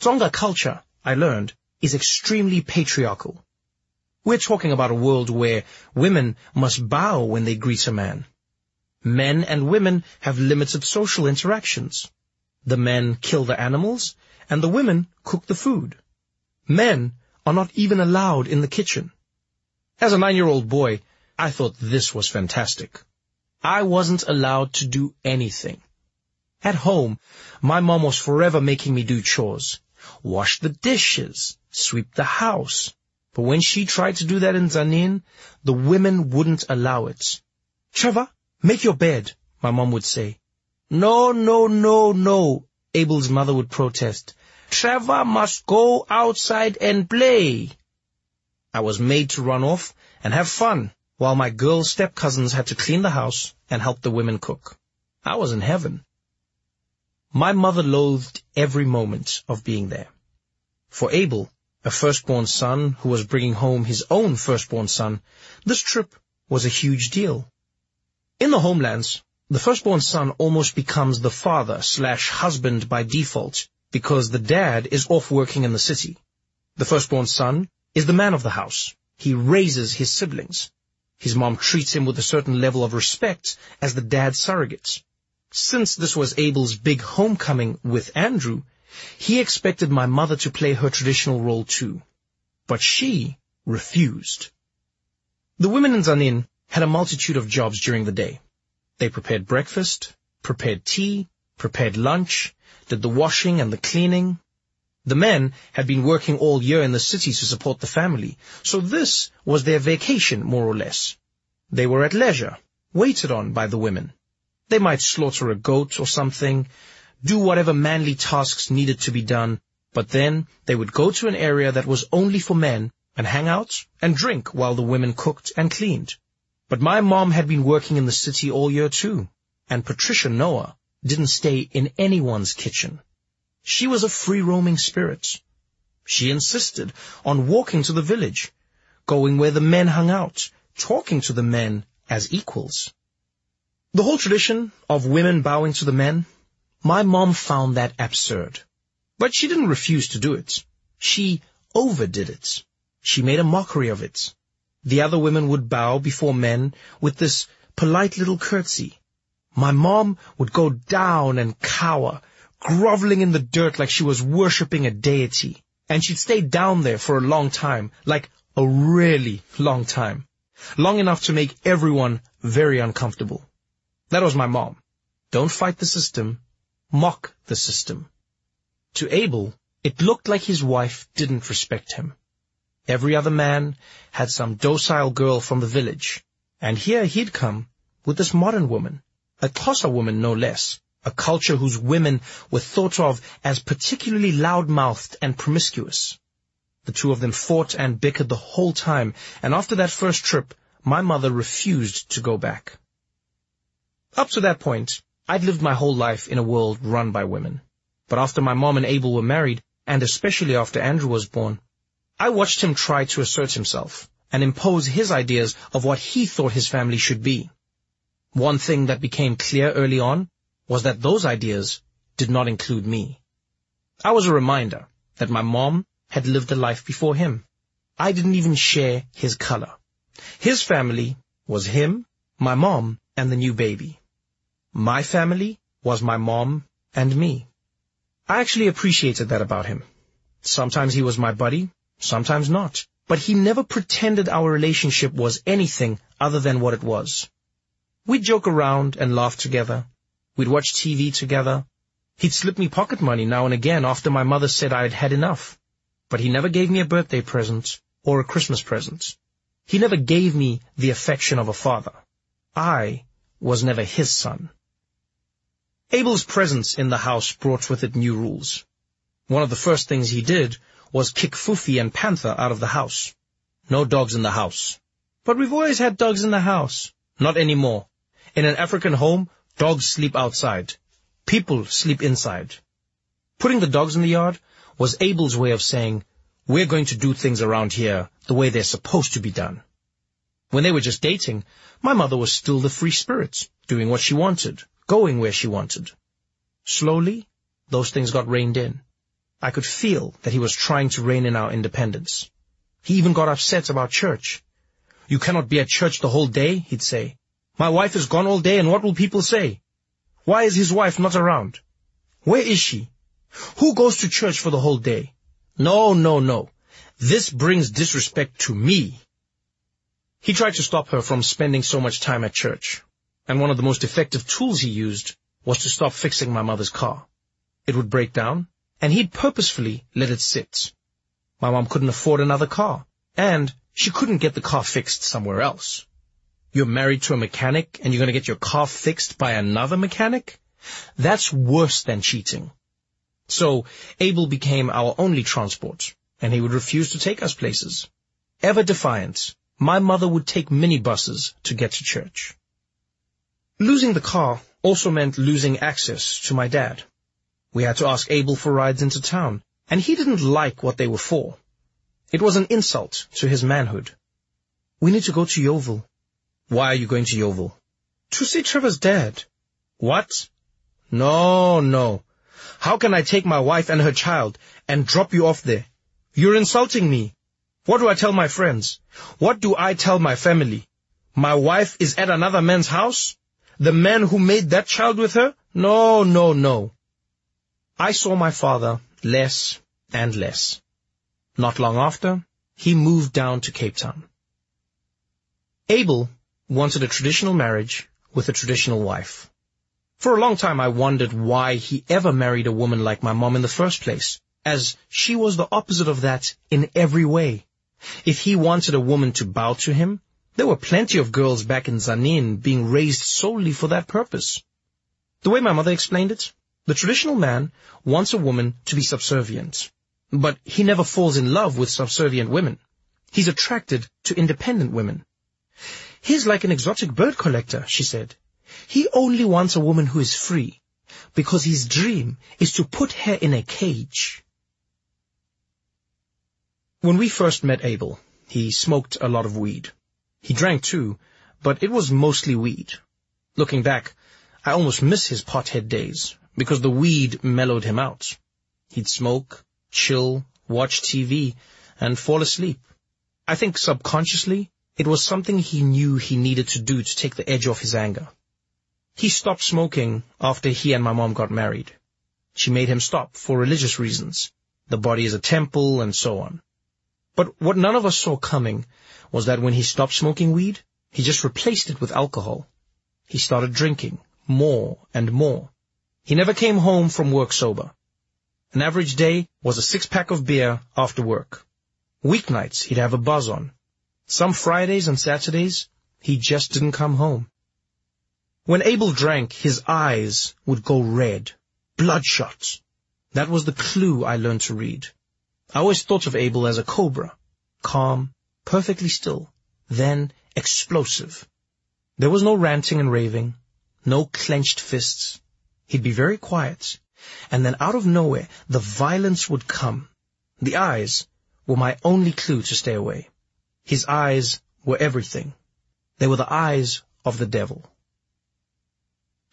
Tsonga culture, I learned, is extremely patriarchal. We're talking about a world where women must bow when they greet a man. Men and women have limited social interactions. The men kill the animals, and the women cook the food. Men are not even allowed in the kitchen. As a nine-year-old boy, I thought this was fantastic. I wasn't allowed to do anything. At home, my mom was forever making me do chores. Wash the dishes, sweep the house, but when she tried to do that in Tzaneen, the women wouldn't allow it. Trevor, make your bed, my mom would say. No, no, no, no, Abel's mother would protest. Trevor must go outside and play. I was made to run off and have fun, while my girl step-cousins had to clean the house and help the women cook. I was in heaven. My mother loathed every moment of being there. For Abel, a firstborn son who was bringing home his own firstborn son, this trip was a huge deal. In the homelands, the firstborn son almost becomes the father slash husband by default because the dad is off working in the city. The firstborn son is the man of the house. He raises his siblings. His mom treats him with a certain level of respect as the dad's surrogate. Since this was Abel's big homecoming with Andrew, he expected my mother to play her traditional role too, but she refused. The women in Tzaneen had a multitude of jobs during the day. They prepared breakfast, prepared tea, prepared lunch, did the washing and the cleaning. The men had been working all year in the city to support the family, so this was their vacation, more or less. They were at leisure, waited on by the women. They might slaughter a goat or something, do whatever manly tasks needed to be done, but then they would go to an area that was only for men and hang out and drink while the women cooked and cleaned. But my mom had been working in the city all year too, and Patricia Noah didn't stay in anyone's kitchen. She was a free-roaming spirit. She insisted on walking to the village, going where the men hung out, talking to the men as equals. The whole tradition of women bowing to the men my mom found that absurd. But she didn't refuse to do it. She overdid it. She made a mockery of it. The other women would bow before men with this polite little curtsy. My mom would go down and cower, groveling in the dirt like she was worshipping a deity. And she'd stay down there for a long time, like a really long time. Long enough to make everyone very uncomfortable. That was my mom. Don't fight the system, mock the system. To Abel, it looked like his wife didn't respect him. Every other man had some docile girl from the village, and here he'd come with this modern woman, a Xhosa woman no less, a culture whose women were thought of as particularly loud-mouthed and promiscuous. The two of them fought and bickered the whole time, and after that first trip, my mother refused to go back. Up to that point, I'd lived my whole life in a world run by women. But after my mom and Abel were married, and especially after Andrew was born, I watched him try to assert himself and impose his ideas of what he thought his family should be. One thing that became clear early on was that those ideas did not include me. I was a reminder that my mom had lived a life before him. I didn't even share his color. His family was him, my mom, and the new baby. My family was my mom and me. I actually appreciated that about him. Sometimes he was my buddy, sometimes not. but he never pretended our relationship was anything other than what it was. We'd joke around and laugh together. We'd watch TV together. He'd slip me pocket money now and again after my mother said I'd had enough. But he never gave me a birthday present or a Christmas present. He never gave me the affection of a father. I was never his son. Abel's presence in the house brought with it new rules. One of the first things he did was kick Fufi and Panther out of the house. No dogs in the house. But we've always had dogs in the house. Not anymore. In an African home, dogs sleep outside. People sleep inside. Putting the dogs in the yard was Abel's way of saying, we're going to do things around here the way they're supposed to be done. When they were just dating, my mother was still the free spirit, doing what she wanted, going where she wanted. Slowly, those things got reined in. I could feel that he was trying to rein in our independence. He even got upset about church. You cannot be at church the whole day, he'd say. My wife is gone all day and what will people say? Why is his wife not around? Where is she? Who goes to church for the whole day? No, no, no. This brings disrespect to me. He tried to stop her from spending so much time at church, and one of the most effective tools he used was to stop fixing my mother's car. It would break down, and he'd purposefully let it sit. My mom couldn't afford another car, and she couldn't get the car fixed somewhere else. You're married to a mechanic and you're going to get your car fixed by another mechanic? That's worse than cheating. So Abel became our only transport, and he would refuse to take us places. Ever defiant, my mother would take minibuses to get to church. Losing the car also meant losing access to my dad. We had to ask Abel for rides into town, and he didn't like what they were for. It was an insult to his manhood. We need to go to Yeoville. Why are you going to Yeoville? To see Trevor's dad. What? No, no. How can I take my wife and her child and drop you off there? You're insulting me. What do I tell my friends? What do I tell my family? My wife is at another man's house? The man who made that child with her? No, no, no. I saw my father less and less. Not long after, he moved down to Cape Town. Abel wanted a traditional marriage with a traditional wife. For a long time I wondered why he ever married a woman like my mom in the first place, as she was the opposite of that in every way. If he wanted a woman to bow to him, there were plenty of girls back in Tzaneen being raised solely for that purpose. The way my mother explained it, the traditional man wants a woman to be subservient, but he never falls in love with subservient women. He's attracted to independent women. He's like an exotic bird collector, she said. He only wants a woman who is free, because his dream is to put her in a cage. When we first met Abel, he smoked a lot of weed. He drank too, but it was mostly weed. Looking back, I almost miss his pothead days, because the weed mellowed him out. He'd smoke, chill, watch TV, and fall asleep. I think subconsciously, it was something he knew he needed to do to take the edge off his anger. He stopped smoking after he and my mom got married. She made him stop for religious reasons. The body is a temple and so on. But what none of us saw coming was that when he stopped smoking weed, he just replaced it with alcohol. He started drinking more and more. He never came home from work sober. An average day was a six-pack of beer after work. Weeknights, he'd have a buzz on. Some Fridays and Saturdays, he just didn't come home. When Abel drank, his eyes would go red, bloodshot. That was the clue I learned to read. I always thought of Abel as a cobra, calm, perfectly still, then explosive. There was no ranting and raving, no clenched fists, He'd be very quiet, and then out of nowhere, the violence would come. The eyes were my only clue to stay away. His eyes were everything. They were the eyes of the devil.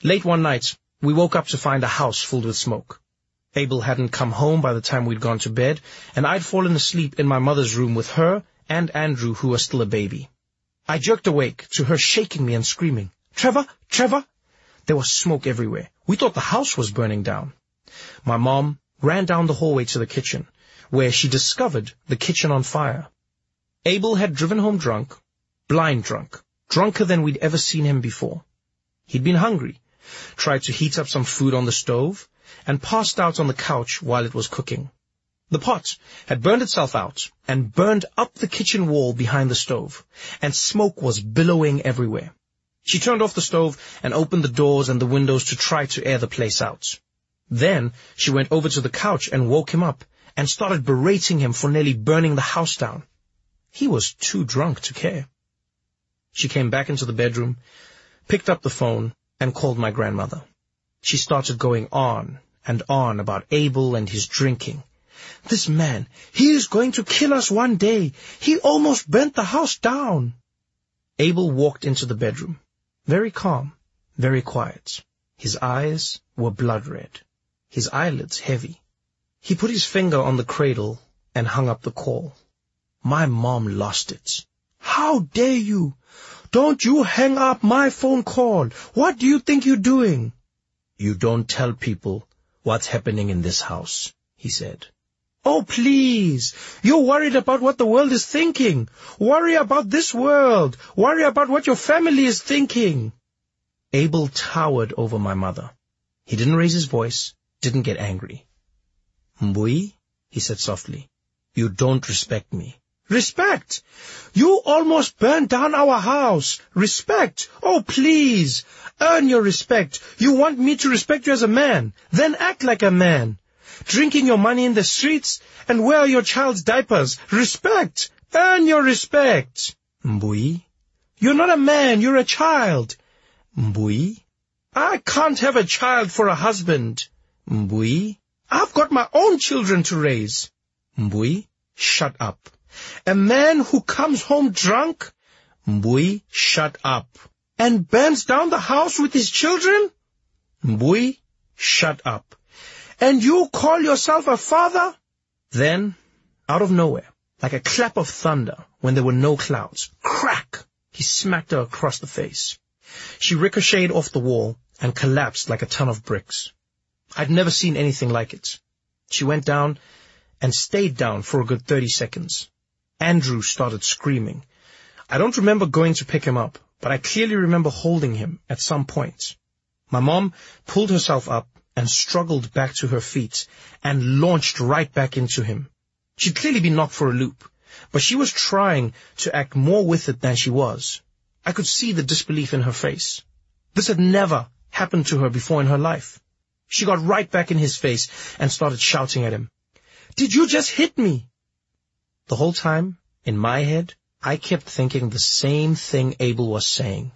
Late one night, we woke up to find a house filled with smoke. Abel hadn't come home by the time we'd gone to bed, and I'd fallen asleep in my mother's room with her and Andrew, who was still a baby. I jerked awake to her shaking me and screaming, Trevor! Trevor! There was smoke everywhere. We thought the house was burning down. My mom ran down the hallway to the kitchen, where she discovered the kitchen on fire. Abel had driven home drunk, blind drunk, drunker than we'd ever seen him before. He'd been hungry, tried to heat up some food on the stove, and passed out on the couch while it was cooking. The pot had burned itself out and burned up the kitchen wall behind the stove, and smoke was billowing everywhere. She turned off the stove and opened the doors and the windows to try to air the place out. Then she went over to the couch and woke him up and started berating him for nearly burning the house down. He was too drunk to care. She came back into the bedroom, picked up the phone, and called my grandmother. She started going on and on about Abel and his drinking. This man, he is going to kill us one day. He almost burnt the house down. Abel walked into the bedroom, very calm, very quiet. His eyes were blood red, his eyelids heavy. He put his finger on the cradle and hung up the call. My mom lost it. How dare you? Don't you hang up my phone call. What do you think you're doing? You don't tell people what's happening in this house, he said. Oh, please. You're worried about what the world is thinking. Worry about this world. Worry about what your family is thinking. Abel towered over my mother. He didn't raise his voice, didn't get angry. Mbuyi, he said softly, you don't respect me. Respect! You almost burned down our house. Respect! Oh, please! Earn your respect. You want me to respect you as a man. Then act like a man. Drinking your money in the streets and wear your child's diapers. Respect! Earn your respect. Mbuyi, you're not a man, you're a child. Mbuyi, I can't have a child for a husband. Mbuyi, I've got my own children to raise. Mbuyi, shut up. A man who comes home drunk? Mbuyi, shut up. And burns down the house with his children? Mbuyi, shut up. And you call yourself a father? Then, out of nowhere, like a clap of thunder when there were no clouds, crack, he smacked her across the face. She ricocheted off the wall and collapsed like a ton of bricks. I'd never seen anything like it. She went down and stayed down for a good 30 seconds. Andrew started screaming. I don't remember going to pick him up, but I clearly remember holding him at some point. My mom pulled herself up and struggled back to her feet and launched right back into him. She'd clearly been knocked for a loop, but she was trying to act more with it than she was. I could see the disbelief in her face. This had never happened to her before in her life. She got right back in his face and started shouting at him. Did you just hit me? The whole time, in my head, I kept thinking the same thing Abel was saying.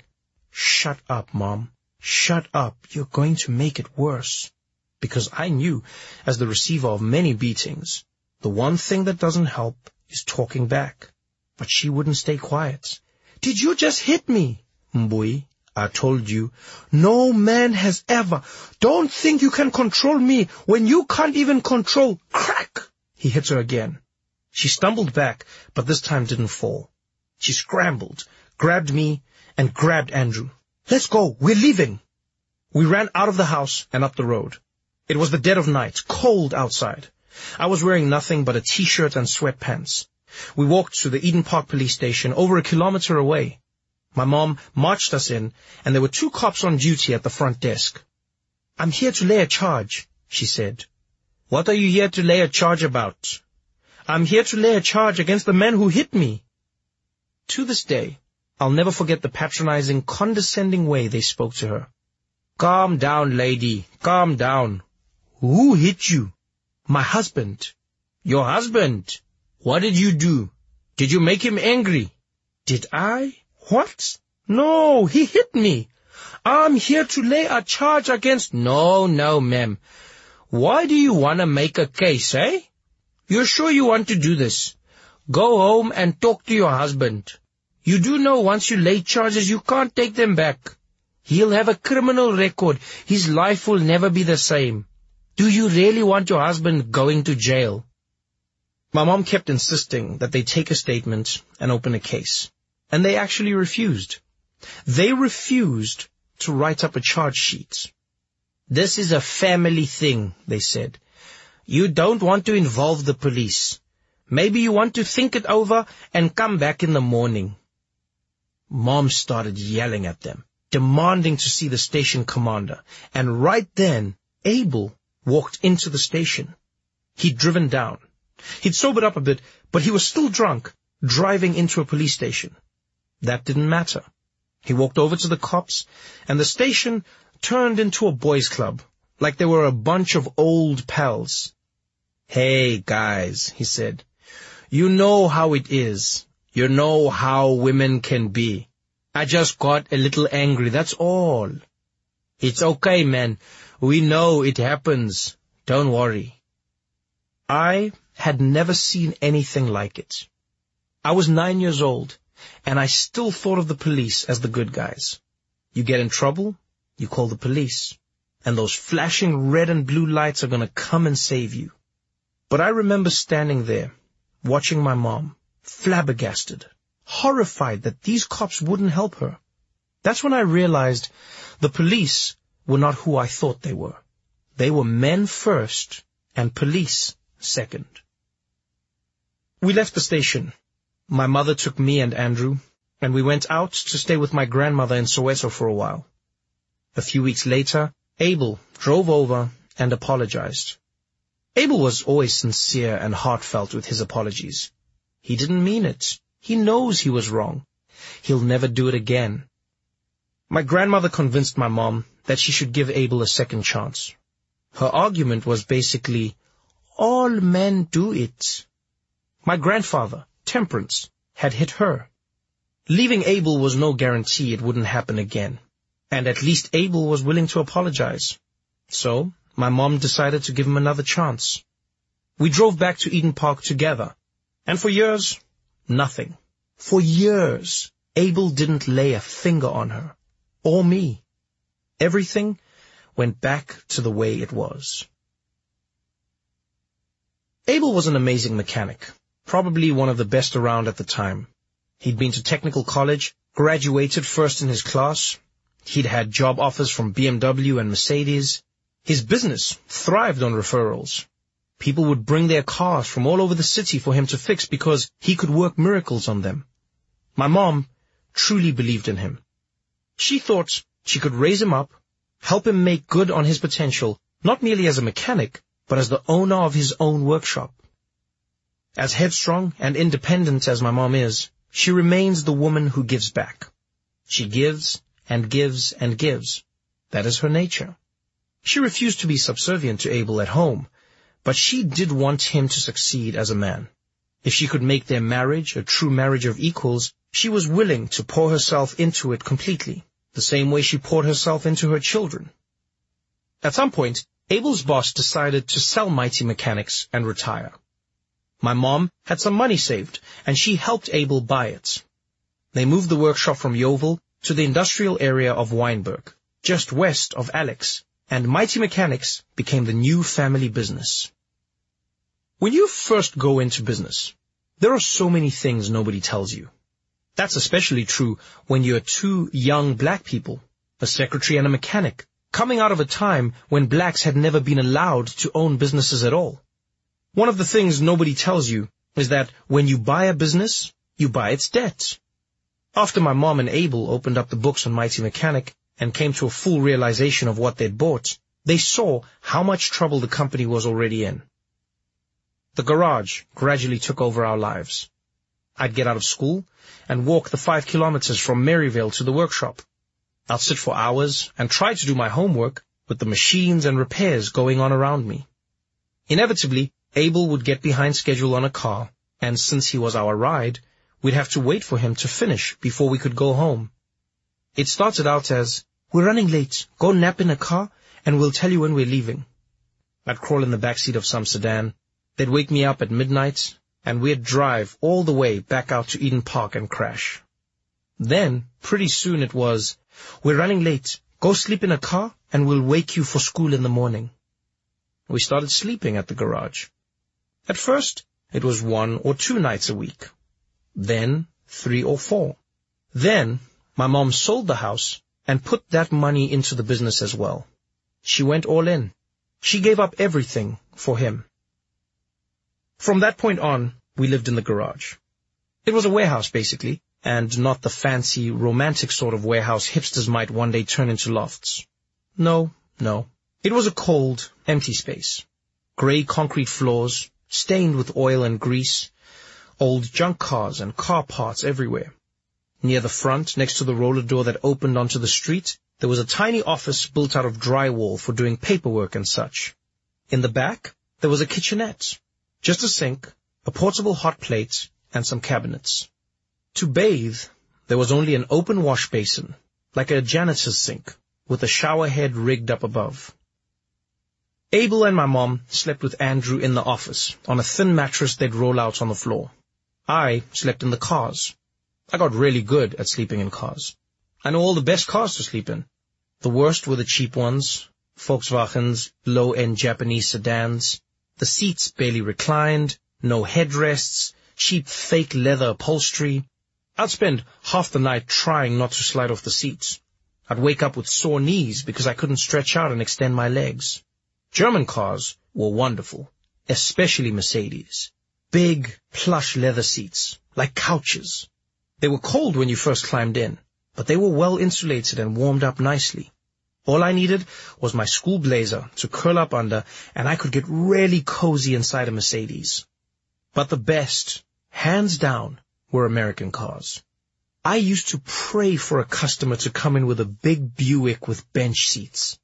Shut up, Mom. Shut up. You're going to make it worse. Because I knew, as the receiver of many beatings, the one thing that doesn't help is talking back. But she wouldn't stay quiet. Did you just hit me? Mbuyi, I told you, no man has ever. Don't think you can control me when you can't even control. Crack! He hit her again. She stumbled back, but this time didn't fall. She scrambled, grabbed me, and grabbed Andrew. Let's go. We're leaving. We ran out of the house and up the road. It was the dead of night, cold outside. I was wearing nothing but a t-shirt and sweatpants. We walked to the Eden Park police station over a kilometer away. My mom marched us in, and there were two cops on duty at the front desk. I'm here to lay a charge, she said. What are you here to lay a charge about? I'm here to lay a charge against the man who hit me. To this day, I'll never forget the patronizing, condescending way they spoke to her. Calm down, lady. Calm down. Who hit you? My husband. Your husband? What did you do? Did you make him angry? Did I? What? No, he hit me. I'm here to lay a charge against... No, no, ma'am. Why do you want to make a case, eh? You're sure you want to do this? Go home and talk to your husband. You do know once you lay charges, you can't take them back. He'll have a criminal record. His life will never be the same. Do you really want your husband going to jail? My mom kept insisting that they take a statement and open a case. And they actually refused. They refused to write up a charge sheet. This is a family thing, they said. You don't want to involve the police. Maybe you want to think it over and come back in the morning. Mom started yelling at them, demanding to see the station commander, and right then, Abel walked into the station. He'd driven down. He'd sobered up a bit, but he was still drunk, driving into a police station. That didn't matter. He walked over to the cops, and the station turned into a boys' club, like they were a bunch of old pals. Hey, guys, he said, you know how it is. You know how women can be. I just got a little angry, that's all. It's okay, man. We know it happens. Don't worry. I had never seen anything like it. I was nine years old, and I still thought of the police as the good guys. You get in trouble, you call the police, and those flashing red and blue lights are gonna come and save you. But I remember standing there, watching my mom, flabbergasted, horrified that these cops wouldn't help her. That's when I realized the police were not who I thought they were. They were men first and police second. We left the station. My mother took me and Andrew, and we went out to stay with my grandmother in Soweto for a while. A few weeks later, Abel drove over and apologized. Abel was always sincere and heartfelt with his apologies. He didn't mean it. He knows he was wrong. He'll never do it again. My grandmother convinced my mom that she should give Abel a second chance. Her argument was basically, all men do it. My grandfather, Temperance, had hit her. Leaving Abel was no guarantee it wouldn't happen again. And at least Abel was willing to apologize. So, my mom decided to give him another chance. We drove back to Eden Park together, and for years, nothing. For years, Abel didn't lay a finger on her, or me. Everything went back to the way it was. Abel was an amazing mechanic, probably one of the best around at the time. He'd been to technical college, graduated first in his class, he'd had job offers from BMW and Mercedes, his business thrived on referrals. People would bring their cars from all over the city for him to fix because he could work miracles on them. My mom truly believed in him. She thought she could raise him up, help him make good on his potential, not merely as a mechanic, but as the owner of his own workshop. As headstrong and independent as my mom is, she remains the woman who gives back. She gives and gives and gives. That is her nature. She refused to be subservient to Abel at home, but she did want him to succeed as a man. If she could make their marriage a true marriage of equals, she was willing to pour herself into it completely, the same way she poured herself into her children. At some point, Abel's boss decided to sell Mighty Mechanics and retire. My mom had some money saved, and she helped Abel buy it. They moved the workshop from Yeoville to the industrial area of Wynberg, just west of Alex, and Mighty Mechanics became the new family business. When you first go into business, there are so many things nobody tells you. That's especially true when you're two young black people, a secretary and a mechanic, coming out of a time when blacks had never been allowed to own businesses at all. One of the things nobody tells you is that when you buy a business, you buy its debts. After my mom and Abel opened up the books on Mighty Mechanic, and came to a full realization of what they'd bought, they saw how much trouble the company was already in. The garage gradually took over our lives. I'd get out of school and walk the five kilometers from Maryvale to the workshop. I'd sit for hours and try to do my homework with the machines and repairs going on around me. Inevitably, Abel would get behind schedule on a car, and since he was our ride, we'd have to wait for him to finish before we could go home. It started out as, we're running late, go nap in a car, and we'll tell you when we're leaving. I'd crawl in the back seat of some sedan. They'd wake me up at midnight, and we'd drive all the way back out to Eden Park and crash. Then, pretty soon it was, we're running late, go sleep in a car, and we'll wake you for school in the morning. We started sleeping at the garage. At first, it was one or two nights a week. Then, three or four. Then, my mom sold the house and put that money into the business as well. She went all in. She gave up everything for him. From that point on, we lived in the garage. It was a warehouse, basically, and not the fancy, romantic sort of warehouse hipsters might one day turn into lofts. No, no. It was a cold, empty space. Grey concrete floors, stained with oil and grease, old junk cars and car parts everywhere. Near the front, next to the roller door that opened onto the street, there was a tiny office built out of drywall for doing paperwork and such. In the back, there was a kitchenette, just a sink, a portable hot plate, and some cabinets. To bathe, there was only an open wash basin, like a janitor's sink, with a shower head rigged up above. Abel and my mom slept with Andrew in the office, on a thin mattress they'd roll out on the floor. I slept in the cars. I got really good at sleeping in cars. I know all the best cars to sleep in. The worst were the cheap ones, Volkswagens, low-end Japanese sedans. The seats barely reclined, no headrests, cheap fake leather upholstery. I'd spend half the night trying not to slide off the seats. I'd wake up with sore knees because I couldn't stretch out and extend my legs. German cars were wonderful, especially Mercedes. Big, plush leather seats, like couches. They were cold when you first climbed in, but they were well insulated and warmed up nicely. All I needed was my school blazer to curl up under, and I could get really cozy inside a Mercedes. But the best, hands down, were American cars. I used to pray for a customer to come in with a big Buick with bench seats.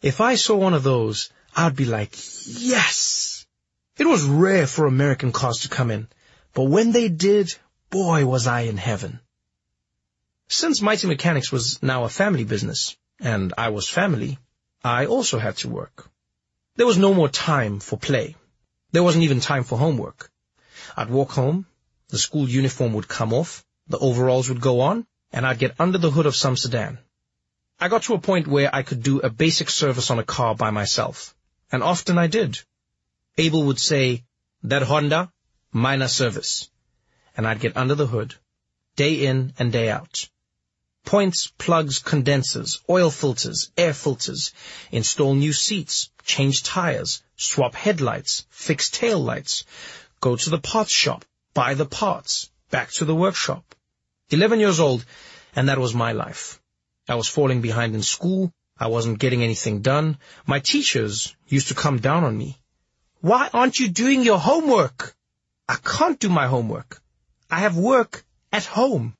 If I saw one of those, I'd be like, yes! It was rare for American cars to come in, but when they did, boy was I in heaven. Since Mighty Mechanics was now a family business, and I was family, I also had to work. There was no more time for play. There wasn't even time for homework. I'd walk home, the school uniform would come off, the overalls would go on, and I'd get under the hood of some sedan. I got to a point where I could do a basic service on a car by myself, and often I did. Abel would say, that Honda, minor service. And I'd get under the hood, day in and day out points, plugs, condensers, oil filters, air filters, install new seats, change tires, swap headlights, fix tail lights, go to the parts shop, buy the parts, back to the workshop. Eleven years old, and that was my life. I was falling behind in school. I wasn't getting anything done. My teachers used to come down on me. Why aren't you doing your homework? I can't do my homework. I have work at home.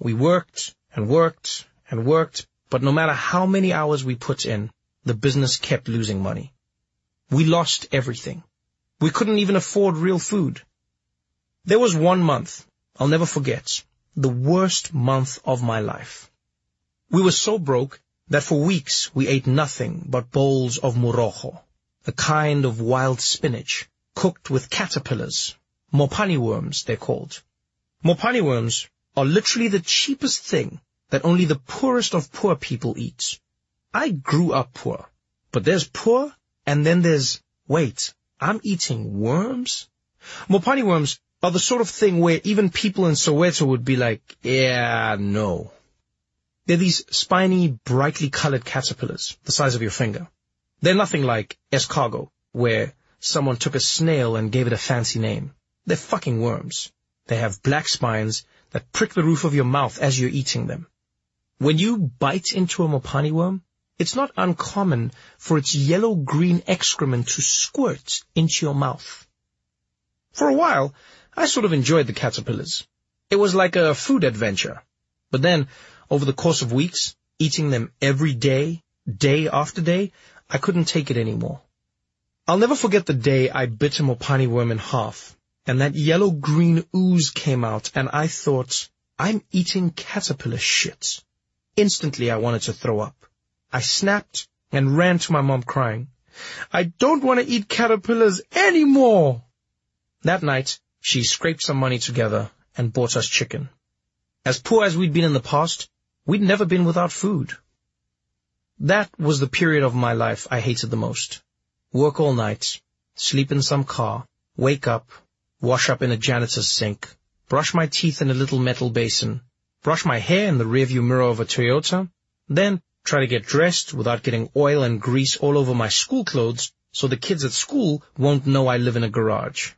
We worked and worked and worked, but no matter how many hours we put in, the business kept losing money. We lost everything. We couldn't even afford real food. There was one month, I'll never forget, the worst month of my life. We were so broke that for weeks we ate nothing but bowls of morogo, a kind of wild spinach, cooked with caterpillars, mopani worms they're called. Mopani worms are literally the cheapest thing that only the poorest of poor people eat. I grew up poor, but there's poor and then there's, wait, I'm eating worms? Mopani worms are the sort of thing where even people in Soweto would be like, yeah, no. They're these spiny, brightly colored caterpillars, the size of your finger. They're nothing like escargot, where someone took a snail and gave it a fancy name. They're fucking worms. They have black spines that prick the roof of your mouth as you're eating them. When you bite into a mopani worm, it's not uncommon for its yellow-green excrement to squirt into your mouth. For a while, I sort of enjoyed the caterpillars. It was like a food adventure. But then, over the course of weeks, eating them every day, day after day, I couldn't take it anymore. I'll never forget the day I bit a mopani worm in half and that yellow-green ooze came out, and I thought, I'm eating caterpillar shit. Instantly I wanted to throw up. I snapped and ran to my mom crying, I don't want to eat caterpillars anymore! That night, she scraped some money together and bought us chicken. As poor as we'd been in the past, we'd never been without food. That was the period of my life I hated the most. Work all night, sleep in some car, wake up, wash up in a janitor's sink, brush my teeth in a little metal basin, brush my hair in the rearview mirror of a Toyota, then try to get dressed without getting oil and grease all over my school clothes so the kids at school won't know I live in a garage.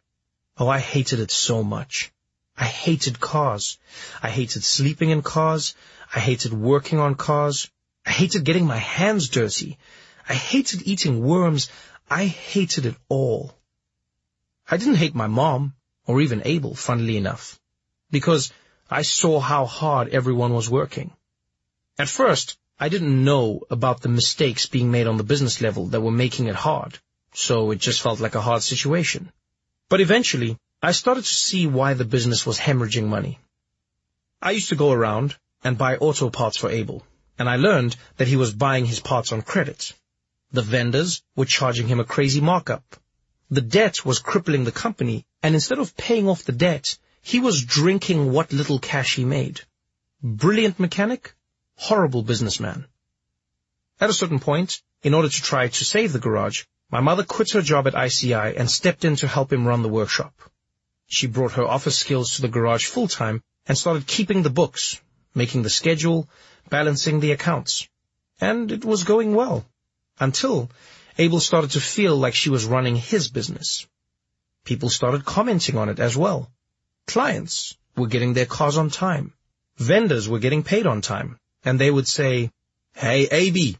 Oh, I hated it so much. I hated cars. I hated sleeping in cars. I hated working on cars. I hated getting my hands dirty. I hated eating worms. I hated it all. I didn't hate my mom, or even Abel, funnily enough, because I saw how hard everyone was working. At first, I didn't know about the mistakes being made on the business level that were making it hard, so it just felt like a hard situation. But eventually, I started to see why the business was hemorrhaging money. I used to go around and buy auto parts for Abel, and I learned that he was buying his parts on credit. The vendors were charging him a crazy markup. The debt was crippling the company, and instead of paying off the debt, he was drinking what little cash he made. Brilliant mechanic, horrible businessman. At a certain point, in order to try to save the garage, my mother quit her job at ICI and stepped in to help him run the workshop. She brought her office skills to the garage full-time and started keeping the books, making the schedule, balancing the accounts. And it was going well. Until Abel started to feel like she was running his business. People started commenting on it as well. Clients were getting their cars on time. Vendors were getting paid on time. And they would say, Hey, AB,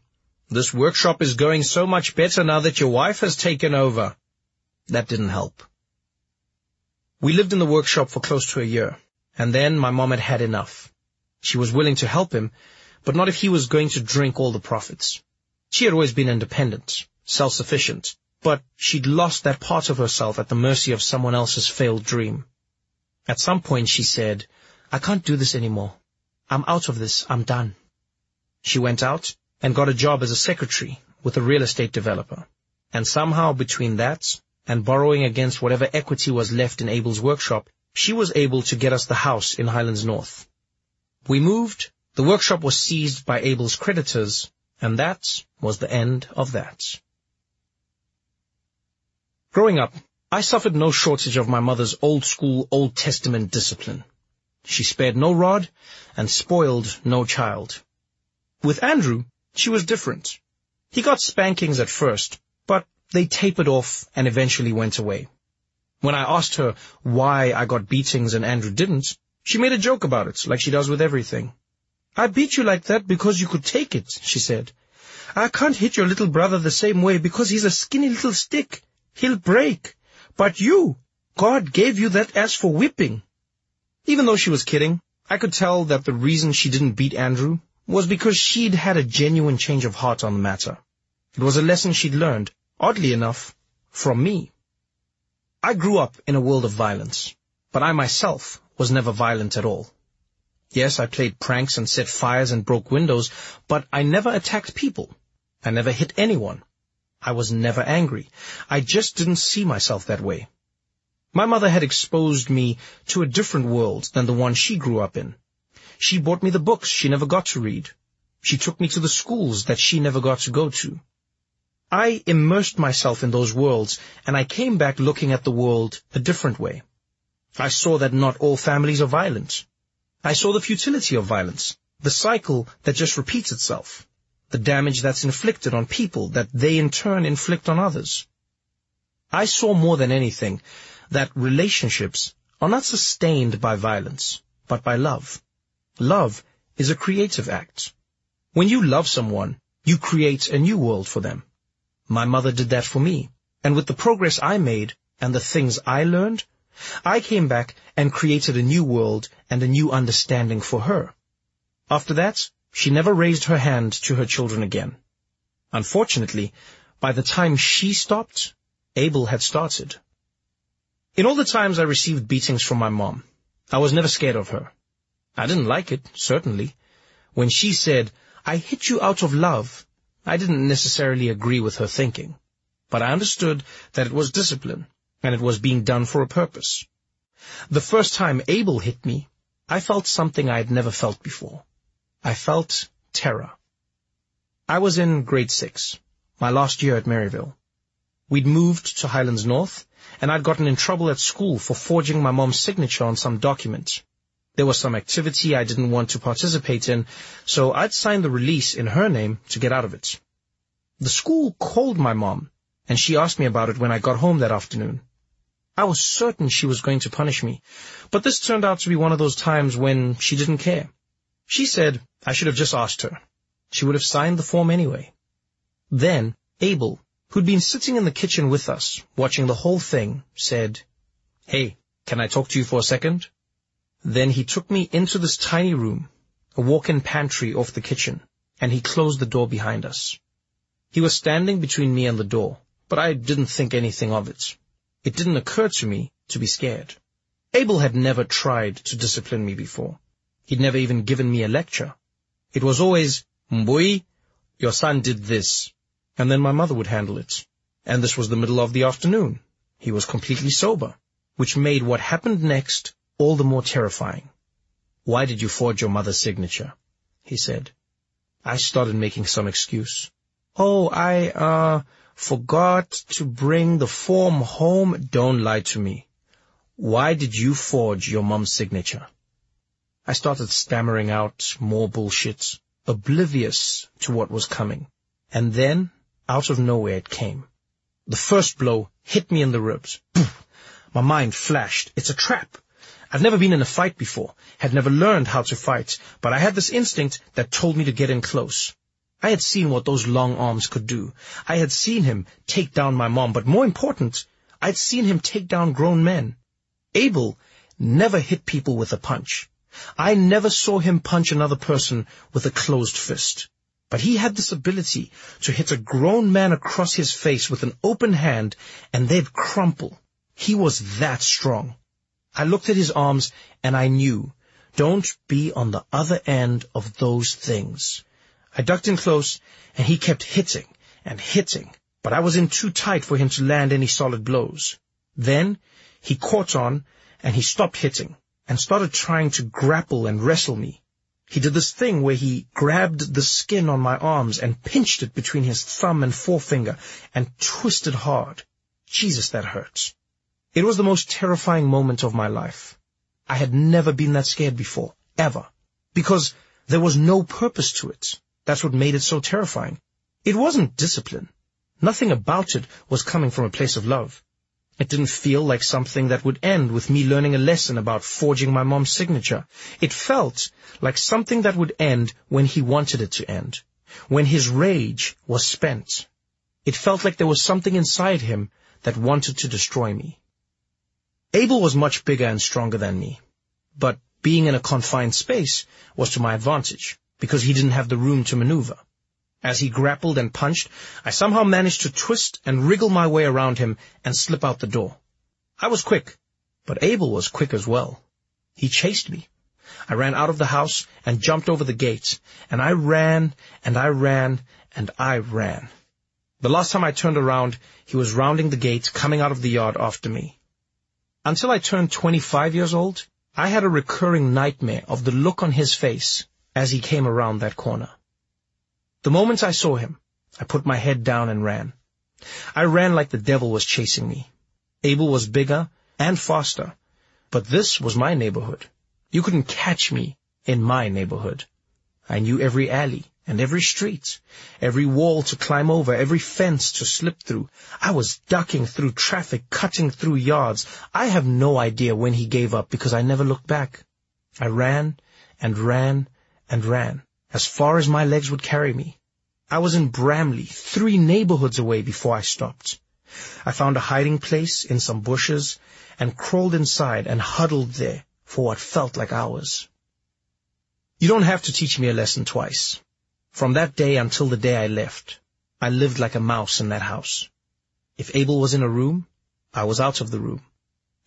this workshop is going so much better now that your wife has taken over. That didn't help. We lived in the workshop for close to a year, and then my mom had had enough. She was willing to help him, but not if he was going to drink all the profits. She had always been independent, self-sufficient, but she'd lost that part of herself at the mercy of someone else's failed dream. At some point she said, I can't do this anymore. I'm out of this. I'm done. She went out and got a job as a secretary with a real estate developer. And somehow between that and borrowing against whatever equity was left in Abel's workshop, she was able to get us the house in Highlands North. We moved, the workshop was seized by Abel's creditors, and that was the end of that. Growing up, I suffered no shortage of my mother's old-school Old Testament discipline. She spared no rod and spoiled no child. With Andrew, she was different. He got spankings at first, but they tapered off and eventually went away. When I asked her why I got beatings and Andrew didn't, she made a joke about it, like she does with everything. I beat you like that because you could take it, she said. I can't hit your little brother the same way because he's a skinny little stick. He'll break. But you, God gave you that ass for whipping. Even though she was kidding, I could tell that the reason she didn't beat Andrew was because she'd had a genuine change of heart on the matter. It was a lesson she'd learned, oddly enough, from me. I grew up in a world of violence, but I myself was never violent at all. Yes, I played pranks and set fires and broke windows, but I never attacked people. I never hit anyone. I was never angry. I just didn't see myself that way. My mother had exposed me to a different world than the one she grew up in. She bought me the books she never got to read. She took me to the schools that she never got to go to. I immersed myself in those worlds, and I came back looking at the world a different way. I saw that not all families are violent. I saw the futility of violence, the cycle that just repeats itself, the damage that's inflicted on people that they in turn inflict on others. I saw more than anything that relationships are not sustained by violence, but by love. Love is a creative act. When you love someone, you create a new world for them. My mother did that for me, and with the progress I made and the things I learned, I came back and created a new world and a new understanding for her. After that, she never raised her hand to her children again. Unfortunately, by the time she stopped, Abel had started. In all the times I received beatings from my mom, I was never scared of her. I didn't like it, certainly. When she said, I hit you out of love, I didn't necessarily agree with her thinking. But I understood that it was discipline, and it was being done for a purpose. The first time Abel hit me, I felt something I had never felt before. I felt terror. I was in grade six, my last year at Maryvale. We'd moved to Highlands North, and I'd gotten in trouble at school for forging my mom's signature on some document. There was some activity I didn't want to participate in, so I'd signed the release in her name to get out of it. The school called my mom, and she asked me about it when I got home that afternoon. I was certain she was going to punish me, but this turned out to be one of those times when she didn't care. She said I should have just asked her. She would have signed the form anyway. Then, Abel, who'd been sitting in the kitchen with us, watching the whole thing, said, Hey, can I talk to you for a second? Then he took me into this tiny room, a walk-in pantry off the kitchen, and he closed the door behind us. He was standing between me and the door, but I didn't think anything of it. It didn't occur to me to be scared. Abel had never tried to discipline me before. He'd never even given me a lecture. It was always, Mbuyi, your son did this. And then my mother would handle it. And this was the middle of the afternoon. He was completely sober, which made what happened next all the more terrifying. Why did you forge your mother's signature? He said. I started making some excuse. Oh, I, uh, forgot to bring the form home. Don't lie to me. Why did you forge your mom's signature? I started stammering out more bullshit, oblivious to what was coming. And then, out of nowhere it came. The first blow hit me in the ribs. My mind flashed. It's a trap. I've never been in a fight before, had never learned how to fight, but I had this instinct that told me to get in close. I had seen what those long arms could do. I had seen him take down my mom, but more important, I'd seen him take down grown men. Abel never hit people with a punch. I never saw him punch another person with a closed fist. But he had this ability to hit a grown man across his face with an open hand and they'd crumple. He was that strong. I looked at his arms and I knew, don't be on the other end of those things. I ducked in close, and he kept hitting and hitting, but I was in too tight for him to land any solid blows. Then he caught on, and he stopped hitting, and started trying to grapple and wrestle me. He did this thing where he grabbed the skin on my arms and pinched it between his thumb and forefinger and twisted hard. Jesus, that hurts. It was the most terrifying moment of my life. I had never been that scared before, ever, because there was no purpose to it. That's what made it so terrifying. It wasn't discipline. Nothing about it was coming from a place of love. It didn't feel like something that would end with me learning a lesson about forging my mom's signature. It felt like something that would end when he wanted it to end, when his rage was spent. It felt like there was something inside him that wanted to destroy me. Abel was much bigger and stronger than me, but being in a confined space was to my advantage because he didn't have the room to maneuver. As he grappled and punched, I somehow managed to twist and wriggle my way around him and slip out the door. I was quick, but Abel was quick as well. He chased me. I ran out of the house and jumped over the gate, and I ran, and I ran, and I ran. The last time I turned around, he was rounding the gate, coming out of the yard after me. Until I turned 25 years old, I had a recurring nightmare of the look on his face as he came around that corner. The moment I saw him, I put my head down and ran. I ran like the devil was chasing me. Abel was bigger and faster, but this was my neighborhood. You couldn't catch me in my neighborhood. I knew every alley and every street, every wall to climb over, every fence to slip through. I was ducking through traffic, cutting through yards. I have no idea when he gave up because I never looked back. I ran and ran and ran as far as my legs would carry me. I was in Bramley, three neighborhoods away before I stopped. I found a hiding place in some bushes and crawled inside and huddled there for what felt like hours. You don't have to teach me a lesson twice. From that day until the day I left, I lived like a mouse in that house. If Abel was in a room, I was out of the room.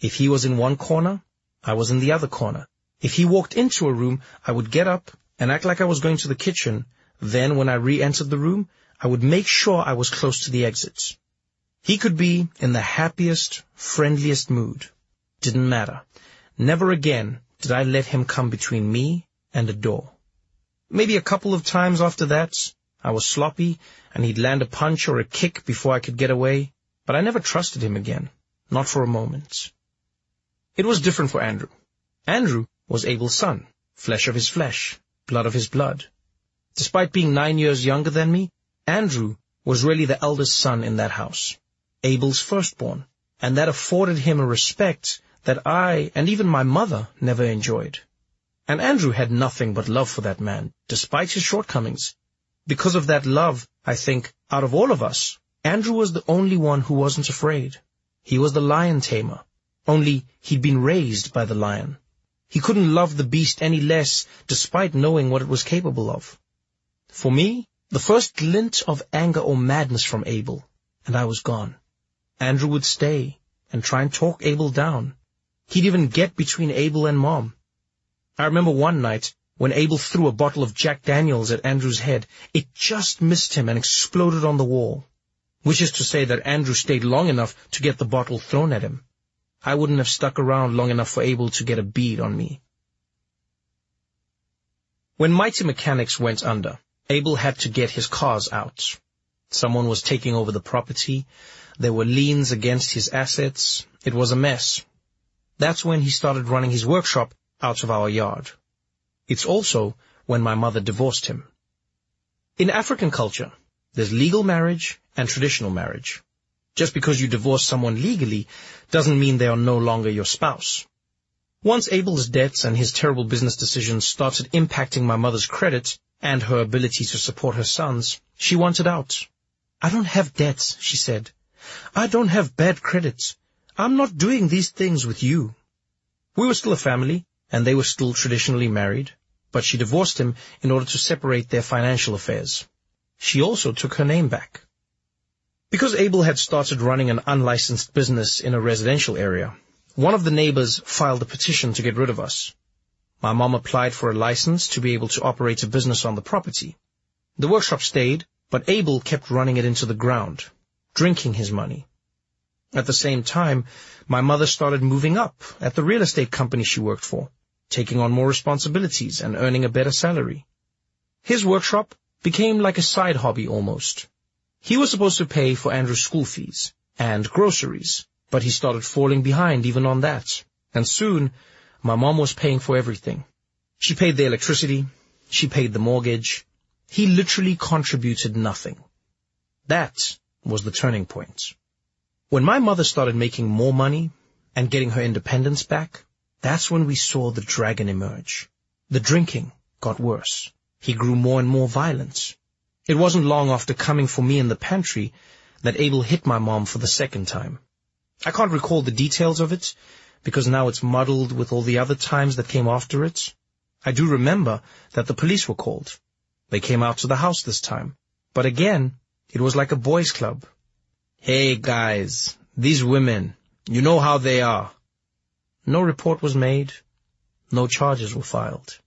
If he was in one corner, I was in the other corner. If he walked into a room, I would get up and act like I was going to the kitchen. Then when I re-entered the room, I would make sure I was close to the exits. He could be in the happiest, friendliest mood. Didn't matter. Never again did I let him come between me and the door. Maybe a couple of times after that, I was sloppy and he'd land a punch or a kick before I could get away, but I never trusted him again. Not for a moment. It was different for Andrew. Andrew was Abel's son, flesh of his flesh, blood of his blood. Despite being nine years younger than me, Andrew was really the eldest son in that house, Abel's firstborn. and that afforded him a respect that I and even my mother never enjoyed. And Andrew had nothing but love for that man, despite his shortcomings. Because of that love, I think, out of all of us, Andrew was the only one who wasn't afraid. He was the lion tamer, only he'd been raised by the lion. He couldn't love the beast any less, despite knowing what it was capable of. For me, the first glint of anger or madness from Abel, and I was gone. Andrew would stay and try and talk Abel down. He'd even get between Abel and Mom. I remember one night when Abel threw a bottle of Jack Daniels at Andrew's head. It just missed him and exploded on the wall. Which is to say that Andrew stayed long enough to get the bottle thrown at him. I wouldn't have stuck around long enough for Abel to get a bead on me. When Mighty Mechanics went under, Abel had to get his cars out. Someone was taking over the property. There were liens against his assets. It was a mess. That's when he started running his workshop out of our yard. It's also when my mother divorced him. In African culture, there's legal marriage and traditional marriage. Just because you divorce someone legally doesn't mean they are no longer your spouse. Once Abel's debts and his terrible business decisions started impacting my mother's credit and her ability to support her sons, she wanted out. I don't have debts, she said. I don't have bad credit. I'm not doing these things with you. We were still a family, and they were still traditionally married, but she divorced him in order to separate their financial affairs. She also took her name back. Because Abel had started running an unlicensed business in a residential area, one of the neighbors filed a petition to get rid of us. My mom applied for a license to be able to operate a business on the property. The workshop stayed, but Abel kept running it into the ground, drinking his money. At the same time, my mother started moving up at the real estate company she worked for, taking on more responsibilities and earning a better salary. His workshop became like a side hobby almost. He was supposed to pay for Andrew's school fees and groceries, but he started falling behind even on that. And soon, my mom was paying for everything. She paid the electricity, she paid the mortgage. He literally contributed nothing. That was the turning point. When my mother started making more money and getting her independence back, that's when we saw the dragon emerge. The drinking got worse. He grew more and more violent. It wasn't long after coming for me in the pantry that Abel hit my mom for the second time. I can't recall the details of it, because now it's muddled with all the other times that came after it. I do remember that the police were called. They came out to the house this time. But again, it was like a boys' club. Hey guys, these women, you know how they are. No report was made. No charges were filed.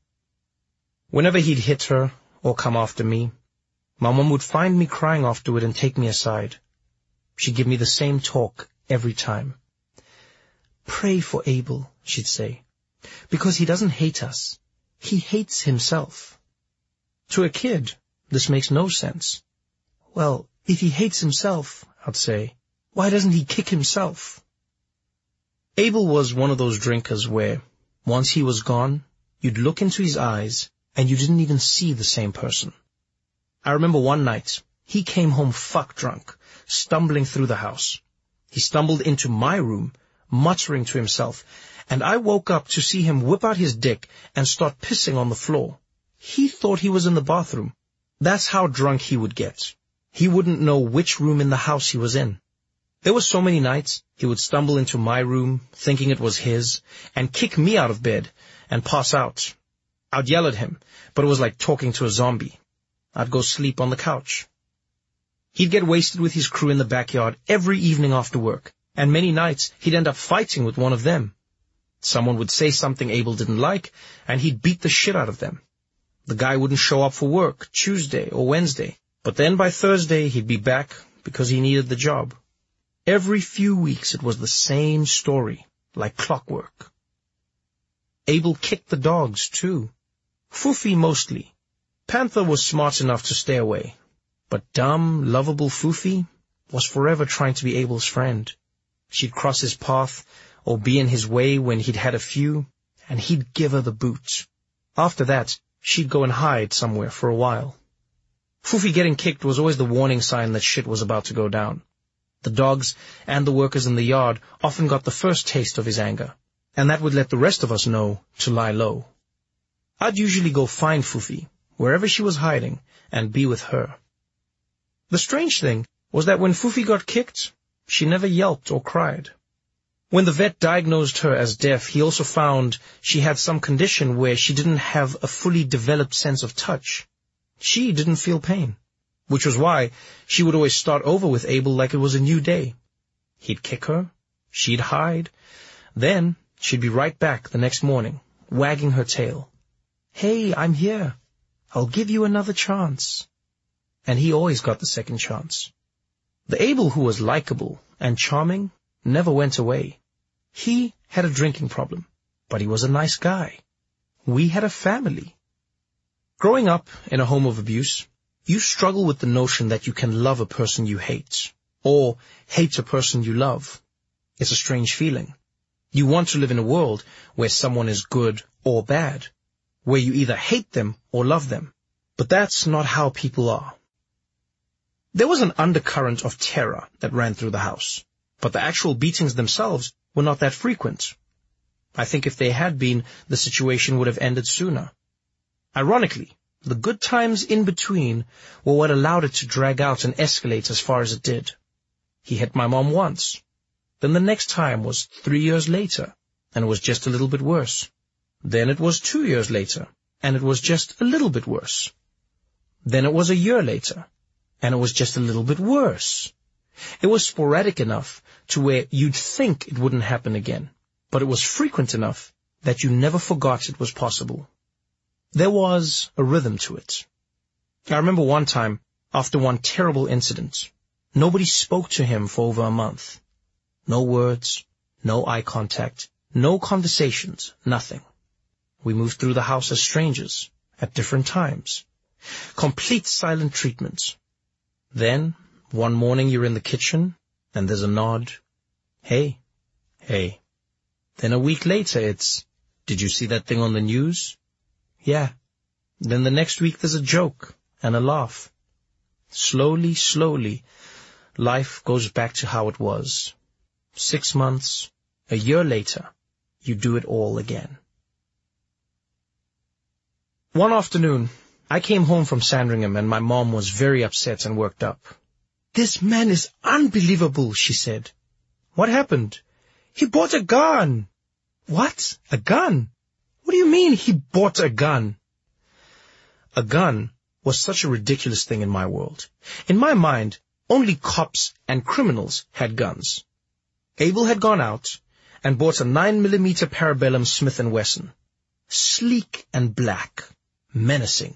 Whenever he'd hit her or come after me, my mom would find me crying afterward and take me aside. She'd give me the same talk every time. Pray for Abel, she'd say, because he doesn't hate us. He hates himself. To a kid, this makes no sense. Well, if he hates himself, I'd say, why doesn't he kick himself? Abel was one of those drinkers where, once he was gone, you'd look into his eyes and you didn't even see the same person. I remember one night, he came home fuck drunk, stumbling through the house. He stumbled into my room, muttering to himself, and I woke up to see him whip out his dick and start pissing on the floor. He thought he was in the bathroom. That's how drunk he would get. He wouldn't know which room in the house he was in. There were so many nights he would stumble into my room, thinking it was his, and kick me out of bed and pass out. I'd yell at him, but it was like talking to a zombie. I'd go sleep on the couch. He'd get wasted with his crew in the backyard every evening after work, and many nights he'd end up fighting with one of them. Someone would say something Abel didn't like, and he'd beat the shit out of them. The guy wouldn't show up for work Tuesday or Wednesday, but then by Thursday he'd be back because he needed the job. Every few weeks it was the same story, like clockwork. Abel kicked the dogs, too. Fufi mostly, Panther was smart enough to stay away, but dumb, lovable Fufi was forever trying to be Abel's friend. She'd cross his path or be in his way when he'd had a few, and he'd give her the boot. After that, she'd go and hide somewhere for a while. Fufi getting kicked was always the warning sign that shit was about to go down. The dogs and the workers in the yard often got the first taste of his anger, and that would let the rest of us know to lie low. I'd usually go find Fufi, wherever she was hiding, and be with her. The strange thing was that when Fufi got kicked, she never yelped or cried. When the vet diagnosed her as deaf, he also found she had some condition where she didn't have a fully developed sense of touch. She didn't feel pain, which was why she would always start over with Abel like it was a new day. He'd kick her, she'd hide, then she'd be right back the next morning, wagging her tail. Hey, I'm here. I'll give you another chance. And he always got the second chance. The Abel who was likable and charming never went away. He had a drinking problem, but he was a nice guy. We had a family. Growing up in a home of abuse, you struggle with the notion that you can love a person you hate, or hate a person you love. It's a strange feeling. You want to live in a world where someone is good or bad, where you either hate them or love them. But that's not how people are. There was an undercurrent of terror that ran through the house, but the actual beatings themselves were not that frequent. I think if they had been, the situation would have ended sooner. Ironically, the good times in between were what allowed it to drag out and escalate as far as it did. He hit my mom once. Then the next time was three years later, and it was just a little bit worse. Then it was two years later, and it was just a little bit worse. Then it was a year later, and it was just a little bit worse. It was sporadic enough to where you'd think it wouldn't happen again, but it was frequent enough that you never forgot it was possible. There was a rhythm to it. I remember one time, after one terrible incident, nobody spoke to him for over a month. No words, no eye contact, no conversations, nothing. We moved through the house as strangers, at different times. Complete silent treatments. then, one morning you're in the kitchen, and there's a nod. Hey, hey. Then a week later it's, did you see that thing on the news? Yeah. Then the next week there's a joke and a laugh. Slowly, slowly, life goes back to how it was. Six months, a year later, you do it all again. One afternoon, I came home from Sandringham and my mom was very upset and worked up. This man is unbelievable, she said. What happened? He bought a gun. What? A gun? What do you mean he bought a gun? A gun was such a ridiculous thing in my world. In my mind, only cops and criminals had guns. Abel had gone out and bought a 9mm Parabellum Smith & Wesson. Sleek and black. Menacing.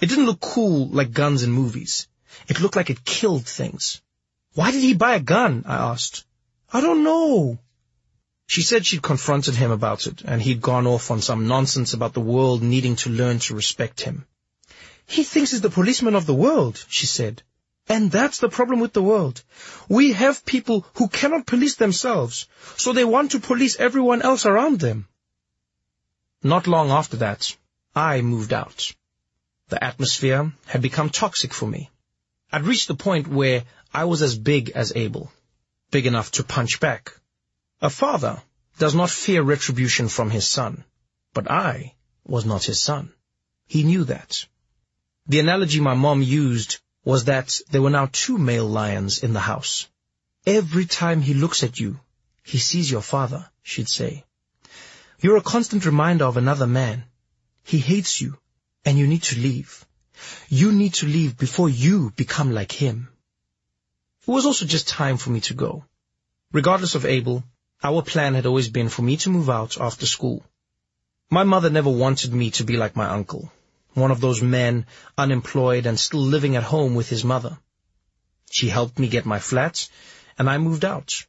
It didn't look cool like guns in movies. It looked like it killed things. Why did he buy a gun? I asked. I don't know. She said she'd confronted him about it, and he'd gone off on some nonsense about the world needing to learn to respect him. He thinks he's the policeman of the world, she said. And that's the problem with the world. We have people who cannot police themselves, so they want to police everyone else around them. Not long after that, I moved out. The atmosphere had become toxic for me. I'd reached the point where I was as big as Abel, big enough to punch back. A father does not fear retribution from his son, but I was not his son. He knew that. The analogy my mom used was that there were now two male lions in the house. Every time he looks at you, he sees your father, she'd say. You're a constant reminder of another man. He hates you and you need to leave. You need to leave before you become like him. It was also just time for me to go. Regardless of Abel, our plan had always been for me to move out after school. My mother never wanted me to be like my uncle, one of those men, unemployed and still living at home with his mother. She helped me get my flat, and I moved out.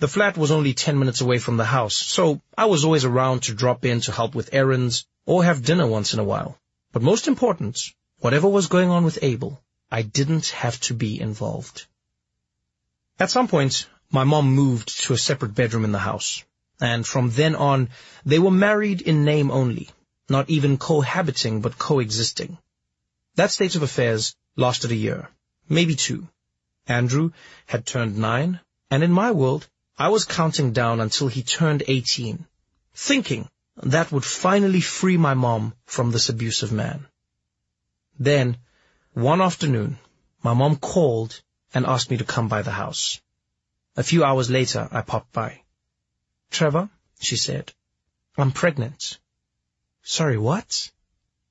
The flat was only ten minutes away from the house, so I was always around to drop in to help with errands or have dinner once in a while. But most important, whatever was going on with Abel, I didn't have to be involved. At some point, my mom moved to a separate bedroom in the house, and from then on, they were married in name only, not even cohabiting but coexisting. That state of affairs lasted a year, maybe two. Andrew had turned nine, and in my world, I was counting down until he turned 18, thinking that would finally free my mom from this abusive man. Then, one afternoon, my mom called and asked me to come by the house. A few hours later, I popped by. Trevor, she said, I'm pregnant. Sorry, what?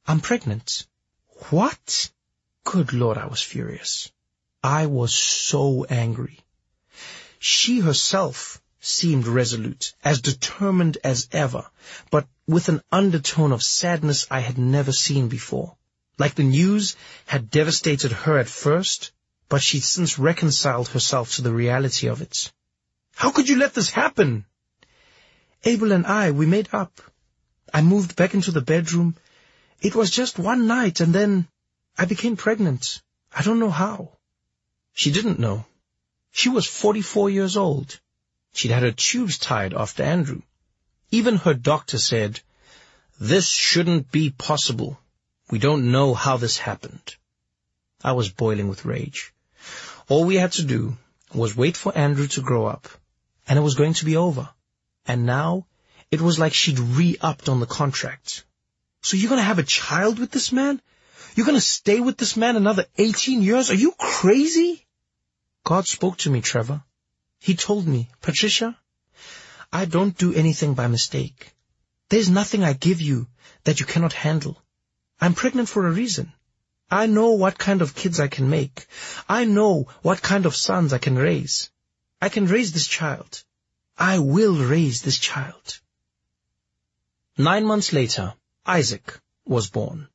I'm pregnant. What? Good Lord, I was furious. I was so angry. She herself seemed resolute, as determined as ever, but with an undertone of sadness I had never seen before. Like the news had devastated her at first, but she'd since reconciled herself to the reality of it. How could you let this happen? Abel and I, we made up. I moved back into the bedroom. It was just one night, and then I became pregnant. I don't know how. She didn't know. She was 44 years old. She'd had her tubes tied after Andrew. Even her doctor said, this shouldn't be possible. We don't know how this happened. I was boiling with rage. All we had to do was wait for Andrew to grow up, and it was going to be over. And now, it was like she'd re-upped on the contract. So you're gonna have a child with this man? You're gonna stay with this man another 18 years? Are you crazy? God spoke to me, Trevor. He told me, Patricia, I don't do anything by mistake. There's nothing I give you that you cannot handle. I'm pregnant for a reason. I know what kind of kids I can make. I know what kind of sons I can raise. I can raise this child. I will raise this child. Nine months later, Isaac was born.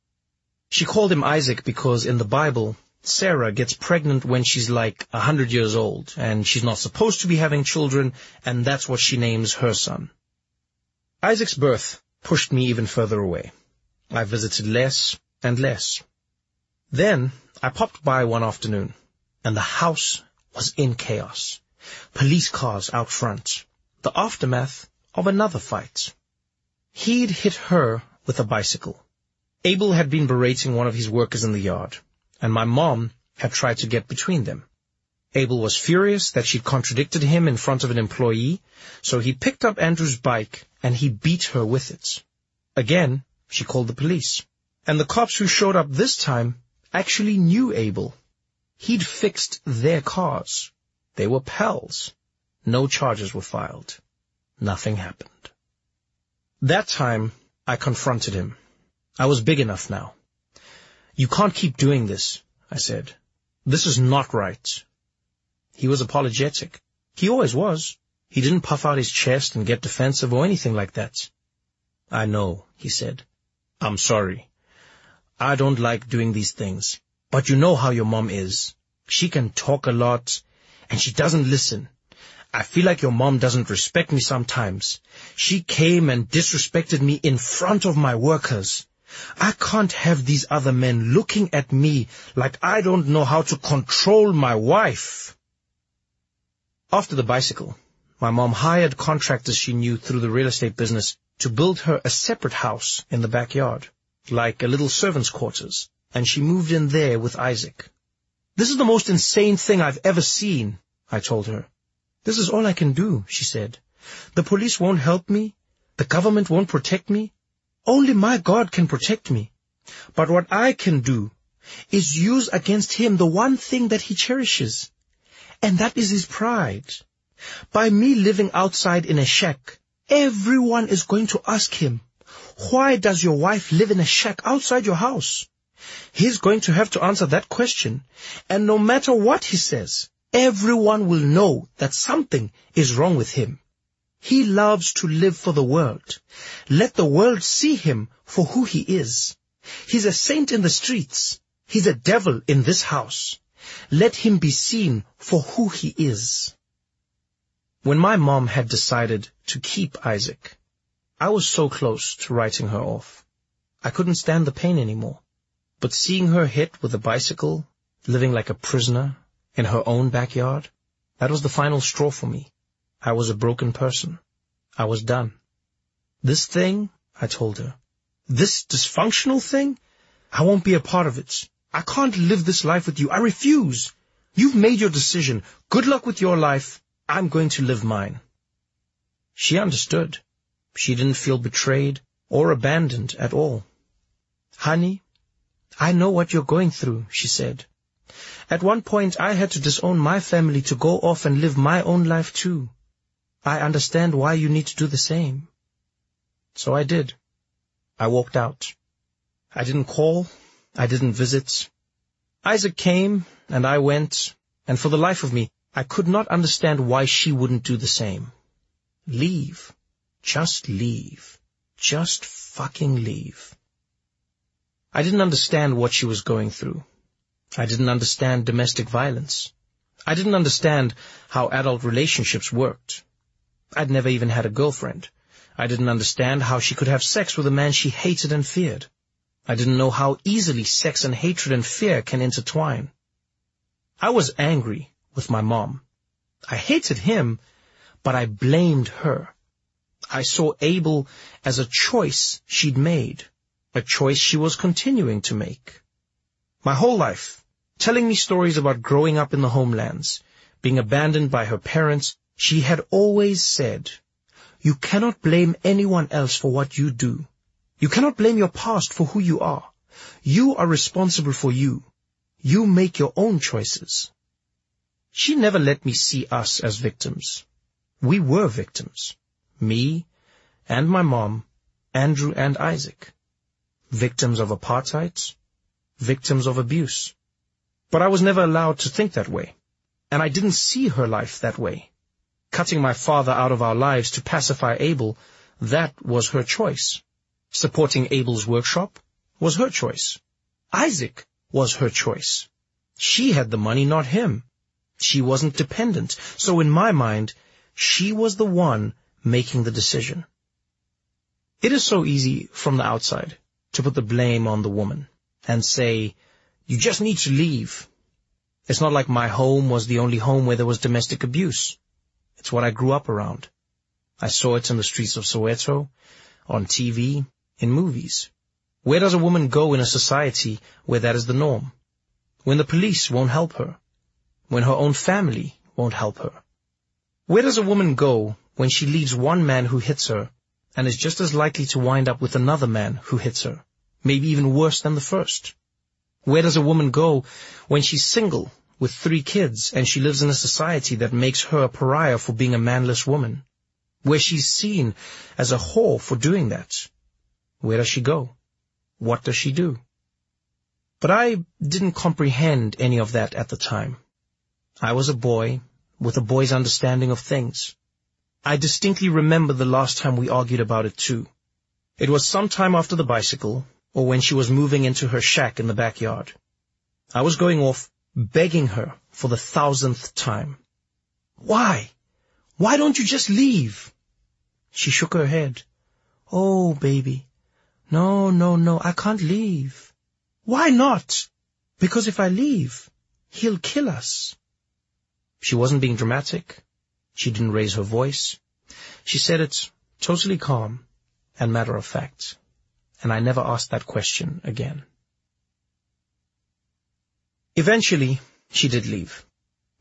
She called him Isaac because in the Bible, Sarah gets pregnant when she's like a hundred years old, and she's not supposed to be having children, and that's what she names her son. Isaac's birth pushed me even further away. I visited less and less. Then I popped by one afternoon, and the house was in chaos. Police cars out front. The aftermath of another fight. He'd hit her with a bicycle. Abel had been berating one of his workers in the yard and my mom had tried to get between them. Abel was furious that she'd contradicted him in front of an employee, so he picked up Andrew's bike and he beat her with it. Again, she called the police. And the cops who showed up this time actually knew Abel. He'd fixed their cars. They were pals. No charges were filed. Nothing happened. That time, I confronted him. I was big enough now. You can't keep doing this, I said. This is not right. He was apologetic. He always was. He didn't puff out his chest and get defensive or anything like that. I know, he said. I'm sorry. I don't like doing these things. But you know how your mom is. She can talk a lot, and she doesn't listen. I feel like your mom doesn't respect me sometimes. She came and disrespected me in front of my workers. I can't have these other men looking at me like I don't know how to control my wife. After the bicycle, my mom hired contractors she knew through the real estate business to build her a separate house in the backyard, like a little servant's quarters, and she moved in there with Isaac. This is the most insane thing I've ever seen, I told her. This is all I can do, she said. The police won't help me. The government won't protect me. Only my God can protect me. But what I can do is use against him the one thing that he cherishes, and that is his pride. By me living outside in a shack, everyone is going to ask him, why does your wife live in a shack outside your house? He's going to have to answer that question, and no matter what he says, everyone will know that something is wrong with him. He loves to live for the world. Let the world see him for who he is. He's a saint in the streets. He's a devil in this house. Let him be seen for who he is. When my mom had decided to keep Isaac, I was so close to writing her off. I couldn't stand the pain anymore. But seeing her hit with a bicycle, living like a prisoner in her own backyard, that was the final straw for me. I was a broken person. I was done. This thing, I told her, this dysfunctional thing, I won't be a part of it. I can't live this life with you. I refuse. You've made your decision. Good luck with your life. I'm going to live mine. She understood. She didn't feel betrayed or abandoned at all. Honey, I know what you're going through, she said. At one point I had to disown my family to go off and live my own life too. I understand why you need to do the same. So I did. I walked out. I didn't call. I didn't visit. Isaac came, and I went, and for the life of me, I could not understand why she wouldn't do the same. Leave. Just leave. Just fucking leave. I didn't understand what she was going through. I didn't understand domestic violence. I didn't understand how adult relationships worked. I'd never even had a girlfriend. I didn't understand how she could have sex with a man she hated and feared. I didn't know how easily sex and hatred and fear can intertwine. I was angry with my mom. I hated him, but I blamed her. I saw Abel as a choice she'd made, a choice she was continuing to make. My whole life, telling me stories about growing up in the homelands, being abandoned by her parents, she had always said, you cannot blame anyone else for what you do. You cannot blame your past for who you are. You are responsible for you. You make your own choices. She never let me see us as victims. We were victims. Me and my mom, Andrew and Isaac. Victims of apartheid, victims of abuse. But I was never allowed to think that way. And I didn't see her life that way cutting my father out of our lives to pacify Abel, that was her choice. Supporting Abel's workshop was her choice. Isaac was her choice. She had the money, not him. She wasn't dependent, so in my mind, she was the one making the decision. It is so easy from the outside to put the blame on the woman and say, you just need to leave. It's not like my home was the only home where there was domestic abuse. It's what I grew up around. I saw it in the streets of Soweto, on TV, in movies. Where does a woman go in a society where that is the norm? When the police won't help her. When her own family won't help her. Where does a woman go when she leaves one man who hits her and is just as likely to wind up with another man who hits her, maybe even worse than the first? Where does a woman go when she's single with three kids and she lives in a society that makes her a pariah for being a manless woman, where she's seen as a whore for doing that. Where does she go? What does she do? But I didn't comprehend any of that at the time. I was a boy with a boy's understanding of things. I distinctly remember the last time we argued about it too. It was sometime after the bicycle, or when she was moving into her shack in the backyard. I was going off begging her for the thousandth time. Why? Why don't you just leave? She shook her head. Oh, baby. No, no, no, I can't leave. Why not? Because if I leave, he'll kill us. She wasn't being dramatic. She didn't raise her voice. She said it totally calm and matter of fact. And I never asked that question again. Eventually, she did leave.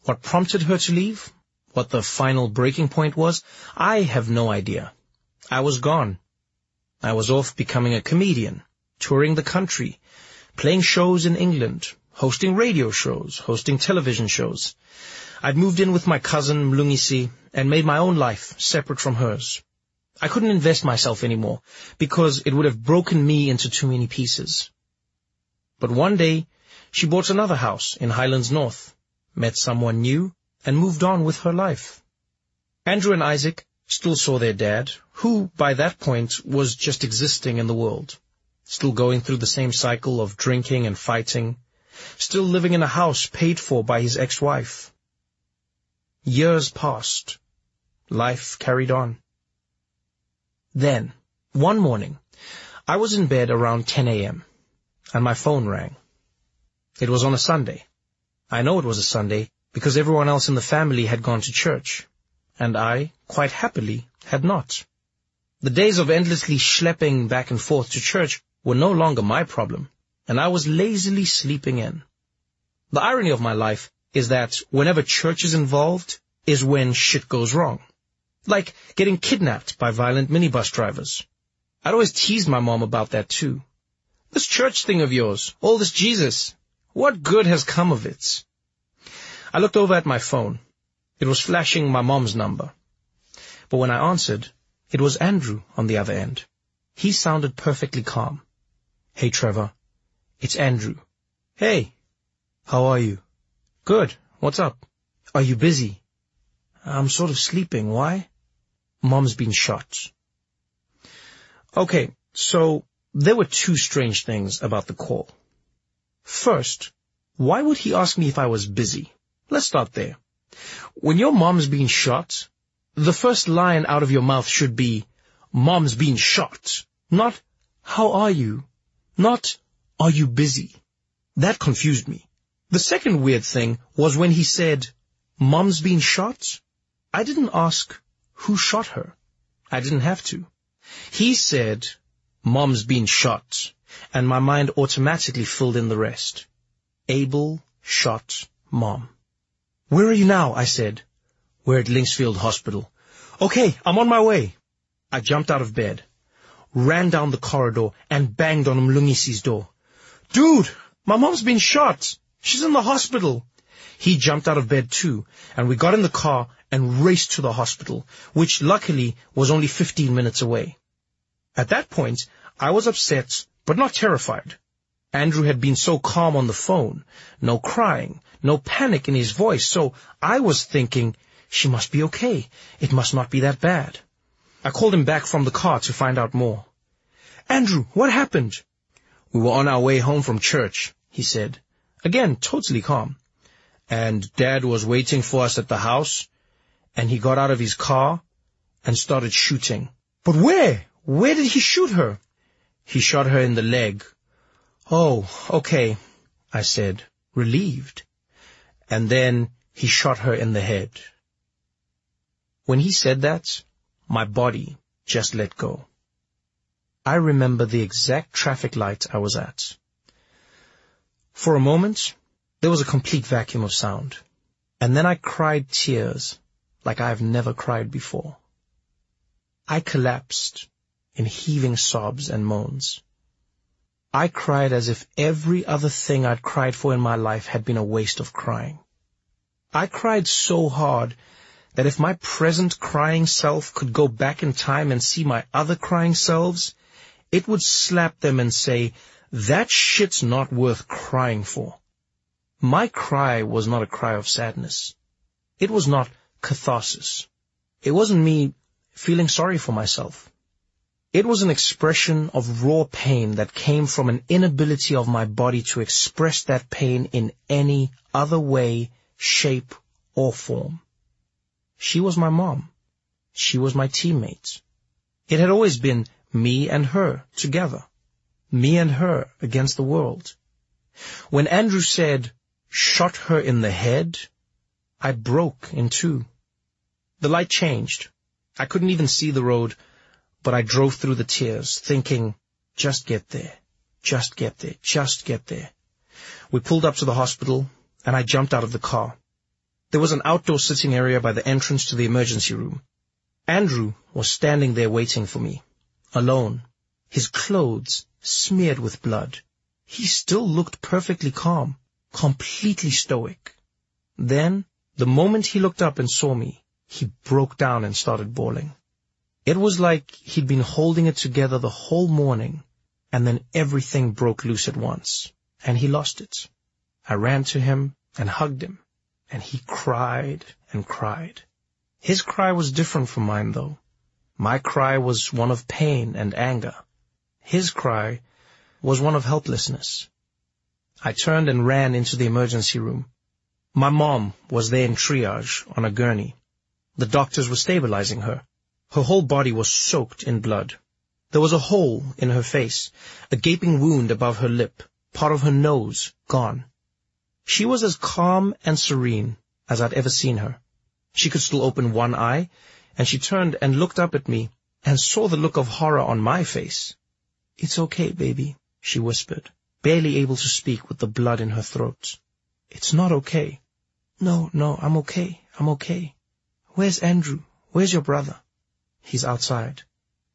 What prompted her to leave? What the final breaking point was? I have no idea. I was gone. I was off becoming a comedian, touring the country, playing shows in England, hosting radio shows, hosting television shows. I'd moved in with my cousin Mlungisi and made my own life separate from hers. I couldn't invest myself anymore because it would have broken me into too many pieces. But one day, she bought another house in Highlands North, met someone new, and moved on with her life. Andrew and Isaac still saw their dad, who, by that point, was just existing in the world, still going through the same cycle of drinking and fighting, still living in a house paid for by his ex-wife. Years passed. Life carried on. Then, one morning, I was in bed around 10 a.m., and my phone rang. It was on a Sunday. I know it was a Sunday because everyone else in the family had gone to church, and I, quite happily, had not. The days of endlessly schlepping back and forth to church were no longer my problem, and I was lazily sleeping in. The irony of my life is that whenever church is involved is when shit goes wrong. Like getting kidnapped by violent minibus drivers. I'd always teased my mom about that too. This church thing of yours, all this Jesus, what good has come of it? I looked over at my phone. It was flashing my mom's number. But when I answered, it was Andrew on the other end. He sounded perfectly calm. Hey, Trevor. It's Andrew. Hey. How are you? Good. What's up? Are you busy? I'm sort of sleeping. Why? Mom's been shot. Okay, so there were two strange things about the call. First, why would he ask me if I was busy? Let's start there. When your mom's being shot, the first line out of your mouth should be, Mom's being shot. Not, how are you? Not, are you busy? That confused me. The second weird thing was when he said, Mom's being shot. I didn't ask, who shot her? I didn't have to. He said, Mom's been shot, and my mind automatically filled in the rest. Abel shot Mom. Where are you now? I said. We're at Linksfield Hospital. Okay, I'm on my way. I jumped out of bed, ran down the corridor, and banged on Mlungisi's door. Dude, my mom's been shot. She's in the hospital. He jumped out of bed too, and we got in the car and raced to the hospital, which luckily was only 15 minutes away. At that point, I was upset, but not terrified. Andrew had been so calm on the phone, no crying, no panic in his voice, so I was thinking, she must be okay. It must not be that bad. I called him back from the car to find out more. Andrew, what happened? We were on our way home from church, he said. Again, totally calm. And Dad was waiting for us at the house, and he got out of his car and started shooting. But where? Where did he shoot her? He shot her in the leg. Oh, okay, I said, relieved. And then he shot her in the head. When he said that, my body just let go. I remember the exact traffic light I was at. For a moment, there was a complete vacuum of sound. And then I cried tears like I have never cried before. I collapsed in heaving sobs and moans. I cried as if every other thing I'd cried for in my life had been a waste of crying. I cried so hard that if my present crying self could go back in time and see my other crying selves, it would slap them and say, that shit's not worth crying for. My cry was not a cry of sadness. It was not catharsis. It wasn't me feeling sorry for myself. It was an expression of raw pain that came from an inability of my body to express that pain in any other way, shape, or form. She was my mom. She was my teammate. It had always been me and her together. Me and her against the world. When Andrew said, shot her in the head, I broke in two. The light changed. I couldn't even see the road, but I drove through the tears, thinking, just get there, just get there, just get there. We pulled up to the hospital, and I jumped out of the car. There was an outdoor sitting area by the entrance to the emergency room. Andrew was standing there waiting for me, alone, his clothes smeared with blood. He still looked perfectly calm, completely stoic. Then, the moment he looked up and saw me, he broke down and started bawling. It was like he'd been holding it together the whole morning, and then everything broke loose at once, and he lost it. I ran to him and hugged him, and he cried and cried. His cry was different from mine, though. My cry was one of pain and anger. His cry was one of helplessness. I turned and ran into the emergency room. My mom was there in triage on a gurney. The doctors were stabilizing her. Her whole body was soaked in blood. There was a hole in her face, a gaping wound above her lip, part of her nose gone. She was as calm and serene as I'd ever seen her. She could still open one eye, and she turned and looked up at me and saw the look of horror on my face. It's okay, baby, she whispered, barely able to speak with the blood in her throat. It's not okay. No, no, I'm okay. I'm okay. Where's Andrew? Where's your brother? He's outside.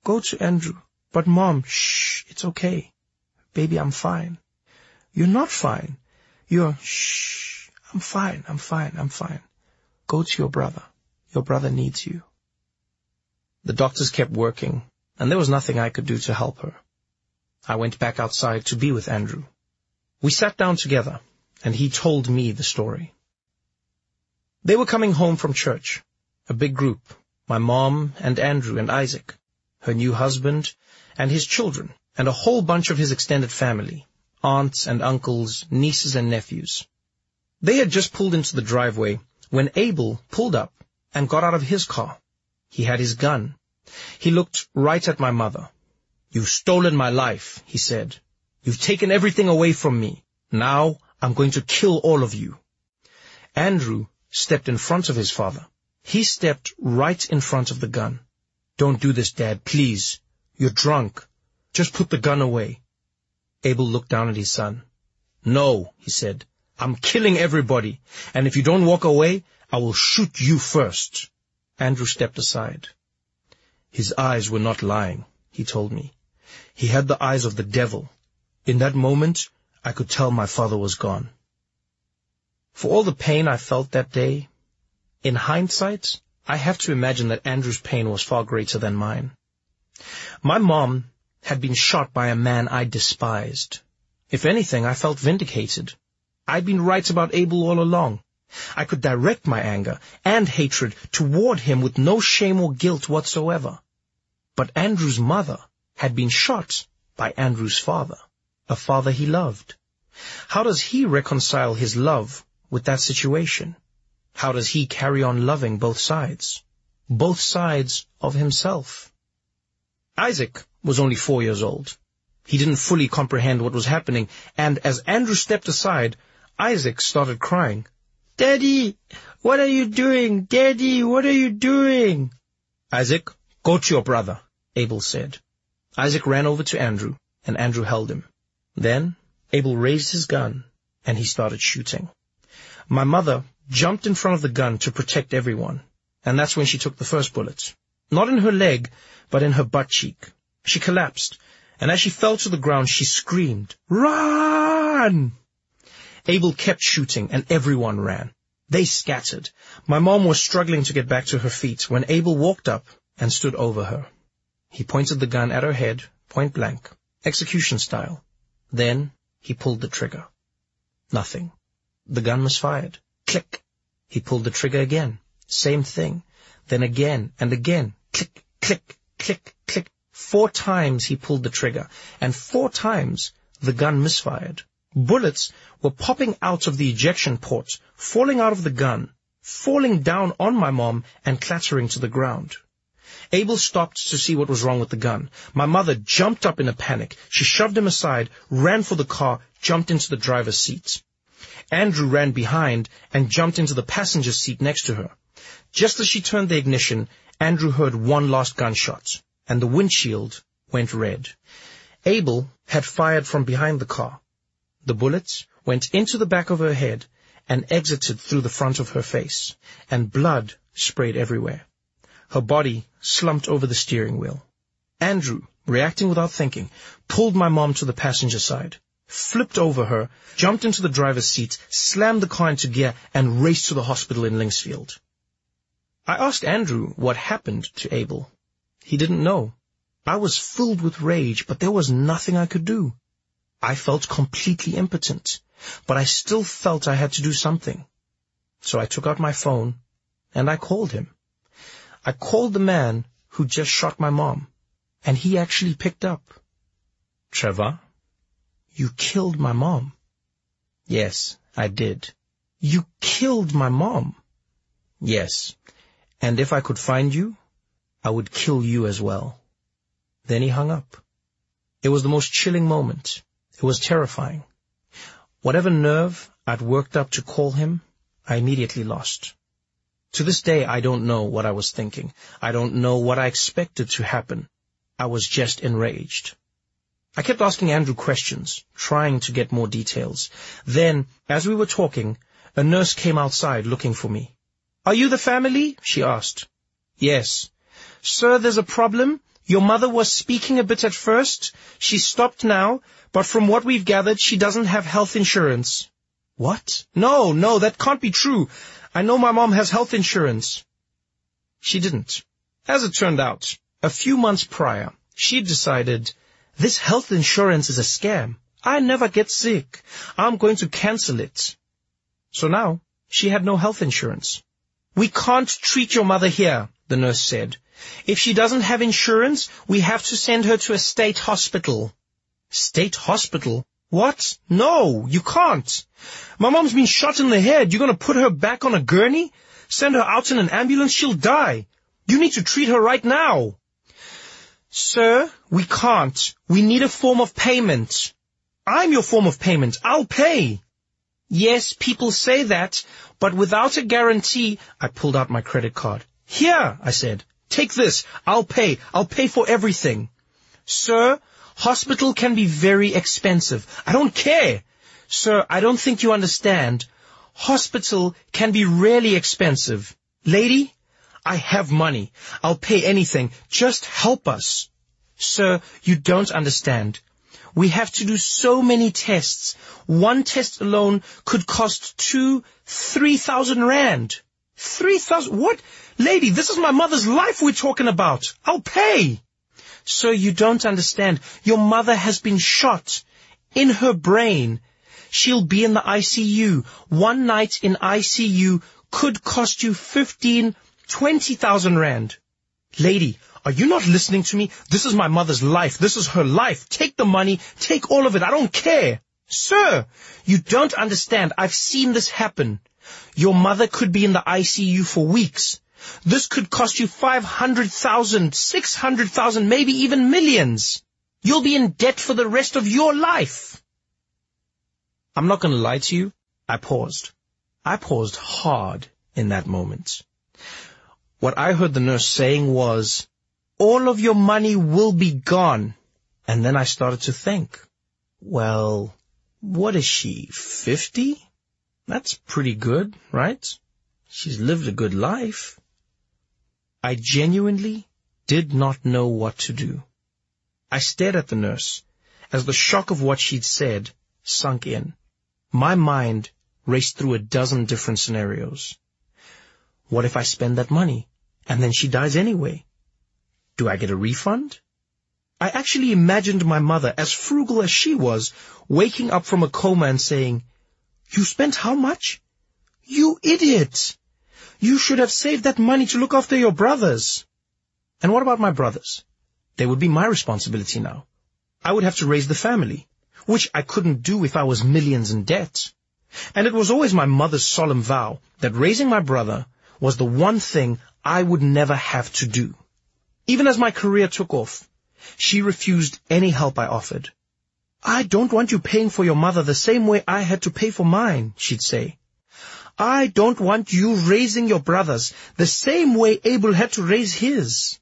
Go to Andrew. But mom, shh, it's okay. Baby, I'm fine. You're not fine. You're, shh, I'm fine, I'm fine, I'm fine. Go to your brother. Your brother needs you. The doctors kept working, and there was nothing I could do to help her. I went back outside to be with Andrew. We sat down together, and he told me the story. They were coming home from church, a big group, my mom and Andrew and Isaac, her new husband and his children, and a whole bunch of his extended family, aunts and uncles, nieces and nephews. They had just pulled into the driveway when Abel pulled up and got out of his car. He had his gun. He looked right at my mother. You've stolen my life, he said. You've taken everything away from me. Now I'm going to kill all of you. Andrew stepped in front of his father. He stepped right in front of the gun. Don't do this, Dad, please. You're drunk. Just put the gun away. Abel looked down at his son. No, he said. I'm killing everybody, and if you don't walk away, I will shoot you first. Andrew stepped aside. His eyes were not lying, he told me. He had the eyes of the devil. In that moment, I could tell my father was gone. For all the pain I felt that day, in hindsight, I have to imagine that Andrew's pain was far greater than mine. My mom had been shot by a man I despised. If anything, I felt vindicated. I'd been right about Abel all along. I could direct my anger and hatred toward him with no shame or guilt whatsoever. But Andrew's mother had been shot by Andrew's father, a father he loved. How does he reconcile his love with that situation? How does he carry on loving both sides? Both sides of himself. Isaac was only four years old. He didn't fully comprehend what was happening, and as Andrew stepped aside, Isaac started crying. Daddy, what are you doing? Daddy, what are you doing? Isaac, go to your brother, Abel said. Isaac ran over to Andrew, and Andrew held him. Then Abel raised his gun, and he started shooting. My mother jumped in front of the gun to protect everyone, and that's when she took the first bullet. Not in her leg, but in her butt cheek. She collapsed, and as she fell to the ground, she screamed, Run! Abel kept shooting, and everyone ran. They scattered. My mom was struggling to get back to her feet when Abel walked up and stood over her. He pointed the gun at her head, point blank, execution style. Then he pulled the trigger. Nothing. The gun was fired. Click. He pulled the trigger again. Same thing. Then again and again. Click, click, click, click. Four times he pulled the trigger, and four times the gun misfired. Bullets were popping out of the ejection port, falling out of the gun, falling down on my mom, and clattering to the ground. Abel stopped to see what was wrong with the gun. My mother jumped up in a panic. She shoved him aside, ran for the car, jumped into the driver's seat. Andrew ran behind and jumped into the passenger seat next to her. Just as she turned the ignition, Andrew heard one last gunshot, and the windshield went red. Abel had fired from behind the car. The bullets went into the back of her head and exited through the front of her face, and blood sprayed everywhere. Her body slumped over the steering wheel. Andrew, reacting without thinking, pulled my mom to the passenger side, flipped over her, jumped into the driver's seat, slammed the car into gear, and raced to the hospital in Linksfield. I asked Andrew what happened to Abel. He didn't know. I was filled with rage, but there was nothing I could do. I felt completely impotent, but I still felt I had to do something. So I took out my phone, and I called him. I called the man who just shot my mom, and he actually picked up. Trevor, you killed my mom. Yes, I did. You killed my mom. Yes, and if I could find you, I would kill you as well. Then he hung up. It was the most chilling moment. It was terrifying. Whatever nerve I'd worked up to call him, I immediately lost. To this day, I don't know what I was thinking. I don't know what I expected to happen. I was just enraged. I kept asking Andrew questions, trying to get more details. Then, as we were talking, A nurse came outside looking for me. Are you the family? she asked. Yes. Sir, there's a problem. Your mother was speaking a bit at first. She stopped now, but from what we've gathered, she doesn't have health insurance. What? No, no, that can't be true. I know my mom has health insurance. She didn't. As it turned out, a few months prior, she decided, this health insurance is a scam. I never get sick. I'm going to cancel it. So now, she had no health insurance. We can't treat your mother here, the nurse said. If she doesn't have insurance, we have to send her to a state hospital. State hospital? What? No, you can't. My mom's been shot in the head. You're going to put her back on a gurney? Send her out in an ambulance? She'll die. You need to treat her right now. Sir, we can't. We need a form of payment. I'm your form of payment. I'll pay. Yes, people say that, but without a guarantee, I pulled out my credit card. Here, I said. Take this. I'll pay. I'll pay for everything. Sir, hospital can be very expensive. I don't care. Sir, I don't think you understand. Hospital can be really expensive. Lady, I have money. I'll pay anything. Just help us. Sir, you don't understand. We have to do so many tests. One test alone could cost two, three thousand rand. Three thousand? What? Lady, this is my mother's life we're talking about. I'll pay. Sir, you don't understand. Your mother has been shot in her brain. She'll be in the ICU. One night in ICU could cost you fifteen, twenty thousand rand. Lady, are you not listening to me? This is my mother's life. This is her life. Take the money. Take all of it. I don't care. Sir, you don't understand. I've seen this happen. Your mother could be in the ICU for weeks. This could cost you 500,000, 600,000, maybe even millions. You'll be in debt for the rest of your life. I'm not going to lie to you. I paused. I paused hard in that moment. What I heard the nurse saying was, all of your money will be gone. And then I started to think, well, what is she, 50? That's pretty good, right? She's lived a good life. I genuinely did not know what to do. I stared at the nurse as the shock of what she'd said sunk in. My mind raced through a dozen different scenarios. What if I spend that money and then she dies anyway? Do I get a refund? I actually imagined my mother, as frugal as she was, waking up from a coma and saying, You spent how much? You idiot! You should have saved that money to look after your brothers. And what about my brothers? They would be my responsibility now. I would have to raise the family, which I couldn't do if I was millions in debt. And it was always my mother's solemn vow that raising my brother was the one thing I would never have to do. Even as my career took off, she refused any help I offered. I don't want you paying for your mother the same way I had to pay for mine, she'd say. I don't want you raising your brothers the same way Abel had to raise his.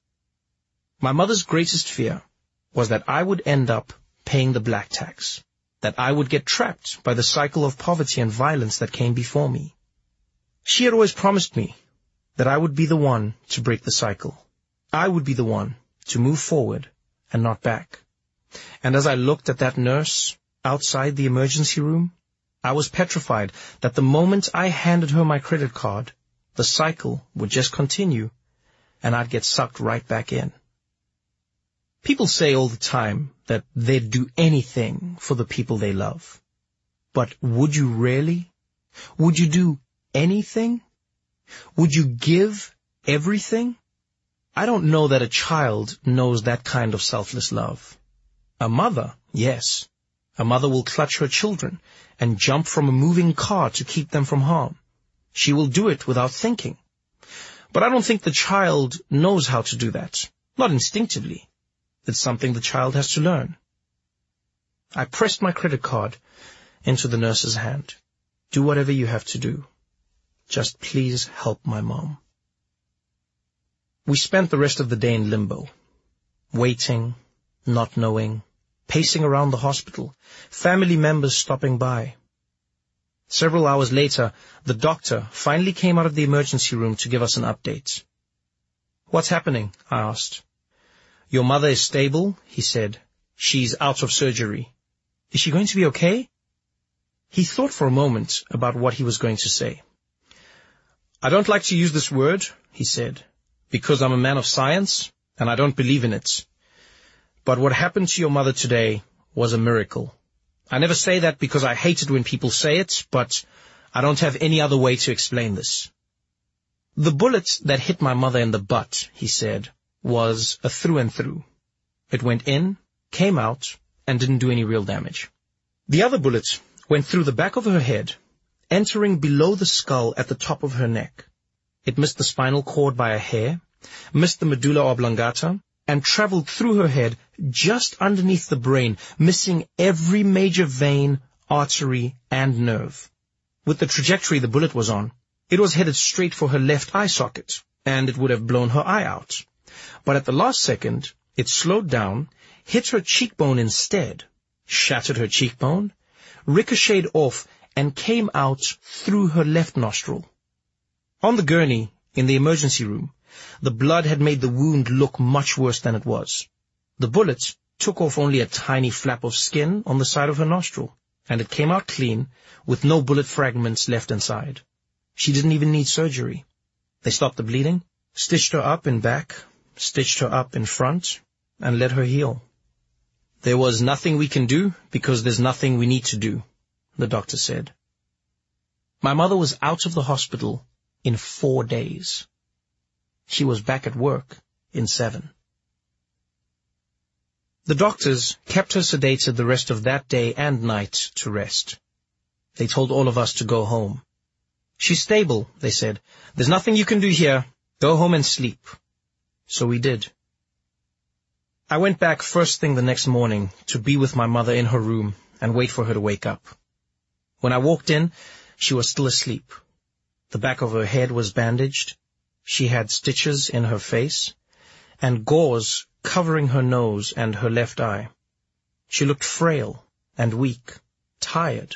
My mother's greatest fear was that I would end up paying the black tax, that I would get trapped by the cycle of poverty and violence that came before me. She had always promised me that I would be the one to break the cycle. I would be the one to move forward and not back. And as I looked at that nurse outside the emergency room, I was petrified that the moment I handed her my credit card, the cycle would just continue and I'd get sucked right back in. People say all the time that they'd do anything for the people they love. But would you really? Would you do anything? Would you give everything? I don't know that a child knows that kind of selfless love. A mother, yes. A mother will clutch her children and jump from a moving car to keep them from harm. She will do it without thinking. But I don't think the child knows how to do that. Not instinctively. It's something the child has to learn. I pressed my credit card into the nurse's hand. Do whatever you have to do. Just please help my mom. We spent the rest of the day in limbo, waiting, not knowing, pacing around the hospital, family members stopping by. Several hours later, the doctor finally came out of the emergency room to give us an update. What's happening? I asked. Your mother is stable, he said. She's out of surgery. Is she going to be okay? He thought for a moment about what he was going to say. I don't like to use this word, he said, because I'm a man of science and I don't believe in it. But what happened to your mother today was a miracle. I never say that because I hate it when people say it, but I don't have any other way to explain this. The bullet that hit my mother in the butt, he said, was a through and through. It went in, came out, and didn't do any real damage. The other bullet went through the back of her head, entering below the skull at the top of her neck. It missed the spinal cord by a hair, missed the medulla oblongata, and traveled through her head just underneath the brain, missing every major vein, artery, and nerve. With the trajectory the bullet was on, it was headed straight for her left eye socket, and it would have blown her eye out. But at the last second, it slowed down, hit her cheekbone instead, shattered her cheekbone, ricocheted off, and came out through her left nostril. On the gurney, in the emergency room, the blood had made the wound look much worse than it was. The bullet took off only a tiny flap of skin on the side of her nostril, and it came out clean, with no bullet fragments left inside. She didn't even need surgery. They stopped the bleeding, stitched her up in back, stitched her up in front, and let her heal. There was nothing we can do because there's nothing we need to do, the doctor said. My mother was out of the hospital in four days. She was back at work in seven. The doctors kept her sedated the rest of that day and night to rest. They told all of us to go home. She's stable, they said. There's nothing you can do here. Go home and sleep. So we did. I went back first thing the next morning to be with my mother in her room and wait for her to wake up. When I walked in, she was still asleep. The back of her head was bandaged. She had stitches in her face and gauze covering her nose and her left eye. She looked frail and weak, tired.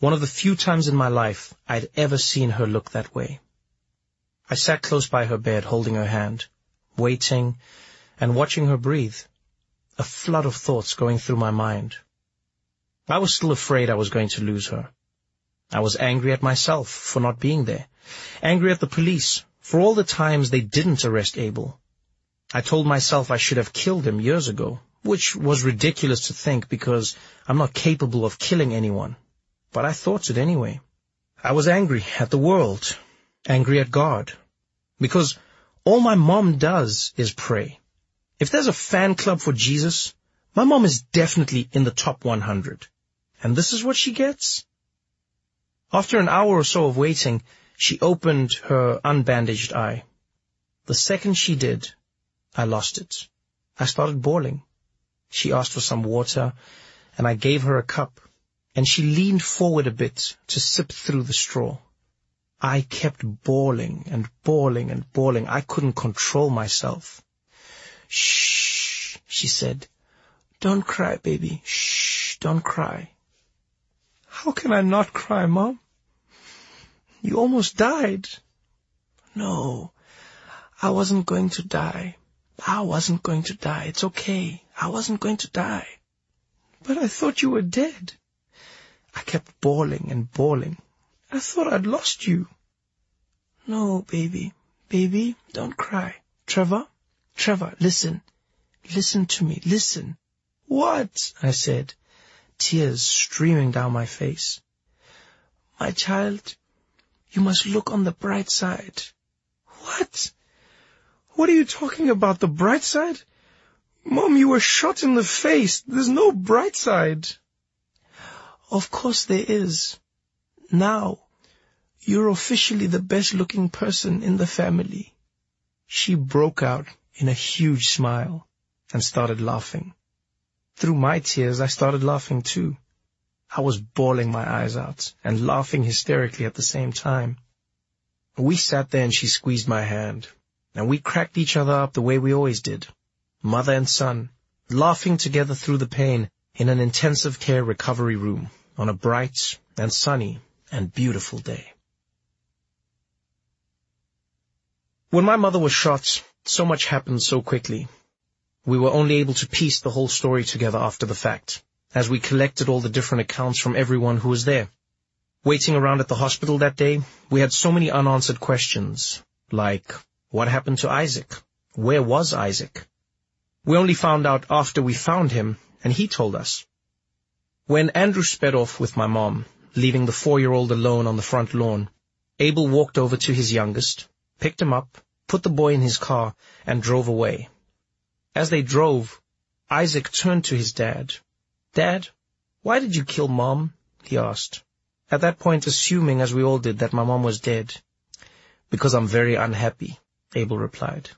One of the few times in my life I'd ever seen her look that way. I sat close by her bed holding her hand, waiting and watching her breathe, a flood of thoughts going through my mind. I was still afraid I was going to lose her. I was angry at myself for not being there, angry at the police for all the times they didn't arrest Abel. I told myself I should have killed him years ago, which was ridiculous to think because I'm not capable of killing anyone. But I thought it anyway. I was angry at the world, angry at God, because all my mom does is pray. If there's a fan club for Jesus, my mom is definitely in the top 100. And this is what she gets? After an hour or so of waiting, she opened her unbandaged eye. The second she did, I lost it. I started bawling. She asked for some water, and I gave her a cup, and she leaned forward a bit to sip through the straw. I kept bawling and bawling and bawling. I couldn't control myself. Shh, she said. Don't cry, baby. Shh, don't cry. How can I not cry, Mom? You almost died. No, I wasn't going to die. I wasn't going to die. It's okay. I wasn't going to die. But I thought you were dead. I kept bawling and bawling. I thought I'd lost you. No, baby. Baby, don't cry. Trevor, Trevor, listen. Listen to me. Listen. What? I said, tears streaming down my face. My child, you must look on the bright side. What? What are you talking about, the bright side? Mom, you were shot in the face. There's no bright side. Of course there is. Now, you're officially the best looking person in the family. She broke out in a huge smile and started laughing. Through my tears, I started laughing too. I was bawling my eyes out and laughing hysterically at the same time. We sat there and she squeezed my hand, and we cracked each other up the way we always did, mother and son, laughing together through the pain in an intensive care recovery room, on a bright and sunny and beautiful day. When my mother was shot, so much happened so quickly. We were only able to piece the whole story together after the fact, as we collected all the different accounts from everyone who was there. Waiting around at the hospital that day, we had so many unanswered questions, like, what happened to Isaac? Where was Isaac? We only found out after we found him, and he told us. When Andrew sped off with my mom, leaving the four-year-old alone on the front lawn, Abel walked over to his youngest, picked him up, put the boy in his car, and drove away. As they drove, Isaac turned to his dad. Dad, why did you kill Mom? he asked. At that point assuming, as we all did, that my mom was dead. Because I'm very unhappy, Abel replied.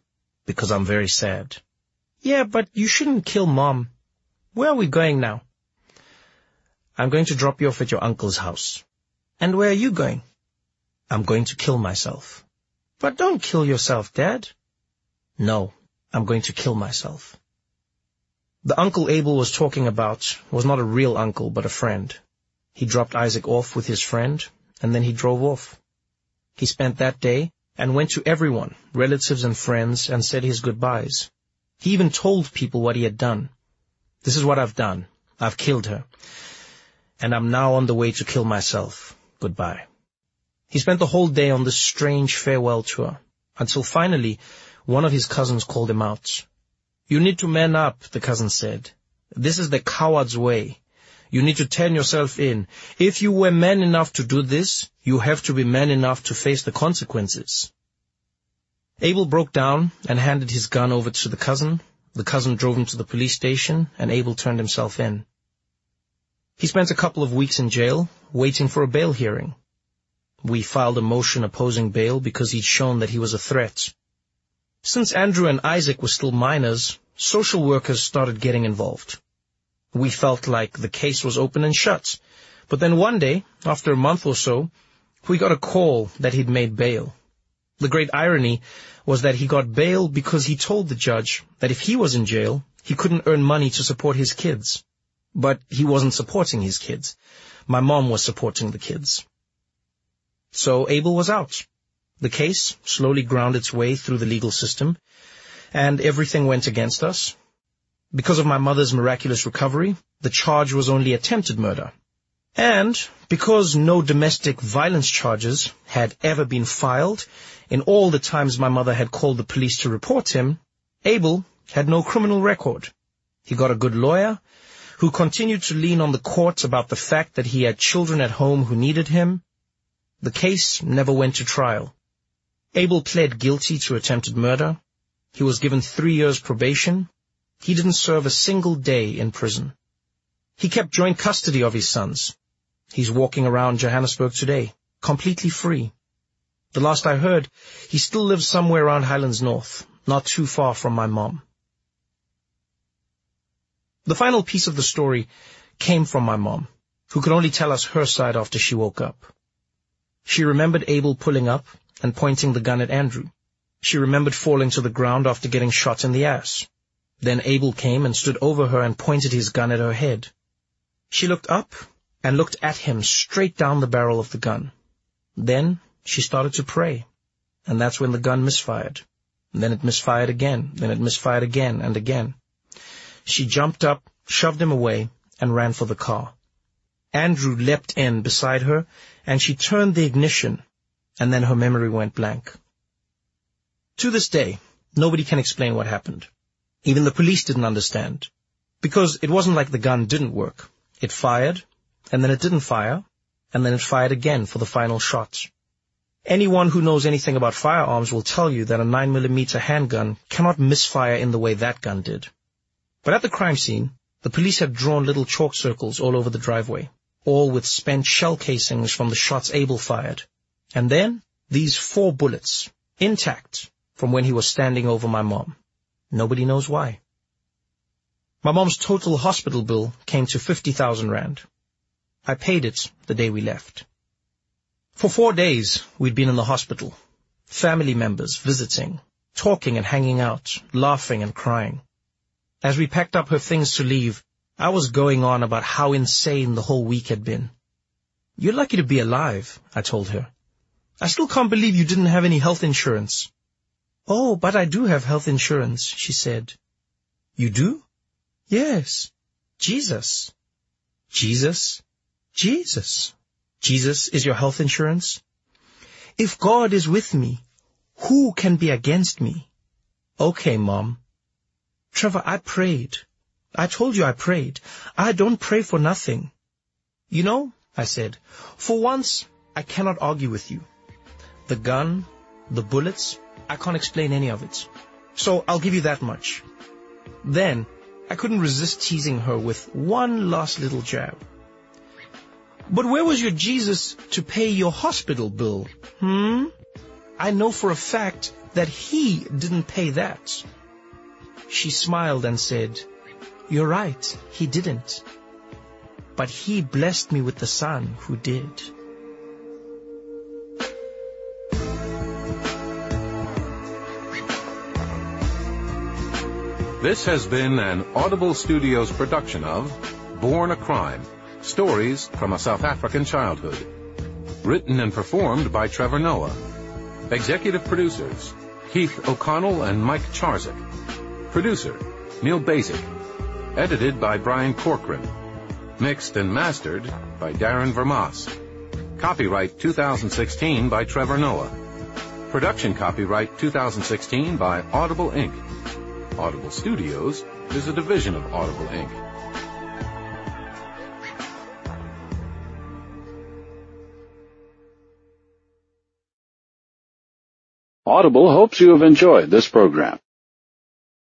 Because I'm very sad. Yeah, but you shouldn't kill Mom. Where are we going now? I'm going to drop you off at your uncle's house. And where are you going? I'm going to kill myself. But don't kill yourself, Dad. No, I'm going to kill myself. The uncle Abel was talking about was not a real uncle, but a friend. He dropped Isaac off with his friend, and then he drove off. He spent that day and went to everyone, relatives and friends, and said his goodbyes. He even told people what he had done. This is what I've done. I've killed her. And I'm now on the way to kill myself. Goodbye. He spent the whole day on this strange farewell tour, until finally one of his cousins called him out. You need to man up, the cousin said. This is the coward's way. You need to turn yourself in. If you were man enough to do this, you have to be man enough to face the consequences. Abel broke down and handed his gun over to the cousin. The cousin drove him to the police station, and Abel turned himself in. He spent a couple of weeks in jail, waiting for a bail hearing. We filed a motion opposing bail because he'd shown that he was a threat. Since Andrew and Isaac were still minors, social workers started getting involved. We felt like the case was open and shut. But then one day, after a month or so, we got a call that he'd made bail. The great irony was that he got bail because he told the judge that if he was in jail, he couldn't earn money to support his kids. But he wasn't supporting his kids. My mom was supporting the kids. So Abel was out. The case slowly ground its way through the legal system, and everything went against us. Because of my mother's miraculous recovery, the charge was only attempted murder. And because no domestic violence charges had ever been filed in all the times my mother had called the police to report him, Abel had no criminal record. He got a good lawyer who continued to lean on the court about the fact that he had children at home who needed him. The case never went to trial. Abel pled guilty to attempted murder. He was given three years probation he didn't serve a single day in prison. He kept joint custody of his sons. He's walking around Johannesburg today, completely free. The last I heard, he still lives somewhere around Highlands North, not too far from my mom. The final piece of the story came from my mom, who could only tell us her side after she woke up. She remembered Abel pulling up and pointing the gun at Andrew. She remembered falling to the ground after getting shot in the ass. Then Abel came and stood over her and pointed his gun at her head. She looked up and looked at him straight down the barrel of the gun. Then she started to pray, and that's when the gun misfired. Then it misfired again, then it misfired again and again. She jumped up, shoved him away, and ran for the car. Andrew leapt in beside her, and she turned the ignition, and then her memory went blank. To this day, nobody can explain what happened. Even the police didn't understand. Because it wasn't like the gun didn't work. It fired, and then it didn't fire, and then it fired again for the final shot. Anyone who knows anything about firearms will tell you that a 9mm handgun cannot misfire in the way that gun did. But at the crime scene, the police had drawn little chalk circles all over the driveway, all with spent shell casings from the shots Abel fired. And then, these four bullets, intact, from when he was standing over my mom. Nobody knows why. My mom's total hospital bill came to 50,000 rand. I paid it the day we left. For four days, we'd been in the hospital. Family members visiting, talking and hanging out, laughing and crying. As we packed up her things to leave, I was going on about how insane the whole week had been. You're lucky to be alive, I told her. I still can't believe you didn't have any health insurance. Oh, but I do have health insurance, she said. You do? Yes. Jesus. Jesus? Jesus. Jesus is your health insurance? If God is with me, who can be against me? Okay, Mom. Trevor, I prayed. I told you I prayed. I don't pray for nothing. You know, I said, for once, I cannot argue with you. The gun, the bullets, I can't explain any of it. So I'll give you that much. Then, I couldn't resist teasing her with one last little jab. But where was your Jesus to pay your hospital bill? Hmm? I know for a fact that he didn't pay that. She smiled and said, you're right, he didn't. But he blessed me with the son who did. This has been an Audible Studios production of Born a Crime Stories from a South African Childhood. Written and performed by Trevor Noah. Executive producers Keith O'Connell and Mike Charzik. Producer Neil Basic. Edited by Brian Corcoran. Mixed and mastered by Darren Vermas. Copyright 2016 by Trevor Noah. Production copyright 2016 by Audible Inc. Audible Studios is a division of Audible Inc. Audible hopes you have enjoyed this program.